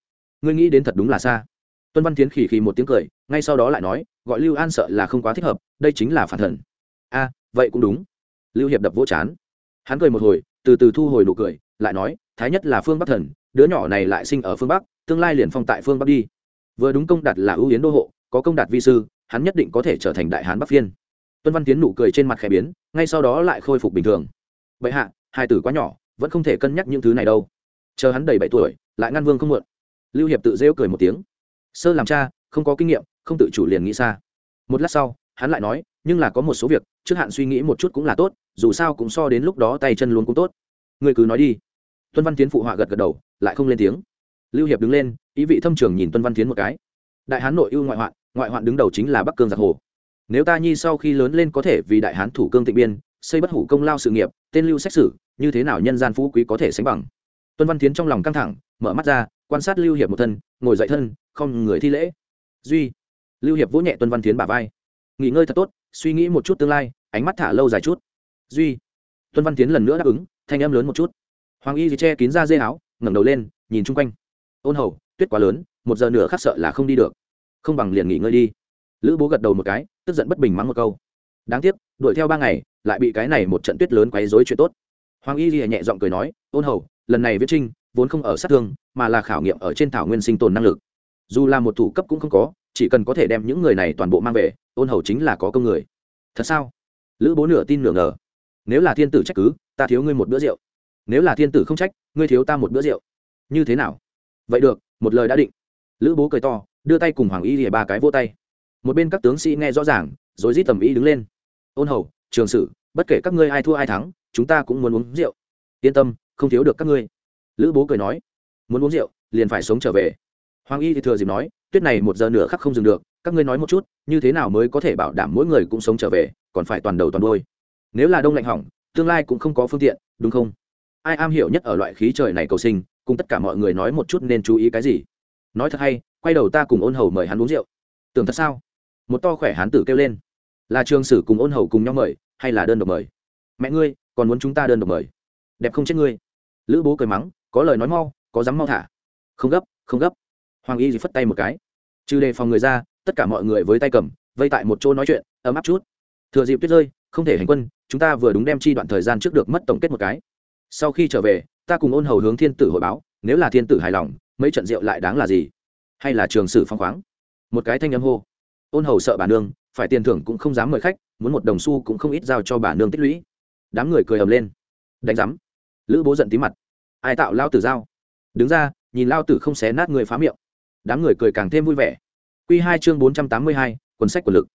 Ngươi nghĩ đến thật đúng là xa. Tuân văn tiến khỉ khỉ một tiếng cười, ngay sau đó lại nói, gọi lưu an sợ là không quá thích hợp, đây chính là phản thần. A, vậy cũng đúng. Lưu hiệp đập vỗ chán. Hắn cười một hồi, từ từ thu hồi nụ cười, lại nói thái nhất là phương bắc thần, đứa nhỏ này lại sinh ở phương bắc, tương lai liền phong tại phương bắc đi. Vừa đúng công đạt là ưu yến đô hộ, có công đạt vi sư, hắn nhất định có thể trở thành đại hán bắc phiên. Tuân văn tiến nụ cười trên mặt khẽ biến, ngay sau đó lại khôi phục bình thường. Vậy hạ, hai tử quá nhỏ, vẫn không thể cân nhắc những thứ này đâu. Chờ hắn đầy bảy tuổi, lại ngăn vương không muộn. Lưu hiệp tự rêu cười một tiếng. Sơ làm cha, không có kinh nghiệm, không tự chủ liền nghĩ xa. Một lát sau, hắn lại nói, nhưng là có một số việc, trước hạn suy nghĩ một chút cũng là tốt, dù sao cũng so đến lúc đó tay chân luôn cũng tốt. Người cứ nói đi tuân văn tiến phụ họa gật gật đầu, lại không lên tiếng. Lưu hiệp đứng lên, ý vị thâm trường nhìn tuân văn tiến một cái. Đại hán nội ưu ngoại hoạn ngoại hoạn đứng đầu chính là bắc cương giặc hồ. Nếu ta nhi sau khi lớn lên có thể vì đại hán thủ cương tịnh biên, xây bất hủ công lao sự nghiệp, tên lưu xét xử như thế nào nhân gian phú quý có thể sánh bằng? Tuân văn tiến trong lòng căng thẳng, mở mắt ra, quan sát lưu hiệp một thân, ngồi dậy thân, không người thi lễ. Duy, lưu hiệp vỗ nhẹ tuân văn tiến bả vai. Nghỉ ngơi thật tốt, suy nghĩ một chút tương lai, ánh mắt thả lâu dài chút. Duy, tuân văn tiến lần nữa đáp ứng, thanh em lớn một chút hoàng y thì che kín ra dê áo, ngẩng đầu lên, nhìn chung quanh. Ôn hầu, tuyết quá lớn, một giờ nửa khắc sợ là không đi được. Không bằng liền nghỉ ngơi đi. Lữ bố gật đầu một cái, tức giận bất bình mắng một câu. Đáng tiếc, đuổi theo ba ngày, lại bị cái này một trận tuyết lớn quấy rối chuyện tốt. Hoàng y lìa nhẹ giọng cười nói, ôn hầu, lần này viết trinh, vốn không ở sát thương, mà là khảo nghiệm ở trên thảo nguyên sinh tồn năng lực. Dù là một thủ cấp cũng không có, chỉ cần có thể đem những người này toàn bộ mang về, ôn hầu chính là có công người. Thật sao? Lữ bố nửa tin nửa ngờ. Nếu là thiên tử trách cứ, ta thiếu ngươi một bữa rượu nếu là thiên tử không trách, ngươi thiếu ta một bữa rượu. Như thế nào? Vậy được, một lời đã định. Lữ bố cười to, đưa tay cùng hoàng y lìa ba cái vô tay. Một bên các tướng sĩ nghe rõ ràng, rồi rít tầm ý đứng lên. Ôn hầu, trường sử, bất kể các ngươi ai thua ai thắng, chúng ta cũng muốn uống rượu. Yên tâm, không thiếu được các ngươi. Lữ bố cười nói, muốn uống rượu, liền phải sống trở về. Hoàng y thì thừa dịp nói, tuyết này một giờ nửa khắc không dừng được, các ngươi nói một chút, như thế nào mới có thể bảo đảm mỗi người cũng sống trở về, còn phải toàn đầu toàn đôi nếu là đông lạnh hỏng, tương lai cũng không có phương tiện, đúng không? Ai am hiểu nhất ở loại khí trời này cầu sinh, cùng tất cả mọi người nói một chút nên chú ý cái gì? Nói thật hay, quay đầu ta cùng ôn hầu mời hắn uống rượu. Tưởng thật sao? Một to khỏe hán tử kêu lên. Là trường sử cùng ôn hầu cùng nhau mời, hay là đơn độc mời? Mẹ ngươi, còn muốn chúng ta đơn độc mời? Đẹp không chết ngươi. Lữ bố cười mắng, có lời nói mau, có dám mau thả. Không gấp không gấp. Hoàng y gì phất tay một cái. Trừ đề phòng người ra, tất cả mọi người với tay cầm, vây tại một chỗ nói chuyện, ấm áp chút. Thừa dịp tuyết rơi, không thể hành quân, chúng ta vừa đúng đem chi đoạn thời gian trước được mất tổng kết một cái sau khi trở về, ta cùng ôn hầu hướng thiên tử hội báo, nếu là thiên tử hài lòng, mấy trận rượu lại đáng là gì? Hay là trường sử phong khoáng? Một cái thanh âm hô. Ôn hầu sợ bà nương, phải tiền thưởng cũng không dám mời khách, muốn một đồng xu cũng không ít giao cho bà nương tích lũy. Đám người cười ầm lên. Đánh giám. Lữ bố giận tí mặt. Ai tạo lao tử giao? Đứng ra, nhìn lao tử không xé nát người phá miệng. Đám người cười càng thêm vui vẻ. Q hai chương bốn trăm tám mươi hai, cuốn sách của lực.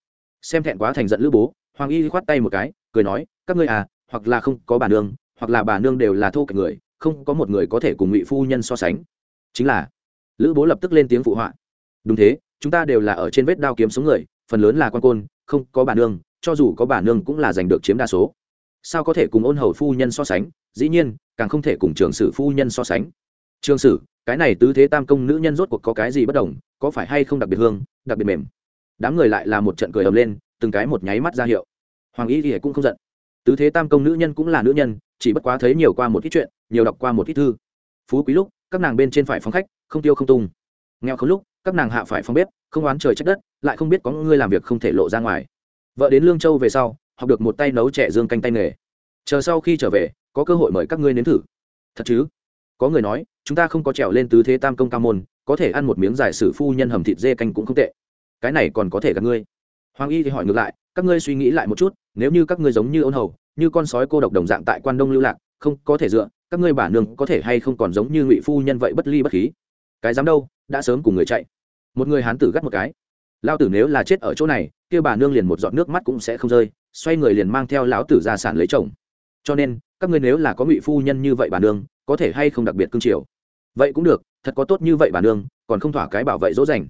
Xem thẹn quá thành giận lữ bố, hoàng y khoát tay một cái, cười nói, các ngươi à hoặc là không có bà nương hoặc là bà nương đều là thô kệch người, không có một người có thể cùng ngụy phu nhân so sánh. Chính là, lữ bố lập tức lên tiếng phụ họa. Đúng thế, chúng ta đều là ở trên vết đao kiếm sống người, phần lớn là quan côn, không có bà nương, cho dù có bà nương cũng là giành được chiếm đa số. Sao có thể cùng ôn hầu phu nhân so sánh? Dĩ nhiên, càng không thể cùng trường sử phu nhân so sánh. Trường sử, cái này tứ thế tam công nữ nhân rốt cuộc có cái gì bất đồng, có phải hay không đặc biệt hương, đặc biệt mềm? Đám người lại là một trận cười ầm lên, từng cái một nháy mắt ra hiệu. Hoàng y thì cũng không giận tứ thế tam công nữ nhân cũng là nữ nhân, chỉ bất quá thấy nhiều qua một ít chuyện, nhiều đọc qua một ít thư. Phú quý lúc, các nàng bên trên phải phóng khách, không tiêu không tung. Nghèo không lúc, các nàng hạ phải phong bếp, không oán trời trách đất, lại không biết có người làm việc không thể lộ ra ngoài. Vợ đến lương châu về sau, học được một tay nấu trẻ dương canh tay nghề. Chờ sau khi trở về, có cơ hội mời các ngươi nếm thử. Thật chứ? Có người nói, chúng ta không có trèo lên tứ thế tam công cao môn, có thể ăn một miếng giải sử phu nhân hầm thịt dê canh cũng không tệ. Cái này còn có thể gặp ngươi. Hoàng y thì hỏi ngược lại các ngươi suy nghĩ lại một chút, nếu như các ngươi giống như ôn hầu, như con sói cô độc đồng dạng tại quan đông lưu lạc, không có thể dựa, các ngươi bà nương có thể hay không còn giống như ngụy phu nhân vậy bất ly bất khí? Cái dám đâu, đã sớm cùng người chạy. Một người hán tử gắt một cái. Lao tử nếu là chết ở chỗ này, kia bà nương liền một giọt nước mắt cũng sẽ không rơi, xoay người liền mang theo lão tử ra sản lấy chồng. Cho nên, các ngươi nếu là có ngụy phu nhân như vậy bà nương, có thể hay không đặc biệt cương triều vậy cũng được, thật có tốt như vậy bà nương, còn không thỏa cái bảo vệ dỗ dành.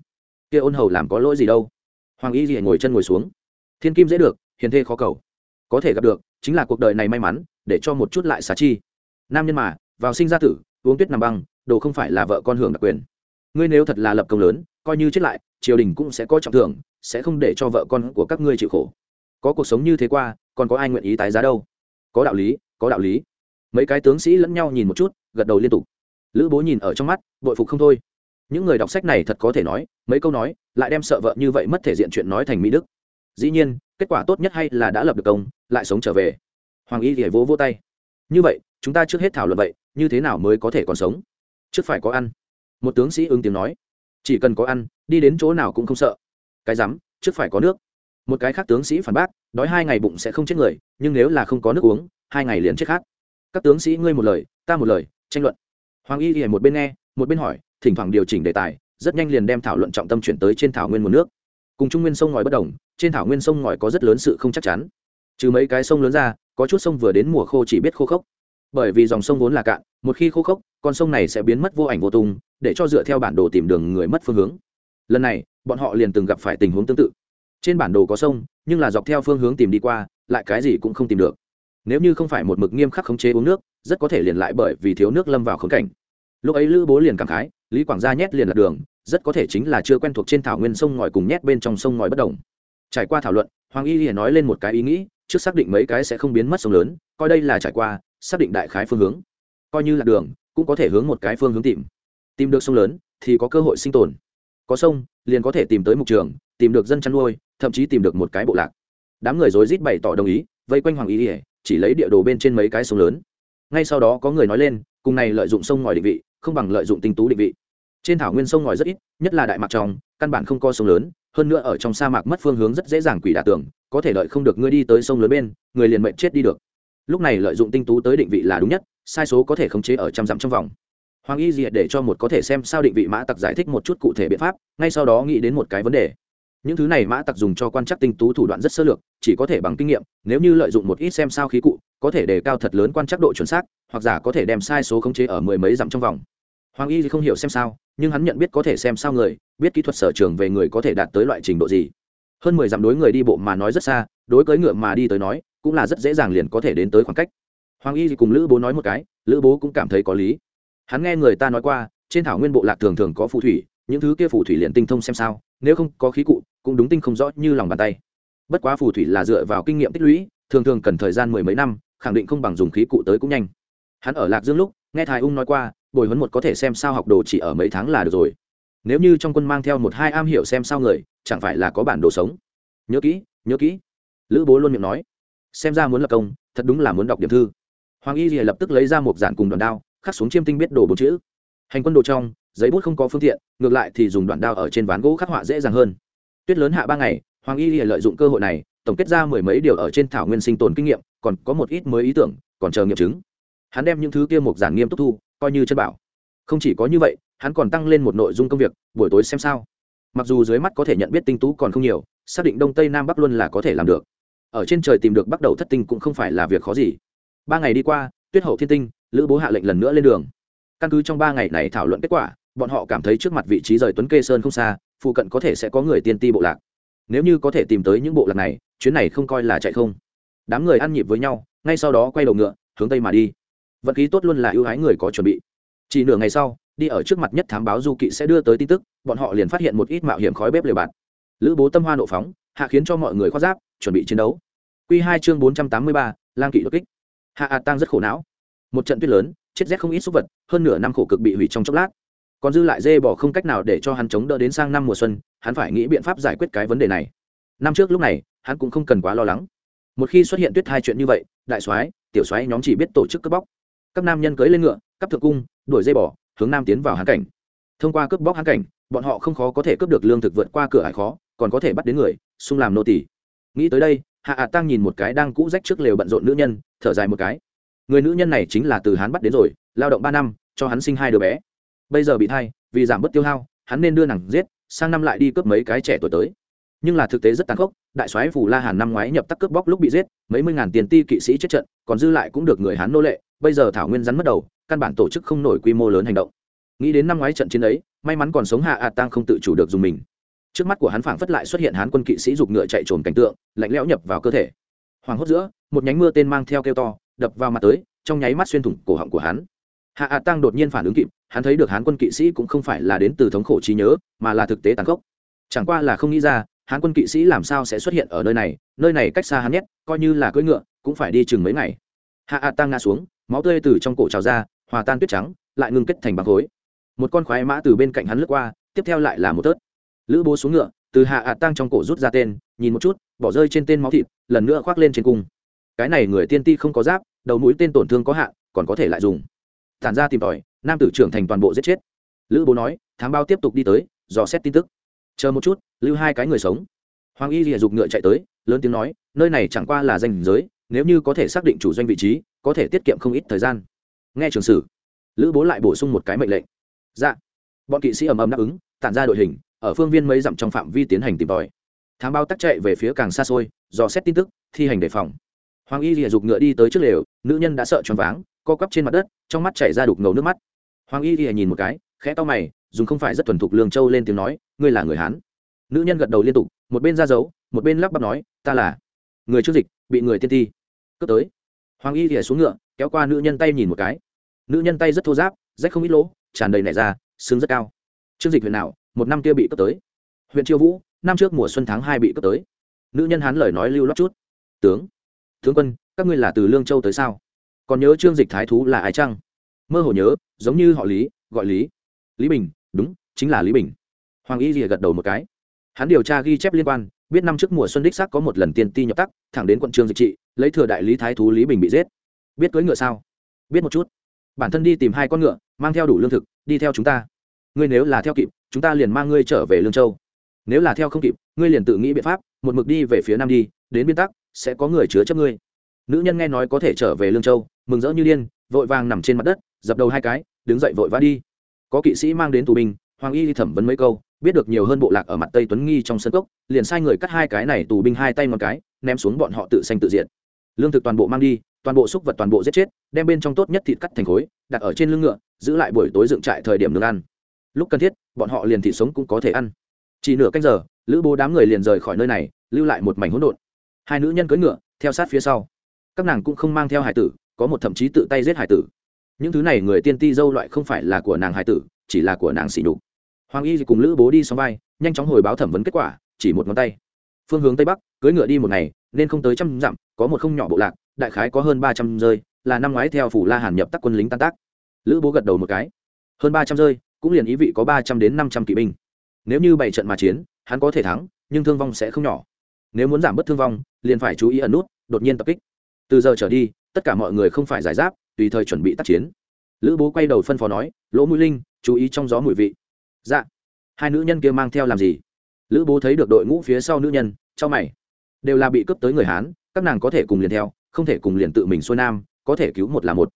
Kia ôn hầu làm có lỗi gì đâu? Hoàng y gì ngồi chân ngồi xuống thiên kim dễ được, hiền thê khó cầu. Có thể gặp được, chính là cuộc đời này may mắn, để cho một chút lại xá chi. Nam nhân mà, vào sinh ra tử, uống tuyết nằm băng, đồ không phải là vợ con hưởng đặc quyền. Ngươi nếu thật là lập công lớn, coi như chết lại, triều đình cũng sẽ có trọng thưởng, sẽ không để cho vợ con của các ngươi chịu khổ. Có cuộc sống như thế qua, còn có ai nguyện ý tái giá đâu? Có đạo lý, có đạo lý. Mấy cái tướng sĩ lẫn nhau nhìn một chút, gật đầu liên tục. Lữ bố nhìn ở trong mắt, bội phục không thôi. Những người đọc sách này thật có thể nói, mấy câu nói, lại đem sợ vợ như vậy mất thể diện chuyện nói thành mỹ đức dĩ nhiên, kết quả tốt nhất hay là đã lập được công, lại sống trở về. Hoàng y thì vỗ vỗ tay. Như vậy, chúng ta trước hết thảo luận vậy, như thế nào mới có thể còn sống? Trước phải có ăn. Một tướng sĩ ứng tiếng nói. Chỉ cần có ăn, đi đến chỗ nào cũng không sợ. Cái rắm, trước phải có nước. Một cái khác tướng sĩ phản bác, đói hai ngày bụng sẽ không chết người, nhưng nếu là không có nước uống, hai ngày liền chết khác. Các tướng sĩ ngươi một lời, ta một lời, tranh luận. Hoàng y thì một bên nghe, một bên hỏi, thỉnh thoảng điều chỉnh đề tài, rất nhanh liền đem thảo luận trọng tâm chuyển tới trên thảo nguyên nguồn nước cùng trung nguyên sông ngòi bất đồng, trên thảo nguyên sông ngòi có rất lớn sự không chắc chắn. Trừ mấy cái sông lớn ra, có chút sông vừa đến mùa khô chỉ biết khô khốc. Bởi vì dòng sông vốn là cạn, một khi khô khốc, con sông này sẽ biến mất vô ảnh vô tung, để cho dựa theo bản đồ tìm đường người mất phương hướng. Lần này, bọn họ liền từng gặp phải tình huống tương tự. Trên bản đồ có sông, nhưng là dọc theo phương hướng tìm đi qua, lại cái gì cũng không tìm được. Nếu như không phải một mực nghiêm khắc khống chế uống nước, rất có thể liền lại bởi vì thiếu nước lâm vào khống cảnh. Lúc ấy lữ bố liền cảm khái, lý quảng gia nhét liền lạc đường rất có thể chính là chưa quen thuộc trên thảo nguyên sông ngòi cùng nhét bên trong sông ngòi bất đồng. Trải qua thảo luận, hoàng y lìa nói lên một cái ý nghĩ, trước xác định mấy cái sẽ không biến mất sông lớn, coi đây là trải qua, xác định đại khái phương hướng. Coi như là đường, cũng có thể hướng một cái phương hướng tìm. Tìm được sông lớn, thì có cơ hội sinh tồn. Có sông, liền có thể tìm tới mục trường, tìm được dân chăn nuôi, thậm chí tìm được một cái bộ lạc. Đám người rối rít bày tỏ đồng ý, vây quanh hoàng y ỉa chỉ lấy địa đồ bên trên mấy cái sông lớn. Ngay sau đó có người nói lên, cùng này lợi dụng sông ngòi định vị, không bằng lợi dụng tinh tú định vị trên thảo nguyên sông ngòi rất ít, nhất là đại mạc trong, căn bản không có sông lớn, hơn nữa ở trong sa mạc mất phương hướng rất dễ dàng quỷ đả tường, có thể lợi không được ngươi đi tới sông lớn bên, người liền mệnh chết đi được. Lúc này lợi dụng tinh tú tới định vị là đúng nhất, sai số có thể khống chế ở trăm dặm trong vòng. Hoàng y diệt để cho một có thể xem sao định vị mã tặc giải thích một chút cụ thể biện pháp, ngay sau đó nghĩ đến một cái vấn đề. Những thứ này mã tặc dùng cho quan trắc tinh tú thủ đoạn rất sơ lược, chỉ có thể bằng kinh nghiệm, nếu như lợi dụng một ít xem sao khí cụ, có thể đề cao thật lớn quan trắc độ chuẩn xác, hoặc giả có thể đem sai số khống chế ở mười mấy dặm trong vòng hoàng y thì không hiểu xem sao, nhưng hắn nhận biết có thể xem sao người, biết kỹ thuật sở trường về người có thể đạt tới loại trình độ gì. Hơn mười dặm đối người đi bộ mà nói rất xa, đối cưỡi ngựa mà đi tới nói, cũng là rất dễ dàng liền có thể đến tới khoảng cách. Hoàng y thì cùng lữ bố nói một cái, lữ bố cũng cảm thấy có lý. Hắn nghe người ta nói qua, trên thảo nguyên bộ lạc thường thường có phù thủy, những thứ kia phù thủy liền tinh thông xem sao, nếu không có khí cụ, cũng đúng tinh không rõ như lòng bàn tay. Bất quá phù thủy là dựa vào kinh nghiệm tích lũy, thường thường cần thời gian mười mấy năm, khẳng định không bằng dùng khí cụ tới cũng nhanh. Hắn ở lạc dương lúc, nghe thái ung nói qua bồi huấn một có thể xem sao học đồ chỉ ở mấy tháng là được rồi. Nếu như trong quân mang theo một hai am hiểu xem sao người, chẳng phải là có bản đồ sống. Nhớ kỹ nhớ kỹ. Lữ bố luôn miệng nói. Xem ra muốn lập công, thật đúng là muốn đọc điểm thư. Hoàng y rìa lập tức lấy ra một giản cùng đoàn đao, khắc xuống chiêm tinh biết đồ bốn chữ. Hành quân đồ trong, giấy bút không có phương tiện, ngược lại thì dùng đoạn đao ở trên ván gỗ khắc họa dễ dàng hơn. Tuyết lớn hạ ba ngày, hoàng y rìa lợi dụng cơ hội này, tổng kết ra mười mấy điều ở trên thảo nguyên sinh tồn kinh nghiệm, còn có một ít mới ý tưởng, còn chờ nghiệm chứng. Hắn đem những thứ kia một giản nghiêm túc thu coi như chân bảo. Không chỉ có như vậy, hắn còn tăng lên một nội dung công việc, buổi tối xem sao. Mặc dù dưới mắt có thể nhận biết tinh tú còn không nhiều, xác định đông tây nam bắc luôn là có thể làm được. Ở trên trời tìm được bắt đầu thất tinh cũng không phải là việc khó gì. Ba ngày đi qua, tuyết hậu thiên tinh, lữ bố hạ lệnh lần nữa lên đường. Căn cứ trong ba ngày này thảo luận kết quả, bọn họ cảm thấy trước mặt vị trí rời tuấn kê sơn không xa, phụ cận có thể sẽ có người tiên ti bộ lạc. Nếu như có thể tìm tới những bộ lạc này, chuyến này không coi là chạy không. Đám người ăn nhịp với nhau, ngay sau đó quay đầu ngựa, hướng tây mà đi vận khí tốt luôn là ưu ái người có chuẩn bị. Chỉ nửa ngày sau, đi ở trước mặt nhất thám báo du kỵ sẽ đưa tới tin tức, bọn họ liền phát hiện một ít mạo hiểm khói bếp lều bạt lữ bố tâm hoa nộ phóng, hạ khiến cho mọi người khoác giáp, chuẩn bị chiến đấu. Q hai chương bốn trăm tám mươi ba, lang kỵ đột kích. Hạ ạt tăng rất khổ não. Một trận tuyết lớn, chết rét không ít súc vật, hơn nửa năm khổ cực bị hủy trong chốc lát. Còn dư lại dê bỏ không cách nào để cho hắn chống đỡ đến sang năm mùa xuân, hắn phải nghĩ biện pháp giải quyết cái vấn đề này. Năm trước lúc này, hắn cũng không cần quá lo lắng. Một khi xuất hiện tuyết hai chuyện như vậy, đại soái, tiểu soái nhóm chỉ biết tổ chức cướp bóc các nam nhân cưỡi lên ngựa, cắp thượng cung, đuổi dây bỏ hướng nam tiến vào hán cảnh. Thông qua cướp bóc hán cảnh, bọn họ không khó có thể cướp được lương thực vượt qua cửa hải khó, còn có thể bắt đến người xung làm nô tỷ nghĩ tới đây, hạ ạ tăng nhìn một cái đang cũ rách trước lều bận rộn nữ nhân, thở dài một cái. Người nữ nhân này chính là từ hắn bắt đến rồi, lao động ba năm, cho hắn sinh hai đứa bé. Bây giờ bị thai, vì giảm bớt tiêu hao, hắn nên đưa nàng giết, sang năm lại đi cướp mấy cái trẻ tuổi tới. Nhưng là thực tế rất tàn khốc, đại soái phủ la hàn năm ngoái nhập tắc cướp bóc lúc bị giết, mấy mươi ngàn tiền ti kỵ sĩ chết trận, còn dư lại cũng được người hán nô lệ bây giờ thảo nguyên rắn mất đầu, căn bản tổ chức không nổi quy mô lớn hành động. Nghĩ đến năm ngoái trận chiến ấy, may mắn còn sống hạ ạ tăng không tự chủ được dùng mình. Trước mắt của hắn phảng phất lại xuất hiện hán quân kỵ sĩ giục ngựa chạy trồn cảnh tượng, lạnh lẽo nhập vào cơ thể. Hoàng hốt giữa, một nhánh mưa tên mang theo kêu to, đập vào mặt tới, trong nháy mắt xuyên thủng cổ họng của hắn. Hạ ạ tăng đột nhiên phản ứng kịp, hắn thấy được hán quân kỵ sĩ cũng không phải là đến từ thống khổ trí nhớ, mà là thực tế tàn khốc. Chẳng qua là không nghĩ ra, hán quân kỵ sĩ làm sao sẽ xuất hiện ở nơi này nơi này cách xa hắn nhất, coi như là cưỡi ngựa, cũng phải đi chừng mấy ngày. Hạ ạ tăng ngã xuống máu tươi từ trong cổ trào ra, hòa tan tuyết trắng, lại ngưng kết thành băng khối. Một con khoái mã từ bên cạnh hắn lướt qua, tiếp theo lại là một tớt. Lữ bố xuống ngựa, từ hạ ạ tăng trong cổ rút ra tên, nhìn một chút, bỏ rơi trên tên máu thịt, lần nữa khoác lên trên cung. Cái này người tiên ti không có giáp, đầu mũi tên tổn thương có hạn, còn có thể lại dùng. Tản ra tìm tòi, nam tử trưởng thành toàn bộ giết chết. Lữ bố nói, thám bao tiếp tục đi tới, dò xét tin tức. Chờ một chút, lưu hai cái người sống. Hoàng y lìa giục ngựa chạy tới, lớn tiếng nói, nơi này chẳng qua là danh giới, nếu như có thể xác định chủ doanh vị trí có thể tiết kiệm không ít thời gian. Nghe trường sử, lữ bố lại bổ sung một cái mệnh lệnh. Dạ. Bọn kỵ sĩ ầm ầm đáp ứng, tản ra đội hình, ở phương viên mấy dặm trong phạm vi tiến hành tìm tòi. Thám bao tắc chạy về phía càng xa xôi, dò xét tin tức, thi hành đề phòng. Hoàng y lìa giục ngựa đi tới trước lều, nữ nhân đã sợ choáng váng, co quắp trên mặt đất, trong mắt chảy ra đục ngầu nước mắt. Hoàng y lìa nhìn một cái, khẽ to mày, dùng không phải rất thuần thục lương châu lên tiếng nói, ngươi là người hán. Nữ nhân gật đầu liên tục, một bên ra dấu, một bên lắp bắp nói, ta là người trước dịch, bị người tiên ti cướp tới hoàng y thìa xuống ngựa, kéo qua nữ nhân tay nhìn một cái. Nữ nhân tay rất thô giáp rách không ít lỗ, tràn đầy nẻ ra xương rất cao. Chương dịch huyện nào, một năm kia bị cướp tới. Huyện chiêu vũ, năm trước mùa xuân tháng hai bị cướp tới. Nữ nhân hán lời nói lưu lót chút. Tướng tướng quân, các ngươi là từ lương châu tới sao? Còn nhớ trương dịch thái thú là ai chăng? Mơ hồ nhớ, giống như họ lý, gọi lý. Lý bình, đúng, chính là lý bình. Hoàng y rìa gật đầu một cái. Hắn điều tra ghi chép liên quan, biết năm trước mùa xuân đích xác có một lần tiên ti nhập tắc, thẳng đến quận trương dịch trị lấy thừa đại lý thái thú lý bình bị giết biết cưỡi ngựa sao biết một chút bản thân đi tìm hai con ngựa mang theo đủ lương thực đi theo chúng ta ngươi nếu là theo kịp chúng ta liền mang ngươi trở về lương châu nếu là theo không kịp ngươi liền tự nghĩ biện pháp một mực đi về phía nam đi đến biên tắc sẽ có người chứa chấp ngươi nữ nhân nghe nói có thể trở về lương châu mừng rỡ như điên vội vàng nằm trên mặt đất dập đầu hai cái đứng dậy vội vã đi có kỵ sĩ mang đến tù binh hoàng y thẩm vấn mấy câu biết được nhiều hơn bộ lạc ở mặt tây tuấn nghi trong sân cốc liền sai người cắt hai cái này tù binh hai tay một cái ném xuống bọn họ tự xanh tự diện lương thực toàn bộ mang đi, toàn bộ xúc vật toàn bộ giết chết, đem bên trong tốt nhất thịt cắt thành khối, đặt ở trên lưng ngựa, giữ lại buổi tối dựng trại thời điểm nương ăn. Lúc cần thiết, bọn họ liền thịt sống cũng có thể ăn. Chỉ nửa canh giờ, lữ bố đám người liền rời khỏi nơi này, lưu lại một mảnh hỗn độn. Hai nữ nhân cưỡi ngựa, theo sát phía sau. Các nàng cũng không mang theo hải tử, có một thậm chí tự tay giết hải tử. Những thứ này người tiên ti dâu loại không phải là của nàng hải tử, chỉ là của nàng xỉ đục hoàng y cùng lữ bố đi xóm vai, nhanh chóng hồi báo thẩm vấn kết quả, chỉ một ngón tay. Phương hướng tây bắc, cưỡi ngựa đi một ngày nên không tới trăm dặm, có một không nhỏ bộ lạc, đại khái có hơn ba trăm rơi, là năm ngoái theo phủ la hàn nhập tắc quân lính tan tác. Lữ bố gật đầu một cái. Hơn ba trăm rơi, cũng liền ý vị có ba trăm đến năm trăm kỵ binh. Nếu như bảy trận mà chiến, hắn có thể thắng, nhưng thương vong sẽ không nhỏ. Nếu muốn giảm bớt thương vong, liền phải chú ý ẩn nút, đột nhiên tập kích. Từ giờ trở đi, tất cả mọi người không phải giải giáp, tùy thời chuẩn bị tác chiến. Lữ bố quay đầu phân phó nói, lỗ mũi linh, chú ý trong gió mùi vị. Dạ. Hai nữ nhân kia mang theo làm gì? Lữ bố thấy được đội ngũ phía sau nữ nhân cho mày đều là bị cướp tới người hán, các nàng có thể cùng liền theo, không thể cùng liền tự mình xuôi nam, có thể cứu một là một.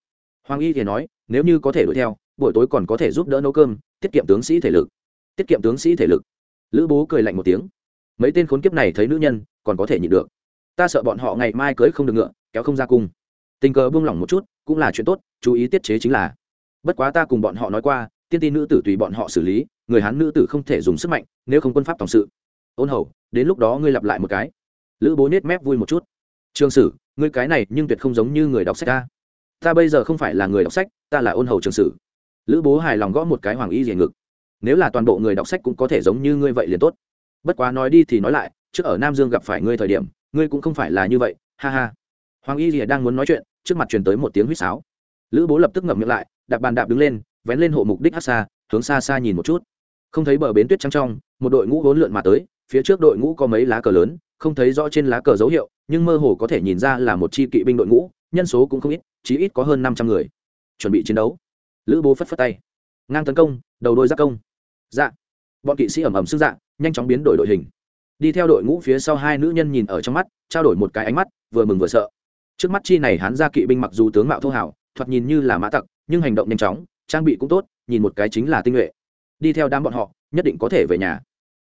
Hoàng y thì nói, nếu như có thể đuổi theo, buổi tối còn có thể giúp đỡ nấu cơm, tiết kiệm tướng sĩ thể lực. Tiết kiệm tướng sĩ thể lực. Lữ bố cười lạnh một tiếng. Mấy tên khốn kiếp này thấy nữ nhân, còn có thể nhịn được. Ta sợ bọn họ ngày mai cưới không được ngựa, kéo không ra cung. Tình cờ buông lỏng một chút, cũng là chuyện tốt, chú ý tiết chế chính là. Bất quá ta cùng bọn họ nói qua, tiên tin nữ tử tùy bọn họ xử lý, người hán nữ tử không thể dùng sức mạnh, nếu không quân pháp tổng sự. Ôn hầu, đến lúc đó ngươi lặp lại một cái lữ bố nết mép vui một chút. Trường sử, ngươi cái này nhưng tuyệt không giống như người đọc sách ta. Ta bây giờ không phải là người đọc sách, ta là ôn hầu trường sử. Lữ bố hài lòng gõ một cái hoàng y rìa ngực. Nếu là toàn bộ người đọc sách cũng có thể giống như ngươi vậy liền tốt. Bất quá nói đi thì nói lại, trước ở nam dương gặp phải ngươi thời điểm, ngươi cũng không phải là như vậy, ha ha. Hoàng y rìa đang muốn nói chuyện, trước mặt truyền tới một tiếng huýt sáo. Lữ bố lập tức ngậm miệng lại, đạp bàn đạp đứng lên, vén lên hộ mục đích hát xa, hướng xa xa nhìn một chút. Không thấy bờ bến tuyết trắng trong, một đội ngũ vốn lượn mà tới phía trước đội ngũ có mấy lá cờ lớn, không thấy rõ trên lá cờ dấu hiệu, nhưng mơ hồ có thể nhìn ra là một chi kỵ binh đội ngũ, nhân số cũng không ít, chí ít có hơn năm trăm người. Chuẩn bị chiến đấu. Lữ bố phất phất tay. Ngang tấn công, đầu đôi giác công. Dạ. Bọn kỵ sĩ ẩm ẩm sức dạ nhanh chóng biến đổi đội hình. Đi theo đội ngũ phía sau hai nữ nhân nhìn ở trong mắt, trao đổi một cái ánh mắt, vừa mừng vừa sợ. Trước mắt chi này hắn ra kỵ binh mặc dù tướng mạo thô hảo, thoạt nhìn như là mã tặc, nhưng hành động nhanh chóng, trang bị cũng tốt, nhìn một cái chính là tinh nhuệ. Đi theo đám bọn họ, nhất định có thể về nhà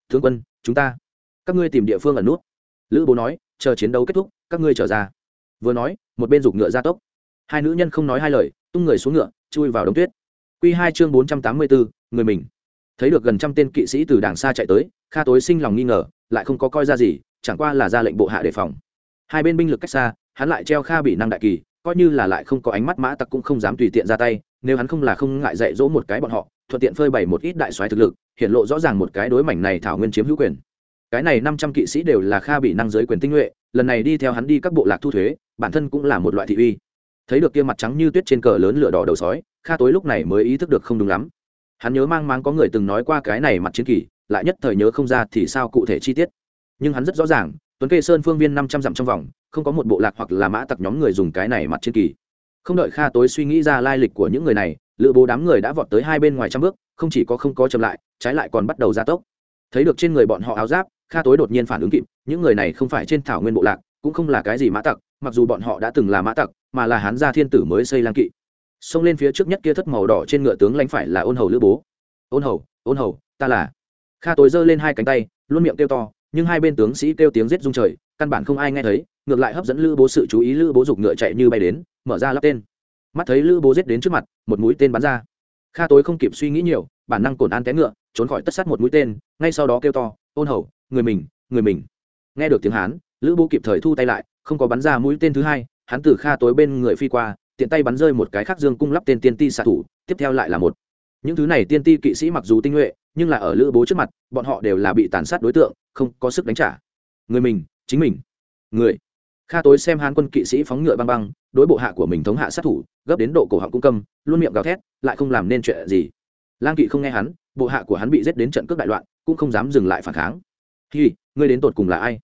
thương quân, chúng ta. Các ngươi tìm địa phương ẩn nút. Lữ bố nói, chờ chiến đấu kết thúc, các ngươi trở ra. Vừa nói, một bên giục ngựa ra tốc. Hai nữ nhân không nói hai lời, tung người xuống ngựa, chui vào đống tuyết. Q hai chương bốn trăm tám mươi bốn người mình. Thấy được gần trăm tên kỵ sĩ từ đàng xa chạy tới, kha tối sinh lòng nghi ngờ, lại không có coi ra gì, chẳng qua là ra lệnh bộ hạ đề phòng. Hai bên binh lực cách xa, hắn lại treo kha bị năng đại kỳ, coi như là lại không có ánh mắt mã tặc cũng không dám tùy tiện ra tay, nếu hắn không là không ngại dạy dỗ một cái bọn họ thuận tiện phơi bày một ít đại soái thực lực, hiện lộ rõ ràng một cái đối mảnh này thảo nguyên chiếm hữu quyền. Cái này năm trăm kỵ sĩ đều là kha bị năng giới quyền tinh nhuệ, lần này đi theo hắn đi các bộ lạc thu thuế, bản thân cũng là một loại thị uy. Thấy được kia mặt trắng như tuyết trên cờ lớn lửa đỏ đầu sói, kha tối lúc này mới ý thức được không đúng lắm. Hắn nhớ mang mang có người từng nói qua cái này mặt chiến kỳ lại nhất thời nhớ không ra thì sao cụ thể chi tiết. Nhưng hắn rất rõ ràng, tuấn kê sơn phương viên năm trăm dặm trong vòng, không có một bộ lạc hoặc là mã tặc nhóm người dùng cái này mặt chiến kỳ không đợi kha tối suy nghĩ ra lai lịch của những người này lữ bố đám người đã vọt tới hai bên ngoài trăm bước, không chỉ có không có chậm lại, trái lại còn bắt đầu gia tốc. Thấy được trên người bọn họ áo giáp, kha tối đột nhiên phản ứng kịp, những người này không phải trên thảo nguyên bộ lạc, cũng không là cái gì mã tặc, mặc dù bọn họ đã từng là mã tặc, mà là hán gia thiên tử mới xây lang kỵ. Xông lên phía trước nhất kia thất màu đỏ trên ngựa tướng lãnh phải là ôn hầu lữ bố. Ôn hầu ôn hầu, ta là. Kha tối giơ lên hai cánh tay, luôn miệng kêu to, nhưng hai bên tướng sĩ kêu tiếng giết rung trời, căn bản không ai nghe thấy, ngược lại hấp dẫn lữ bố sự chú ý lữ bố giục ngựa chạy như bay đến, mở ra lắp tên mắt thấy lữ bố giết đến trước mặt, một mũi tên bắn ra. Kha tối không kịp suy nghĩ nhiều, bản năng cồn an té ngựa, trốn khỏi tất sát một mũi tên, ngay sau đó kêu to, ôn hầu, người mình người mình. Nghe được tiếng hán, lữ bố kịp thời thu tay lại, không có bắn ra mũi tên thứ hai, hắn từ kha tối bên người phi qua, tiện tay bắn rơi một cái khác dương cung lắp tên tiên ti xạ thủ, tiếp theo lại là một. Những thứ này tiên ti kỵ sĩ mặc dù tinh nhuệ, nhưng là ở lữ bố trước mặt, bọn họ đều là bị tàn sát đối tượng, không có sức đánh trả. Người mình, chính mình. Người kha tối xem hán quân kỵ sĩ phóng ngựa băng băng, đối bộ hạ của mình thống hạ sát thủ, gấp đến độ cổ họng cung câm, luôn miệng gào thét, lại không làm nên chuyện gì. Lang kỵ không nghe hắn, bộ hạ của hắn bị giết đến trận cướp đại loạn, cũng không dám dừng lại phản kháng. Hi, ngươi đến tột cùng là ai?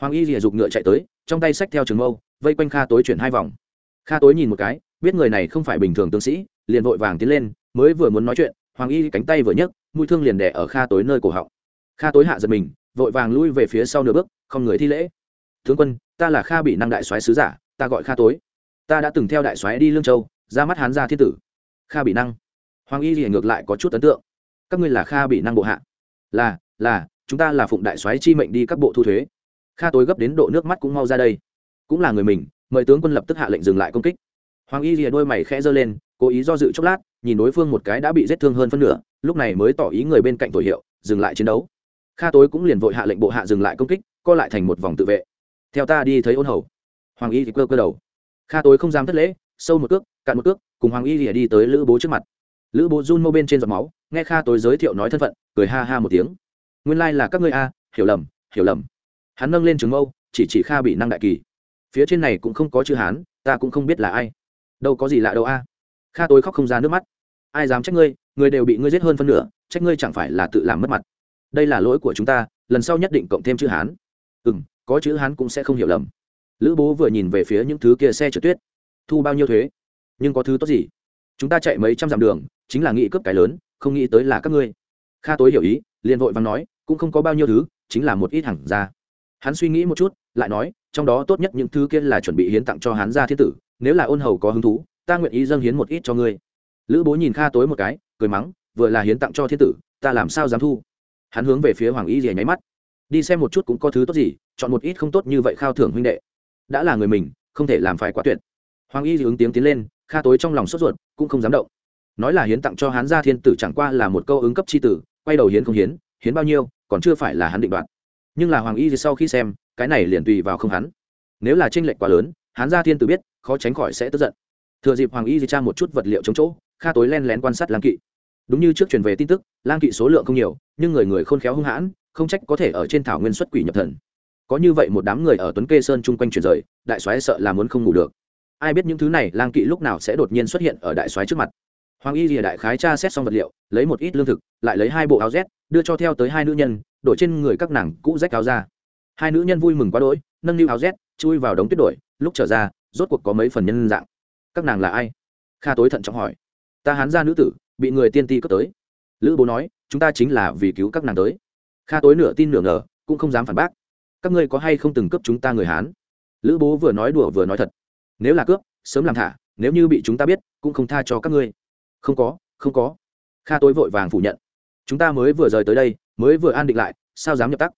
Hoàng y rìa giục ngựa chạy tới, trong tay xách theo trường mâu, vây quanh kha tối chuyển hai vòng. Kha tối nhìn một cái, biết người này không phải bình thường tướng sĩ, liền vội vàng tiến lên, mới vừa muốn nói chuyện, hoàng y cánh tay vừa nhấc, mũi thương liền đẻ ở kha tối nơi cổ họng. Kha tối hạ giật mình, vội vàng lui về phía sau nửa bước, không người thi lễ tướng quân, ta là kha bị năng đại soái sứ giả, ta gọi kha tối. Ta đã từng theo đại soái đi lương châu, ra mắt hán gia thiên tử. Kha bị năng. Hoàng y liền ngược lại có chút ấn tượng. Các ngươi là kha bị năng bộ hạ? Là là, chúng ta là phụng đại soái chi mệnh đi các bộ thu thuế. Kha tối gấp đến độ nước mắt cũng mau ra đây. Cũng là người mình, mời tướng quân lập tức hạ lệnh dừng lại công kích. Hoàng y rìa đôi mày khẽ giơ lên, cố ý do dự chốc lát, nhìn đối phương một cái đã bị giết thương hơn phân nửa, lúc này mới tỏ ý người bên cạnh tội hiệu, dừng lại chiến đấu. Kha tối cũng liền vội hạ lệnh bộ hạ dừng lại công kích, co lại thành một vòng tự vệ theo ta đi thấy ôn hầu. Hoàng y thì cơ cơ đầu. Kha tối không dám thất lễ, sâu một cước, cạn một cước, cùng hoàng y thì đi tới lữ bố trước mặt. Lữ bố run mô bên trên giọt máu, nghe kha tối giới thiệu nói thân phận, cười ha ha một tiếng. Nguyên lai là các ngươi a, hiểu lầm hiểu lầm. Hắn nâng lên trường mâu, chỉ chỉ kha bị năng đại kỳ. Phía trên này cũng không có chữ hán, ta cũng không biết là ai. Đâu có gì lạ đâu a. Kha tối khóc không ra nước mắt. Ai dám trách ngươi, người đều bị ngươi giết hơn phân nửa, trách ngươi chẳng phải là tự làm mất mặt. Đây là lỗi của chúng ta, lần sau nhất định cộng thêm chữ hán. Ừ m có chữ hắn cũng sẽ không hiểu lầm. Lữ bố vừa nhìn về phía những thứ kia xe trượt tuyết. Thu bao nhiêu thuế? Nhưng có thứ tốt gì? Chúng ta chạy mấy trăm dặm đường, chính là nghĩ cướp cái lớn, không nghĩ tới là các ngươi. Kha tối hiểu ý, liền vội vàng nói, cũng không có bao nhiêu thứ, chính là một ít hàng ra. Hắn suy nghĩ một chút, lại nói, trong đó tốt nhất những thứ kia là chuẩn bị hiến tặng cho hắn gia thiên tử, nếu là ôn hầu có hứng thú, ta nguyện ý dâng hiến một ít cho ngươi. Lữ bố nhìn kha tối một cái, cười mắng, vừa là hiến tặng cho thiên tử, ta làm sao dám thu? Hắn hướng về phía hoàng y rìa nháy mắt đi xem một chút cũng có thứ tốt gì, chọn một ít không tốt như vậy khao thưởng huynh đệ. Đã là người mình, không thể làm phải quá tuyệt. Hoàng y Dị ứng tiếng tiến lên, kha tối trong lòng sốt ruột, cũng không dám động. Nói là hiến tặng cho hắn gia thiên tử chẳng qua là một câu ứng cấp c h i tử, quay đầu hiến không hiến hiến bao nhiêu, còn chưa phải là hắn định đoạt. Nhưng là hoàng y thì sau khi xem, cái này liền tùy vào không hắn. Nếu là tranh lệch quá lớn hắn gia thiên tử biết, khó tránh khỏi sẽ tức giận. Thừa dịp hoàng y Dị tra một chút vật liệu chống chỗ, kha tối len lén quan sát lang kỵ. Đúng như trước truyền về tin tức, lang kỵ số lượng không nhiều, nhưng người người khôn khéo hung hãn không trách có thể ở trên thảo nguyên xuất quỷ nhập thần. Có như vậy một đám người ở tuấn kê sơn chung quanh chuyển rời, đại soái sợ là muốn không ngủ được. Ai biết những thứ này, lang kỵ lúc nào sẽ đột nhiên xuất hiện ở đại soái trước mặt. Hoàng y rìa đại khái tra xét xong vật liệu, lấy một ít lương thực, lại lấy hai bộ áo rét, đưa cho theo tới hai nữ nhân đổi trên người các nàng cũ rách áo ra hai nữ nhân vui mừng quá đỗi, nâng niu áo rét, chui vào đống tuyết đổi, lúc trở ra, rốt cuộc có mấy phần nhân dạng. Các nàng là ai? Kha tối thận trọng hỏi. Ta hán ra nữ tử, bị người tiên ti cướp tới. Lữ bố nói, chúng ta chính là vì cứu các nàng tới kha tối nửa tin nửa ngờ, cũng không dám phản bác. Các ngươi có hay không từng cướp chúng ta người hán? Lữ bố vừa nói đùa vừa nói thật. Nếu là cướp, sớm làm thả, nếu như bị chúng ta biết, cũng không tha cho các ngươi. Không có không có. Kha tối vội vàng phủ nhận. Chúng ta mới vừa rời tới đây, mới vừa an định lại, sao dám nhập tắc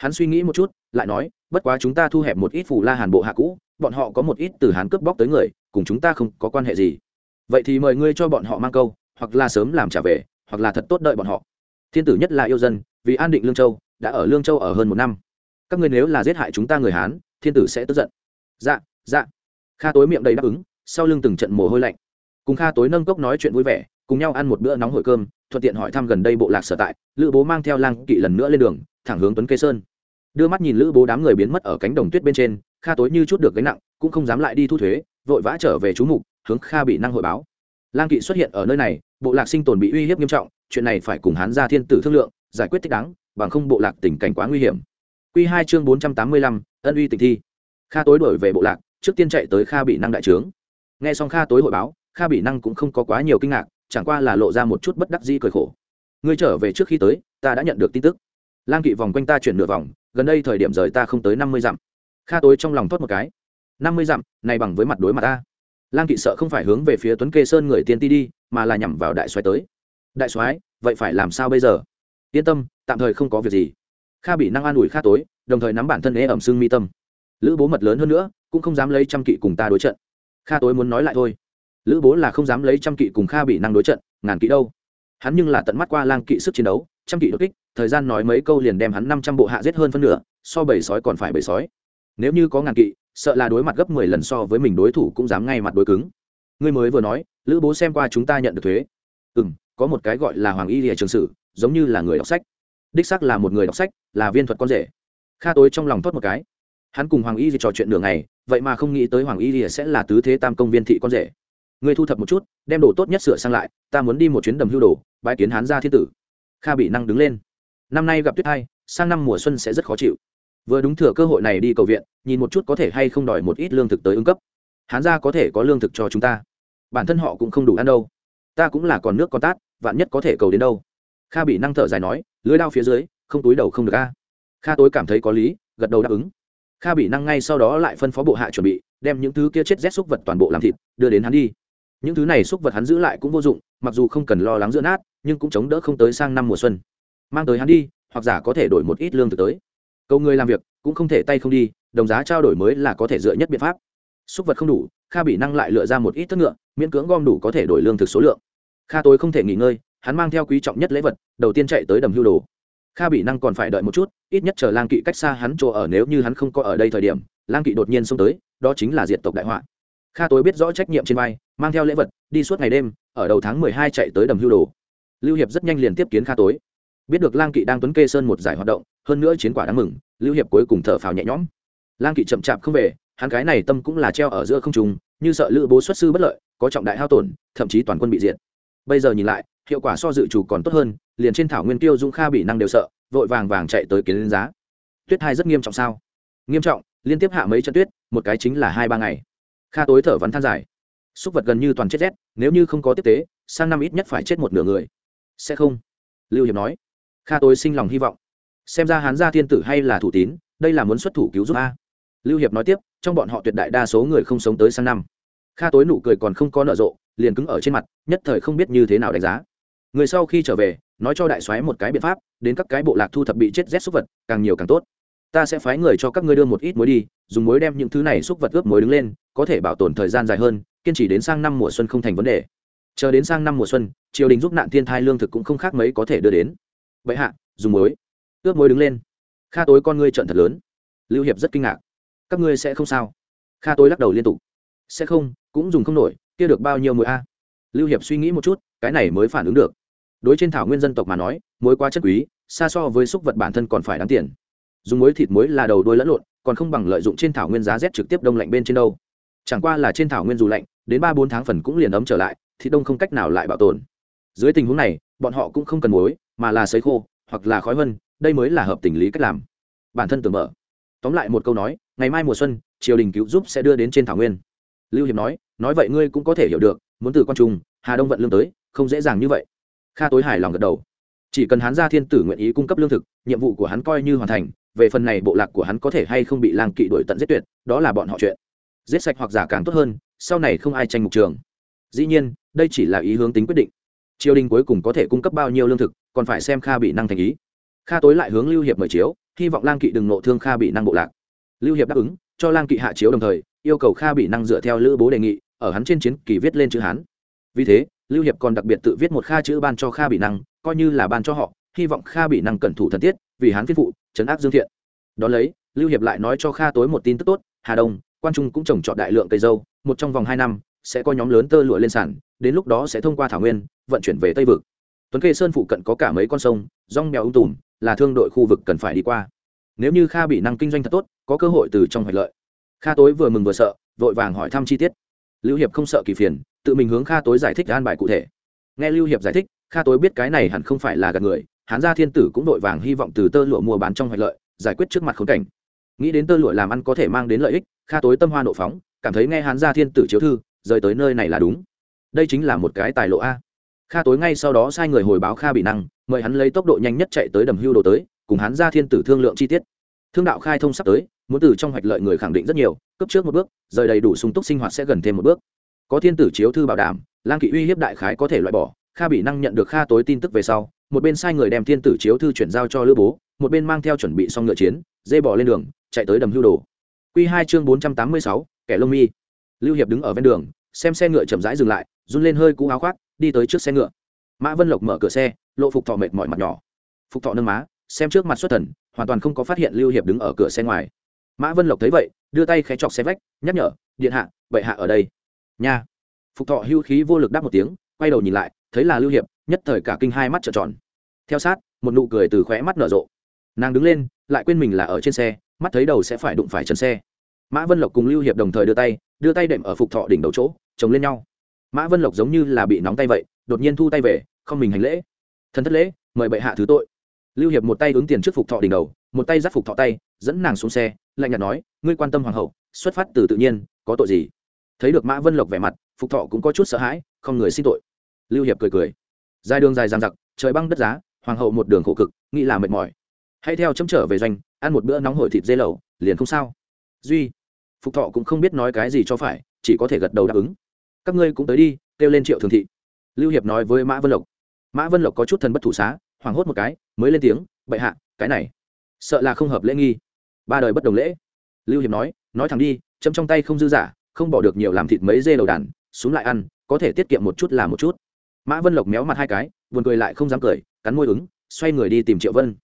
hắn suy nghĩ một chút, lại nói, bất quá chúng ta thu hẹp một ít phù la hàn bộ hạ cũ, bọn họ có một ít từ hán cướp bóc tới người, cùng chúng ta không có quan hệ gì. Vậy thì mời ngươi cho bọn họ mang câu, hoặc là sớm làm trả về, hoặc là thật tốt đợi bọn họ thiên tử nhất là yêu dân, vì an định lương châu, đã ở lương châu ở hơn một năm. Các ngươi nếu là giết hại chúng ta người hán, thiên tử sẽ tức giận. Dạ dạ. Kha tối miệng đầy đáp ứng, sau lưng từng trận mồ hôi lạnh. Cùng kha tối nâng cốc nói chuyện vui vẻ, cùng nhau ăn một bữa nóng hổi cơm, thuận tiện hỏi thăm gần đây bộ lạc sở tại, lữ bố mang theo lang kỵ lần nữa lên đường, thẳng hướng tuấn kê sơn. Đưa mắt nhìn lữ bố đám người biến mất ở cánh đồng tuyết bên trên, kha tối như chút được gánh nặng, cũng không dám lại đi thu thuế, vội vã trở về chú mục, hướng kha bị năng hội báo. Lang kỵ xuất hiện ở nơi này, bộ lạc sinh tồn bị uy hiếp nghiêm trọng chuyện này phải cùng hán gia thiên tử thương lượng, giải quyết thích đáng, bằng không bộ lạc tình cảnh quá nguy hiểm. Q hai chương bốn trăm tám mươi lăm, ân uy tình thi. Kha tối đổi về bộ lạc, trước tiên chạy tới kha bị năng đại trướng. Nghe xong kha tối hội báo, kha bị năng cũng không có quá nhiều kinh ngạc, chẳng qua là lộ ra một chút bất đắc dĩ cười khổ. Ngươi trở về trước khi tới, ta đã nhận được tin tức. Lang kỵ vòng quanh ta chuyển nửa vòng, gần đây thời điểm rời ta không tới năm mươi dặm. Kha tối trong lòng thốt một cái. Năm mươi dặm, này bằng với mặt đối mặt ta. Lang kỵ sợ không phải hướng về phía tuấn kê sơn người tiên ti đi, mà là nhằm vào đại soái tới đại soái, vậy phải làm sao bây giờ? Yên tâm, tạm thời không có việc gì. Kha bị năng an ủi kha tối, đồng thời nắm bản thân ế ẩm xương mi tâm. Lữ bố mật lớn hơn nữa, cũng không dám lấy trăm kỵ cùng ta đối trận. Kha tối muốn nói lại thôi. Lữ bố là không dám lấy trăm kỵ cùng kha bị năng đối trận, ngàn kỵ đâu. Hắn nhưng là tận mắt qua lang kỵ sức chiến đấu, trăm kỵ đột kích, thời gian nói mấy câu liền đem hắn năm trăm bộ hạ giết hơn phân nửa, so bầy sói còn phải bầy sói. Nếu như có ngàn kỵ, sợ là đối mặt gấp mười lần so với mình đối thủ cũng dám ngay mặt đối cứng. Ngươi mới vừa nói, lữ bố xem qua chúng ta nhận được thuế. Ừ m có một cái gọi là hoàng y lìa trường sử, giống như là người đọc sách. Đích sắc là một người đọc sách, là viên thuật con rể. Kha tối trong lòng thốt một cái. Hắn cùng hoàng y lìa trò chuyện đường này vậy mà không nghĩ tới hoàng y lìa sẽ là tứ thế tam công viên thị con rể. Người thu thập một chút, đem đồ tốt nhất sửa sang lại, ta muốn đi một chuyến đầm hưu đồ bãi kiến hán gia thiên tử. Kha bị năng đứng lên. Năm nay gặp tuyết hai, sang năm mùa xuân sẽ rất khó chịu. Vừa đúng thừa cơ hội này đi cầu viện, nhìn một chút có thể hay không đòi một ít lương thực tới ứng cấp. Hán gia có thể có lương thực cho chúng ta. Bản thân họ cũng không đủ ăn đâu. Ta cũng là còn nước con tát vạn nhất có thể cầu đến đâu? Kha bị năng thở dài nói lưới đao phía dưới, không túi đầu không được a. Kha tối cảm thấy có lý, gật đầu đáp ứng. Kha bị năng ngay sau đó lại phân phó bộ hạ chuẩn bị, đem những thứ kia chết rét xúc vật toàn bộ làm thịt, đưa đến hắn đi. Những thứ này xúc vật hắn giữ lại cũng vô dụng, mặc dù không cần lo lắng giữa nát, nhưng cũng chống đỡ không tới sang năm mùa xuân. Mang tới hắn đi, hoặc giả có thể đổi một ít lương thực tới. Cầu người làm việc, cũng không thể tay không đi, đồng giá trao đổi mới là có thể dựa nhất biện pháp. Xúc vật không đủ, kha bị năng lại lựa ra một ít thất ngựa, miễn cưỡng gom đủ có thể đổi lương thực số lượng kha tối không thể nghỉ ngơi, hắn mang theo quý trọng nhất lễ vật, đầu tiên chạy tới đầm hưu đồ. Kha bị năng còn phải đợi một chút, ít nhất chờ lang kỵ cách xa hắn chỗ ở nếu như hắn không có ở đây thời điểm, lang kỵ đột nhiên xông tới, đó chính là diệt tộc đại họa. Kha tối biết rõ trách nhiệm trên vai, mang theo lễ vật, đi suốt ngày đêm, ở đầu tháng mười hai chạy tới đầm hưu đồ. Lưu hiệp rất nhanh liền tiếp kiến kha tối. Biết được lang kỵ đang tuấn kê sơn một giải hoạt động, hơn nữa chiến quả đáng mừng, lưu hiệp cuối cùng thở phào nhẹ nhõm. Lang kỵ chậm chạp không về, hắn cái này tâm cũng là treo ở giữa không trùng như sợ lữ bố xuất sư bất lợi, có trọng đại hao tổn, thậm chí toàn quân bị diệt bây giờ nhìn lại, hiệu quả so dự chủ còn tốt hơn, liền trên thảo nguyên tiêu dung kha bị năng đều sợ, vội vàng vàng chạy tới kiến lên giá. Tuyết hai rất nghiêm trọng sao? Nghiêm trọng, liên tiếp hạ mấy trận tuyết, một cái chính là hai ba ngày. Kha tối thở vắn than dài. Súc vật gần như toàn chết rét, nếu như không có tiếp tế, sang năm ít nhất phải chết một nửa người. Sẽ không? Lưu hiệp nói. Kha tối sinh lòng hy vọng. Xem ra hán gia thiên tử hay là thủ tín, đây là muốn xuất thủ cứu giúp a. Lưu hiệp nói tiếp, trong bọn họ tuyệt đại đa số người không sống tới sang năm. Kha tối nụ cười còn không có nở rộ liền cứng ở trên mặt, nhất thời không biết như thế nào đánh giá. Người sau khi trở về, nói cho đại soái một cái biện pháp, đến các cái bộ lạc thu thập bị chết rét xúc vật, càng nhiều càng tốt. Ta sẽ phái người cho các ngươi đưa một ít muối đi, dùng muối đem những thứ này xúc vật ướp muối đứng lên, có thể bảo tồn thời gian dài hơn, kiên trì đến sang năm mùa xuân không thành vấn đề. Chờ đến sang năm mùa xuân, triều đình giúp nạn thiên thai lương thực cũng không khác mấy có thể đưa đến. Vậy hạ, dùng muối. Ướp muối đứng lên. Kha tối con ngươi trận thật lớn. Lưu hiệp rất kinh ngạc. Các ngươi sẽ không sao. Kha tối lắc đầu liên tục. Sẽ không, cũng dùng không nổi kia được bao nhiêu muối a? Lưu hiệp suy nghĩ một chút, cái này mới phản ứng được. Đối trên thảo nguyên dân tộc mà nói, muối quá chất quý, xa so với súc vật bản thân còn phải đáng tiền. Dùng muối thịt muối là đầu đuôi lẫn lộn, còn không bằng lợi dụng trên thảo nguyên giá rét trực tiếp đông lạnh bên trên đâu. Chẳng qua là trên thảo nguyên dù lạnh, đến ba bốn tháng phần cũng liền ấm trở lại, thì đông không cách nào lại bảo tồn. Dưới tình huống này, bọn họ cũng không cần muối, mà là sấy khô, hoặc là khói vân, đây mới là hợp tình lý cách làm. Bản thân tưởng mở. Tóm lại một câu nói, ngày mai mùa xuân, triều đình cứu giúp sẽ đưa đến trên thảo nguyên. Lưu hiệp nói nói vậy ngươi cũng có thể hiểu được, muốn từ con trung, hà đông vận lương tới, không dễ dàng như vậy. Kha tối hài lòng gật đầu. Chỉ cần hắn ra thiên tử nguyện ý cung cấp lương thực, nhiệm vụ của hắn coi như hoàn thành, về phần này bộ lạc của hắn có thể hay không bị lang kỵ đuổi tận giết tuyệt, đó là bọn họ chuyện. Giết sạch hoặc giả càng tốt hơn, sau này không ai tranh mục trường. Dĩ nhiên, đây chỉ là ý hướng tính quyết định. Triều đình cuối cùng có thể cung cấp bao nhiêu lương thực, còn phải xem kha bị năng thành ý. Kha tối lại hướng lưu hiệp mời chiếu, hy vọng lang kỵ đừng nộ thương kha bị năng bộ lạc. Lưu hiệp đáp ứng, cho lang kỵ hạ chiếu đồng thời, yêu cầu kha bị năng dựa theo lữ bố đề nghị ở hắn trên chiến kỳ viết lên chữ hán. Vì thế, lưu hiệp còn đặc biệt tự viết một kha chữ ban cho kha bị năng, coi như là ban cho họ, hy vọng kha bị năng cẩn thủ thần tiết, vì hán phiên phụ, trấn áp dương thiện. Đón lấy, lưu hiệp lại nói cho kha tối một tin tức tốt, hà đông, quan trung cũng trồng trọt đại lượng cây dâu, một trong vòng hai năm, sẽ có nhóm lớn tơ lụa lên sản đến lúc đó sẽ thông qua thảo nguyên, vận chuyển về tây vực. Tuấn kê sơn phụ cận có cả mấy con sông, rong mèo ung tùm, là thương đội khu vực cần phải đi qua. Nếu như kha bị năng kinh doanh thật tốt, có cơ hội từ trong hoạch lợi. Kha tối vừa mừng vừa sợ, vội vàng hỏi thăm chi tiết lưu hiệp không sợ kỳ phiền, tự mình hướng kha tối giải thích an bài cụ thể. Nghe lưu hiệp giải thích, kha tối biết cái này hẳn không phải là gạt người, hán gia thiên tử cũng vội vàng hy vọng từ tơ lụa mua bán trong hoạch lợi, giải quyết trước mặt khốn cảnh. Nghĩ đến tơ lụa làm ăn có thể mang đến lợi ích, kha tối tâm hoa nộ phóng, cảm thấy nghe hán gia thiên tử chiếu thư, rời tới nơi này là đúng. Đây chính là một cái tài lộ a. Kha tối ngay sau đó sai người hồi báo kha bị năng, mời hắn lấy tốc độ nhanh nhất chạy tới đầm hưu đồ tới, cùng hắn ra thiên tử thương lượng chi tiết. Thương đạo khai thông sắp tới muốn từ trong hoạch lợi người khẳng định rất nhiều, cấp trước một bước, rời đầy đủ sung túc sinh hoạt sẽ gần thêm một bước. Có thiên tử chiếu thư bảo đảm, lang kỵ uy hiếp đại khái có thể loại bỏ, kha bị năng nhận được kha tối tin tức về sau, một bên sai người đem thiên tử chiếu thư chuyển giao cho lữ bố, một bên mang theo chuẩn bị xong ngựa chiến, dê bỏ lên đường, chạy tới đầm hưu đồ. Q hai chương bốn trăm tám mươi sáu, kẻ lông mi. Lưu hiệp đứng ở ven đường, xem xe ngựa chậm rãi dừng lại, run lên hơi cũ áo khoác, đi tới trước xe ngựa. Mã vân lộc mở cửa xe, lộ phục thọ mệt mỏi mặt nhỏ. Phục thọ nâng má, xem trước mặt xuất thần, hoàn toàn không có phát hiện lưu hiệp đứng ở cửa xe ngoài mã vân lộc thấy vậy, đưa tay khé chọc xe vách, nhắc nhở, điện hạ, bệ hạ ở đây. Nha. Phục thọ hưu khí vô lực đáp một tiếng, quay đầu nhìn lại, thấy là lưu hiệp, nhất thời cả kinh hai mắt trợn tròn. Theo sát, một nụ cười từ khóe mắt nở rộ. Nàng đứng lên, lại quên mình là ở trên xe, mắt thấy đầu sẽ phải đụng phải chân xe. Mã vân lộc cùng lưu hiệp đồng thời đưa tay đưa tay đệm ở phục thọ đỉnh đầu chỗ, chồng lên nhau. Mã vân lộc giống như là bị nóng tay vậy, đột nhiên thu tay về, không mình hành lễ. Thân thất lễ, mời bệ hạ thứ tội. Lưu hiệp một tay ứng tiền trước phục thọ đỉnh đầu, một tay dắt phục thọ tay, dẫn nàng xuống xe lạnh nhạt nói ngươi quan tâm hoàng hậu xuất phát từ tự nhiên có tội gì? Thấy được mã vân lộc vẻ mặt phục thọ cũng có chút sợ hãi không người xin tội. Lưu hiệp cười cười. Dài đường dài dằng dặc, trời băng đất giá hoàng hậu một đường khổ cực nghĩ là mệt mỏi. Hãy theo chấm trở về doanh ăn một bữa nóng hổi thịt dê lẩu liền không sao. Duy phục thọ cũng không biết nói cái gì cho phải chỉ có thể gật đầu đáp ứng. Các ngươi cũng tới đi kêu lên triệu thường thị. Lưu hiệp nói với mã vân lộc. Mã vân lộc có chút thần bất thủ xá hoảng hốt một cái mới lên tiếng bệ hạ cái này sợ là không hợp lễ nghi ba đời bất đồng lễ. Lưu hiệp nói nói thẳng đi, chấm trong tay không dư giả, không bỏ được nhiều làm thịt mấy dê đầu đàn xuống lại ăn, có thể tiết kiệm một chút là một chút. Mã vân lộc méo mặt hai cái, buồn cười lại không dám cười, cắn môi ứng, xoay người đi tìm triệu vân.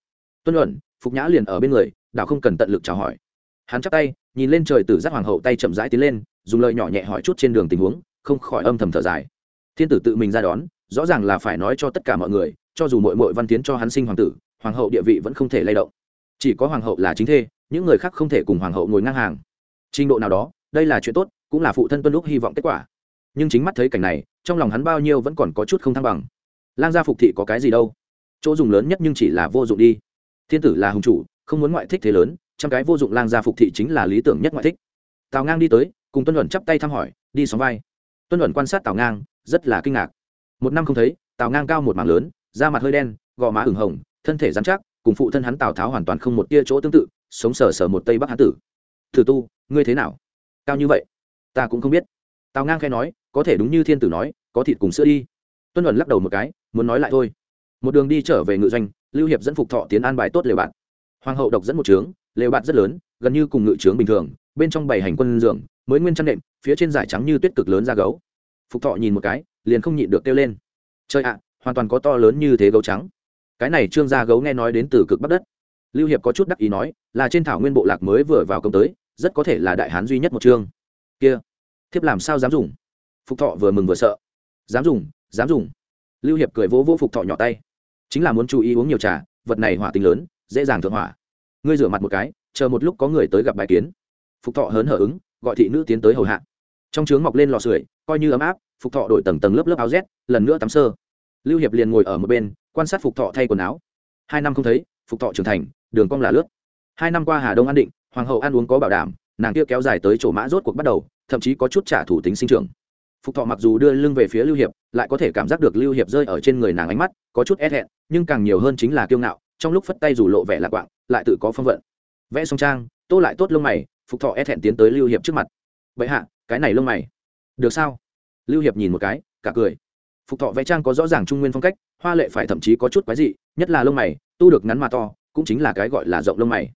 Tuân luận, phục nhã liền ở bên người, đảo không cần tận lực chào hỏi. Hắn chắp tay, nhìn lên trời từ giác hoàng hậu tay chậm rãi tiến lên, dùng lời nhỏ nhẹ hỏi chút trên đường tình huống, không khỏi âm thầm thở dài. Thiên tử tự mình ra đón, rõ ràng là phải nói cho tất cả mọi người, cho dù mội mội văn tiến cho hắn sinh hoàng tử, hoàng hậu địa vị vẫn không thể lay động. Chỉ có hoàng hậu là chính thê những người khác không thể cùng hoàng hậu ngồi ngang hàng. Trình độ nào đó, đây là chuyện tốt, cũng là phụ thân tuân lúc hy vọng kết quả. Nhưng chính mắt thấy cảnh này, trong lòng hắn bao nhiêu vẫn còn có chút không thăng bằng. Lang gia phục thị có cái gì đâu? Chỗ dùng lớn nhất nhưng chỉ là vô dụng đi. Thiên tử là hùng chủ, không muốn ngoại thích thế lớn, trăm cái vô dụng lang gia phục thị chính là lý tưởng nhất ngoại thích. Tào ngang đi tới, cùng tuân luận chắp tay thăm hỏi, đi xóm vai. Tuân luận quan sát tào ngang, rất là kinh ngạc. Một năm không thấy, tào ngang cao một mảng lớn, da mặt hơi đen, gò má ửng hồng, thân thể dán chắc, cùng phụ thân hắn tào tháo hoàn toàn không một tia chỗ tương tự sống sờ sờ một tây bắc hán tử. Thử tu, ngươi thế nào? Cao như vậy? Ta cũng không biết. Tào ngang khai nói, có thể đúng như thiên tử nói, có thịt cùng sữa đi. Tuân luận lắc đầu một cái, muốn nói lại thôi. Một đường đi trở về ngự doanh, lưu hiệp dẫn phục thọ tiến an bài tốt lều bạn hoàng hậu độc dẫn một trướng lều bạn rất lớn, gần như cùng ngự trướng bình thường, bên trong bảy hành quân giường mới nguyên chăn nệm, phía trên giải trắng như tuyết cực lớn ra gấu. Phục thọ nhìn một cái, liền không nhịn được kêu lên. Chơi ạ, hoàn toàn có to lớn như thế gấu trắng. Cái này trương gia gấu nghe nói đến từ cực bắc đất lưu hiệp có chút đắc ý nói, là trên thảo nguyên bộ lạc mới vừa vào công tới, rất có thể là đại hán duy nhất một chương. Kia, thiếp làm sao dám dùng? Phục thọ vừa mừng vừa sợ. Dám dùng dám dùng. Lưu hiệp cười vỗ vỗ phục thọ nhỏ tay. Chính là muốn chú ý uống nhiều trà, vật này hỏa tính lớn, dễ dàng thượng hỏa. Ngươi rửa mặt một cái, chờ một lúc có người tới gặp bài kiến. Phục thọ hớn hở ứng, gọi thị nữ tiến tới hầu hạ. Trong trướng mọc lên lò sưởi, coi như ấm áp, phục thọ đổi tầng tầng lớp lớp áo rét, lần nữa tắm sơ. Lưu hiệp liền ngồi ở một bên, quan sát phục thọ thay quần áo. Hai năm không thấy, phục thọ trưởng thành đường cong là lướt. Hai năm qua hà đông an định, hoàng hậu ăn uống có bảo đảm, nàng kia kéo dài tới chỗ mã rốt cuộc bắt đầu, thậm chí có chút trả thủ tính sinh trưởng. Phục thọ mặc dù đưa lưng về phía lưu hiệp, lại có thể cảm giác được lưu hiệp rơi ở trên người nàng ánh mắt, có chút e thẹn, nhưng càng nhiều hơn chính là kiêu ngạo, trong lúc phất tay rủ lộ vẻ lạc quạng, lại tự có phong vận. Vẽ song trang, tô lại tốt lông mày, phục thọ e thẹn tiến tới lưu hiệp trước mặt. Bệ hạ, cái này lông mày. Được sao? Lưu hiệp nhìn một cái, cả cười. Phục thọ vẽ trang có rõ ràng trung nguyên phong cách, hoa lệ phải thậm chí có chút quái dị, nhất là lông mày, tu được ngắn mà to cũng chính là cái gọi là rộng lông mày.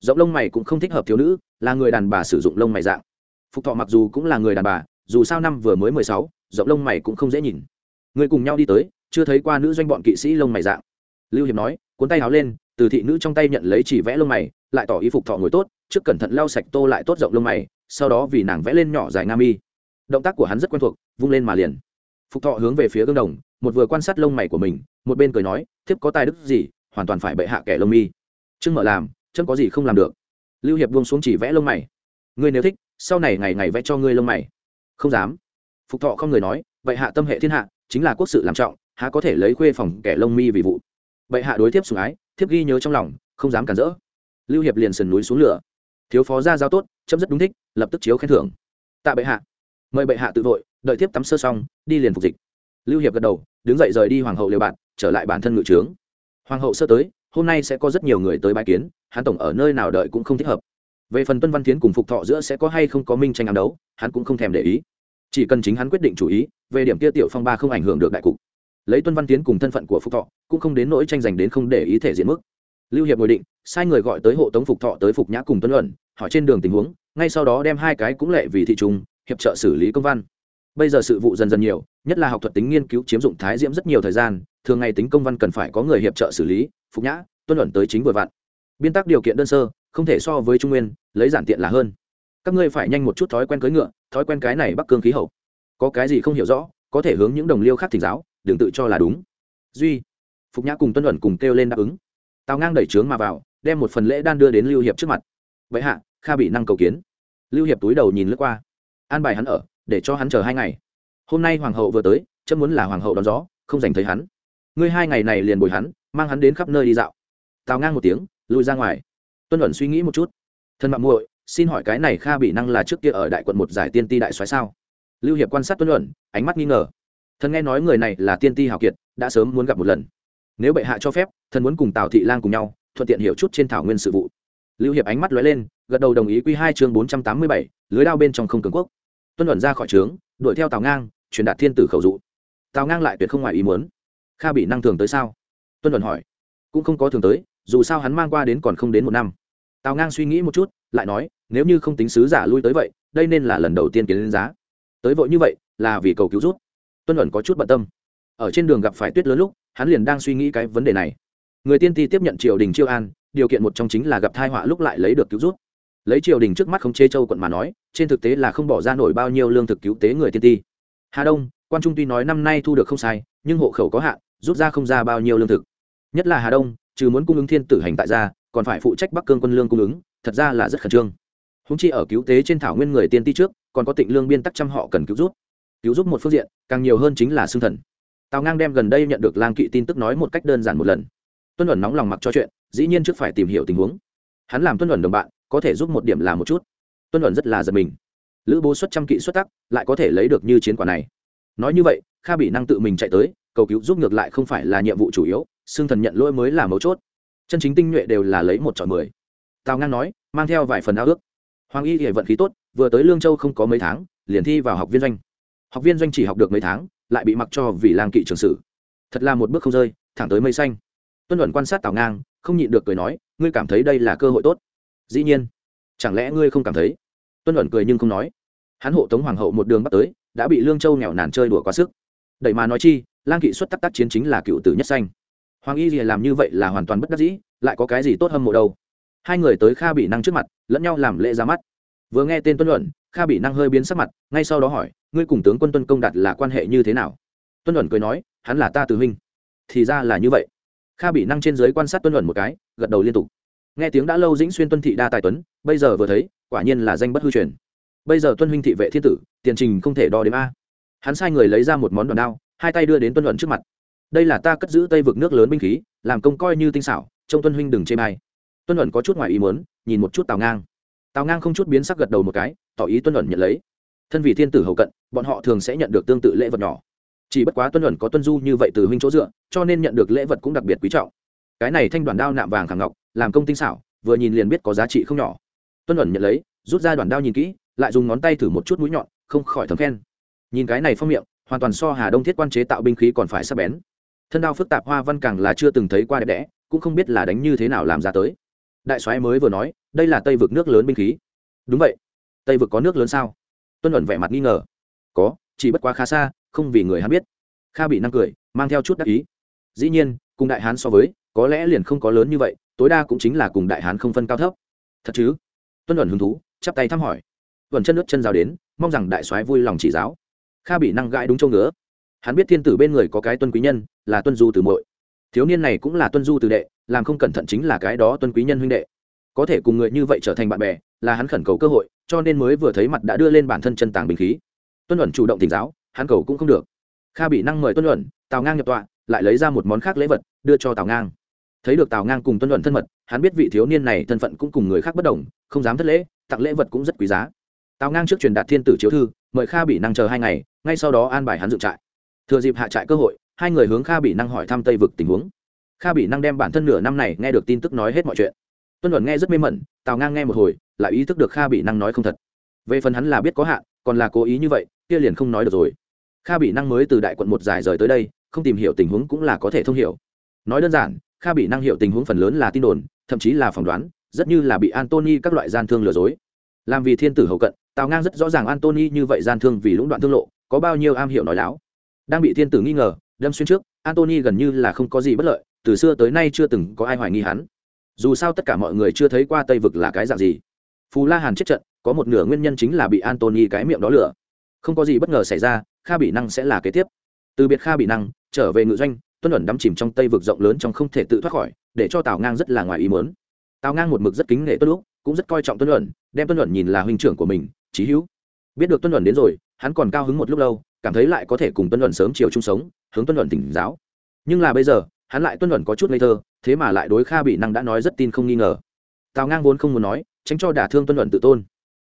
Rộng lông mày cũng không thích hợp thiếu nữ là người đàn bà sử dụng lông mày dạng. Phục thọ mặc dù cũng là người đàn bà dù sao năm vừa mới mười sáu rộng lông mày cũng không dễ nhìn. Người cùng nhau đi tới chưa thấy qua nữ doanh bọn kỵ sĩ lông mày dạng. Lưu hiệp nói cuốn tay áo lên từ thị nữ trong tay nhận lấy chỉ vẽ lông mày lại tỏ ý phục thọ ngồi tốt trước cẩn thận lau sạch tô lại tốt rộng lông mày sau đó vì nàng vẽ lên nhỏ dài nam y, động tác của hắn rất quen thuộc vung lên mà liền. Phục thọ hướng về phía gương đồng một vừa quan sát lông mày của mình một bên cười nói thiếp có tài đức gì hoàn toàn phải bệ hạ kẻ lông mi. Chưng mở làm chân có gì không làm được. Lưu hiệp buông xuống chỉ vẽ lông mày. Ngươi nếu thích, sau này ngày ngày vẽ cho ngươi lông mày. Không dám. Phục thọ không người nói bệ hạ tâm hệ thiên hạ, chính là quốc sự làm trọng, há có thể lấy khuê phòng kẻ lông mi vì vụ. Bệ hạ đối tiếp sủng ái, thiếp ghi nhớ trong lòng, không dám cản rỡ. Lưu hiệp liền sườn núi xuống lửa. Thiếu phó ra giao tốt, chấm rất đúng thích, lập tức chiếu khen thưởng. Tạ bệ hạ. Mời bệ hạ tự vội, đợi tiếp tắm sơ xong, đi liền phục dịch. Lưu hiệp gật đầu, đứng dậy rời đi hoàng hậu liều bạn trở lại bản thân ngự trướng hoàng hậu sơ tới, hôm nay sẽ có rất nhiều người tới bãi kiến, hắn tổng ở nơi nào đợi cũng không thích hợp. Về phần tuân văn tiến cùng phục thọ giữa sẽ có hay không có minh tranh ám đấu, hắn cũng không thèm để ý. Chỉ cần chính hắn quyết định chủ ý, về điểm kia tiểu phong ba không ảnh hưởng được đại cục. Lấy tuân văn tiến cùng thân phận của phục thọ, cũng không đến nỗi tranh giành đến không để ý thể diện mức. Lưu hiệp ngồi định, sai người gọi tới hộ tống phục thọ tới phục nhã cùng tuân luận, hỏi trên đường tình huống, ngay sau đó đem hai cái cũng lệ vì thị trung, hiệp trợ xử lý công văn. Bây giờ sự vụ dần dần nhiều, nhất là học thuật tính nghiên cứu chiếm dụng thái diễm rất nhiều thời gian thường ngày tính công văn cần phải có người hiệp trợ xử lý, phục nhã, tuân luận tới chính vừa vặn. Biên tác điều kiện đơn sơ, không thể so với trung nguyên, lấy giản tiện là hơn. Các ngươi phải nhanh một chút thói quen cưỡi ngựa, thói quen cái này bắc cương khí hậu. Có cái gì không hiểu rõ, có thể hướng những đồng liêu khác thỉnh giáo, đừng tự cho là đúng. Duy, phục nhã cùng tuân luận cùng kêu lên đáp ứng. Tào ngang đẩy trướng mà vào, đem một phần lễ đan đưa đến lưu hiệp trước mặt. Vậy hạ, kha bị năng cầu kiến. Lưu hiệp túi đầu nhìn lướt qua. An bài hắn ở, để cho hắn chờ hai ngày. Hôm nay hoàng hậu vừa tới, chấm muốn là hoàng hậu đón gió, không dành thấy hắn ngươi hai ngày này liền bồi hắn, mang hắn đến khắp nơi đi dạo. Tào ngang một tiếng lùi ra ngoài. Tuân ẩn suy nghĩ một chút. Thân mạng muội, xin hỏi cái này kha bị năng là trước kia ở đại quận một giải tiên ti đại soái sao? Lưu hiệp quan sát tuân ẩn ánh mắt nghi ngờ. Thần nghe nói người này là tiên ti hào kiệt, đã sớm muốn gặp một lần. Nếu bệ hạ cho phép, thần muốn cùng tào thị lang cùng nhau, thuận tiện hiểu chút trên thảo nguyên sự vụ. Lưu hiệp ánh mắt lóe lên, gật đầu đồng ý quy hai chương bốn trăm tám mươi bảy, lưới đao bên trong không cường quốc. Tuân ẩn ra khỏi trướng, đuổi theo tào ngang, truyền đạt thiên tử khẩu dụ. Tào ngang lại tuyệt không ngoài ý muốn kha bị năng thường tới sao? Tuân luận hỏi. Cũng không có thường tới, dù sao hắn mang qua đến còn không đến một năm. Tào ngang suy nghĩ một chút, lại nói, nếu như không tính sứ giả lui tới vậy, đây nên là lần đầu tiên kiến lên giá. Tới vội như vậy, là vì cầu cứu rút. Tuân luận có chút bận tâm. Ở trên đường gặp phải tuyết lớn lúc, hắn liền đang suy nghĩ cái vấn đề này. Người tiên ti tiếp nhận triều đình chiêu an, điều kiện một trong chính là gặp thai họa lúc lại lấy được cứu rút. Lấy triều đình trước mắt không chê châu quận mà nói, trên thực tế là không bỏ ra nổi bao nhiêu lương thực cứu tế người tiên ti. Hà đông, quan trung tuy nói năm nay thu được không sai, nhưng hộ khẩu có hạn rút ra không ra bao nhiêu lương thực. Nhất là hà đông, trừ muốn cung ứng thiên tử hành tại gia, còn phải phụ trách bắc cương quân lương cung ứng, thật ra là rất khẩn trương. Húng chi ở cứu tế trên thảo nguyên người tiên ti trước, còn có tịnh lương biên tắc trăm họ cần cứu giúp. Cứu giúp một phương diện, càng nhiều hơn chính là xương thần. Tào ngang đem gần đây nhận được lang kỵ tin tức nói một cách đơn giản một lần. Tuân ẩn nóng lòng mặc cho chuyện, dĩ nhiên trước phải tìm hiểu tình huống. Hắn làm tuân ẩn đồng bạn, có thể giúp một điểm là một chút. Tuân ẩn rất là giật mình. Lữ bố xuất trăm kỵ xuất tắc, lại có thể lấy được như chiến quả này. Nói như vậy, kha bị năng tự mình chạy tới cầu cứu giúp ngược lại không phải là nhiệm vụ chủ yếu, xương thần nhận lỗi mới là mấu chốt. Chân chính tinh nhuệ đều là lấy một chọn mười. Tào ngang nói, mang theo vài phần ao ước. Hoàng y hệ vận khí tốt, vừa tới lương châu không có mấy tháng, liền thi vào học viên doanh. Học viên doanh chỉ học được mấy tháng, lại bị mặc cho vì lang kỵ trường sử thật là một bước không rơi, thẳng tới mây xanh. Tuân luận quan sát tào ngang, không nhịn được cười nói, ngươi cảm thấy đây là cơ hội tốt? Dĩ nhiên. Chẳng lẽ ngươi không cảm thấy? Tuân luận cười nhưng không nói. Hắn hộ tống hoàng hậu một đường bắt tới, đã bị lương châu nghèo nàn chơi đùa quá sức. Đẩy mà nói chi lang kỵ xuất tắc tác chiến chính là cựu tử nhất xanh hoàng y gì làm như vậy là hoàn toàn bất đắc dĩ, lại có cái gì tốt hâm mộ đâu. Hai người tới kha bị năng trước mặt, lẫn nhau làm lễ ra mắt. Vừa nghe tên tuân luận, kha bị năng hơi biến sắc mặt, ngay sau đó hỏi, ngươi cùng tướng quân tuân công đạt là quan hệ như thế nào? Tuân luận cười nói, hắn là ta từ huynh. Thì ra là như vậy. Kha bị năng trên giới quan sát tuân luận một cái, gật đầu liên tục. Nghe tiếng đã lâu dĩnh xuyên tuân thị đa tài tuấn, bây giờ vừa thấy, quả nhiên là danh bất hư truyền. Bây giờ tuân huynh thị vệ thiên tử, tiền trình không thể đo đếm a. Hắn sai người lấy ra một món đòn đao hai tay đưa đến tuân luận trước mặt. Đây là ta cất giữ tây vực nước lớn binh khí, làm công coi như tinh xảo, trông tuân huynh đừng chê bai. Tuân luận có chút ngoài ý muốn, nhìn một chút tào ngang. Tào ngang không chút biến sắc gật đầu một cái, tỏ ý tuân luận nhận lấy. Thân vị thiên tử hậu cận, bọn họ thường sẽ nhận được tương tự lễ vật nhỏ. Chỉ bất quá tuân luận có tuân du như vậy từ huynh chỗ dựa, cho nên nhận được lễ vật cũng đặc biệt quý trọng. Cái này thanh đoàn đao nạm vàng khảm ngọc, làm công tinh xảo, vừa nhìn liền biết có giá trị không nhỏ. Tuân luận nhận lấy, rút ra đoàn đao nhìn kỹ, lại dùng ngón tay thử một chút mũi nhọn, không khỏi thấm khen. Nhìn cái này phong miệng hoàn toàn so hà đông thiết quan chế tạo binh khí còn phải sắc bén. Thân đao phức tạp hoa văn càng là chưa từng thấy qua đẹp đẽ, cũng không biết là đánh như thế nào làm ra tới. Đại soái mới vừa nói, đây là tây vực nước lớn binh khí. Đúng vậy. Tây vực có nước lớn sao? Tuân ẩn vẻ mặt nghi ngờ. Có, chỉ bất quá khá xa, không vì người hắn biết. Kha bị năng cười, mang theo chút đắc ý. Dĩ nhiên, cùng đại hán so với, có lẽ liền không có lớn như vậy, tối đa cũng chính là cùng đại hán không phân cao thấp. Thật chứ? Tuân ẩn hứng thú, chắp tay thăm hỏi. Tuần chân nước chân giáo đến, mong rằng đại soái vui lòng chỉ giáo kha bị năng gãi đúng châu ngứa. Hắn biết thiên tử bên người có cái tuân quý nhân, là tuân du từ muội. Thiếu niên này cũng là tuân du từ đệ, làm không cẩn thận chính là cái đó tuân quý nhân huynh đệ. Có thể cùng người như vậy trở thành bạn bè, là hắn khẩn cầu cơ hội, cho nên mới vừa thấy mặt đã đưa lên bản thân chân tàng bình khí. Tuân luận chủ động tỉnh giáo, hắn cầu cũng không được. Kha bị năng mời tuân luận, tào ngang nhập tọa, lại lấy ra một món khác lễ vật, đưa cho tào ngang. Thấy được tào ngang cùng tuân luận thân mật, hắn biết vị thiếu niên này thân phận cũng cùng người khác bất đồng, không dám thất lễ, tặng lễ vật cũng rất quý giá. Tào ngang trước truyền đạt thiên tử chiếu thư mời kha bị năng chờ hai ngày, ngay sau đó an bài hắn dựng trại. Thừa dịp hạ trại cơ hội, hai người hướng kha bị năng hỏi thăm tây vực tình huống. Kha bị năng đem bản thân nửa năm này nghe được tin tức nói hết mọi chuyện. Tuân luận nghe rất mê mẩn, tào ngang nghe một hồi, lại ý thức được kha bị năng nói không thật. Về phần hắn là biết có hạn, còn là cố ý như vậy, kia liền không nói được rồi. Kha bị năng mới từ đại quận một dài rời tới đây, không tìm hiểu tình huống cũng là có thể thông hiểu. Nói đơn giản, kha bị năng hiểu tình huống phần lớn là tin đồn, thậm chí là phỏng đoán, rất như là bị antony các loại gian thương lừa dối làm vì thiên tử hậu cận, tào ngang rất rõ ràng antony như vậy gian thương vì lũng đoạn thương lộ, có bao nhiêu am hiểu nói láo. Đang bị thiên tử nghi ngờ, đâm xuyên trước, antony gần như là không có gì bất lợi, từ xưa tới nay chưa từng có ai hoài nghi hắn. Dù sao tất cả mọi người chưa thấy qua tây vực là cái dạng gì. Phù la hàn chết trận, có một nửa nguyên nhân chính là bị antony cái miệng đó lửa. Không có gì bất ngờ xảy ra, kha bị năng sẽ là kế tiếp. Từ biệt kha bị năng, trở về ngự doanh, tuân ẩn đắm chìm trong tây vực rộng lớn trong không thể tự thoát khỏi, để cho tào ngang rất là ngoài ý mớn tào ngang một mực rất kính nghệ tuân lúc cũng rất coi trọng tuân luận, đem tuân luận nhìn là huynh trưởng của mình trí hữu. Biết được tuân luận đến rồi hắn còn cao hứng một lúc lâu cảm thấy lại có thể cùng tuân luận sớm chiều chung sống hướng tuân luận tỉnh giáo. Nhưng là bây giờ hắn lại tuân luận có chút ngây thơ thế mà lại đối kha bị năng đã nói rất tin không nghi ngờ. Tào ngang vốn không muốn nói tránh cho đả thương tuân luận tự tôn.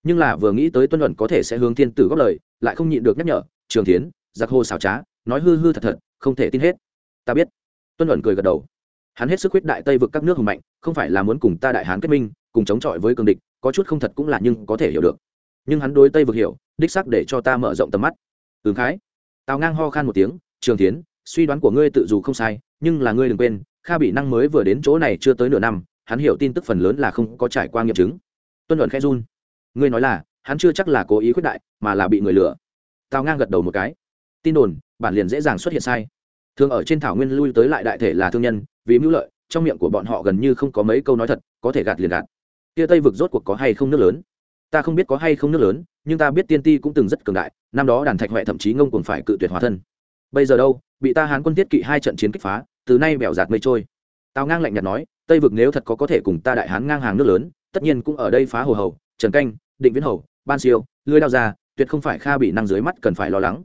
Nhưng là vừa nghĩ tới tuân luận có thể sẽ hướng thiên tử góp lời lại không nhịn được nhắc nhở trường tiến giặc hô xào trá nói hư hư thật thật không thể tin hết. Ta biết. Tuân luận cười gật đầu hắn hết sức huyết đại tây vực các nước hùng mạnh, không phải là muốn cùng ta đại hán kết minh, cùng chống chọi với cường địch, có chút không thật cũng là nhưng có thể hiểu được. Nhưng hắn đối tây vực hiểu, đích sắc để cho ta mở rộng tầm mắt. Ứng khái. Tào ngang ho khan một tiếng, trường tiến suy đoán của ngươi tự dù không sai, nhưng là ngươi đừng quên, kha bị năng mới vừa đến chỗ này chưa tới nửa năm, hắn hiểu tin tức phần lớn là không có trải qua nghiệm chứng. Tuân luận khẽ run. Ngươi nói là, hắn chưa chắc là cố ý khuyết đại, mà là bị người lừa. Tào ngang gật đầu một cái. Tin đồn, bản liền dễ dàng xuất hiện sai. Thường ở trên thảo nguyên lui tới lại đại thể là thương nhân vì mưu lợi, trong miệng của bọn họ gần như không có mấy câu nói thật, có thể gạt liền gạt. Kia tây vực rốt cuộc có hay không nước lớn? Ta không biết có hay không nước lớn, nhưng ta biết tiên ti cũng từng rất cường đại, năm đó đàn thạch huệ thậm chí ngông cuồng phải cự tuyệt hóa thân. Bây giờ đâu, bị ta hán quân tiết kỵ hai trận chiến kích phá, từ nay bẻo giạt mây trôi. Tào ngang lạnh nhạt nói, tây vực nếu thật có có thể cùng ta đại hán ngang hàng nước lớn, tất nhiên cũng ở đây phá hồ hầu, trần canh, định viễn hầu, ban siêu, lưới đao ra tuyệt không phải kha bị năng dưới mắt cần phải lo lắng.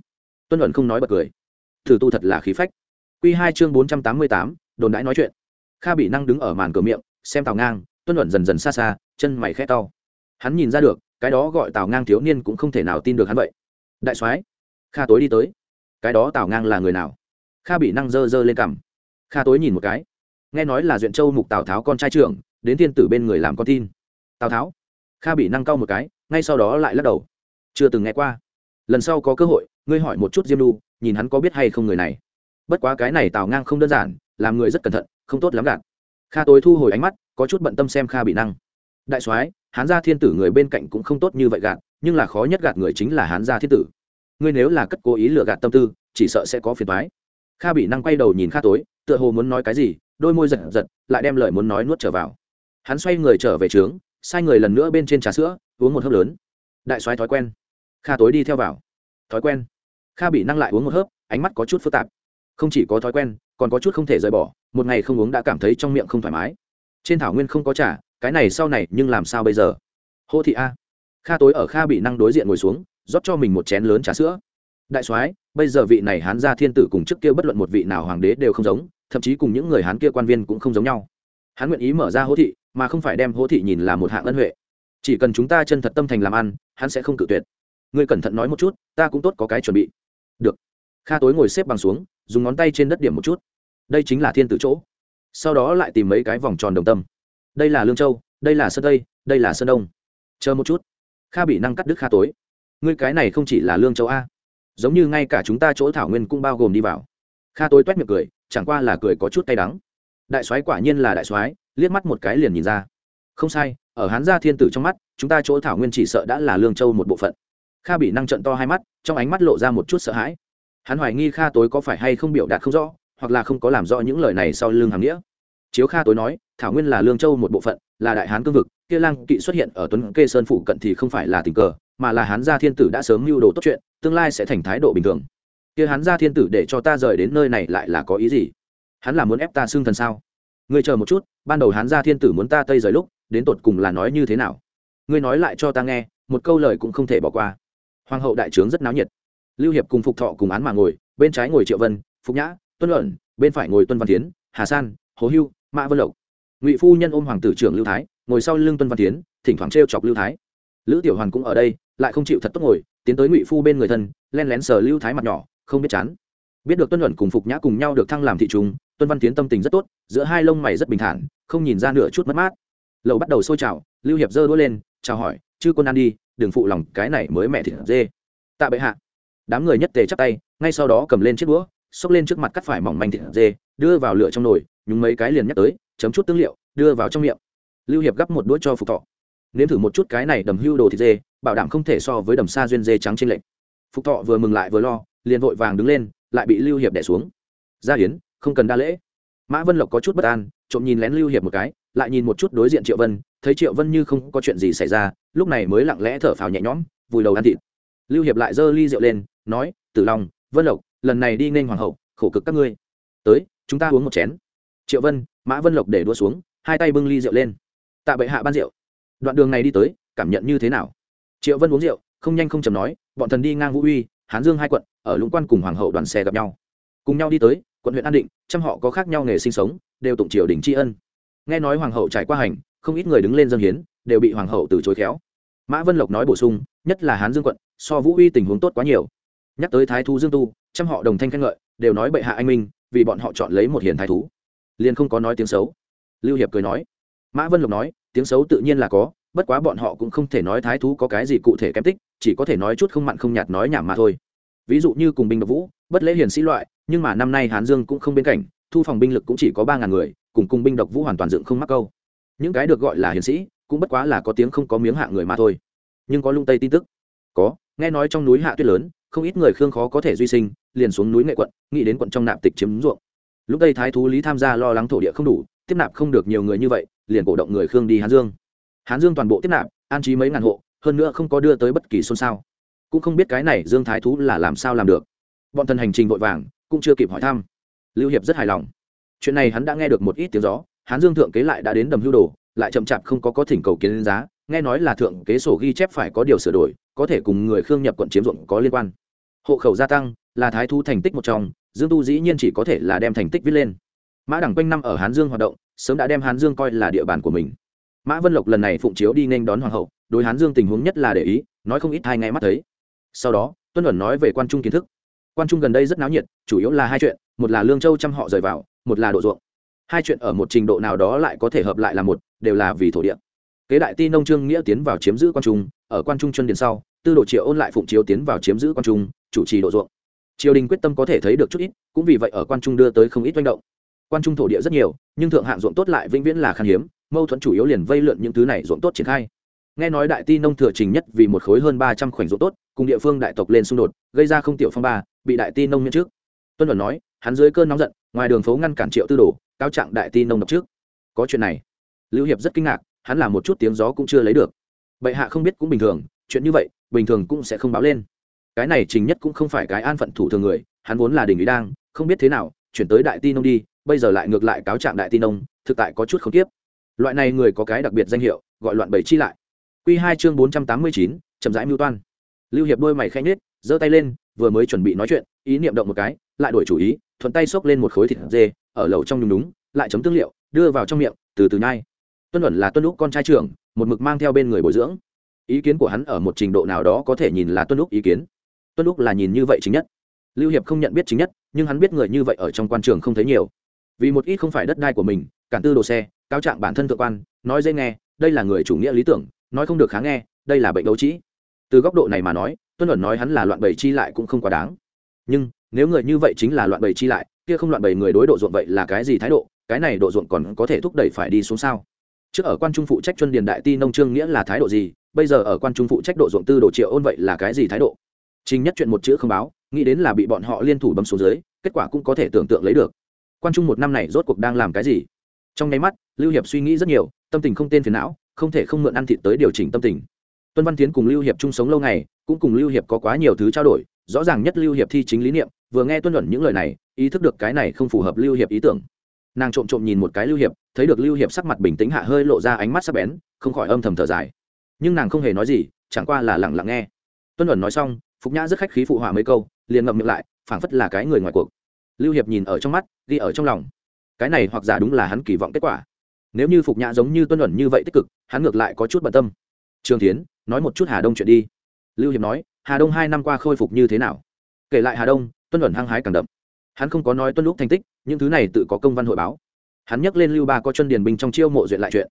Tuân luận không nói bật cười. Thử tu thật là khí phách. Q hai chương bốn trăm tám mươi tám đồn đãi nói chuyện. Kha bị năng đứng ở màn cửa miệng, xem tào ngang, tuân luận dần dần xa xa, chân mày khẽ to. Hắn nhìn ra được, cái đó gọi tào ngang thiếu niên cũng không thể nào tin được hắn vậy. Đại soái, kha tối đi tới. Cái đó tào ngang là người nào? Kha bị năng dơ dơ lên cằm. Kha tối nhìn một cái. Nghe nói là duyện châu mục tào tháo con trai trưởng, đến thiên tử bên người làm con tin. Tào tháo. Kha bị năng cau một cái, ngay sau đó lại lắc đầu. Chưa từng nghe qua. Lần sau có cơ hội, ngươi hỏi một chút diêm lu nhìn hắn có biết hay không người này. Bất quá cái này tào ngang không đơn giản làm người rất cẩn thận, không tốt lắm gạt. Kha tối thu hồi ánh mắt, có chút bận tâm xem kha bị năng. Đại soái, hán gia thiên tử người bên cạnh cũng không tốt như vậy gạt, nhưng là khó nhất gạt người chính là hán gia thiên tử. Ngươi nếu là cất cố ý lừa gạt tâm tư, chỉ sợ sẽ có phiền thoái kha bị năng quay đầu nhìn kha tối, tựa hồ muốn nói cái gì, đôi môi giật giật, lại đem lời muốn nói nuốt trở vào. Hắn xoay người trở về trướng, sai người lần nữa bên trên trà sữa, uống một hớp lớn. Đại soái thói quen. Kha tối đi theo vào. Thói quen. Kha bị năng lại uống một hớp, ánh mắt có chút phức tạp. Không chỉ có thói quen còn có chút không thể rời bỏ, một ngày không uống đã cảm thấy trong miệng không thoải mái. Trên thảo nguyên không có trà, cái này sau này nhưng làm sao bây giờ? Hô thị a. Kha tối ở kha bị năng đối diện ngồi xuống, rót cho mình một chén lớn trà sữa. Đại soái, bây giờ vị này hán gia thiên tử cùng trước kia bất luận một vị nào hoàng đế đều không giống, thậm chí cùng những người hán kia quan viên cũng không giống nhau. Hắn nguyện ý mở ra hỗ thị, mà không phải đem hỗ thị nhìn là một hạng ân huệ. Chỉ cần chúng ta chân thật tâm thành làm ăn, hắn sẽ không cự tuyệt. Ngươi cẩn thận nói một chút, ta cũng tốt có cái chuẩn bị. Được. Kha tối ngồi xếp bằng xuống, dùng ngón tay trên đất điểm một chút đây chính là thiên tử chỗ. Sau đó lại tìm mấy cái vòng tròn đồng tâm. Đây là lương châu, đây là sơn tây, đây là sơn đông. Chờ một chút. Kha bị năng cắt đứt kha tối. Ngươi cái này không chỉ là lương châu a. Giống như ngay cả chúng ta chỗ thảo nguyên cũng bao gồm đi vào. Kha tối toét miệng cười, chẳng qua là cười có chút cay đắng. Đại soái quả nhiên là đại soái, liếc mắt một cái liền nhìn ra. Không sai, ở hán gia thiên tử trong mắt, chúng ta chỗ thảo nguyên chỉ sợ đã là lương châu một bộ phận. Kha bị năng trận to hai mắt, trong ánh mắt lộ ra một chút sợ hãi. Hắn hoài nghi kha tối có phải hay không biểu đạt không rõ hoặc là không có làm rõ những lời này sau lưng hàm nghĩa. Chiếu kha tối nói, thảo nguyên là lương châu một bộ phận, là đại hán cương vực, kia lang kỵ xuất hiện ở tuấn kê sơn phụ cận thì không phải là tình cờ, mà là hán gia thiên tử đã sớm mưu đồ tốt chuyện, tương lai sẽ thành thái độ bình thường. Kia hán gia thiên tử để cho ta rời đến nơi này lại là có ý gì? Hắn là muốn ép ta xưng thần sao? Ngươi chờ một chút, ban đầu hán gia thiên tử muốn ta tây rời lúc, đến tột cùng là nói như thế nào? Ngươi nói lại cho ta nghe, một câu lời cũng không thể bỏ qua. Hoàng hậu đại trướng rất náo nhiệt. Lưu hiệp cùng phục thọ cùng án mà ngồi, bên trái ngồi triệu vân, phục nhã tuân luận, bên phải ngồi tuân văn tiến hà san, hồ hưu, mã vân lộc. Ngụy phu nhân ôm hoàng tử trưởng lưu thái, ngồi sau lưng tuân văn tiến thỉnh thoảng t chọc lưu thái. Lữ tiểu hoàn cũng ở đây, lại không chịu thật tốt ngồi, tiến tới ngụy phu bên người thân, len lén sờ lưu thái mặt nhỏ, không biết chán. Biết được tuân luận cùng phục nhã cùng nhau được thăng làm thị trung, tuân văn tiến tâm tình rất tốt, giữa hai lông mày rất bình thản, không nhìn ra nửa chút mất mát. Lầu bắt đầu sôi trào, lưu hiệp giơ đũa lên, chào hỏi chứ quân ăn đi, đừng phụ lòng, cái này mới mẹ thịt dê. Tạ bệ hạ. Đám người nhất tề chắp tay, ngay sau đó cầm lên chiếc đũa xốc lên trước mặt cắt phải mỏng manh thịt dê, đưa vào lửa trong nồi, nhúng mấy cái liền nhắc tới, chấm chút tương liệu, đưa vào trong miệng. Lưu hiệp gắp một đũa cho phục thọ. Nếm thử một chút cái này đầm hưu đồ thịt dê, bảo đảm không thể so với đầm sa duyên dê trắng trên lệnh phục thọ vừa mừng lại vừa lo, liền vội vàng đứng lên, lại bị lưu hiệp đẻ xuống. Gia hiến, không cần đa lễ. Mã vân lộc có chút bất an, trộm nhìn lén lưu hiệp một cái, lại nhìn một chút đối diện triệu vân, thấy triệu vân như không có chuyện gì xảy ra, lúc này mới lặng lẽ thở phào nhẹ nhõm, vùi đầu ăn thịt. Lưu hiệp lại giơ ly rượu lên, nói, tử long, vân lộc lần này đi nên hoàng hậu, khổ cực các ngươi. Tới, chúng ta uống một chén. Triệu vân, mã vân lộc để đua xuống, hai tay bưng ly rượu lên. Tạ bệ hạ ban rượu. Đoạn đường này đi tới, cảm nhận như thế nào? Triệu vân uống rượu, không nhanh không chầm nói, bọn thần đi ngang vũ uy, hán dương hai quận, ở lũng quan cùng hoàng hậu đoàn xe gặp nhau. Cùng nhau đi tới, quận huyện an định, trăm họ có khác nhau nghề sinh sống, đều tụng triều đình tri ân. Nghe nói hoàng hậu trải qua hành, không ít người đứng lên dân hiến, đều bị hoàng hậu từ chối khéo. Mã vân lộc nói bổ sung, nhất là hán dương quận, so vũ uy tình huống tốt quá nhiều nhắc tới thái thú dương tu, trăm họ đồng thanh khen ngợi, đều nói bệ hạ anh minh, vì bọn họ chọn lấy một hiền thái thú. Liền không có nói tiếng xấu. Lưu hiệp cười nói. Mã vân lộc nói, tiếng xấu tự nhiên là có, bất quá bọn họ cũng không thể nói thái thú có cái gì cụ thể kém tích, chỉ có thể nói chút không mặn không nhạt nói nhảm mà thôi. Ví dụ như cùng binh độc vũ, bất lễ hiền sĩ loại, nhưng mà năm nay hán dương cũng không bên cạnh, thu phòng binh lực cũng chỉ có ba ngàn người, cùng cùng binh độc vũ hoàn toàn dựng không mắc câu. Những cái được gọi là hiền sĩ, cũng bất quá là có tiếng không có miếng hạ người mà thôi. Nhưng có lung tây tin tức. Có, nghe nói trong núi hạ tuyết lớn không ít người khương khó có thể duy sinh, liền xuống núi nghệ quận, nghĩ đến quận trong nạp tịch chiếm ruộng. Lúc đây thái thú lý tham gia lo lắng thổ địa không đủ, tiếp nạp không được nhiều người như vậy, liền cổ động người khương đi hán dương. Hán dương toàn bộ tiếp nạp, an trí mấy ngàn hộ, hơn nữa không có đưa tới bất kỳ xôn xao. Cũng không biết cái này dương thái thú là làm sao làm được. Bọn thần hành trình vội vàng, cũng chưa kịp hỏi thăm. Lưu hiệp rất hài lòng. Chuyện này hắn đã nghe được một ít tiếng gió, hán dương thượng kế lại đã đến đầm hưu đồ, lại chậm chạp không có có thỉnh cầu kiến giá, nghe nói là thượng kế sổ ghi chép phải có điều sửa đổi có thể cùng người khương nhập quận chiếm ruộng có liên quan. Hộ khẩu gia tăng là thái thu thành tích một trong, dương tu dĩ nhiên chỉ có thể là đem thành tích viết lên. Mã đẳng quanh năm ở hán dương hoạt động, sớm đã đem hán dương coi là địa bàn của mình. Mã vân lộc lần này phụng chiếu đi nên đón hoàng hậu, đối hán dương tình huống nhất là để ý, nói không ít hai ngày mắt thấy. Sau đó, tuân ẩn nói về quan trung kiến thức. Quan trung gần đây rất náo nhiệt, chủ yếu là hai chuyện, một là lương châu chăm họ rời vào, một là độ ruộng. Hai chuyện ở một trình độ nào đó lại có thể hợp lại là một, đều là vì thổ địa. Kế đại ti nông trương nghĩa tiến vào chiếm giữ quan trung ở quan trung chân điện sau, tư độ triệu ôn lại phụng chiếu tiến vào chiếm giữ quan trung, chủ trì độ ruộng. Triều đình quyết tâm có thể thấy được chút ít, cũng vì vậy ở quan trung đưa tới không ít manh động. Quan trung thổ địa rất nhiều, nhưng thượng hạng ruộng tốt lại vĩnh viễn là khan hiếm, mâu thuẫn chủ yếu liền vây lượn những thứ này ruộng tốt triển khai. Nghe nói đại ti nông thừa trình nhất vì một khối hơn ba trăm khoảnh ruộng tốt, cùng địa phương đại tộc lên xung đột, gây ra không tiểu phong ba, bị đại ti nông miễn trước. Tuân luận nói, hắn dưới cơn nóng giận, ngoài đường phố ngăn cản triệu tư đồ, cáo trạng đại ti nông độc trước. Có chuyện này. Lưu hiệp rất kinh ngạc, hắn làm một chút tiếng gió cũng chưa lấy được bệ hạ không biết cũng bình thường, chuyện như vậy, bình thường cũng sẽ không báo lên. Cái này trình nhất cũng không phải cái an phận thủ thường người, hắn vốn là đình ý đang, không biết thế nào, chuyển tới đại ti nông đi, bây giờ lại ngược lại cáo trạng đại ti nông thực tại có chút không tiếp. Loại này người có cái đặc biệt danh hiệu, gọi loạn bảy chi lại. Q hai chương bốn trăm tám mươi chín, chậm rãi mưu toan. Lưu hiệp đôi mày khanh nết giơ tay lên, vừa mới chuẩn bị nói chuyện, ý niệm động một cái, lại đổi chủ ý, thuận tay xốc lên một khối thịt dê, ở lầu trong nhung đúng lại chấm tương liệu, đưa vào trong miệng, từ từ nhai. Tuân luận là tuân lúc con trai trưởng một mực mang theo bên người bồi dưỡng. Ý kiến của hắn ở một trình độ nào đó có thể nhìn là tuân lúc ý kiến. Tuân lúc là nhìn như vậy chính nhất. Lưu hiệp không nhận biết chính nhất, nhưng hắn biết người như vậy ở trong quan trường không thấy nhiều. Vì một ít không phải đất đai của mình, cản tư đồ xe cao trạng bản thân thượng quan, nói dễ nghe, đây là người chủ nghĩa lý tưởng, nói không được kháng nghe, đây là bệnh đấu trĩ từ góc độ này mà nói, tuân luận nói hắn là loạn bầy chi lại cũng không quá đáng. Nhưng, nếu người như vậy chính là loạn bầy chi lại, kia không loạn bầy người đối độ ruộng vậy là cái gì thái độ? Cái này độ ruộng còn có thể thúc đẩy phải đi xuống sao? Trước ở quan trung phụ trách chuyên điền đại ti nông trương nghĩa là thái độ gì bây giờ ở quan trung phụ trách độ ruộng tư đồ triệu ôn vậy là cái gì thái độ trình nhất chuyện một chữ không báo nghĩ đến là bị bọn họ liên thủ bấm xuống dưới kết quả cũng có thể tưởng tượng lấy được quan trung một năm này rốt cuộc đang làm cái gì trong nháy mắt lưu hiệp suy nghĩ rất nhiều tâm tình không tên phiền não không thể không mượn ăn thịt tới điều chỉnh tâm tình tuân văn tiến cùng lưu hiệp chung sống lâu ngày cũng cùng lưu hiệp có quá nhiều thứ trao đổi rõ ràng nhất lưu hiệp thi chính lý niệm vừa nghe tuân luận những lời này ý thức được cái này không phù hợp lưu hiệp ý tưởng nàng trộm trộm nhìn một cái lưu hiệp, thấy được lưu hiệp sắc mặt bình tĩnh hạ hơi lộ ra ánh mắt sắc bén, không khỏi âm thầm thở dài. Nhưng nàng không hề nói gì, chẳng qua là lặng lặng nghe. Tuân ẩn nói xong, phục nhã rất khách khí phụ họa mấy câu, liền ngậm miệng lại, phảng phất là cái người ngoài cuộc. Lưu hiệp nhìn ở trong mắt, ghi ở trong lòng. Cái này hoặc giả đúng là hắn kỳ vọng kết quả. Nếu như phục nhã giống như tuân ẩn như vậy tích cực, hắn ngược lại có chút bận tâm. Trường tiến nói một chút hà đông chuyện đi. Lưu hiệp nói, hà đông hai năm qua khôi phục như thế nào? Kể lại hà đông, tuân ẩn hăng hái càng đậm. Hắn không có nói tuân lúc thành tích những thứ này tự có công văn hội báo. Hắn nhắc lên lưu ba có chân điền binh trong chiêu mộ duyệt lại chuyện.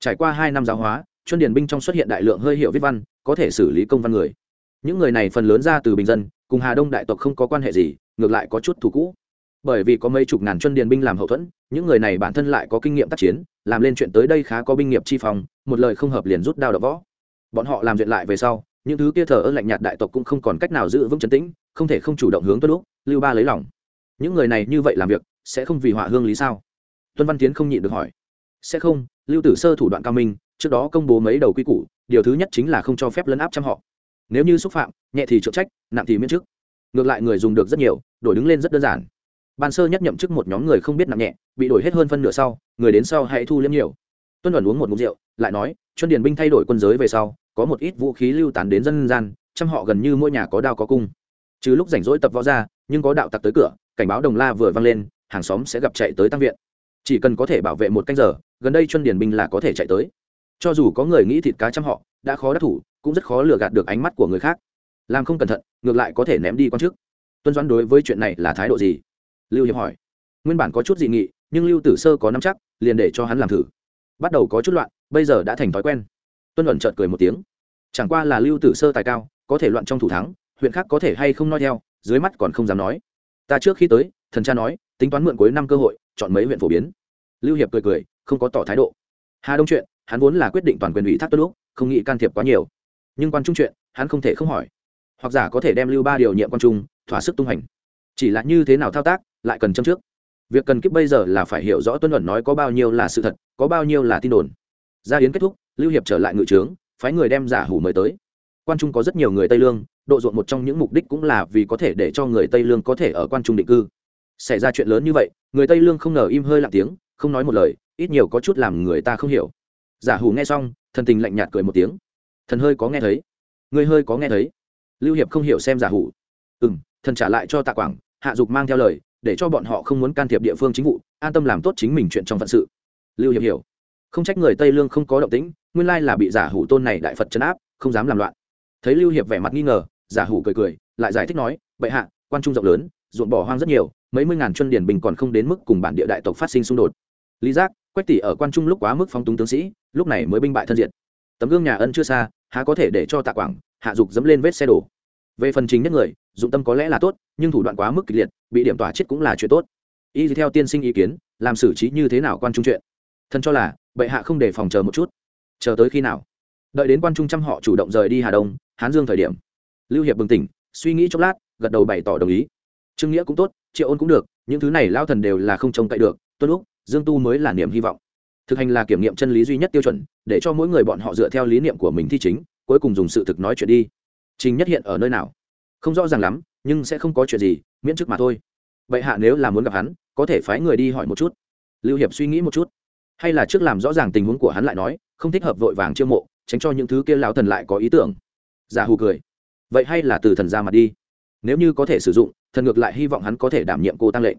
Trải qua hai năm giáo hóa chân điền binh trong xuất hiện đại lượng hơi hiệu viết văn, có thể xử lý công văn người. Những người này phần lớn ra từ bình dân, cùng hà đông đại tộc không có quan hệ gì, ngược lại có chút thù cũ. Bởi vì có mấy chục ngàn chân điền binh làm hậu thuẫn, những người này bản thân lại có kinh nghiệm tác chiến, làm lên chuyện tới đây khá có binh nghiệp chi phòng một lời không hợp liền rút đao đập võ. Bọn họ làm chuyện lại về sau, những thứ kia thờ ơ lạnh nhạt đại tộc cũng không còn cách nào giữ vững chấn tĩnh, không thể không chủ động hướng tuân lúc lưu ba lấy lòng. Những người này như vậy làm việc sẽ không vì họa hương lý sao? Tuân văn tiến không nhịn được hỏi. Sẽ không, lưu tử sơ thủ đoạn cao minh, trước đó công bố mấy đầu quy củ, điều thứ nhất chính là không cho phép lấn áp trăm họ. Nếu như xúc phạm, nhẹ thì trượng trách, nặng thì miễn chức ngược lại người dùng được rất nhiều, đổi đứng lên rất đơn giản. Ban sơ nhất nhậm chức một nhóm người không biết nặng nhẹ, bị đổi hết hơn phân nửa sau, người đến sau hãy thu liếm nhiều. Tuân ẩn uống một mục rượu, lại nói, chuân điền binh thay đổi quân giới về sau, có một ít vũ khí lưu tán đến dân gian, trăm họ gần như mỗi nhà có đao có cung. Trừ lúc rảnh rỗi tập võ ra, nhưng có đạo tặc tới cửa, cảnh báo đồng la vừa vang lên hàng xóm sẽ gặp chạy tới tăng viện. Chỉ cần có thể bảo vệ một canh giờ, gần đây chuân điển binh là có thể chạy tới. Cho dù có người nghĩ thịt cá trăm họ, đã khó đắc thủ, cũng rất khó lừa gạt được ánh mắt của người khác. Làm không cẩn thận, ngược lại có thể ném đi con trước. Tuân doãn đối với chuyện này là thái độ gì? Lưu hiệp hỏi. Nguyên bản có chút dị nghị, nhưng lưu tử sơ có nắm chắc, liền để cho hắn làm thử. Bắt đầu có chút loạn, bây giờ đã thành thói quen. Tuân ẩn chợt cười một tiếng. Chẳng qua là lưu tử sơ tài cao, có thể loạn trong thủ thắng, huyện khác có thể hay không nói theo, dưới mắt còn không dám nói. Ta trước khi tới, thần cha nói tính toán mượn cuối năm cơ hội, chọn mấy huyện phổ biến. Lưu hiệp cười cười, không có tỏ thái độ. Hà đông chuyện, hắn vốn là quyết định toàn quyền ủy thác tốt lúc không nghĩ can thiệp quá nhiều. Nhưng quan trung chuyện, hắn không thể không hỏi. Hoặc giả có thể đem lưu ba điều nhiệm quan trung, thỏa sức tung hành. Chỉ là như thế nào thao tác, lại cần châm trước. Việc cần kiếp bây giờ là phải hiểu rõ tuân luận nói có bao nhiêu là sự thật, có bao nhiêu là tin đồn. Gia yến kết thúc, lưu hiệp trở lại ngự trướng, phái người đem giả hủ mời tới. Quan trung có rất nhiều người tây lương, độ ruộng một trong những mục đích cũng là vì có thể để cho người tây lương có thể ở quan trung định cư xảy ra chuyện lớn như vậy, người tây lương không ngờ im hơi lặng tiếng, không nói một lời, ít nhiều có chút làm người ta không hiểu. Giả hủ nghe xong, thần tình lạnh nhạt cười một tiếng. Thần hơi có nghe thấy. Người hơi có nghe thấy. Lưu hiệp không hiểu xem giả hủ. Ừ m thần trả lại cho tạ quảng, hạ dục mang theo lời, để cho bọn họ không muốn can thiệp địa phương chính vụ, an tâm làm tốt chính mình chuyện trong phận sự. Lưu hiệp hiểu. Không trách người tây lương không có động tĩnh, nguyên lai là bị giả hủ tôn này đại phật chấn áp, không dám làm loạn. Thấy lưu hiệp vẻ mặt nghi ngờ, giả hủ cười cười, lại giải thích nói, bệ hạ, quan trung rộng lớn, ruộng bỏ hoang rất nhiều mấy mươi ngàn chân điển bình còn không đến mức cùng bản địa đại tộc phát sinh xung đột. Lý giác, quách tỷ ở quan trung lúc quá mức phóng túng tướng sĩ, lúc này mới binh bại thân diện tấm gương nhà ân chưa xa, há có thể để cho tạ quảng, hạ dục dẫm lên vết xe đổ. Về phần chính nhất người, dụng tâm có lẽ là tốt, nhưng thủ đoạn quá mức kịch liệt, bị điểm tỏa chết cũng là chuyện tốt. Y theo tiên sinh ý kiến, làm xử trí như thế nào quan trung chuyện? Thân cho là, bệ hạ không để phòng chờ một chút. Chờ tới khi nào? Đợi đến quan trung trăm họ chủ động rời đi hà đông, hán dương thời điểm. Lưu hiệp bừng tỉnh, suy nghĩ chốc lát, gật đầu bày tỏ đồng ý. Trương nghĩa cũng tốt triệu ôn cũng được, những thứ này lao thần đều là không trông cậy được, tuân lúc, dương tu mới là niềm hy vọng. Thực hành là kiểm nghiệm chân lý duy nhất tiêu chuẩn, để cho mỗi người bọn họ dựa theo lý niệm của mình thi chính, cuối cùng dùng sự thực nói chuyện đi. Trình nhất hiện ở nơi nào? Không rõ ràng lắm, nhưng sẽ không có chuyện gì, miễn chức mà thôi. Vậy hạ nếu là muốn gặp hắn, có thể phái người đi hỏi một chút. Lưu hiệp suy nghĩ một chút. Hay là trước làm rõ ràng tình huống của hắn lại nói, không thích hợp vội vàng chiêu mộ, tránh cho những thứ kia lão thần lại có ý tưởng. Giả hù cười. Vậy hay là từ thần ra mặt đi nếu như có thể sử dụng, thần ngược lại hy vọng hắn có thể đảm nhiệm cô tăng lệnh.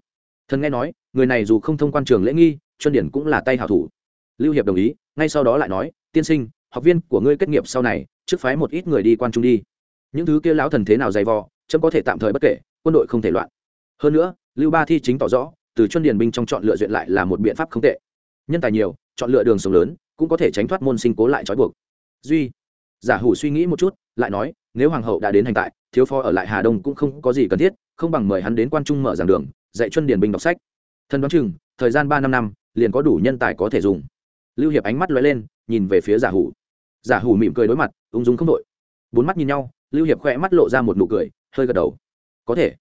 Thần nghe nói, người này dù không thông quan trường lễ nghi, chuân điển cũng là tay hảo thủ. Lưu hiệp đồng ý, ngay sau đó lại nói, tiên sinh, học viên của ngươi kết nghiệp sau này, trước phái một ít người đi quan trung đi. Những thứ kia lão thần thế nào dày vò, chấm có thể tạm thời bất kể, quân đội không thể loạn. Hơn nữa, lưu ba thi chính tỏ rõ, từ chuân điển binh trong chọn lựa duyệt lại là một biện pháp không tệ. Nhân tài nhiều, chọn lựa đường sống lớn, cũng có thể tránh thoát môn sinh cố lại trói buộc. Duy, giả hủ suy nghĩ một chút, lại nói, nếu hoàng hậu đã đến hành tại thiếu phó ở lại hà đông cũng không có gì cần thiết, không bằng mời hắn đến quan trung mở giảng đường, dạy chuân điền binh đọc sách. Thân đoán chừng, thời gian ba năm năm, liền có đủ nhân tài có thể dùng. Lưu hiệp ánh mắt lóe lên, nhìn về phía giả hủ. Giả hủ mỉm cười đối mặt, ung dung không đội bốn mắt nhìn nhau, lưu hiệp khỏe mắt lộ ra một nụ cười, hơi gật đầu. Có thể.